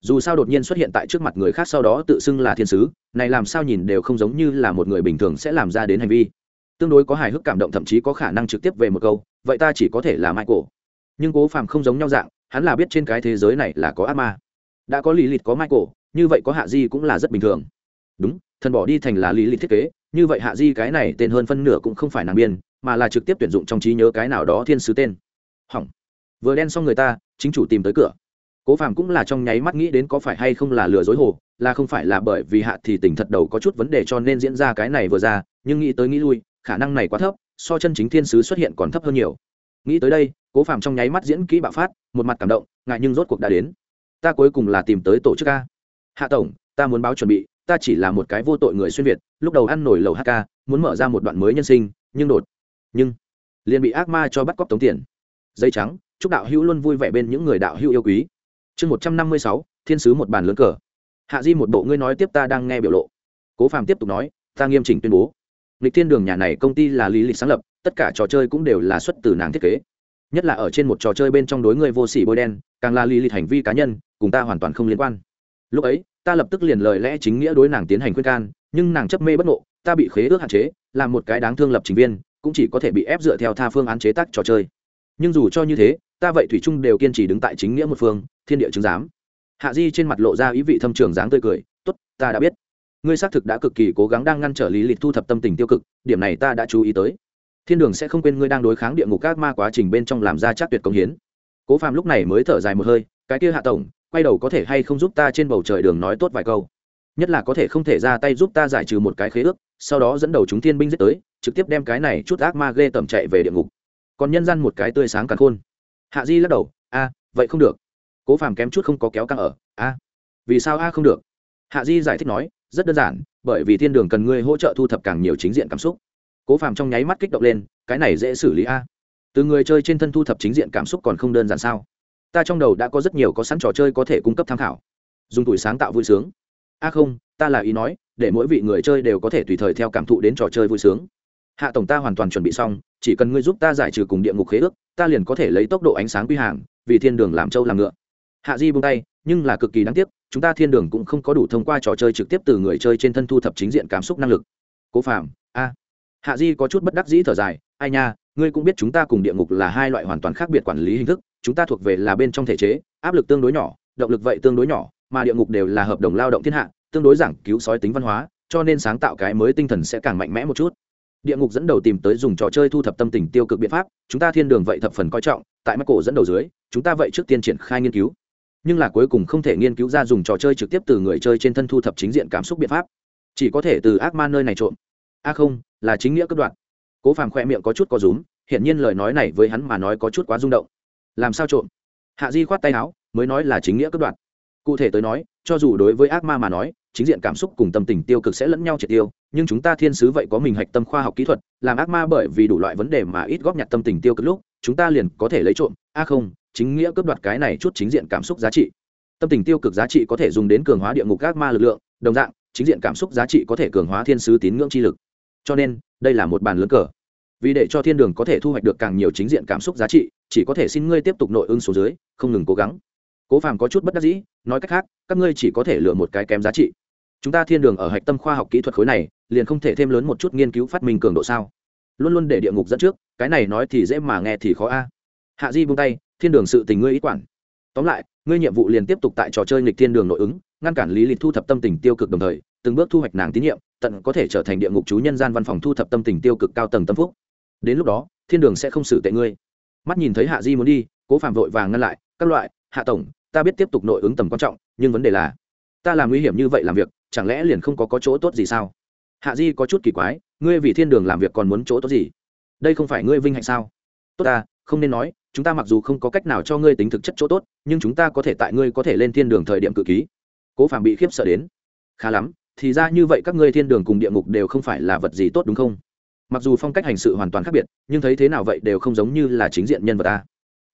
Dù sao đột nhiên xuất hiện tại trước mặt người khác sau đó tự xưng là thiên sứ, này làm sao nhìn đều không giống như là một người bình thường sẽ làm ra đến hành vi. Tương đối có hài hước cảm động thậm chí có khả năng trực tiếp về một câu, vậy ta chỉ có thể là michael. Nhưng cố phàm không giống nhau dạng, hắn là biết trên cái thế giới này là có ác ma đã có lý lịch có michael, như vậy có hạ di cũng là rất bình thường. Đúng, thần bỏ đi thành là lý lịch thiết kế, như vậy hạ di cái này tên hơn phân nửa cũng không phải nàng biên, mà là trực tiếp tuyển dụng trong trí nhớ cái nào đó thiên sứ tên. Hỏng. Vừa đen xong người ta, chính chủ tìm tới cửa. Cố phàm cũng là trong nháy mắt nghĩ đến có phải hay không là lừa dối hồ, là không phải là bởi vì hạ thì tỉnh thật đầu có chút vấn đề cho nên diễn ra cái này vừa ra, nhưng nghĩ tới nghĩ lui, khả năng này quá thấp, so chân chính thiên sứ xuất hiện còn thấp hơn nhiều. Nghĩ tới đây, cố phàm trong nháy mắt diễn kỹ bạo phát, một mặt cảm động, ngại nhưng rốt cuộc đã đến ta cuối cùng là tìm tới tổ chức a hạ tổng, ta muốn báo chuẩn bị, ta chỉ là một cái vô tội người xuyên việt, lúc đầu ăn nổi lầu hk muốn mở ra một đoạn mới nhân sinh, nhưng đột, nhưng liền bị ác ma cho bắt cóc tống tiền. Dây trắng, chúc đạo hữu luôn vui vẻ bên những người đạo hữu yêu quý. Chương một trăm năm mươi sáu, thiên sứ một bàn lớn cờ. Hạ di một bộ ngươi nói tiếp ta đang nghe biểu lộ. Cố phàm tiếp tục nói, ta nghiêm chỉnh tuyên bố. Lịch thiên đường nhà này công ty là lý lịch sáng lập, tất cả trò chơi cũng đều là xuất từ nàng thiết kế nhất là ở trên một trò chơi bên trong đối người vô sỉ bôi đen, càng là lì lì hành vi cá nhân, cùng ta hoàn toàn không liên quan. Lúc ấy, ta lập tức liền lời lẽ chính nghĩa đối nàng tiến hành khuyên can, nhưng nàng chấp mê bất ngộ, ta bị khế ước hạn chế, làm một cái đáng thương lập trình viên, cũng chỉ có thể bị ép dựa theo tha phương án chế tác trò chơi. Nhưng dù cho như thế, ta vậy thủy trung đều kiên trì đứng tại chính nghĩa một phương, thiên địa chứng giám. Hạ di trên mặt lộ ra ý vị thâm trường dáng tươi cười, tốt, ta đã biết. Ngươi xác thực đã cực kỳ cố gắng đang ngăn trở lý lịch thu thập tâm tình tiêu cực, điểm này ta đã chú ý tới thiên đường sẽ không quên ngươi đang đối kháng địa ngục các ma quá trình bên trong làm ra chắc tuyệt công hiến. Cố phàm lúc này mới thở dài một hơi, cái kia hạ tổng, quay đầu có thể hay không giúp ta trên bầu trời đường nói tốt vài câu? Nhất là có thể không thể ra tay giúp ta giải trừ một cái khế ước, sau đó dẫn đầu chúng thiên binh giết tới, trực tiếp đem cái này chút ác ma ghê tầm chạy về địa ngục. Còn nhân dân một cái tươi sáng càng khôn. Hạ di lắc đầu, a, vậy không được. Cố phàm kém chút không có kéo căng ở, a, vì sao a không được? Hạ di giải thích nói, rất đơn giản, bởi vì thiên đường cần ngươi hỗ trợ thu thập càng nhiều chính diện cảm xúc cố phàm trong nháy mắt kích động lên, cái này dễ xử lý a. Từ người chơi trên thân thu thập chính diện cảm xúc còn không đơn giản sao? Ta trong đầu đã có rất nhiều có sẵn trò chơi có thể cung cấp tham khảo. Dùng tuổi sáng tạo vui sướng. A không, ta là ý nói, để mỗi vị người chơi đều có thể tùy thời theo cảm thụ đến trò chơi vui sướng. Hạ tổng ta hoàn toàn chuẩn bị xong, chỉ cần ngươi giúp ta giải trừ cùng địa ngục khế ước, ta liền có thể lấy tốc độ ánh sáng quy hàng, vì thiên đường làm trâu làm ngựa. Hạ di buông tay, nhưng là cực kỳ đáng tiếc, chúng ta thiên đường cũng không có đủ thông qua trò chơi trực tiếp từ người chơi trên thân thu thập chính diện cảm xúc năng lực. Cố phạm a hạ di có chút bất đắc dĩ thở dài, ai nha, ngươi cũng biết chúng ta cùng địa ngục là hai loại hoàn toàn khác biệt quản lý hình thức, chúng ta thuộc về là bên trong thể chế, áp lực tương đối nhỏ, động lực vậy tương đối nhỏ, mà địa ngục đều là hợp đồng lao động thiên hạ, tương đối giảng cứu sói tính văn hóa, cho nên sáng tạo cái mới tinh thần sẽ càng mạnh mẽ một chút. Địa ngục dẫn đầu tìm tới dùng trò chơi thu thập tâm tình tiêu cực biện pháp, chúng ta thiên đường vậy thập phần coi trọng, tại mắt cổ dẫn đầu dưới, chúng ta vậy trước tiên triển khai nghiên cứu. Nhưng là cuối cùng không thể nghiên cứu ra dùng trò chơi trực tiếp từ người chơi trên thân thu thập chính diện cảm xúc biện pháp. Chỉ có thể từ ác ma nơi này trộm a không, là chính nghĩa cấp đoạn cố phàm khoe miệng có chút có rúm hiện nhiên lời nói này với hắn mà nói có chút quá rung động. Làm sao trộm? Hạ di khoát tay áo, mới nói là chính nghĩa cấp đoạn cụ thể tới nói, cho dù đối với ác ma mà nói, chính diện cảm xúc cùng tâm tình tiêu cực sẽ lẫn nhau triệt tiêu, nhưng chúng ta thiên sứ vậy có mình hạch tâm khoa học kỹ thuật, làm ác ma bởi vì đủ loại vấn đề mà ít góp nhặt tâm tình tiêu cực lúc, chúng ta liền có thể lấy trộm. A không, chính nghĩa cướp đoạt cái này chút chính diện cảm xúc giá trị. Tâm tình tiêu cực giá trị có thể dùng đến cường hóa địa ngục ác ma lực lượng, đồng dạng, chính diện cảm xúc giá trị có thể cường hóa thiên sứ tín ngưỡng chi lực cho nên, đây là một bàn lớn cờ. Vì để cho thiên đường có thể thu hoạch được càng nhiều chính diện cảm xúc giá trị, chỉ có thể xin ngươi tiếp tục nội ứng số dưới, không ngừng cố gắng. Cố phàm có chút bất đắc dĩ, nói cách khác, các ngươi chỉ có thể lựa một cái kém giá trị. Chúng ta thiên đường ở hạch tâm khoa học kỹ thuật khối này, liền không thể thêm lớn một chút nghiên cứu phát minh cường độ sao? Luôn luôn để địa ngục dẫn trước, cái này nói thì dễ mà nghe thì khó a. Hạ di buông tay, thiên đường sự tình ngươi ý quản. Tóm lại ngươi nhiệm vụ liền tiếp tục tại trò chơi nghịch thiên đường nội ứng ngăn cản lý lịch thu thập tâm tình tiêu cực đồng thời từng bước thu hoạch nàng tín nhiệm tận có thể trở thành địa ngục chú nhân gian văn phòng thu thập tâm tình tiêu cực cao tầng tâm phúc. Đến lúc đó thiên đường sẽ không xử tệ ngươi. Mắt nhìn thấy hạ di muốn đi cố phạm vội vàng ngăn lại các loại hạ tổng ta biết tiếp tục nội ứng tầm quan trọng nhưng vấn đề là ta làm nguy hiểm như vậy làm việc chẳng lẽ liền không có, có chỗ tốt gì sao? Hạ di có chút kỳ quái ngươi vì thiên đường làm việc còn muốn chỗ tốt gì? Đây không phải ngươi vinh hạnh sao? Tốt ta không nên nói chúng ta mặc dù không có cách nào cho ngươi tính thực chất chỗ tốt, nhưng chúng ta có thể tại ngươi có thể lên thiên đường thời điểm cự ký. Cố phàm bị khiếp sợ đến. Khá lắm, thì ra như vậy các ngươi thiên đường cùng địa ngục đều không phải là vật gì tốt đúng không? Mặc dù phong cách hành sự hoàn toàn khác biệt, nhưng thấy thế nào vậy đều không giống như là chính diện nhân vật ta.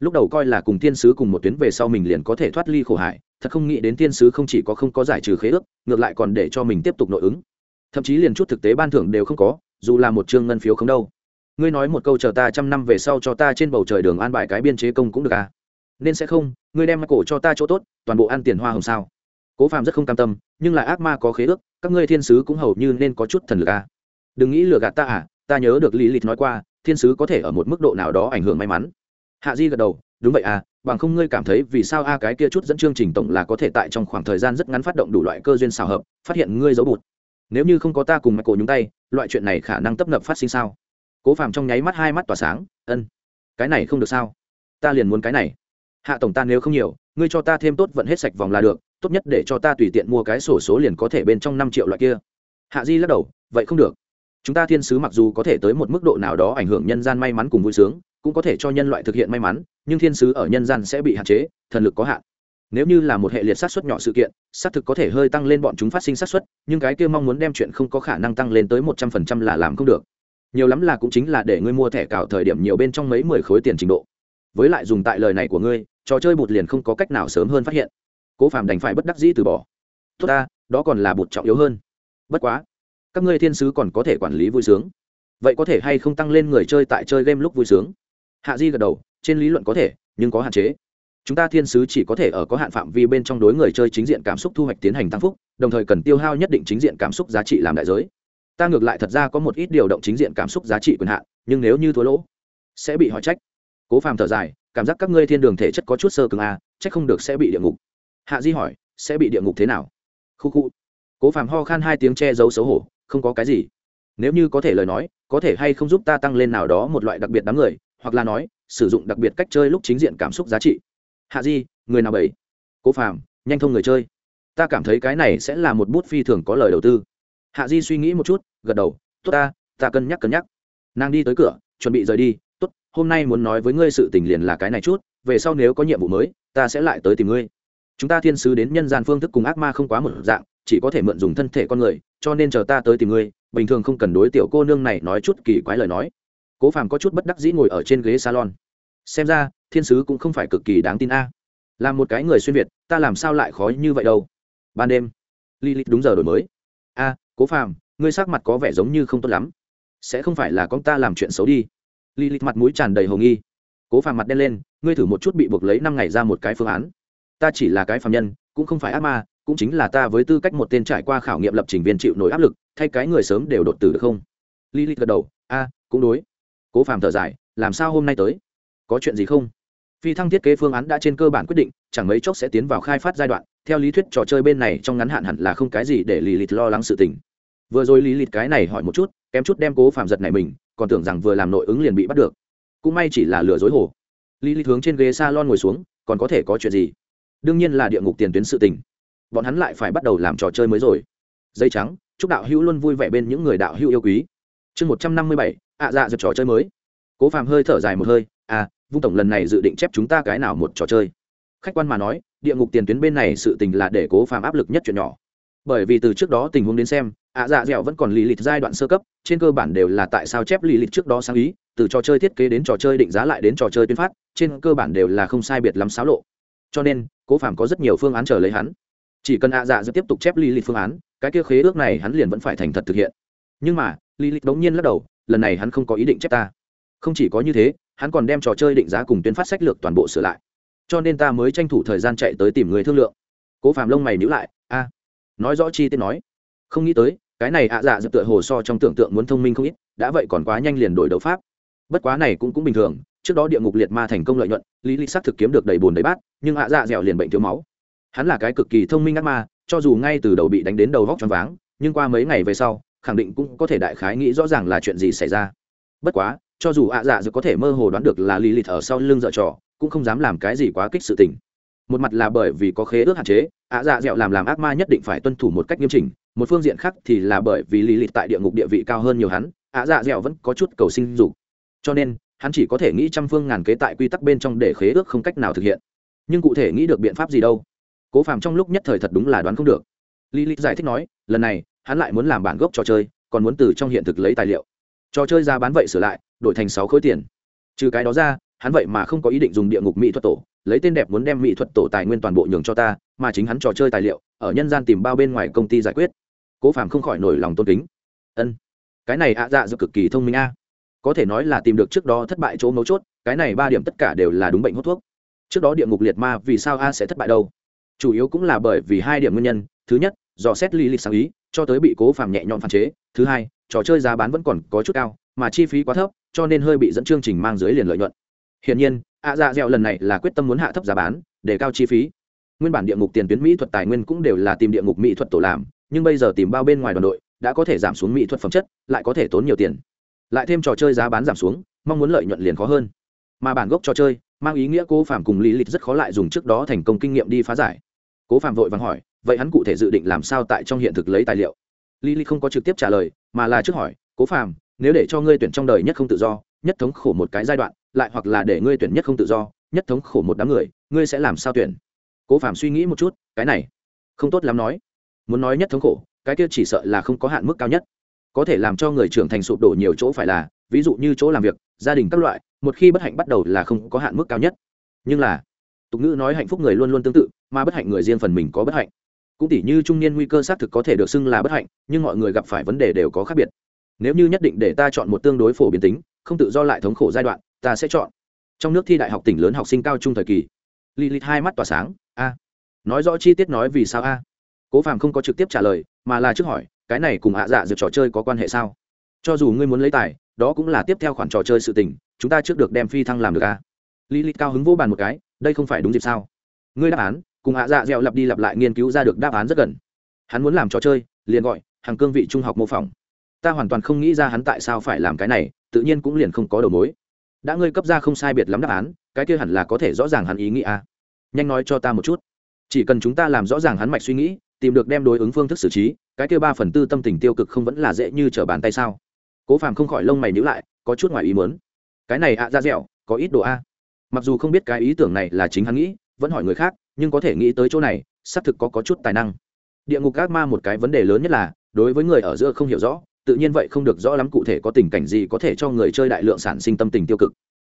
Lúc đầu coi là cùng thiên sứ cùng một tuyến về sau mình liền có thể thoát ly khổ hại, thật không nghĩ đến thiên sứ không chỉ có không có giải trừ khế ước, ngược lại còn để cho mình tiếp tục nội ứng. Thậm chí liền chút thực tế ban thưởng đều không có, dù là một chương ngân phiếu không đâu ngươi nói một câu chờ ta trăm năm về sau cho ta trên bầu trời đường an bài cái biên chế công cũng được à? Nên sẽ không, ngươi đem cổ cho ta chỗ tốt, toàn bộ ăn tiền hoa hồng sao? Cố phàm rất không cam tâm, nhưng là ác ma có khế ước, các ngươi thiên sứ cũng hầu như nên có chút thần lực à? Đừng nghĩ lừa gạt ta à ta nhớ được lý lịch nói qua, thiên sứ có thể ở một mức độ nào đó ảnh hưởng may mắn. Hạ di gật đầu, đúng vậy à bằng không ngươi cảm thấy vì sao a cái kia chút dẫn chương trình tổng là có thể tại trong khoảng thời gian rất ngắn phát động đủ loại cơ duyên xào hợp, phát hiện ngươi giấu bụt. Nếu như không có ta cùng mạch cổ nhúng tay, loại chuyện này khả năng tấp nập phát sinh sao? Cố phàm trong nháy mắt hai mắt tỏa sáng, ân, cái này không được sao? Ta liền muốn cái này. Hạ tổng ta nếu không nhiều, ngươi cho ta thêm tốt vận hết sạch vòng là được, tốt nhất để cho ta tùy tiện mua cái sổ số liền có thể bên trong năm triệu loại kia. Hạ di lắc đầu, vậy không được. Chúng ta thiên sứ mặc dù có thể tới một mức độ nào đó ảnh hưởng nhân gian may mắn cùng vui sướng, cũng có thể cho nhân loại thực hiện may mắn, nhưng thiên sứ ở nhân gian sẽ bị hạn chế, thần lực có hạn. Nếu như là một hệ liệt sát xuất nhỏ sự kiện, xác thực có thể hơi tăng lên bọn chúng phát sinh sát xuất nhưng cái kia mong muốn đem chuyện không có khả năng tăng lên tới một trăm phần trăm là làm không được nhiều lắm là cũng chính là để ngươi mua thẻ cào thời điểm nhiều bên trong mấy mười khối tiền trình độ. Với lại dùng tại lời này của ngươi, trò chơi bụt liền không có cách nào sớm hơn phát hiện. Cố phàm đành phải bất đắc dĩ từ bỏ. Tốt ta, đó còn là bụt trọng yếu hơn. Bất quá, các ngươi thiên sứ còn có thể quản lý vui sướng. Vậy có thể hay không tăng lên người chơi tại chơi game lúc vui sướng? Hạ di gật đầu, trên lý luận có thể, nhưng có hạn chế. Chúng ta thiên sứ chỉ có thể ở có hạn phạm vi bên trong đối người chơi chính diện cảm xúc thu hoạch tiến hành tăng phúc, đồng thời cần tiêu hao nhất định chính diện cảm xúc giá trị làm đại giới ta ngược lại thật ra có một ít điều động chính diện cảm xúc giá trị quyền hạn nhưng nếu như thua lỗ sẽ bị hỏi trách. Cố phàm thở dài cảm giác các ngươi thiên đường thể chất có chút sơ cường a à, trách không được sẽ bị địa ngục. Hạ di hỏi sẽ bị địa ngục thế nào? Khu khu. Cố phàm ho khan hai tiếng che giấu xấu hổ không có cái gì. Nếu như có thể lời nói có thể hay không giúp ta tăng lên nào đó một loại đặc biệt đám người hoặc là nói sử dụng đặc biệt cách chơi lúc chính diện cảm xúc giá trị. Hạ di người nào bảy cố phàm nhanh thông người chơi. Ta cảm thấy cái này sẽ là một bút phi thường có lời đầu tư hạ di suy nghĩ một chút, gật đầu, tốt ta ta cân nhắc cân nhắc. Nàng đi tới cửa, chuẩn bị rời đi, tốt, hôm nay muốn nói với ngươi sự tình liền là cái này chút, về sau nếu có nhiệm vụ mới, ta sẽ lại tới tìm ngươi. Chúng ta thiên sứ đến nhân gian phương thức cùng ác ma không quá một dạng, chỉ có thể mượn dùng thân thể con người, cho nên chờ ta tới tìm ngươi, bình thường không cần đối tiểu cô nương này nói chút kỳ quái lời nói. Cố phàm có chút bất đắc dĩ ngồi ở trên ghế salon. Xem ra, thiên sứ cũng không phải cực kỳ đáng tin a. Là một cái người xuyên việt, ta làm sao lại khó như vậy đâu? Ban đêm li lịch đúng giờ đổi mới cố phàm, ngươi sắc mặt có vẻ giống như không tốt lắm. Sẽ không phải là con ta làm chuyện xấu đi. Li li mặt mũi tràn đầy hồ nghi. Cố phàm mặt đen lên, ngươi thử một chút bị buộc lấy năm ngày ra một cái phương án. Ta chỉ là cái phàm nhân, cũng không phải ác ma, cũng chính là ta với tư cách một tên trải qua khảo nghiệm lập trình viên chịu nổi áp lực, thay cái người sớm đều đột tử được không? Li li gật đầu, a, cũng đối. Cố phàm thở dài, làm sao hôm nay tới? Có chuyện gì không? Phi thăng thiết kế phương án đã trên cơ bản quyết định, chẳng mấy chốc sẽ tiến vào khai phát giai đoạn. Theo lý thuyết trò chơi bên này trong ngắn hạn hẳn là không cái gì để lì lịt lo lắng sự tình. Vừa rồi lý lịt cái này hỏi một chút, kém chút đem cố Phạm giật này mình, còn tưởng rằng vừa làm nội ứng liền bị bắt được. Cũng may chỉ là lừa dối hồ. Lý lịt hướng trên ghế s a lon ngồi xuống, còn có thể có chuyện gì? Đương nhiên là địa ngục tiền tuyến sự tình. Bọn hắn lại phải bắt đầu làm trò chơi mới rồi. Dây trắng, chúc đạo hữu luôn vui vẻ bên những người đạo hữu yêu quý. Chương một trăm năm mươi bảy, ạ dạ giật trò chơi mới. Cố Phạm hơi thở dài một hơi à vung tổng lần này dự định chép chúng ta cái nào một trò chơi. Khách quan mà nói, địa ngục tiền tuyến bên này sự tình là để cố phàm áp lực nhất chuyện nhỏ. Bởi vì từ trước đó tình huống đến xem, ạ dạ dẻo vẫn còn lì lịch giai đoạn sơ cấp, trên cơ bản đều là tại sao chép lì lịch trước đó sáng ý, từ trò chơi thiết kế đến trò chơi định giá lại đến trò chơi tuyên phát, trên cơ bản đều là không sai biệt lắm xáo lộ. Cho nên, cố phàm có rất nhiều phương án chờ lấy hắn. Chỉ cần ạ dạ dẻo tiếp tục chép lì lịch phương án, cái kia khế ước này hắn liền vẫn phải thành thật thực hiện. Nhưng mà, lì lịch bỗng nhiên lắc đầu, lần này hắn không có ý định chép ta. Không chỉ có như thế hắn còn đem trò chơi định giá cùng tuyên phát sách lược toàn bộ sửa lại. Cho nên ta mới tranh thủ thời gian chạy tới tìm người thương lượng. Cố phàm lông mày nhữ lại, a, nói rõ chi tiết nói. Không nghĩ tới, cái này ạ dạ dập tựa hồ so trong tưởng tượng muốn thông minh không ít, đã vậy còn quá nhanh liền đổi đấu pháp. Bất quá này cũng cũng bình thường, trước đó địa ngục liệt ma thành công lợi nhuận, lý lịch xác thực kiếm được đầy bùn đầy bát, nhưng ạ dạ dẻo liền bệnh thiếu máu. Hắn là cái cực kỳ thông minh ác ma, cho dù ngay từ đầu bị đánh đến đầu vóc choáng váng, nhưng qua mấy ngày về sau, khẳng định cũng có thể đại khái nghĩ rõ ràng là chuyện gì xảy ra. Bất quá cho dù ạ dạ dự có thể mơ hồ đoán được là lý lịch ở sau lưng dợ trò, cũng không dám làm cái gì quá kích sự tình. Một mặt là bởi vì có khế ước hạn chế, ạ dạ dẹo làm làm ác ma nhất định phải tuân thủ một cách nghiêm chỉnh, một phương diện khác thì là bởi vì lý lịch tại địa ngục địa vị cao hơn nhiều hắn, ạ dạ dẹo vẫn có chút cầu sinh dục. Cho nên, hắn chỉ có thể nghĩ trăm phương ngàn kế tại quy tắc bên trong để khế ước không cách nào thực hiện. Nhưng cụ thể nghĩ được biện pháp gì đâu? Cố phàm trong lúc nhất thời thật đúng là đoán không được. Lý lịch giải thích nói, lần này, hắn lại muốn làm bản gốc trò chơi, còn muốn từ trong hiện thực lấy tài liệu. Trò chơi ra bán vậy sửa lại đổi thành sáu khối tiền. Trừ cái đó ra, hắn vậy mà không có ý định dùng địa ngục mỹ thuật tổ, lấy tên đẹp muốn đem mỹ thuật tổ tài nguyên toàn bộ nhường cho ta, mà chính hắn trò chơi tài liệu, ở nhân gian tìm bao bên ngoài công ty giải quyết. Cố phàm không khỏi nổi lòng tôn kính. Ân, cái này ạ dạ dược cực kỳ thông minh a. Có thể nói là tìm được trước đó thất bại chỗ mấu chốt, cái này ba điểm tất cả đều là đúng bệnh hút thuốc. Trước đó địa ngục liệt ma, vì sao a sẽ thất bại đâu? Chủ yếu cũng là bởi vì hai điểm nguyên nhân, thứ nhất, do xét lý lịch sáng ý, cho tới bị cố phàm nhẹ nhõm phản chế, thứ hai, trò chơi giá bán vẫn còn có chút cao, mà chi phí quá thấp cho nên hơi bị dẫn chương trình mang dưới liền lợi nhuận. Hiển nhiên, ạ dạ dẻo lần này là quyết tâm muốn hạ thấp giá bán, để cao chi phí. Nguyên bản địa ngục tiền tuyến mỹ thuật tài nguyên cũng đều là tìm địa ngục mỹ thuật tổ làm, nhưng bây giờ tìm bao bên ngoài đoàn đội, đã có thể giảm xuống mỹ thuật phẩm chất, lại có thể tốn nhiều tiền. Lại thêm trò chơi giá bán giảm xuống, mong muốn lợi nhuận liền khó hơn. Mà bản gốc trò chơi, mang ý nghĩa cố phạm cùng lý lịch rất khó lại dùng trước đó thành công kinh nghiệm đi phá giải. Cố phạm vội vàng hỏi, vậy hắn cụ thể dự định làm sao tại trong hiện thực lấy tài liệu? Lý lịch không có trực tiếp trả lời, mà là trước hỏi, cố phạm nếu để cho ngươi tuyển trong đời nhất không tự do, nhất thống khổ một cái giai đoạn, lại hoặc là để ngươi tuyển nhất không tự do, nhất thống khổ một đám người, ngươi sẽ làm sao tuyển? Cố phạm suy nghĩ một chút, cái này, không tốt lắm nói. Muốn nói nhất thống khổ, cái kia chỉ sợ là không có hạn mức cao nhất. Có thể làm cho người trưởng thành sụp đổ nhiều chỗ phải là, ví dụ như chỗ làm việc, gia đình các loại, một khi bất hạnh bắt đầu là không có hạn mức cao nhất. Nhưng là, tục ngữ nói hạnh phúc người luôn luôn tương tự, mà bất hạnh người riêng phần mình có bất hạnh. Cũng tỉ như trung niên nguy cơ xác thực có thể được xưng là bất hạnh, nhưng mọi người gặp phải vấn đề đều có khác biệt nếu như nhất định để ta chọn một tương đối phổ biến tính, không tự do lại thống khổ giai đoạn, ta sẽ chọn. Trong nước thi đại học tỉnh lớn học sinh cao trung thời kỳ. Li lít hai mắt tỏa sáng, a, nói rõ chi tiết nói vì sao a? Cố phàm không có trực tiếp trả lời, mà là trước hỏi, cái này cùng hạ dạ dược trò chơi có quan hệ sao? Cho dù ngươi muốn lấy tài, đó cũng là tiếp theo khoản trò chơi sự tình, chúng ta trước được đem phi thăng làm được a. Li lít cao hứng vô bàn một cái, đây không phải đúng dịp sao? Ngươi đáp án, cùng hạ dạ dẹo lặp đi lặp lại nghiên cứu ra được đáp án rất gần. Hắn muốn làm trò chơi, liền gọi, hàng cương vị trung học mô phỏng ta hoàn toàn không nghĩ ra hắn tại sao phải làm cái này tự nhiên cũng liền không có đầu mối. Đã ngươi cấp ra không sai biệt lắm đáp án cái kia hẳn là có thể rõ ràng hắn ý nghĩ a. Nhanh nói cho ta một chút. Chỉ cần chúng ta làm rõ ràng hắn mạch suy nghĩ tìm được đem đối ứng phương thức xử trí cái kia ba phần tư tâm tình tiêu cực không vẫn là dễ như trở bàn tay sao? Cố phàm không khỏi lông mày nhữ lại có chút ngoài ý muốn. cái này ạ ra dẻo có ít độ a. Mặc dù không biết cái ý tưởng này là chính hắn nghĩ vẫn hỏi người khác nhưng có thể nghĩ tới chỗ này xác thực có, có chút tài năng. Địa ngục ác ma một cái vấn đề lớn nhất là đối với người ở giữa không hiểu rõ tự nhiên vậy không được rõ lắm cụ thể có tình cảnh gì có thể cho người chơi đại lượng sản sinh tâm tình tiêu cực.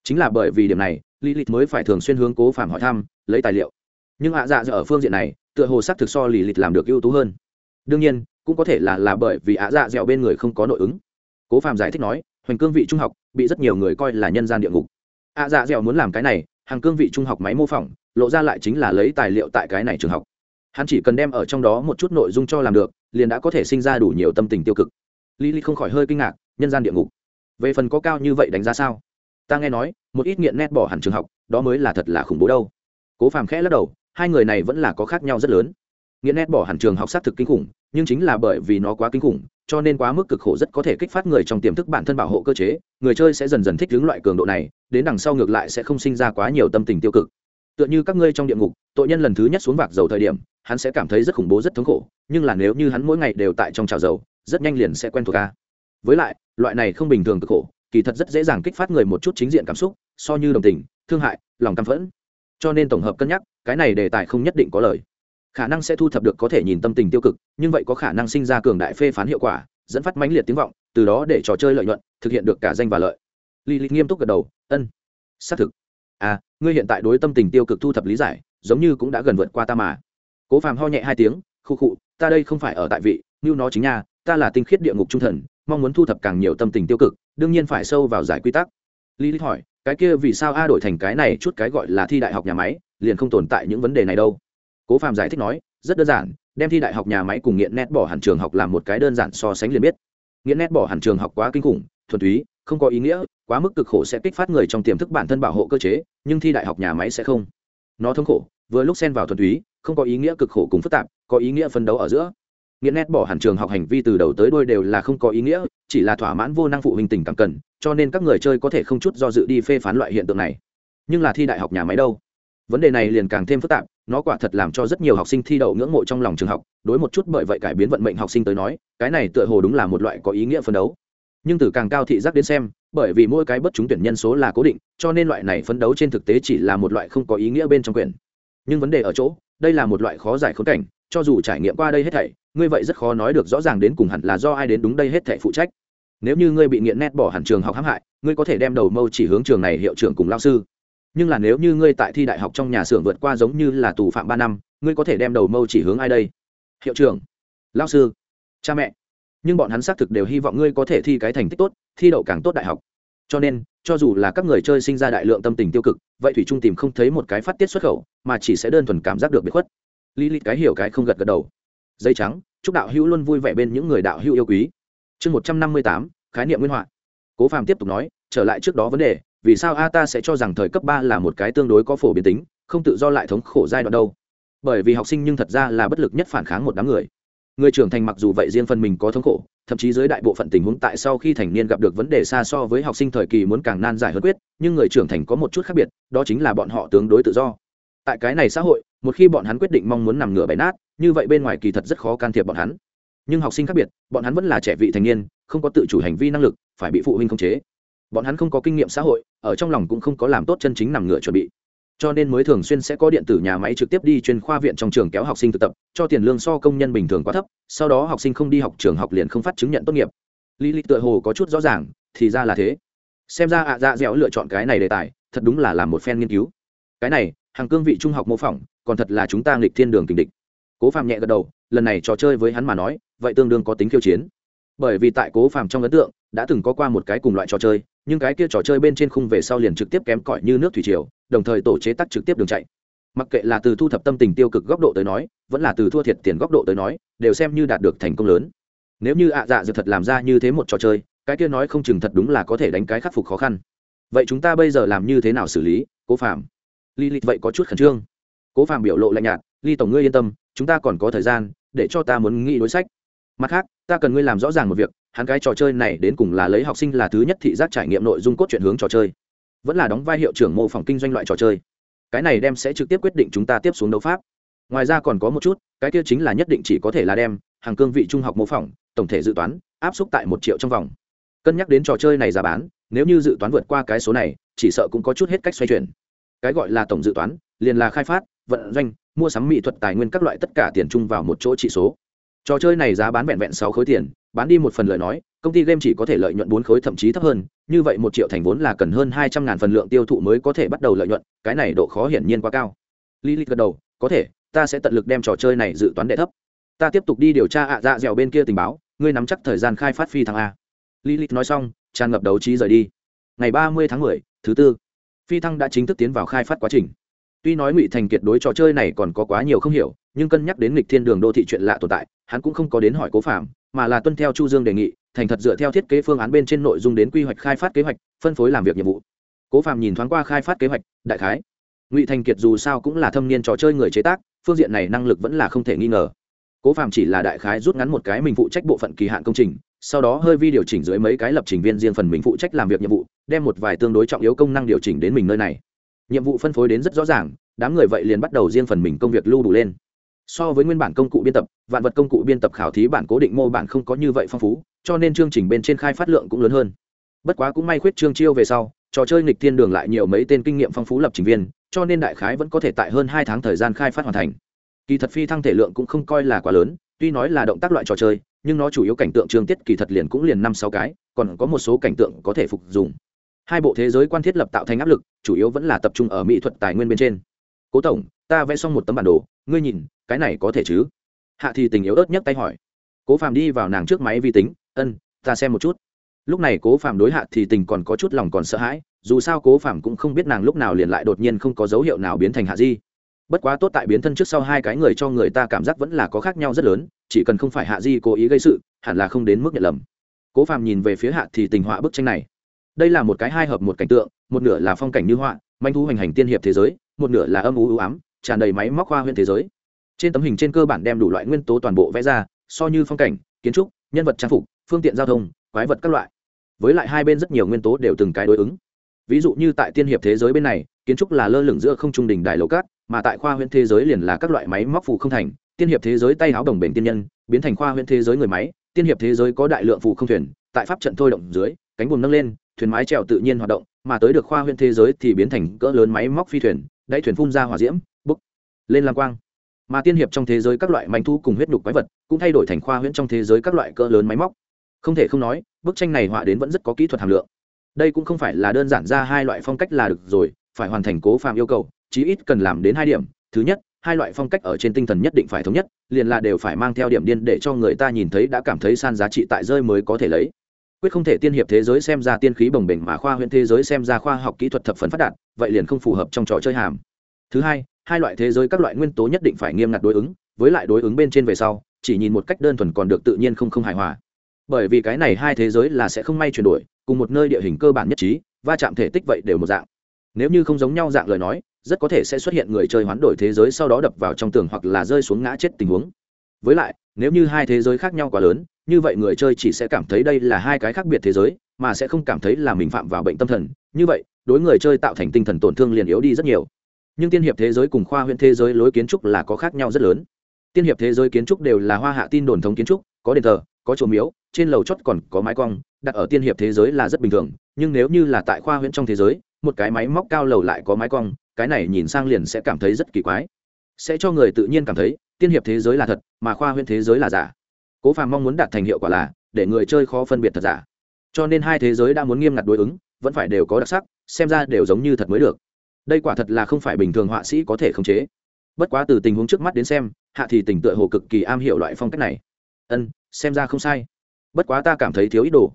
Chính là bởi vì điểm này, lilith mới phải thường xuyên hướng cố phạm hỏi thăm, lấy tài liệu. Nhưng ạ dạ dạ ở phương diện này, tựa hồ sắc thực so lilith làm được ưu tú hơn. Đương nhiên, cũng có thể là là bởi vì ạ dạ dẻo bên người không có nội ứng. Cố phạm giải thích nói, hoành cương vị trung học, bị rất nhiều người coi là nhân gian địa ngục. Ạ dạ dẻo muốn làm cái này, hàng cương vị trung học máy mô phỏng, lộ ra lại chính là lấy tài liệu tại cái này trường học. Hắn chỉ cần đem ở trong đó một chút nội dung cho làm được, liền đã có thể sinh ra đủ nhiều tâm tình tiêu cực lý lý không khỏi hơi kinh ngạc, nhân gian địa ngục. Về phần có cao như vậy đánh giá sao? Ta nghe nói, một ít nghiện nét bỏ hẳn trường học, đó mới là thật là khủng bố đâu. Cố phàm khẽ lắc đầu, hai người này vẫn là có khác nhau rất lớn. Nghiện nét bỏ hẳn trường học xác thực kinh khủng, nhưng chính là bởi vì nó quá kinh khủng, cho nên quá mức cực khổ rất có thể kích phát người trong tiềm thức bản thân bảo hộ cơ chế, người chơi sẽ dần dần thích ứng loại cường độ này, đến đằng sau ngược lại sẽ không sinh ra quá nhiều tâm tình tiêu cực. Tựa như các ngươi trong địa ngục, tội nhân lần thứ nhất xuống vạc dầu thời điểm, hắn sẽ cảm thấy rất khủng bố rất thống khổ, nhưng là nếu như hắn mỗi ngày đều tại trong trào dầu rất nhanh liền sẽ quen thuộc ca với lại loại này không bình thường cực khổ kỳ thật rất dễ dàng kích phát người một chút chính diện cảm xúc so như đồng tình thương hại lòng căm phẫn cho nên tổng hợp cân nhắc cái này đề tài không nhất định có lời khả năng sẽ thu thập được có thể nhìn tâm tình tiêu cực nhưng vậy có khả năng sinh ra cường đại phê phán hiệu quả dẫn phát mãnh liệt tiếng vọng từ đó để trò chơi lợi nhuận thực hiện được cả danh và lợi Lý Lịch nghiêm túc gật đầu, "Ân, xác thực. À, ngươi hiện tại đối tâm tình tiêu cực thu thập lý giải, giống như cũng đã gần vượt qua ta mà." Cố Phàm ho nhẹ hai tiếng, "Khu khụ, ta đây không phải ở tại vị, như nó chính nha, ta là tinh khiết địa ngục trung thần, mong muốn thu thập càng nhiều tâm tình tiêu cực, đương nhiên phải sâu vào giải quy tắc." Lý lý hỏi, "Cái kia vì sao a đổi thành cái này chút cái gọi là thi đại học nhà máy, liền không tồn tại những vấn đề này đâu?" Cố Phạm giải thích nói, "Rất đơn giản, đem thi đại học nhà máy cùng nghiện nét bỏ hẳn trường học làm một cái đơn giản so sánh liền biết nghiện nét bỏ hẳn trường học quá kinh khủng thuần túy không có ý nghĩa quá mức cực khổ sẽ kích phát người trong tiềm thức bản thân bảo hộ cơ chế nhưng thi đại học nhà máy sẽ không nó thống khổ vừa lúc xen vào thuần túy không có ý nghĩa cực khổ cùng phức tạp có ý nghĩa phân đấu ở giữa nghiện nét bỏ hẳn trường học hành vi từ đầu tới đuôi đều là không có ý nghĩa, chỉ là thỏa mãn vô năng phụ huynh tình càng cần, cho nên các người chơi có thể không chút do dự đi phê phán loại hiện tượng này. Nhưng là thi đại học nhà máy đâu? Vấn đề này liền càng thêm phức tạp, nó quả thật làm cho rất nhiều học sinh thi đậu ngưỡng mộ trong lòng trường học, đối một chút bởi vậy cải biến vận mệnh học sinh tới nói, cái này tựa hồ đúng là một loại có ý nghĩa phấn đấu. Nhưng từ càng cao thị giác đến xem, bởi vì mỗi cái bất trúng tuyển nhân số là cố định, cho nên loại này phấn đấu trên thực tế chỉ là một loại không có ý nghĩa bên trong quyền. Nhưng vấn đề ở chỗ, đây là một loại khó giải khốn cảnh cho dù trải nghiệm qua đây hết thảy, ngươi vậy rất khó nói được rõ ràng đến cùng hẳn là do ai đến đúng đây hết thảy phụ trách. Nếu như ngươi bị nghiện nét bỏ hẳn trường học hãm hại, ngươi có thể đem đầu mâu chỉ hướng trường này hiệu trưởng cùng lao sư. Nhưng là nếu như ngươi tại thi đại học trong nhà xưởng vượt qua giống như là tù phạm ba năm, ngươi có thể đem đầu mâu chỉ hướng ai đây? Hiệu trưởng, lao sư, cha mẹ. Nhưng bọn hắn xác thực đều hy vọng ngươi có thể thi cái thành tích tốt, thi đậu càng tốt đại học. Cho nên, cho dù là các người chơi sinh ra đại lượng tâm tình tiêu cực, vậy thủy trung tìm không thấy một cái phát tiết xuất khẩu, mà chỉ sẽ đơn thuần cảm giác được bị khuất lý lịch cái hiểu cái không gật gật đầu. Dây trắng, chúc đạo hữu luôn vui vẻ bên những người đạo hữu yêu quý. Chương một trăm năm mươi tám, khái niệm nguyên họa. Cố phàm tiếp tục nói, trở lại trước đó vấn đề, vì sao a ta sẽ cho rằng thời cấp ba là một cái tương đối có phổ biến tính, không tự do lại thống khổ giai đoạn đâu? Bởi vì học sinh nhưng thật ra là bất lực nhất phản kháng một đám người. Người trưởng thành mặc dù vậy riêng phần mình có thống khổ, thậm chí dưới đại bộ phận tình huống tại sau khi thành niên gặp được vấn đề xa so với học sinh thời kỳ muốn càng nan giải hơn quyết, nhưng người trưởng thành có một chút khác biệt, đó chính là bọn họ tương đối tự do. Tại cái này xã hội một khi bọn hắn quyết định mong muốn nằm ngửa bày nát, như vậy bên ngoài kỳ thật rất khó can thiệp bọn hắn. Nhưng học sinh khác biệt, bọn hắn vẫn là trẻ vị thành niên, không có tự chủ hành vi năng lực, phải bị phụ huynh khống chế. Bọn hắn không có kinh nghiệm xã hội, ở trong lòng cũng không có làm tốt chân chính nằm ngửa chuẩn bị. Cho nên mới thường xuyên sẽ có điện tử nhà máy trực tiếp đi chuyên khoa viện trong trường kéo học sinh thực tập, cho tiền lương so công nhân bình thường quá thấp, sau đó học sinh không đi học trường học liền không phát chứng nhận tốt nghiệp. Lý lịch tựa hồ có chút rõ ràng, thì ra là thế. Xem ra ạ à dạ dẻo lựa chọn cái này đề tài, thật đúng là làm một phen nghiên cứu cái này, hàng cương vị trung học mô phỏng, còn thật là chúng ta nghịch thiên đường kình địch. Cố phạm nhẹ gật đầu, lần này trò chơi với hắn mà nói, vậy tương đương có tính khiêu chiến. Bởi vì tại cố phàm trong ấn tượng, đã từng có qua một cái cùng loại trò chơi, nhưng cái kia trò chơi bên trên khung về sau liền trực tiếp kém cỏi như nước thủy triều, đồng thời tổ chế tắc trực tiếp đường chạy. Mặc kệ là từ thu thập tâm tình tiêu cực góc độ tới nói, vẫn là từ thua thiệt tiền góc độ tới nói, đều xem như đạt được thành công lớn. Nếu như ạ dạ dược thật làm ra như thế một trò chơi, cái kia nói không chừng thật đúng là có thể đánh cái khắc phục khó khăn. Vậy chúng ta bây giờ làm như thế nào xử lý, cố phạm ly lịch vậy có chút khẩn trương. Cố phàm biểu lộ lạnh nhạt ly tổng ngươi yên tâm, chúng ta còn có thời gian, để cho ta muốn nghĩ đối sách. Mặt khác, ta cần ngươi làm rõ ràng một việc, hắn cái trò chơi này đến cùng là lấy học sinh là thứ nhất thị giác trải nghiệm nội dung cốt truyện hướng trò chơi, vẫn là đóng vai hiệu trưởng mô phỏng kinh doanh loại trò chơi. Cái này đem sẽ trực tiếp quyết định chúng ta tiếp xuống đấu pháp. Ngoài ra còn có một chút, cái kia chính là nhất định chỉ có thể là đem hàng cương vị trung học mô phỏng, tổng thể dự toán, áp suất tại một triệu trong vòng. Cân nhắc đến trò chơi này giá bán, nếu như dự toán vượt qua cái số này, chỉ sợ cũng có chút hết cách xoay chuyển cái gọi là tổng dự toán, liền là khai phát, vận doanh, mua sắm mỹ thuật tài nguyên các loại tất cả tiền chung vào một chỗ trị số. Trò chơi này giá bán vẹn vẹn sáu khối tiền, bán đi một phần lời nói, công ty game chỉ có thể lợi nhuận bốn khối, thậm chí thấp hơn, như vậy một triệu thành vốn là cần hơn hai trăm ngàn phần lượng tiêu thụ mới có thể bắt đầu lợi nhuận, cái này độ khó hiển nhiên quá cao. Lý lịch gật đầu, có thể, ta sẽ tận lực đem trò chơi này dự toán đệ thấp. Ta tiếp tục đi điều tra ạ dạ dẻo bên kia tình báo, ngươi nắm chắc thời gian khai phát phi thăng a. Lý lịch nói xong, tràn ngập đấu trí rời đi. Ngày ba mươi tháng mười, thứ tư phi thăng đã chính thức tiến vào khai phát quá trình. Tuy nói ngụy thành kiệt đối trò chơi này còn có quá nhiều không hiểu, nhưng cân nhắc đến nghịch thiên đường đô thị chuyện lạ tồn tại, hắn cũng không có đến hỏi cố phạm mà là tuân theo chu dương đề nghị, thành thật dựa theo thiết kế phương án bên trên nội dung đến quy hoạch khai phát kế hoạch, phân phối làm việc nhiệm vụ. Cố phạm nhìn thoáng qua khai phát kế hoạch, đại khái. Ngụy thành kiệt dù sao cũng là thâm niên trò chơi người chế tác, phương diện này năng lực vẫn là không thể nghi ngờ. Cố phạm chỉ là đại khái rút ngắn một cái mình phụ trách bộ phận kỳ hạn công trình sau đó hơi vi điều chỉnh dưới mấy cái lập trình viên riêng phần mình phụ trách làm việc nhiệm vụ, đem một vài tương đối trọng yếu công năng điều chỉnh đến mình nơi này. Nhiệm vụ phân phối đến rất rõ ràng, đám người vậy liền bắt đầu riêng phần mình công việc lưu đủ lên. So với nguyên bản công cụ biên tập, vạn vật công cụ biên tập khảo thí bản cố định mô bản không có như vậy phong phú, cho nên chương trình bên trên khai phát lượng cũng lớn hơn. Bất quá cũng may khuyết trương chiêu về sau, trò chơi nghịch thiên đường lại nhiều mấy tên kinh nghiệm phong phú lập trình viên, cho nên đại khái vẫn có thể tại hơn hai tháng thời gian khai phát hoàn thành. Kỳ thật phi thăng thể lượng cũng không coi là quá lớn, tuy nói là động tác loại trò chơi nhưng nó chủ yếu cảnh tượng trường tiết kỳ thật liền cũng liền năm sáu cái, còn có một số cảnh tượng có thể phục dùng. Hai bộ thế giới quan thiết lập tạo thành áp lực, chủ yếu vẫn là tập trung ở mỹ thuật tài nguyên bên trên. Cố tổng, ta vẽ xong một tấm bản đồ, ngươi nhìn, cái này có thể chứ? Hạ thì tình yếu ớt nhấc tay hỏi. Cố phàm đi vào nàng trước máy vi tính, ân, ta xem một chút. Lúc này cố phàm đối hạ thì tình còn có chút lòng còn sợ hãi, dù sao cố phàm cũng không biết nàng lúc nào liền lại đột nhiên không có dấu hiệu nào biến thành hạ di. Bất quá tốt tại biến thân trước sau hai cái người cho người ta cảm giác vẫn là có khác nhau rất lớn chỉ cần không phải hạ di cố ý gây sự, hẳn là không đến mức nhận lầm. Cố phàm nhìn về phía hạ thì tình họa bức tranh này. Đây là một cái hai hợp một cảnh tượng, một nửa là phong cảnh như họa, manh thu hành hành tiên hiệp thế giới, một nửa là âm u ưu ám, tràn đầy máy móc hoa huyện thế giới. Trên tấm hình trên cơ bản đem đủ loại nguyên tố toàn bộ vẽ ra, so như phong cảnh, kiến trúc, nhân vật trang phục, phương tiện giao thông, quái vật các loại. Với lại hai bên rất nhiều nguyên tố đều từng cái đối ứng. Ví dụ như tại tiên hiệp thế giới bên này, kiến trúc là lơ lửng giữa không trung đỉnh đài lầu cát, mà tại khoa huyễn thế giới liền là các loại máy móc phù không thành tiên hiệp thế giới tay áo đồng bền tiên nhân, biến thành khoa huyện thế giới người máy, tiên hiệp thế giới có đại lượng phụ không thuyền, tại pháp trận thôi động dưới, cánh buồm nâng lên, thuyền mái trèo tự nhiên hoạt động, mà tới được khoa huyện thế giới thì biến thành cỡ lớn máy móc phi thuyền, đáy thuyền phun ra hỏa diễm, bốc lên lam quang. Mà tiên hiệp trong thế giới các loại manh thu cùng huyết nhục quái vật cũng thay đổi thành khoa huyễn trong thế giới các loại cỡ lớn máy móc. Không thể không nói, bức tranh này họa đến vẫn rất có kỹ thuật hàm lượng. Đây cũng không phải là đơn giản ra hai loại phong cách là được rồi, phải hoàn thành cố phạm yêu cầu, chí ít cần làm đến hai điểm. Thứ nhất hai loại phong cách ở trên tinh thần nhất định phải thống nhất, liền là đều phải mang theo điểm điên để cho người ta nhìn thấy đã cảm thấy san giá trị tại rơi mới có thể lấy. Quyết không thể tiên hiệp thế giới xem ra tiên khí bồng bềnh mà khoa huyện thế giới xem ra khoa học kỹ thuật thập phần phát đạt, vậy liền không phù hợp trong trò chơi hàm. Thứ hai hai loại thế giới các loại nguyên tố nhất định phải nghiêm ngặt đối ứng, với lại đối ứng bên trên về sau, chỉ nhìn một cách đơn thuần còn được tự nhiên không không hài hòa. Bởi vì cái này hai thế giới là sẽ không may chuyển đổi, cùng một nơi địa hình cơ bản nhất trí, va chạm thể tích vậy đều một dạng. Nếu như không giống nhau dạng lời nói rất có thể sẽ xuất hiện người chơi hoán đổi thế giới sau đó đập vào trong tường hoặc là rơi xuống ngã chết tình huống. Với lại, nếu như hai thế giới khác nhau quá lớn, như vậy người chơi chỉ sẽ cảm thấy đây là hai cái khác biệt thế giới, mà sẽ không cảm thấy là mình phạm vào bệnh tâm thần. Như vậy, đối người chơi tạo thành tinh thần tổn thương liền yếu đi rất nhiều. Nhưng tiên hiệp thế giới cùng khoa huyện thế giới lối kiến trúc là có khác nhau rất lớn. Tiên hiệp thế giới kiến trúc đều là hoa hạ tin đồn thống kiến trúc, có đền thờ, có chỗ miếu, trên lầu chót còn có mái cong, đặt ở tiên hiệp thế giới là rất bình thường. Nhưng nếu như là tại khoa huyện trong thế giới, một cái máy móc cao lầu lại có mái cong cái này nhìn sang liền sẽ cảm thấy rất kỳ quái. Sẽ cho người tự nhiên cảm thấy, tiên hiệp thế giới là thật, mà khoa huyễn thế giới là giả. Cố phàm mong muốn đạt thành hiệu quả là, để người chơi khó phân biệt thật giả. Cho nên hai thế giới đã muốn nghiêm ngặt đối ứng, vẫn phải đều có đặc sắc, xem ra đều giống như thật mới được. Đây quả thật là không phải bình thường họa sĩ có thể khống chế. Bất quá từ tình huống trước mắt đến xem, hạ thì tình tựa hồ cực kỳ am hiểu loại phong cách này. Ân, xem ra không sai. Bất quá ta cảm thấy thiếu ý đồ.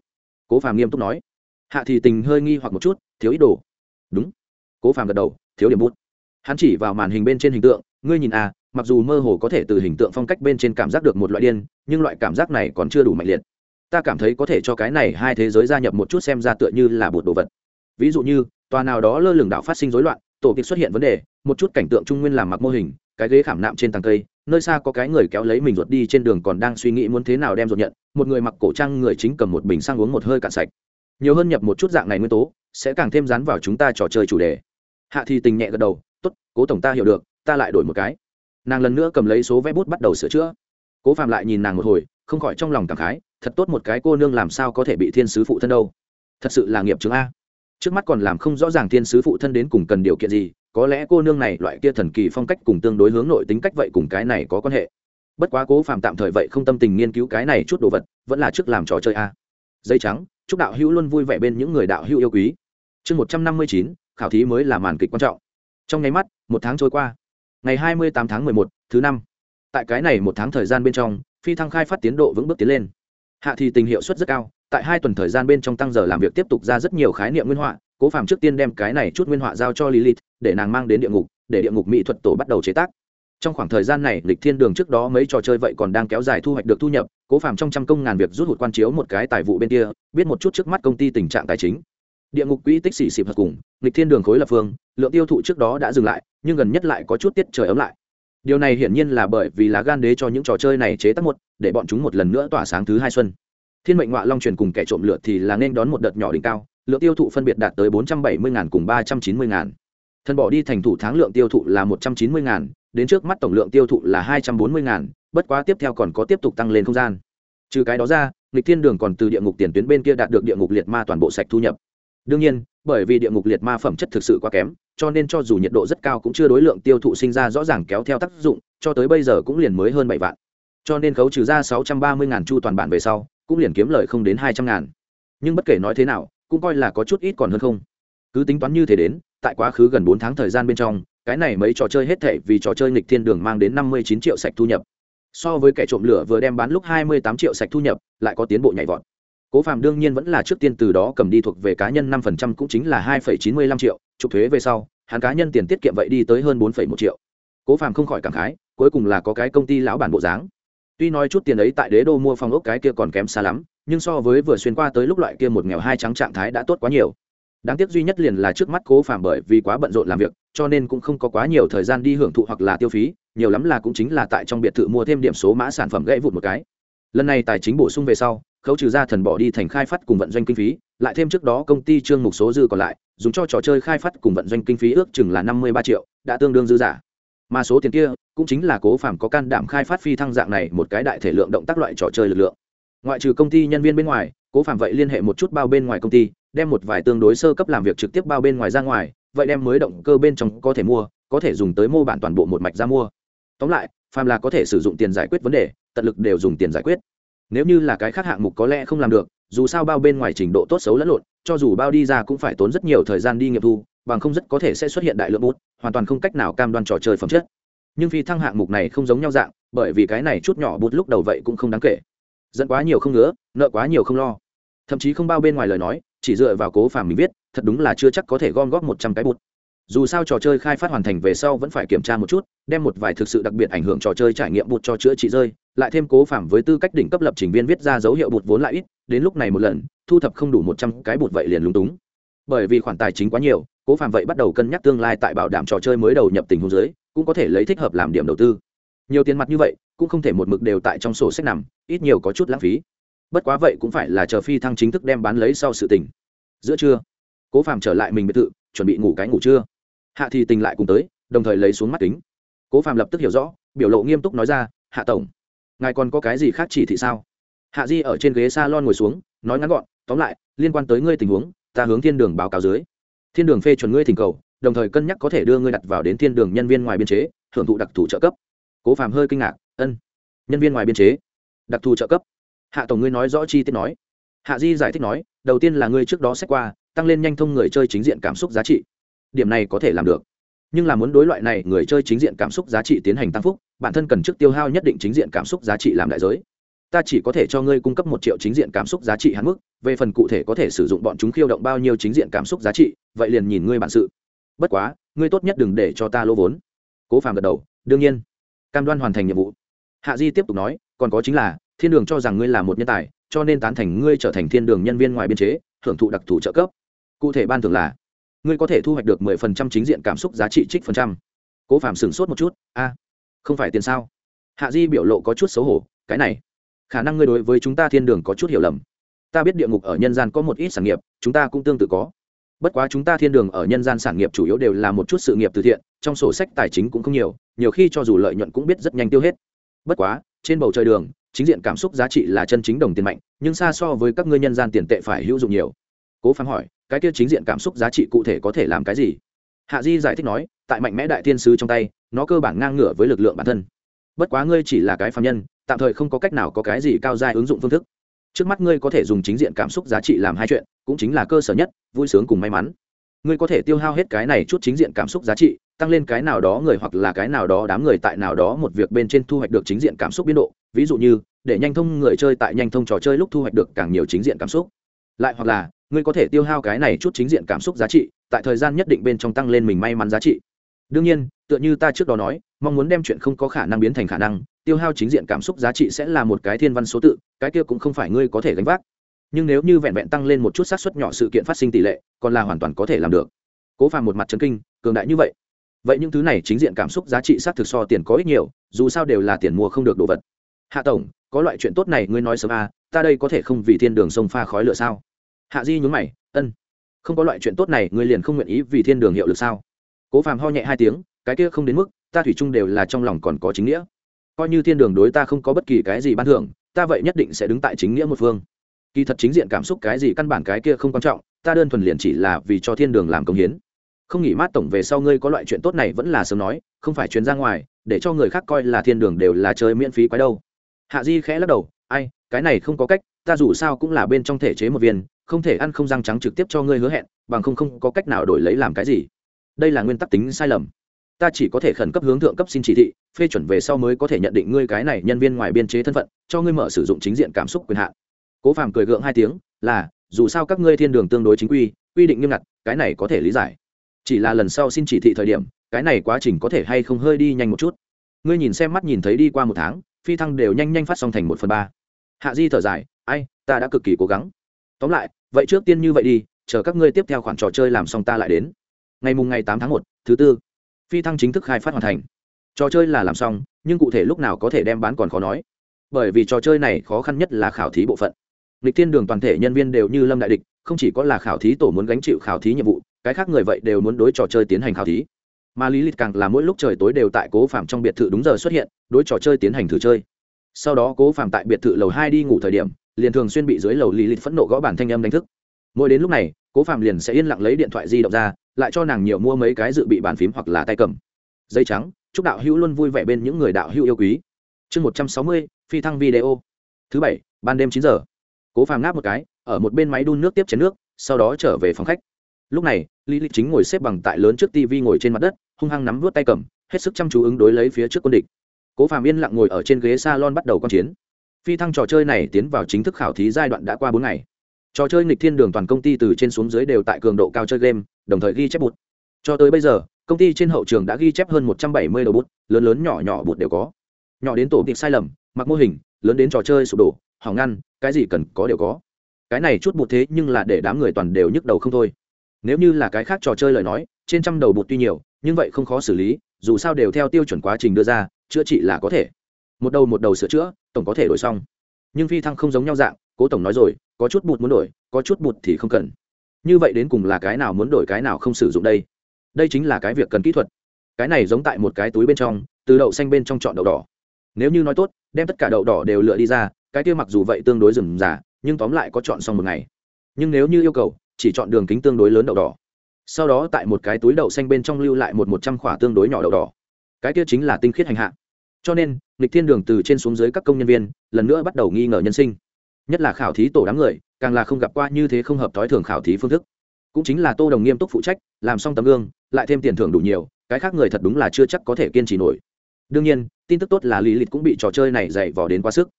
Cố phàm nghiêm túc nói. Hạ thì tình hơi nghi hoặc một chút, thiếu ý đồ? Đúng. Cố phàm gật đầu thiếu điểm bút. Hắn chỉ vào màn hình bên trên hình tượng, ngươi nhìn à mặc dù mơ hồ có thể từ hình tượng phong cách bên trên cảm giác được một loại điên, nhưng loại cảm giác này còn chưa đủ mạnh liệt. Ta cảm thấy có thể cho cái này hai thế giới gia nhập một chút xem ra tựa như là bột đồ vật. Ví dụ như, tòa nào đó lơ lửng đạo phát sinh rối loạn, tổ kịch xuất hiện vấn đề, một chút cảnh tượng trung nguyên làm mặc mô hình, cái ghế khảm nạm trên tàng cây, nơi xa có cái người kéo lấy mình ruột đi trên đường còn đang suy nghĩ muốn thế nào đem ruột nhận, một người mặc cổ trang người chính cầm một bình sang uống một hơi cạn sạch. Nhiều hơn nhập một chút dạng này nguyên tố, sẽ càng thêm dán vào chúng ta trò chơi chủ đề hạ thì tình nhẹ gật đầu t ố t cố tổng ta hiểu được, ta lại đổi một cái. Nàng lần nữa cầm lấy số vé bút bắt đầu sửa chữa. Cố phạm lại nhìn nàng một hồi, không khỏi trong lòng cảm khái, thật tốt một cái cô nương làm sao có thể bị thiên sứ phụ thân đâu. Thật sự là nghiệp chứng a. Trước mắt còn làm không rõ ràng thiên sứ phụ thân đến cùng cần điều kiện gì, có lẽ cô nương này loại kia thần kỳ phong cách cùng tương đối hướng nội tính cách vậy cùng cái này có quan hệ. Bất quá cố phạm tạm thời vậy không tâm tình nghiên cứu cái này chút đồ vật, vẫn là trước làm trò chơi a. Dây trắng, chúc đạo hữu luôn vui vẻ bên những người đạo hữu yêu quý. Chương một trăm năm mươi chín khảo thí mới là màn kịch quan trọng. Trong nháy mắt, một tháng trôi qua. Ngày hai mươi tám tháng một, thứ năm. Tại cái này một tháng thời gian bên trong, phi thăng khai phát tiến độ vững bước tiến lên. Hạ thì tình hiệu suất rất cao, tại hai tuần thời gian bên trong tăng giờ làm việc tiếp tục ra rất nhiều khái niệm nguyên họa, cố phàm trước tiên đem cái này chút nguyên họa giao cho lilith, để nàng mang đến địa ngục, để địa ngục mỹ thuật tổ bắt đầu chế tác. Trong khoảng thời gian này, lịch thiên đường trước đó mấy trò chơi vậy còn đang kéo dài thu hoạch được thu nhập, cố phàm trong trăm công ngàn việc rút hụt quan chiếu một cái tài vụ bên kia, biết một chút trước mắt công ty tình trạng tài chính địa ngục quỹ tích xỉ xịp hợp cùng lịch thiên đường khối lập phương, lượng tiêu thụ trước đó đã dừng lại, nhưng gần nhất lại có chút tiết trời ấm lại. Điều này hiển nhiên là bởi vì lá gan đế cho những trò chơi này chế tác một, để bọn chúng một lần nữa tỏa sáng thứ hai xuân. Thiên mệnh ngoại long truyền cùng kẻ trộm lượt thì là nên đón một đợt nhỏ đỉnh cao, lượng tiêu thụ phân biệt đạt tới bốn trăm bảy mươi cùng ba trăm chín mươi thần bỏ đi thành thủ tháng lượng tiêu thụ là một trăm chín mươi đến trước mắt tổng lượng tiêu thụ là hai trăm bốn mươi bất quá tiếp theo còn có tiếp tục tăng lên không gian. Trừ cái đó ra lịch thiên đường còn từ địa ngục tiền tuyến bên kia đạt được địa ngục liệt ma toàn bộ sạch thu nhập đương nhiên, bởi vì địa ngục liệt ma phẩm chất thực sự quá kém, cho nên cho dù nhiệt độ rất cao cũng chưa đối lượng tiêu thụ sinh ra rõ ràng kéo theo tác dụng, cho tới bây giờ cũng liền mới hơn bảy vạn. Cho nên khấu trừ ra sáu trăm ba mươi ngàn chu toàn bản về sau, cũng liền kiếm lời không đến hai trăm ngàn. Nhưng bất kể nói thế nào, cũng coi là có chút ít còn hơn không. Cứ tính toán như thế đến, tại quá khứ gần bốn tháng thời gian bên trong, cái này mấy trò chơi hết thể vì trò chơi nghịch thiên đường mang đến năm mươi chín triệu sạch thu nhập. So với kẻ trộm lửa vừa đem bán lúc hai mươi tám triệu sạch thu nhập, lại có tiến bộ nhảy vọt cố phạm đương nhiên vẫn là trước tiên từ đó cầm đi thuộc về cá nhân năm phần trăm cũng chính là hai phẩy chín mươi lăm triệu. Trục thuế về sau, hắn cá nhân tiền tiết kiệm vậy đi tới hơn bốn phẩy một triệu. Cố phạm không khỏi cảm khái, cuối cùng là có cái công ty lão bản bộ dáng. Tuy nói chút tiền ấy tại đế đô mua phòng ốc cái kia còn kém xa lắm, nhưng so với vừa xuyên qua tới lúc loại kia một nghèo hai trắng trạng thái đã tốt quá nhiều. Đáng tiếc duy nhất liền là trước mắt cố phạm bởi vì quá bận rộn làm việc, cho nên cũng không có quá nhiều thời gian đi hưởng thụ hoặc là tiêu phí, nhiều lắm là cũng chính là tại trong biệt thự mua thêm điểm số mã sản phẩm gãy vụt một cái. Lần này tài chính bổ sung về sau khấu trừ ra thần bỏ đi thành khai phát cùng vận doanh kinh phí, lại thêm trước đó công ty trương mục số dư còn lại, dùng cho trò chơi khai phát cùng vận doanh kinh phí ước chừng là năm mươi ba triệu, đã tương đương dư giả. Mà số tiền kia cũng chính là cố phạm có can đảm khai phát phi thăng dạng này một cái đại thể lượng động tác loại trò chơi lực lượng. Ngoại trừ công ty nhân viên bên ngoài, cố phạm vậy liên hệ một chút bao bên ngoài công ty, đem một vài tương đối sơ cấp làm việc trực tiếp bao bên ngoài ra ngoài, vậy đem mới động cơ bên trong có thể mua, có thể dùng tới mô bản toàn bộ một mạch ra mua. Tóm lại, phàm là có thể sử dụng tiền giải quyết vấn đề, tận lực đều dùng tiền giải quyết nếu như là cái khác hạng mục có lẽ không làm được, dù sao bao bên ngoài trình độ tốt xấu lẫn lộn, cho dù bao đi ra cũng phải tốn rất nhiều thời gian đi nghiệm thu, bằng không rất có thể sẽ xuất hiện đại lượng bút, hoàn toàn không cách nào cam đoan trò chơi phẩm chất. Nhưng phi thăng hạng mục này không giống nhau dạng, bởi vì cái này chút nhỏ bút lúc đầu vậy cũng không đáng kể. Dẫn quá nhiều không ngứa, nợ quá nhiều không lo. Thậm chí không bao bên ngoài lời nói, chỉ dựa vào cố phàm mình viết, thật đúng là chưa chắc có thể gom góp một trăm cái bút dù sao trò chơi khai phát hoàn thành về sau vẫn phải kiểm tra một chút, đem một vài thực sự đặc biệt ảnh hưởng trò chơi trải nghiệm bụt cho chữa trị rơi, lại thêm cố phạm với tư cách đỉnh cấp lập trình viên viết ra dấu hiệu bụt vốn lại ít, đến lúc này một lần, thu thập không đủ một trăm cái bụt vậy liền lúng túng. Bởi vì khoản tài chính quá nhiều, cố phạm vậy bắt đầu cân nhắc tương lai tại bảo đảm trò chơi mới đầu nhập tình huống dưới, cũng có thể lấy thích hợp làm điểm đầu tư. Nhiều tiền mặt như vậy, cũng không thể một mực đều tại trong sổ sách nằm, ít nhiều có chút lãng phí. Bất quá vậy cũng phải là chờ phi thăng chính thức đem bán lấy sau sự tình. Giữa trưa, cố phạm trở lại mình biệt thự chuẩn bị ngủ cái ngủ trưa. Hạ thì tình lại cùng tới, đồng thời lấy xuống mắt kính. Cố phạm lập tức hiểu rõ, biểu lộ nghiêm túc nói ra, hạ tổng, ngài còn có cái gì khác chỉ thị sao? Hạ di ở trên ghế s a lon ngồi xuống, nói ngắn gọn, tóm lại, liên quan tới ngươi tình huống, ta hướng thiên đường báo cáo dưới. Thiên đường phê chuẩn ngươi thỉnh cầu, đồng thời cân nhắc có thể đưa ngươi đặt vào đến thiên đường nhân viên ngoài biên chế, hưởng thụ đặc thù trợ cấp. Cố phạm hơi kinh ngạc, ân, nhân viên ngoài biên chế, đặc thù trợ cấp? Hạ tổng ngươi nói rõ chi tiết nói. Hạ di giải thích nói, đầu tiên là ngươi trước đó xét qua tăng lên nhanh thông người chơi chính diện cảm xúc giá trị. Điểm này có thể làm được. Nhưng là muốn đối loại này người chơi chính diện cảm xúc giá trị tiến hành tăng phúc, bản thân cần trước tiêu hao nhất định chính diện cảm xúc giá trị làm đại giới. Ta chỉ có thể cho ngươi cung cấp một triệu chính diện cảm xúc giá trị hạn mức, về phần cụ thể có thể sử dụng bọn chúng khiêu động bao nhiêu chính diện cảm xúc giá trị, vậy liền nhìn ngươi bản sự. Bất quá, ngươi tốt nhất đừng để cho ta lỗ vốn. Cố phàm gật đầu, đương nhiên. Cam đoan hoàn thành nhiệm vụ. Hạ di tiếp tục nói, còn có chính là, thiên đường cho rằng ngươi là một nhân tài, cho nên tán thành ngươi trở thành thiên đường nhân viên ngoài biên chế, hưởng thụ đặc thù trợ cấp cụ thể ban thưởng là, ngươi có thể thu hoạch được mười phần trăm chính diện cảm xúc giá trị trích phần trăm. Cố phạm sửng sốt một chút, a, không phải tiền sao? Hạ di biểu lộ có chút xấu hổ, cái này, khả năng ngươi đối với chúng ta thiên đường có chút hiểu lầm. Ta biết địa ngục ở nhân gian có một ít sản nghiệp, chúng ta cũng tương tự có. Bất quá chúng ta thiên đường ở nhân gian sản nghiệp chủ yếu đều là một chút sự nghiệp từ thiện, trong sổ sách tài chính cũng không nhiều nhiều khi cho dù lợi nhuận cũng biết rất nhanh tiêu hết. Bất quá, trên bầu trời đường, chính diện cảm xúc giá trị là chân chính đồng tiền mạnh, nhưng xa so với các ngươi nhân gian tiền tệ phải hữu dụng nhiều. Cố phán hỏi cái kia chính diện cảm xúc giá trị cụ thể có thể làm cái gì? Hạ di giải thích nói, tại mạnh mẽ đại thiên sứ trong tay, nó cơ bản ngang ngửa với lực lượng bản thân. Bất quá ngươi chỉ là cái phạm nhân, tạm thời không có cách nào có cái gì cao dài ứng dụng phương thức. Trước mắt ngươi có thể dùng chính diện cảm xúc giá trị làm hai chuyện, cũng chính là cơ sở nhất, vui sướng cùng may mắn. Ngươi có thể tiêu hao hết cái này chút chính diện cảm xúc giá trị, tăng lên cái nào đó người hoặc là cái nào đó đám người tại nào đó một việc bên trên thu hoạch được chính diện cảm xúc biến độ. Ví dụ như, để nhanh thông người chơi tại nhanh thông trò chơi lúc thu hoạch được càng nhiều chính diện cảm xúc. Lại hoặc là ngươi có thể tiêu hao cái này chút chính diện cảm xúc giá trị, tại thời gian nhất định bên trong tăng lên mình may mắn giá trị. Đương nhiên, tựa như ta trước đó nói, mong muốn đem chuyện không có khả năng biến thành khả năng, tiêu hao chính diện cảm xúc giá trị sẽ là một cái thiên văn số tự, cái kia cũng không phải ngươi có thể gánh vác. Nhưng nếu như vẹn vẹn tăng lên một chút xác suất nhỏ sự kiện phát sinh tỷ lệ, còn là hoàn toàn có thể làm được. Cố phàm một mặt chân kinh, cường đại như vậy. Vậy những thứ này chính diện cảm xúc giá trị xác thực so tiền có ít nhiều, dù sao đều là tiền mua không được đồ vật. Hạ tổng, có loại chuyện tốt này ngươi nói sớm à ta đây có thể không vì thiên đường sông pha khói lửa sao? Hạ di nhún mày, ân, không có loại chuyện tốt này, ngươi liền không nguyện ý vì thiên đường hiệu lực sao? Cố phàm ho nhẹ hai tiếng, cái kia không đến mức, ta thủy chung đều là trong lòng còn có chính nghĩa. Coi như thiên đường đối ta không có bất kỳ cái gì ban thưởng, ta vậy nhất định sẽ đứng tại chính nghĩa một phương. Kỳ thật chính diện cảm xúc cái gì căn bản cái kia không quan trọng, ta đơn thuần liền chỉ là vì cho thiên đường làm công hiến. Không nghỉ mát tổng về sau ngươi có loại chuyện tốt này vẫn là sớm nói, không phải chuyến ra ngoài, để cho người khác coi là thiên đường đều là chơi miễn phí quái đâu. Hạ di khẽ lắc đầu, ai, cái này không có cách, ta dù sao cũng là bên trong thể chế một viên không thể ăn không răng trắng trực tiếp cho ngươi hứa hẹn, bằng không không có cách nào đổi lấy làm cái gì. Đây là nguyên tắc tính sai lầm. Ta chỉ có thể khẩn cấp hướng thượng cấp xin chỉ thị, phê chuẩn về sau mới có thể nhận định ngươi cái này nhân viên ngoài biên chế thân phận, cho ngươi mở sử dụng chính diện cảm xúc quyền hạn. Cố phàm cười gượng hai tiếng, là, dù sao các ngươi thiên đường tương đối chính quy quy định nghiêm ngặt, cái này có thể lý giải. Chỉ là lần sau xin chỉ thị thời điểm, cái này quá trình có thể hay không hơi đi nhanh một chút. Ngươi nhìn xem mắt nhìn thấy đi qua một tháng, phi thăng đều nhanh nhanh phát xong thành một phần ba. Hạ di thở dài, ai, ta đã cực kỳ cố gắng. Tóm lại vậy trước tiên như vậy đi, chờ các ngươi tiếp theo khoản trò chơi làm xong ta lại đến. Ngày mùng ngày tám tháng một, thứ tư. Phi thăng chính thức khai phát hoàn thành. Trò chơi là làm xong, nhưng cụ thể lúc nào có thể đem bán còn khó nói. Bởi vì trò chơi này khó khăn nhất là khảo thí bộ phận. Lịch thiên đường toàn thể nhân viên đều như lâm đại địch, không chỉ có là khảo thí tổ muốn gánh chịu khảo thí nhiệm vụ, cái khác người vậy đều muốn đối trò chơi tiến hành khảo thí. Mà lý lịch càng là mỗi lúc trời tối đều tại cố phạm trong biệt thự đúng giờ xuất hiện, đối trò chơi tiến hành thử chơi. Sau đó cố phạm tại biệt thự lầu hai đi ngủ thời điểm liền thường xuyên bị dưới lầu lý lịt phẫn nộ gõ bản thanh âm đánh thức. Mỗi đến lúc này, cố phạm liền sẽ yên lặng lấy điện thoại di động ra, lại cho nàng nhiều mua mấy cái dự bị bàn phím hoặc là tay cầm. Dây trắng, chúc đạo hữu luôn vui vẻ bên những người đạo hữu yêu quý. Chương một trăm sáu mươi, phi thăng video. Thứ bảy, ban đêm chín giờ. Cố phàm ngáp một cái, ở một bên máy đun nước tiếp chén nước, sau đó trở về phòng khách. Lúc này lý lịch chính ngồi xếp bằng tại lớn trước tv ngồi trên mặt đất, hung hăng nắm vút tay cầm, hết sức chăm chú ứng đối lấy phía trước quân địch. Cố phàm yên lặng ngồi ở trên ghế s a lon bắt đầu q u a n chiến phi thăng trò chơi này tiến vào chính thức khảo thí giai đoạn đã qua bốn ngày. Trò chơi nghịch thiên đường toàn công ty từ trên xuống dưới đều tại cường độ cao chơi game, đồng thời ghi chép bút. Cho tới bây giờ, công ty trên hậu trường đã ghi chép hơn một trăm bảy mươi đầu bút, lớn lớn nhỏ nhỏ bút đều có. Nhỏ đến tổ kịch sai lầm, mặc mô hình, lớn đến trò chơi sụp đổ, hỏng ngăn, cái gì cần có đều có. Cái này chút bút thế nhưng là để đám người toàn đều nhức đầu không thôi. Nếu như là cái khác trò chơi lời nói, trên trăm đầu bút tuy nhiều, nhưng vậy không khó xử lý, dù sao đều theo tiêu chuẩn quá trình đưa ra, chữa trị là có thể một đầu một đầu sửa chữa, tổng có thể đổi xong. Nhưng phi thăng không giống nhau dạng, cố tổng nói rồi, có chút bụt muốn đổi, có chút bụt thì không cần. Như vậy đến cùng là cái nào muốn đổi cái nào không sử dụng đây? Đây chính là cái việc cần kỹ thuật. Cái này giống tại một cái túi bên trong, từ đậu xanh bên trong chọn đậu đỏ. Nếu như nói tốt, đem tất cả đậu đỏ đều lựa đi ra, cái kia mặc dù vậy tương đối rườm rà, nhưng tóm lại có chọn xong một ngày. Nhưng nếu như yêu cầu, chỉ chọn đường kính tương đối lớn đậu đỏ. Sau đó tại một cái túi đậu xanh bên trong lưu lại một một trăm khỏa tương đối nhỏ đậu đỏ. Cái kia chính là tinh khiết hành hạ cho nên lịch thiên đường từ trên xuống dưới các công nhân viên, lần nữa bắt đầu nghi ngờ nhân sinh. Nhất là khảo thí tổ đám người, càng là không gặp qua như thế không hợp thói thường khảo thí phương thức. Cũng chính là tô đồng nghiêm túc phụ trách, làm xong tấm gương, lại thêm tiền thưởng đủ nhiều, cái khác người thật đúng là chưa chắc có thể kiên trì nổi. Đương nhiên, tin tức tốt là lý lịch cũng bị trò chơi này dày vò đến quá sức.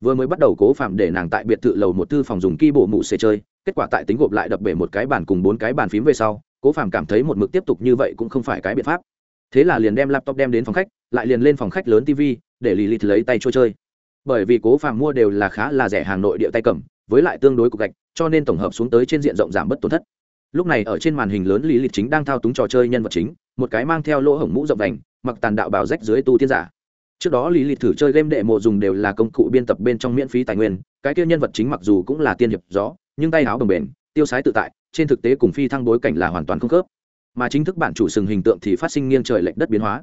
Vừa mới bắt đầu cố phạm để nàng tại biệt thự lầu một thư phòng dùng ki bộ mụ xề chơi, kết quả tại tính gộp lại đập bể một cái bàn cùng bốn cái bàn phím về sau, cố phạm cảm thấy một mực tiếp tục như vậy cũng không phải cái biện pháp thế là liền đem laptop đem đến phòng khách, lại liền lên phòng khách lớn tv để lì lìt lấy tay trôi chơi. Bởi vì cố phàm mua đều là khá là rẻ hàng nội địa tay cầm, với lại tương đối cục gạch, cho nên tổng hợp xuống tới trên diện rộng giảm bất tổn thất. Lúc này ở trên màn hình lớn lý lịch chính đang thao túng trò chơi nhân vật chính, một cái mang theo lỗ hổng mũ rộng đành mặc tàn đạo bào rách dưới tu tiên giả. Trước đó lý lịch thử chơi game đệ mộ dùng đều là công cụ biên tập bên trong miễn phí tài nguyên, cái kia nhân vật chính mặc dù cũng là tiên hiệp gió, nhưng tay áo đồng bền tiêu sái tự tại, trên thực tế cùng phi thăng bối cảnh là hoàn toàn không khớp mà chính thức bản chủ sừng hình tượng thì phát sinh nghiêng trời lệch đất biến hóa.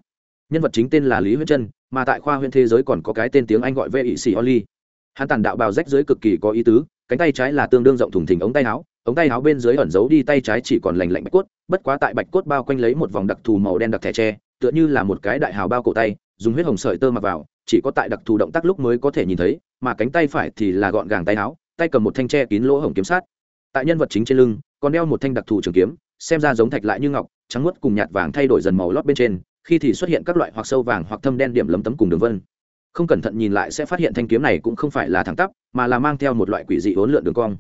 Nhân vật chính tên là lý huyễn trân, mà tại khoa huyện thế giới còn có cái tên tiếng anh gọi vệ ỵ sĩ oli hắn tàn đạo bào rách dưới cực kỳ có ý tứ, cánh tay trái là tương đương rộng thùng thình ống tay áo, ống tay áo bên dưới ẩn giấu đi tay trái chỉ còn lành lạnh bạch cốt, bất quá tại bạch cốt bao quanh lấy một vòng đặc thù màu đen đặc thẻ tre, tựa như là một cái đại hào bao cổ tay, dùng huyết hồng sợi tơ mặc vào, chỉ có tại đặc thù động tác lúc mới có thể nhìn thấy, mà cánh tay phải thì là gọn gàng tay áo, tay cầm một thanh tre kín lỗ hồng kiếm sát. Tại nhân vật chính trên lưng, còn đeo một thanh đặc thù trường kiếm xem ra giống thạch lại như ngọc, trắng muốt cùng nhạt vàng thay đổi dần màu lót bên trên, khi thì xuất hiện các loại hoặc sâu vàng hoặc thâm đen điểm lấm tấm cùng đường vân. Không cẩn thận nhìn lại sẽ phát hiện thanh kiếm này cũng không phải là thẳng tắp, mà là mang theo một loại quỷ dị hỗn lượn đường cong.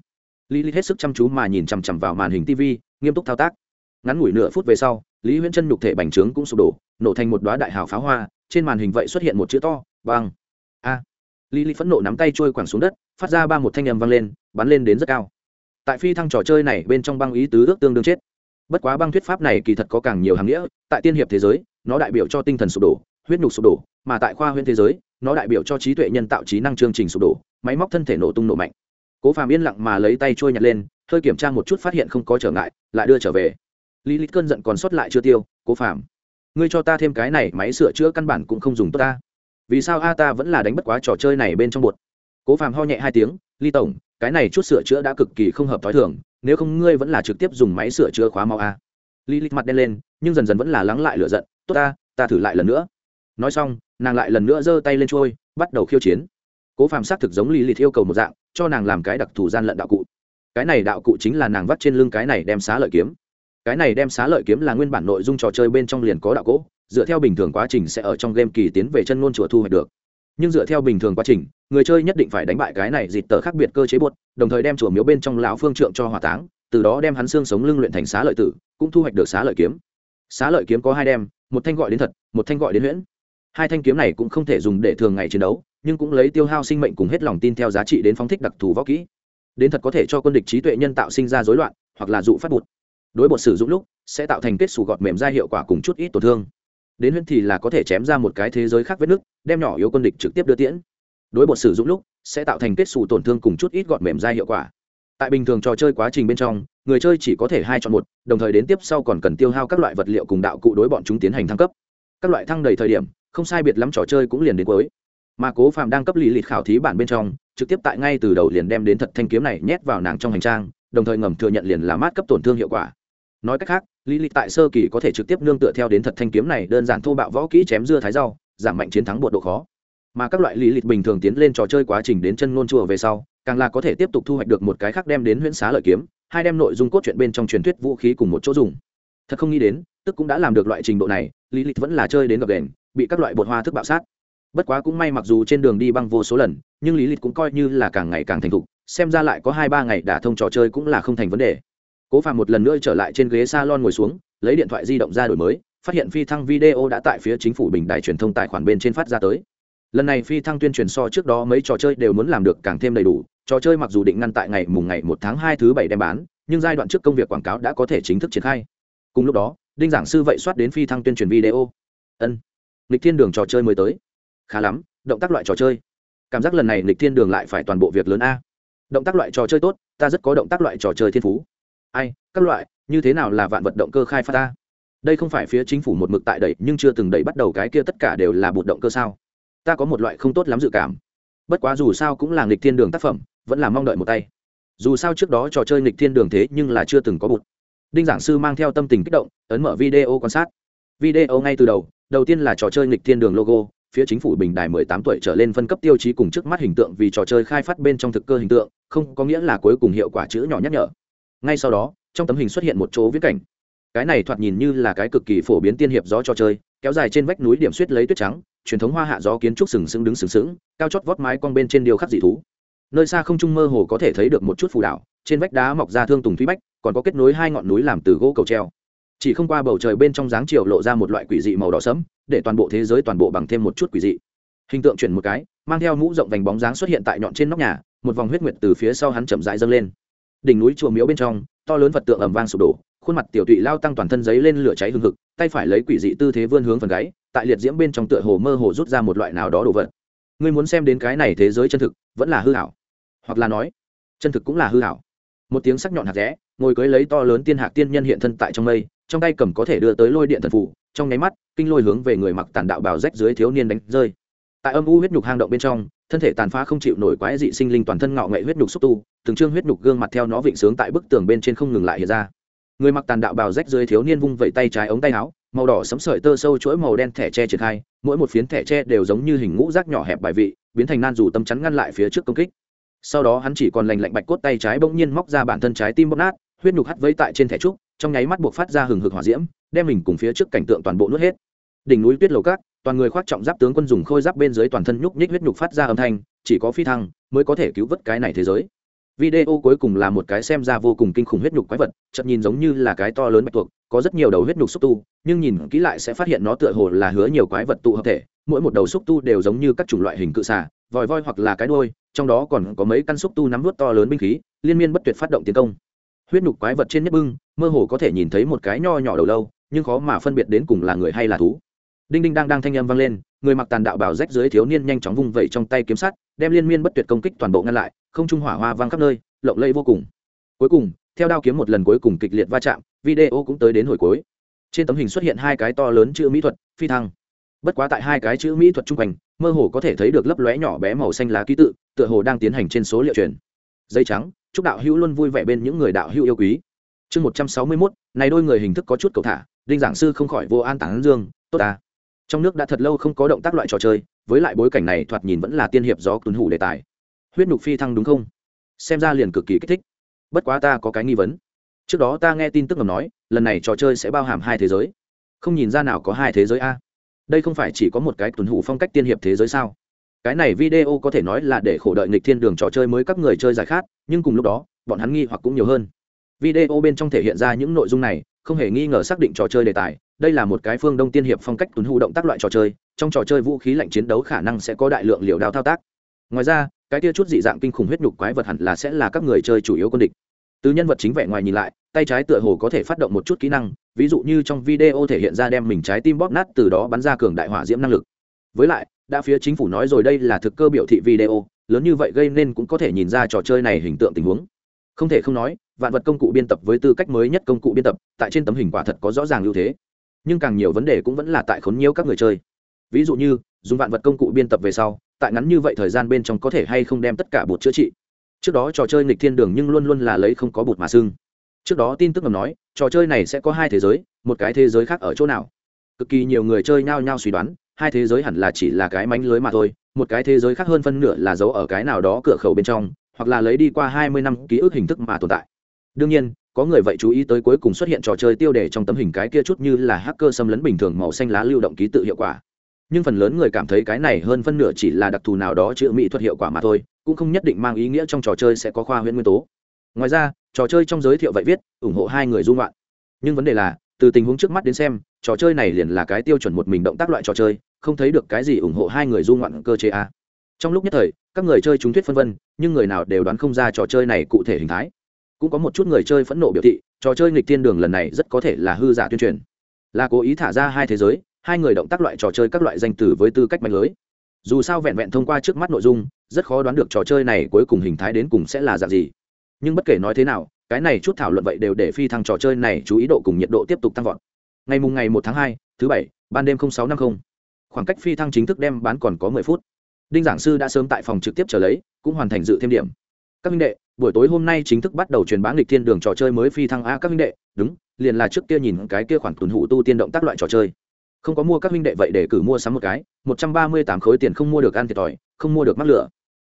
Lý lý hết sức chăm chú mà nhìn chằm chằm vào màn hình tv nghiêm túc thao tác. Ngắn ngủi nửa phút về sau, lý huyễn chân nhục thể bành trướng cũng sụp đổ, nổ thành một đoá đại hào pháo hoa, trên màn hình vậy xuất hiện một chữ to băng a. Lý lý phẫn nộ nắm tay trôi quẳng xuống đất, phát ra ba một thanh âm vang lên, bắn lên đến rất cao. Tại phi thăng trò chơi này bên trong băng ý tứ ước tương đương chết bất quá băng thuyết pháp này kỳ thật có càng nhiều hàng nghĩa, tại tiên hiệp thế giới, nó đại biểu cho tinh thần sụp đổ, huyết nhục sụp đổ, mà tại khoa huyễn thế giới, nó đại biểu cho trí tuệ nhân tạo trí năng chương trình sụp đổ, máy móc thân thể nổ tung nổ mạnh. Cố phàm yên lặng mà lấy tay trôi nhặt lên, hơi kiểm tra một chút phát hiện không có trở ngại, lại đưa trở về. Lý lý cơn giận còn sót lại chưa tiêu, cố phàm. Ngươi cho ta thêm cái này, máy sửa chữa căn bản cũng không dùng tốt ta. Vì sao a ta vẫn là đánh bất quá trò chơi này bên trong bột? Cố phàm ho nhẹ hai tiếng, ly tổng cái này chút sửa chữa đã cực kỳ không hợp t h ó i thường, nếu không ngươi vẫn là trực tiếp dùng máy sửa chữa khóa mau a. Lý lịch mặt đen lên, nhưng dần dần vẫn là lắng lại lựa giận, tốt ta ta thử lại lần nữa. Nói xong, nàng lại lần nữa giơ tay lên trôi, bắt đầu khiêu chiến. Cố phàm xác thực giống lý lịch yêu cầu một dạng, cho nàng làm cái đặc thù gian lận đạo cụ. Cái này đạo cụ chính là nàng vắt trên lưng cái này đem xá lợi kiếm. Cái này đem xá lợi kiếm là nguyên bản nội dung trò chơi bên trong liền có đạo cỗ, dựa theo bình thường quá trình sẽ ở trong game kỳ tiến về chân ngôn chùa thu hoạch được nhưng dựa theo bình thường quá trình, người chơi nhất định phải đánh bại cái này dịt tờ khác biệt cơ chế buốt đồng thời đem chùa miếu bên trong lão phương trượng cho hỏa táng, từ đó đem hắn xương sống lưng luyện thành xá lợi tử, cũng thu hoạch được xá lợi kiếm. Xá lợi kiếm có hai đem, một thanh gọi đến thật, một thanh gọi đến huyễn. Hai thanh kiếm này cũng không thể dùng để thường ngày chiến đấu, nhưng cũng lấy tiêu hao sinh mệnh cùng hết lòng tin theo giá trị đến phóng thích đặc thù võ kỹ. Đến thật có thể cho quân địch trí tuệ nhân tạo sinh ra rối loạn, hoặc là dụ phát bụt đối bột sử dụng lúc, sẽ tạo thành kết xù gọt mềm ra hiệu quả cùng chút ít tổn thương đến huyễn thì là có thể chém ra một cái thế giới khác vết nước, đem nhỏ yếu quân địch trực tiếp đưa tiễn. Đối bột sử dụng lúc, sẽ tạo thành kết xù tổn thương cùng chút ít gọn mềm ra hiệu quả. Tại bình thường trò chơi quá trình bên trong, người chơi chỉ có thể hai chọn một, đồng thời đến tiếp sau còn cần tiêu hao các loại vật liệu cùng đạo cụ đối bọn chúng tiến hành thăng cấp. Các loại thăng đầy thời điểm, không sai biệt lắm trò chơi cũng liền đến cuối. Mà cố phàm đang cấp lý lịch khảo thí bản bên trong, trực tiếp tại ngay từ đầu liền đem đến thật thanh kiếm này nhét vào nàng trong hành trang, đồng thời ngầm thừa nhận liền là mát cấp tổn thương hiệu quả nói cách khác lý lịch tại sơ kỳ có thể trực tiếp nương tựa theo đến thật thanh kiếm này, đơn giản thô bạo võ kỹ chém dưa thái rau, giảm mạnh chiến thắng bột độ khó. Mà các loại lý lịch bình thường tiến lên trò chơi quá trình đến chân ngôn chùa về sau, càng là có thể tiếp tục thu hoạch được một cái khác đem đến huyễn xá lợi kiếm, hai đem nội dung cốt truyện bên trong truyền thuyết vũ khí cùng một chỗ dùng. Thật không nghĩ đến, tức cũng đã làm được loại trình độ này lý lịch vẫn là chơi đến gập đền bị các loại bột hoa thức bạo sát. Bất quá cũng may mặc dù trên đường đi băng vô số lần, nhưng lý lịch cũng coi như là càng ngày càng thành thục, xem ra lại có hai ba ngày đả thông trò chơi cũng là không thành vấn đề cố phạm một lần nữa trở lại trên ghế s a lon ngồi xuống, lấy điện thoại di động ra đổi mới, phát hiện phi thăng video đã tại phía chính phủ bình đài truyền thông tài khoản bên trên phát ra tới. Lần này phi thăng tuyên truyền so trước đó mấy trò chơi đều muốn làm được càng thêm đầy đủ, trò chơi mặc dù định ngăn tại ngày mùng ngày một tháng hai thứ bảy đem bán, nhưng giai đoạn trước công việc quảng cáo đã có thể chính thức triển khai. Cùng lúc đó, đinh giảng sư vậy soát đến phi thăng tuyên truyền video. Ân, lịch thiên đường trò chơi mới tới. Khá lắm, động tác loại trò chơi. Cảm giác lần này lịch thiên đường lại phải toàn bộ việc lớn a. Động tác loại trò chơi tốt, ta rất có động tác loại trò chơi thiên phú ai, các loại, như thế nào là vạn vật động cơ khai phát ta đây không phải phía chính phủ một mực tại đẩy, nhưng chưa từng đẩy bắt đầu cái kia tất cả đều là bột động cơ sao? Ta có một loại không tốt lắm dự cảm. Bất quá dù sao cũng là nghịch thiên đường tác phẩm, vẫn là mong đợi một tay. Dù sao trước đó trò chơi nghịch thiên đường thế nhưng là chưa từng có bụt. Đinh giảng sư mang theo tâm tình kích động, ấn mở video quan sát. Video ngay từ đầu đầu tiên là trò chơi nghịch thiên đường logo, phía chính phủ bình đài 18 tuổi trở lên phân cấp tiêu chí cùng trước mắt hình tượng vì trò chơi khai phát bên trong thực cơ hình tượng, không có nghĩa là cuối cùng hiệu quả chữ nhỏ nhắc nhở ngay sau đó, trong tấm hình xuất hiện một chỗ viễn cảnh. Cái này thoạt nhìn như là cái cực kỳ phổ biến tiên hiệp gió cho chơi, kéo dài trên vách núi điểm suýt lấy tuyết trắng, truyền thống hoa hạ gió kiến trúc sừng sững đứng sừng sững, cao chót vót mái cong bên trên điều khắc dị thú. Nơi xa không trung mơ hồ có thể thấy được một chút phù đảo, trên vách đá mọc ra thương tùng thúy bách, còn có kết nối hai ngọn núi làm từ gỗ cầu treo. Chỉ không qua bầu trời bên trong dáng chiều lộ ra một loại quỷ dị màu đỏ sẫm, để toàn bộ thế giới toàn bộ bằng thêm một chút quỷ dị. Hình tượng chuyển một cái, mang theo mũ rộng vành bóng dáng xuất hiện tại nhọn trên nóc nhà, một vòng huyết nguyệt từ phía sau hắn chậm rãi dâng lên đỉnh núi chùa miếu bên trong, to lớn vật tượng ầm vang sụp đổ, khuôn mặt tiểu tụy lao tăng toàn thân giấy lên lửa cháy hừng hực, tay phải lấy quỷ dị tư thế vươn hướng phần gáy, tại liệt diễm bên trong tựa hồ mơ hồ rút ra một loại nào đó đồ vật. Ngươi muốn xem đến cái này thế giới chân thực, vẫn là hư hảo hoặc là nói, chân thực cũng là hư hảo một tiếng sắc nhọn hạt rẽ, ngồi cưới lấy to lớn tiên hạc tiên nhân hiện thân tại trong mây, trong tay cầm có thể đưa tới lôi điện thần phủ trong nháy mắt, kinh lôi hướng về người mặc tàn đạo bào rách dưới thiếu niên đánh rơi. Tại âm u huyết nhục hang động bên trong thân thể tàn phá không chịu nổi quái dị sinh linh toàn thân ngạo nghệ huyết nhục xúc tu, từng trương huyết nhục gương mặt theo nó vịnh sướng tại bức tường bên trên không ngừng lại hiện ra. Người mặc tàn đạo bào rách dưới thiếu niên vung vẩy tay trái ống tay áo, màu đỏ sấm sợi tơ sâu chuỗi màu đen thẻ tre triển khai, mỗi một phiến thẻ tre đều giống như hình ngũ rác nhỏ hẹp bài vị, biến thành nan dù tâm chắn ngăn lại phía trước công kích. Sau đó hắn chỉ còn lành lạnh bạch cốt tay trái bỗng nhiên móc ra bản thân trái tim bóp nát, huyết nhục hắt vây tại trên thẻ trúc, trong nháy mắt buộc phát ra hừng hực hỏa diễm, đem mình cùng phía trước cảnh tượng toàn bộ nuốt hết. Đỉnh núi tuyết lầu cát toàn người khoác trọng giáp tướng quân dùng khôi giáp bên dưới toàn thân nhúc nhích huyết nhục phát ra âm thanh, chỉ có phi thăng mới có thể cứu vớt cái này thế giới. Video cuối cùng là một cái xem ra vô cùng kinh khủng huyết nhục quái vật chậm nhìn giống như là cái to lớn bạch tuộc, có rất nhiều đầu huyết nhục xúc tu, nhưng nhìn kỹ lại sẽ phát hiện nó tựa hồ là hứa nhiều quái vật tụ hợp thể, mỗi một đầu xúc tu đều giống như các chủng loại hình cự xả vòi voi hoặc là cái đôi trong đó còn có mấy căn xúc tu nắm vút to lớn binh khí, liên miên bất tuyệt phát động tiến công. Huyết nhục quái vật trên nhất bưng, mơ hồ có thể nhìn thấy một cái nho nhỏ đầu lâu, nhưng khó mà phân biệt đến cùng là người hay là thú đinh đinh đang đang thanh âm vang lên, người mặc tàn đạo bảo rách dưới thiếu niên nhanh chóng vung vẩy trong tay kiếm sắt, đem liên miên bất tuyệt công kích toàn bộ ngăn lại, không trung hỏa hoa vang khắp nơi, lộng lẫy vô cùng. Cuối cùng, theo đao kiếm một lần cuối cùng kịch liệt va chạm, video cũng tới đến hồi cuối. Trên tấm hình xuất hiện hai cái to lớn chữ mỹ thuật, phi thăng. Bất quá tại hai cái chữ mỹ thuật trung thành mơ hồ có thể thấy được lấp lóe nhỏ bé màu xanh lá ký tự, tựa hồ đang tiến hành trên số liệu truyền. Dây trắng, chúc đạo hữu luôn vui vẻ bên những người đạo hữu yêu quý. Chương một trăm sáu mươi mốt, này đôi người hình thức có chút cầu thả, đinh giảng sư không khỏi vô an tán dương, tốt ta trong nước đã thật lâu không có động tác loại trò chơi, với lại bối cảnh này thoạt nhìn vẫn là tiên hiệp gió tuấn hủ đề tài. Huyết nhục phi thăng đúng không? Xem ra liền cực kỳ kích thích. Bất quá ta có cái nghi vấn. Trước đó ta nghe tin tức ngầm nói, lần này trò chơi sẽ bao hàm hai thế giới. Không nhìn ra nào có hai thế giới a. Đây không phải chỉ có một cái tuấn hủ phong cách tiên hiệp thế giới sao? Cái này video có thể nói là để khổ đợi nghịch thiên đường trò chơi mới các người chơi giải khát, nhưng cùng lúc đó, bọn hắn nghi hoặc cũng nhiều hơn. Video bên trong thể hiện ra những nội dung này, không hề nghi ngờ xác định trò chơi đề tài đây là một cái phương đông tiên hiệp phong cách tuấn hụ động tác loại trò chơi, trong trò chơi vũ khí lạnh chiến đấu khả năng sẽ có đại lượng liều đao thao tác. Ngoài ra, cái tia chút dị dạng kinh khủng huyết nhục quái vật hẳn là sẽ là các người chơi chủ yếu quân địch. Từ nhân vật chính vẻ ngoài nhìn lại, tay trái tựa hồ có thể phát động một chút kỹ năng, ví dụ như trong video thể hiện ra đem mình trái tim bóp nát từ đó bắn ra cường đại hỏa diễm năng lực. Với lại, đã phía chính phủ nói rồi đây là thực cơ biểu thị video, lớn như vậy gây nên cũng có thể nhìn ra trò chơi này hình tượng tình huống. Không thể không nói, vạn vật công cụ biên tập với tư cách mới nhất công cụ biên tập, tại trên tấm hình quả thật có rõ ràng ưu thế nhưng càng nhiều vấn đề cũng vẫn là tại khốn nhiễu các người chơi. Ví dụ như, dùng vạn vật công cụ biên tập về sau, tại ngắn như vậy thời gian bên trong có thể hay không đem tất cả bột chữa trị. Trước đó trò chơi nghịch thiên đường nhưng luôn luôn là lấy không có bột mà xưng. Trước đó tin tức ngầm nói, trò chơi này sẽ có hai thế giới, một cái thế giới khác ở chỗ nào. Cực kỳ nhiều người chơi nhao nhao suy đoán, hai thế giới hẳn là chỉ là cái mánh lưới mà thôi, một cái thế giới khác hơn phân nửa là giấu ở cái nào đó cửa khẩu bên trong, hoặc là lấy đi qua hai mươi năm ký ức hình thức mà tồn tại. Đương nhiên có người vậy chú ý tới cuối cùng xuất hiện trò chơi tiêu đề trong tấm hình cái kia chút như là hacker xâm lấn bình thường màu xanh lá lưu động ký tự hiệu quả. Nhưng phần lớn người cảm thấy cái này hơn phân nửa chỉ là đặc thù nào đó chữ mỹ thuật hiệu quả mà thôi, cũng không nhất định mang ý nghĩa trong trò chơi sẽ có khoa huyễn nguyên tố. Ngoài ra, trò chơi trong giới thiệu vậy viết, ủng hộ hai người dung loạn nhưng vấn đề là, từ tình huống trước mắt đến xem, trò chơi này liền là cái tiêu chuẩn một mình động tác loại trò chơi, không thấy được cái gì ủng hộ hai người dung loạn cơ chế a. Trong lúc nhất thời, các người chơi chúng thuyết phân vân, nhưng người nào đều đoán không ra trò chơi này cụ thể hình thái cũng có một chút người chơi phẫn nộ biểu thị, trò chơi nghịch thiên đường lần này rất có thể là hư giả tuyên truyền. Là cố ý thả ra hai thế giới, hai người động tác loại trò chơi các loại danh từ với tư cách mạnh lưới. Dù sao vẹn vẹn thông qua trước mắt nội dung, rất khó đoán được trò chơi này cuối cùng hình thái đến cùng sẽ là dạng gì. Nhưng bất kể nói thế nào, cái này chút thảo luận vậy đều để phi thăng trò chơi này chú ý độ cùng nhiệt độ tiếp tục tăng vọt. Ngày mùng ngày một tháng hai, thứ bảy, ban đêm sáu năm mươi khoảng cách phi thăng chính thức đem bán còn có mười phút. Đinh giảng sư đã sớm tại phòng trực tiếp trở lấy, cũng hoàn thành dự thêm điểm các minh đệ, buổi tối hôm nay chính thức bắt đầu truyền bá lịch thiên đường trò chơi mới phi thăng a các minh đệ. Đúng, liền là trước kia nhìn cái kia khoản tuần hụ tu tiên động tác loại trò chơi. Không có mua các minh đệ vậy để cử mua sắm một cái. Một trăm ba mươi tám khối tiền không mua được ăn thiệt thòi, không mua được mắc lửa.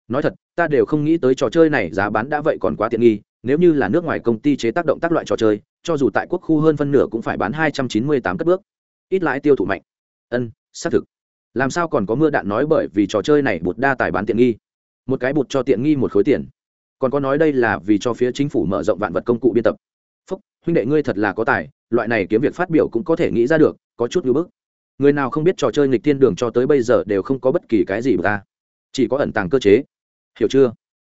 Nói thật, ta đều không nghĩ tới trò chơi này giá bán đã vậy còn quá tiện nghi. Nếu như là nước ngoài công ty chế tác động tác loại trò chơi, cho dù tại quốc khu hơn phân nửa cũng phải bán hai trăm chín mươi tám cất bước. Ít lãi tiêu thụ mạnh. Ân, xác thực. Làm sao còn có mưa đạn nói bởi vì trò chơi này bột đa tài bán tiện nghi? Một cái bột cho tiện nghi một khối tiền còn có nói đây là vì cho phía chính phủ mở rộng vạn vật công cụ biên tập. Phúc huynh đệ ngươi thật là có tài loại này kiếm việc phát biểu cũng có thể nghĩ ra được có chút ngưỡng bức. Người nào không biết trò chơi nghịch thiên đường cho tới bây giờ đều không có bất kỳ cái gì ra, chỉ có ẩn tàng cơ chế. Hiểu chưa?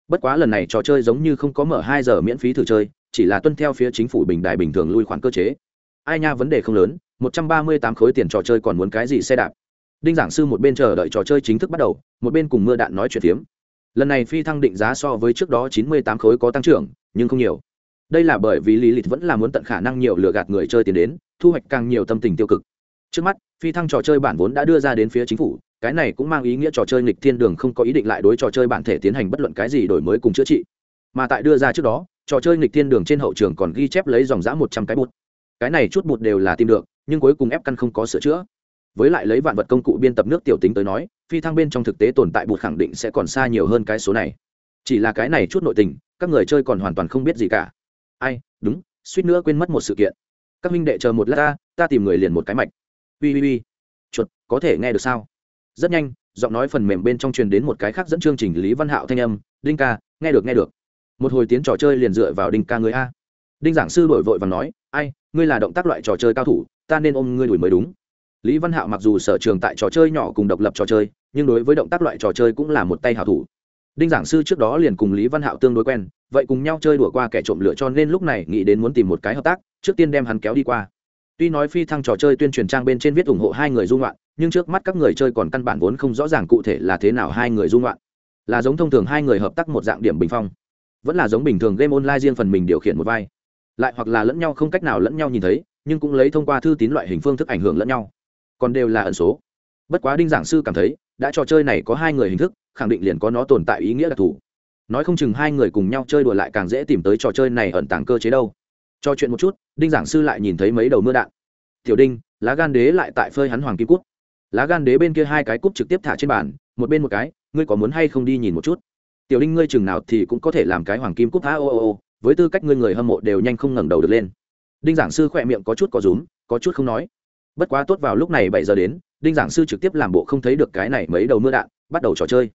Bất quá lần này trò chơi giống như không có mở hai giờ miễn phí thử chơi chỉ là tuân theo phía chính phủ bình đài bình thường lui khoản cơ chế. Ai nha vấn đề không lớn một trăm ba mươi tám khối tiền trò chơi còn muốn cái gì xe đạp? Đinh giảng sư một bên chờ đợi trò chơi chính thức bắt đầu một bên cùng mưa đạn nói chuyện phiếm lần này phi thăng định giá so với trước đó chín mươi tám khối có tăng trưởng, nhưng không nhiều. Đây là bởi vì lý lịch vẫn là muốn tận khả năng nhiều lừa gạt người chơi tiền đến, thu hoạch càng nhiều tâm tình tiêu cực. Trước mắt, phi thăng trò chơi bản vốn đã đưa ra đến phía chính phủ, cái này cũng mang ý nghĩa trò chơi nghịch thiên đường không có ý định lại đối trò chơi bản thể tiến hành bất luận cái gì đổi mới cùng chữa trị. Mà tại đưa ra trước đó, trò chơi nghịch thiên đường trên hậu trường còn ghi chép lấy dòng giã một trăm cái bút cái này chút bụt đều là tìm được, nhưng cuối cùng ép căn không có sửa chữa với lại lấy vạn vật công cụ biên tập nước tiểu tính tới nói, phi thăng bên trong thực tế tồn tại bụt khẳng định sẽ còn xa nhiều hơn cái số này. Chỉ là cái này chút nội tình, các người chơi còn hoàn toàn không biết gì cả. Ai, đúng, suýt nữa quên mất một sự kiện. Các minh đệ chờ một lát ta ta tìm người liền một cái mạch. Ui ui ui. Chuột, có thể nghe được sao? Rất nhanh, giọng nói phần mềm bên trong truyền đến một cái khác dẫn chương trình lý văn hạo thanh âm, đinh ca, nghe được nghe được. Một hồi tiếng trò chơi liền dựa vào đinh ca người a. Đinh giảng sư đổi vội và nói, ai, ngươi là động tác loại trò chơi cao thủ, ta nên ôm ngươi đuổi mới đúng lý văn hạo mặc dù sở trường tại trò chơi nhỏ cùng độc lập trò chơi, nhưng đối với động tác loại trò chơi cũng là một tay hảo thủ. Đinh giảng sư trước đó liền cùng lý văn hạo tương đối quen, vậy cùng nhau chơi đùa qua kẻ trộm lửa cho nên lúc này nghĩ đến muốn tìm một cái hợp tác, trước tiên đem hắn kéo đi qua. Tuy nói phi thăng trò chơi tuyên truyền trang bên trên viết ủng hộ hai người dung loạn, nhưng trước mắt các người chơi còn căn bản vốn không rõ ràng cụ thể là thế nào hai người dung loạn. Là giống thông thường hai người hợp tác một dạng điểm bình phong, vẫn là giống bình thường game online riêng phần mình điều khiển một vai. Lại hoặc là lẫn nhau không cách nào lẫn nhau nhìn thấy, nhưng cũng lấy thông qua thư tín loại hình phương thức ảnh hưởng lẫn nhau còn đều là ẩn số. Bất quá đinh giảng sư cảm thấy, đã trò chơi này có hai người hình thức, khẳng định liền có nó tồn tại ý nghĩa đặc thù. Nói không chừng hai người cùng nhau chơi đùa lại càng dễ tìm tới trò chơi này ẩn tàng cơ chế đâu. Cho chuyện một chút, đinh giảng sư lại nhìn thấy mấy đầu mưa đạn. Tiểu đinh, lá gan đế lại tại phơi hắn hoàng kim cúc lá gan đế bên kia hai cái cúp trực tiếp thả trên bàn, một bên một cái, ngươi có muốn hay không đi nhìn một chút? Tiểu đinh, ngươi chừng nào thì cũng có thể làm cái hoàng kim cúc tha ô ô ô. Với tư cách ngươi người hâm mộ đều nhanh không ngẩng đầu được lên. Đinh giảng sư khỏe miệng có chút có rúm, có chút không nói bất quá tốt vào lúc này bảy giờ đến, đinh giảng sư trực tiếp làm bộ không thấy được cái này mấy đầu mưa đạn, bắt đầu trò chơi.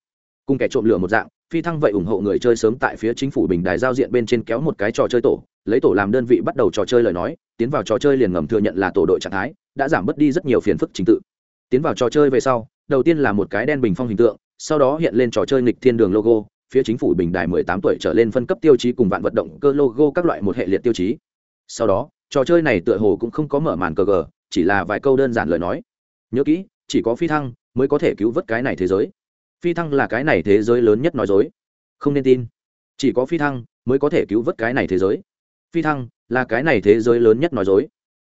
Cùng kẻ trộm lửa một dạng, phi thăng vậy ủng hộ người chơi sớm tại phía chính phủ bình đài giao diện bên trên kéo một cái trò chơi tổ, lấy tổ làm đơn vị bắt đầu trò chơi lời nói, tiến vào trò chơi liền ngầm thừa nhận là tổ đội trạng thái, đã giảm bớt đi rất nhiều phiền phức trình tự. Tiến vào trò chơi về sau, đầu tiên là một cái đen bình phong hình tượng, sau đó hiện lên trò chơi nghịch thiên đường logo, phía chính phủ bình đài 18 tuổi trở lên phân cấp tiêu chí cùng vạn vận động cơ logo các loại một hệ liệt tiêu chí. Sau đó, trò chơi này tựa hồ cũng không có mở màn cờ gờ chỉ là vài câu đơn giản lời nói. Nhớ kỹ, chỉ có phi thăng mới có thể cứu vớt cái này thế giới. Phi thăng là cái này thế giới lớn nhất nói dối. Không nên tin. Chỉ có phi thăng mới có thể cứu vớt cái này thế giới. Phi thăng là cái này thế giới lớn nhất nói dối.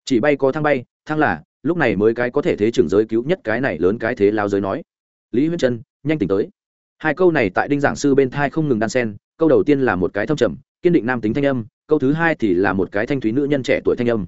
Chỉ bay có thăng bay thăng là, lúc này mới cái có thể thế trưởng giới cứu nhất cái này lớn cái thế lao giới nói. Lý huyên trân, nhanh tỉnh tới. Hai câu này tại đinh giảng sư bên thai không ngừng đan sen câu đầu tiên là một cái thông trầm, kiên định nam tính thanh âm, câu thứ hai thì là một cái thanh thúy nữ nhân trẻ tuổi thanh âm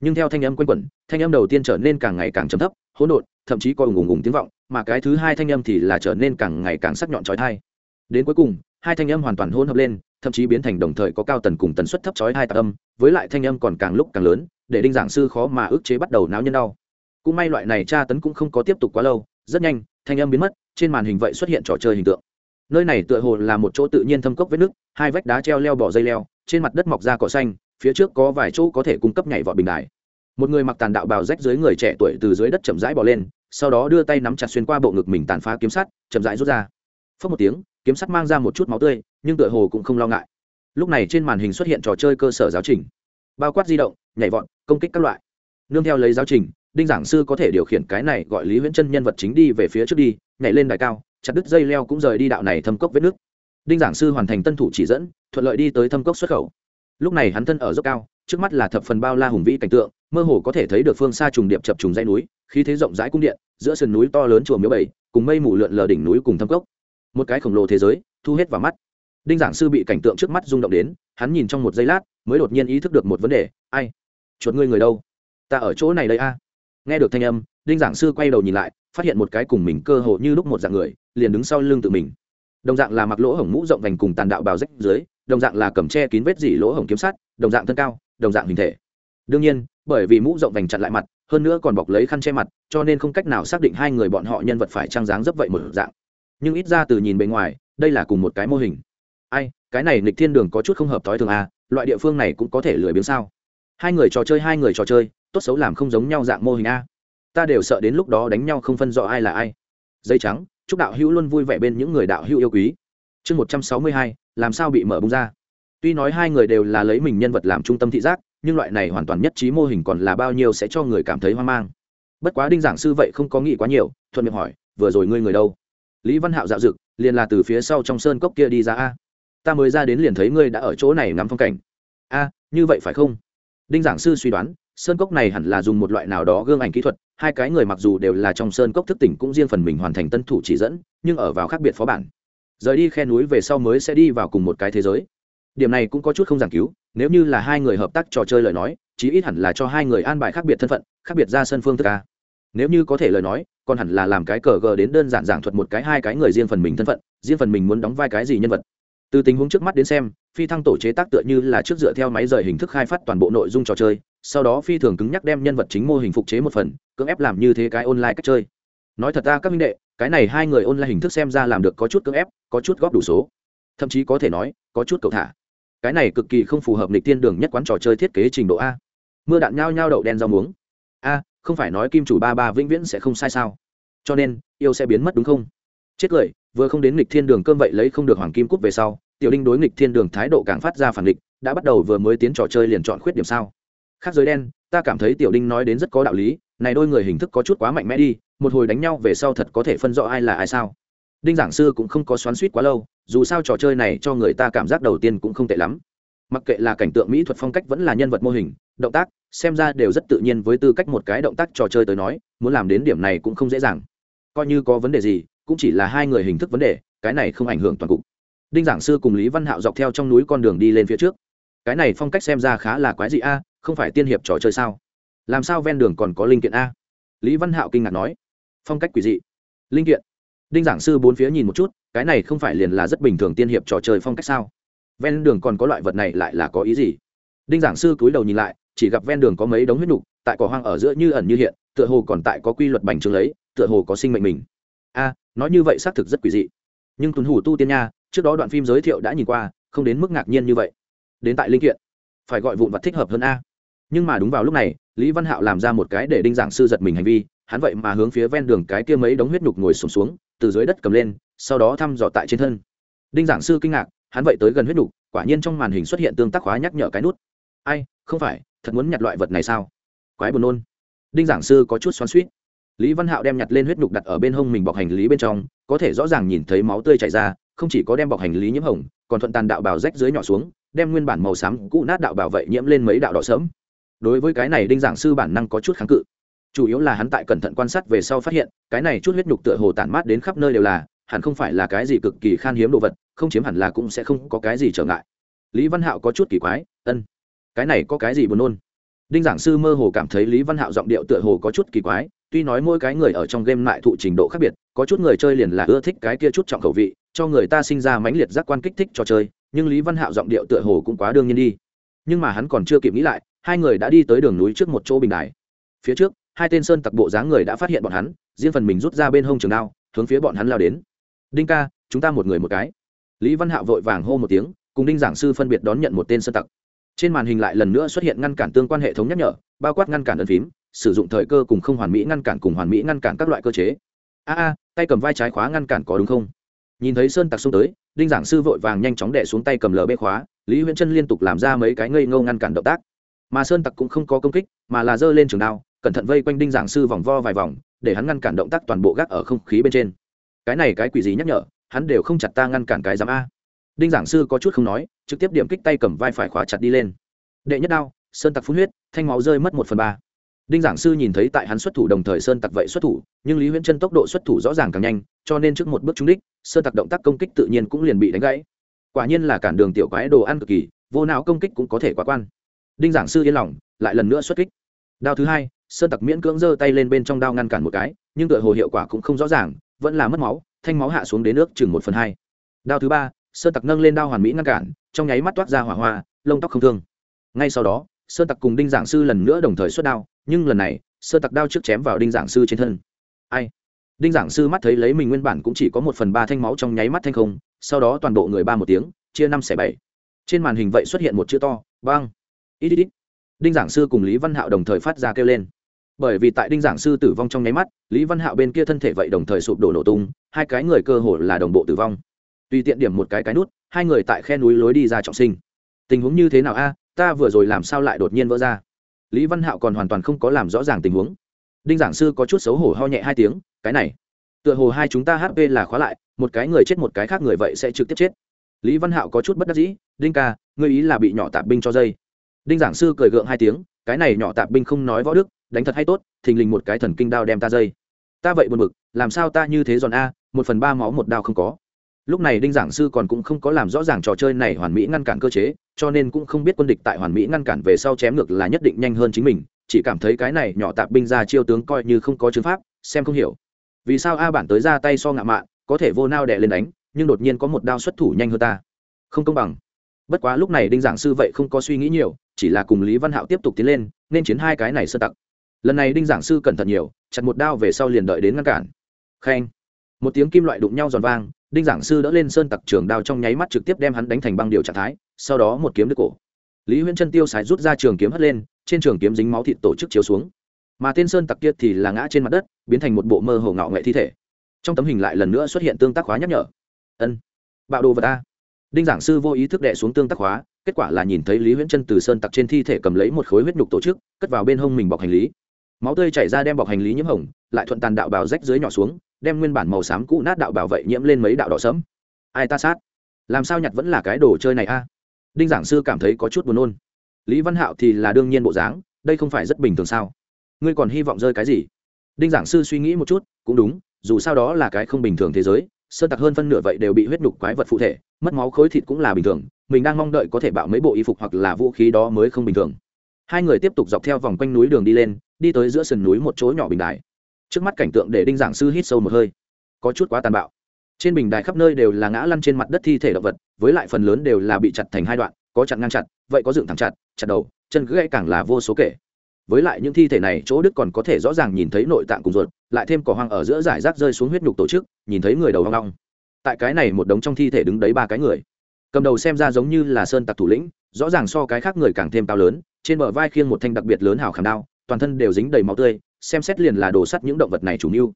nhưng theo thanh âm quanh quẩn, thanh âm đầu tiên trở nên càng ngày càng chấm thấp, hỗn độn, thậm chí coi ùng ùng tiếng vọng, mà cái thứ hai thanh âm thì là trở nên càng ngày càng sắc nhọn trói thai đến cuối cùng, hai thanh âm hoàn toàn hôn hợp lên, thậm chí biến thành đồng thời có cao tần cùng tần suất thấp chói hai tạc âm, với lại thanh âm còn càng lúc càng lớn, để đinh giảng sư khó mà ức chế bắt đầu náo nhân đau. Cũng may loại này tra tấn cũng không có tiếp tục quá lâu, rất nhanh, thanh âm biến mất, trên màn hình vậy xuất hiện trò chơi hình tượng. Nơi này tựa hồ là một chỗ tự nhiên thâm cốc vết nước hai vách đá treo leo bỏ dây leo, trên mặt đất mọc ra cỏ xanh phía trước có vài chỗ có thể cung cấp nhảy vọt bình đài. Một người mặc tàn đạo bào rách dưới người trẻ tuổi từ dưới đất chậm rãi bỏ lên, sau đó đưa tay nắm chặt xuyên qua bộ ngực mình tàn phá kiếm sắt, chậm rãi rút ra. Phớt một tiếng, kiếm sắt mang ra một chút máu tươi, nhưng tựa hồ cũng không lo ngại. Lúc này trên màn hình xuất hiện trò chơi cơ sở giáo trình. Bao quát di động, nhảy vọt, công kích các loại. Nương theo lấy giáo trình, đinh giảng sư có thể điều khiển cái này gọi lý huyễn chân nhân vật chính đi về phía trước đi, nhảy lên đài cao, chặt đứt dây leo cũng rời đi đạo này thâm cốc vết nước. Đinh giảng sư hoàn thành tân thủ chỉ dẫn, thuận lợi đi tới thâm cốc xuất khẩu lúc này hắn thân ở dốc cao, trước mắt là thập phần bao la hùng vĩ cảnh tượng, mơ hồ có thể thấy được phương xa trùng điệp chập trùng dãy núi, khí thế rộng rãi cung điện, giữa sườn núi to lớn chùa miếu bảy, cùng mây mù lượn lờ đỉnh núi cùng thâm cốc. Một cái khổng lồ thế giới, thu hết vào mắt. Đinh giảng sư bị cảnh tượng trước mắt rung động đến, hắn nhìn trong một giây lát, mới đột nhiên ý thức được một vấn đề, ai? Chuột ngươi người đâu? Ta ở chỗ này đây a. Nghe được thanh âm, đinh giảng sư quay đầu nhìn lại, phát hiện một cái cùng mình cơ hồ như lúc một dạng người, liền đứng sau lưng tự mình. Đồng dạng là mặc lỗ hổng mũ rộng vành cùng tàn đạo bào rách dưới đồng dạng là cầm che kín vết dỉ lỗ hổng kiếm sắt, đồng dạng thân cao, đồng dạng hình thể. Đương nhiên, bởi vì mũ rộng vành chặn lại mặt, hơn nữa còn bọc lấy khăn che mặt, cho nên không cách nào xác định hai người bọn họ nhân vật phải trang dáng dấp vậy một dạng. Nhưng ít ra từ nhìn bề ngoài, đây là cùng một cái mô hình. Ai, cái này nịch thiên đường có chút không hợp thói thường à loại địa phương này cũng có thể lười biếng sao? Hai người trò chơi, hai người trò chơi, tốt xấu làm không giống nhau dạng mô hình a. Ta đều sợ đến lúc đó đánh nhau không phân rõ ai là ai. Dây trắng, chúc đạo hữu luôn vui vẻ bên những người đạo hữu yêu quý. Chương một trăm sáu mươi hai làm sao bị mở bung ra? Tuy nói hai người đều là lấy mình nhân vật làm trung tâm thị giác, nhưng loại này hoàn toàn nhất trí mô hình còn là bao nhiêu sẽ cho người cảm thấy hoang mang. Bất quá đinh giảng sư vậy không có nghĩ quá nhiều, thuận miệng hỏi, vừa rồi ngươi người đâu? Lý văn hạo dạo dực, liền là từ phía sau trong sơn cốc kia đi ra a. Ta mới ra đến liền thấy ngươi đã ở chỗ này ngắm phong cảnh. A, như vậy phải không? Đinh giảng sư suy đoán, sơn cốc này hẳn là dùng một loại nào đó gương ảnh kỹ thuật, hai cái người mặc dù đều là trong sơn cốc thức tỉnh cũng riêng phần mình hoàn thành tân thủ chỉ dẫn, nhưng ở vào khác biệt phó bản rời đi khe núi về sau mới sẽ đi vào cùng một cái thế giới. Điểm này cũng có chút không giảng cứu, nếu như là hai người hợp tác trò chơi lời nói, chí ít hẳn là cho hai người an bài khác biệt thân phận, khác biệt ra sân phương thức ca nếu như có thể lời nói, còn hẳn là làm cái cờ gờ đến đơn giản giảng thuật một cái hai cái người riêng phần mình thân phận, riêng phần mình muốn đóng vai cái gì nhân vật. Từ tình huống trước mắt đến xem, phi thăng tổ chế tác tựa như là trước dựa theo máy rời hình thức khai phát toàn bộ nội dung trò chơi, sau đó phi thường cứng nhắc đem nhân vật chính mô hình phục chế một phần, cưỡng ép làm như thế cái online cách chơi. Nói thật ra các minh đệ cái này hai người online hình thức xem ra làm được có chút cưỡng ép, có chút góp đủ số. Thậm chí có thể nói, có chút cầu thả. Cái này cực kỳ không phù hợp lịch tiên đường nhất quán trò chơi thiết kế trình độ a. Mưa đạn nhao nhao đậu đen rau muống. A, không phải nói kim chủ ba ba vĩnh viễn sẽ không sai sao? Cho nên, yêu sẽ biến mất đúng không? Chết cười, vừa không đến nghịch thiên đường cơm vậy lấy không được hoàng kim cút về sau, tiểu đinh đối nghịch thiên đường thái độ càng phát ra phản địch đã bắt đầu vừa mới tiến trò chơi liền chọn khuyết điểm sao? Khác giới đen, ta cảm thấy tiểu đinh nói đến rất có đạo lý, này đôi người hình thức có chút quá mạnh mẽ đi một hồi đánh nhau về sau thật có thể phân rõ ai là ai sao? Đinh giảng sư cũng không có xoắn suýt quá lâu, dù sao trò chơi này cho người ta cảm giác đầu tiên cũng không tệ lắm. Mặc kệ là cảnh tượng mỹ thuật phong cách vẫn là nhân vật mô hình, động tác, xem ra đều rất tự nhiên với tư cách một cái động tác trò chơi tới nói, muốn làm đến điểm này cũng không dễ dàng. Coi như có vấn đề gì, cũng chỉ là hai người hình thức vấn đề, cái này không ảnh hưởng toàn cục. Đinh giảng sư cùng lý văn hạo dọc theo trong núi con đường đi lên phía trước. Cái này phong cách xem ra khá là quái dị a, không phải tiên hiệp trò chơi sao? Làm sao ven đường còn có linh kiện a? Lý văn hạo kinh ngạc nói phong cách quỷ dị. Linh kiện. Đinh giảng sư bốn phía nhìn một chút, cái này không phải liền là rất bình thường tiên hiệp trò chơi phong cách sao? Ven đường còn có loại vật này lại là có ý gì? Đinh giảng sư cúi đầu nhìn lại, chỉ gặp ven đường có mấy đống huyết nục, tại cỏ hoang ở giữa như ẩn như hiện, tựa hồ còn tại có quy luật bành trướng lấy, tựa hồ có sinh mệnh mình. A, nói như vậy xác thực rất quỷ dị. Nhưng tuần hủ tu tiên nha, trước đó đoạn phim giới thiệu đã nhìn qua, không đến mức ngạc nhiên như vậy. Đến tại linh kiện. Phải gọi vụn vật thích hợp hơn a. Nhưng mà đúng vào lúc này, lý văn hạo làm ra một cái để đinh giảng sư giật mình hành vi hắn vậy mà hướng phía ven đường cái kia mấy đống huyết nhục ngồi sụp xuống, xuống từ dưới đất cầm lên sau đó thăm dò tại trên thân. Đinh giảng sư kinh ngạc hắn vậy tới gần huyết nhục quả nhiên trong màn hình xuất hiện tương tác hóa nhắc nhở cái nút. Ai không phải thật muốn nhặt loại vật này sao? Quái buồn nôn. Đinh giảng sư có chút xoắn xuýt. lý văn hạo đem nhặt lên huyết nhục đặt ở bên hông mình bọc hành lý bên trong có thể rõ ràng nhìn thấy máu tươi chảy ra không chỉ có đem bọc hành lý nhiễm hồng còn thuận tàn đạo bào rách dưới nhỏ xuống đem nguyên bản màu xám cũ nát đạo bào vậy nhiễm lên mấy đạo đỏ sớm đối với cái này đinh giảng sư bản năng có chút kháng cự chủ yếu là hắn tại cẩn thận quan sát về sau phát hiện, cái này chút huyết nhục tựa hồ tản mát đến khắp nơi đều là, hẳn không phải là cái gì cực kỳ khan hiếm đồ vật, không chiếm hẳn là cũng sẽ không có cái gì trở ngại. Lý văn hạo có chút kỳ quái, ân, cái này có cái gì buồn nôn? Đinh giảng sư mơ hồ cảm thấy lý văn hạo giọng điệu tựa hồ có chút kỳ quái, tuy nói mỗi cái người ở trong game lại thụ trình độ khác biệt, có chút người chơi liền là ưa thích cái kia chút trọng khẩu vị, cho người ta sinh ra mãnh liệt giác quan kích thích cho chơi, nhưng lý văn hạo giọng điệu tựa hồ cũng quá đương nhiên đi. Nhưng mà hắn còn chưa kịp nghĩ lại, hai người đã đi tới đường núi trước một chỗ bình đài. Phía trước hai tên sơn tặc bộ dáng người đã phát hiện bọn hắn, riêng phần mình rút ra bên hông trường đao, hướng phía bọn hắn lao đến. Đinh ca, chúng ta một người một cái. Lý văn hạo vội vàng hô một tiếng, cùng đinh giảng sư phân biệt đón nhận một tên sơn tặc. Trên màn hình lại lần nữa xuất hiện ngăn cản tương quan hệ thống nhắc nhở, bao quát ngăn cản ấn phím, sử dụng thời cơ cùng không hoàn mỹ ngăn cản cùng hoàn mỹ ngăn cản các loại cơ chế. A a, tay cầm vai trái khóa ngăn cản có đúng không? Nhìn thấy sơn tặc xông tới, đinh giảng sư vội vàng nhanh chóng đẻ xuống tay cầm lờ bê khóa, lý huyễn chân liên tục làm ra mấy cái ngây ngâu ngăn cản động tác. Mà sơn tặc cũng không có công kích, mà là giơ lên trường đao cẩn thận vây quanh đinh giảng sư vòng vo vài vòng, để hắn ngăn cản động tác toàn bộ gác ở không khí bên trên. Cái này cái quỷ gì nhắc nhở, hắn đều không chặt ta ngăn cản cái giám a. Đinh giảng sư có chút không nói, trực tiếp điểm kích tay cầm vai phải khóa chặt đi lên. Đệ nhất đao, sơn tặc phun huyết, thanh máu rơi mất một phần ba. Đinh giảng sư nhìn thấy tại hắn xuất thủ đồng thời sơn tặc vậy xuất thủ, nhưng lý huyễn chân tốc độ xuất thủ rõ ràng càng nhanh, cho nên trước một bước trúng đích, sơn tặc động tác công kích tự nhiên cũng liền bị đánh gãy. Quả nhiên là cản đường tiểu quái đồ ăn cực kỳ, vô não công kích cũng có thể quá quan. Đinh giảng sư yên lòng, lại lần nữa xuất kích. Đao thứ hai sơn tặc miễn cưỡng giơ tay lên bên trong đao ngăn cản một cái, nhưng tựa hồ hiệu quả cũng không rõ ràng, vẫn là mất máu, thanh máu hạ xuống đến nước chừng một phần hai. Đao thứ ba, sơn tặc nâng lên đao hoàn mỹ ngăn cản, trong nháy mắt toát ra hỏa hoa, lông tóc không thương. Ngay sau đó, sơn tặc cùng đinh giảng sư lần nữa đồng thời xuất đao, nhưng lần này, sơn tặc đao trước chém vào đinh giảng sư trên thân. Ai? Đinh giảng sư mắt thấy lấy mình nguyên bản cũng chỉ có một phần ba thanh máu trong nháy mắt thanh không, sau đó toàn bộ người ba một tiếng, chia năm xẻ bảy. Trên màn hình vậy xuất hiện một chữ to băng ít ít ít. Đinh giảng sư cùng lý văn hạo đồng thời phát ra kêu lên bởi vì tại đinh giảng sư tử vong trong nháy mắt, lý văn hạo bên kia thân thể vậy đồng thời sụp đổ nổ tung, hai cái người cơ hồ là đồng bộ tử vong. Tùy tiện điểm một cái cái nút, hai người tại khe núi lối đi ra trọng sinh. Tình huống như thế nào a? Ta vừa rồi làm sao lại đột nhiên vỡ ra? Lý văn hạo còn hoàn toàn không có làm rõ ràng tình huống. Đinh giảng sư có chút xấu hổ ho nhẹ hai tiếng, cái này, tựa hồ hai chúng ta hp là khóa lại, một cái người chết một cái khác người vậy sẽ trực tiếp chết. Lý văn hạo có chút bất đắc dĩ, đinh ca, ngươi ý là bị nhỏ tạp binh cho dây. Đinh giảng sư cười gượng hai tiếng, cái này nhỏ tạp binh không nói võ đức đánh thật hay tốt, thình lình một cái thần kinh đao đem ta dây. Ta vậy buồn bực, làm sao ta như thế giòn a, một phần ba máu một đao không có. Lúc này đinh giảng sư còn cũng không có làm rõ ràng trò chơi này hoàn mỹ ngăn cản cơ chế, cho nên cũng không biết quân địch tại hoàn mỹ ngăn cản về sau chém ngược là nhất định nhanh hơn chính mình, chỉ cảm thấy cái này nhỏ tạp binh ra chiêu tướng coi như không có chứng pháp, xem không hiểu. Vì sao a bản tới ra tay so ngạo mạn, có thể vô nao đẻ lên đánh, nhưng đột nhiên có một đao xuất thủ nhanh hơn ta? Không công bằng. Bất quá lúc này đinh giảng sư vậy không có suy nghĩ nhiều, chỉ là cùng lý văn hạo tiếp tục tiến lên, nên chiến hai cái này sơ tặc lần này đinh giảng sư cẩn thận nhiều, chặt một đao về sau liền đợi đến ngăn cản. Khen. Một tiếng kim loại đụng nhau giòn vang, đinh giảng sư đỡ lên sơn tặc trường đao trong nháy mắt trực tiếp đem hắn đánh thành băng điều trạng thái, sau đó một kiếm đứt cổ. Lý huyễn chân tiêu sái rút ra trường kiếm hất lên, trên trường kiếm dính máu thịt tổ chức chiếu xuống. Mà tên sơn tặc kia thì là ngã trên mặt đất, biến thành một bộ mơ hồ ngạo nghệ thi thể. Trong tấm hình lại lần nữa xuất hiện tương tác hóa nhắc nhở. Ân. Bạo đồ vật a. Đinh giảng sư vô ý thức đệ xuống tương tác hóa kết quả là nhìn thấy lý huyễn chân từ sơn tặc trên thi thể cầm lấy một khối huyết nhục tổ chức, cất vào bên hông mình bọc hành lý máu tươi chảy ra đem bọc hành lý nhiễm hồng, lại thuận tàn đạo bào rách dưới nhỏ xuống, đem nguyên bản màu xám cũ nát đạo bảo vệ nhiễm lên mấy đạo đỏ sẫm. Ai ta sát? Làm sao nhặt vẫn là cái đồ chơi này a? Đinh giảng sư cảm thấy có chút buồn nôn. Lý văn hạo thì là đương nhiên bộ dáng, đây không phải rất bình thường sao? Ngươi còn hy vọng rơi cái gì? Đinh giảng sư suy nghĩ một chút, cũng đúng, dù sao đó là cái không bình thường thế giới sơn tặc hơn phân nửa vậy đều bị huyết nhục quái vật phụ thể, mất máu khối thịt cũng là bình thường, mình đang mong đợi có thể bạo mấy bộ y phục hoặc là vũ khí đó mới không bình thường. Hai người tiếp tục dọc theo vòng quanh núi đường đi lên đi tới giữa sườn núi một chỗ nhỏ bình đài. Trước mắt cảnh tượng để đinh giảng sư hít sâu một hơi. Có chút quá tàn bạo. Trên bình đài khắp nơi đều là ngã lăn trên mặt đất thi thể động vật, với lại phần lớn đều là bị chặt thành hai đoạn, có chặn ngang chặt, vậy có dựng thẳng chặt chặt đầu, chân gãy càng là vô số kể. Với lại những thi thể này, chỗ đức còn có thể rõ ràng nhìn thấy nội tạng cùng ruột, lại thêm cỏ hoang ở giữa giải rác rơi xuống huyết nhục tổ chức, nhìn thấy người đầu hoang long. Tại cái này một đống trong thi thể đứng đấy ba cái người. Cầm đầu xem ra giống như là sơn tặc thủ lĩnh, rõ ràng so cái khác người càng thêm cao lớn, trên bờ vai khiêng một thanh đặc biệt lớn hào khảm đao toàn thân đều dính đầy máu tươi, xem xét liền là đồ sắt những động vật này chủ mưu.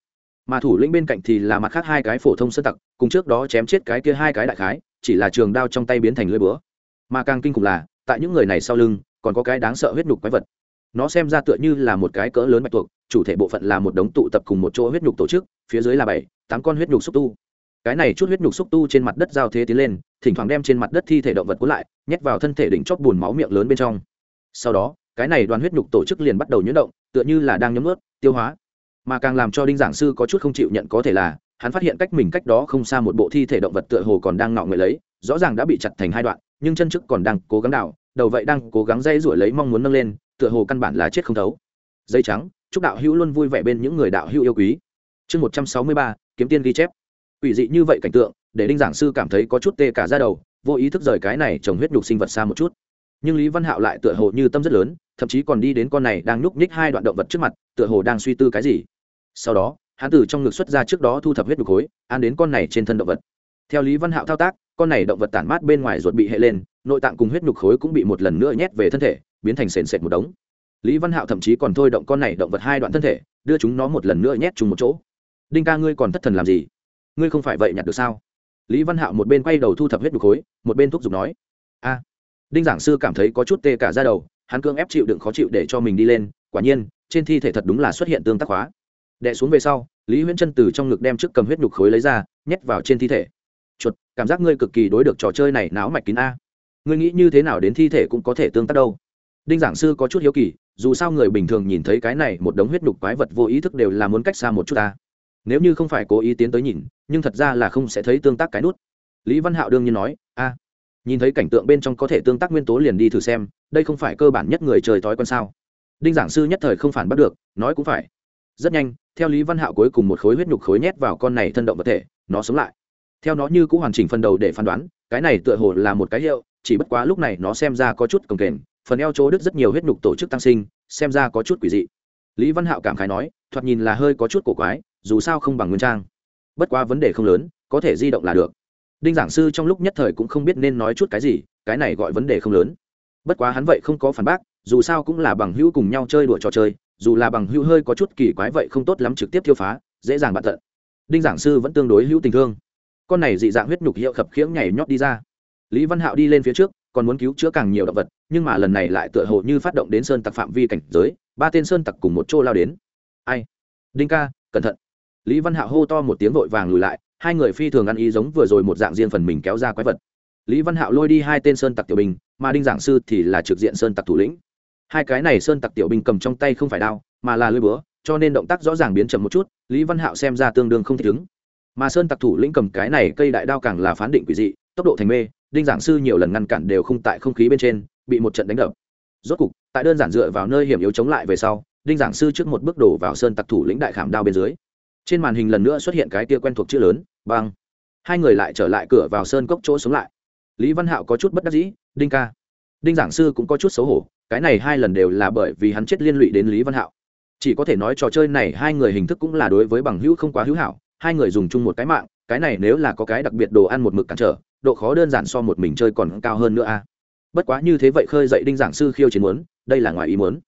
Mà thủ lĩnh bên cạnh thì là mặt khác hai cái phổ thông sơn tặc, cùng trước đó chém chết cái kia hai cái đại khái, chỉ là trường đao trong tay biến thành lưỡi búa. Mà càng kinh khủng là, tại những người này sau lưng, còn có cái đáng sợ huyết nhục quái vật. Nó xem ra tựa như là một cái cỡ lớn bạch tuộc, chủ thể bộ phận là một đống tụ tập cùng một chỗ huyết nhục tổ chức, phía dưới là bảy, tám con huyết nhục xúc tu. Cái này chút huyết nhục xúc tu trên mặt đất giao thế tiến lên, thỉnh thoảng đem trên mặt đất thi thể động vật cuốn lại, nhét vào thân thể đỉnh chóp bùn máu miệng lớn bên trong. Sau đó cái này đoàn huyết nhục tổ chức liền bắt đầu nhuyễn động, tựa như là đang nhấm ướt tiêu hóa. Mà càng làm cho đinh giảng sư có chút không chịu nhận có thể là, hắn phát hiện cách mình cách đó không xa một bộ thi thể động vật tựa hồ còn đang ngọ người lấy, rõ ràng đã bị chặt thành hai đoạn, nhưng chân trước còn đang cố gắng đảo đầu vậy đang cố gắng dây rủi lấy mong muốn nâng lên, tựa hồ căn bản là chết không thấu. Dây trắng, chúc đạo hữu luôn vui vẻ bên những người đạo hữu yêu quý. Chương một trăm sáu mươi ba, kiếm tiên ghi chép. Ủy dị như vậy cảnh tượng, để đinh giảng sư cảm thấy có chút tê cả ra đầu, vô ý thức rời cái này trồng huyết nhục sinh vật xa một chút. Nhưng lý văn hạo lại tựa hồ như tâm rất lớn thậm chí còn đi đến con này đang nhúc nhích hai đoạn động vật trước mặt, tựa hồ đang suy tư cái gì. Sau đó, hắn từ trong ngực xuất ra trước đó thu thập huyết đục khối an đến con này trên thân động vật. Theo lý văn hạo thao tác, con này động vật tản mát bên ngoài ruột bị hệ lên, nội tạng cùng huyết nhục khối cũng bị một lần nữa nhét về thân thể, biến thành sền sệt một đống. Lý văn hạo thậm chí còn thôi động con này động vật hai đoạn thân thể, đưa chúng nó một lần nữa nhét chung một chỗ. Đinh ca, ngươi còn thất thần làm gì? Ngươi không phải vậy nhặt được sao? Lý văn hạo một bên quay đầu thu thập huyết nhục khối, một bên thúc giục nói. A, đinh giảng sư cảm thấy có chút tê cả ra đầu hắn cương ép chịu đựng khó chịu để cho mình đi lên, quả nhiên, trên thi thể thật đúng là xuất hiện tương tác hóa. Đẻ xuống về sau, lý huyễn chân từ trong ngực đem trước cầm huyết nhục khối lấy ra, nhét vào trên thi thể. Chuột, cảm giác ngươi cực kỳ đối được trò chơi này náo mạch kín a. Ngươi nghĩ như thế nào đến thi thể cũng có thể tương tác đâu? Đinh giảng sư có chút hiếu kỳ, dù sao người bình thường nhìn thấy cái này một đống huyết nhục quái vật vô ý thức đều là muốn cách xa một chút ta. Nếu như không phải cố ý tiến tới nhìn, nhưng thật ra là không sẽ thấy tương tác cái nút. Lý văn hạo đương nhiên nói, a nhìn thấy cảnh tượng bên trong có thể tương tác nguyên tố liền đi thử xem, đây không phải cơ bản nhất người trời thói quen sao? Đinh giảng sư nhất thời không phản bắt được, nói cũng phải. Rất nhanh, theo lý văn hạo cuối cùng một khối huyết nhục khối nhét vào con này thân động vật thể, nó sống lại. Theo nó như cũng hoàn chỉnh phần đầu để phán đoán, cái này tựa hồ là một cái hiệu, chỉ bất quá lúc này nó xem ra có chút cồng kềnh, phần eo chỗ đứt rất nhiều huyết nhục tổ chức tăng sinh, xem ra có chút quỷ dị. Lý văn hạo cảm khái nói, thoạt nhìn là hơi có chút cổ quái, dù sao không bằng nguyên trang. Bất quá vấn đề không lớn, có thể di động là được đinh giảng sư trong lúc nhất thời cũng không biết nên nói chút cái gì, cái này gọi vấn đề không lớn. Bất quá hắn vậy không có phản bác, dù sao cũng là bằng hữu cùng nhau chơi đùa trò chơi, dù là bằng hữu hơi có chút kỳ quái vậy không tốt lắm trực tiếp thiêu phá, dễ dàng bạn tận. Đinh giảng sư vẫn tương đối hữu tình thương. Con này dị dạng huyết nhục hiệu khập khiễng nhảy nhót đi ra. Lý văn hạo đi lên phía trước, còn muốn cứu chữa càng nhiều động vật, nhưng mà lần này lại tựa hồ như phát động đến sơn tặc phạm vi cảnh giới, ba tên sơn tặc cùng một chỗ lao đến. Ai? Đinh ca, cẩn thận. Lý văn hạo hô to một tiếng vội vàng lùi lại hai người phi thường ăn ý giống vừa rồi một dạng riêng phần mình kéo ra quái vật. Lý văn hạo lôi đi hai tên sơn tặc tiểu binh, mà đinh giảng sư thì là trực diện sơn tặc thủ lĩnh. Hai cái này sơn tặc tiểu binh cầm trong tay không phải đao, mà là lưỡi búa, cho nên động tác rõ ràng biến chậm một chút, lý văn hạo xem ra tương đương không thích ứng mà sơn tặc thủ lĩnh cầm cái này cây đại đao càng là phán định quỷ dị, tốc độ thành mê, đinh giảng sư nhiều lần ngăn cản đều không tại không khí bên trên, bị một trận đánh đập. Rốt cục, tại đơn giản dựa vào nơi hiểm yếu chống lại về sau, đinh giảng sư trước một bước đổ vào sơn tặc thủ lĩnh đại khảm đao bên dưới. Trên màn hình lần nữa xuất hiện cái tia quen thuộc chữ lớn băng. Hai người lại trở lại cửa vào sơn cốc chỗ sống lại. Lý văn hạo có chút bất đắc dĩ, đinh ca. Đinh giảng sư cũng có chút xấu hổ, cái này hai lần đều là bởi vì hắn chết liên lụy đến lý văn hạo. Chỉ có thể nói trò chơi này hai người hình thức cũng là đối với bằng hữu không quá hữu hảo, hai người dùng chung một cái mạng, cái này nếu là có cái đặc biệt đồ ăn một mực cản trở, độ khó đơn giản so một mình chơi còn cao hơn nữa a. Bất quá như thế vậy khơi dậy đinh giảng sư khiêu chiến muốn, đây là ngoài ý muốn.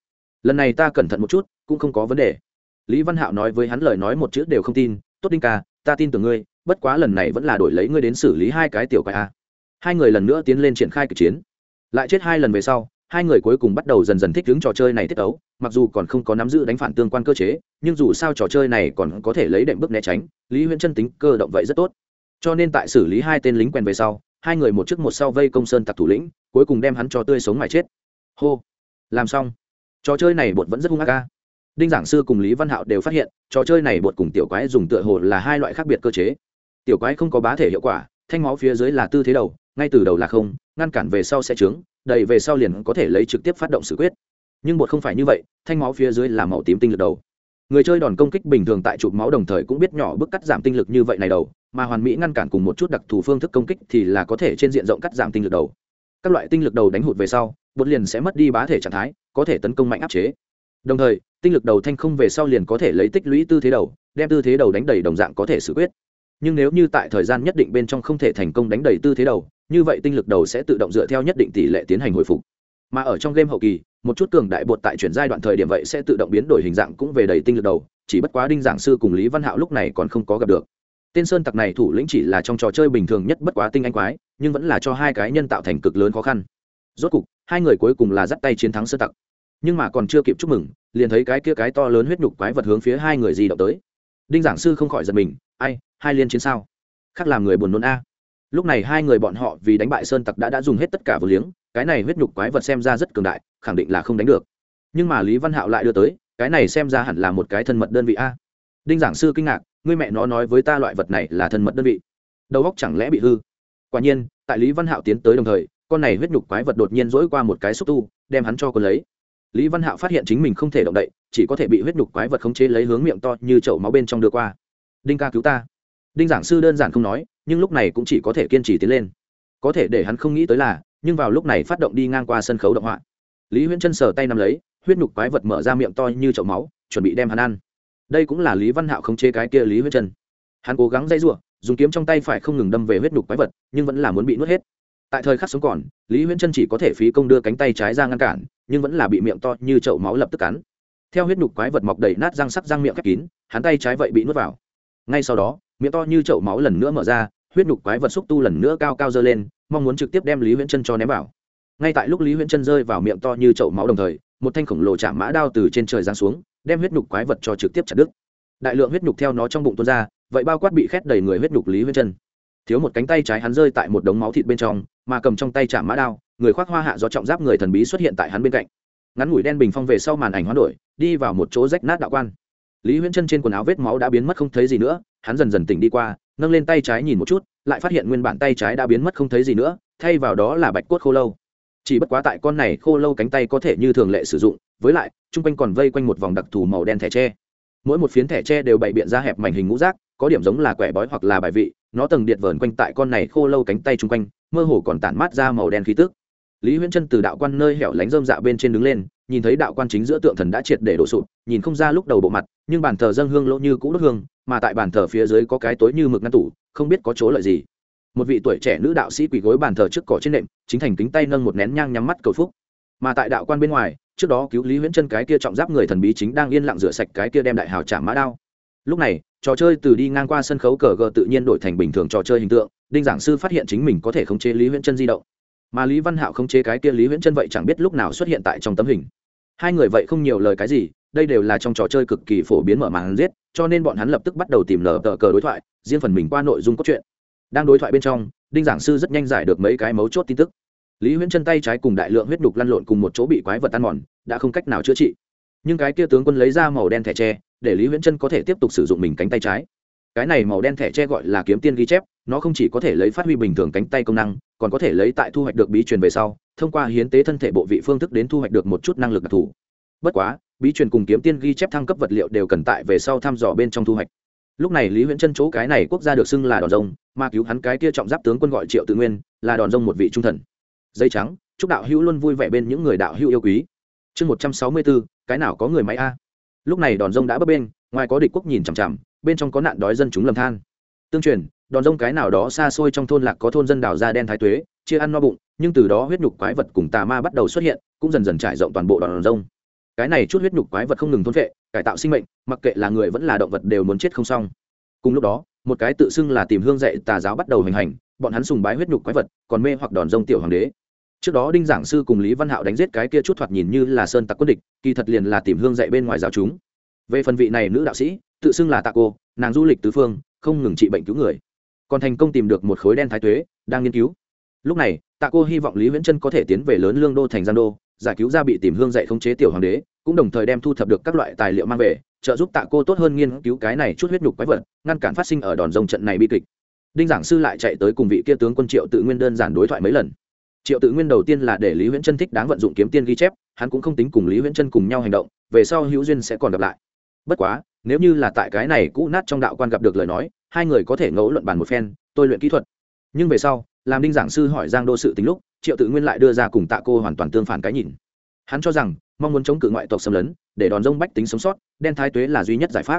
Lần này ta cẩn thận một chút, cũng không có vấn đề. Lý văn hạo nói với hắn lời nói một chữ đều không tin, tốt đinh ca, ta tin tưởng ngươi bất quá lần này vẫn là đổi lấy ngươi đến xử lý hai cái tiểu quái a. Hai người lần nữa tiến lên triển khai kịch chiến. Lại chết hai lần về sau, hai người cuối cùng bắt đầu dần dần thích ứng trò chơi này tiết ấu mặc dù còn không có nắm giữ đánh phản tương quan cơ chế, nhưng dù sao trò chơi này còn có thể lấy đệm bước né tránh, lý huyễn chân tính cơ động vậy rất tốt. Cho nên tại xử lý hai tên lính quen về sau, hai người một trước một sau vây công sơn tặc thủ lĩnh, cuối cùng đem hắn cho tươi sống mà chết. Hô, làm xong. Trò chơi này bột vẫn rất hung ác ca đinh giảng sư cùng lý văn hạo đều phát hiện, trò chơi này bột cùng tiểu quái dùng tựa hồ là hai loại khác biệt cơ chế tiểu quái không có bá thể hiệu quả, thanh máu phía dưới là tư thế đầu, ngay từ đầu là không, ngăn cản về sau sẽ trướng đầy về sau liền có thể lấy trực tiếp phát động sự quyết. Nhưng bột không phải như vậy, thanh máu phía dưới là màu tím tinh lực đầu. Người chơi đòn công kích bình thường tại chụp máu đồng thời cũng biết nhỏ bước cắt giảm tinh lực như vậy này đầu, mà hoàn mỹ ngăn cản cùng một chút đặc thù phương thức công kích thì là có thể trên diện rộng cắt giảm tinh lực đầu. Các loại tinh lực đầu đánh hụt về sau, bột liền sẽ mất đi bá thể trạng thái, có thể tấn công mạnh áp chế. Đồng thời, tinh lực đầu thanh không về sau liền có thể lấy tích lũy tư thế đầu, đem tư thế đầu đánh đầy đồng dạng có thể xử quyết nhưng nếu như tại thời gian nhất định bên trong không thể thành công đánh đầy tư thế đầu, như vậy tinh lực đầu sẽ tự động dựa theo nhất định tỷ lệ tiến hành hồi phục. Mà ở trong game hậu kỳ, một chút cường đại bột tại chuyển giai đoạn thời điểm vậy sẽ tự động biến đổi hình dạng cũng về đầy tinh lực đầu, chỉ bất quá đinh giảng sư cùng lý văn hạo lúc này còn không có gặp được. Tên sơn tặc này thủ lĩnh chỉ là trong trò chơi bình thường nhất bất quá tinh anh quái, nhưng vẫn là cho hai cái nhân tạo thành cực lớn khó khăn. Rốt cục, hai người cuối cùng là dắt tay chiến thắng sơn tặc. Nhưng mà còn chưa kịp chúc mừng, liền thấy cái kia cái to lớn huyết nhục quái vật hướng phía hai người di động tới. Đinh giảng sư không khỏi giật mình, ai hai liên chiến sao? Khác làm người buồn nôn a. Lúc này hai người bọn họ vì đánh bại sơn tặc đã đã dùng hết tất cả vừa liếng, cái này huyết nhục quái vật xem ra rất cường đại, khẳng định là không đánh được. Nhưng mà lý văn hạo lại đưa tới, cái này xem ra hẳn là một cái thân mật đơn vị a. Đinh giảng sư kinh ngạc, ngươi mẹ nó nói với ta loại vật này là thân mật đơn vị. Đầu óc chẳng lẽ bị hư? Quả nhiên, tại lý văn hạo tiến tới đồng thời, con này huyết nhục quái vật đột nhiên dỗi qua một cái xúc tu, đem hắn cho cô lấy. Lý văn hạo phát hiện chính mình không thể động đậy, chỉ có thể bị huyết nhục quái vật khống chế lấy hướng miệng to như chậu máu bên trong đưa qua. Đinh ca cứu ta đinh giảng sư đơn giản không nói, nhưng lúc này cũng chỉ có thể kiên trì tiến lên. Có thể để hắn không nghĩ tới là, nhưng vào lúc này phát động đi ngang qua sân khấu động họa. Lý huyễn chân sờ tay nắm lấy, huyết nhục quái vật mở ra miệng to như chậu máu, chuẩn bị đem hắn ăn. Đây cũng là lý văn hạo không chế cái kia lý huyễn chân hắn cố gắng dây r u ộ dùng kiếm trong tay phải không ngừng đâm về huyết nhục quái vật, nhưng vẫn là muốn bị nuốt hết. Tại thời khắc sống còn, lý huyễn chân chỉ có thể phí công đưa cánh tay trái ra ngăn cản, nhưng vẫn là bị miệng to như chậu máu lập tức cắn. Theo huyết nhục quái vật mọc đầy nát răng sắc răng miệng khép kín, hắn tay trái vậy bị nuốt vào. Ngay sau đó miệng to như chậu máu lần nữa mở ra, huyết nhục quái vật xúc tu lần nữa cao cao dơ lên, mong muốn trực tiếp đem lý huyễn chân cho ném vào. Ngay tại lúc lý huyễn chân rơi vào miệng to như chậu máu đồng thời, một thanh khổng lồ chạm mã đao từ trên trời giáng xuống, đem huyết nhục quái vật cho trực tiếp chặt đứt. Đại lượng huyết nhục theo nó trong bụng tuôn ra, vậy bao quát bị khét đầy người huyết nhục lý huyễn chân thiếu một cánh tay trái hắn rơi tại một đống máu thịt bên trong, mà cầm trong tay chạm mã đao, người khoác hoa hạ do trọng giáp người thần bí xuất hiện tại hắn bên cạnh. Ngắn ngủi đen bình phong về sau màn ảnh hoán đổi, đi vào một chỗ rách nát đạo quan. Lý huyễn chân trên quần áo vết máu đã biến mất không thấy gì nữa hắn dần dần tỉnh đi qua, nâng lên tay trái nhìn một chút, lại phát hiện nguyên bản tay trái đã biến mất không thấy gì nữa, thay vào đó là bạch cốt khô lâu. Chỉ bất quá tại con này khô lâu cánh tay có thể như thường lệ sử dụng, với lại, chung quanh còn vây quanh một vòng đặc thù màu đen thẻ tre. Mỗi một phiến thẻ tre đều bày biện ra hẹp mảnh hình ngũ rác, có điểm giống là quẻ bói hoặc là bài vị, nó tầng điện vờn quanh tại con này khô lâu cánh tay chung quanh, mơ hồ còn tản mát ra màu đen khí tức. Lý huyễn chân từ đạo quan nơi hẻo lánh rơm dạ bên trên đứng lên nhìn thấy đạo quan chính giữa tượng thần đã triệt để đổ sụp, nhìn không ra lúc đầu bộ mặt, nhưng bàn thờ dâng hương lỗ như cũ đốt hương, mà tại bàn thờ phía dưới có cái tối như mực ngăn tủ, không biết có chỗ lợi gì. Một vị tuổi trẻ nữ đạo sĩ quỳ gối bàn thờ trước cỏ trên nệm, chính thành kính tay nâng một nén nhang nhắm mắt cầu phúc. Mà tại đạo quan bên ngoài, trước đó cứu lý huyễn chân cái kia trọng giáp người thần bí chính đang yên lặng rửa sạch cái kia đem đại hào trả mã đao. Lúc này, trò chơi từ đi ngang qua sân khấu cờ gờ tự nhiên đổi thành bình thường trò chơi hình tượng, đinh giảng sư phát hiện chính mình có thể khống chế lý huyễn chân di động mà lý văn hạo khống chế cái kia lý huyễn chân vậy chẳng biết lúc nào xuất hiện tại trong tấm hình. Hai người vậy không nhiều lời cái gì, đây đều là trong trò chơi cực kỳ phổ biến mở màn giết, cho nên bọn hắn lập tức bắt đầu tìm lờ tờ cờ đối thoại, riêng phần mình qua nội dung cốt truyện. Đang đối thoại bên trong, đinh giảng sư rất nhanh giải được mấy cái mấu chốt tin tức. Lý huyễn chân tay trái cùng đại lượng huyết đục lăn lộn cùng một chỗ bị quái vật tan mòn, đã không cách nào chữa trị. Nhưng cái kia tướng quân lấy ra màu đen thẻ tre, để lý huyễn chân có thể tiếp tục sử dụng mình cánh tay trái cái này màu đen thẻ che gọi là kiếm tiên ghi chép, nó không chỉ có thể lấy phát huy bình thường cánh tay công năng, còn có thể lấy tại thu hoạch được bí truyền về sau, thông qua hiến tế thân thể bộ vị phương thức đến thu hoạch được một chút năng lực đặc thù. Bất quá, bí truyền cùng kiếm tiên ghi chép thăng cấp vật liệu đều cần tại về sau thăm dò bên trong thu hoạch. Lúc này lý huyễn chân chỗ cái này quốc gia được xưng là đòn rông mà cứu hắn cái kia trọng giáp tướng quân gọi triệu tự nguyên, là đòn rông một vị trung thần. Dây trắng, chúc đạo hữu luôn vui vẻ bên những người đạo hữu yêu quý. Chương một trăm sáu mươi bốn, cái nào có người máy a? Lúc này đòn rông đã bấp bên ngoài có địch quốc nhìn chằm chằm bên trong có nạn đói dân chúng lầm than. Tương truyền, đòn rông cái nào đó xa xôi trong thôn lạc có thôn dân đào da đen thái tuế, chia ăn no bụng, nhưng từ đó huyết nhục quái vật cùng tà ma bắt đầu xuất hiện, cũng dần dần trải rộng toàn bộ đòn rông. Cái này chút huyết nhục quái vật không ngừng thôn vệ cải tạo sinh mệnh, mặc kệ là người vẫn là động vật đều muốn chết không xong. Cùng lúc đó, một cái tự xưng là tìm hương dạy tà giáo bắt đầu hình hành, bọn hắn sùng bái huyết nhục quái vật, còn mê hoặc đòn rông tiểu hoàng đế. Trước đó đinh giảng sư cùng lý văn hạo đánh giết cái kia chút thoạt nhìn như là sơn tặc quân địch, kỳ thật liền là tìm hương dạy bên ngoài giáo chúng. Về phần vị này nữ đạo sĩ tự xưng là tạ cô nàng du lịch tứ phương, không ngừng trị bệnh cứu người. Còn thành công tìm được một khối đen thái tuế, đang nghiên cứu. Lúc này tạ cô hy vọng lý viễn trân có thể tiến về lớn lương đô thành Gian đô, giải cứu ra bị tìm hương dạy không chế tiểu hoàng đế, cũng đồng thời đem thu thập được các loại tài liệu mang về, trợ giúp tạ cô tốt hơn nghiên cứu cái này chút huyết nhục quái vật, ngăn cản phát sinh ở đòn rồng trận này bi kịch. Đinh giảng sư lại chạy tới cùng vị kia tướng quân triệu tự nguyên đơn giản đối thoại mấy lần. Triệu tự nguyên đầu tiên là để lý huyễn Trân thích đáng vận dụng kiếm tiên ghi chép, hắn cũng không tính cùng lý huyễn Trân cùng nhau hành động, về sau hữu duyên sẽ còn gặp lại. Bất quá nếu như là tại cái này cũ nát trong đạo quan gặp được lời nói, hai người có thể ngẫu luận bàn một phen, tôi luyện kỹ thuật. Nhưng về sau, làm đinh giảng sư hỏi giang đô sự tính lúc, triệu tự nguyên lại đưa ra cùng tạ cô hoàn toàn tương phản cái nhìn. Hắn cho rằng, mong muốn chống cự ngoại tộc xâm lấn, để đòn rông bách tính sống sót, đen thái tuế là duy nhất giải pháp.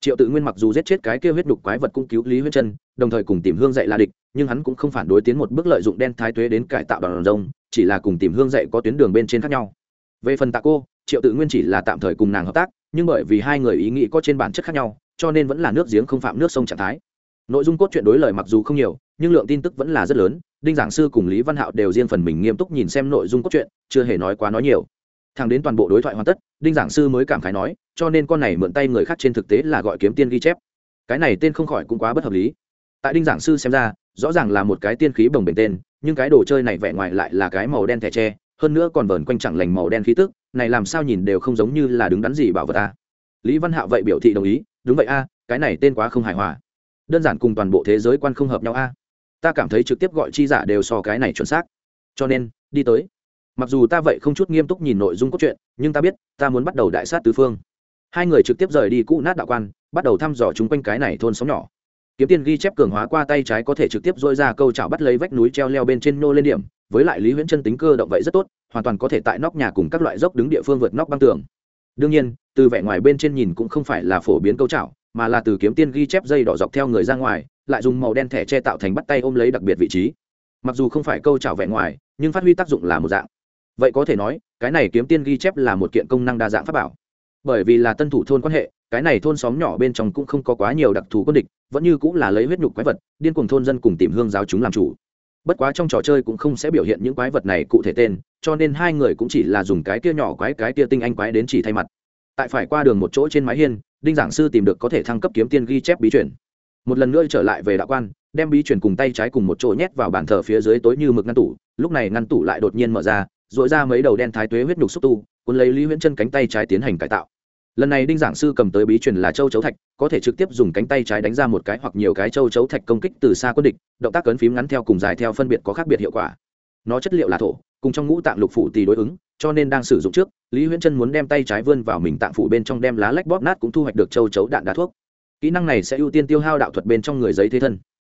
Triệu tự nguyên mặc dù giết chết cái kia huyết đục quái vật cung cứu lý huyết chân đồng thời cùng tìm hương dạy là địch, nhưng hắn cũng không phản đối tiến một bước lợi dụng đen thái tuế đến cải tạo đòn rông, chỉ là cùng tìm hương dạy có tuyến đường bên trên khác nhau. Về phần tạ cô triệu tự nguyên chỉ là tạm thời cùng nàng hợp tác, nhưng bởi vì hai người ý nghĩ có trên bản chất khác nhau, cho nên vẫn là nước giếng không phạm nước sông trạng thái. Nội dung cốt truyện đối lời mặc dù không nhiều, nhưng lượng tin tức vẫn là rất lớn, đinh giảng sư cùng lý văn hạo đều riêng phần mình nghiêm túc nhìn xem nội dung cốt truyện, chưa hề nói quá nói nhiều. Thằng đến toàn bộ đối thoại hoàn tất, đinh giảng sư mới cảm khái nói, cho nên con này mượn tay người khác trên thực tế là gọi kiếm tiên ghi chép. Cái này tên không khỏi cũng quá bất hợp lý. Tại đinh giảng sư xem ra, rõ ràng là một cái tiên khí bồng bềnh tên, nhưng cái đồ chơi này vẻ ngoài lại là cái màu đen thẻ tre hơn nữa còn vờn quanh chẳng lành màu đen khí tức, này làm sao nhìn đều không giống như là đứng đắn gì bảo vật ta. Lý văn hạo vậy biểu thị đồng ý, đúng vậy a, cái này tên quá không hài hòa. Đơn giản cùng toàn bộ thế giới quan không hợp nhau a. Ta cảm thấy trực tiếp gọi chi giả đều so cái này chuẩn xác. Cho nên, đi tới. Mặc dù ta vậy không chút nghiêm túc nhìn nội dung cốt truyện, nhưng ta biết, ta muốn bắt đầu đại sát tứ phương. Hai người trực tiếp rời đi cũ nát đạo quan, bắt đầu thăm dò chung quanh cái này thôn xóm nhỏ. Kiếm tiên ghi chép cường hóa qua tay trái có thể trực tiếp dỗi ra câu chảo bắt lấy vách núi treo leo bên trên nô lên điểm với lại lý huyễn chân tính cơ động vậy rất tốt, hoàn toàn có thể tại nóc nhà cùng các loại dốc đứng địa phương vượt nóc băng tường. đương nhiên, từ vẻ ngoài bên trên nhìn cũng không phải là phổ biến câu chảo, mà là từ kiếm tiên ghi chép dây đỏ dọc theo người ra ngoài, lại dùng màu đen thẻ che tạo thành bắt tay ôm lấy đặc biệt vị trí. mặc dù không phải câu chảo vẻ ngoài, nhưng phát huy tác dụng là một dạng. vậy có thể nói, cái này kiếm tiên ghi chép là một kiện công năng đa dạng pháp bảo. bởi vì là tân thủ thôn quan hệ, cái này thôn xóm nhỏ bên trong cũng không có quá nhiều đặc thù quân địch, vẫn như cũng là lấy huyết nhục quái vật, điên cuồng thôn dân cùng tìm hương giáo chúng làm chủ bất quá trong trò chơi cũng không sẽ biểu hiện những quái vật này cụ thể tên, cho nên hai người cũng chỉ là dùng cái kia nhỏ quái, cái kia tinh anh quái đến chỉ thay mặt. Tại phải qua đường một chỗ trên mái hiên, đinh giảng sư tìm được có thể thăng cấp kiếm tiên ghi chép bí chuyển một lần nữa trở lại về đạo quan, đem bí chuyển cùng tay trái cùng một chỗ nhét vào bàn thờ phía dưới tối như mực ngăn tủ, lúc này ngăn tủ lại đột nhiên mở ra dội ra mấy đầu đen thái tuế huyết nhục xúc tu, cuốn lấy lý huyễn chân cánh tay trái tiến hành cải tạo lần này đinh giảng sư cầm tới bí truyền là châu chấu thạch, có thể trực tiếp dùng cánh tay trái đánh ra một cái hoặc nhiều cái châu chấu thạch công kích từ xa quân địch, động tác cấn phím ngắn theo cùng dài theo phân biệt có khác biệt hiệu quả. Nó chất liệu là thổ, cùng trong ngũ tạng lục phủ tì đối ứng, cho nên đang sử dụng trước, lý huyễn chân muốn đem tay trái vươn vào mình tạng phủ bên trong đem lá lách bóp nát cũng thu hoạch được châu chấu đạn đá thuốc. Kỹ năng này sẽ ưu tiên tiêu hao đạo thuật bên trong người giấy thế thân.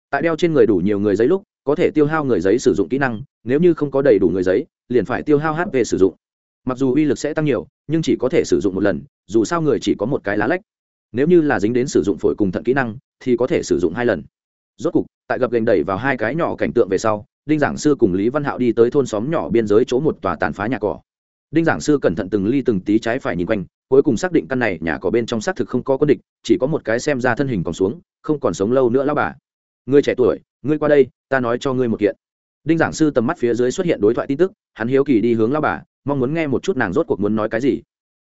Tại đeo trên người đủ nhiều người giấy lúc, có thể tiêu hao người giấy sử dụng kỹ năng, nếu như không có đầy đủ người giấy, liền phải tiêu hao hp sử dụng mặc dù uy lực sẽ tăng nhiều, nhưng chỉ có thể sử dụng một lần, dù sao người chỉ có một cái lá lách. Nếu như là dính đến sử dụng phổi cùng thận kỹ năng, thì có thể sử dụng hai lần. Rốt cục, tại gập gành đẩy vào hai cái nhỏ cảnh tượng về sau, đinh giảng sư cùng lý văn hạo đi tới thôn xóm nhỏ biên giới chỗ một tòa tàn phá nhà cỏ. Đinh giảng sư cẩn thận từng ly từng tí trái phải nhìn quanh, cuối cùng xác định căn này nhà cỏ bên trong xác thực không có quân địch, chỉ có một cái xem ra thân hình còn xuống, không còn sống lâu nữa lao bà. Ngươi trẻ tuổi, ngươi qua đây, ta nói cho ngươi một kiện. Đinh giảng sư tầm mắt phía dưới xuất hiện đối thoại tin tức, hắn hiếu kỳ đi hướng lao bà mong muốn nghe một chút nàng rốt cuộc muốn nói cái gì.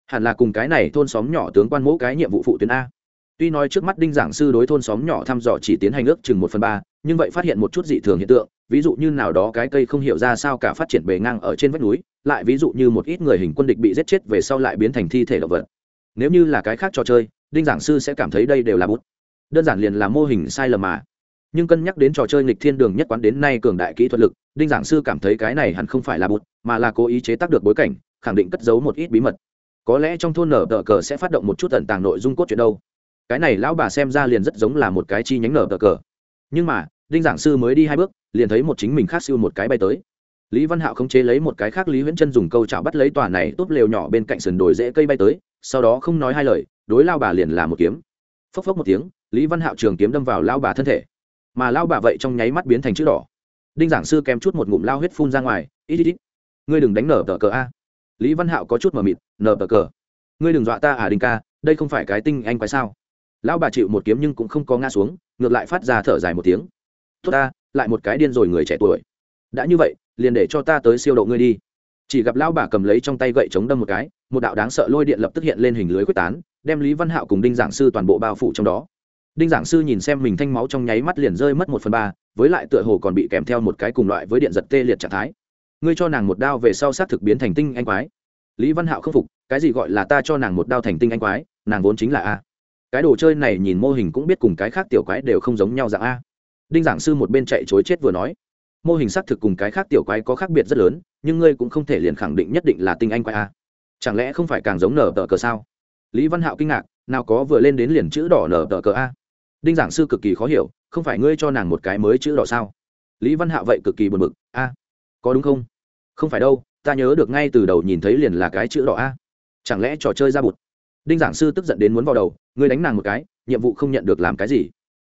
Hẳn là cùng cái này thôn xóm nhỏ tướng quan mẫu cái nhiệm vụ phụ tuyến a. Tuy nói trước mắt đinh giảng sư đối thôn xóm nhỏ thăm dò chỉ tiến hành ước chừng một phần ba, nhưng vậy phát hiện một chút dị thường hiện tượng, ví dụ như nào đó cái cây không hiểu ra sao cả phát triển bề ngang ở trên vách núi, lại ví dụ như một ít người hình quân địch bị giết chết về sau lại biến thành thi thể động vật. Nếu như là cái khác trò chơi, đinh giảng sư sẽ cảm thấy đây đều là bút. Đơn giản liền là mô hình sai lầm mà. Nhưng cân nhắc đến trò chơi nghịch thiên đường nhất quán đến nay cường đại kỹ thuật lực, đinh giảng sư cảm thấy cái này hẳn không phải là bút mà là cố ý chế tác được bối cảnh, khẳng định cất giấu một ít bí mật. Có lẽ trong thôn nở tờ cờ sẽ phát động một chút tận tàng nội dung cốt truyện đâu. Cái này lão bà xem ra liền rất giống là một cái chi nhánh nở tờ cờ. Nhưng mà, đinh giảng sư mới đi hai bước, liền thấy một chính mình khác siêu một cái bay tới. Lý văn hạo không chế lấy một cái khác lý huyễn chân dùng câu chảo bắt lấy tòa này tốt lều nhỏ bên cạnh sườn đồi dễ cây bay tới, sau đó không nói hai lời, đối lao bà liền là một kiếm. Phốc phốc một tiếng, lý văn hạo trường kiếm đâm vào lao bà thân thể. Mà lao bà vậy trong nháy mắt biến thành chữ đỏ. Đinh giảng sư kèm chút một ngụm lao huyết phun ra ngoài, ít ít ít ngươi đừng đánh nở tờ cờ a. Lý văn hạo có chút mờ mịt, nở tờ cờ. Ngươi đừng dọa ta à đình ca, đây không phải cái tinh anh quái sao? Lão bà chịu một kiếm nhưng cũng không có ngã xuống, ngược lại phát ra thở dài một tiếng. Tốt ta, lại một cái điên rồi người trẻ tuổi. Đã như vậy, liền để cho ta tới siêu độ ngươi đi. Chỉ gặp lão bà cầm lấy trong tay gậy chống đâm một cái, một đạo đáng sợ lôi điện lập tức hiện lên hình lưới quyết tán, đem lý văn hạo cùng đinh giảng sư toàn bộ bao phủ trong đó. Đinh giảng sư nhìn xem mình thanh máu trong nháy mắt liền rơi mất một phần ba, với lại tựa hồ còn bị kèm theo một cái cùng loại với điện giật tê liệt trạng thái ngươi cho nàng một đao về sau xác thực biến thành tinh anh quái. Lý văn hạo không phục, cái gì gọi là ta cho nàng một đao thành tinh anh quái, nàng vốn chính là a. Cái đồ chơi này nhìn mô hình cũng biết cùng cái khác tiểu quái đều không giống nhau dạng a. Đinh giảng sư một bên chạy chối chết vừa nói. Mô hình xác thực cùng cái khác tiểu quái có khác biệt rất lớn, nhưng ngươi cũng không thể liền khẳng định nhất định là tinh anh quái a. Chẳng lẽ không phải càng giống nở tờ cờ sao? Lý văn hạo kinh ngạc, nào có vừa lên đến liền chữ đỏ nở tờ cờ a. Đinh giảng sư cực kỳ khó hiểu, không phải ngươi cho nàng một cái mới chữ đỏ sao? Lý văn hạo vậy cực kỳ buồn bực, a có đúng không? Không phải đâu, ta nhớ được ngay từ đầu nhìn thấy liền là cái chữ đỏ a. Chẳng lẽ trò chơi ra bụt? Đinh giảng sư tức giận đến muốn vào đầu ngươi đánh nàng một cái, nhiệm vụ không nhận được làm cái gì.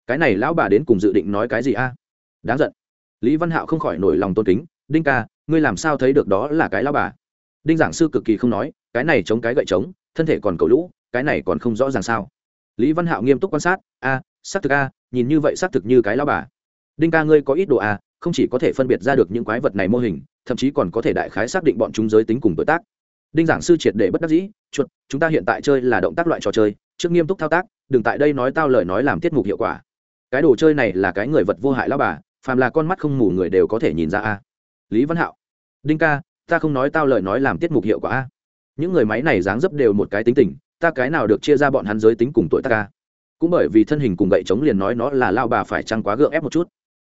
Cái này lão bà đến cùng dự định nói cái gì a? Đáng giận. Lý văn hạo không khỏi nổi lòng tôn kính, đinh ca, ngươi làm sao thấy được đó là cái lão bà? Đinh giảng sư cực kỳ không nói, cái này chống cái gậy chống, thân thể còn cầu lũ, cái này còn không rõ ràng sao? Lý văn hạo nghiêm túc quan sát, a, xác thực a, nhìn như vậy xác thực như cái lão bà. Đinh ca, ngươi có ít độ a không chỉ có thể phân biệt ra được những quái vật này mô hình, thậm chí còn có thể đại khái xác định bọn chúng giới tính cùng tuổi tác. Đinh giảng sư triệt để bất đắc dĩ, chuột, chúng ta hiện tại chơi là động tác loại trò chơi, trước nghiêm túc thao tác, đừng tại đây nói tao lời nói làm tiết mục hiệu quả. Cái đồ chơi này là cái người vật vô hại lao bà, phàm là con mắt không mù người đều có thể nhìn ra a. Lý văn hạo, đinh ca, ta không nói tao lời nói làm tiết mục hiệu quả a. Những người máy này dáng dấp đều một cái tính tình, ta cái nào được chia ra bọn hắn giới tính cùng tuổi ta ca cũng bởi vì thân hình cùng gậy chống liền nói nó là lao bà phải chăng quá gượng ép một chút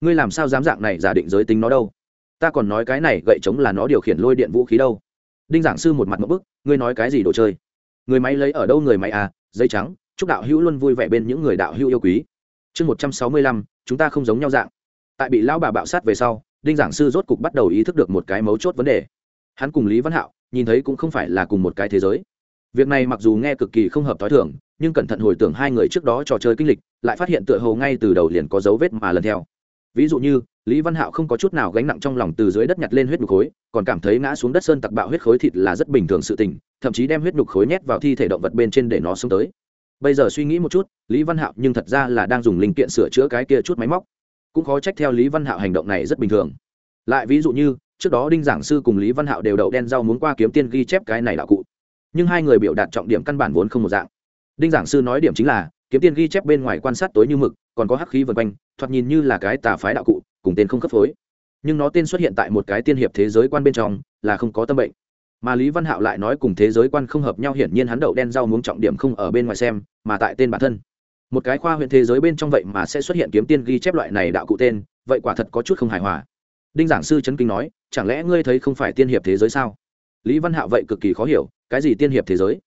ngươi làm sao dám dạng này giả định giới tính nó đâu? Ta còn nói cái này gậy chống là nó điều khiển lôi điện vũ khí đâu. Đinh giảng sư một mặt một bức, ngươi nói cái gì đồ chơi? Người máy lấy ở đâu người máy à? Giấy trắng, chúc đạo hữu luôn vui vẻ bên những người đạo hữu yêu quý. Chương một trăm sáu mươi lăm, chúng ta không giống nhau dạng. Tại bị lão bà bạo sát về sau, đinh giảng sư rốt cục bắt đầu ý thức được một cái mấu chốt vấn đề. Hắn cùng lý văn hạo, nhìn thấy cũng không phải là cùng một cái thế giới. Việc này mặc dù nghe cực kỳ không hợp t h o i thưởng nhưng cẩn thận hồi tưởng hai người trước đó trò chơi kinh lịch, lại phát hiện tựa hồ ngay từ đầu liền có dấu vết mà lần theo ví dụ như, lý văn hạo không có chút nào gánh nặng trong lòng từ dưới đất nhặt lên huyết nhục khối, còn cảm thấy ngã xuống đất sơn tặc bạo huyết khối thịt là rất bình thường sự tình, thậm chí đem huyết nhục khối nhét vào thi thể động vật bên trên để nó xuống tới. Bây giờ suy nghĩ một chút, lý văn hạo nhưng thật ra là đang dùng linh kiện sửa chữa cái kia chút máy móc. Cũng khó trách theo lý văn hạo hành động này rất bình thường. Lại ví dụ như, trước đó đinh giảng sư cùng lý văn hạo đều đậu đen rau muốn qua kiếm tiên ghi chép cái này đạo cụ. Nhưng hai người biểu đạt trọng điểm căn bản vốn không một dạng. Đinh giảng sư nói điểm chính là kiếm tiên ghi chép bên ngoài quan sát tối như mực, còn có hắc khí vần quanh, thoạt nhìn như là cái tà phái đạo cụ, cùng tên không cấp phối. Nhưng nó tên xuất hiện tại một cái tiên hiệp thế giới quan bên trong, là không có tâm bệnh. Mà lý văn hạo lại nói cùng thế giới quan không hợp nhau, hiển nhiên hắn đậu đen rau muốn trọng điểm không ở bên ngoài xem, mà tại tên bản thân. Một cái khoa huyện thế giới bên trong vậy mà sẽ xuất hiện kiếm tiên ghi chép loại này đạo cụ tên, vậy quả thật có chút không hài hòa. Đinh giảng sư trấn kinh nói, chẳng lẽ ngươi thấy không phải tiên hiệp thế giới sao? Lý văn hạo vậy cực kỳ khó hiểu, cái gì tiên hiệp thế giới?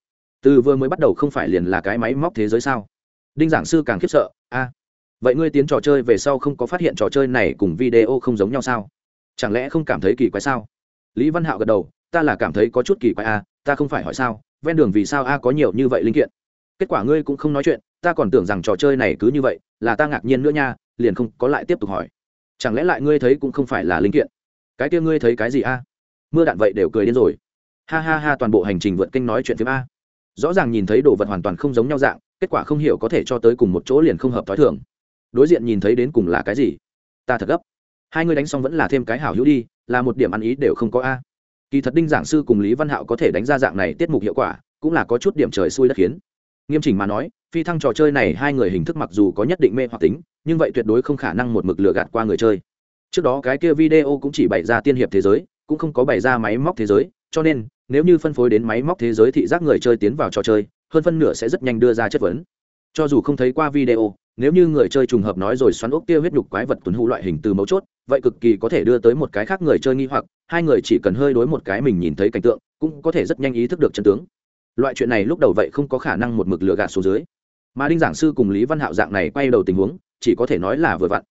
Từ vừa mới bắt đầu không phải liền là cái máy móc thế giới sao? Đinh giảng sư càng khiếp sợ, a, vậy ngươi tiến trò chơi về sau không có phát hiện trò chơi này cùng video không giống nhau sao? Chẳng lẽ không cảm thấy kỳ quái sao? Lý văn hạo gật đầu, ta là cảm thấy có chút kỳ quái, a, ta không phải hỏi sao, ven đường vì sao a có nhiều như vậy linh kiện? Kết quả ngươi cũng không nói chuyện, ta còn tưởng rằng trò chơi này cứ như vậy, là ta ngạc nhiên nữa nha, liền không có lại tiếp tục hỏi. Chẳng lẽ lại ngươi thấy cũng không phải là linh kiện? Cái kia ngươi thấy cái gì, a? Mưa đạn vậy đều cười điên rồi. Ha ha ha, toàn bộ hành trình vượt kênh nói chuyện phim a. Rõ ràng nhìn thấy đồ vật hoàn toàn không giống nhau dạng kết quả không hiểu có thể cho tới cùng một chỗ liền không hợp t h ó i thường. Đối diện nhìn thấy đến cùng là cái gì? Ta thật gấp. Hai người đánh xong vẫn là thêm cái hảo hữu đi, là một điểm ăn ý đều không có a. Kỳ thật đinh giảng sư cùng lý văn hạo có thể đánh ra dạng này tiết mục hiệu quả, cũng là có chút điểm trời xuôi đất khiến. Nghiêm chỉnh mà nói, phi thăng trò chơi này hai người hình thức mặc dù có nhất định mê hoặc tính, nhưng vậy tuyệt đối không khả năng một mực lừa gạt qua người chơi. Trước đó cái kia video cũng chỉ bày ra tiên hiệp thế giới, cũng không có bày ra máy móc thế giới, cho nên, nếu như phân phối đến máy móc thế giới thị giác người chơi tiến vào trò chơi hơn phân nửa sẽ rất nhanh đưa ra chất vấn. Cho dù không thấy qua video, nếu như người chơi trùng hợp nói rồi xoắn ốc kia huyết nhục quái vật tuấn hữu loại hình từ mấu chốt, vậy cực kỳ có thể đưa tới một cái khác người chơi nghi hoặc, hai người chỉ cần hơi đối một cái mình nhìn thấy cảnh tượng, cũng có thể rất nhanh ý thức được chân tướng. Loại chuyện này lúc đầu vậy không có khả năng một mực lừa gạt xuống dưới. Mà đinh giảng sư cùng lý văn hạo dạng này quay đầu tình huống, chỉ có thể nói là vừa vặn.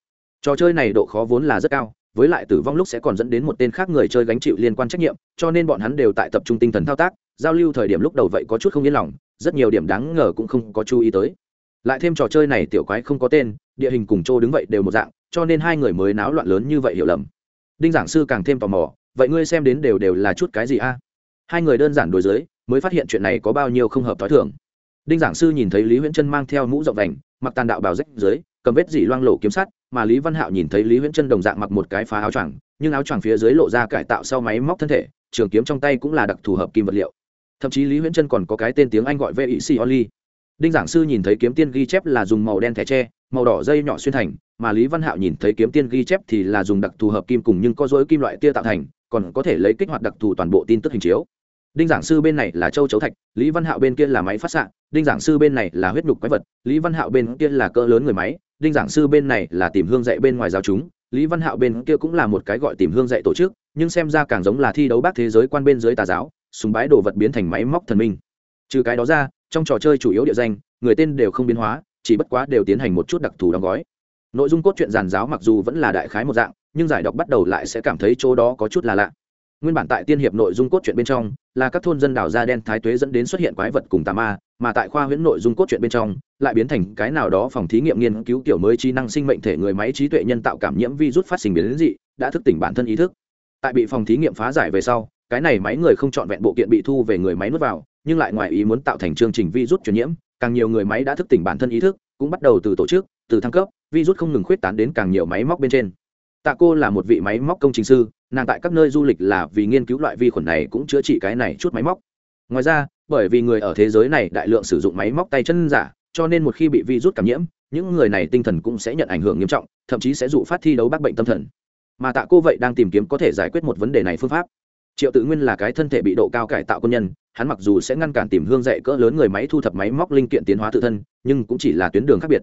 Trò chơi này độ khó vốn là rất cao với lại tử vong lúc sẽ còn dẫn đến một tên khác người chơi gánh chịu liên quan trách nhiệm, cho nên bọn hắn đều tại tập trung tinh thần thao tác, giao lưu thời điểm lúc đầu vậy có chút không yên lòng, rất nhiều điểm đáng ngờ cũng không có chú ý tới. Lại thêm trò chơi này tiểu quái không có tên, địa hình cùng chỗ đứng vậy đều một dạng, cho nên hai người mới náo loạn lớn như vậy hiểu lầm. Đinh giảng sư càng thêm tò mò, vậy ngươi xem đến đều đều là chút cái gì a? Hai người đơn giản đối giới mới phát hiện chuyện này có bao nhiêu không hợp t h ó i thường. Đinh giảng sư nhìn thấy lý huyễn Trân mang theo mũ rộng vành, mặc tàn đạo bào rách dưới cầm vết dỉ loang lổ kiếm sắt, mà lý văn hạo nhìn thấy lý huyễn chân đồng dạng mặc một cái phá áo choàng, nhưng áo choàng phía dưới lộ ra cải tạo sau máy móc thân thể, trường kiếm trong tay cũng là đặc thù hợp kim vật liệu. Thậm chí lý huyễn chân còn có cái tên tiếng anh gọi vic oli đinh giảng sư nhìn thấy kiếm tiên ghi chép là dùng màu đen thẻ tre, màu đỏ dây nhỏ xuyên thành, mà lý văn hạo nhìn thấy kiếm tiên ghi chép thì là dùng đặc thù hợp kim cùng nhưng có dối kim loại tia tạo thành, còn có thể lấy kích hoạt đặc thù toàn bộ tin tức hình chiếu. Đinh giảng sư bên này là châu chấu thạch, lý văn hạo bên kia là máy phát xạ, đinh giảng sư bên này là huyết nhục quái vật, lý văn hạo bên kia là cỡ lớn người máy đinh giảng sư bên này là tìm hương dạy bên ngoài giáo chúng, lý văn hạo bên kia cũng là một cái gọi tìm hương dạy tổ chức, nhưng xem ra càng giống là thi đấu bác thế giới quan bên dưới tà giáo, súng bái đồ vật biến thành máy móc thần minh. Trừ cái đó ra, trong trò chơi chủ yếu địa danh, người tên đều không biến hóa, chỉ bất quá đều tiến hành một chút đặc thù đóng gói. Nội dung cốt truyện giàn giáo mặc dù vẫn là đại khái một dạng, nhưng giải đọc bắt đầu lại sẽ cảm thấy chỗ đó có chút là lạ nguyên bản tại tiên hiệp nội dung cốt truyện bên trong, là các thôn dân đảo da đen thái tuế dẫn đến xuất hiện quái vật cùng tà ma, mà tại khoa huyễn nội dung cốt truyện bên trong, lại biến thành cái nào đó phòng thí nghiệm nghiên cứu kiểu mới trí năng sinh mệnh thể người máy trí tuệ nhân tạo cảm nhiễm virus phát sinh biến dị, đã thức tỉnh bản thân ý thức. Tại bị phòng thí nghiệm phá giải về sau, cái này máy người không chọn vẹn bộ kiện bị thu về người máy nuốt vào, nhưng lại ngoài ý muốn tạo thành chương trình virus truyền nhiễm, càng nhiều người máy đã thức tỉnh bản thân ý thức, cũng bắt đầu từ tổ chức, từ thăng cấp, virus không ngừng khuyết tán đến càng nhiều máy móc bên trên tạ cô là một vị máy móc công trình sư, nàng tại các nơi du lịch là vì nghiên cứu loại vi khuẩn này cũng chữa trị cái này chút máy móc. Ngoài ra, bởi vì người ở thế giới này đại lượng sử dụng máy móc tay chân giả, cho nên một khi bị virus cảm nhiễm, những người này tinh thần cũng sẽ nhận ảnh hưởng nghiêm trọng, thậm chí sẽ dụ phát thi đấu bác bệnh tâm thần. Mà tạ cô vậy đang tìm kiếm có thể giải quyết một vấn đề này phương pháp. Triệu tự nguyên là cái thân thể bị độ cao cải tạo quân nhân, hắn mặc dù sẽ ngăn cản tìm hương dạy cỡ lớn người máy thu thập máy móc linh kiện tiến hóa tự thân, nhưng cũng chỉ là tuyến đường khác biệt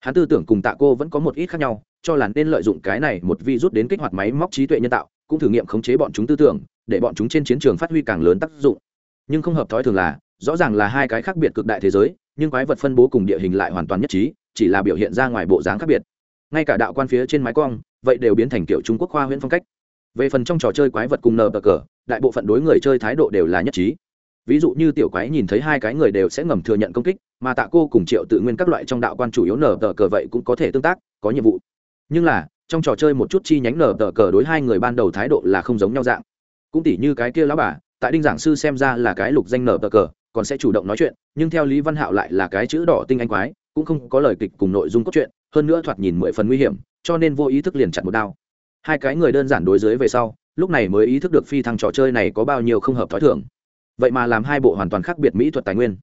hắn tư tưởng cùng tạ cô vẫn có một ít khác nhau, cho là nên lợi dụng cái này một vi rút đến kích hoạt máy móc trí tuệ nhân tạo, cũng thử nghiệm khống chế bọn chúng tư tưởng, để bọn chúng trên chiến trường phát huy càng lớn tác dụng. Nhưng không hợp thói thường là, rõ ràng là hai cái khác biệt cực đại thế giới, nhưng quái vật phân bố cùng địa hình lại hoàn toàn nhất trí, chỉ là biểu hiện ra ngoài bộ dáng khác biệt. Ngay cả đạo quan phía trên mái cong, vậy đều biến thành kiểu trung quốc khoa huyễn phong cách. Về phần trong trò chơi quái vật cùng nờ bờ cờ, đại bộ phận đối người chơi thái độ đều là nhất trí ví dụ như tiểu quái nhìn thấy hai cái người đều sẽ ngầm thừa nhận công kích, mà tạ cô cùng triệu tự nguyên các loại trong đạo quan chủ yếu nở tờ cờ vậy cũng có thể tương tác, có nhiệm vụ. Nhưng là, trong trò chơi một chút chi nhánh nở tờ cờ đối hai người ban đầu thái độ là không giống nhau dạng. Cũng tỉ như cái kia lão bà, tại đinh giảng sư xem ra là cái lục danh nở tờ cờ, còn sẽ chủ động nói chuyện, nhưng theo lý văn hạo lại là cái chữ đỏ tinh anh quái, cũng không có lời kịch cùng nội dung cốt truyện, hơn nữa thoạt nhìn mười phần nguy hiểm, cho nên vô ý thức liền chặn một đao. Hai cái người đơn giản đối dưới về sau, lúc này mới ý thức được phi thăng trò chơi này có bao nhiêu không hợp t h ó i thưởng vậy mà làm hai bộ hoàn toàn khác biệt mỹ thuật tài nguyên.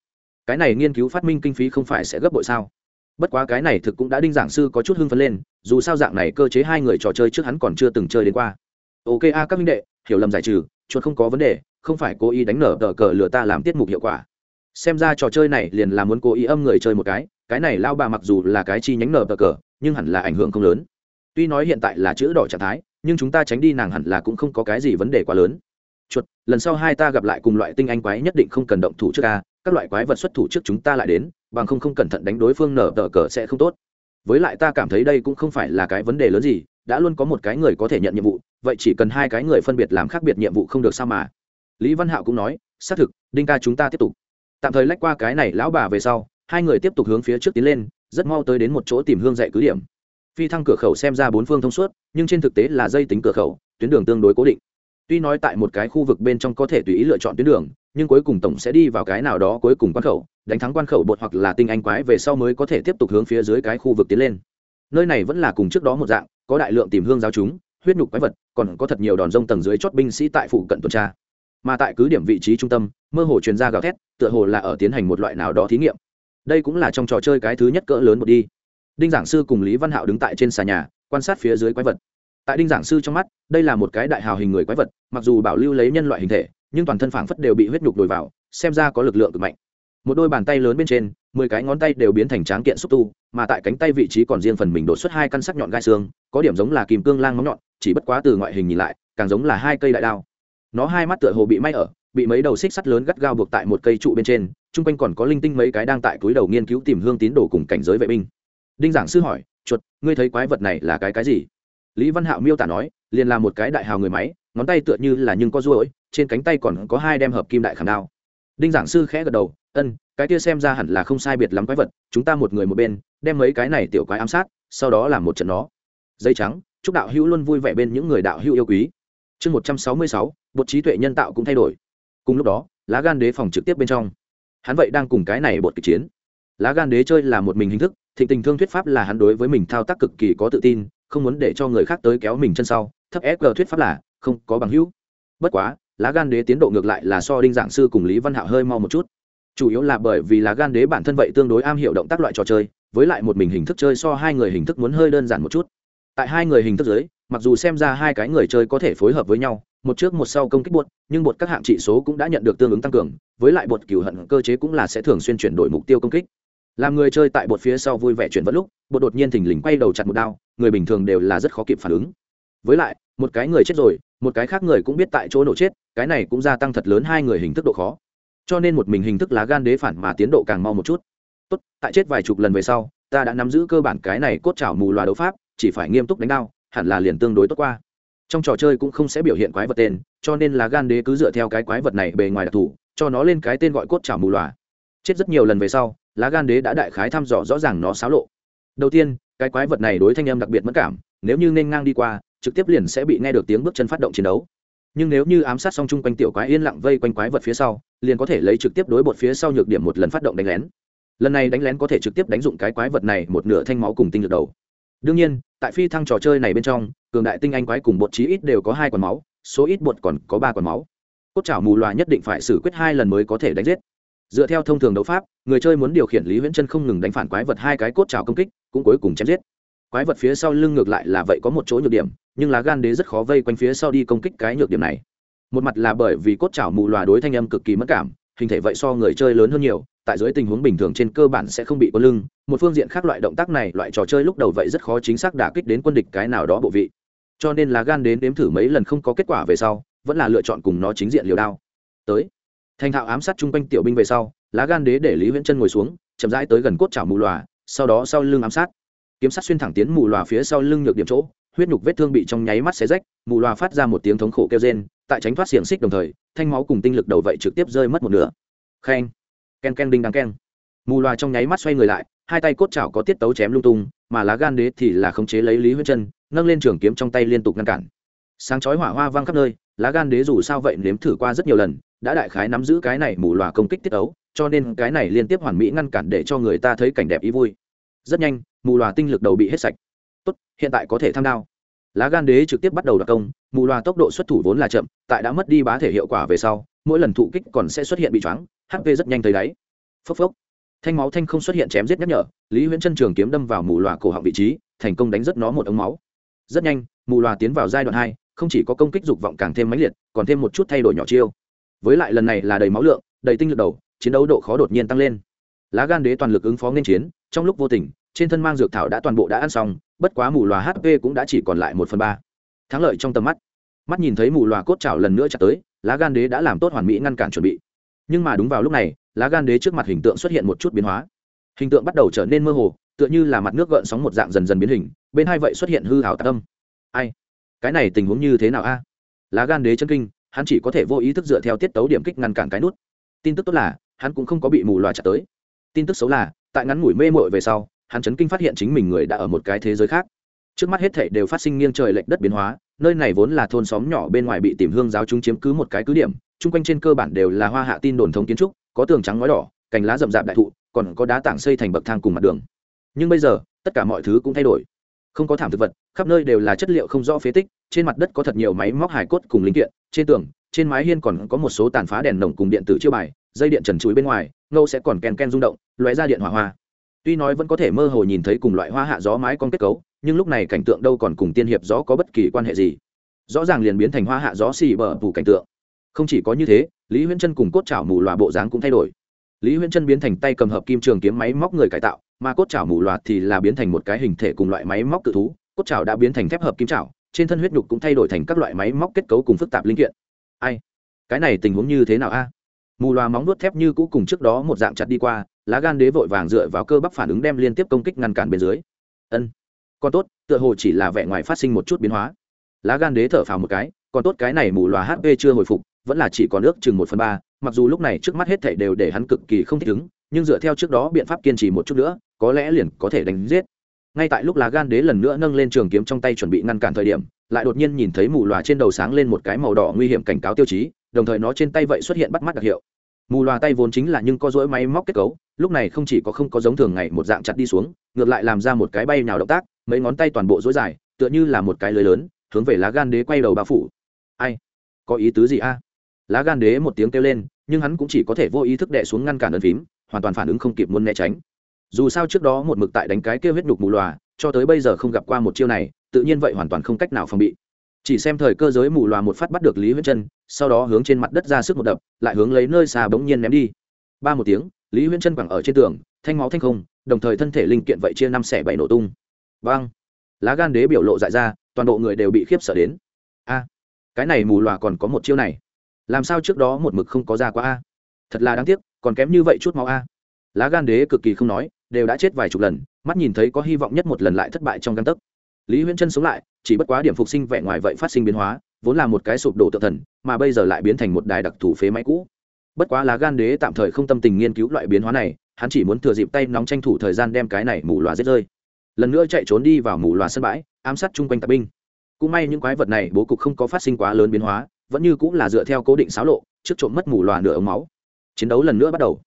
Cái này nghiên cứu phát minh kinh phí không phải sẽ gấp bội sao? Bất quá cái này thực cũng đã đinh giảng sư có chút hưng phấn lên, dù sao dạng này cơ chế hai người trò chơi trước hắn còn chưa từng chơi đến qua. Ok a, các minh đệ, hiểu lầm giải trừ, chuột không có vấn đề, không phải cố ý đánh nở tờ cờ lừa ta làm tiết mục hiệu quả. Xem ra trò chơi này liền là muốn cố ý âm người chơi một cái cái này lao bà mặc dù là cái chi nhánh nở tờ cờ, nhưng hẳn là ảnh hưởng không lớn. Tuy nói hiện tại là chữ đỏ trạng thái, nhưng chúng ta tránh đi nàng hẳn là cũng không có cái gì vấn đề quá lớn chuột, lần sau hai ta gặp lại cùng loại tinh anh quái nhất định không cần động thủ trước ca các loại quái vật xuất thủ trước chúng ta lại đến, bằng không không cẩn thận đánh đối phương nở tờ cờ sẽ không tốt. Với lại ta cảm thấy đây cũng không phải là cái vấn đề lớn gì, đã luôn có một cái người có thể nhận nhiệm vụ, vậy chỉ cần hai cái người phân biệt làm khác biệt nhiệm vụ không được sao mà. Lý văn hạo cũng nói, xác thực, đinh ca chúng ta tiếp tục. Tạm thời lách qua cái này lão bà về sau, hai người tiếp tục hướng phía trước tiến lên, rất mau tới đến một chỗ tìm hương dạy cứ điểm. Phi thăng cửa khẩu xem ra bốn phương thông suốt, nhưng trên thực tế là dây tính cửa khẩu, tuyến đường tương đối cố định tuy nói tại một cái khu vực bên trong có thể tùy ý lựa chọn tuyến đường, nhưng cuối cùng tổng sẽ đi vào cái nào đó cuối cùng quan khẩu, đánh thắng quan khẩu bột hoặc là tinh anh quái về sau mới có thể tiếp tục hướng phía dưới cái khu vực tiến lên. Nơi này vẫn là cùng trước đó một dạng, có đại lượng tìm hương giáo chúng, huyết nhục quái vật, còn có thật nhiều đòn rông tầng dưới chót binh sĩ tại phụ cận tuần tra. Mà tại cứ điểm vị trí trung tâm, mơ hồ truyền ra gào thét, tựa hồ là ở tiến hành một loại nào đó thí nghiệm. Đây cũng là trong trò chơi cái thứ nhất cỡ lớn một đi. Đinh giảng sư cùng lý văn hạo đứng tại trên xà nhà, quan sát phía dưới quái vật tại đinh giảng sư trong mắt, đây là một cái đại hào hình người quái vật, mặc dù bảo lưu lấy nhân loại hình thể, nhưng toàn thân phảng phất đều bị huyết nhục đồi vào, xem ra có lực lượng cực mạnh. Một đôi bàn tay lớn bên trên, mười cái ngón tay đều biến thành tráng kiện xúc tu, mà tại cánh tay vị trí còn riêng phần mình đột xuất hai căn sắc nhọn gai xương, có điểm giống là kìm cương lang móng nhọn, chỉ bất quá từ ngoại hình nhìn lại, càng giống là hai cây đại đao. Nó hai mắt tựa hồ bị may ở, bị mấy đầu xích sắt lớn gắt gao buộc tại một cây trụ bên trên, chung quanh còn có linh tinh mấy cái đang tại túi đầu nghiên cứu tìm hương tín đồ cùng cảnh giới vệ binh. Đinh giảng sư hỏi, chuột, ngươi thấy quái vật này là cái cái gì? Lý văn hạo miêu tả nói, liền là một cái đại hào người máy, ngón tay tựa như là nhưng có ruỗi trên cánh tay còn có hai đem hợp kim đại khảm đao. Đinh giảng sư khẽ gật đầu, ân, cái kia xem ra hẳn là không sai biệt lắm quái vật, chúng ta một người một bên, đem mấy cái này tiểu quái ám sát, sau đó làm một trận nó. Dây trắng, chúc đạo hữu luôn vui vẻ bên những người đạo hữu yêu quý. Chương một trăm sáu mươi sáu, bột trí tuệ nhân tạo cũng thay đổi. Cùng lúc đó, lá gan đế phòng trực tiếp bên trong. Hắn vậy đang cùng cái này bột kịch chiến. Lá gan đế chơi là một mình hình thức, thịnh tình thương thuyết pháp là hắn đối với mình thao tác cực kỳ có tự tin không muốn để cho người khác tới kéo mình chân sau, thấp sg thuyết pháp là, không có bằng hữu. Bất quá, lá gan đế tiến độ ngược lại là so đinh giảng sư cùng lý văn hạo hơi mau một chút. Chủ yếu là bởi vì lá gan đế bản thân vậy tương đối am hiểu động tác loại trò chơi, với lại một mình hình thức chơi so hai người hình thức muốn hơi đơn giản một chút. Tại hai người hình thức giới mặc dù xem ra hai cái người chơi có thể phối hợp với nhau, một trước một sau công kích bột, nhưng bột các hạng trị số cũng đã nhận được tương ứng tăng cường, với lại bột cửu hận cơ chế cũng là sẽ thường xuyên chuyển đổi mục tiêu công kích làm người chơi tại bột phía sau vui vẻ chuyển vẫn lúc, bột đột nhiên thình lình quay đầu chặt một đao, người bình thường đều là rất khó kịp phản ứng. Với lại, một cái người chết rồi, một cái khác người cũng biết tại chỗ nổ chết, cái này cũng gia tăng thật lớn hai người hình thức độ khó. Cho nên một mình hình thức lá gan đế phản mà tiến độ càng mau một chút. Tốt, tại chết vài chục lần về sau, ta đã nắm giữ cơ bản cái này cốt trào mù loà đấu pháp, chỉ phải nghiêm túc đánh đao, hẳn là liền tương đối tốt qua. Trong trò chơi cũng không sẽ biểu hiện quái vật tên, cho nên là gan đế cứ dựa theo cái quái vật này bề ngoài đặc thù, cho nó lên cái tên gọi cốt chảo mù loà. Chết rất nhiều lần về sau lá gan đế đã đại khái thăm dò rõ ràng nó xáo lộ. Đầu tiên, cái quái vật này đối thanh âm đặc biệt mất cảm, nếu như nên ngang đi qua, trực tiếp liền sẽ bị nghe được tiếng bước chân phát động chiến đấu. Nhưng nếu như ám sát xong chung quanh tiểu quái yên lặng vây quanh quái vật phía sau, liền có thể lấy trực tiếp đối bột phía sau nhược điểm một lần phát động đánh lén. Lần này đánh lén có thể trực tiếp đánh dụng cái quái vật này một nửa thanh máu cùng tinh lực đầu. Đương nhiên, tại phi thăng trò chơi này bên trong, cường đại tinh anh quái cùng bột chí ít đều có hai quản máu, số ít bột còn có ba quản máu. Cốt chảo mù loà nhất định phải xử quyết hai lần mới có thể đánh giết dựa theo thông thường đấu pháp, người chơi muốn điều khiển lý huyễn chân không ngừng đánh phản quái vật hai cái cốt trào công kích, cũng cuối cùng chém giết. Quái vật phía sau lưng ngược lại là vậy có một chỗ nhược điểm, nhưng lá gan đế rất khó vây quanh phía sau đi công kích cái nhược điểm này. Một mặt là bởi vì cốt trào mù loà đối thanh âm cực kỳ mất cảm, hình thể vậy so người chơi lớn hơn nhiều, tại dưới tình huống bình thường trên cơ bản sẽ không bị có lưng, một phương diện khác loại động tác này, loại trò chơi lúc đầu vậy rất khó chính xác đả kích đến quân địch cái nào đó bộ vị. Cho nên lá gan đến đếm thử mấy lần không có kết quả về sau, vẫn là lựa chọn cùng nó chính diện liều đao. Tới thành thạo ám sát chung quanh tiểu binh về sau, lá gan đế để lý viễn chân ngồi xuống, chậm rãi tới gần cốt chảo mù lòa, sau đó sau lưng ám sát. Kiếm sát xuyên thẳng tiến mù lòa phía sau lưng nhược điểm chỗ, huyết nhục vết thương bị trong nháy mắt xé rách, mù lòa phát ra một tiếng thống khổ kêu rên, tại tránh thoát xiềng xích đồng thời, thanh máu cùng tinh lực đầu vậy trực tiếp rơi mất một nửa. Khen ken ken đinh đáng ken mù loà trong nháy mắt xoay người lại, hai tay cốt chảo có tiết tấu chém lung tung, mà lá gan đế thì là khống chế lấy lý huyết chân, nâng lên trường kiếm trong tay liên tục ngăn cản. Sáng chói hỏa hoa vang khắp nơi, lá gan đế dù sao vậy nếm thử qua rất nhiều lần đã đại khái nắm giữ cái này mù loà công kích tiết ấu, cho nên cái này liên tiếp hoàn mỹ ngăn cản để cho người ta thấy cảnh đẹp ý vui. Rất nhanh, mù loà tinh lực đầu bị hết sạch. Tốt, hiện tại có thể tham đao. Lá gan đế trực tiếp bắt đầu đặc công, mù loà tốc độ xuất thủ vốn là chậm, tại đã mất đi bá thể hiệu quả về sau, mỗi lần thụ kích còn sẽ xuất hiện bị choáng hp rất nhanh tới đáy. Phốc phốc. Thanh máu thanh không xuất hiện chém giết nhắc nhở, lý huyễn chân trường kiếm đâm vào mù loà cổ họng vị trí, thành công đánh rất nó một ống máu. Rất nhanh, mù loà tiến vào giai đoạn hai, không chỉ có công kích dục vọng càng thêm mãnh liệt, còn thêm một chút thay đổi nhỏ chiêu với lại lần này là đầy máu lượng, đầy tinh lực đầu, chiến đấu độ khó đột nhiên tăng lên. Lá gan đế toàn lực ứng phó nên chiến, trong lúc vô tình, trên thân mang dược thảo đã toàn bộ đã ăn xong, bất quá mù loà hp cũng đã chỉ còn lại một phần ba. Thắng lợi trong tầm mắt. Mắt nhìn thấy mù loà cốt chảo lần nữa chặt tới, lá gan đế đã làm tốt hoàn mỹ ngăn cản chuẩn bị. Nhưng mà đúng vào lúc này, lá gan đế trước mặt hình tượng xuất hiện một chút biến hóa. Hình tượng bắt đầu trở nên mơ hồ, tựa như là mặt nước gợn sóng một dạng dần dần biến hình, bên hai vậy xuất hiện hư hào tạ tâm ai? Cái này tình huống như thế nào a? Lá gan đế chân kinh hắn chỉ có thể vô ý thức dựa theo tiết tấu điểm kích ngăn cản cái nút. Tin tức tốt là, hắn cũng không có bị mù loà chặt tới. Tin tức xấu là, tại ngắn ngủi mê mội về sau, hắn chấn kinh phát hiện chính mình người đã ở một cái thế giới khác. Trước mắt hết thảy đều phát sinh nghiêng trời lệch đất biến hóa, nơi này vốn là thôn xóm nhỏ bên ngoài bị tìm hương giáo chúng chiếm cứ một cái cứ điểm, chung quanh trên cơ bản đều là hoa hạ tin đồn thống kiến trúc, có tường trắng ngói đỏ, cành lá rậm rạp đại thụ, còn có đá tảng xây thành bậc thang cùng mặt đường. Nhưng bây giờ, tất cả mọi thứ cũng thay đổi không có thảm thực vật, khắp nơi đều là chất liệu không rõ phế tích, trên mặt đất có thật nhiều máy móc hải cốt cùng linh kiện, trên tường, trên mái hiên còn có một số tàn phá đèn nồng cùng điện tử chiêu bài, dây điện trần chuối bên ngoài, ngâu sẽ còn ken ken rung động, lóe ra điện hỏa hoa. Tuy nói vẫn có thể mơ hồ nhìn thấy cùng loại hoa hạ gió mái con kết cấu, nhưng lúc này cảnh tượng đâu còn cùng tiên hiệp gió có bất kỳ quan hệ gì. Rõ ràng liền biến thành hoa hạ gió xì bờ phủ cảnh tượng. Không chỉ có như thế, lý huyễn chân cùng cốt chảo mù loà bộ dáng cũng thay đổi lý huyễn chân biến thành tay cầm hợp kim trường kiếm máy móc người cải tạo, mà cốt chảo mù loà thì là biến thành một cái hình thể cùng loại máy móc tự thú. Cốt chảo đã biến thành thép hợp kim chảo, trên thân huyết nhục cũng thay đổi thành các loại máy móc kết cấu cùng phức tạp linh kiện. Ai? Cái này tình huống như thế nào a? Mù loà móng nuốt thép như cũ cùng trước đó một dạng chặt đi qua, lá gan đế vội vàng dựa vào cơ bắp phản ứng đem liên tiếp công kích ngăn cản bên dưới. Ân. Còn tốt, tựa hồ chỉ là vẻ ngoài phát sinh một chút biến hóa. Lá gan đế thở phào một cái, còn tốt cái này mù loà hp chưa hồi phục, vẫn là chỉ còn ước chừng một phần ba mặc dù lúc này trước mắt hết thảy đều để hắn cực kỳ không thích ứng, nhưng dựa theo trước đó biện pháp kiên trì một chút nữa, có lẽ liền có thể đánh giết. Ngay tại lúc lá gan đế lần nữa nâng lên trường kiếm trong tay chuẩn bị ngăn cản thời điểm, lại đột nhiên nhìn thấy mù loà trên đầu sáng lên một cái màu đỏ nguy hiểm cảnh cáo tiêu chí, đồng thời nó trên tay vậy xuất hiện bắt mắt đặc hiệu. Mù loà tay vốn chính là nhưng có rỗi máy móc kết cấu, lúc này không chỉ có không có giống thường ngày một dạng chặt đi xuống, ngược lại làm ra một cái bay nào động tác, mấy ngón tay toàn bộ dối dài, tựa như là một cái lưới lớn, hướng về lá gan đế quay đầu bao phủ. Ai? Có ý tứ gì a? Lá gan đế một tiếng kêu lên, nhưng hắn cũng chỉ có thể vô ý thức đệ xuống ngăn cản đơn phím, hoàn toàn phản ứng không kịp muốn né tránh. Dù sao trước đó một mực tại đánh cái kêu huyết nhục mù loà cho tới bây giờ không gặp qua một chiêu này, tự nhiên vậy hoàn toàn không cách nào phòng bị. Chỉ xem thời cơ giới mù loà một phát bắt được lý huyết chân sau đó hướng trên mặt đất ra sức một đập, lại hướng lấy nơi xa bỗng nhiên ném đi. Ba một tiếng, lý huyễn chân quẳng ở trên tường, thanh máu thanh không, đồng thời thân thể linh kiện vậy chia năm xẻ bảy nổ tung. Vang lá gan đế biểu lộ dại ra, toàn bộ người đều bị khiếp sợ đến. A, cái này mù loà còn có một chiêu này làm sao trước đó một mực không có ra quá a? Thật là đáng tiếc, còn kém như vậy chút máu a. Lá gan đế cực kỳ không nói, đều đã chết vài chục lần, mắt nhìn thấy có hy vọng nhất một lần lại thất bại trong căn tấc. Lý huyễn chân sống lại, chỉ bất quá điểm phục sinh vẻ ngoài vậy phát sinh biến hóa, vốn là một cái sụp đổ tự thần, mà bây giờ lại biến thành một đài đặc thù phế máy cũ. Bất quá lá gan đế tạm thời không tâm tình nghiên cứu loại biến hóa này, hắn chỉ muốn thừa dịp tay nóng tranh thủ thời gian đem cái này mù loà giết rơi. Lần nữa chạy trốn đi vào mù loà sân bãi, ám sát chung quanh tạp binh. Cũng may những quái vật này bố cục không có phát sinh quá lớn biến hóa vẫn như cũng là dựa theo cố định xáo lộ, trước trộm mất mù loà nửa ống máu. Chiến đấu lần nữa bắt đầu.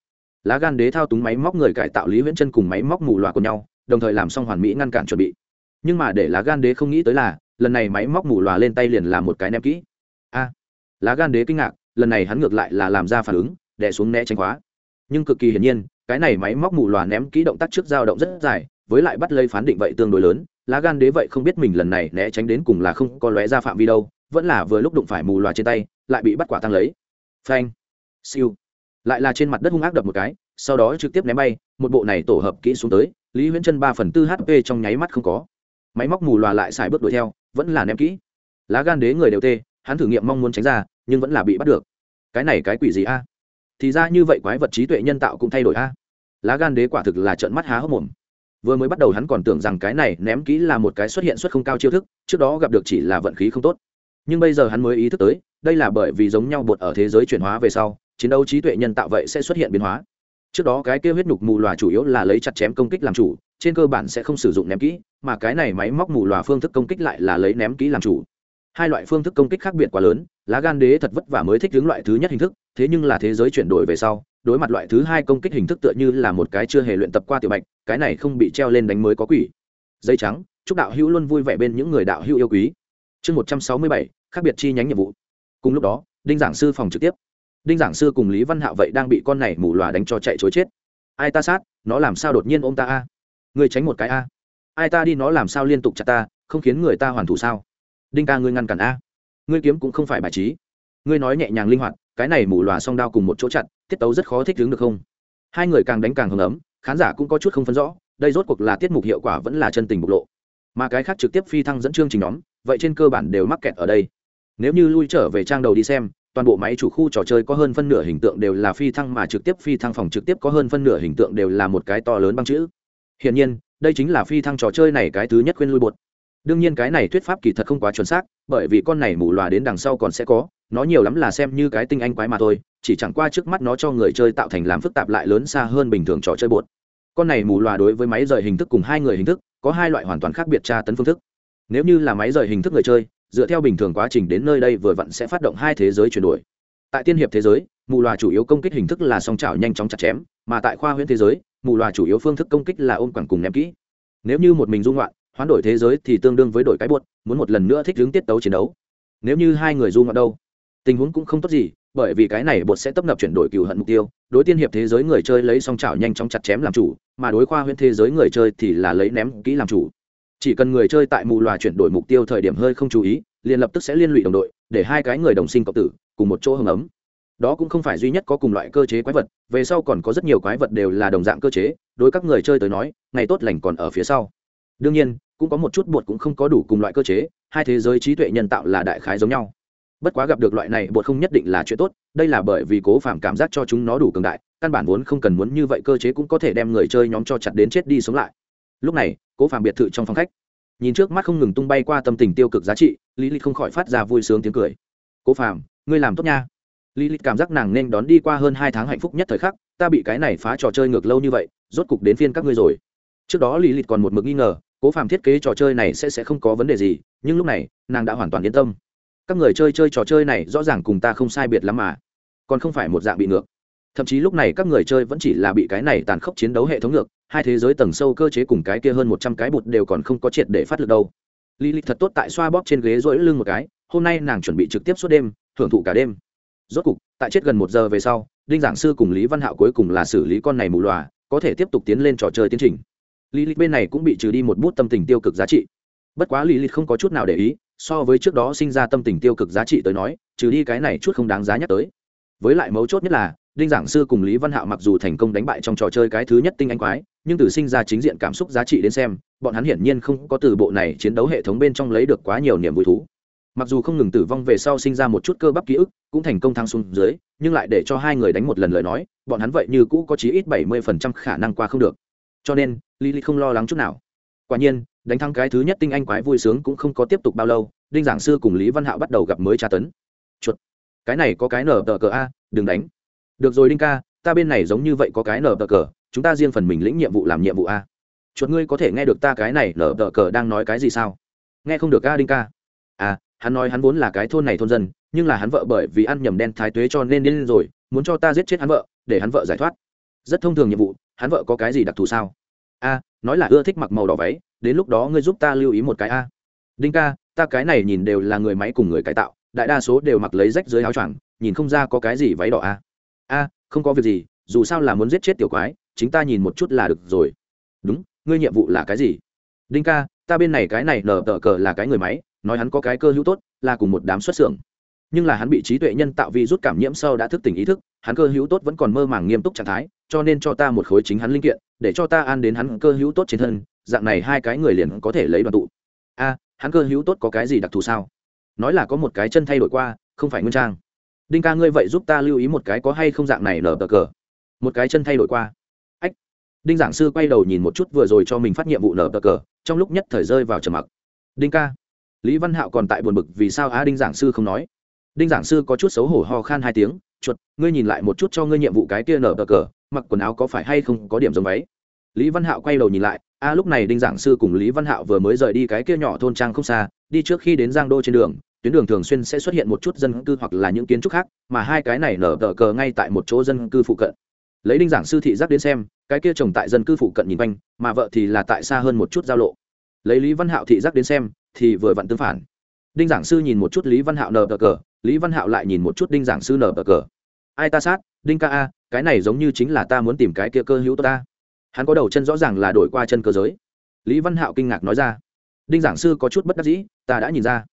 Lá gan đế thao túng máy móc người cải tạo lý huyễn chân cùng máy móc mù loà của nhau, đồng thời làm xong hoàn mỹ ngăn cản chuẩn bị. Nhưng mà để lá gan đế không nghĩ tới là, lần này máy móc mù loà lên tay liền làm một cái ném kỹ. A! Lá gan đế kinh ngạc, lần này hắn ngược lại là làm ra phản ứng đẻ xuống né tránh khóa. Nhưng cực kỳ hiển nhiên, cái này máy móc mù loà ném kỹ động tác trước dao động rất dài, với lại bắt lấy phán định vậy tương đối lớn, lá gan đế vậy không biết mình lần này né tránh đến cùng là không có lóe ra phạm vi đâu vẫn là vừa lúc đụng phải mù loà trên tay, lại bị bắt quả tăng lấy. Phanh. Siêu. Lại là trên mặt đất hung ác đập một cái, sau đó trực tiếp ném bay, một bộ này tổ hợp kỹ xuống tới, lý huyễn chân ba phần tư hp trong nháy mắt không có. Máy móc mù loà lại xài bước đuổi theo, vẫn là ném kỹ. Lá gan đế người đều tê, hắn thử nghiệm mong muốn tránh ra, nhưng vẫn là bị bắt được. Cái này cái quỷ gì a? Thì ra như vậy quái vật trí tuệ nhân tạo cũng thay đổi a. Lá gan đế quả thực là trợn mắt há hốc mồm. Vừa mới bắt đầu hắn còn tưởng rằng cái này ném kỹ là một cái xuất hiện suất không cao chiêu thức, trước đó gặp được chỉ là vận khí không tốt nhưng bây giờ hắn mới ý thức tới, đây là bởi vì giống nhau bột ở thế giới chuyển hóa về sau, chiến đấu trí tuệ nhân tạo vậy sẽ xuất hiện biến hóa. Trước đó cái kêu huyết nhục mù loà chủ yếu là lấy chặt chém công kích làm chủ, trên cơ bản sẽ không sử dụng ném kỹ, mà cái này máy móc mù loà phương thức công kích lại là lấy ném kỹ làm chủ. Hai loại phương thức công kích khác biệt quá lớn, lá gan đế thật vất vả mới thích hướng loại thứ nhất hình thức, thế nhưng là thế giới chuyển đổi về sau, đối mặt loại thứ hai công kích hình thức tựa như là một cái chưa hề luyện tập qua tiểu bạch, cái này không bị treo lên đánh mới có quỷ. Dây trắng, chúc đạo hữu luôn vui vẻ bên những người đạo hữu yêu quý chương một trăm sáu mươi bảy, khác biệt chi nhánh nhiệm vụ. Cùng lúc đó, đinh giảng sư phòng trực tiếp. Đinh giảng sư cùng lý văn hạo vậy đang bị con này mù lòa đánh cho chạy chối chết. Ai ta sát, nó làm sao đột nhiên ôm ta a? Người tránh một cái a. Ai ta đi, nó làm sao liên tục chặt ta, không khiến người ta hoàn thủ sao? Đinh ca ngươi ngăn cản a. Ngươi kiếm cũng không phải bài trí. Ngươi nói nhẹ nhàng linh hoạt, cái này mù lòa song đao cùng một chỗ chặt, tiết tấu rất khó thích ứng được không? Hai người càng đánh càng hưng ấm, khán giả cũng có chút không phân rõ, đây rốt cuộc là tiết mục hiệu quả vẫn là chân tình bộc lộ. Mà cái khác trực tiếp phi thăng dẫn chương trình nhóm vậy trên cơ bản đều mắc kẹt ở đây. Nếu như lui trở về trang đầu đi xem, toàn bộ máy chủ khu trò chơi có hơn phân nửa hình tượng đều là phi thăng mà trực tiếp phi thăng phòng trực tiếp, có hơn phân nửa hình tượng đều là một cái to lớn băng chữ. Hiển nhiên, đây chính là phi thăng trò chơi này cái thứ nhất khuyên lui bột đương nhiên cái này thuyết pháp kỳ thật không quá chuẩn xác, bởi vì con này mù lòa đến đằng sau còn sẽ có, nó nhiều lắm là xem như cái tinh anh quái mà thôi, chỉ chẳng qua trước mắt nó cho người chơi tạo thành làm phức tạp lại lớn xa hơn bình thường trò chơi bột con này mù lòa đối với máy rời hình thức cùng hai người hình thức, có hai loại hoàn toàn khác biệt tra tấn phương thức nếu như là máy rời hình thức người chơi, dựa theo bình thường quá trình đến nơi đây vừa vặn sẽ phát động hai thế giới chuyển đổi. Tại tiên hiệp thế giới, mù loà chủ yếu công kích hình thức là song trào nhanh chóng chặt chém, mà tại khoa huyễn thế giới, mù loà chủ yếu phương thức công kích là ôm quẳng cùng ném kỹ. Nếu như một mình dung loạn hoán đổi thế giới thì tương đương với đổi cái buốt muốn một lần nữa thích hướng tiết tấu chiến đấu. Nếu như hai người dung loạn đâu, tình huống cũng không tốt gì, bởi vì cái này bột sẽ tấp nập chuyển đổi cựu hận mục tiêu. Đối tiên hiệp thế giới người chơi lấy song trào nhanh chóng chặt chém làm chủ, mà đối khoa huyễn thế giới người chơi thì là lấy ném kỹ làm chủ chỉ cần người chơi tại mù loà chuyển đổi mục tiêu thời điểm hơi không chú ý, liền lập tức sẽ liên lụy đồng đội, để hai cái người đồng sinh cộng tử, cùng một chỗ hưng ấm. Đó cũng không phải duy nhất có cùng loại cơ chế quái vật, về sau còn có rất nhiều quái vật đều là đồng dạng cơ chế, đối các người chơi tới nói, ngày tốt lành còn ở phía sau. Đương nhiên, cũng có một chút bột cũng không có đủ cùng loại cơ chế, hai thế giới trí tuệ nhân tạo là đại khái giống nhau. Bất quá gặp được loại này bột không nhất định là chuyện tốt, đây là bởi vì cố phạm cảm giác cho chúng nó đủ cường đại, căn bản vốn không cần muốn như vậy cơ chế cũng có thể đem người chơi nhóm cho chặt đến chết đi sống lại lúc này cố phàm biệt thự trong phòng khách. Nhìn trước mắt không ngừng tung bay qua tâm tình tiêu cực giá trị lý lịch không khỏi phát ra vui sướng tiếng cười. Cố phàm, ngươi làm tốt nha. Lý lịch cảm giác nàng nên đón đi qua hơn hai tháng hạnh phúc nhất thời khắc ta bị cái này phá trò chơi ngược lâu như vậy rốt cục đến phiên các ngươi rồi. Trước đó lý lịch còn một mực nghi ngờ cố phàm thiết kế trò chơi này sẽ sẽ không có vấn đề gì nhưng lúc này nàng đã hoàn toàn yên tâm. Các người chơi chơi trò chơi này rõ ràng cùng ta không sai biệt lắm mà còn không phải một dạng bị ngược. Thậm chí lúc này các người chơi vẫn chỉ là bị cái này tàn khốc chiến đấu hệ thống ngược hai thế giới tầng sâu cơ chế cùng cái kia hơn một trăm cái bụt đều còn không có triệt để phát lực đâu. Lý lịch thật tốt tại xoa bóp trên ghế rỗi lưng một cái, hôm nay nàng chuẩn bị trực tiếp suốt đêm hưởng thụ cả đêm. Rốt cục, tại chết gần một giờ về sau, đinh giảng sư cùng lý văn hạo cuối cùng là xử lý con này mù lòa có thể tiếp tục tiến lên trò chơi tiến trình. Lý lịch bên này cũng bị trừ đi một bút tâm tình tiêu cực giá trị. Bất quá lý lịch không có chút nào để ý, so với trước đó sinh ra tâm tình tiêu cực giá trị tới nói, trừ đi cái này chút không đáng giá nhắc tới. Với lại mấu chốt nhất là, đinh giảng sư cùng lý văn hạo mặc dù thành công đánh bại trong trò chơi cái thứ nhất tinh anh quái nhưng từ sinh ra chính diện cảm xúc giá trị đến xem, bọn hắn hiển nhiên không có từ bộ này chiến đấu hệ thống bên trong lấy được quá nhiều niềm vui thú. Mặc dù không ngừng tử vong về sau sinh ra một chút cơ bắp ký ức, cũng thành công thăng xuống dưới, nhưng lại để cho hai người đánh một lần lời nói, bọn hắn vậy như cũ có chí ít bảy mươi phần trăm khả năng qua không được. Cho nên, lily không lo lắng chút nào. Quả nhiên, đánh thắng cái thứ nhất tinh anh quái vui sướng cũng không có tiếp tục bao lâu, đinh giảng sư cùng lý văn hạo bắt đầu gặp mới tra tấn. Chuột. Cái này có cái nở tờ cờ a, đừng đánh. Được rồi đinh ca, ta bên này giống như vậy có cái nở tờ cờ chúng ta riêng phần mình lĩnh nhiệm vụ làm nhiệm vụ a. Chuột ngươi có thể nghe được ta cái này lở đờ cờ đang nói cái gì sao? Nghe không được a, đinh ca. À hắn nói hắn vốn là cái thôn này thôn dân, nhưng là hắn vợ bởi vì ăn nhầm đen thái tuế cho nên điên rồi, muốn cho ta giết chết hắn vợ, để hắn vợ giải thoát. Rất thông thường nhiệm vụ, hắn vợ có cái gì đặc thù sao? A, nói là ưa thích mặc màu đỏ váy, đến lúc đó ngươi giúp ta lưu ý một cái a. Đinh ca, ta cái này nhìn đều là người máy cùng người cải tạo, đại đa số đều mặc lấy rách dưới áo choàng, nhìn không ra có cái gì váy đỏ a. A, không có việc gì, dù sao là muốn giết chết tiểu quái chính ta nhìn một chút là được rồi. Đúng, ngươi nhiệm vụ là cái gì? Đinh ca, ta bên này cái này nở tờ cờ là cái người máy, nói hắn có cái cơ hữu tốt, là cùng một đám xuất xưởng. Nhưng là hắn bị trí tuệ nhân tạo vi rút cảm nhiễm sau đã thức tỉnh ý thức, hắn cơ hữu tốt vẫn còn mơ màng nghiêm túc trạng thái, cho nên cho ta một khối chính hắn linh kiện, để cho ta an đến hắn cơ hữu tốt trên thân, dạng này hai cái người liền có thể lấy đoàn tụ. A, hắn cơ hữu tốt có cái gì đặc thù sao? Nói là có một cái chân thay đổi qua, không phải nguyên trang. Đinh ca, ngươi vậy giúp ta lưu ý một cái có hay không dạng này nở tờ cờ. Một cái chân thay đổi qua đinh giảng sư quay đầu nhìn một chút vừa rồi cho mình phát nhiệm vụ nở tờ cờ, trong lúc nhất thời rơi vào trầm mặc. Đinh ca. Lý văn hạo còn tại buồn bực vì sao á đinh giảng sư không nói. Đinh giảng sư có chút xấu hổ ho khan hai tiếng, chuột, ngươi nhìn lại một chút cho ngươi nhiệm vụ cái kia nở tờ cờ, mặc quần áo có phải hay không có điểm giống váy lý văn hạo quay đầu nhìn lại, a, lúc này đinh giảng sư cùng lý văn hạo vừa mới rời đi cái kia nhỏ thôn trang không xa, đi trước khi đến giang đô trên đường, tuyến đường thường xuyên sẽ xuất hiện một chút dân cư hoặc là những kiến trúc khác, mà hai cái này nở tờ cờ ngay tại một chỗ dân cư phụ cận lấy đinh giảng sư thị giác đến xem, cái kia trồng tại dân cư phụ cận nhìn quanh, mà vợ thì là tại xa hơn một chút giao lộ. Lấy lý văn hạo thị giác đến xem, thì vừa vặn tương phản. Đinh giảng sư nhìn một chút lý văn hạo nở tờ cờ, lý văn hạo lại nhìn một chút đinh giảng sư nở tờ cờ. Ai ta sát, đinh ca a, cái này giống như chính là ta muốn tìm cái kia cơ hữu ta. Hắn có đầu chân rõ ràng là đổi qua chân cơ giới. Lý văn hạo kinh ngạc nói ra. Đinh giảng sư có chút bất đắc dĩ, ta đã nhìn ra.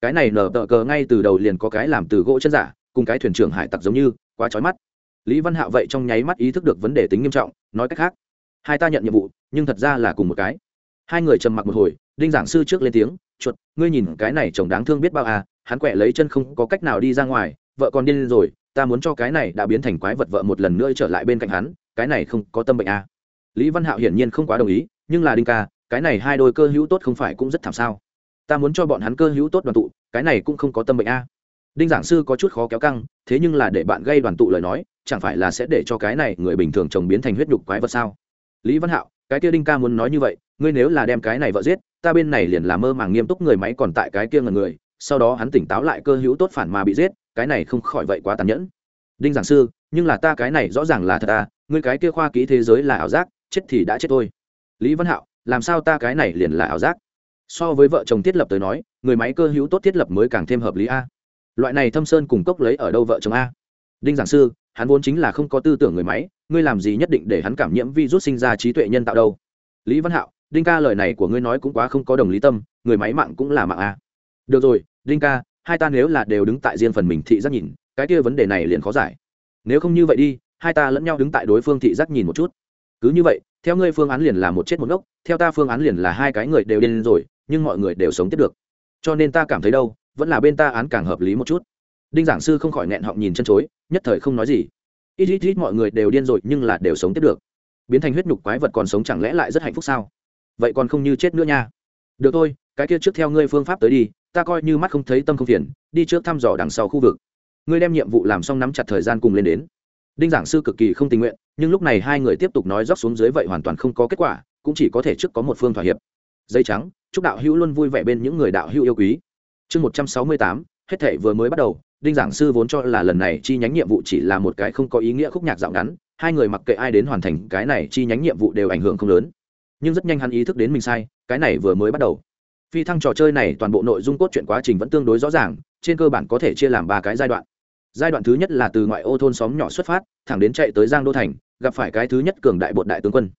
Cái này nở tờ cờ ngay từ đầu liền có cái làm từ gỗ chân giả, cùng cái thuyền trưởng hải tặc giống như, quá trói mắt lý văn hạo vậy trong nháy mắt ý thức được vấn đề tính nghiêm trọng, nói cách khác, hai ta nhận nhiệm vụ, nhưng thật ra là cùng một cái hai người trầm mặc một hồi, đinh giảng sư trước lên tiếng, chuột, ngươi nhìn cái này chồng đáng thương biết bao à hắn quẹ lấy chân không có cách nào đi ra ngoài, vợ còn điên rồi, ta muốn cho cái này đã biến thành quái vật vợ một lần nữa trở lại bên cạnh hắn, cái này không có tâm bệnh à. lý văn hạo hiển nhiên không quá đồng ý, nhưng là đinh ca, cái này hai đôi cơ hữu tốt không phải cũng rất thảm sao ta muốn cho bọn hắn cơ hữu tốt đoàn tụ, cái này cũng không có tâm bệnh a à đinh giảng sư có chút khó kéo căng, thế nhưng là để bạn gây đoàn tụ lời nói, chẳng phải là sẽ để cho cái này người bình thường chồng biến thành huyết nhục quái vật sao? Lý văn hạo, cái kia đinh ca muốn nói như vậy, ngươi nếu là đem cái này vợ giết, ta bên này liền làm mơ màng nghiêm túc người máy còn tại cái kia ngần người, sau đó hắn tỉnh táo lại cơ hữu tốt phản mà bị giết, cái này không khỏi vậy quá tàn nhẫn. Đinh giảng sư, nhưng là ta cái này rõ ràng là thật à ngươi cái kia khoa ký thế giới là ảo giác, chết thì đã chết thôi. Lý văn hạo, làm sao ta cái này liền là ảo giác? So với vợ chồng thiết lập tới nói, người máy cơ hữu tốt thiết lập mới càng thêm hợp lý a loại này thâm sơn cùng cốc lấy ở đâu vợ chồng a? Đinh giảng sư, hắn vốn chính là không có tư tưởng người máy, ngươi làm gì nhất định để hắn cảm nhiễm virus sinh ra trí tuệ nhân tạo đâu? Lý văn hạo, đinh ca lời này của ngươi nói cũng quá không có đồng lý tâm, người máy mạng cũng là mạng a. Được rồi, đinh ca, hai ta nếu là đều đứng tại riêng phần mình thị giác nhìn, cái kia vấn đề này liền khó giải. Nếu không như vậy đi, hai ta lẫn nhau đứng tại đối phương thị giác nhìn một chút. Cứ như vậy, theo ngươi phương án liền là một chết một ngốc, theo ta phương án liền là hai cái người đều điên rồi, nhưng mọi người đều sống tiếp được. Cho nên ta cảm thấy đâu vẫn là bên ta án càng hợp lý một chút. Đinh giảng sư không khỏi nghẹn họng nhìn chân chối, nhất thời không nói gì. Ít ít ít mọi người đều điên rồi nhưng là đều sống tiếp được. Biến thành huyết nhục quái vật còn sống chẳng lẽ lại rất hạnh phúc sao? Vậy còn không như chết nữa nha. Được thôi, cái kia trước theo ngươi phương pháp tới đi, ta coi như mắt không thấy tâm không phiền, đi trước thăm dò đằng sau khu vực. Ngươi đem nhiệm vụ làm xong nắm chặt thời gian cùng lên đến. Đinh giảng sư cực kỳ không tình nguyện, nhưng lúc này hai người tiếp tục nói rót xuống dưới vậy hoàn toàn không có kết quả, cũng chỉ có thể trước có một phương thỏa hiệp. Dây trắng, chúc đạo hữu luôn vui vẻ bên những người đạo hữu yêu quý chương một trăm sáu mươi tám, hết thể vừa mới bắt đầu, đinh giảng sư vốn cho là lần này chi nhánh nhiệm vụ chỉ là một cái không có ý nghĩa khúc nhạc dạo ngắn, hai người mặc kệ ai đến hoàn thành cái này chi nhánh nhiệm vụ đều ảnh hưởng không lớn. Nhưng rất nhanh hắn ý thức đến mình sai, cái này vừa mới bắt đầu. Phi thăng trò chơi này toàn bộ nội dung cốt truyện quá trình vẫn tương đối rõ ràng, trên cơ bản có thể chia làm ba cái giai đoạn. Giai đoạn thứ nhất là từ ngoại ô thôn xóm nhỏ xuất phát, thẳng đến chạy tới giang đô thành, gặp phải cái thứ nhất cường đại bột đại tướng quân.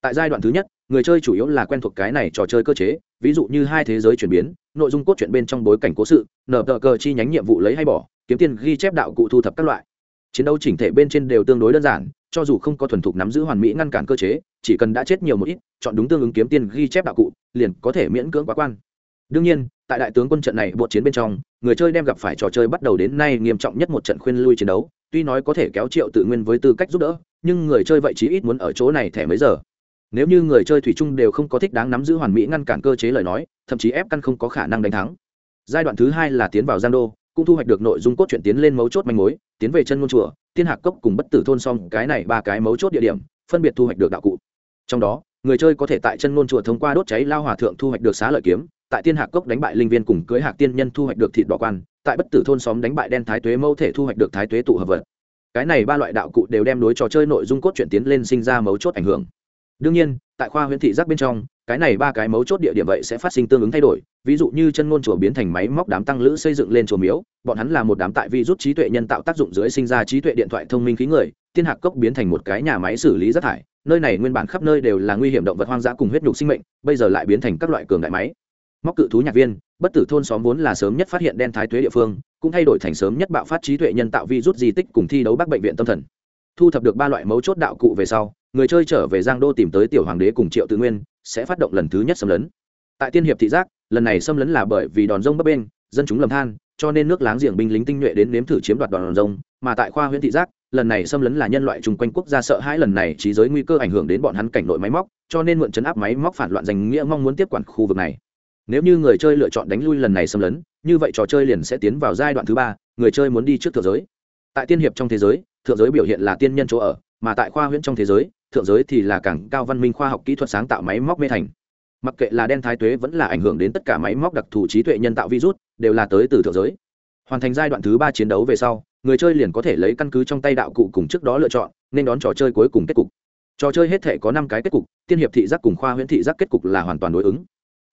Tại giai đoạn thứ nhất người chơi chủ yếu là quen thuộc cái này trò chơi cơ chế, ví dụ như hai thế giới chuyển biến, nội dung cốt truyện bên trong bối cảnh cố sự, nở tờ cờ chi nhánh nhiệm vụ lấy hay bỏ, kiếm tiền ghi chép đạo cụ thu thập các loại. Chiến đấu chỉnh thể bên trên đều tương đối đơn giản, cho dù không có thuần thục nắm giữ hoàn mỹ ngăn cản cơ chế, chỉ cần đã chết nhiều một ít, chọn đúng tương ứng kiếm tiền ghi chép đạo cụ, liền có thể miễn cưỡng quá quan. Đương nhiên, tại đại tướng quân trận này bộ chiến bên trong, người chơi đem gặp phải trò chơi bắt đầu đến nay nghiêm trọng nhất một trận khuyên lui chiến đấu, tuy nói có thể kéo triệu tự nguyên với tư cách giúp đỡ, nhưng người chơi vậy chí ít muốn ở chỗ này thẻ mấy giờ nếu như người chơi thủy chung đều không có thích đáng nắm giữ hoàn mỹ ngăn cản cơ chế lời nói, thậm chí ép căn không có khả năng đánh thắng. Giai đoạn thứ hai là tiến vào giang đô, cũng thu hoạch được nội dung cốt truyện tiến lên mấu chốt manh mối, tiến về chân ngôn chùa, tiên hạc cốc cùng bất tử thôn xong cái này ba cái mấu chốt địa điểm, phân biệt thu hoạch được đạo cụ. Trong đó, người chơi có thể tại chân ngôn chùa thông qua đốt cháy lao hòa thượng thu hoạch được xá lợi kiếm, tại tiên hạc cốc đánh bại linh viên cùng cưới hạc tiên nhân thu hoạch được thịt đỏ quan, tại bất tử thôn xóm đánh bại đen thái tuế mẫu thể thu hoạch được thái tuế tụ hợp vật. Cái này ba loại đạo cụ đều đem đối trò chơi nội dung cốt truyện tiến lên sinh ra mấu chốt ảnh hưởng đương nhiên, tại khoa huyện thị giác bên trong, cái này ba cái mấu chốt địa điểm vậy sẽ phát sinh tương ứng thay đổi. Ví dụ như chân ngôn chùa biến thành máy móc đám tăng lữ xây dựng lên chùa miếu, bọn hắn là một đám tại vi rút trí tuệ nhân tạo tác dụng dưới sinh ra trí tuệ điện thoại thông minh khí người, tiên hạc cốc biến thành một cái nhà máy xử lý rác thải. Nơi này nguyên bản khắp nơi đều là nguy hiểm động vật hoang dã cùng huyết nhục sinh mệnh, bây giờ lại biến thành các loại cường đại máy móc cự thú nhạc viên. Bất tử thôn xóm vốn là sớm nhất phát hiện đen thái tuế địa phương, cũng thay đổi thành sớm nhất bạo phát trí tuệ nhân tạo vi rút di tích cùng thi đấu bác bệnh viện tâm thần. Thu thập được ba loại mấu chốt đạo cụ về sau người chơi trở về giang đô tìm tới tiểu hoàng đế cùng triệu tự nguyên, sẽ phát động lần thứ nhất xâm lấn. Tại tiên hiệp thị giác, lần này xâm lấn là bởi vì đòn rông bấp bên dân chúng lầm than, cho nên nước láng giềng binh lính tinh nhuệ đến nếm thử chiếm đoạt đòn rông, mà tại khoa huyện thị giác, lần này xâm lấn là nhân loại chung quanh quốc gia sợ hãi lần này trí giới nguy cơ ảnh hưởng đến bọn hắn cảnh nội máy móc, cho nên mượn chấn áp máy móc phản loạn danh nghĩa mong muốn tiếp quản khu vực này. Nếu như người chơi lựa chọn đánh lui lần này xâm lấn, như vậy trò chơi liền sẽ tiến vào giai đoạn thứ ba, người chơi muốn đi trước thượng giới. Tại tiên hiệp trong thế giới, thượng giới biểu hiện là tiên nhân chỗ ở, mà tại khoa huyễn trong thế giới thượng giới thì là càng cao văn minh khoa học kỹ thuật sáng tạo máy móc mê thành. Mặc kệ là đen thái tuế vẫn là ảnh hưởng đến tất cả máy móc đặc thù trí tuệ nhân tạo virus đều là tới từ thượng giới. Hoàn thành giai đoạn thứ ba chiến đấu về sau người chơi liền có thể lấy căn cứ trong tay đạo cụ cùng trước đó lựa chọn nên đón trò chơi cuối cùng kết cục. Trò chơi hết thể có năm cái kết cục tiên hiệp thị giác cùng khoa huyễn thị giác kết cục là hoàn toàn đối ứng.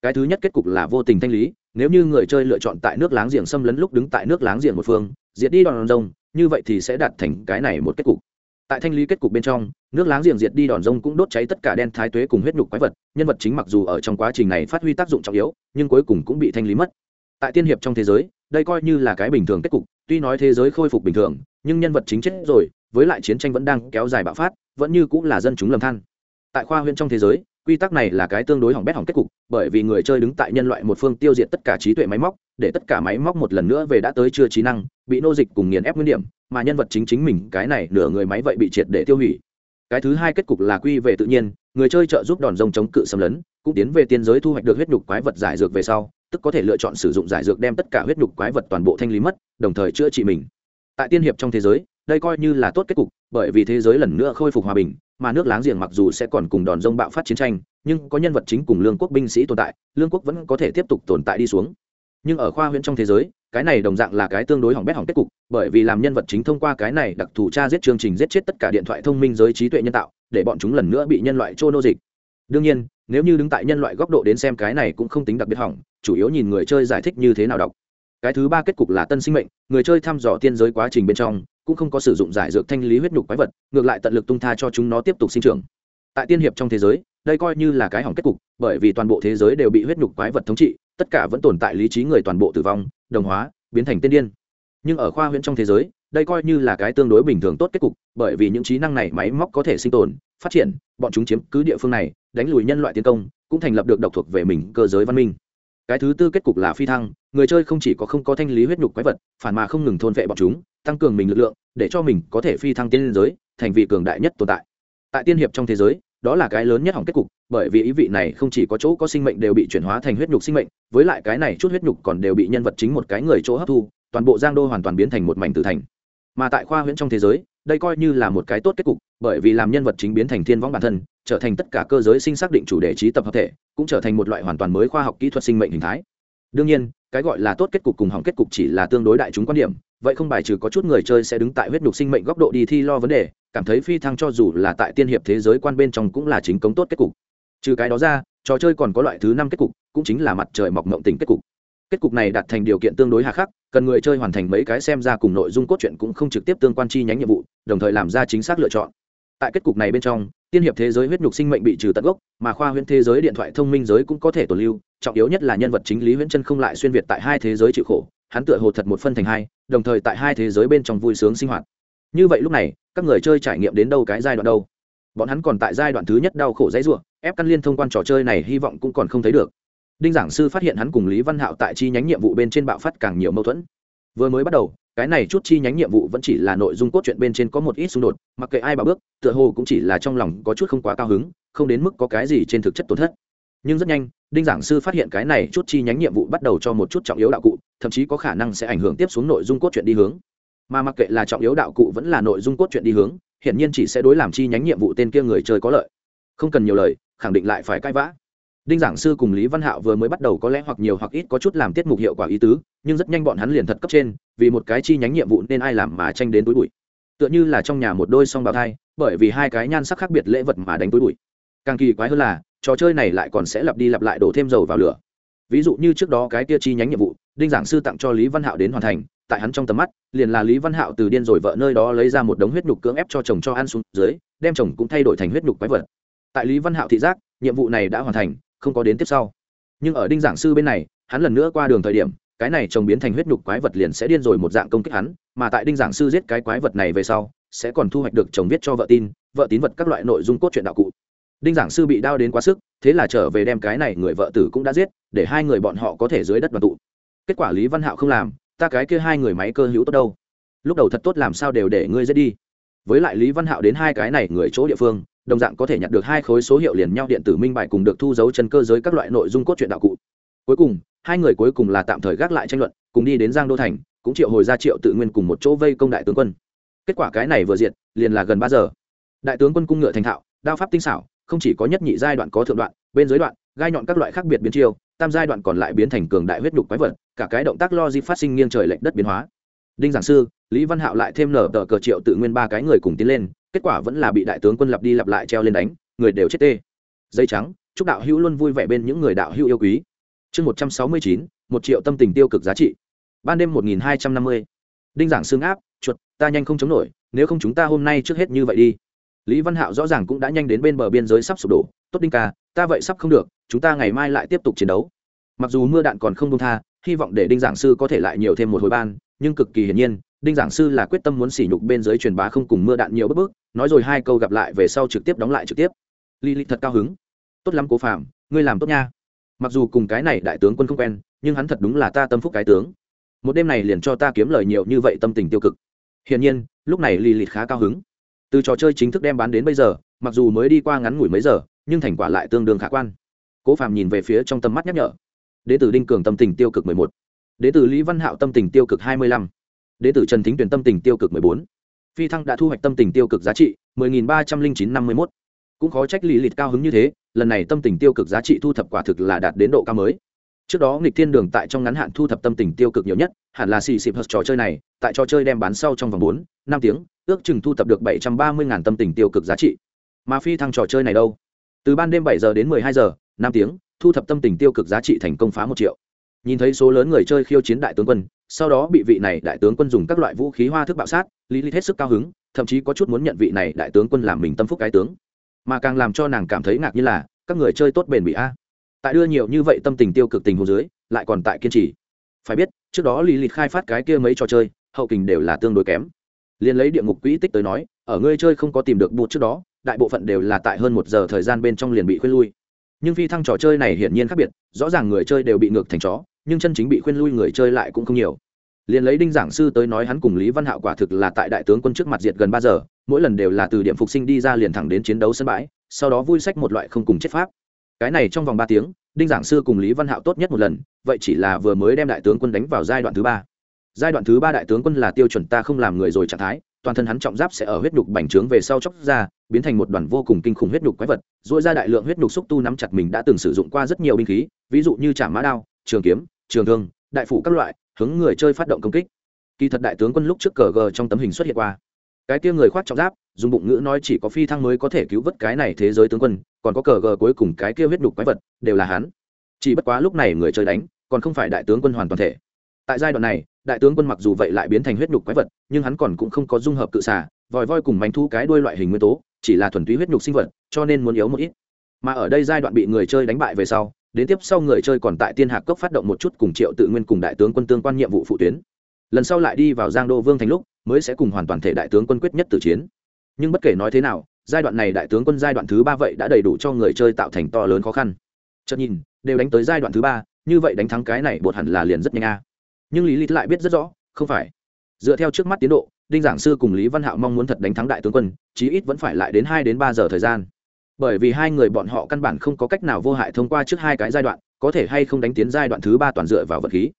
Cái thứ nhất kết cục là vô tình thanh lý nếu như người chơi lựa chọn tại nước láng giềng xâm lấn lúc đứng tại nước láng giềng một phương diệt đi đòn rồng, như vậy thì sẽ đạt thành cái này một kết cục tại thanh lý kết cục bên trong, nước láng giềng diệt đi đòn rông cũng đốt cháy tất cả đen thái tuế cùng huyết nhục quái vật, nhân vật chính mặc dù ở trong quá trình này phát huy tác dụng trọng yếu, nhưng cuối cùng cũng bị thanh lý mất. Tại tiên hiệp trong thế giới, đây coi như là cái bình thường kết cục, tuy nói thế giới khôi phục bình thường, nhưng nhân vật chính chết rồi, với lại chiến tranh vẫn đang kéo dài bạo phát, vẫn như cũng là dân chúng lầm than. Tại khoa huyện trong thế giới, quy tắc này là cái tương đối hỏng bét hỏng kết cục, bởi vì người chơi đứng tại nhân loại một phương tiêu diệt tất cả trí tuệ máy móc, để tất cả máy móc một lần nữa về đã tới chưa trí năng, bị nô dịch cùng nghiền ép nguyên điểm mà nhân vật chính chính mình, cái này nửa người máy vậy bị triệt để tiêu hủy. Cái thứ hai kết cục là quy về tự nhiên, người chơi trợ giúp đòn rông chống cự xâm lấn, cũng tiến về tiên giới thu hoạch được huyết nhục quái vật giải dược về sau, tức có thể lựa chọn sử dụng giải dược đem tất cả huyết nhục quái vật toàn bộ thanh lý mất, đồng thời chữa trị mình. Tại tiên hiệp trong thế giới, đây coi như là tốt kết cục, bởi vì thế giới lần nữa khôi phục hòa bình, mà nước láng giềng mặc dù sẽ còn cùng đòn rông bạo phát chiến tranh, nhưng có nhân vật chính cùng lương quốc binh sĩ tồn tại, lương quốc vẫn có thể tiếp tục tồn tại đi xuống nhưng ở khoa huyễn trong thế giới, cái này đồng dạng là cái tương đối hỏng bét hỏng kết cục, bởi vì làm nhân vật chính thông qua cái này đặc thù tra giết chương trình giết chết tất cả điện thoại thông minh giới trí tuệ nhân tạo, để bọn chúng lần nữa bị nhân loại trô nô dịch. Đương nhiên, nếu như đứng tại nhân loại góc độ đến xem cái này cũng không tính đặc biệt hỏng, chủ yếu nhìn người chơi giải thích như thế nào đọc. Cái thứ ba kết cục là tân sinh mệnh, người chơi thăm dò tiên giới quá trình bên trong, cũng không có sử dụng giải dược thanh lý huyết nhục quái vật, ngược lại tận lực tung tha cho chúng nó tiếp tục sinh trưởng. Tại tiên hiệp trong thế giới đây coi như là cái hỏng kết cục, bởi vì toàn bộ thế giới đều bị huyết nhục quái vật thống trị, tất cả vẫn tồn tại lý trí người toàn bộ tử vong, đồng hóa, biến thành tiên điên. Nhưng ở khoa huyễn trong thế giới, đây coi như là cái tương đối bình thường tốt kết cục, bởi vì những trí năng này máy móc có thể sinh tồn, phát triển, bọn chúng chiếm cứ địa phương này, đánh lùi nhân loại tiến công, cũng thành lập được độc thuộc về mình cơ giới văn minh. Cái thứ tư kết cục là phi thăng, người chơi không chỉ có không có thanh lý huyết nhục quái vật, phản mà không ngừng thôn vệ bọn chúng, tăng cường mình lực lượng, để cho mình có thể phi thăng tiên giới, thành vị cường đại nhất tồn tại. Tại tiên hiệp trong thế giới đó là cái lớn nhất hỏng kết cục, bởi vì ý vị này không chỉ có chỗ có sinh mệnh đều bị chuyển hóa thành huyết nhục sinh mệnh, với lại cái này chút huyết nhục còn đều bị nhân vật chính một cái người chỗ hấp thu, toàn bộ giang đô hoàn toàn biến thành một mảnh tử thành. Mà tại khoa huyễn trong thế giới, đây coi như là một cái tốt kết cục, bởi vì làm nhân vật chính biến thành thiên võng bản thân, trở thành tất cả cơ giới sinh xác định chủ đề trí tập hợp thể, cũng trở thành một loại hoàn toàn mới khoa học kỹ thuật sinh mệnh hình thái. Đương nhiên, cái gọi là tốt kết cục cùng hỏng kết cục chỉ là tương đối đại chúng quan điểm, vậy không bài trừ có chút người chơi sẽ đứng tại huyết nhục sinh mệnh góc độ đi thi lo vấn đề cảm thấy phi thăng cho dù là tại tiên hiệp thế giới quan bên trong cũng là chính cống tốt kết cục. Trừ cái đó ra, trò chơi còn có loại thứ năm kết cục, cũng chính là mặt trời mọc mộng tình kết cục. Kết cục này đặt thành điều kiện tương đối hà khắc, cần người chơi hoàn thành mấy cái xem ra cùng nội dung cốt truyện cũng không trực tiếp tương quan chi nhánh nhiệm vụ, đồng thời làm ra chính xác lựa chọn. Tại kết cục này bên trong, tiên hiệp thế giới huyết nhục sinh mệnh bị trừ tận gốc, mà khoa huyễn thế giới điện thoại thông minh giới cũng có thể tồn lưu, trọng yếu nhất là nhân vật chính lý huyễn chân không lại xuyên việt tại hai thế giới chịu khổ, hắn tựa hồ thật một phân thành hai, đồng thời tại hai thế giới bên trong vui sướng sinh hoạt như vậy lúc này, các người chơi trải nghiệm đến đâu cái giai đoạn đâu? Bọn hắn còn tại giai đoạn thứ nhất đau khổ dãy ruộng ép căn liên thông quan trò chơi này hy vọng cũng còn không thấy được. Đinh giảng sư phát hiện hắn cùng lý văn hạo tại chi nhánh nhiệm vụ bên trên bạo phát càng nhiều mâu thuẫn. Vừa mới bắt đầu, cái này chút chi nhánh nhiệm vụ vẫn chỉ là nội dung cốt truyện bên trên có một ít xung đột, mặc kệ ai bảo bước, tựa hồ cũng chỉ là trong lòng có chút không quá cao hứng, không đến mức có cái gì trên thực chất tổn thất. Nhưng rất nhanh, đinh giảng sư phát hiện cái này chút chi nhánh nhiệm vụ bắt đầu cho một chút trọng yếu đạo cụ, thậm chí có khả năng sẽ ảnh hưởng tiếp xuống nội dung cốt truyện đi hướng mà mặc kệ là trọng yếu đạo cụ vẫn là nội dung cốt truyện đi hướng hiện nhiên chỉ sẽ đối làm chi nhánh nhiệm vụ tên kia người chơi có lợi. Không cần nhiều lời, khẳng định lại phải cãi vã. Đinh giảng sư cùng lý văn hạo vừa mới bắt đầu có lẽ hoặc nhiều hoặc ít có chút làm tiết mục hiệu quả ý tứ, nhưng rất nhanh bọn hắn liền thật cấp trên, vì một cái chi nhánh nhiệm vụ nên ai làm mà tranh đến túi bụi. Tựa như là trong nhà một đôi song bào thai, bởi vì hai cái nhan sắc khác biệt lễ vật mà đánh túi bụi. Càng kỳ quái hơn là, trò chơi này lại còn sẽ lặp đi lặp lại đổ thêm dầu vào lửa. Ví dụ như trước đó cái tia chi nhánh nhiệm vụ, đinh giảng sư tặng cho lý văn hạo đến hoàn thành tại hắn trong tầm mắt, liền là lý văn hạo từ điên rồi vợ nơi đó lấy ra một đống huyết nhục cưỡng ép cho chồng cho ăn xuống dưới, đem chồng cũng thay đổi thành huyết nhục quái vật. Tại lý văn hạo thị giác, nhiệm vụ này đã hoàn thành, không có đến tiếp sau. Nhưng ở đinh giảng sư bên này, hắn lần nữa qua đường thời điểm, cái này chồng biến thành huyết nhục quái vật liền sẽ điên rồi một dạng công kích hắn, mà tại đinh giảng sư giết cái quái vật này về sau, sẽ còn thu hoạch được chồng viết cho vợ tin, vợ tín vật các loại nội dung cốt truyện đạo cụ. Đinh giảng sư bị đau đến quá sức, thế là trở về đem cái này người vợ tử cũng đã giết, để hai người bọn họ có thể dưới đất đoàn tụ. Kết quả lý văn hạo không làm ta cái kia hai người máy cơ hữu tốt đâu. Lúc đầu thật tốt làm sao đều để ngươi dễ đi. Với lại lý văn hạo đến hai cái này người chỗ địa phương, đồng dạng có thể nhận được hai khối số hiệu liền nhau điện tử minh bài cùng được thu dấu chân cơ giới các loại nội dung cốt truyện đạo cụ. Cuối cùng, hai người cuối cùng là tạm thời gác lại tranh luận, cùng đi đến giang đô thành, cũng triệu hồi ra triệu tự nguyên cùng một chỗ vây công đại tướng quân. Kết quả cái này vừa diệt, liền là gần ba giờ. Đại tướng quân cung ngựa thành thạo, đao pháp tinh xảo, không chỉ có nhất nhị giai đoạn có thượng đoạn, bên dưới đoạn gai nhọn các loại khác biệt biến chiêu, tam giai đoạn còn lại biến thành cường đại huyết đục quái vật, cả cái động tác lo di phát sinh nghiêng trời lệch đất biến hóa. Đinh giảng sư, lý văn hạo lại thêm nở tờ cờ triệu tự nguyên ba cái người cùng tiến lên, kết quả vẫn là bị đại tướng quân lặp đi lặp lại treo lên đánh, người đều chết tê. Dây trắng, chúc đạo hữu luôn vui vẻ bên những người đạo hữu yêu quý. Chương một trăm sáu mươi chín, một triệu tâm tình tiêu cực giá trị. Ban đêm một nghìn hai trăm năm mươi. Đinh giảng xương áp chuột, ta nhanh không chống nổi, nếu không chúng ta hôm nay trước hết như vậy đi. Lý văn hạo rõ ràng cũng đã nhanh đến bên bờ biên giới sắp sụp đổ. Tốt đinh ca ta vậy sắp không được, chúng ta ngày mai lại tiếp tục chiến đấu. Mặc dù mưa đạn còn không đông tha, hy vọng để đinh giảng sư có thể lại nhiều thêm một hồi ban, nhưng cực kỳ hiển nhiên, đinh giảng sư là quyết tâm muốn sỉ nhục bên dưới truyền bá không cùng mưa đạn nhiều bước bước, nói rồi hai câu gặp lại về sau trực tiếp đóng lại trực tiếp. Li li thật cao hứng. Tốt lắm cố phạm ngươi làm tốt nha. Mặc dù cùng cái này đại tướng quân không quen, nhưng hắn thật đúng là ta tâm phúc cái tướng. Một đêm này liền cho ta kiếm lời nhiều như vậy tâm tình tiêu cực. Hiển nhiên, lúc này li li khá cao hứng. Từ trò chơi chính thức đem bán đến bây giờ, mặc dù mới đi qua ngắn ngủi mấy giờ nhưng thành quả lại tương đương khả quan. Cố phạm nhìn về phía trong tầm mắt nhắc nhở. Đế tử đinh cường tâm tình tiêu cực mười một. Đế tử lý văn hạo tâm tình tiêu cực hai mươi lăm. Đế tử trần thính tuyển tâm tình tiêu cực mười bốn. Phi thăng đã thu hoạch tâm tình tiêu cực giá trị mười nghìn ba trăm linh chín năm mươi mốt cũng khó trách lý lịch cao hứng như thế, lần này tâm tình tiêu cực giá trị thu thập quả thực là đạt đến độ cao mới. Trước đó nghịch thiên đường tại trong ngắn hạn thu thập tâm tình tiêu cực nhiều nhất, hẳn là xì xịp hợp trò chơi này, tại trò chơi đem bán sau trong vòng bốn, năm tiếng, ước chừng thu thập được bảy trăm ba mươi tâm tình tiêu cực giá trị. Mà phi thăng trò chơi này đâu? Từ ban đêm bảy giờ đến mười hai giờ, năm tiếng, thu thập tâm tình tiêu cực giá trị thành công phá một triệu. Nhìn thấy số lớn người chơi khiêu chiến đại tướng quân, sau đó bị vị này đại tướng quân dùng các loại vũ khí hoa thức bạo sát, lý lý hết sức cao hứng, thậm chí có chút muốn nhận vị này đại tướng quân làm mình tâm phúc cái tướng. Mà càng làm cho nàng cảm thấy ngạc như là, các người chơi tốt bền bị a. Tại đưa nhiều như vậy tâm tình tiêu cực tình hồ dưới, lại còn tại kiên trì. Phải biết, trước đó lý lịch khai phát cái kia mấy trò chơi, hậu kình đều là tương đối kém. Liền lấy địa ngục quỹ tích tới nói, ở ngươi chơi không có tìm được bụt trước đó đại bộ phận đều là tại hơn một giờ thời gian bên trong liền bị khuyên lui. Nhưng phi thăng trò chơi này hiển nhiên khác biệt, rõ ràng người chơi đều bị ngược thành chó, nhưng chân chính bị khuyên lui người chơi lại cũng không nhiều. Liền lấy đinh giảng sư tới nói hắn cùng lý văn hạo quả thực là tại đại tướng quân trước mặt diệt gần ba giờ, mỗi lần đều là từ điểm phục sinh đi ra liền thẳng đến chiến đấu sân bãi, sau đó vui sách một loại không cùng chết pháp. Cái này trong vòng ba tiếng, đinh giảng sư cùng lý văn hạo tốt nhất một lần, vậy chỉ là vừa mới đem đại tướng quân đánh vào giai đoạn thứ ba. Giai đoạn thứ ba đại tướng quân là tiêu chuẩn ta không làm người rồi trạng thái toàn thân hắn trọng giáp sẽ ở huyết nhục bành trướng về sau chóc ra, biến thành một đoàn vô cùng kinh khủng huyết nhục quái vật dội ra đại lượng huyết nhục xúc tu nắm chặt mình đã từng sử dụng qua rất nhiều binh khí, ví dụ như trả mã đao, trường kiếm, trường thương, đại phủ các loại, hướng người chơi phát động công kích. Kỳ thật đại tướng quân lúc trước cờ gờ trong tấm hình xuất hiện qua. Cái kia người khoác trọng giáp, dùng bụng ngữ nói chỉ có phi thăng mới có thể cứu vớt cái này thế giới tướng quân, còn có cờ gờ cuối cùng cái kia huyết nhục quái vật, đều là hắn. Chỉ bất quá lúc này người chơi đánh, còn không phải đại tướng quân hoàn toàn thể. Tại giai đoạn này đại tướng quân mặc dù vậy lại biến thành huyết nhục quái vật, nhưng hắn còn cũng không có dung hợp cự xả vòi voi cùng bánh thu cái đuôi loại hình nguyên tố, chỉ là thuần túy huyết nhục sinh vật, cho nên muốn yếu một ít. Mà ở đây giai đoạn bị người chơi đánh bại về sau, đến tiếp sau người chơi còn tại tiên hạc cốc phát động một chút cùng triệu tự nguyên cùng đại tướng quân tương quan nhiệm vụ phụ tuyến. Lần sau lại đi vào giang đô vương thành lúc, mới sẽ cùng hoàn toàn thể đại tướng quân quyết nhất tử chiến. Nhưng bất kể nói thế nào, giai đoạn này đại tướng quân giai đoạn thứ ba vậy đã đầy đủ cho người chơi tạo thành to lớn khó khăn. Chợt nhìn, đều đánh tới giai đoạn thứ ba, như vậy đánh thắng cái này bột hẳn là liền rất nhanh a nhưng lý lý lại biết rất rõ, không phải. Dựa theo trước mắt tiến độ, đinh giảng sư cùng lý văn hạo mong muốn thật đánh thắng đại tướng quân, chí ít vẫn phải lại đến hai đến ba giờ thời gian. Bởi vì hai người bọn họ căn bản không có cách nào vô hại thông qua trước hai cái giai đoạn, có thể hay không đánh tiến giai đoạn thứ ba toàn dựa vào vật khí.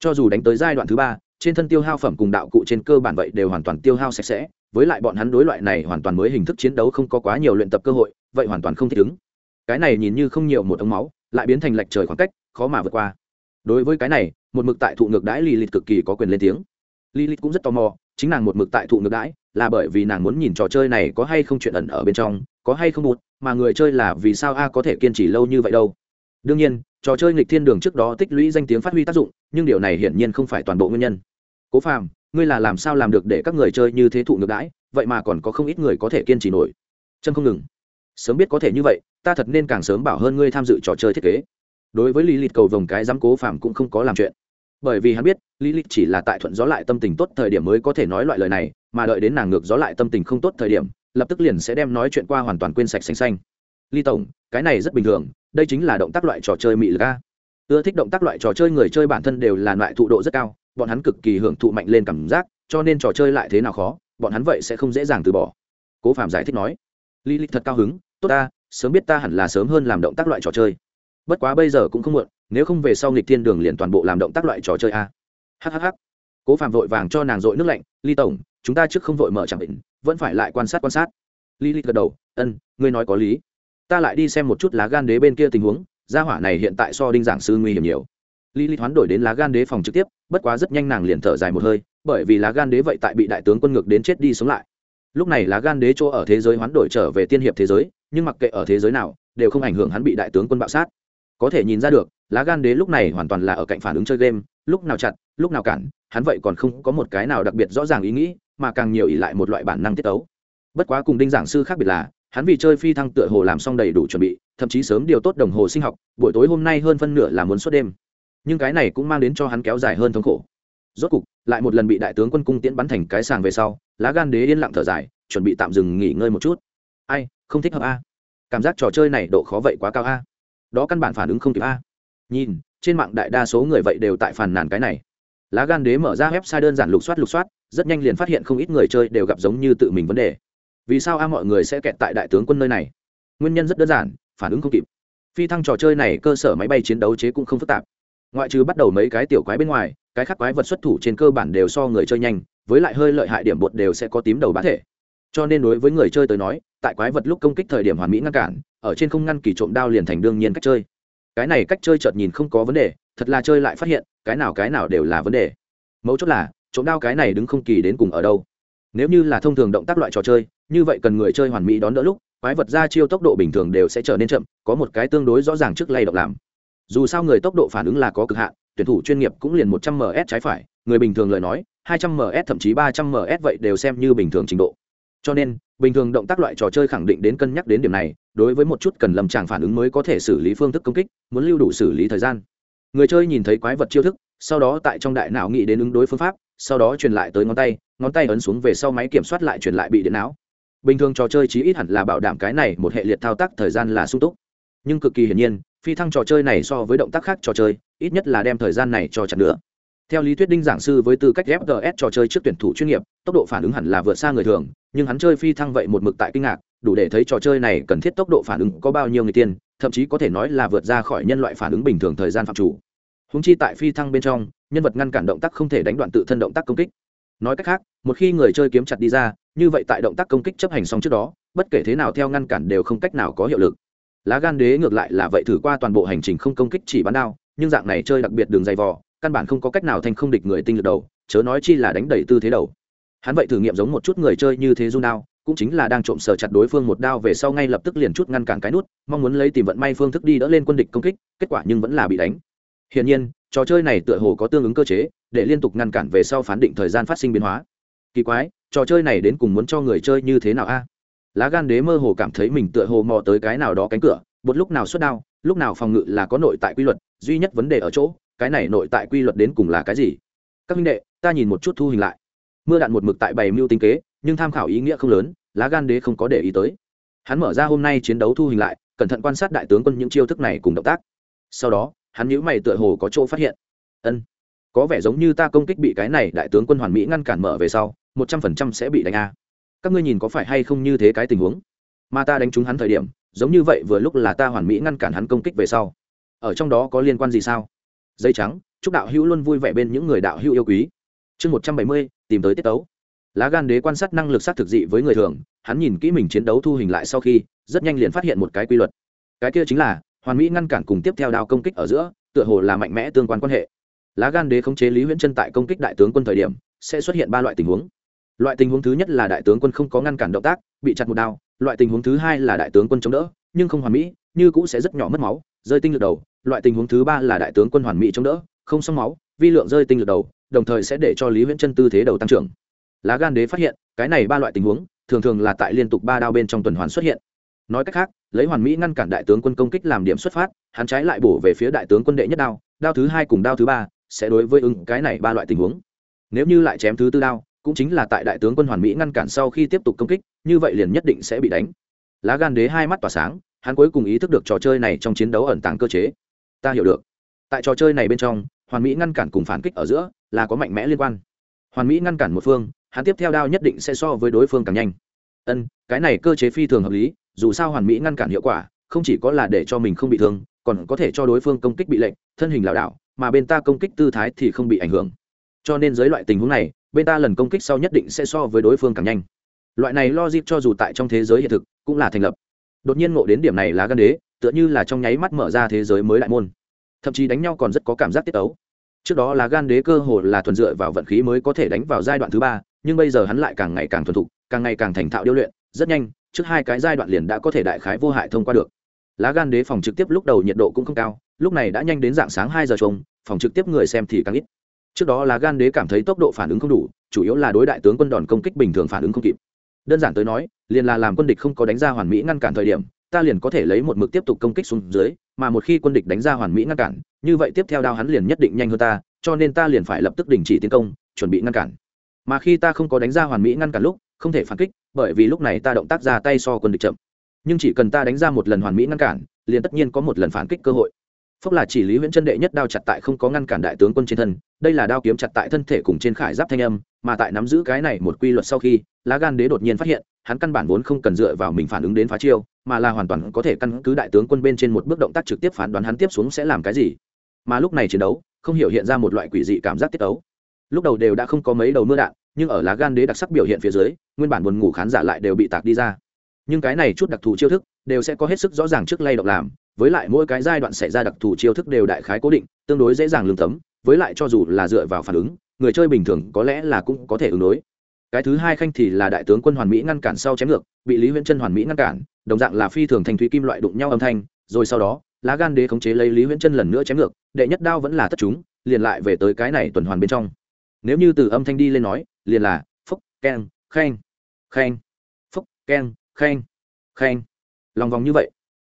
Cho dù đánh tới giai đoạn thứ ba, trên thân tiêu hao phẩm cùng đạo cụ trên cơ bản vậy đều hoàn toàn tiêu hao sạch sẽ, với lại bọn hắn đối loại này hoàn toàn mới hình thức chiến đấu không có quá nhiều luyện tập cơ hội, vậy hoàn toàn không thích ứng. Cái này nhìn như không nhiều một ống máu, lại biến thành lệch trời khoảng cách, khó mà vượt qua đối với cái này, một mực tại thụ ngược đãi lì lịt cực kỳ có quyền lên tiếng. Lì lịt cũng rất tò mò, chính nàng một mực tại thụ ngược đãi là bởi vì nàng muốn nhìn trò chơi này có hay không chuyện ẩn ở bên trong, có hay không bụt, mà người chơi là vì sao a có thể kiên trì lâu như vậy đâu. Đương nhiên, trò chơi nghịch thiên đường trước đó tích lũy danh tiếng phát huy tác dụng, nhưng điều này hiển nhiên không phải toàn bộ nguyên nhân. Cố phàm, ngươi là làm sao làm được để các người chơi như thế thụ ngược đãi, vậy mà còn có không ít người có thể kiên trì nổi. Chân không ngừng. Sớm biết có thể như vậy, ta thật nên càng sớm bảo hơn ngươi tham dự trò chơi thiết kế đối với lý lịch cầu vồng cái dám cố phàm cũng không có làm chuyện. Bởi vì hắn biết, lý lịch chỉ là tại thuận gió lại tâm tình tốt thời điểm mới có thể nói loại lời này, mà đợi đến nàng ngược gió lại tâm tình không tốt thời điểm, lập tức liền sẽ đem nói chuyện qua hoàn toàn quên sạch xanh xanh. Ly tổng, cái này rất bình thường, đây chính là động tác loại trò chơi mị lực a. Ưa thích động tác loại trò chơi người chơi bản thân đều là loại thụ độ rất cao, bọn hắn cực kỳ hưởng thụ mạnh lên cảm giác, cho nên trò chơi lại thế nào khó, bọn hắn vậy sẽ không dễ dàng từ bỏ. Cố phạm giải thích nói. Lý lịch thật cao hứng, tốt ta, sớm biết ta hẳn là sớm hơn làm động tác loại trò chơi bất quá bây giờ cũng không muộn, nếu không về sau nghịch thiên đường liền toàn bộ làm động tác loại trò chơi a. Hhh cố phạm vội vàng cho nàng dội nước lạnh, ly tổng, chúng ta trước không vội mở chẳng định vẫn phải lại quan sát quan sát. Ly ly gật đầu, ân, ngươi nói có lý. Ta lại đi xem một chút lá gan đế bên kia tình huống, gia hỏa này hiện tại so đinh giảng sư nguy hiểm nhiều. Lý ly hoán đổi đến lá gan đế phòng trực tiếp, bất quá rất nhanh nàng liền thở dài một hơi, bởi vì lá gan đế vậy tại bị đại tướng quân ngược đến chết đi sống lại. Lúc này lá gan đế chỗ ở thế giới hoán đổi trở về tiên hiệp thế giới, nhưng mặc kệ ở thế giới nào, đều không ảnh hưởng hắn bị đại tướng quân bạo sát có thể nhìn ra được, lá gan đế lúc này hoàn toàn là ở cạnh phản ứng chơi game, lúc nào chặn lúc nào cản, hắn vậy còn không có một cái nào đặc biệt rõ ràng ý nghĩ, mà càng nhiều ỉ lại một loại bản năng tiết tấu. Bất quá cùng đinh giảng sư khác biệt là, hắn vì chơi phi thăng tựa hồ làm xong đầy đủ chuẩn bị, thậm chí sớm điều tốt đồng hồ sinh học, buổi tối hôm nay hơn phân nửa là muốn suốt đêm. Nhưng cái này cũng mang đến cho hắn kéo dài hơn thống khổ. Rốt cục, lại một lần bị đại tướng quân cung tiễn bắn thành cái sàng về sau, lá gan đế yên lặng thở dài, chuẩn bị tạm dừng nghỉ ngơi một chút. Ai, không thích hợp a. Cảm giác trò chơi này độ khó vậy quá cao a đó căn bản phản ứng không kịp a. Nhìn, trên mạng đại đa số người vậy đều tại phản nàn cái này. Lá gan đế mở ra website đơn giản lục soát lục soát, rất nhanh liền phát hiện không ít người chơi đều gặp giống như tự mình vấn đề. Vì sao a mọi người sẽ kẹt tại đại tướng quân nơi này? Nguyên nhân rất đơn giản, phản ứng không kịp. Phi thăng trò chơi này cơ sở máy bay chiến đấu chế cũng không phức tạp. Ngoại trừ bắt đầu mấy cái tiểu quái bên ngoài, cái khác quái vật xuất thủ trên cơ bản đều so người chơi nhanh, với lại hơi lợi hại điểm bột đều sẽ có tím đầu bán thể. Cho nên đối với người chơi tới nói, tại quái vật lúc công kích thời điểm hoàn mỹ ngăn cản ở trên không ngăn kỳ trộm đao liền thành đương nhiên cách chơi. Cái này cách chơi chợt nhìn không có vấn đề, thật là chơi lại phát hiện, cái nào cái nào đều là vấn đề. Mấu chốt là, trộm đao cái này đứng không kỳ đến cùng ở đâu. Nếu như là thông thường động tác loại trò chơi, như vậy cần người chơi hoàn mỹ đón đỡ lúc, quái vật ra chiêu tốc độ bình thường đều sẽ trở nên chậm, có một cái tương đối rõ ràng trước lay động làm. Dù sao người tốc độ phản ứng là có cực hạn, tuyển thủ chuyên nghiệp cũng liền một trăm ms trái phải, người bình thường lời nói, hai trăm ms thậm chí ba trăm ms vậy đều xem như bình thường trình độ cho nên, bình thường động tác loại trò chơi khẳng định đến cân nhắc đến điểm này, đối với một chút cần lầm tràng phản ứng mới có thể xử lý phương thức công kích, muốn lưu đủ xử lý thời gian. Người chơi nhìn thấy quái vật chiêu thức, sau đó tại trong đại não nghĩ đến ứng đối phương pháp, sau đó truyền lại tới ngón tay ngón tay ấn xuống về sau máy kiểm soát lại truyền lại bị điện não. Bình thường trò chơi chí ít hẳn là bảo đảm cái này một hệ liệt thao tác thời gian là sung túc. Nhưng cực kỳ hiển nhiên, phi thăng trò chơi này so với động tác khác trò chơi, ít nhất là đem thời gian này cho chặt nữa theo lý thuyết đinh giảng sư với tư cách fgs trò chơi trước tuyển thủ chuyên nghiệp, tốc độ phản ứng hẳn là vượt xa người thường, nhưng hắn chơi phi thăng vậy một mực tại kinh ngạc, đủ để thấy trò chơi này cần thiết tốc độ phản ứng có bao nhiêu người tiên, thậm chí có thể nói là vượt ra khỏi nhân loại phản ứng bình thường thời gian phạm chủ. Húng chi tại phi thăng bên trong, nhân vật ngăn cản động tác không thể đánh đoạn tự thân động tác công kích. Nói cách khác, một khi người chơi kiếm chặt đi ra, như vậy tại động tác công kích chấp hành xong trước đó, bất kể thế nào theo ngăn cản đều không cách nào có hiệu lực. Lá gan đế ngược lại là vậy thử qua toàn bộ hành trình không công kích chỉ bắn đao, nhưng dạng này chơi đặc biệt đường dày vò căn bản không có cách nào thành không địch người tinh lực đầu, chớ nói chi là đánh đẩy tư thế đầu. Hắn vậy thử nghiệm giống một chút người chơi như thế run đao, cũng chính là đang trộm sờ chặt đối phương một đao về sau ngay lập tức liền chút ngăn cản cái nút, mong muốn lấy tìm vận may phương thức đi đỡ lên quân địch công kích, kết quả nhưng vẫn là bị đánh. Hiển nhiên, trò chơi này tựa hồ có tương ứng cơ chế, để liên tục ngăn cản về sau phán định thời gian phát sinh biến hóa. Kỳ quái, trò chơi này đến cùng muốn cho người chơi như thế nào a? Lá gan đế mơ hồ cảm thấy mình tựa hồ mò tới cái nào đó cánh cửa, một lúc nào xuất đao, lúc nào phòng ngự là có nội tại quy luật, duy nhất vấn đề ở chỗ cái này nội tại quy luật đến cùng là cái gì? Các minh đệ, ta nhìn một chút thu hình lại. Mưa đạn một mực tại bày mưu tinh kế, nhưng tham khảo ý nghĩa không lớn, lá gan đế không có để ý tới. Hắn mở ra hôm nay chiến đấu thu hình lại, cẩn thận quan sát đại tướng quân những chiêu thức này cùng động tác. Sau đó, hắn nhữ mày tựa hồ có chỗ phát hiện. Ân, có vẻ giống như ta công kích bị cái này đại tướng quân hoàn mỹ ngăn cản mở về sau, một trăm phần trăm sẽ bị đánh a. Các ngươi nhìn có phải hay không như thế cái tình huống? Mà ta đánh trúng hắn thời điểm, giống như vậy vừa lúc là ta hoàn mỹ ngăn cản hắn công kích về sau. Ở trong đó có liên quan gì sao? Dây trắng, chúc đạo hữu luôn vui vẻ bên những người đạo hữu yêu quý. Chương một trăm bảy mươi, tìm tới tiết tấu. Lá gan đế quan sát năng lực sát thực dị với người thường, hắn nhìn kỹ mình chiến đấu thu hình lại sau khi, rất nhanh liền phát hiện một cái quy luật. Cái kia chính là, hoàn mỹ ngăn cản cùng tiếp theo đao công kích ở giữa, tựa hồ là mạnh mẽ tương quan quan hệ. Lá gan đế khống chế lý huyễn chân tại công kích đại tướng quân thời điểm, sẽ xuất hiện ba loại tình huống. Loại tình huống thứ nhất là đại tướng quân không có ngăn cản động tác, bị chặt một đao. Loại tình huống thứ hai là đại tướng quân chống đỡ, nhưng không hoàn mỹ, như cũ sẽ rất nhỏ mất máu, rơi tinh lực đầu loại tình huống thứ ba là đại tướng quân hoàn mỹ chống đỡ, không xong máu, vi lượng rơi tinh lực đầu, đồng thời sẽ để cho lý huyễn chân tư thế đầu tăng trưởng. Lá gan đế phát hiện, cái này ba loại tình huống, thường thường là tại liên tục ba đao bên trong tuần hoàn xuất hiện. Nói cách khác, lấy hoàn mỹ ngăn cản đại tướng quân công kích làm điểm xuất phát, hắn trái lại bổ về phía đại tướng quân đệ nhất đao đao thứ hai cùng đao thứ ba sẽ đối với ứng cái này ba loại tình huống. Nếu như lại chém thứ tư đao, cũng chính là tại đại tướng quân hoàn mỹ ngăn cản sau khi tiếp tục công kích, như vậy liền nhất định sẽ bị đánh. Lá gan đế hai mắt tỏa sáng, hắn cuối cùng ý thức được trò chơi này trong chiến đấu ẩn tàng cơ chế ta hiểu được. Tại trò chơi này bên trong, hoàn mỹ ngăn cản cùng phản kích ở giữa là có mạnh mẽ liên quan. Hoàn mỹ ngăn cản một phương, hắn tiếp theo đao nhất định sẽ so với đối phương càng nhanh. Ân, cái này cơ chế phi thường hợp lý, dù sao hoàn mỹ ngăn cản hiệu quả, không chỉ có là để cho mình không bị thương, còn có thể cho đối phương công kích bị lệnh, thân hình lảo đảo, mà bên ta công kích tư thái thì không bị ảnh hưởng. Cho nên dưới loại tình huống này, bên ta lần công kích sau nhất định sẽ so với đối phương càng nhanh. Loại này logic cho dù tại trong thế giới hiện thực, cũng là thành lập. Đột nhiên ngộ đến điểm này là gan đế tựa như là trong nháy mắt mở ra thế giới mới đại môn. Thậm chí đánh nhau còn rất có cảm giác tiết ấu trước đó là gan đế cơ hồ là thuần dựa vào vận khí mới có thể đánh vào giai đoạn thứ ba, nhưng bây giờ hắn lại càng ngày càng thuần thục, càng ngày càng thành thạo điêu luyện, rất nhanh, trước hai cái giai đoạn liền đã có thể đại khái vô hại thông qua được. Lá gan đế phòng trực tiếp lúc đầu nhiệt độ cũng không cao, lúc này đã nhanh đến dạng sáng hai giờ trông, phòng trực tiếp người xem thì càng ít. Trước đó lá gan đế cảm thấy tốc độ phản ứng không đủ, chủ yếu là đối đại tướng quân đòn công kích bình thường phản ứng không kịp. Đơn giản tới nói, liền là làm quân địch không có đánh ra hoàn mỹ ngăn cản thời điểm ta liền có thể lấy một mực tiếp tục công kích xuống dưới, mà một khi quân địch đánh ra hoàn mỹ ngăn cản, như vậy tiếp theo đao hắn liền nhất định nhanh hơn ta, cho nên ta liền phải lập tức đình chỉ tiến công, chuẩn bị ngăn cản. Mà khi ta không có đánh ra hoàn mỹ ngăn cản lúc, không thể phản kích, bởi vì lúc này ta động tác ra tay so quân địch chậm. Nhưng chỉ cần ta đánh ra một lần hoàn mỹ ngăn cản, liền tất nhiên có một lần phản kích cơ hội. Phốc là chỉ lý huyễn chân đệ nhất đao chặt tại không có ngăn cản đại tướng quân trên thân, đây là đao kiếm chặt tại thân thể cùng trên khải giáp thanh âm, mà tại nắm giữ cái này một quy luật sau khi, lá gan đế đột nhiên phát hiện hắn căn bản vốn không cần dựa vào mình phản ứng đến phá chiêu, mà là hoàn toàn có thể căn cứ đại tướng quân bên trên một bước động tác trực tiếp phán đoán hắn tiếp xuống sẽ làm cái gì. Mà lúc này chiến đấu, không hiểu hiện ra một loại quỷ dị cảm giác tiết tấu. Lúc đầu đều đã không có mấy đầu mưa đạn, nhưng ở lá gan đế đặc sắc biểu hiện phía dưới, nguyên bản buồn ngủ khán giả lại đều bị tạc đi ra. Nhưng cái này chút đặc thù chiêu thức, đều sẽ có hết sức rõ ràng trước lay động làm, với lại mỗi cái giai đoạn xảy ra đặc thù chiêu thức đều đại khái cố định, tương đối dễ dàng lương tấm, với lại cho dù là dựa vào phản ứng, người chơi bình thường có lẽ là cũng có thể ứng đối cái thứ hai khanh thì là đại tướng quân hoàn mỹ ngăn cản sau chém ngược, bị lý huyễn chân hoàn mỹ ngăn cản, đồng dạng là phi thường thành thúy kim loại đụng nhau âm thanh, rồi sau đó, lá gan đế khống chế lấy lý huyễn chân lần nữa chém ngược, đệ nhất đao vẫn là tất chúng, liền lại về tới cái này tuần hoàn bên trong. Nếu như từ âm thanh đi lên nói, liền là, phúc, keng khen khen phúc, keng khen khen lòng vòng như vậy,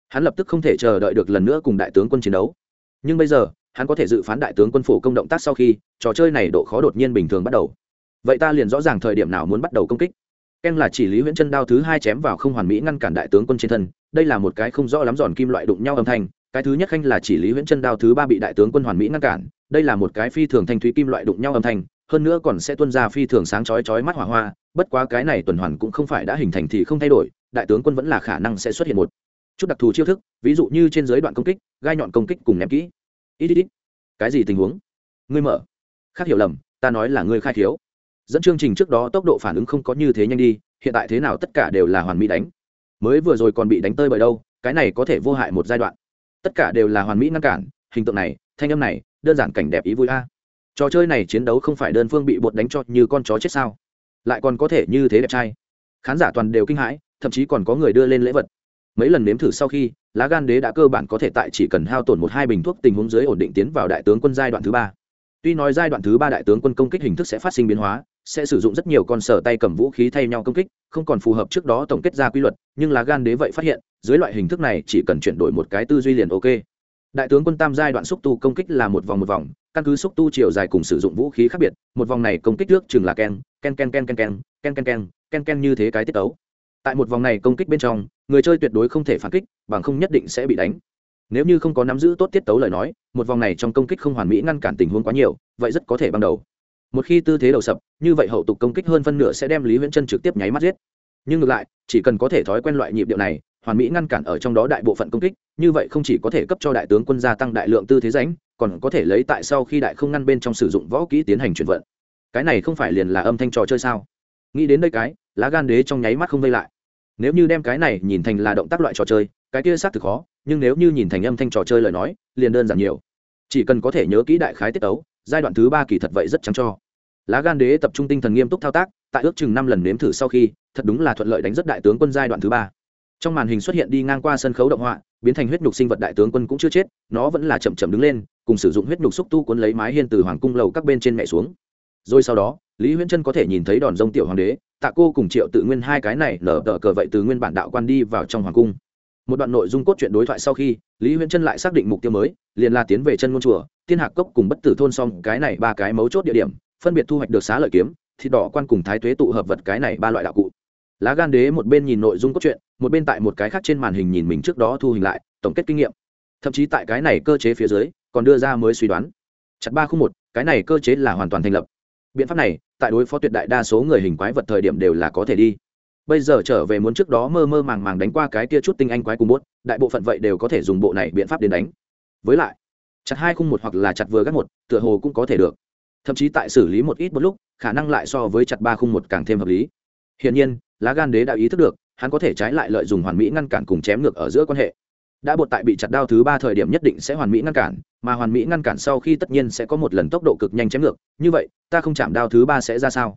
hắn lập tức không thể chờ đợi được lần nữa cùng đại tướng quân chiến đấu. Nhưng bây giờ, hắn có thể dự phán đại tướng quân phổ công động tác sau khi, trò chơi này độ khó đột nhiên bình thường bắt đầu vậy ta liền rõ ràng thời điểm nào muốn bắt đầu công kích. Ken là chỉ lý huyễn chân đao thứ hai chém vào không hoàn mỹ ngăn cản đại tướng quân trên thân, đây là một cái không rõ lắm giòn kim loại đụng nhau âm thanh, cái thứ nhất khanh là chỉ lý huyễn chân đao thứ ba bị đại tướng quân hoàn mỹ ngăn cản, đây là một cái phi thường thanh thúy kim loại đụng nhau âm thanh, hơn nữa còn sẽ tuân ra phi thường sáng chói chói mắt hỏa hoa, bất quá cái này tuần hoàn cũng không phải đã hình thành thì không thay đổi, đại tướng quân vẫn là khả năng sẽ xuất hiện một chút đặc thù chiêu thức, ví dụ như trên giới đoạn công kích, gai nhọn công kích cùng ném kỹ. Ít ít ít. Cái gì tình huống? Ngươi mở. Khác hiểu lầm, ta nói là ngươi khai thiếu dẫn chương trình trước đó tốc độ phản ứng không có như thế nhanh đi, hiện tại thế nào tất cả đều là hoàn mỹ đánh. Mới vừa rồi còn bị đánh tơi bởi đâu, cái này có thể vô hại một giai đoạn. Tất cả đều là hoàn mỹ ngăn cản, hình tượng này, thanh âm này, đơn giản cảnh đẹp ý vui a. Trò chơi này chiến đấu không phải đơn phương bị bột đánh cho như con chó chết sao? Lại còn có thể như thế đẹp trai. Khán giả toàn đều kinh hãi, thậm chí còn có người đưa lên lễ vật. Mấy lần nếm thử sau khi, lá gan đế đã cơ bản có thể tại chỉ cần hao tổn một hai bình thuốc tình huống dưới ổn định tiến vào đại tướng quân giai đoạn thứ ba. Tuy nói giai đoạn thứ ba đại tướng quân công kích hình thức sẽ phát sinh biến hóa sẽ sử dụng rất nhiều con sở tay cầm vũ khí thay nhau công kích không còn phù hợp trước đó tổng kết ra quy luật nhưng lá gan đế vậy phát hiện dưới loại hình thức này chỉ cần chuyển đổi một cái tư duy liền ok đại tướng quân tam giai đoạn xúc tu công kích là một vòng một vòng căn cứ xúc tu chiều dài cùng sử dụng vũ khí khác biệt một vòng này công kích trước chừng là ken ken ken ken ken ken ken ken ken ken ken như thế cái tiết tấu tại một vòng này công kích bên trong người chơi tuyệt đối không thể phản kích bằng không nhất định sẽ bị đánh nếu như không có nắm giữ tốt tiết tấu lời nói một vòng này trong công kích không hoàn mỹ ngăn cản tình huống quá nhiều vậy rất có thể ban đầu một khi tư thế đầu sập, như vậy hậu tục công kích hơn phân nửa sẽ đem lý huyễn chân trực tiếp nháy mắt giết. Nhưng ngược lại, chỉ cần có thể thói quen loại nhịp điệu này, hoàn mỹ ngăn cản ở trong đó đại bộ phận công kích, như vậy không chỉ có thể cấp cho đại tướng quân gia tăng đại lượng tư thế ránh còn có thể lấy tại sau khi đại không ngăn bên trong sử dụng võ kỹ tiến hành chuyển vận. Cái này không phải liền là âm thanh trò chơi sao? Nghĩ đến đây cái, lá gan đế trong nháy mắt không vây lại. Nếu như đem cái này nhìn thành là động tác loại trò chơi, cái kia xác thực khó, nhưng nếu như nhìn thành âm thanh trò chơi lời nói, liền đơn giản nhiều. Chỉ cần có thể nhớ kỹ đại khái tiết ấu giai đoạn thứ ba kỳ thật vậy rất trắng cho. Lá gan đế tập trung tinh thần nghiêm túc thao tác, tại ước chừng năm lần nếm thử sau khi, thật đúng là thuận lợi đánh rất đại tướng quân giai đoạn thứ ba. Trong màn hình xuất hiện đi ngang qua sân khấu động họa, biến thành huyết nhục sinh vật đại tướng quân cũng chưa chết, nó vẫn là chậm chậm đứng lên, cùng sử dụng huyết nhục xúc tu cuốn lấy mái hiên từ hoàng cung lầu các bên trên mẹ xuống. Rồi sau đó, lý huyễn trân có thể nhìn thấy đòn rông tiểu hoàng đế, tạ cô cùng triệu tự nguyên hai cái này nở tờ cờ vậy từ nguyên bản đạo quan đi vào trong hoàng cung một đoạn nội dung cốt truyện đối thoại sau khi, lý huyễn trân lại xác định mục tiêu mới, liền là tiến về chân ngôn chùa thiên hạc cốc cùng bất tử thôn xong cái này ba cái mấu chốt địa điểm, phân biệt thu hoạch được xá lợi kiếm, thịt đỏ quan cùng thái tuế tụ hợp vật cái này ba loại đạo cụ. Lá gan đế một bên nhìn nội dung cốt truyện, một bên tại một cái khác trên màn hình nhìn mình trước đó thu hình lại, tổng kết kinh nghiệm. Thậm chí tại cái này cơ chế phía dưới, còn đưa ra mới suy đoán. Chặt ba không một, cái này cơ chế là hoàn toàn thành lập. Biện pháp này, tại đối phó tuyệt đại đa số người hình quái vật thời điểm đều là có thể đi bây giờ trở về muốn trước đó mơ mơ màng màng đánh qua cái kia chút tinh anh quái cùng bốt, đại bộ phận vậy đều có thể dùng bộ này biện pháp đến đánh. Với lại, chặt hai khung một hoặc là chặt vừa gắt một, tựa hồ cũng có thể được. Thậm chí tại xử lý một ít một lúc, khả năng lại so với chặt ba khung một càng thêm hợp lý. Hiển nhiên, lá gan đế đã ý thức được, hắn có thể trái lại lợi dùng hoàn mỹ ngăn cản cùng chém ngược ở giữa quan hệ. Đã bột tại bị chặt đao thứ ba thời điểm nhất định sẽ hoàn mỹ ngăn cản, mà hoàn mỹ ngăn cản sau khi tất nhiên sẽ có một lần tốc độ cực nhanh chém ngược. Như vậy, ta không chạm đao thứ ba sẽ ra sao?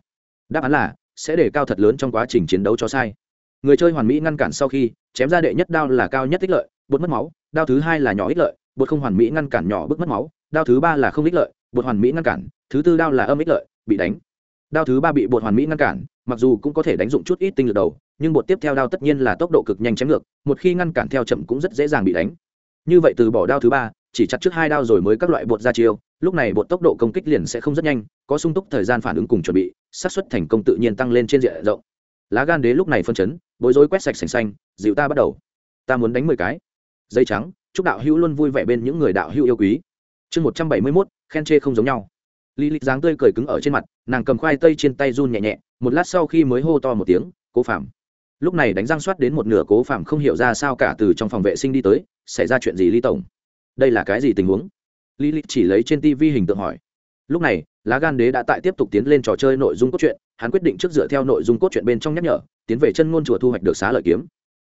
Đáp án là sẽ để cao thật lớn trong quá trình chiến đấu cho sai. Người chơi hoàn mỹ ngăn cản sau khi, chém ra đệ nhất đao là cao nhất ích lợi, bột mất máu, đao thứ hai là nhỏ ích lợi, bột không hoàn mỹ ngăn cản nhỏ bức mất máu, đao thứ ba là không ích lợi, bột hoàn mỹ ngăn cản, thứ tư đao là âm ích lợi, bị đánh. Đao thứ ba bị bột hoàn mỹ ngăn cản, mặc dù cũng có thể đánh dụng chút ít tinh lực đầu, nhưng bột tiếp theo đao tất nhiên là tốc độ cực nhanh chém ngược, một khi ngăn cản theo chậm cũng rất dễ dàng bị đánh. Như vậy từ bỏ đao thứ ba chỉ chặt trước hai đao rồi mới các loại bột ra chiêu, lúc này bột tốc độ công kích liền sẽ không rất nhanh, có sung túc thời gian phản ứng cùng chuẩn bị, xác suất thành công tự nhiên tăng lên trên diện rộng. Lá gan đế lúc này phân chấn, bối rối quét sạch sành xanh, dịu ta bắt đầu. Ta muốn đánh mười cái. Dây trắng, chúc đạo hữu luôn vui vẻ bên những người đạo hữu yêu quý. Chương một trăm bảy mươi mốt, khen chê không giống nhau. Lý lịch dáng tươi cười cứng ở trên mặt, nàng cầm khoai tây trên tay run nhẹ nhẹ, một lát sau khi mới hô to một tiếng, cố phạm lúc này đánh răng soát đến một nửa cố phạm không hiểu ra sao cả từ trong phòng vệ sinh đi tới, xảy ra chuyện gì ly tổng? Đây là cái gì tình huống? Lý lịch chỉ lấy trên tv hình tượng hỏi. Lúc này, lá gan đế đã tại tiếp tục tiến lên trò chơi nội dung cốt truyện, hắn quyết định trước dựa theo nội dung cốt truyện bên trong nhắc nhở, tiến về chân ngôn chùa thu hoạch được xá lợi kiếm.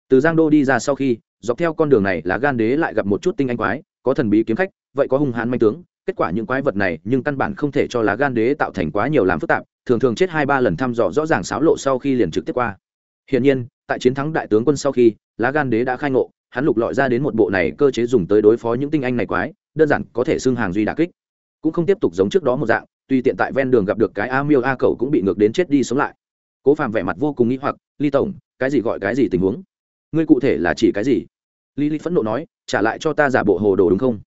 Từ giang đô đi ra sau khi, dọc theo con đường này, lá gan đế lại gặp một chút tinh anh quái, có thần bí kiếm khách, vậy có hung hãn manh tướng. Kết quả những quái vật này, nhưng căn bản không thể cho lá gan đế tạo thành quá nhiều làm phức tạp, thường thường chết hai ba lần thăm dò rõ ràng xáo lộ sau khi liền trực tiếp qua. Hiển nhiên, tại chiến thắng đại tướng quân sau khi, lá gan đế đã khai ngộ hắn lục lọi ra đến một bộ này cơ chế dùng tới đối phó những tinh anh này quái, đơn giản có thể xưng hàng duy đà kích. Cũng không tiếp tục giống trước đó một dạng, tuy tiện tại ven đường gặp được cái a miêu a cầu cũng bị ngược đến chết đi sống lại. Cố phàm vẻ mặt vô cùng nghĩ hoặc, ly tổng, cái gì gọi cái gì tình huống? Ngươi cụ thể là chỉ cái gì? Ly ly phẫn nộ nói, trả lại cho ta giả bộ hồ đồ đúng không?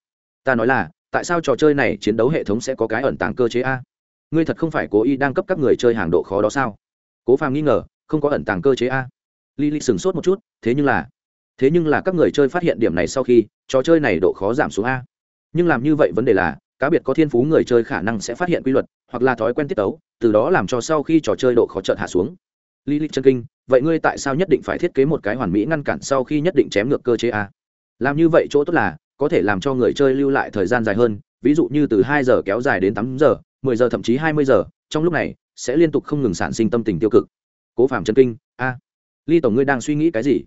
Ta nói là, tại sao trò chơi này chiến đấu hệ thống sẽ có cái ẩn tàng cơ chế a? Ngươi thật không phải cố ý đang cấp các người chơi hàng độ khó đó sao? Cố phàm nghi ngờ, không có ẩn tàng cơ chế a. Ly ly sửng sốt một chút, thế nhưng là thế nhưng là các người chơi phát hiện điểm này sau khi, trò chơi này độ khó giảm xuống a. Nhưng làm như vậy vấn đề là, cá biệt có thiên phú người chơi khả năng sẽ phát hiện quy luật, hoặc là thói quen tiết tấu, từ đó làm cho sau khi trò chơi độ khó chợt hạ xuống. Lý lịch chân kinh, vậy ngươi tại sao nhất định phải thiết kế một cái hoàn mỹ ngăn cản sau khi nhất định chém ngược cơ chế a? Làm như vậy chỗ tốt là, có thể làm cho người chơi lưu lại thời gian dài hơn, ví dụ như từ hai giờ kéo dài đến tám giờ, mười giờ thậm chí hai mươi giờ, trong lúc này, sẽ liên tục không ngừng sản sinh tâm tình tiêu cực. Cố phạm chân kinh, a. Ly tổng ngươi đang suy nghĩ cái gì?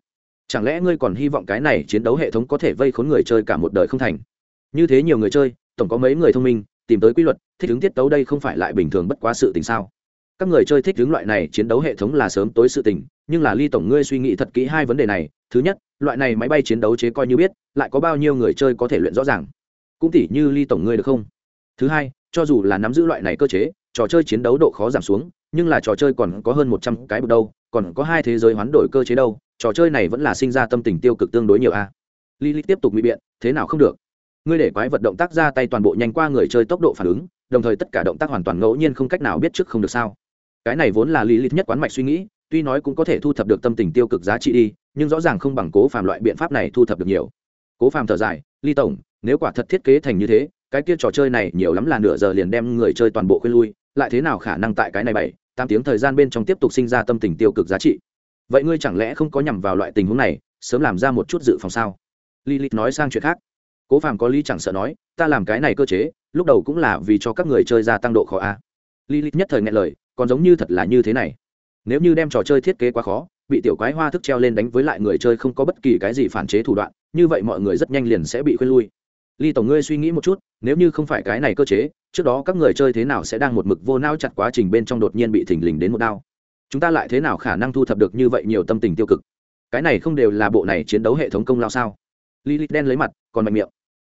Chẳng lẽ ngươi còn hy vọng cái này chiến đấu hệ thống có thể vây khốn người chơi cả một đời không thành? Như thế nhiều người chơi, tổng có mấy người thông minh, tìm tới quy luật, thích ứng tiết tấu đây không phải lại bình thường bất quá sự tình sao? Các người chơi thích ứng loại này chiến đấu hệ thống là sớm tối sự tình, nhưng là ly tổng ngươi suy nghĩ thật kỹ hai vấn đề này. Thứ nhất, loại này máy bay chiến đấu chế coi như biết, lại có bao nhiêu người chơi có thể luyện rõ ràng? Cũng tỉ như ly tổng ngươi được không? Thứ hai, cho dù là nắm giữ loại này cơ chế, trò chơi chiến đấu độ khó giảm xuống, nhưng là trò chơi còn có hơn một trăm cái bậc đâu, còn có hai thế giới hoán đổi cơ chế đâu trò chơi này vẫn là sinh ra tâm tình tiêu cực tương đối nhiều a à. Lily tiếp tục ngụy biện, thế nào không được? Ngươi để quái vật động tác ra tay toàn bộ nhanh qua người chơi tốc độ phản ứng, đồng thời tất cả động tác hoàn toàn ngẫu nhiên không cách nào biết trước không được sao? Cái này vốn là Lily nhất quán mạch suy nghĩ, tuy nói cũng có thể thu thập được tâm tình tiêu cực giá trị đi, nhưng rõ ràng không bằng Cố Phàm loại biện pháp này thu thập được nhiều. Cố Phàm thở dài, Ly tổng, nếu quả thật thiết kế thành như thế, cái kia trò chơi này nhiều lắm là nửa giờ liền đem người chơi toàn bộ khuyên lui, lại thế nào khả năng tại cái này bảy, tám tiếng thời gian bên trong tiếp tục sinh ra tâm tình tiêu cực giá trị vậy ngươi chẳng lẽ không có nhằm vào loại tình huống này, sớm làm ra một chút dự phòng sao? Lilith nói sang chuyện khác. Cố phàm có lý chẳng sợ nói, ta làm cái này cơ chế, lúc đầu cũng là vì cho các người chơi gia tăng độ khó a. Lilith nhất thời nghe lời, còn giống như thật là như thế này. Nếu như đem trò chơi thiết kế quá khó, bị tiểu quái hoa thức treo lên đánh với lại người chơi không có bất kỳ cái gì phản chế thủ đoạn, như vậy mọi người rất nhanh liền sẽ bị khuyên lui. Ly tổng ngươi suy nghĩ một chút, nếu như không phải cái này cơ chế, trước đó các người chơi thế nào sẽ đang một mực vô nao chặt quá trình bên trong đột nhiên bị thình lình đến một đao? Chúng ta lại thế nào khả năng thu thập được như vậy nhiều tâm tình tiêu cực? Cái này không đều là bộ này chiến đấu hệ thống công lao sao? Lilith đen lấy mặt, còn mạnh miệng.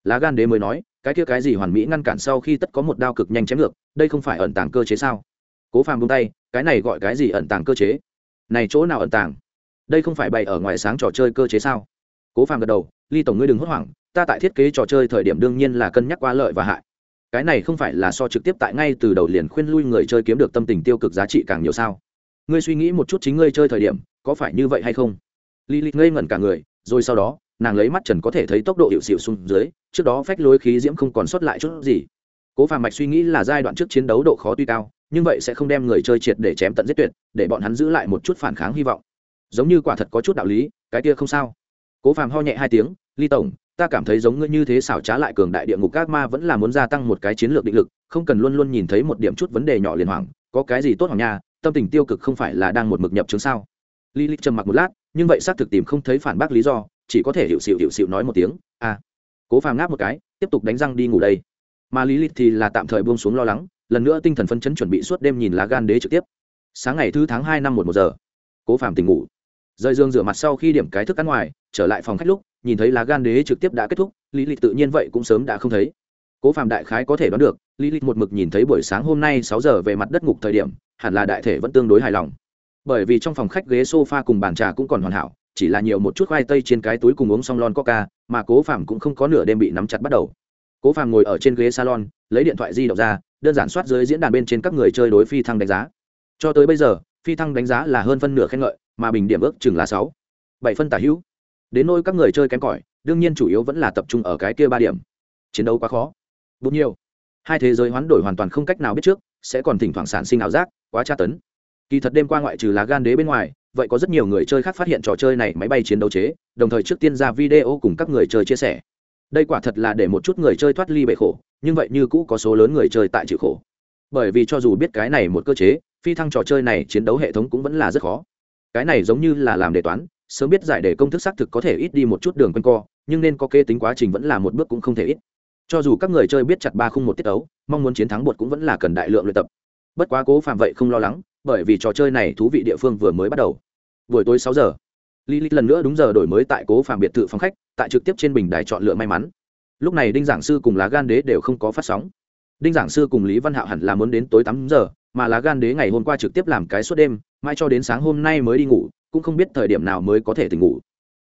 Lá gan đế mới nói, cái kia cái gì hoàn mỹ ngăn cản sau khi tất có một đao cực nhanh chém ngược, đây không phải ẩn tàng cơ chế sao? Cố phàm buông tay, cái này gọi cái gì ẩn tàng cơ chế? Này chỗ nào ẩn tàng? Đây không phải bày ở ngoài sáng trò chơi cơ chế sao? Cố phàm gật đầu, ly tổng ngươi đừng hốt hoảng, ta tại thiết kế trò chơi thời điểm đương nhiên là cân nhắc qua lợi và hại. Cái này không phải là so trực tiếp tại ngay từ đầu liền khuyên lui người chơi kiếm được tâm tình tiêu cực giá trị càng nhiều sao? Ngươi suy nghĩ một chút chính ngươi chơi thời điểm có phải như vậy hay không Lý Lịch ngây ngẩn cả người, rồi sau đó, nàng lấy mắt trần có thể thấy tốc độ hiệu xịu xuống dưới, trước đó phách lối khí diễm không còn sót lại chút gì. Cố Phàm Mạch suy nghĩ là giai đoạn trước chiến đấu độ khó tuy cao, nhưng vậy sẽ không đem người chơi triệt để chém tận giết tuyệt, để bọn hắn giữ lại một chút phản kháng hy vọng. Giống như quả thật có chút đạo lý, cái kia không sao. Cố Phàm ho nhẹ hai tiếng, "Ly tổng, ta cảm thấy giống ngươi như thế xảo trá lại cường đại địa ngục các ma vẫn là muốn gia tăng một cái chiến lược định lực, không cần luôn luôn nhìn thấy một điểm chút vấn đề nhỏ liền hoảng, có cái gì tốt hoàng nha, tâm tình tiêu cực không phải là đang một mực nhập chứng sao?" Lý Lịch trầm mặc một lát, nhưng vậy xác thực tìm không thấy phản bác lý do chỉ có thể hiệu xịu hiệu xịu nói một tiếng à. cố phàm ngáp một cái tiếp tục đánh răng đi ngủ đây mà lý lịch thì là tạm thời buông xuống lo lắng lần nữa tinh thần phân chấn chuẩn bị suốt đêm nhìn lá gan đế trực tiếp sáng ngày thứ tháng hai năm một một giờ cố phàm tỉnh ngủ rời giường rửa mặt sau khi điểm cái thức ăn ngoài trở lại phòng khách lúc nhìn thấy lá gan đế trực tiếp đã kết thúc lý lịch tự nhiên vậy cũng sớm đã không thấy cố phàm đại khái có thể đoán được lý lịch một mực nhìn thấy buổi sáng hôm nay sáu giờ về mặt đất ngục thời điểm hẳn là đại thể vẫn tương đối hài lòng. Bởi vì trong phòng khách ghế sofa cùng bàn trà cũng còn hoàn hảo, chỉ là nhiều một chút khoai tây trên cái túi cùng uống xong lon coca, mà cố phàm cũng không có nửa đêm bị nắm chặt bắt đầu. Cố phàm ngồi ở trên ghế salon, lấy điện thoại di động ra, đơn giản soát dưới diễn đàn bên trên các người chơi đối phi thăng đánh giá. Cho tới bây giờ, phi thăng đánh giá là hơn phân nửa khen ngợi, mà bình điểm ước chừng là sáu, bảy phân tả hữu. Đến nôi các người chơi kém cỏi, đương nhiên chủ yếu vẫn là tập trung ở cái kia ba điểm. Chiến đấu quá khó. Bụng nhiều. Hai thế giới hoán đổi hoàn toàn không cách nào biết trước, sẽ còn thỉnh thoảng sản sinh ảo giác quá tra tấn. Kỳ thật đêm qua ngoại trừ lá gan đế bên ngoài, vậy có rất nhiều người chơi khác phát hiện trò chơi này máy bay chiến đấu chế, đồng thời trước tiên ra video cùng các người chơi chia sẻ. Đây quả thật là để một chút người chơi thoát ly bệ khổ, nhưng vậy như cũ có số lớn người chơi tại chịu khổ. Bởi vì cho dù biết cái này một cơ chế, phi thăng trò chơi này chiến đấu hệ thống cũng vẫn là rất khó. Cái này giống như là làm đề toán, sớm biết giải đề công thức xác thực có thể ít đi một chút đường quanh co, nhưng nên có kê tính quá trình vẫn là một bước cũng không thể ít. Cho dù các người chơi biết chặt ba khung một tiết ấu, mong muốn chiến thắng bột cũng vẫn là cần đại lượng luyện tập bất quá cố phạm vậy không lo lắng, bởi vì trò chơi này thú vị địa phương vừa mới bắt đầu. Buổi tối sáu giờ lý lịch lần nữa đúng giờ đổi mới tại cố phạm biệt thự phòng khách, tại trực tiếp trên bình đài chọn lựa may mắn. Lúc này đinh giảng sư cùng lá gan đế đều không có phát sóng. Đinh giảng sư cùng lý văn hạo hẳn là muốn đến tối tám giờ, mà lá gan đế ngày hôm qua trực tiếp làm cái suốt đêm, mai cho đến sáng hôm nay mới đi ngủ, cũng không biết thời điểm nào mới có thể tỉnh ngủ.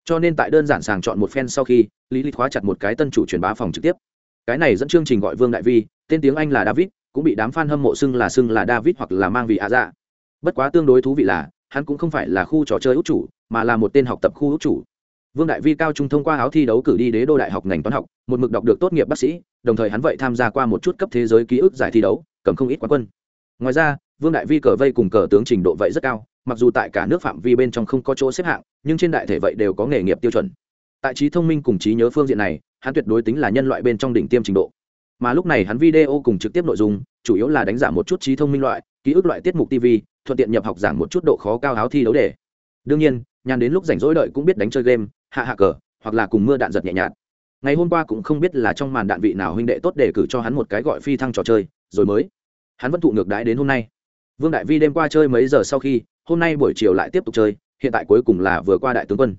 Cho nên tại đơn giản sàng chọn một phen sau khi lý lịch khóa chặt một cái tân chủ truyền bá phòng trực tiếp. Cái này dẫn chương trình gọi vương đại vi, tên tiếng anh là david cũng bị đám fan hâm mộ xưng là xưng là david hoặc là mang vị ạ dạ. Bất quá tương đối thú vị là, hắn cũng không phải là khu trò chơi út chủ, mà là một tên học tập khu út chủ. Vương đại vi cao trung thông qua áo thi đấu cử đi đế đô đại học ngành toán học, một mực đọc được tốt nghiệp bác sĩ, đồng thời hắn vậy tham gia qua một chút cấp thế giới ký ức giải thi đấu, cầm không ít quán quân. Ngoài ra, vương đại vi cờ vây cùng cờ tướng trình độ vậy rất cao, mặc dù tại cả nước phạm vi bên trong không có chỗ xếp hạng, nhưng trên đại thể vậy đều có nghề nghiệp tiêu chuẩn. Tại trí thông minh cùng trí nhớ phương diện này, hắn tuyệt đối tính là nhân loại bên trong đỉnh tiêm trình độ mà lúc này hắn video cùng trực tiếp nội dung, chủ yếu là đánh giá một chút trí thông minh loại, ký ức loại tiết mục tv thuận tiện nhập học giảng một chút độ khó cao áo thi đấu đề. Đương nhiên, nhàn đến lúc rảnh rỗi đợi cũng biết đánh chơi game, hạ hạ cờ, hoặc là cùng mưa đạn giật nhẹ nhạt. Ngày hôm qua cũng không biết là trong màn đạn vị nào huynh đệ tốt để cử cho hắn một cái gọi phi thăng trò chơi, rồi mới. Hắn vẫn thụ ngược đãi đến hôm nay. Vương đại vi đêm qua chơi mấy giờ sau khi, hôm nay buổi chiều lại tiếp tục chơi, hiện tại cuối cùng là vừa qua đại tướng quân.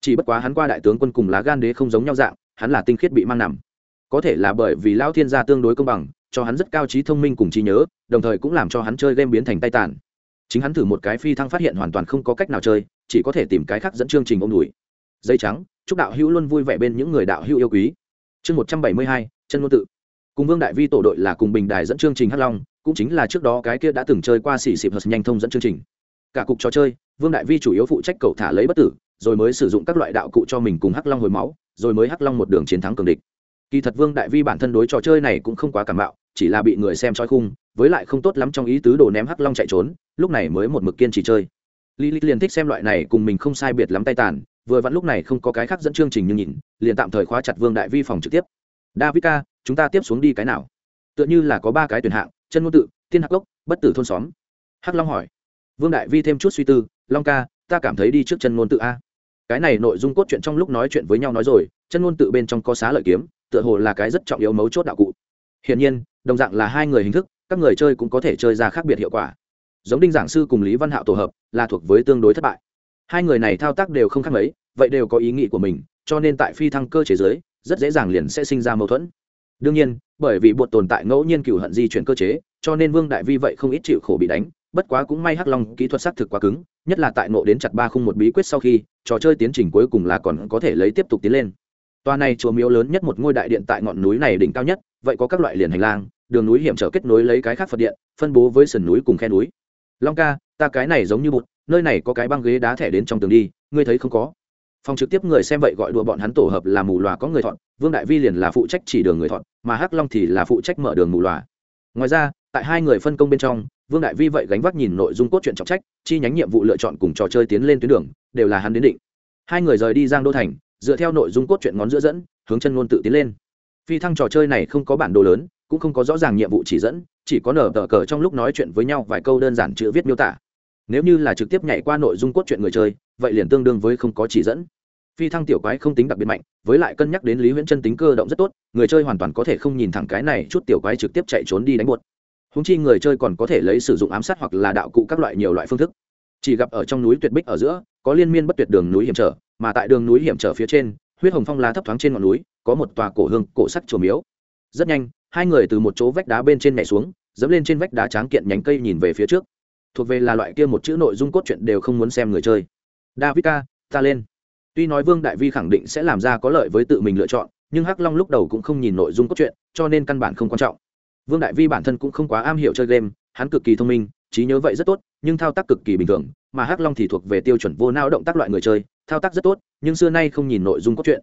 Chỉ bất quá hắn qua đại tướng quân cùng lá gan đế không giống nhau dạng, hắn là tinh khiết bị mang nằm có thể là bởi vì lao thiên gia tương đối công bằng, cho hắn rất cao trí thông minh cùng trí nhớ, đồng thời cũng làm cho hắn chơi game biến thành tay tàn. Chính hắn thử một cái phi thăng phát hiện hoàn toàn không có cách nào chơi, chỉ có thể tìm cái khác dẫn chương trình ông đùi. Dây trắng, chúc đạo hữu luôn vui vẻ bên những người đạo hữu yêu quý. Chương một trăm bảy mươi hai, chân ngôn tự. Cùng vương đại vi tổ đội là cùng bình đài dẫn chương trình hắc long, cũng chính là trước đó cái kia đã từng chơi qua xỉ xịp hật nhanh thông dẫn chương trình. Cả cục trò chơi, vương đại vi chủ yếu phụ trách cầu thả lấy bất tử, rồi mới sử dụng các loại đạo cụ cho mình cùng hắc long hồi máu, rồi mới hắc long một đường chiến thắng cường địch kỳ thật vương đại vi bản thân đối trò chơi này cũng không quá cảm bạo chỉ là bị người xem trói khung với lại không tốt lắm trong ý tứ đồ ném hắc long chạy trốn lúc này mới một mực kiên trì chơi Lilith liền thích xem loại này cùng mình không sai biệt lắm tay tàn, vừa vặn lúc này không có cái khác dẫn chương trình nhưng nhìn, liền tạm thời khóa chặt Vương Đại Vi phòng trực tiếp. David ca, chúng ta tiếp xuống đi cái nào? Tựa như là có ba cái tuyển hạng, chân ngôn tự, thiên hắc gốc, bất tử thôn xóm. Hắc Long hỏi. Vương Đại Vi thêm chút suy tư, Long ca, ta cảm thấy đi trước chân ngôn tự a. Cái này nội dung cốt truyện trong lúc nói chuyện với nhau nói rồi, chân ngôn tự bên trong có xá lợi kiếm, tựa hồ là cái rất trọng yếu mấu chốt đạo cụ. Hiển nhiên, đồng dạng là hai người hình thức, các người chơi cũng có thể chơi ra khác biệt hiệu quả. Giống đinh giảng sư cùng lý văn hạo tổ hợp là thuộc với tương đối thất bại. Hai người này thao tác đều không khác mấy vậy đều có ý nghĩ của mình cho nên tại phi thăng cơ chế giới rất dễ dàng liền sẽ sinh ra mâu thuẫn. Đương nhiên bởi vì bột tồn tại ngẫu nhiên cựu hận di chuyển cơ chế cho nên vương đại vi vậy không ít chịu khổ bị đánh bất quá cũng may hắc long kỹ thuật xác thực quá cứng nhất là tại nộ đến chặt ba khung một bí quyết sau khi trò chơi tiến trình cuối cùng là còn có thể lấy tiếp tục tiến lên toa này chùa miếu lớn nhất một ngôi đại điện tại ngọn núi này đỉnh cao nhất, vậy có các loại liền hành lang, đường núi hiểm trở kết nối lấy cái khác phật điện, phân bố với sườn núi cùng khe núi. Long ca, ta cái này giống như bụt, nơi này có cái băng ghế đá thẻ đến trong tường đi, ngươi thấy không có? Phòng trực tiếp người xem vậy gọi đùa bọn hắn tổ hợp là mù loà có người thọn, vương đại vi liền là phụ trách chỉ đường người thọn, mà hắc long thì là phụ trách mở đường mù loà. Ngoài ra, tại hai người phân công bên trong, vương đại vi vậy gánh vác nhìn nội dung cốt truyện trọng trách, chi nhánh nhiệm vụ lựa chọn cùng trò chơi tiến lên tuyến đường, đều là hắn đến định. Hai người rời đi giang đô thành dựa theo nội dung cốt truyện ngón giữa dẫn, hướng chân ngôn tự tiến lên. Phi thăng trò chơi này không có bản đồ lớn, cũng không có rõ ràng nhiệm vụ chỉ dẫn, chỉ có nở tờ cờ trong lúc nói chuyện với nhau vài câu đơn giản chữ viết miêu tả. Nếu như là trực tiếp nhảy qua nội dung cốt truyện người chơi, vậy liền tương đương với không có chỉ dẫn. Phi thăng tiểu quái không tính đặc biệt mạnh, với lại cân nhắc đến lý huyễn chân tính cơ động rất tốt, người chơi hoàn toàn có thể không nhìn thẳng cái này chút tiểu quái trực tiếp chạy trốn đi đánh buột húng chi người chơi còn có thể lấy sử dụng ám sát hoặc là đạo cụ các loại nhiều loại phương thức. Chỉ gặp ở trong núi tuyệt bích ở giữa có liên miên bất tuyệt đường núi hiểm trở, mà tại đường núi hiểm trở phía trên, huyết hồng phong lá thấp thoáng trên ngọn núi, có một tòa cổ hương, cổ sắc chùa miếu. Rất nhanh, hai người từ một chỗ vách đá bên trên nhảy xuống, dẫm lên trên vách đá tráng kiện nhánh cây nhìn về phía trước. Thuộc về là loại kia một chữ nội dung cốt truyện đều không muốn xem người chơi. David ca, ta lên. Tuy nói vương đại vi khẳng định sẽ làm ra có lợi với tự mình lựa chọn, nhưng hắc long lúc đầu cũng không nhìn nội dung cốt truyện, cho nên căn bản không quan trọng. Vương đại vi bản thân cũng không quá am hiểu chơi game, hắn cực kỳ thông minh trí nhớ vậy rất tốt, nhưng thao tác cực kỳ bình thường, mà hắc long thì thuộc về tiêu chuẩn vô não động tác loại người chơi, thao tác rất tốt, nhưng xưa nay không nhìn nội dung cốt truyện.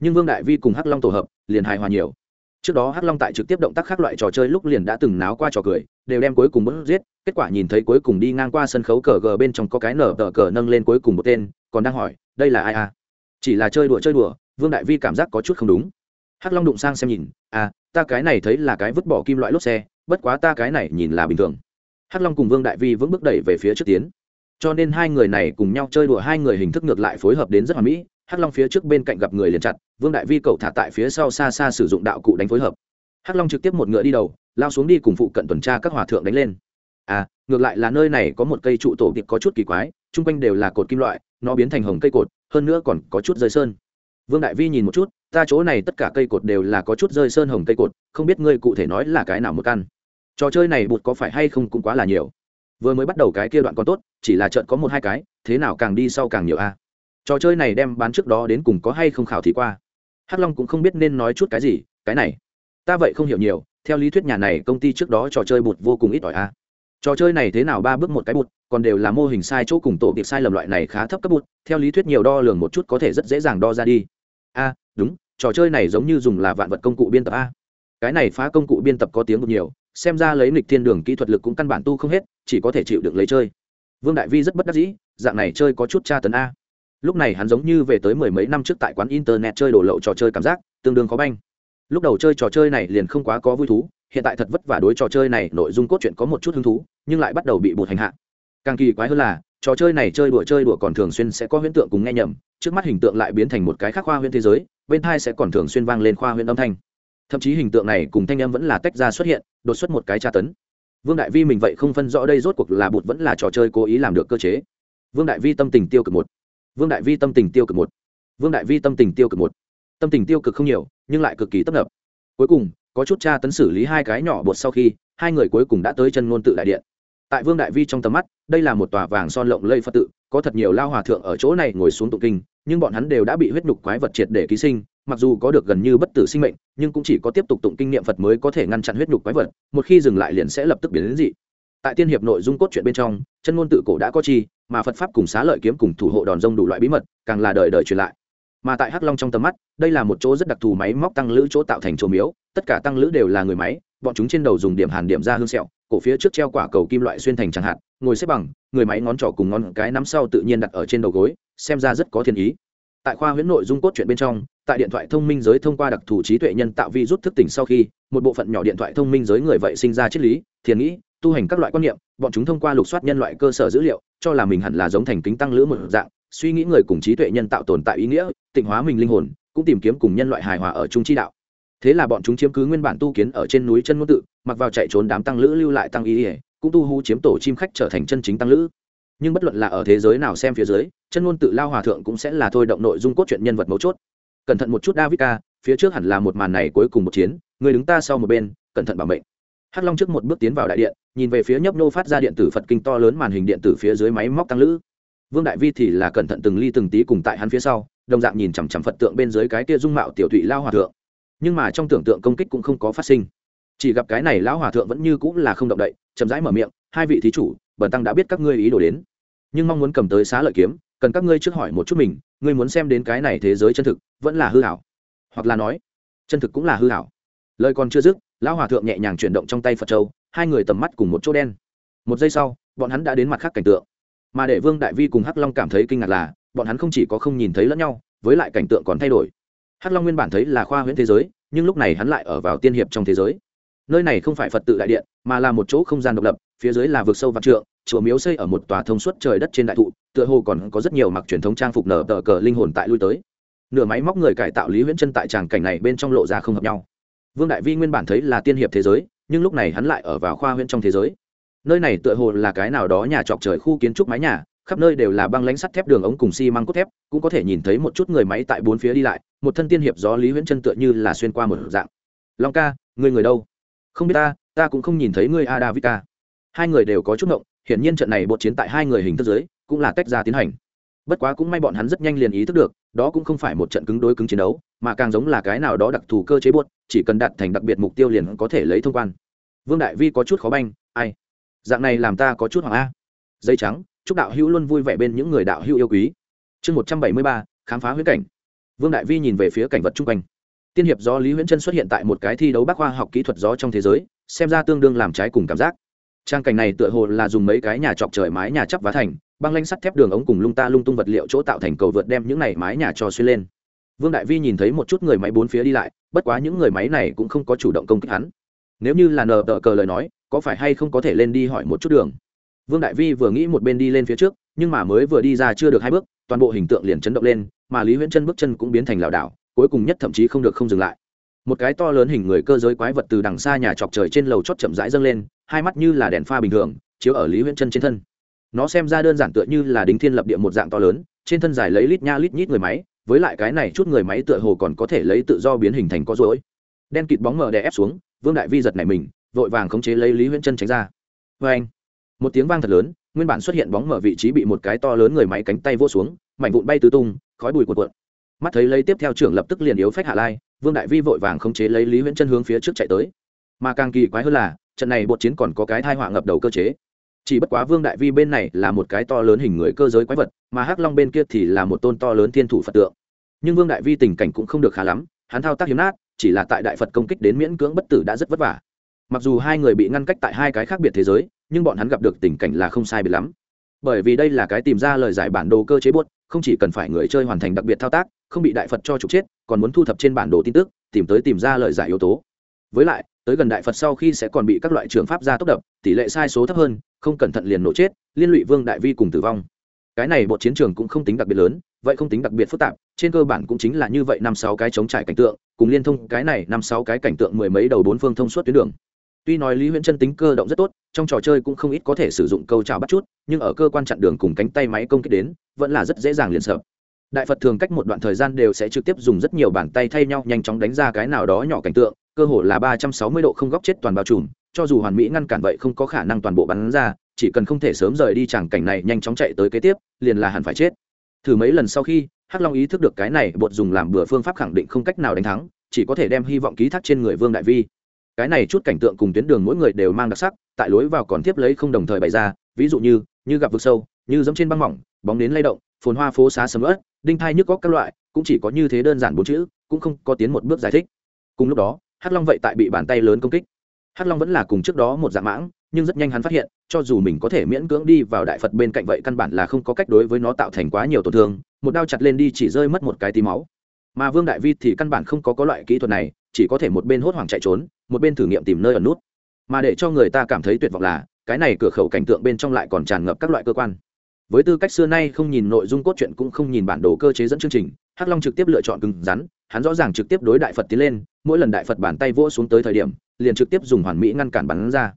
Nhưng vương đại vi cùng hắc long tổ hợp, liền hài hòa nhiều. Trước đó hắc long tại trực tiếp động tác khác loại trò chơi lúc liền đã từng náo qua trò cười, đều đem cuối cùng bớt giết, kết quả nhìn thấy cuối cùng đi ngang qua sân khấu cờ gờ bên trong có cái nở tờ cờ nâng lên cuối cùng một tên, còn đang hỏi, đây là ai à? Chỉ là chơi đùa chơi đùa, vương đại vi cảm giác có chút không đúng. Hắc long đụng sang xem nhìn à ta cái này thấy là cái vứt bỏ kim loại lốp xe, bất quá ta cái này nhìn là bình thường hắc long cùng vương đại vi vững bước đẩy về phía trước tiến. Cho nên hai người này cùng nhau chơi đùa hai người hình thức ngược lại phối hợp đến rất hoàn mỹ. Hắc long phía trước bên cạnh gặp người liền chặt, vương đại vi cậu thả tại phía sau xa xa sử dụng đạo cụ đánh phối hợp. Hắc long trực tiếp một ngựa đi đầu, lao xuống đi cùng phụ cận tuần tra các hòa thượng đánh lên. À ngược lại là nơi này có một cây trụ tổ tiệp có chút kỳ quái, chung quanh đều là cột kim loại, nó biến thành hồng cây cột, hơn nữa còn có chút rơi sơn. Vương đại vi nhìn một chút, ta chỗ này tất cả cây cột đều là có chút rơi sơn hồng cây cột, không biết ngươi cụ thể nói là cái nào một căn trò chơi này bụt có phải hay không cũng quá là nhiều. Vừa mới bắt đầu cái kia đoạn còn tốt, chỉ là trận có một hai cái, thế nào càng đi sau càng nhiều a. Trò chơi này đem bán trước đó đến cùng có hay không khảo thì qua. Hắc long cũng không biết nên nói chút cái gì, cái này, ta vậy không hiểu nhiều, theo lý thuyết nhà này công ty trước đó trò chơi bụt vô cùng ít ỏi a. Trò chơi này thế nào ba bước một cái bụt, còn đều là mô hình sai chỗ cùng tổ tiệp sai lầm loại này khá thấp cấp bụt, theo lý thuyết nhiều đo lường một chút có thể rất dễ dàng đo ra đi. A, đúng, trò chơi này giống như dùng là vạn vật công cụ biên tập a. Cái này phá công cụ biên tập có tiếng một nhiều xem ra lấy nịch thiên đường kỹ thuật lực cũng căn bản tu không hết, chỉ có thể chịu được lấy chơi. Vương đại vi rất bất đắc dĩ, dạng này chơi có chút tra tấn a. Lúc này hắn giống như về tới mười mấy năm trước tại quán internet chơi đổ lậu trò chơi cảm giác, tương đương khó banh. Lúc đầu chơi trò chơi này liền không quá có vui thú, hiện tại thật vất vả đối trò chơi này nội dung cốt truyện có một chút hứng thú, nhưng lại bắt đầu bị bột hành hạ. Càng kỳ quái hơn là, trò chơi này chơi đùa chơi đùa còn thường xuyên sẽ có huyễn tượng cùng nghe nhầm, trước mắt hình tượng lại biến thành một cái khác khoa huyễn thế giới, bên thai sẽ còn thường xuyên vang lên khoa huyễn âm thanh thậm chí hình tượng này cùng thanh em vẫn là tách ra xuất hiện, đột xuất một cái tra tấn. Vương đại vi mình vậy không phân rõ đây rốt cuộc là bụt vẫn là trò chơi cố ý làm được cơ chế. Vương đại vi tâm tình tiêu cực một. Vương đại vi tâm tình tiêu cực một. Vương đại vi tâm tình tiêu cực một. Tâm tình tiêu cực không nhiều, nhưng lại cực kỳ tấp nập. Cuối cùng, có chút tra tấn xử lý hai cái nhỏ bột sau khi, hai người cuối cùng đã tới chân ngôn tự đại điện tại vương đại vi trong tầm mắt, đây là một tòa vàng son lộng lây phật tự, có thật nhiều lao hòa thượng ở chỗ này ngồi xuống tụng kinh, nhưng bọn hắn đều đã bị huyết nhục quái vật triệt để ký sinh, mặc dù có được gần như bất tử sinh mệnh, nhưng cũng chỉ có tiếp tục tụng kinh niệm phật mới có thể ngăn chặn huyết nhục quái vật, một khi dừng lại liền sẽ lập tức biến đến dị. Tại tiên hiệp nội dung cốt truyện bên trong, chân ngôn tự cổ đã có chi, mà phật pháp cùng xá lợi kiếm cùng thủ hộ đòn rông đủ loại bí mật, càng là đời đời truyền lại. Mà tại hắc long trong tầm mắt, đây là một chỗ rất đặc thù máy móc tăng lữ chỗ tạo thành chỗ miếu, tất cả tăng lữ đều là người máy, bọn chúng trên đầu dùng điểm hàn điểm ra hương sẹo cổ phía trước treo quả cầu kim loại xuyên thành chẳng hạn, ngồi xếp bằng, người máy ngón trỏ cùng ngón cái nắm sau tự nhiên đặt ở trên đầu gối, xem ra rất có thiên ý. Tại khoa huyễn nội dung cốt truyện bên trong, tại điện thoại thông minh giới thông qua đặc thù trí tuệ nhân tạo vi rút thức tỉnh sau khi, một bộ phận nhỏ điện thoại thông minh giới người vậy sinh ra triết lý, thiền nghĩ, tu hành các loại quan niệm, bọn chúng thông qua lục soát nhân loại cơ sở dữ liệu, cho là mình hẳn là giống thành kính tăng lữ một dạng, suy nghĩ người cùng trí tuệ nhân tạo tồn tại ý nghĩa, tịnh hóa mình linh hồn, cũng tìm kiếm cùng nhân loại hài hòa ở trung chi đạo. Thế là bọn chúng chiếm cứ nguyên bản tu kiến ở trên núi chân ngôn tự mặc vào chạy trốn đám tăng lữ lưu lại tăng y ỉa, cũng tu hú chiếm tổ chim khách trở thành chân chính tăng lữ. Nhưng bất luận là ở thế giới nào xem phía dưới, chân ngôn tự lao hòa thượng cũng sẽ là thôi động nội dung cốt truyện nhân vật mấu chốt. Cẩn thận một chút david ca, phía trước hẳn là một màn này cuối cùng một chiến, người đứng ta sau một bên, cẩn thận bảo mệnh. Hắc long trước một bước tiến vào đại điện, nhìn về phía nhấp nô phát ra điện tử phật kinh to lớn màn hình điện tử phía dưới máy móc tăng lữ. Vương đại vi thì là cẩn thận từng ly từng tí cùng tại hắn phía sau, đồng dạng nhìn chằm chằm phật tượng bên dưới cái kia dung mạo tiểu thụy lao hòa thượng. Nhưng mà trong tưởng tượng công kích cũng không có phát sinh chỉ gặp cái này lão hòa thượng vẫn như cũng là không động đậy, chậm rãi mở miệng, hai vị thí chủ, bần tăng đã biết các ngươi ý đồ đến. Nhưng mong muốn cầm tới xá lợi kiếm, cần các ngươi trước hỏi một chút mình, ngươi muốn xem đến cái này thế giới chân thực, vẫn là hư hảo. Hoặc là nói, chân thực cũng là hư hảo. Lời còn chưa dứt, lão hòa thượng nhẹ nhàng chuyển động trong tay phật châu, hai người tầm mắt cùng một chỗ đen. Một giây sau, bọn hắn đã đến mặt khác cảnh tượng. Mà để vương đại vi cùng hắc long cảm thấy kinh ngạc là, bọn hắn không chỉ có không nhìn thấy lẫn nhau, với lại cảnh tượng còn thay đổi. Hắc long nguyên bản thấy là khoa huyễn thế giới, nhưng lúc này hắn lại ở vào tiên hiệp trong thế giới nơi này không phải phật tự đại điện, mà là một chỗ không gian độc lập, phía dưới là vực sâu vạn trượng, chùa miếu xây ở một tòa thông suốt trời đất trên đại thụ, tựa hồ còn có rất nhiều mặc truyền thống trang phục nở tờ cờ linh hồn tại lui tới. Nửa máy móc người cải tạo lý huyễn chân tại tràng cảnh này bên trong lộ ra không hợp nhau. Vương đại vi nguyên bản thấy là tiên hiệp thế giới, nhưng lúc này hắn lại ở vào khoa huyễn trong thế giới. Nơi này tựa hồ là cái nào đó nhà trọc trời khu kiến trúc mái nhà, khắp nơi đều là băng lánh sắt thép đường ống cùng xi măng cốt thép, cũng có thể nhìn thấy một chút người máy tại bốn phía đi lại, một thân tiên hiệp gió lý huyễn chân tựa như là xuyên qua một dạng. Long ca, người người đâu? Không biết ta ta cũng không nhìn thấy ngươi a david ca. Hai người đều có chút ngộng, hiển nhiên trận này bột chiến tại hai người hình thức giới cũng là tách ra tiến hành. Bất quá cũng may bọn hắn rất nhanh liền ý thức được, đó cũng không phải một trận cứng đối cứng chiến đấu, mà càng giống là cái nào đó đặc thù cơ chế buốt chỉ cần đạt thành đặc biệt mục tiêu liền có thể lấy thông quan. Vương đại vi có chút khó banh, ai? Dạng này làm ta có chút hoàng a. Dây trắng, chúc đạo hữu luôn vui vẻ bên những người đạo hữu yêu quý. Chương một trăm bảy mươi ba, khám phá huyết cảnh. Vương đại vi nhìn về phía cảnh vật chung quanh tiên hiệp gió lý huyễn chân xuất hiện tại một cái thi đấu bác khoa học kỹ thuật gió trong thế giới, xem ra tương đương làm trái cùng cảm giác. Trang cảnh này tựa hồ là dùng mấy cái nhà chọc trời mái nhà chắp vá thành, băng lanh sắt thép đường ống cùng lung ta lung tung vật liệu chỗ tạo thành cầu vượt đem những này mái nhà cho xuyên lên. Vương đại vi nhìn thấy một chút người máy bốn phía đi lại, bất quá những người máy này cũng không có chủ động công kích hắn. Nếu như là nờ tờ cờ lời nói, có phải hay không có thể lên đi hỏi một chút đường? Vương đại vi vừa nghĩ một bên đi lên phía trước, nhưng mà mới vừa đi ra chưa được hai bước, toàn bộ hình tượng liền chấn động lên, mà lý huyễn chân bước chân cũng biến thành lảo đảo cuối cùng nhất thậm chí không được không dừng lại. Một cái to lớn hình người cơ giới quái vật từ đằng xa nhà chọc trời trên lầu chót chậm rãi dâng lên, hai mắt như là đèn pha bình thường, chiếu ở lý huyễn chân trên thân. Nó xem ra đơn giản tựa như là đính thiên lập địa một dạng to lớn, trên thân dài lấy lít nha lít nhít người máy, với lại cái này chút người máy tựa hồ còn có thể lấy tự do biến hình thành có rối. Đen kịt bóng mờ đè ép xuống, vương đại vi giật này mình, vội vàng khống chế lấy lý huyễn chân tránh ra. Vê anh, một tiếng vang thật lớn, nguyên bản xuất hiện bóng mở vị trí bị một cái to lớn người máy cánh tay vô xuống, mảnh vụn bay tứ tung, khói bụi cuộn cuộn mắt thấy lấy tiếp theo trưởng lập tức liền yếu phách hạ lai, vương đại vi vội vàng khống chế lấy lý huyễn chân hướng phía trước chạy tới. Mà càng kỳ quái hơn là, trận này bột chiến còn có cái thai họa ngập đầu cơ chế. Chỉ bất quá vương đại vi bên này là một cái to lớn hình người cơ giới quái vật, mà hắc long bên kia thì là một tôn to lớn thiên thủ phật tượng. Nhưng vương đại vi tình cảnh cũng không được khá lắm, hắn thao tác hiếm nát, chỉ là tại đại phật công kích đến miễn cưỡng bất tử đã rất vất vả. Mặc dù hai người bị ngăn cách tại hai cái khác biệt thế giới, nhưng bọn hắn gặp được tình cảnh là không sai biệt lắm. Bởi vì đây là cái tìm ra lời giải bản đồ cơ chế buốt không chỉ cần phải người chơi hoàn thành đặc biệt thao tác, không bị đại phật cho trục chết, còn muốn thu thập trên bản đồ tin tức, tìm tới tìm ra lời giải yếu tố. Với lại, tới gần đại phật sau khi sẽ còn bị các loại trường pháp gia tốc đập, tỷ lệ sai số thấp hơn, không cẩn thận liền nổ chết, liên lụy vương đại vi cùng tử vong. Cái này bộ chiến trường cũng không tính đặc biệt lớn, vậy không tính đặc biệt phức tạp, trên cơ bản cũng chính là như vậy năm sáu cái chống trải cảnh tượng, cùng liên thông cái này năm sáu cái cảnh tượng mười mấy đầu bốn phương thông suốt tuyến đường tuy nói lý huyễn chân tính cơ động rất tốt, trong trò chơi cũng không ít có thể sử dụng câu trào bắt chút, nhưng ở cơ quan chặn đường cùng cánh tay máy công kích đến, vẫn là rất dễ dàng liền sợ. Đại phật thường cách một đoạn thời gian đều sẽ trực tiếp dùng rất nhiều bàn tay thay nhau nhanh chóng đánh ra cái nào đó nhỏ cảnh tượng, cơ hồ là ba trăm sáu mươi độ không góc chết toàn bao trùm, cho dù hoàn mỹ ngăn cản vậy không có khả năng toàn bộ bắn ra, chỉ cần không thể sớm rời đi chẳng cảnh này nhanh chóng chạy tới kế tiếp, liền là hẳn phải chết. Thử mấy lần sau khi, hắc long ý thức được cái này, bột dùng làm bừa phương pháp khẳng định không cách nào đánh thắng, chỉ có thể đem hy vọng ký thác trên người vương đại vi cái này chút cảnh tượng cùng tuyến đường mỗi người đều mang đặc sắc, tại lối vào còn tiếp lấy không đồng thời bày ra, ví dụ như như gặp vực sâu, như giống trên băng mỏng, bóng đến lay động, phồn hoa phố xá sầm ớt đinh thai nhức góc các loại, cũng chỉ có như thế đơn giản bốn chữ, cũng không có tiến một bước giải thích. Cùng lúc đó, hắc long vậy tại bị bàn tay lớn công kích. Hắc long vẫn là cùng trước đó một dạng mãng, nhưng rất nhanh hắn phát hiện, cho dù mình có thể miễn cưỡng đi vào đại phật bên cạnh vậy căn bản là không có cách đối với nó tạo thành quá nhiều tổn thương, một đao chặt lên đi chỉ rơi mất một cái tí máu. Mà vương đại vi thì căn bản không có có loại kỹ thuật này chỉ có thể một bên hốt hoảng chạy trốn, một bên thử nghiệm tìm nơi ẩn nút. Mà để cho người ta cảm thấy tuyệt vọng là, cái này cửa khẩu cảnh tượng bên trong lại còn tràn ngập các loại cơ quan. Với tư cách xưa nay không nhìn nội dung cốt truyện cũng không nhìn bản đồ cơ chế dẫn chương trình, hắc long trực tiếp lựa chọn cứng rắn, hắn rõ ràng trực tiếp đối đại phật tiến lên, mỗi lần đại phật bàn tay vỗ xuống tới thời điểm, liền trực tiếp dùng hoàn mỹ ngăn cản bắn ra.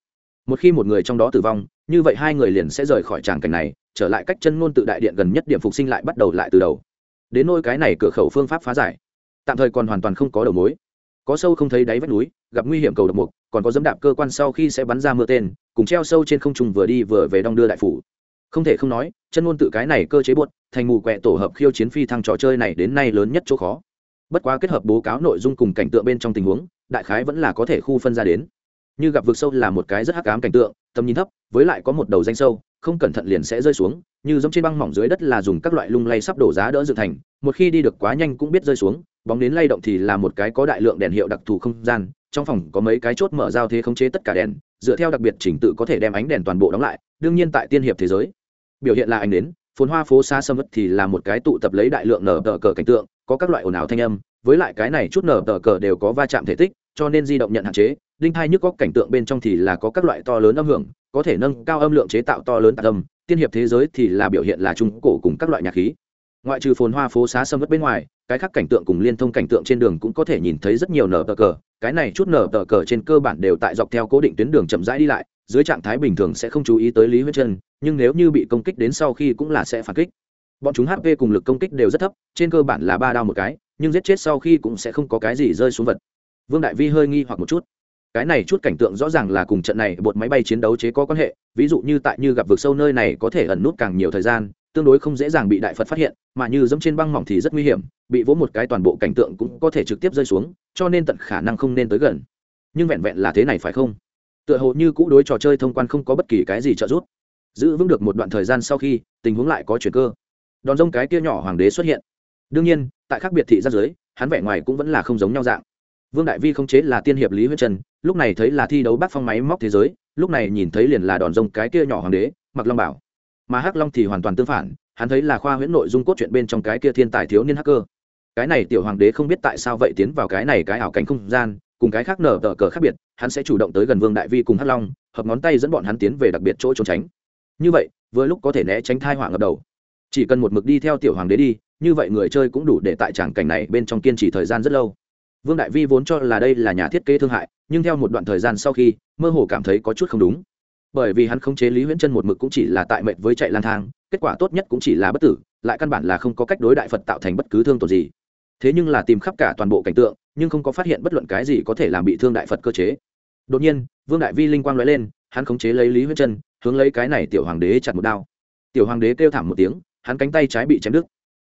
Một khi một người trong đó tử vong, như vậy hai người liền sẽ rời khỏi tràng cảnh này, trở lại cách chân ngôn tự đại điện gần nhất điểm phục sinh lại bắt đầu lại từ đầu. Đến nôi cái này cửa khẩu phương pháp phá giải, tạm thời còn hoàn toàn không có đầu mối có sâu không thấy đáy vách núi, gặp nguy hiểm cầu độc mục, còn có dẫm đạp cơ quan sau khi sẽ bắn ra mưa tên, cùng treo sâu trên không trung vừa đi vừa về đong đưa đại phủ. Không thể không nói, chân ngôn tự cái này cơ chế buột thành mù quẹ tổ hợp khiêu chiến phi thăng trò chơi này đến nay lớn nhất chỗ khó. Bất quá kết hợp bố cáo nội dung cùng cảnh tượng bên trong tình huống, đại khái vẫn là có thể khu phân ra đến. Như gặp vực sâu là một cái rất hắc ám cảnh tượng, tầm nhìn thấp, với lại có một đầu danh sâu, không cẩn thận liền sẽ rơi xuống, như giống trên băng mỏng dưới đất là dùng các loại lung lay sắp đổ giá đỡ dựng thành, một khi đi được quá nhanh cũng biết rơi xuống bóng đến lay động thì là một cái có đại lượng đèn hiệu đặc thù không gian, trong phòng có mấy cái chốt mở giao thế khống chế tất cả đèn, dựa theo đặc biệt chỉnh tự có thể đem ánh đèn toàn bộ đóng lại, đương nhiên tại tiên hiệp thế giới. Biểu hiện là ánh đến, phồn hoa phố xa sâm vất thì là một cái tụ tập lấy đại lượng nở tờ cờ cảnh tượng, có các loại ồn ào thanh âm, với lại cái này chút nở tờ cờ đều có va chạm thể tích, cho nên di động nhận hạn chế, đinh thai nhức có cảnh tượng bên trong thì là có các loại to lớn âm hưởng, có thể nâng cao âm lượng chế tạo to lớn tạc âm, tiên hiệp thế giới thì là biểu hiện là trung cổ cùng các loại nhạc khí. Ngoại trừ phồn hoa phố xá sâm vất bên ngoài cái khác cảnh tượng cùng liên thông cảnh tượng trên đường cũng có thể nhìn thấy rất nhiều nở tờ cờ, cái này chút nở tờ cờ trên cơ bản đều tại dọc theo cố định tuyến đường chậm rãi đi lại, dưới trạng thái bình thường sẽ không chú ý tới lý huyết chân nhưng nếu như bị công kích đến sau khi cũng là sẽ phản kích. Bọn chúng hp cùng lực công kích đều rất thấp, trên cơ bản là ba đao một cái, nhưng giết chết sau khi cũng sẽ không có cái gì rơi xuống vật. Vương đại vi hơi nghi hoặc một chút. Cái này chút cảnh tượng rõ ràng là cùng trận này bột máy bay chiến đấu chế có quan hệ, ví dụ như tại như gặp vực sâu nơi này có thể ẩn nút càng nhiều thời gian tương đối không dễ dàng bị đại phật phát hiện, mà như dẫm trên băng mỏng thì rất nguy hiểm, bị vỗ một cái toàn bộ cảnh tượng cũng có thể trực tiếp rơi xuống, cho nên tận khả năng không nên tới gần. Nhưng vẹn vẹn là thế này phải không? Tựa hồ như cũ đối trò chơi thông quan không có bất kỳ cái gì trợ giúp. Giữ vững được một đoạn thời gian sau khi, tình huống lại có chuyển cơ. Đòn rông cái kia nhỏ hoàng đế xuất hiện. Đương nhiên, tại khác biệt thị giác giới, hắn vẻ ngoài cũng vẫn là không giống nhau dạng. Vương đại vi không chế là tiên hiệp lý huyết trần, lúc này thấy là thi đấu bác phong máy móc thế giới, lúc này nhìn thấy liền là đòn rông cái kia nhỏ hoàng đế mặc long bảo mà hắc long thì hoàn toàn tương phản, hắn thấy là khoa huyễn nội dung cốt truyện bên trong cái kia thiên tài thiếu niên hacker. Cái này tiểu hoàng đế không biết tại sao vậy tiến vào cái này cái ảo cảnh không gian, cùng cái khác nở tờ cờ khác biệt, hắn sẽ chủ động tới gần vương đại vi cùng hắc long, hợp ngón tay dẫn bọn hắn tiến về đặc biệt chỗ trốn tránh. Như vậy, vừa lúc có thể né tránh thai họa ngập đầu. Chỉ cần một mực đi theo tiểu hoàng đế đi, như vậy người chơi cũng đủ để tại tràng cảnh này bên trong kiên trì thời gian rất lâu. Vương đại vi vốn cho là đây là nhà thiết kế thương hại, nhưng theo một đoạn thời gian sau khi, mơ hồ cảm thấy có chút không đúng bởi vì hắn khống chế lý huyễn chân một mực cũng chỉ là tại mệnh với chạy lang thang, kết quả tốt nhất cũng chỉ là bất tử, lại căn bản là không có cách đối đại phật tạo thành bất cứ thương tổn gì. Thế nhưng là tìm khắp cả toàn bộ cảnh tượng, nhưng không có phát hiện bất luận cái gì có thể làm bị thương đại phật cơ chế. Đột nhiên, vương đại vi linh quang nói lên, hắn khống chế lấy lý huyễn chân, hướng lấy cái này tiểu hoàng đế chặt một đao. Tiểu hoàng đế kêu thảm một tiếng, hắn cánh tay trái bị chém đứt.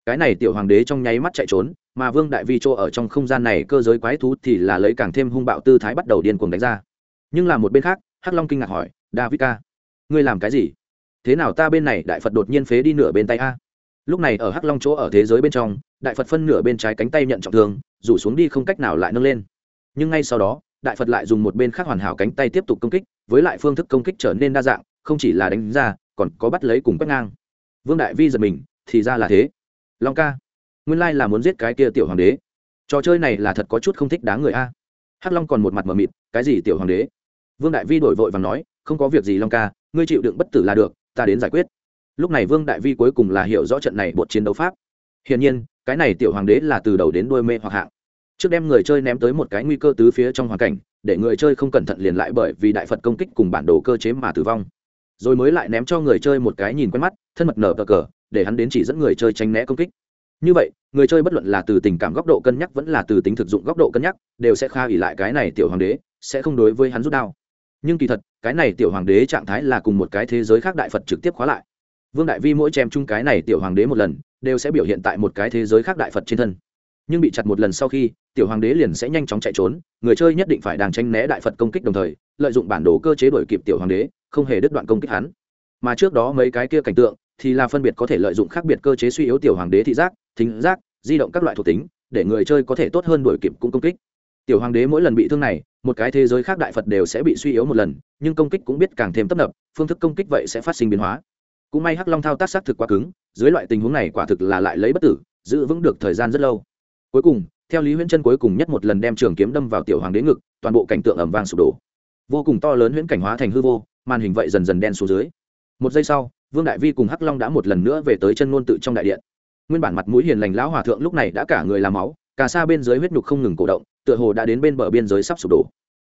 Cái này tiểu hoàng đế trong nháy mắt chạy trốn, mà vương đại vi chỗ ở trong không gian này cơ giới quái thú thì là lấy càng thêm hung bạo tư thái bắt đầu điên cuồng đánh ra. Nhưng là một bên khác, hắc long kinh ngạc hỏi david ca. Ngươi làm cái gì? Thế nào ta bên này đại phật đột nhiên phế đi nửa bên tay a? Lúc này ở hắc long chỗ ở thế giới bên trong, đại phật phân nửa bên trái cánh tay nhận trọng thương, rủ xuống đi không cách nào lại nâng lên. Nhưng ngay sau đó, đại phật lại dùng một bên khác hoàn hảo cánh tay tiếp tục công kích, với lại phương thức công kích trở nên đa dạng, không chỉ là đánh ra, còn có bắt lấy cùng quét ngang. Vương đại vi giật mình, thì ra là thế. Long ca, nguyên lai là muốn giết cái kia tiểu hoàng đế. Trò chơi này là thật có chút không thích đáng người a. Hắc long còn một mặt mờ mịt, cái gì tiểu hoàng đế? Vương đại vi đổi vội và nói không có việc gì long ca ngươi chịu đựng bất tử là được ta đến giải quyết lúc này vương đại vi cuối cùng là hiểu rõ trận này bột chiến đấu pháp hiển nhiên cái này tiểu hoàng đế là từ đầu đến đuôi mê hoặc hạng trước đem người chơi ném tới một cái nguy cơ tứ phía trong hoàn cảnh để người chơi không cẩn thận liền lại bởi vì đại phật công kích cùng bản đồ cơ chế mà tử vong rồi mới lại ném cho người chơi một cái nhìn quen mắt thân mật nở cờ cờ để hắn đến chỉ dẫn người chơi tránh né công kích như vậy người chơi bất luận là từ tình cảm góc độ cân nhắc vẫn là từ tính thực dụng góc độ cân nhắc đều sẽ kha ỉ lại cái này tiểu hoàng đế sẽ không đối với hắn rút đao nhưng kỳ thật, cái này tiểu hoàng đế trạng thái là cùng một cái thế giới khác đại phật trực tiếp khóa lại. Vương đại vi mỗi chém chung cái này tiểu hoàng đế một lần, đều sẽ biểu hiện tại một cái thế giới khác đại phật trên thân. Nhưng bị chặt một lần sau khi, tiểu hoàng đế liền sẽ nhanh chóng chạy trốn, người chơi nhất định phải đang tranh né đại phật công kích đồng thời, lợi dụng bản đồ cơ chế đổi kịp tiểu hoàng đế, không hề đứt đoạn công kích hắn. Mà trước đó mấy cái kia cảnh tượng, thì là phân biệt có thể lợi dụng khác biệt cơ chế suy yếu tiểu hoàng đế thị giác, thính giác, di động các loại thuộc tính, để người chơi có thể tốt hơn đổi kịp cũng công kích tiểu hoàng đế mỗi lần bị thương này, một cái thế giới khác đại phật đều sẽ bị suy yếu một lần, nhưng công kích cũng biết càng thêm tấp nập, phương thức công kích vậy sẽ phát sinh biến hóa. Cũng may hắc long thao tác xác thực quá cứng, dưới loại tình huống này quả thực là lại lấy bất tử, giữ vững được thời gian rất lâu. Cuối cùng, theo lý huyễn chân cuối cùng nhất một lần đem trường kiếm đâm vào tiểu hoàng đế ngực, toàn bộ cảnh tượng ẩm vang sụp đổ. Vô cùng to lớn huyễn cảnh hóa thành hư vô, màn hình vậy dần dần đen xuống dưới. Một giây sau, vương đại vi cùng hắc long đã một lần nữa về tới chân ngôn tự trong đại điện. Nguyên bản mặt mũi hiền lành lão hòa thượng lúc này đã cả người làm máu cả xa bên dưới huyết nhục không ngừng cổ động, tựa hồ đã đến bên bờ biên giới sắp sụp đổ.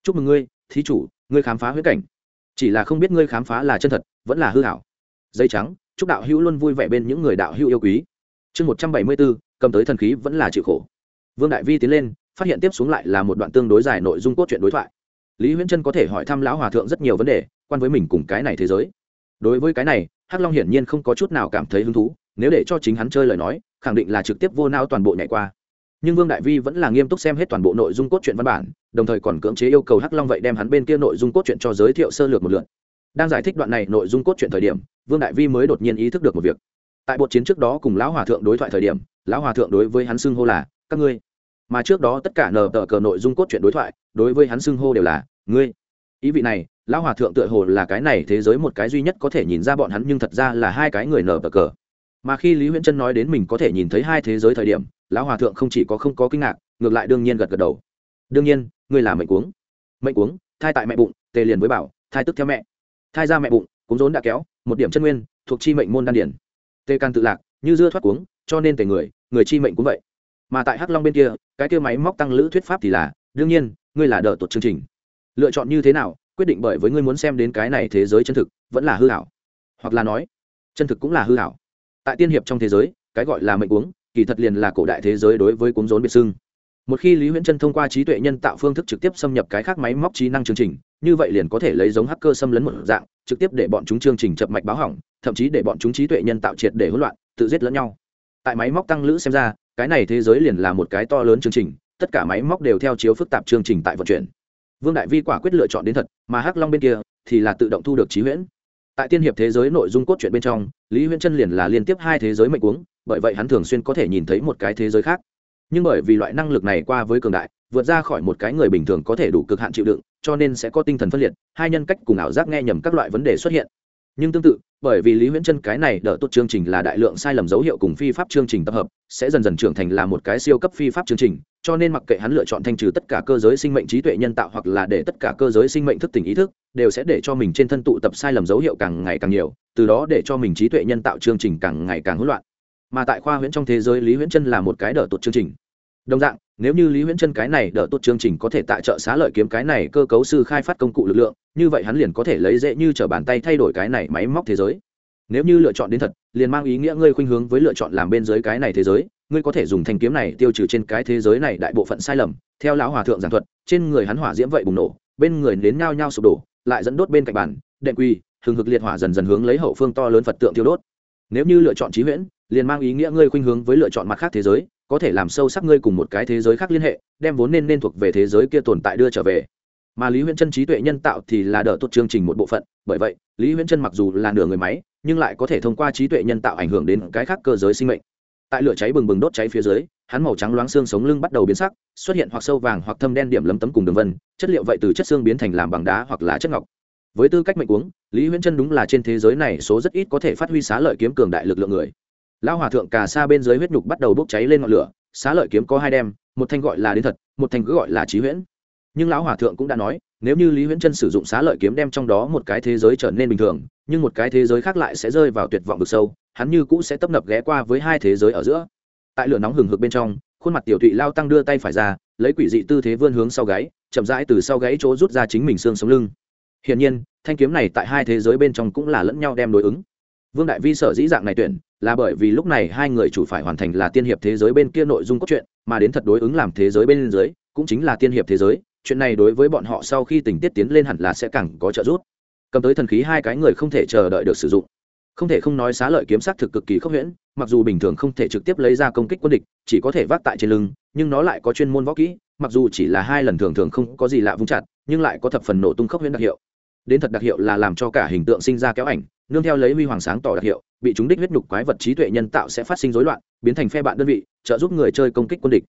Chúc mừng ngươi, thí chủ, ngươi khám phá huyết cảnh. Chỉ là không biết ngươi khám phá là chân thật, vẫn là hư hảo dây trắng, chúc đạo hữu luôn vui vẻ bên những người đạo hữu yêu quý. Chương một trăm bảy mươi bốn, cầm tới thần khí vẫn là chịu khổ. Vương đại vi tiến lên, phát hiện tiếp xuống lại là một đoạn tương đối dài nội dung cốt truyện đối thoại. Lý huyễn trân có thể hỏi thăm lão hòa thượng rất nhiều vấn đề, quan với mình cùng cái này thế giới. Đối với cái này, hắc long hiển nhiên không có chút nào cảm thấy hứng thú, nếu để cho chính hắn chơi lời nói, khẳng định là trực tiếp vô nao toàn bộ nhảy qua nhưng vương đại vi vẫn là nghiêm túc xem hết toàn bộ nội dung cốt truyện văn bản, đồng thời còn cưỡng chế yêu cầu hắc long vậy đem hắn bên kia nội dung cốt truyện cho giới thiệu sơ lược một lượt. Đang giải thích đoạn này nội dung cốt truyện thời điểm, vương đại vi mới đột nhiên ý thức được một việc. Tại bộ chiến trước đó cùng lão hòa thượng đối thoại thời điểm, lão hòa thượng đối với hắn xưng hô là, các ngươi. Mà trước đó tất cả nờ tờ cờ nội dung cốt truyện đối thoại, đối với hắn xưng hô đều là, ngươi. Ý vị này, lão hòa thượng tựa hồ là cái này thế giới một cái duy nhất có thể nhìn ra bọn hắn nhưng thật ra là hai cái người nờ tờ cờ mà khi lý huyễn trân nói đến mình có thể nhìn thấy hai thế giới thời điểm, lão hòa thượng không chỉ có không có kinh ngạc, ngược lại đương nhiên gật gật đầu. Đương nhiên, ngươi là mệnh cuống mệnh cuống thai tại mẹ bụng, tề liền với bảo, thai tức theo mẹ. Thai ra mẹ bụng, cúng rốn đã kéo, một điểm chân nguyên, thuộc chi mệnh môn đan điển. Tê can tự lạc, như dưa thoát cuống, cho nên tề người người chi mệnh cũng vậy. Mà tại hắc long bên kia, cái kia máy móc tăng lữ thuyết pháp thì là, đương nhiên, ngươi là đỡ tuột chương trình. Lựa chọn như thế nào, quyết định bởi với ngươi muốn xem đến cái này thế giới chân thực, vẫn là hư hảo. Hoặc là nói, chân thực cũng là hư hảo tại tiên hiệp trong thế giới, cái gọi là mệnh uống, kỳ thật liền là cổ đại thế giới đối với cuốn rốn biệt xưng. Một khi lý huyễn chân thông qua trí tuệ nhân tạo phương thức trực tiếp xâm nhập cái khác máy móc trí năng chương trình, như vậy liền có thể lấy giống hacker xâm lấn một dạng, trực tiếp để bọn chúng chương trình chập mạch báo hỏng, thậm chí để bọn chúng trí tuệ nhân tạo triệt để hỗn loạn, tự giết lẫn nhau. Tại máy móc tăng lữ xem ra, cái này thế giới liền là một cái to lớn chương trình, tất cả máy móc đều theo chiếu phức tạp chương trình tại vận chuyển. Vương đại vi quả quyết lựa chọn đến thật, mà hắc long bên kia thì là tự động thu được trí huyễn tại tiên hiệp thế giới nội dung cốt truyện bên trong, lý huyễn chân liền là liên tiếp hai thế giới mệnh cuống bởi vậy hắn thường xuyên có thể nhìn thấy một cái thế giới khác. Nhưng bởi vì loại năng lực này qua với cường đại, vượt ra khỏi một cái người bình thường có thể đủ cực hạn chịu đựng, cho nên sẽ có tinh thần phân liệt, hai nhân cách cùng ảo giác nghe nhầm các loại vấn đề xuất hiện. Nhưng tương tự, bởi vì lý huyễn chân cái này đỡ tốt chương trình là đại lượng sai lầm dấu hiệu cùng phi pháp chương trình tập hợp, sẽ dần dần trưởng thành là một cái siêu cấp phi pháp chương trình cho nên mặc kệ hắn lựa chọn thanh trừ tất cả cơ giới sinh mệnh trí tuệ nhân tạo hoặc là để tất cả cơ giới sinh mệnh thức tỉnh ý thức, đều sẽ để cho mình trên thân tụ tập sai lầm dấu hiệu càng ngày càng nhiều, từ đó để cho mình trí tuệ nhân tạo chương trình càng ngày càng hỗn loạn. Mà tại khoa huyễn trong thế giới, lý huyễn chân là một cái đỡ tụt chương trình. Đồng dạng, nếu như lý huyễn chân cái này đỡ tốt chương trình có thể tại trợ xá lợi kiếm cái này cơ cấu sư khai phát công cụ lực lượng, như vậy hắn liền có thể lấy dễ như t r ở bàn tay thay đổi cái này máy móc thế giới. Nếu như lựa chọn đến thật, liền mang ý nghĩa ngươi khuynh hướng với lựa chọn làm bên dưới cái này thế giới ngươi có thể dùng thanh kiếm này tiêu trừ trên cái thế giới này đại bộ phận sai lầm, theo lão hòa thượng giảng thuật, trên người hắn hỏa diễm vậy bùng nổ, bên người nến nhao nhao sụp đổ, lại dẫn đốt bên cạnh bàn, đệm quy hừng hực liệt hỏa dần dần hướng lấy hậu phương to lớn phật tượng tiêu đốt. Nếu như lựa chọn trí huyễn, liền mang ý nghĩa ngươi khuynh hướng với lựa chọn mặt khác thế giới, có thể làm sâu sắc ngươi cùng một cái thế giới khác liên hệ, đem vốn nên nên thuộc về thế giới kia tồn tại đưa trở về. Mà lý huyễn chân trí tuệ nhân tạo thì là đỡ tốt chương trình một bộ phận, bởi vậy, lý huyễn chân mặc dù là nửa người máy, nhưng lại có thể thông qua trí tuệ nhân tạo ảnh hưởng đến cái khác cơ giới sinh mệnh tại lửa cháy bừng bừng đốt cháy phía dưới, hắn màu trắng loáng xương sống lưng bắt đầu biến sắc, xuất hiện hoặc sâu vàng hoặc thâm đen điểm lấm tấm cùng đường vân, chất liệu vậy từ chất xương biến thành làm bằng đá hoặc là chất ngọc. Với tư cách mệnh uống, lý huyễn chân đúng là trên thế giới này số rất ít có thể phát huy xá lợi kiếm cường đại lực lượng người. Lão hòa thượng cà sa bên dưới huyết nhục bắt đầu bốc cháy lên ngọn lửa, xá lợi kiếm có hai đem, một thanh gọi là đến thật, một thanh cứ gọi là trí huyễn nhưng lão hòa thượng cũng đã nói, nếu như lý huyễn chân sử dụng xá lợi kiếm đem trong đó một cái thế giới trở nên bình thường, nhưng một cái thế giới khác lại sẽ rơi vào tuyệt vọng vực sâu, hắn như cũ sẽ tấp nập ghé qua với hai thế giới ở giữa. Tại lửa nóng hừng hực bên trong, khuôn mặt tiểu thụy lao tăng đưa tay phải ra, lấy quỷ dị tư thế vươn hướng sau gáy, chậm rãi từ sau gáy chỗ rút ra chính mình xương sống lưng. Hiển nhiên, thanh kiếm này tại hai thế giới bên trong cũng là lẫn nhau đem đối ứng. Vương đại vi sở dĩ dạng này tuyển, là bởi vì lúc này hai người chủ phải hoàn thành là tiên hiệp thế giới bên kia nội dung cốt truyện, mà đến thật đối ứng làm thế giới bên dưới, cũng chính là tiên hiệp thế giới chuyện này đối với bọn họ sau khi tình tiết tiến lên hẳn là sẽ càng có trợ giúp. Cầm tới thần khí hai cái người không thể chờ đợi được sử dụng. Không thể không nói xá lợi kiếm sắc thực cực kỳ khốc huyễn, mặc dù bình thường không thể trực tiếp lấy ra công kích quân địch, chỉ có thể vác tại trên lưng, nhưng nó lại có chuyên môn võ kỹ, mặc dù chỉ là hai lần thường thường không có gì lạ vung chặt, nhưng lại có thập phần nổ tung khốc huyễn đặc hiệu. Đến thật đặc hiệu là làm cho cả hình tượng sinh ra kéo ảnh, nương theo lấy huy hoàng sáng tỏ đặc hiệu, bị chúng đích huyết nhục quái vật trí tuệ nhân tạo sẽ phát sinh rối loạn, biến thành phe bạn đơn vị, trợ giúp người chơi công kích quân địch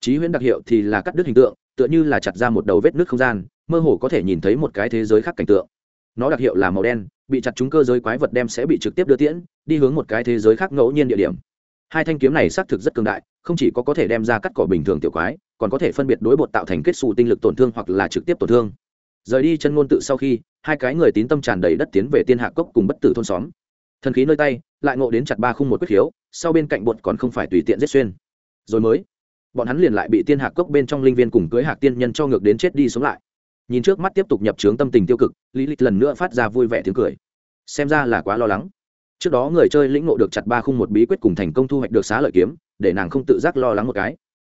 trí huyễn đặc hiệu thì là cắt đứt hình tượng, tựa như là chặt ra một đầu vết nước không gian, mơ hồ có thể nhìn thấy một cái thế giới khác cảnh tượng. Nó đặc hiệu là màu đen, bị chặt chúng cơ giới quái vật đem sẽ bị trực tiếp đưa tiễn, đi hướng một cái thế giới khác ngẫu nhiên địa điểm. Hai thanh kiếm này xác thực rất cường đại, không chỉ có có thể đem ra cắt cỏ bình thường tiểu quái, còn có thể phân biệt đối bột tạo thành kết xù tinh lực tổn thương hoặc là trực tiếp tổn thương. Rời đi chân ngôn tự sau khi, hai cái người tín tâm tràn đầy đất tiến về tiên hạ cốc cùng bất tử thôn xóm. Thần khí nơi tay, lại ngộ đến chặt ba khung một quyết khiếu, sau bên cạnh bột còn không phải tùy tiện giết xuyên. Rồi mới bọn hắn liền lại bị tiên hạc cốc bên trong linh viên cùng cưới hạc tiên nhân cho ngược đến chết đi sống lại. Nhìn trước mắt tiếp tục nhập trướng tâm tình tiêu cực, lý lịch lần nữa phát ra vui vẻ tiếng cười. Xem ra là quá lo lắng. Trước đó người chơi lĩnh ngộ được chặt ba khung một bí quyết cùng thành công thu hoạch được xá lợi kiếm, để nàng không tự giác lo lắng một cái.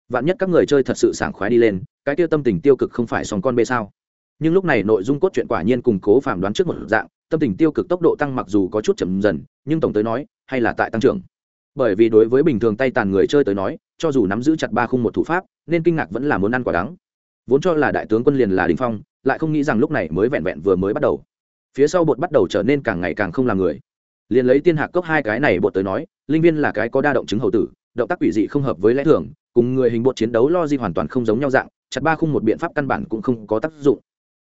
Vạn nhất các người chơi thật sự sảng khoái đi lên, cái tiêu tâm tình tiêu cực không phải sòng con bê sao? Nhưng lúc này nội dung cốt truyện quả nhiên cùng cố phản đoán trước một dạng, tâm tình tiêu cực tốc độ tăng mặc dù có chút chậm dần, nhưng tổng tới nói, hay là tại tăng trưởng bởi vì đối với bình thường tay tàn người chơi tới nói, cho dù nắm giữ chặt ba khung một thủ pháp, nên kinh ngạc vẫn là muốn ăn quả đắng. Vốn cho là đại tướng quân liền là đình phong, lại không nghĩ rằng lúc này mới vẹn vẹn vừa mới bắt đầu. Phía sau bột bắt đầu trở nên càng ngày càng không làm người. Liền lấy tiên hạc cốc hai cái này bột tới nói, linh viên là cái có đa động chứng hậu tử, động tác quỷ dị không hợp với lẽ thường, cùng người hình bột chiến đấu lo di hoàn toàn không giống nhau dạng, chặt ba khung một biện pháp căn bản cũng không có tác dụng.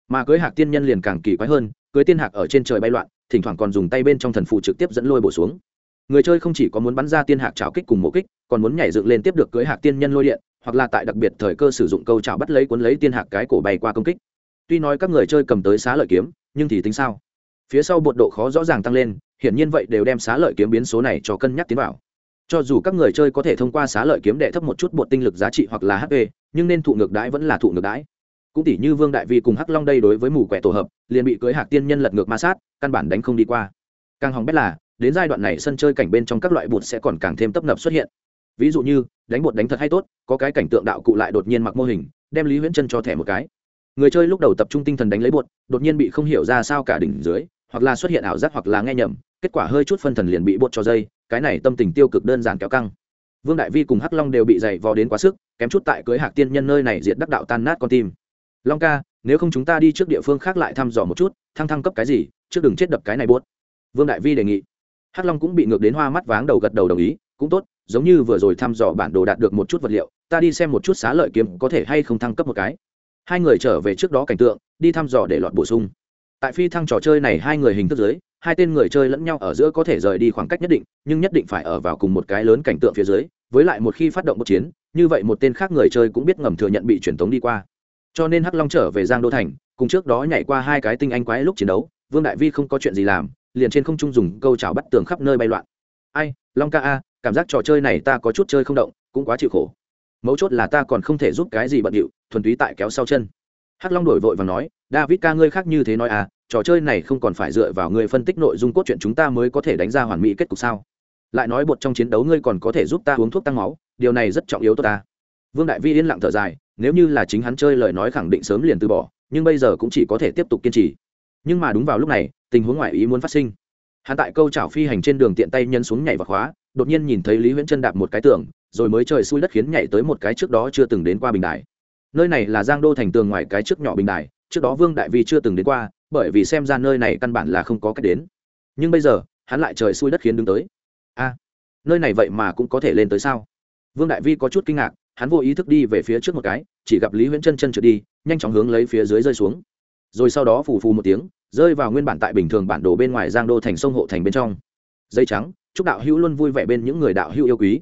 Mà cưới hạc tiên nhân liền càng kỳ quái hơn, cưới tiên hạc ở trên trời bay loạn, thỉnh thoảng còn dùng tay bên trong thần phụ trực tiếp dẫn lôi bổ xuống người chơi không chỉ có muốn bắn ra tiên hạc trào kích cùng mộ kích, còn muốn nhảy dựng lên tiếp được cưới hạc tiên nhân lôi điện, hoặc là tại đặc biệt thời cơ sử dụng câu trào bắt lấy cuốn lấy tiên hạc cái cổ bay qua công kích. Tuy nói các người chơi cầm tới xá lợi kiếm, nhưng thì tính sao? Phía sau bột độ khó rõ ràng tăng lên, hiển nhiên vậy đều đem xá lợi kiếm biến số này cho cân nhắc tiến vào. Cho dù các người chơi có thể thông qua xá lợi kiếm đệ thấp một chút bột tinh lực giá trị hoặc là hp nhưng nên thụ ngược đãi vẫn là thụ ngược đãi. Cũng tỷ như vương đại vi cùng hắc long đây đối với mù quẹ tổ hợp, liền bị cưới hạc tiên nhân lật ngược ma sát, căn bản đánh không đi qua. Càng hỏng bét là đến giai đoạn này sân chơi cảnh bên trong các loại bột sẽ còn càng thêm tấp nập xuất hiện. Ví dụ như, đánh bột đánh thật hay tốt, có cái cảnh tượng đạo cụ lại đột nhiên mặc mô hình, đem lý huyễn chân cho thẻ một cái. Người chơi lúc đầu tập trung tinh thần đánh lấy bột, đột nhiên bị không hiểu ra sao cả đỉnh dưới, hoặc là xuất hiện ảo giác hoặc là nghe nhầm, kết quả hơi chút phân thần liền bị bột cho dây, cái này tâm tình tiêu cực đơn giản kéo căng. Vương đại vi cùng hắc long đều bị dày vò đến quá sức, kém chút tại cưới hạc tiên nhân nơi này diệt đắc đạo tan nát con tim. Long ca, nếu không chúng ta đi trước địa phương khác lại thăm dò một chút, thăng thăng cấp cái gì, trước đừng chết đập cái này buốt vương đại vi đề nghị hắc long cũng bị ngược đến hoa mắt váng đầu gật đầu đồng ý, cũng tốt, giống như vừa rồi thăm dò bản đồ đạt được một chút vật liệu, ta đi xem một chút xá lợi kiếm có thể hay không thăng cấp một cái. Hai người trở về trước đó cảnh tượng, đi thăm dò để lọt bổ sung. Tại phi thăng trò chơi này hai người hình thức dưới, hai tên người chơi lẫn nhau ở giữa có thể rời đi khoảng cách nhất định, nhưng nhất định phải ở vào cùng một cái lớn cảnh tượng phía dưới, với lại một khi phát động một chiến, như vậy một tên khác người chơi cũng biết ngầm thừa nhận bị truyền tống đi qua. Cho nên hắc long trở về giang đô thành, cùng trước đó nhảy qua hai cái tinh anh quái lúc chiến đấu, vương đại vi không có chuyện gì làm liền trên không trung dùng câu chảo bắt tường khắp nơi bay loạn. Ai, long ca a, cảm giác trò chơi này ta có chút chơi không động, cũng quá chịu khổ. Mấu chốt là ta còn không thể giúp cái gì bận điệu, thuần túy tại kéo sau chân. Hắc long đổi vội và nói, david ca ngươi khác như thế nói à trò chơi này không còn phải dựa vào ngươi phân tích nội dung cốt truyện chúng ta mới có thể đánh ra hoàn mỹ kết cục sao? Lại nói bột trong chiến đấu ngươi còn có thể giúp ta uống thuốc tăng máu, điều này rất trọng yếu tốt ta. Vương đại vi yên lặng thở dài, nếu như là chính hắn chơi lời nói khẳng định sớm liền từ bỏ, nhưng bây giờ cũng chỉ có thể tiếp tục kiên trì. Nhưng mà đúng vào lúc này tình huống ngoại ý muốn phát sinh. Hắn tại câu chảo phi hành trên đường tiện tay nhân xuống nhảy vào khóa, đột nhiên nhìn thấy lý huyễn chân đạp một cái tường, rồi mới trời xui đất khiến nhảy tới một cái trước đó chưa từng đến qua bình đài. Nơi này là giang đô thành tường ngoài cái trước nhỏ bình đài, trước đó vương đại vi chưa từng đến qua, bởi vì xem ra nơi này căn bản là không có cách đến. Nhưng bây giờ, hắn lại trời xui đất khiến đứng tới. A, nơi này vậy mà cũng có thể lên tới sao? Vương đại vi có chút kinh ngạc, hắn vô ý thức đi về phía trước một cái, chỉ gặp lý huyễn chân chân trượt đi, nhanh chóng hướng lấy phía dưới rơi xuống. Rồi sau đó phù phù một tiếng rơi vào nguyên bản tại bình thường bản đồ bên ngoài giang đô thành sông hộ thành bên trong. Dây trắng, chúc đạo hữu luôn vui vẻ bên những người đạo hữu yêu quý.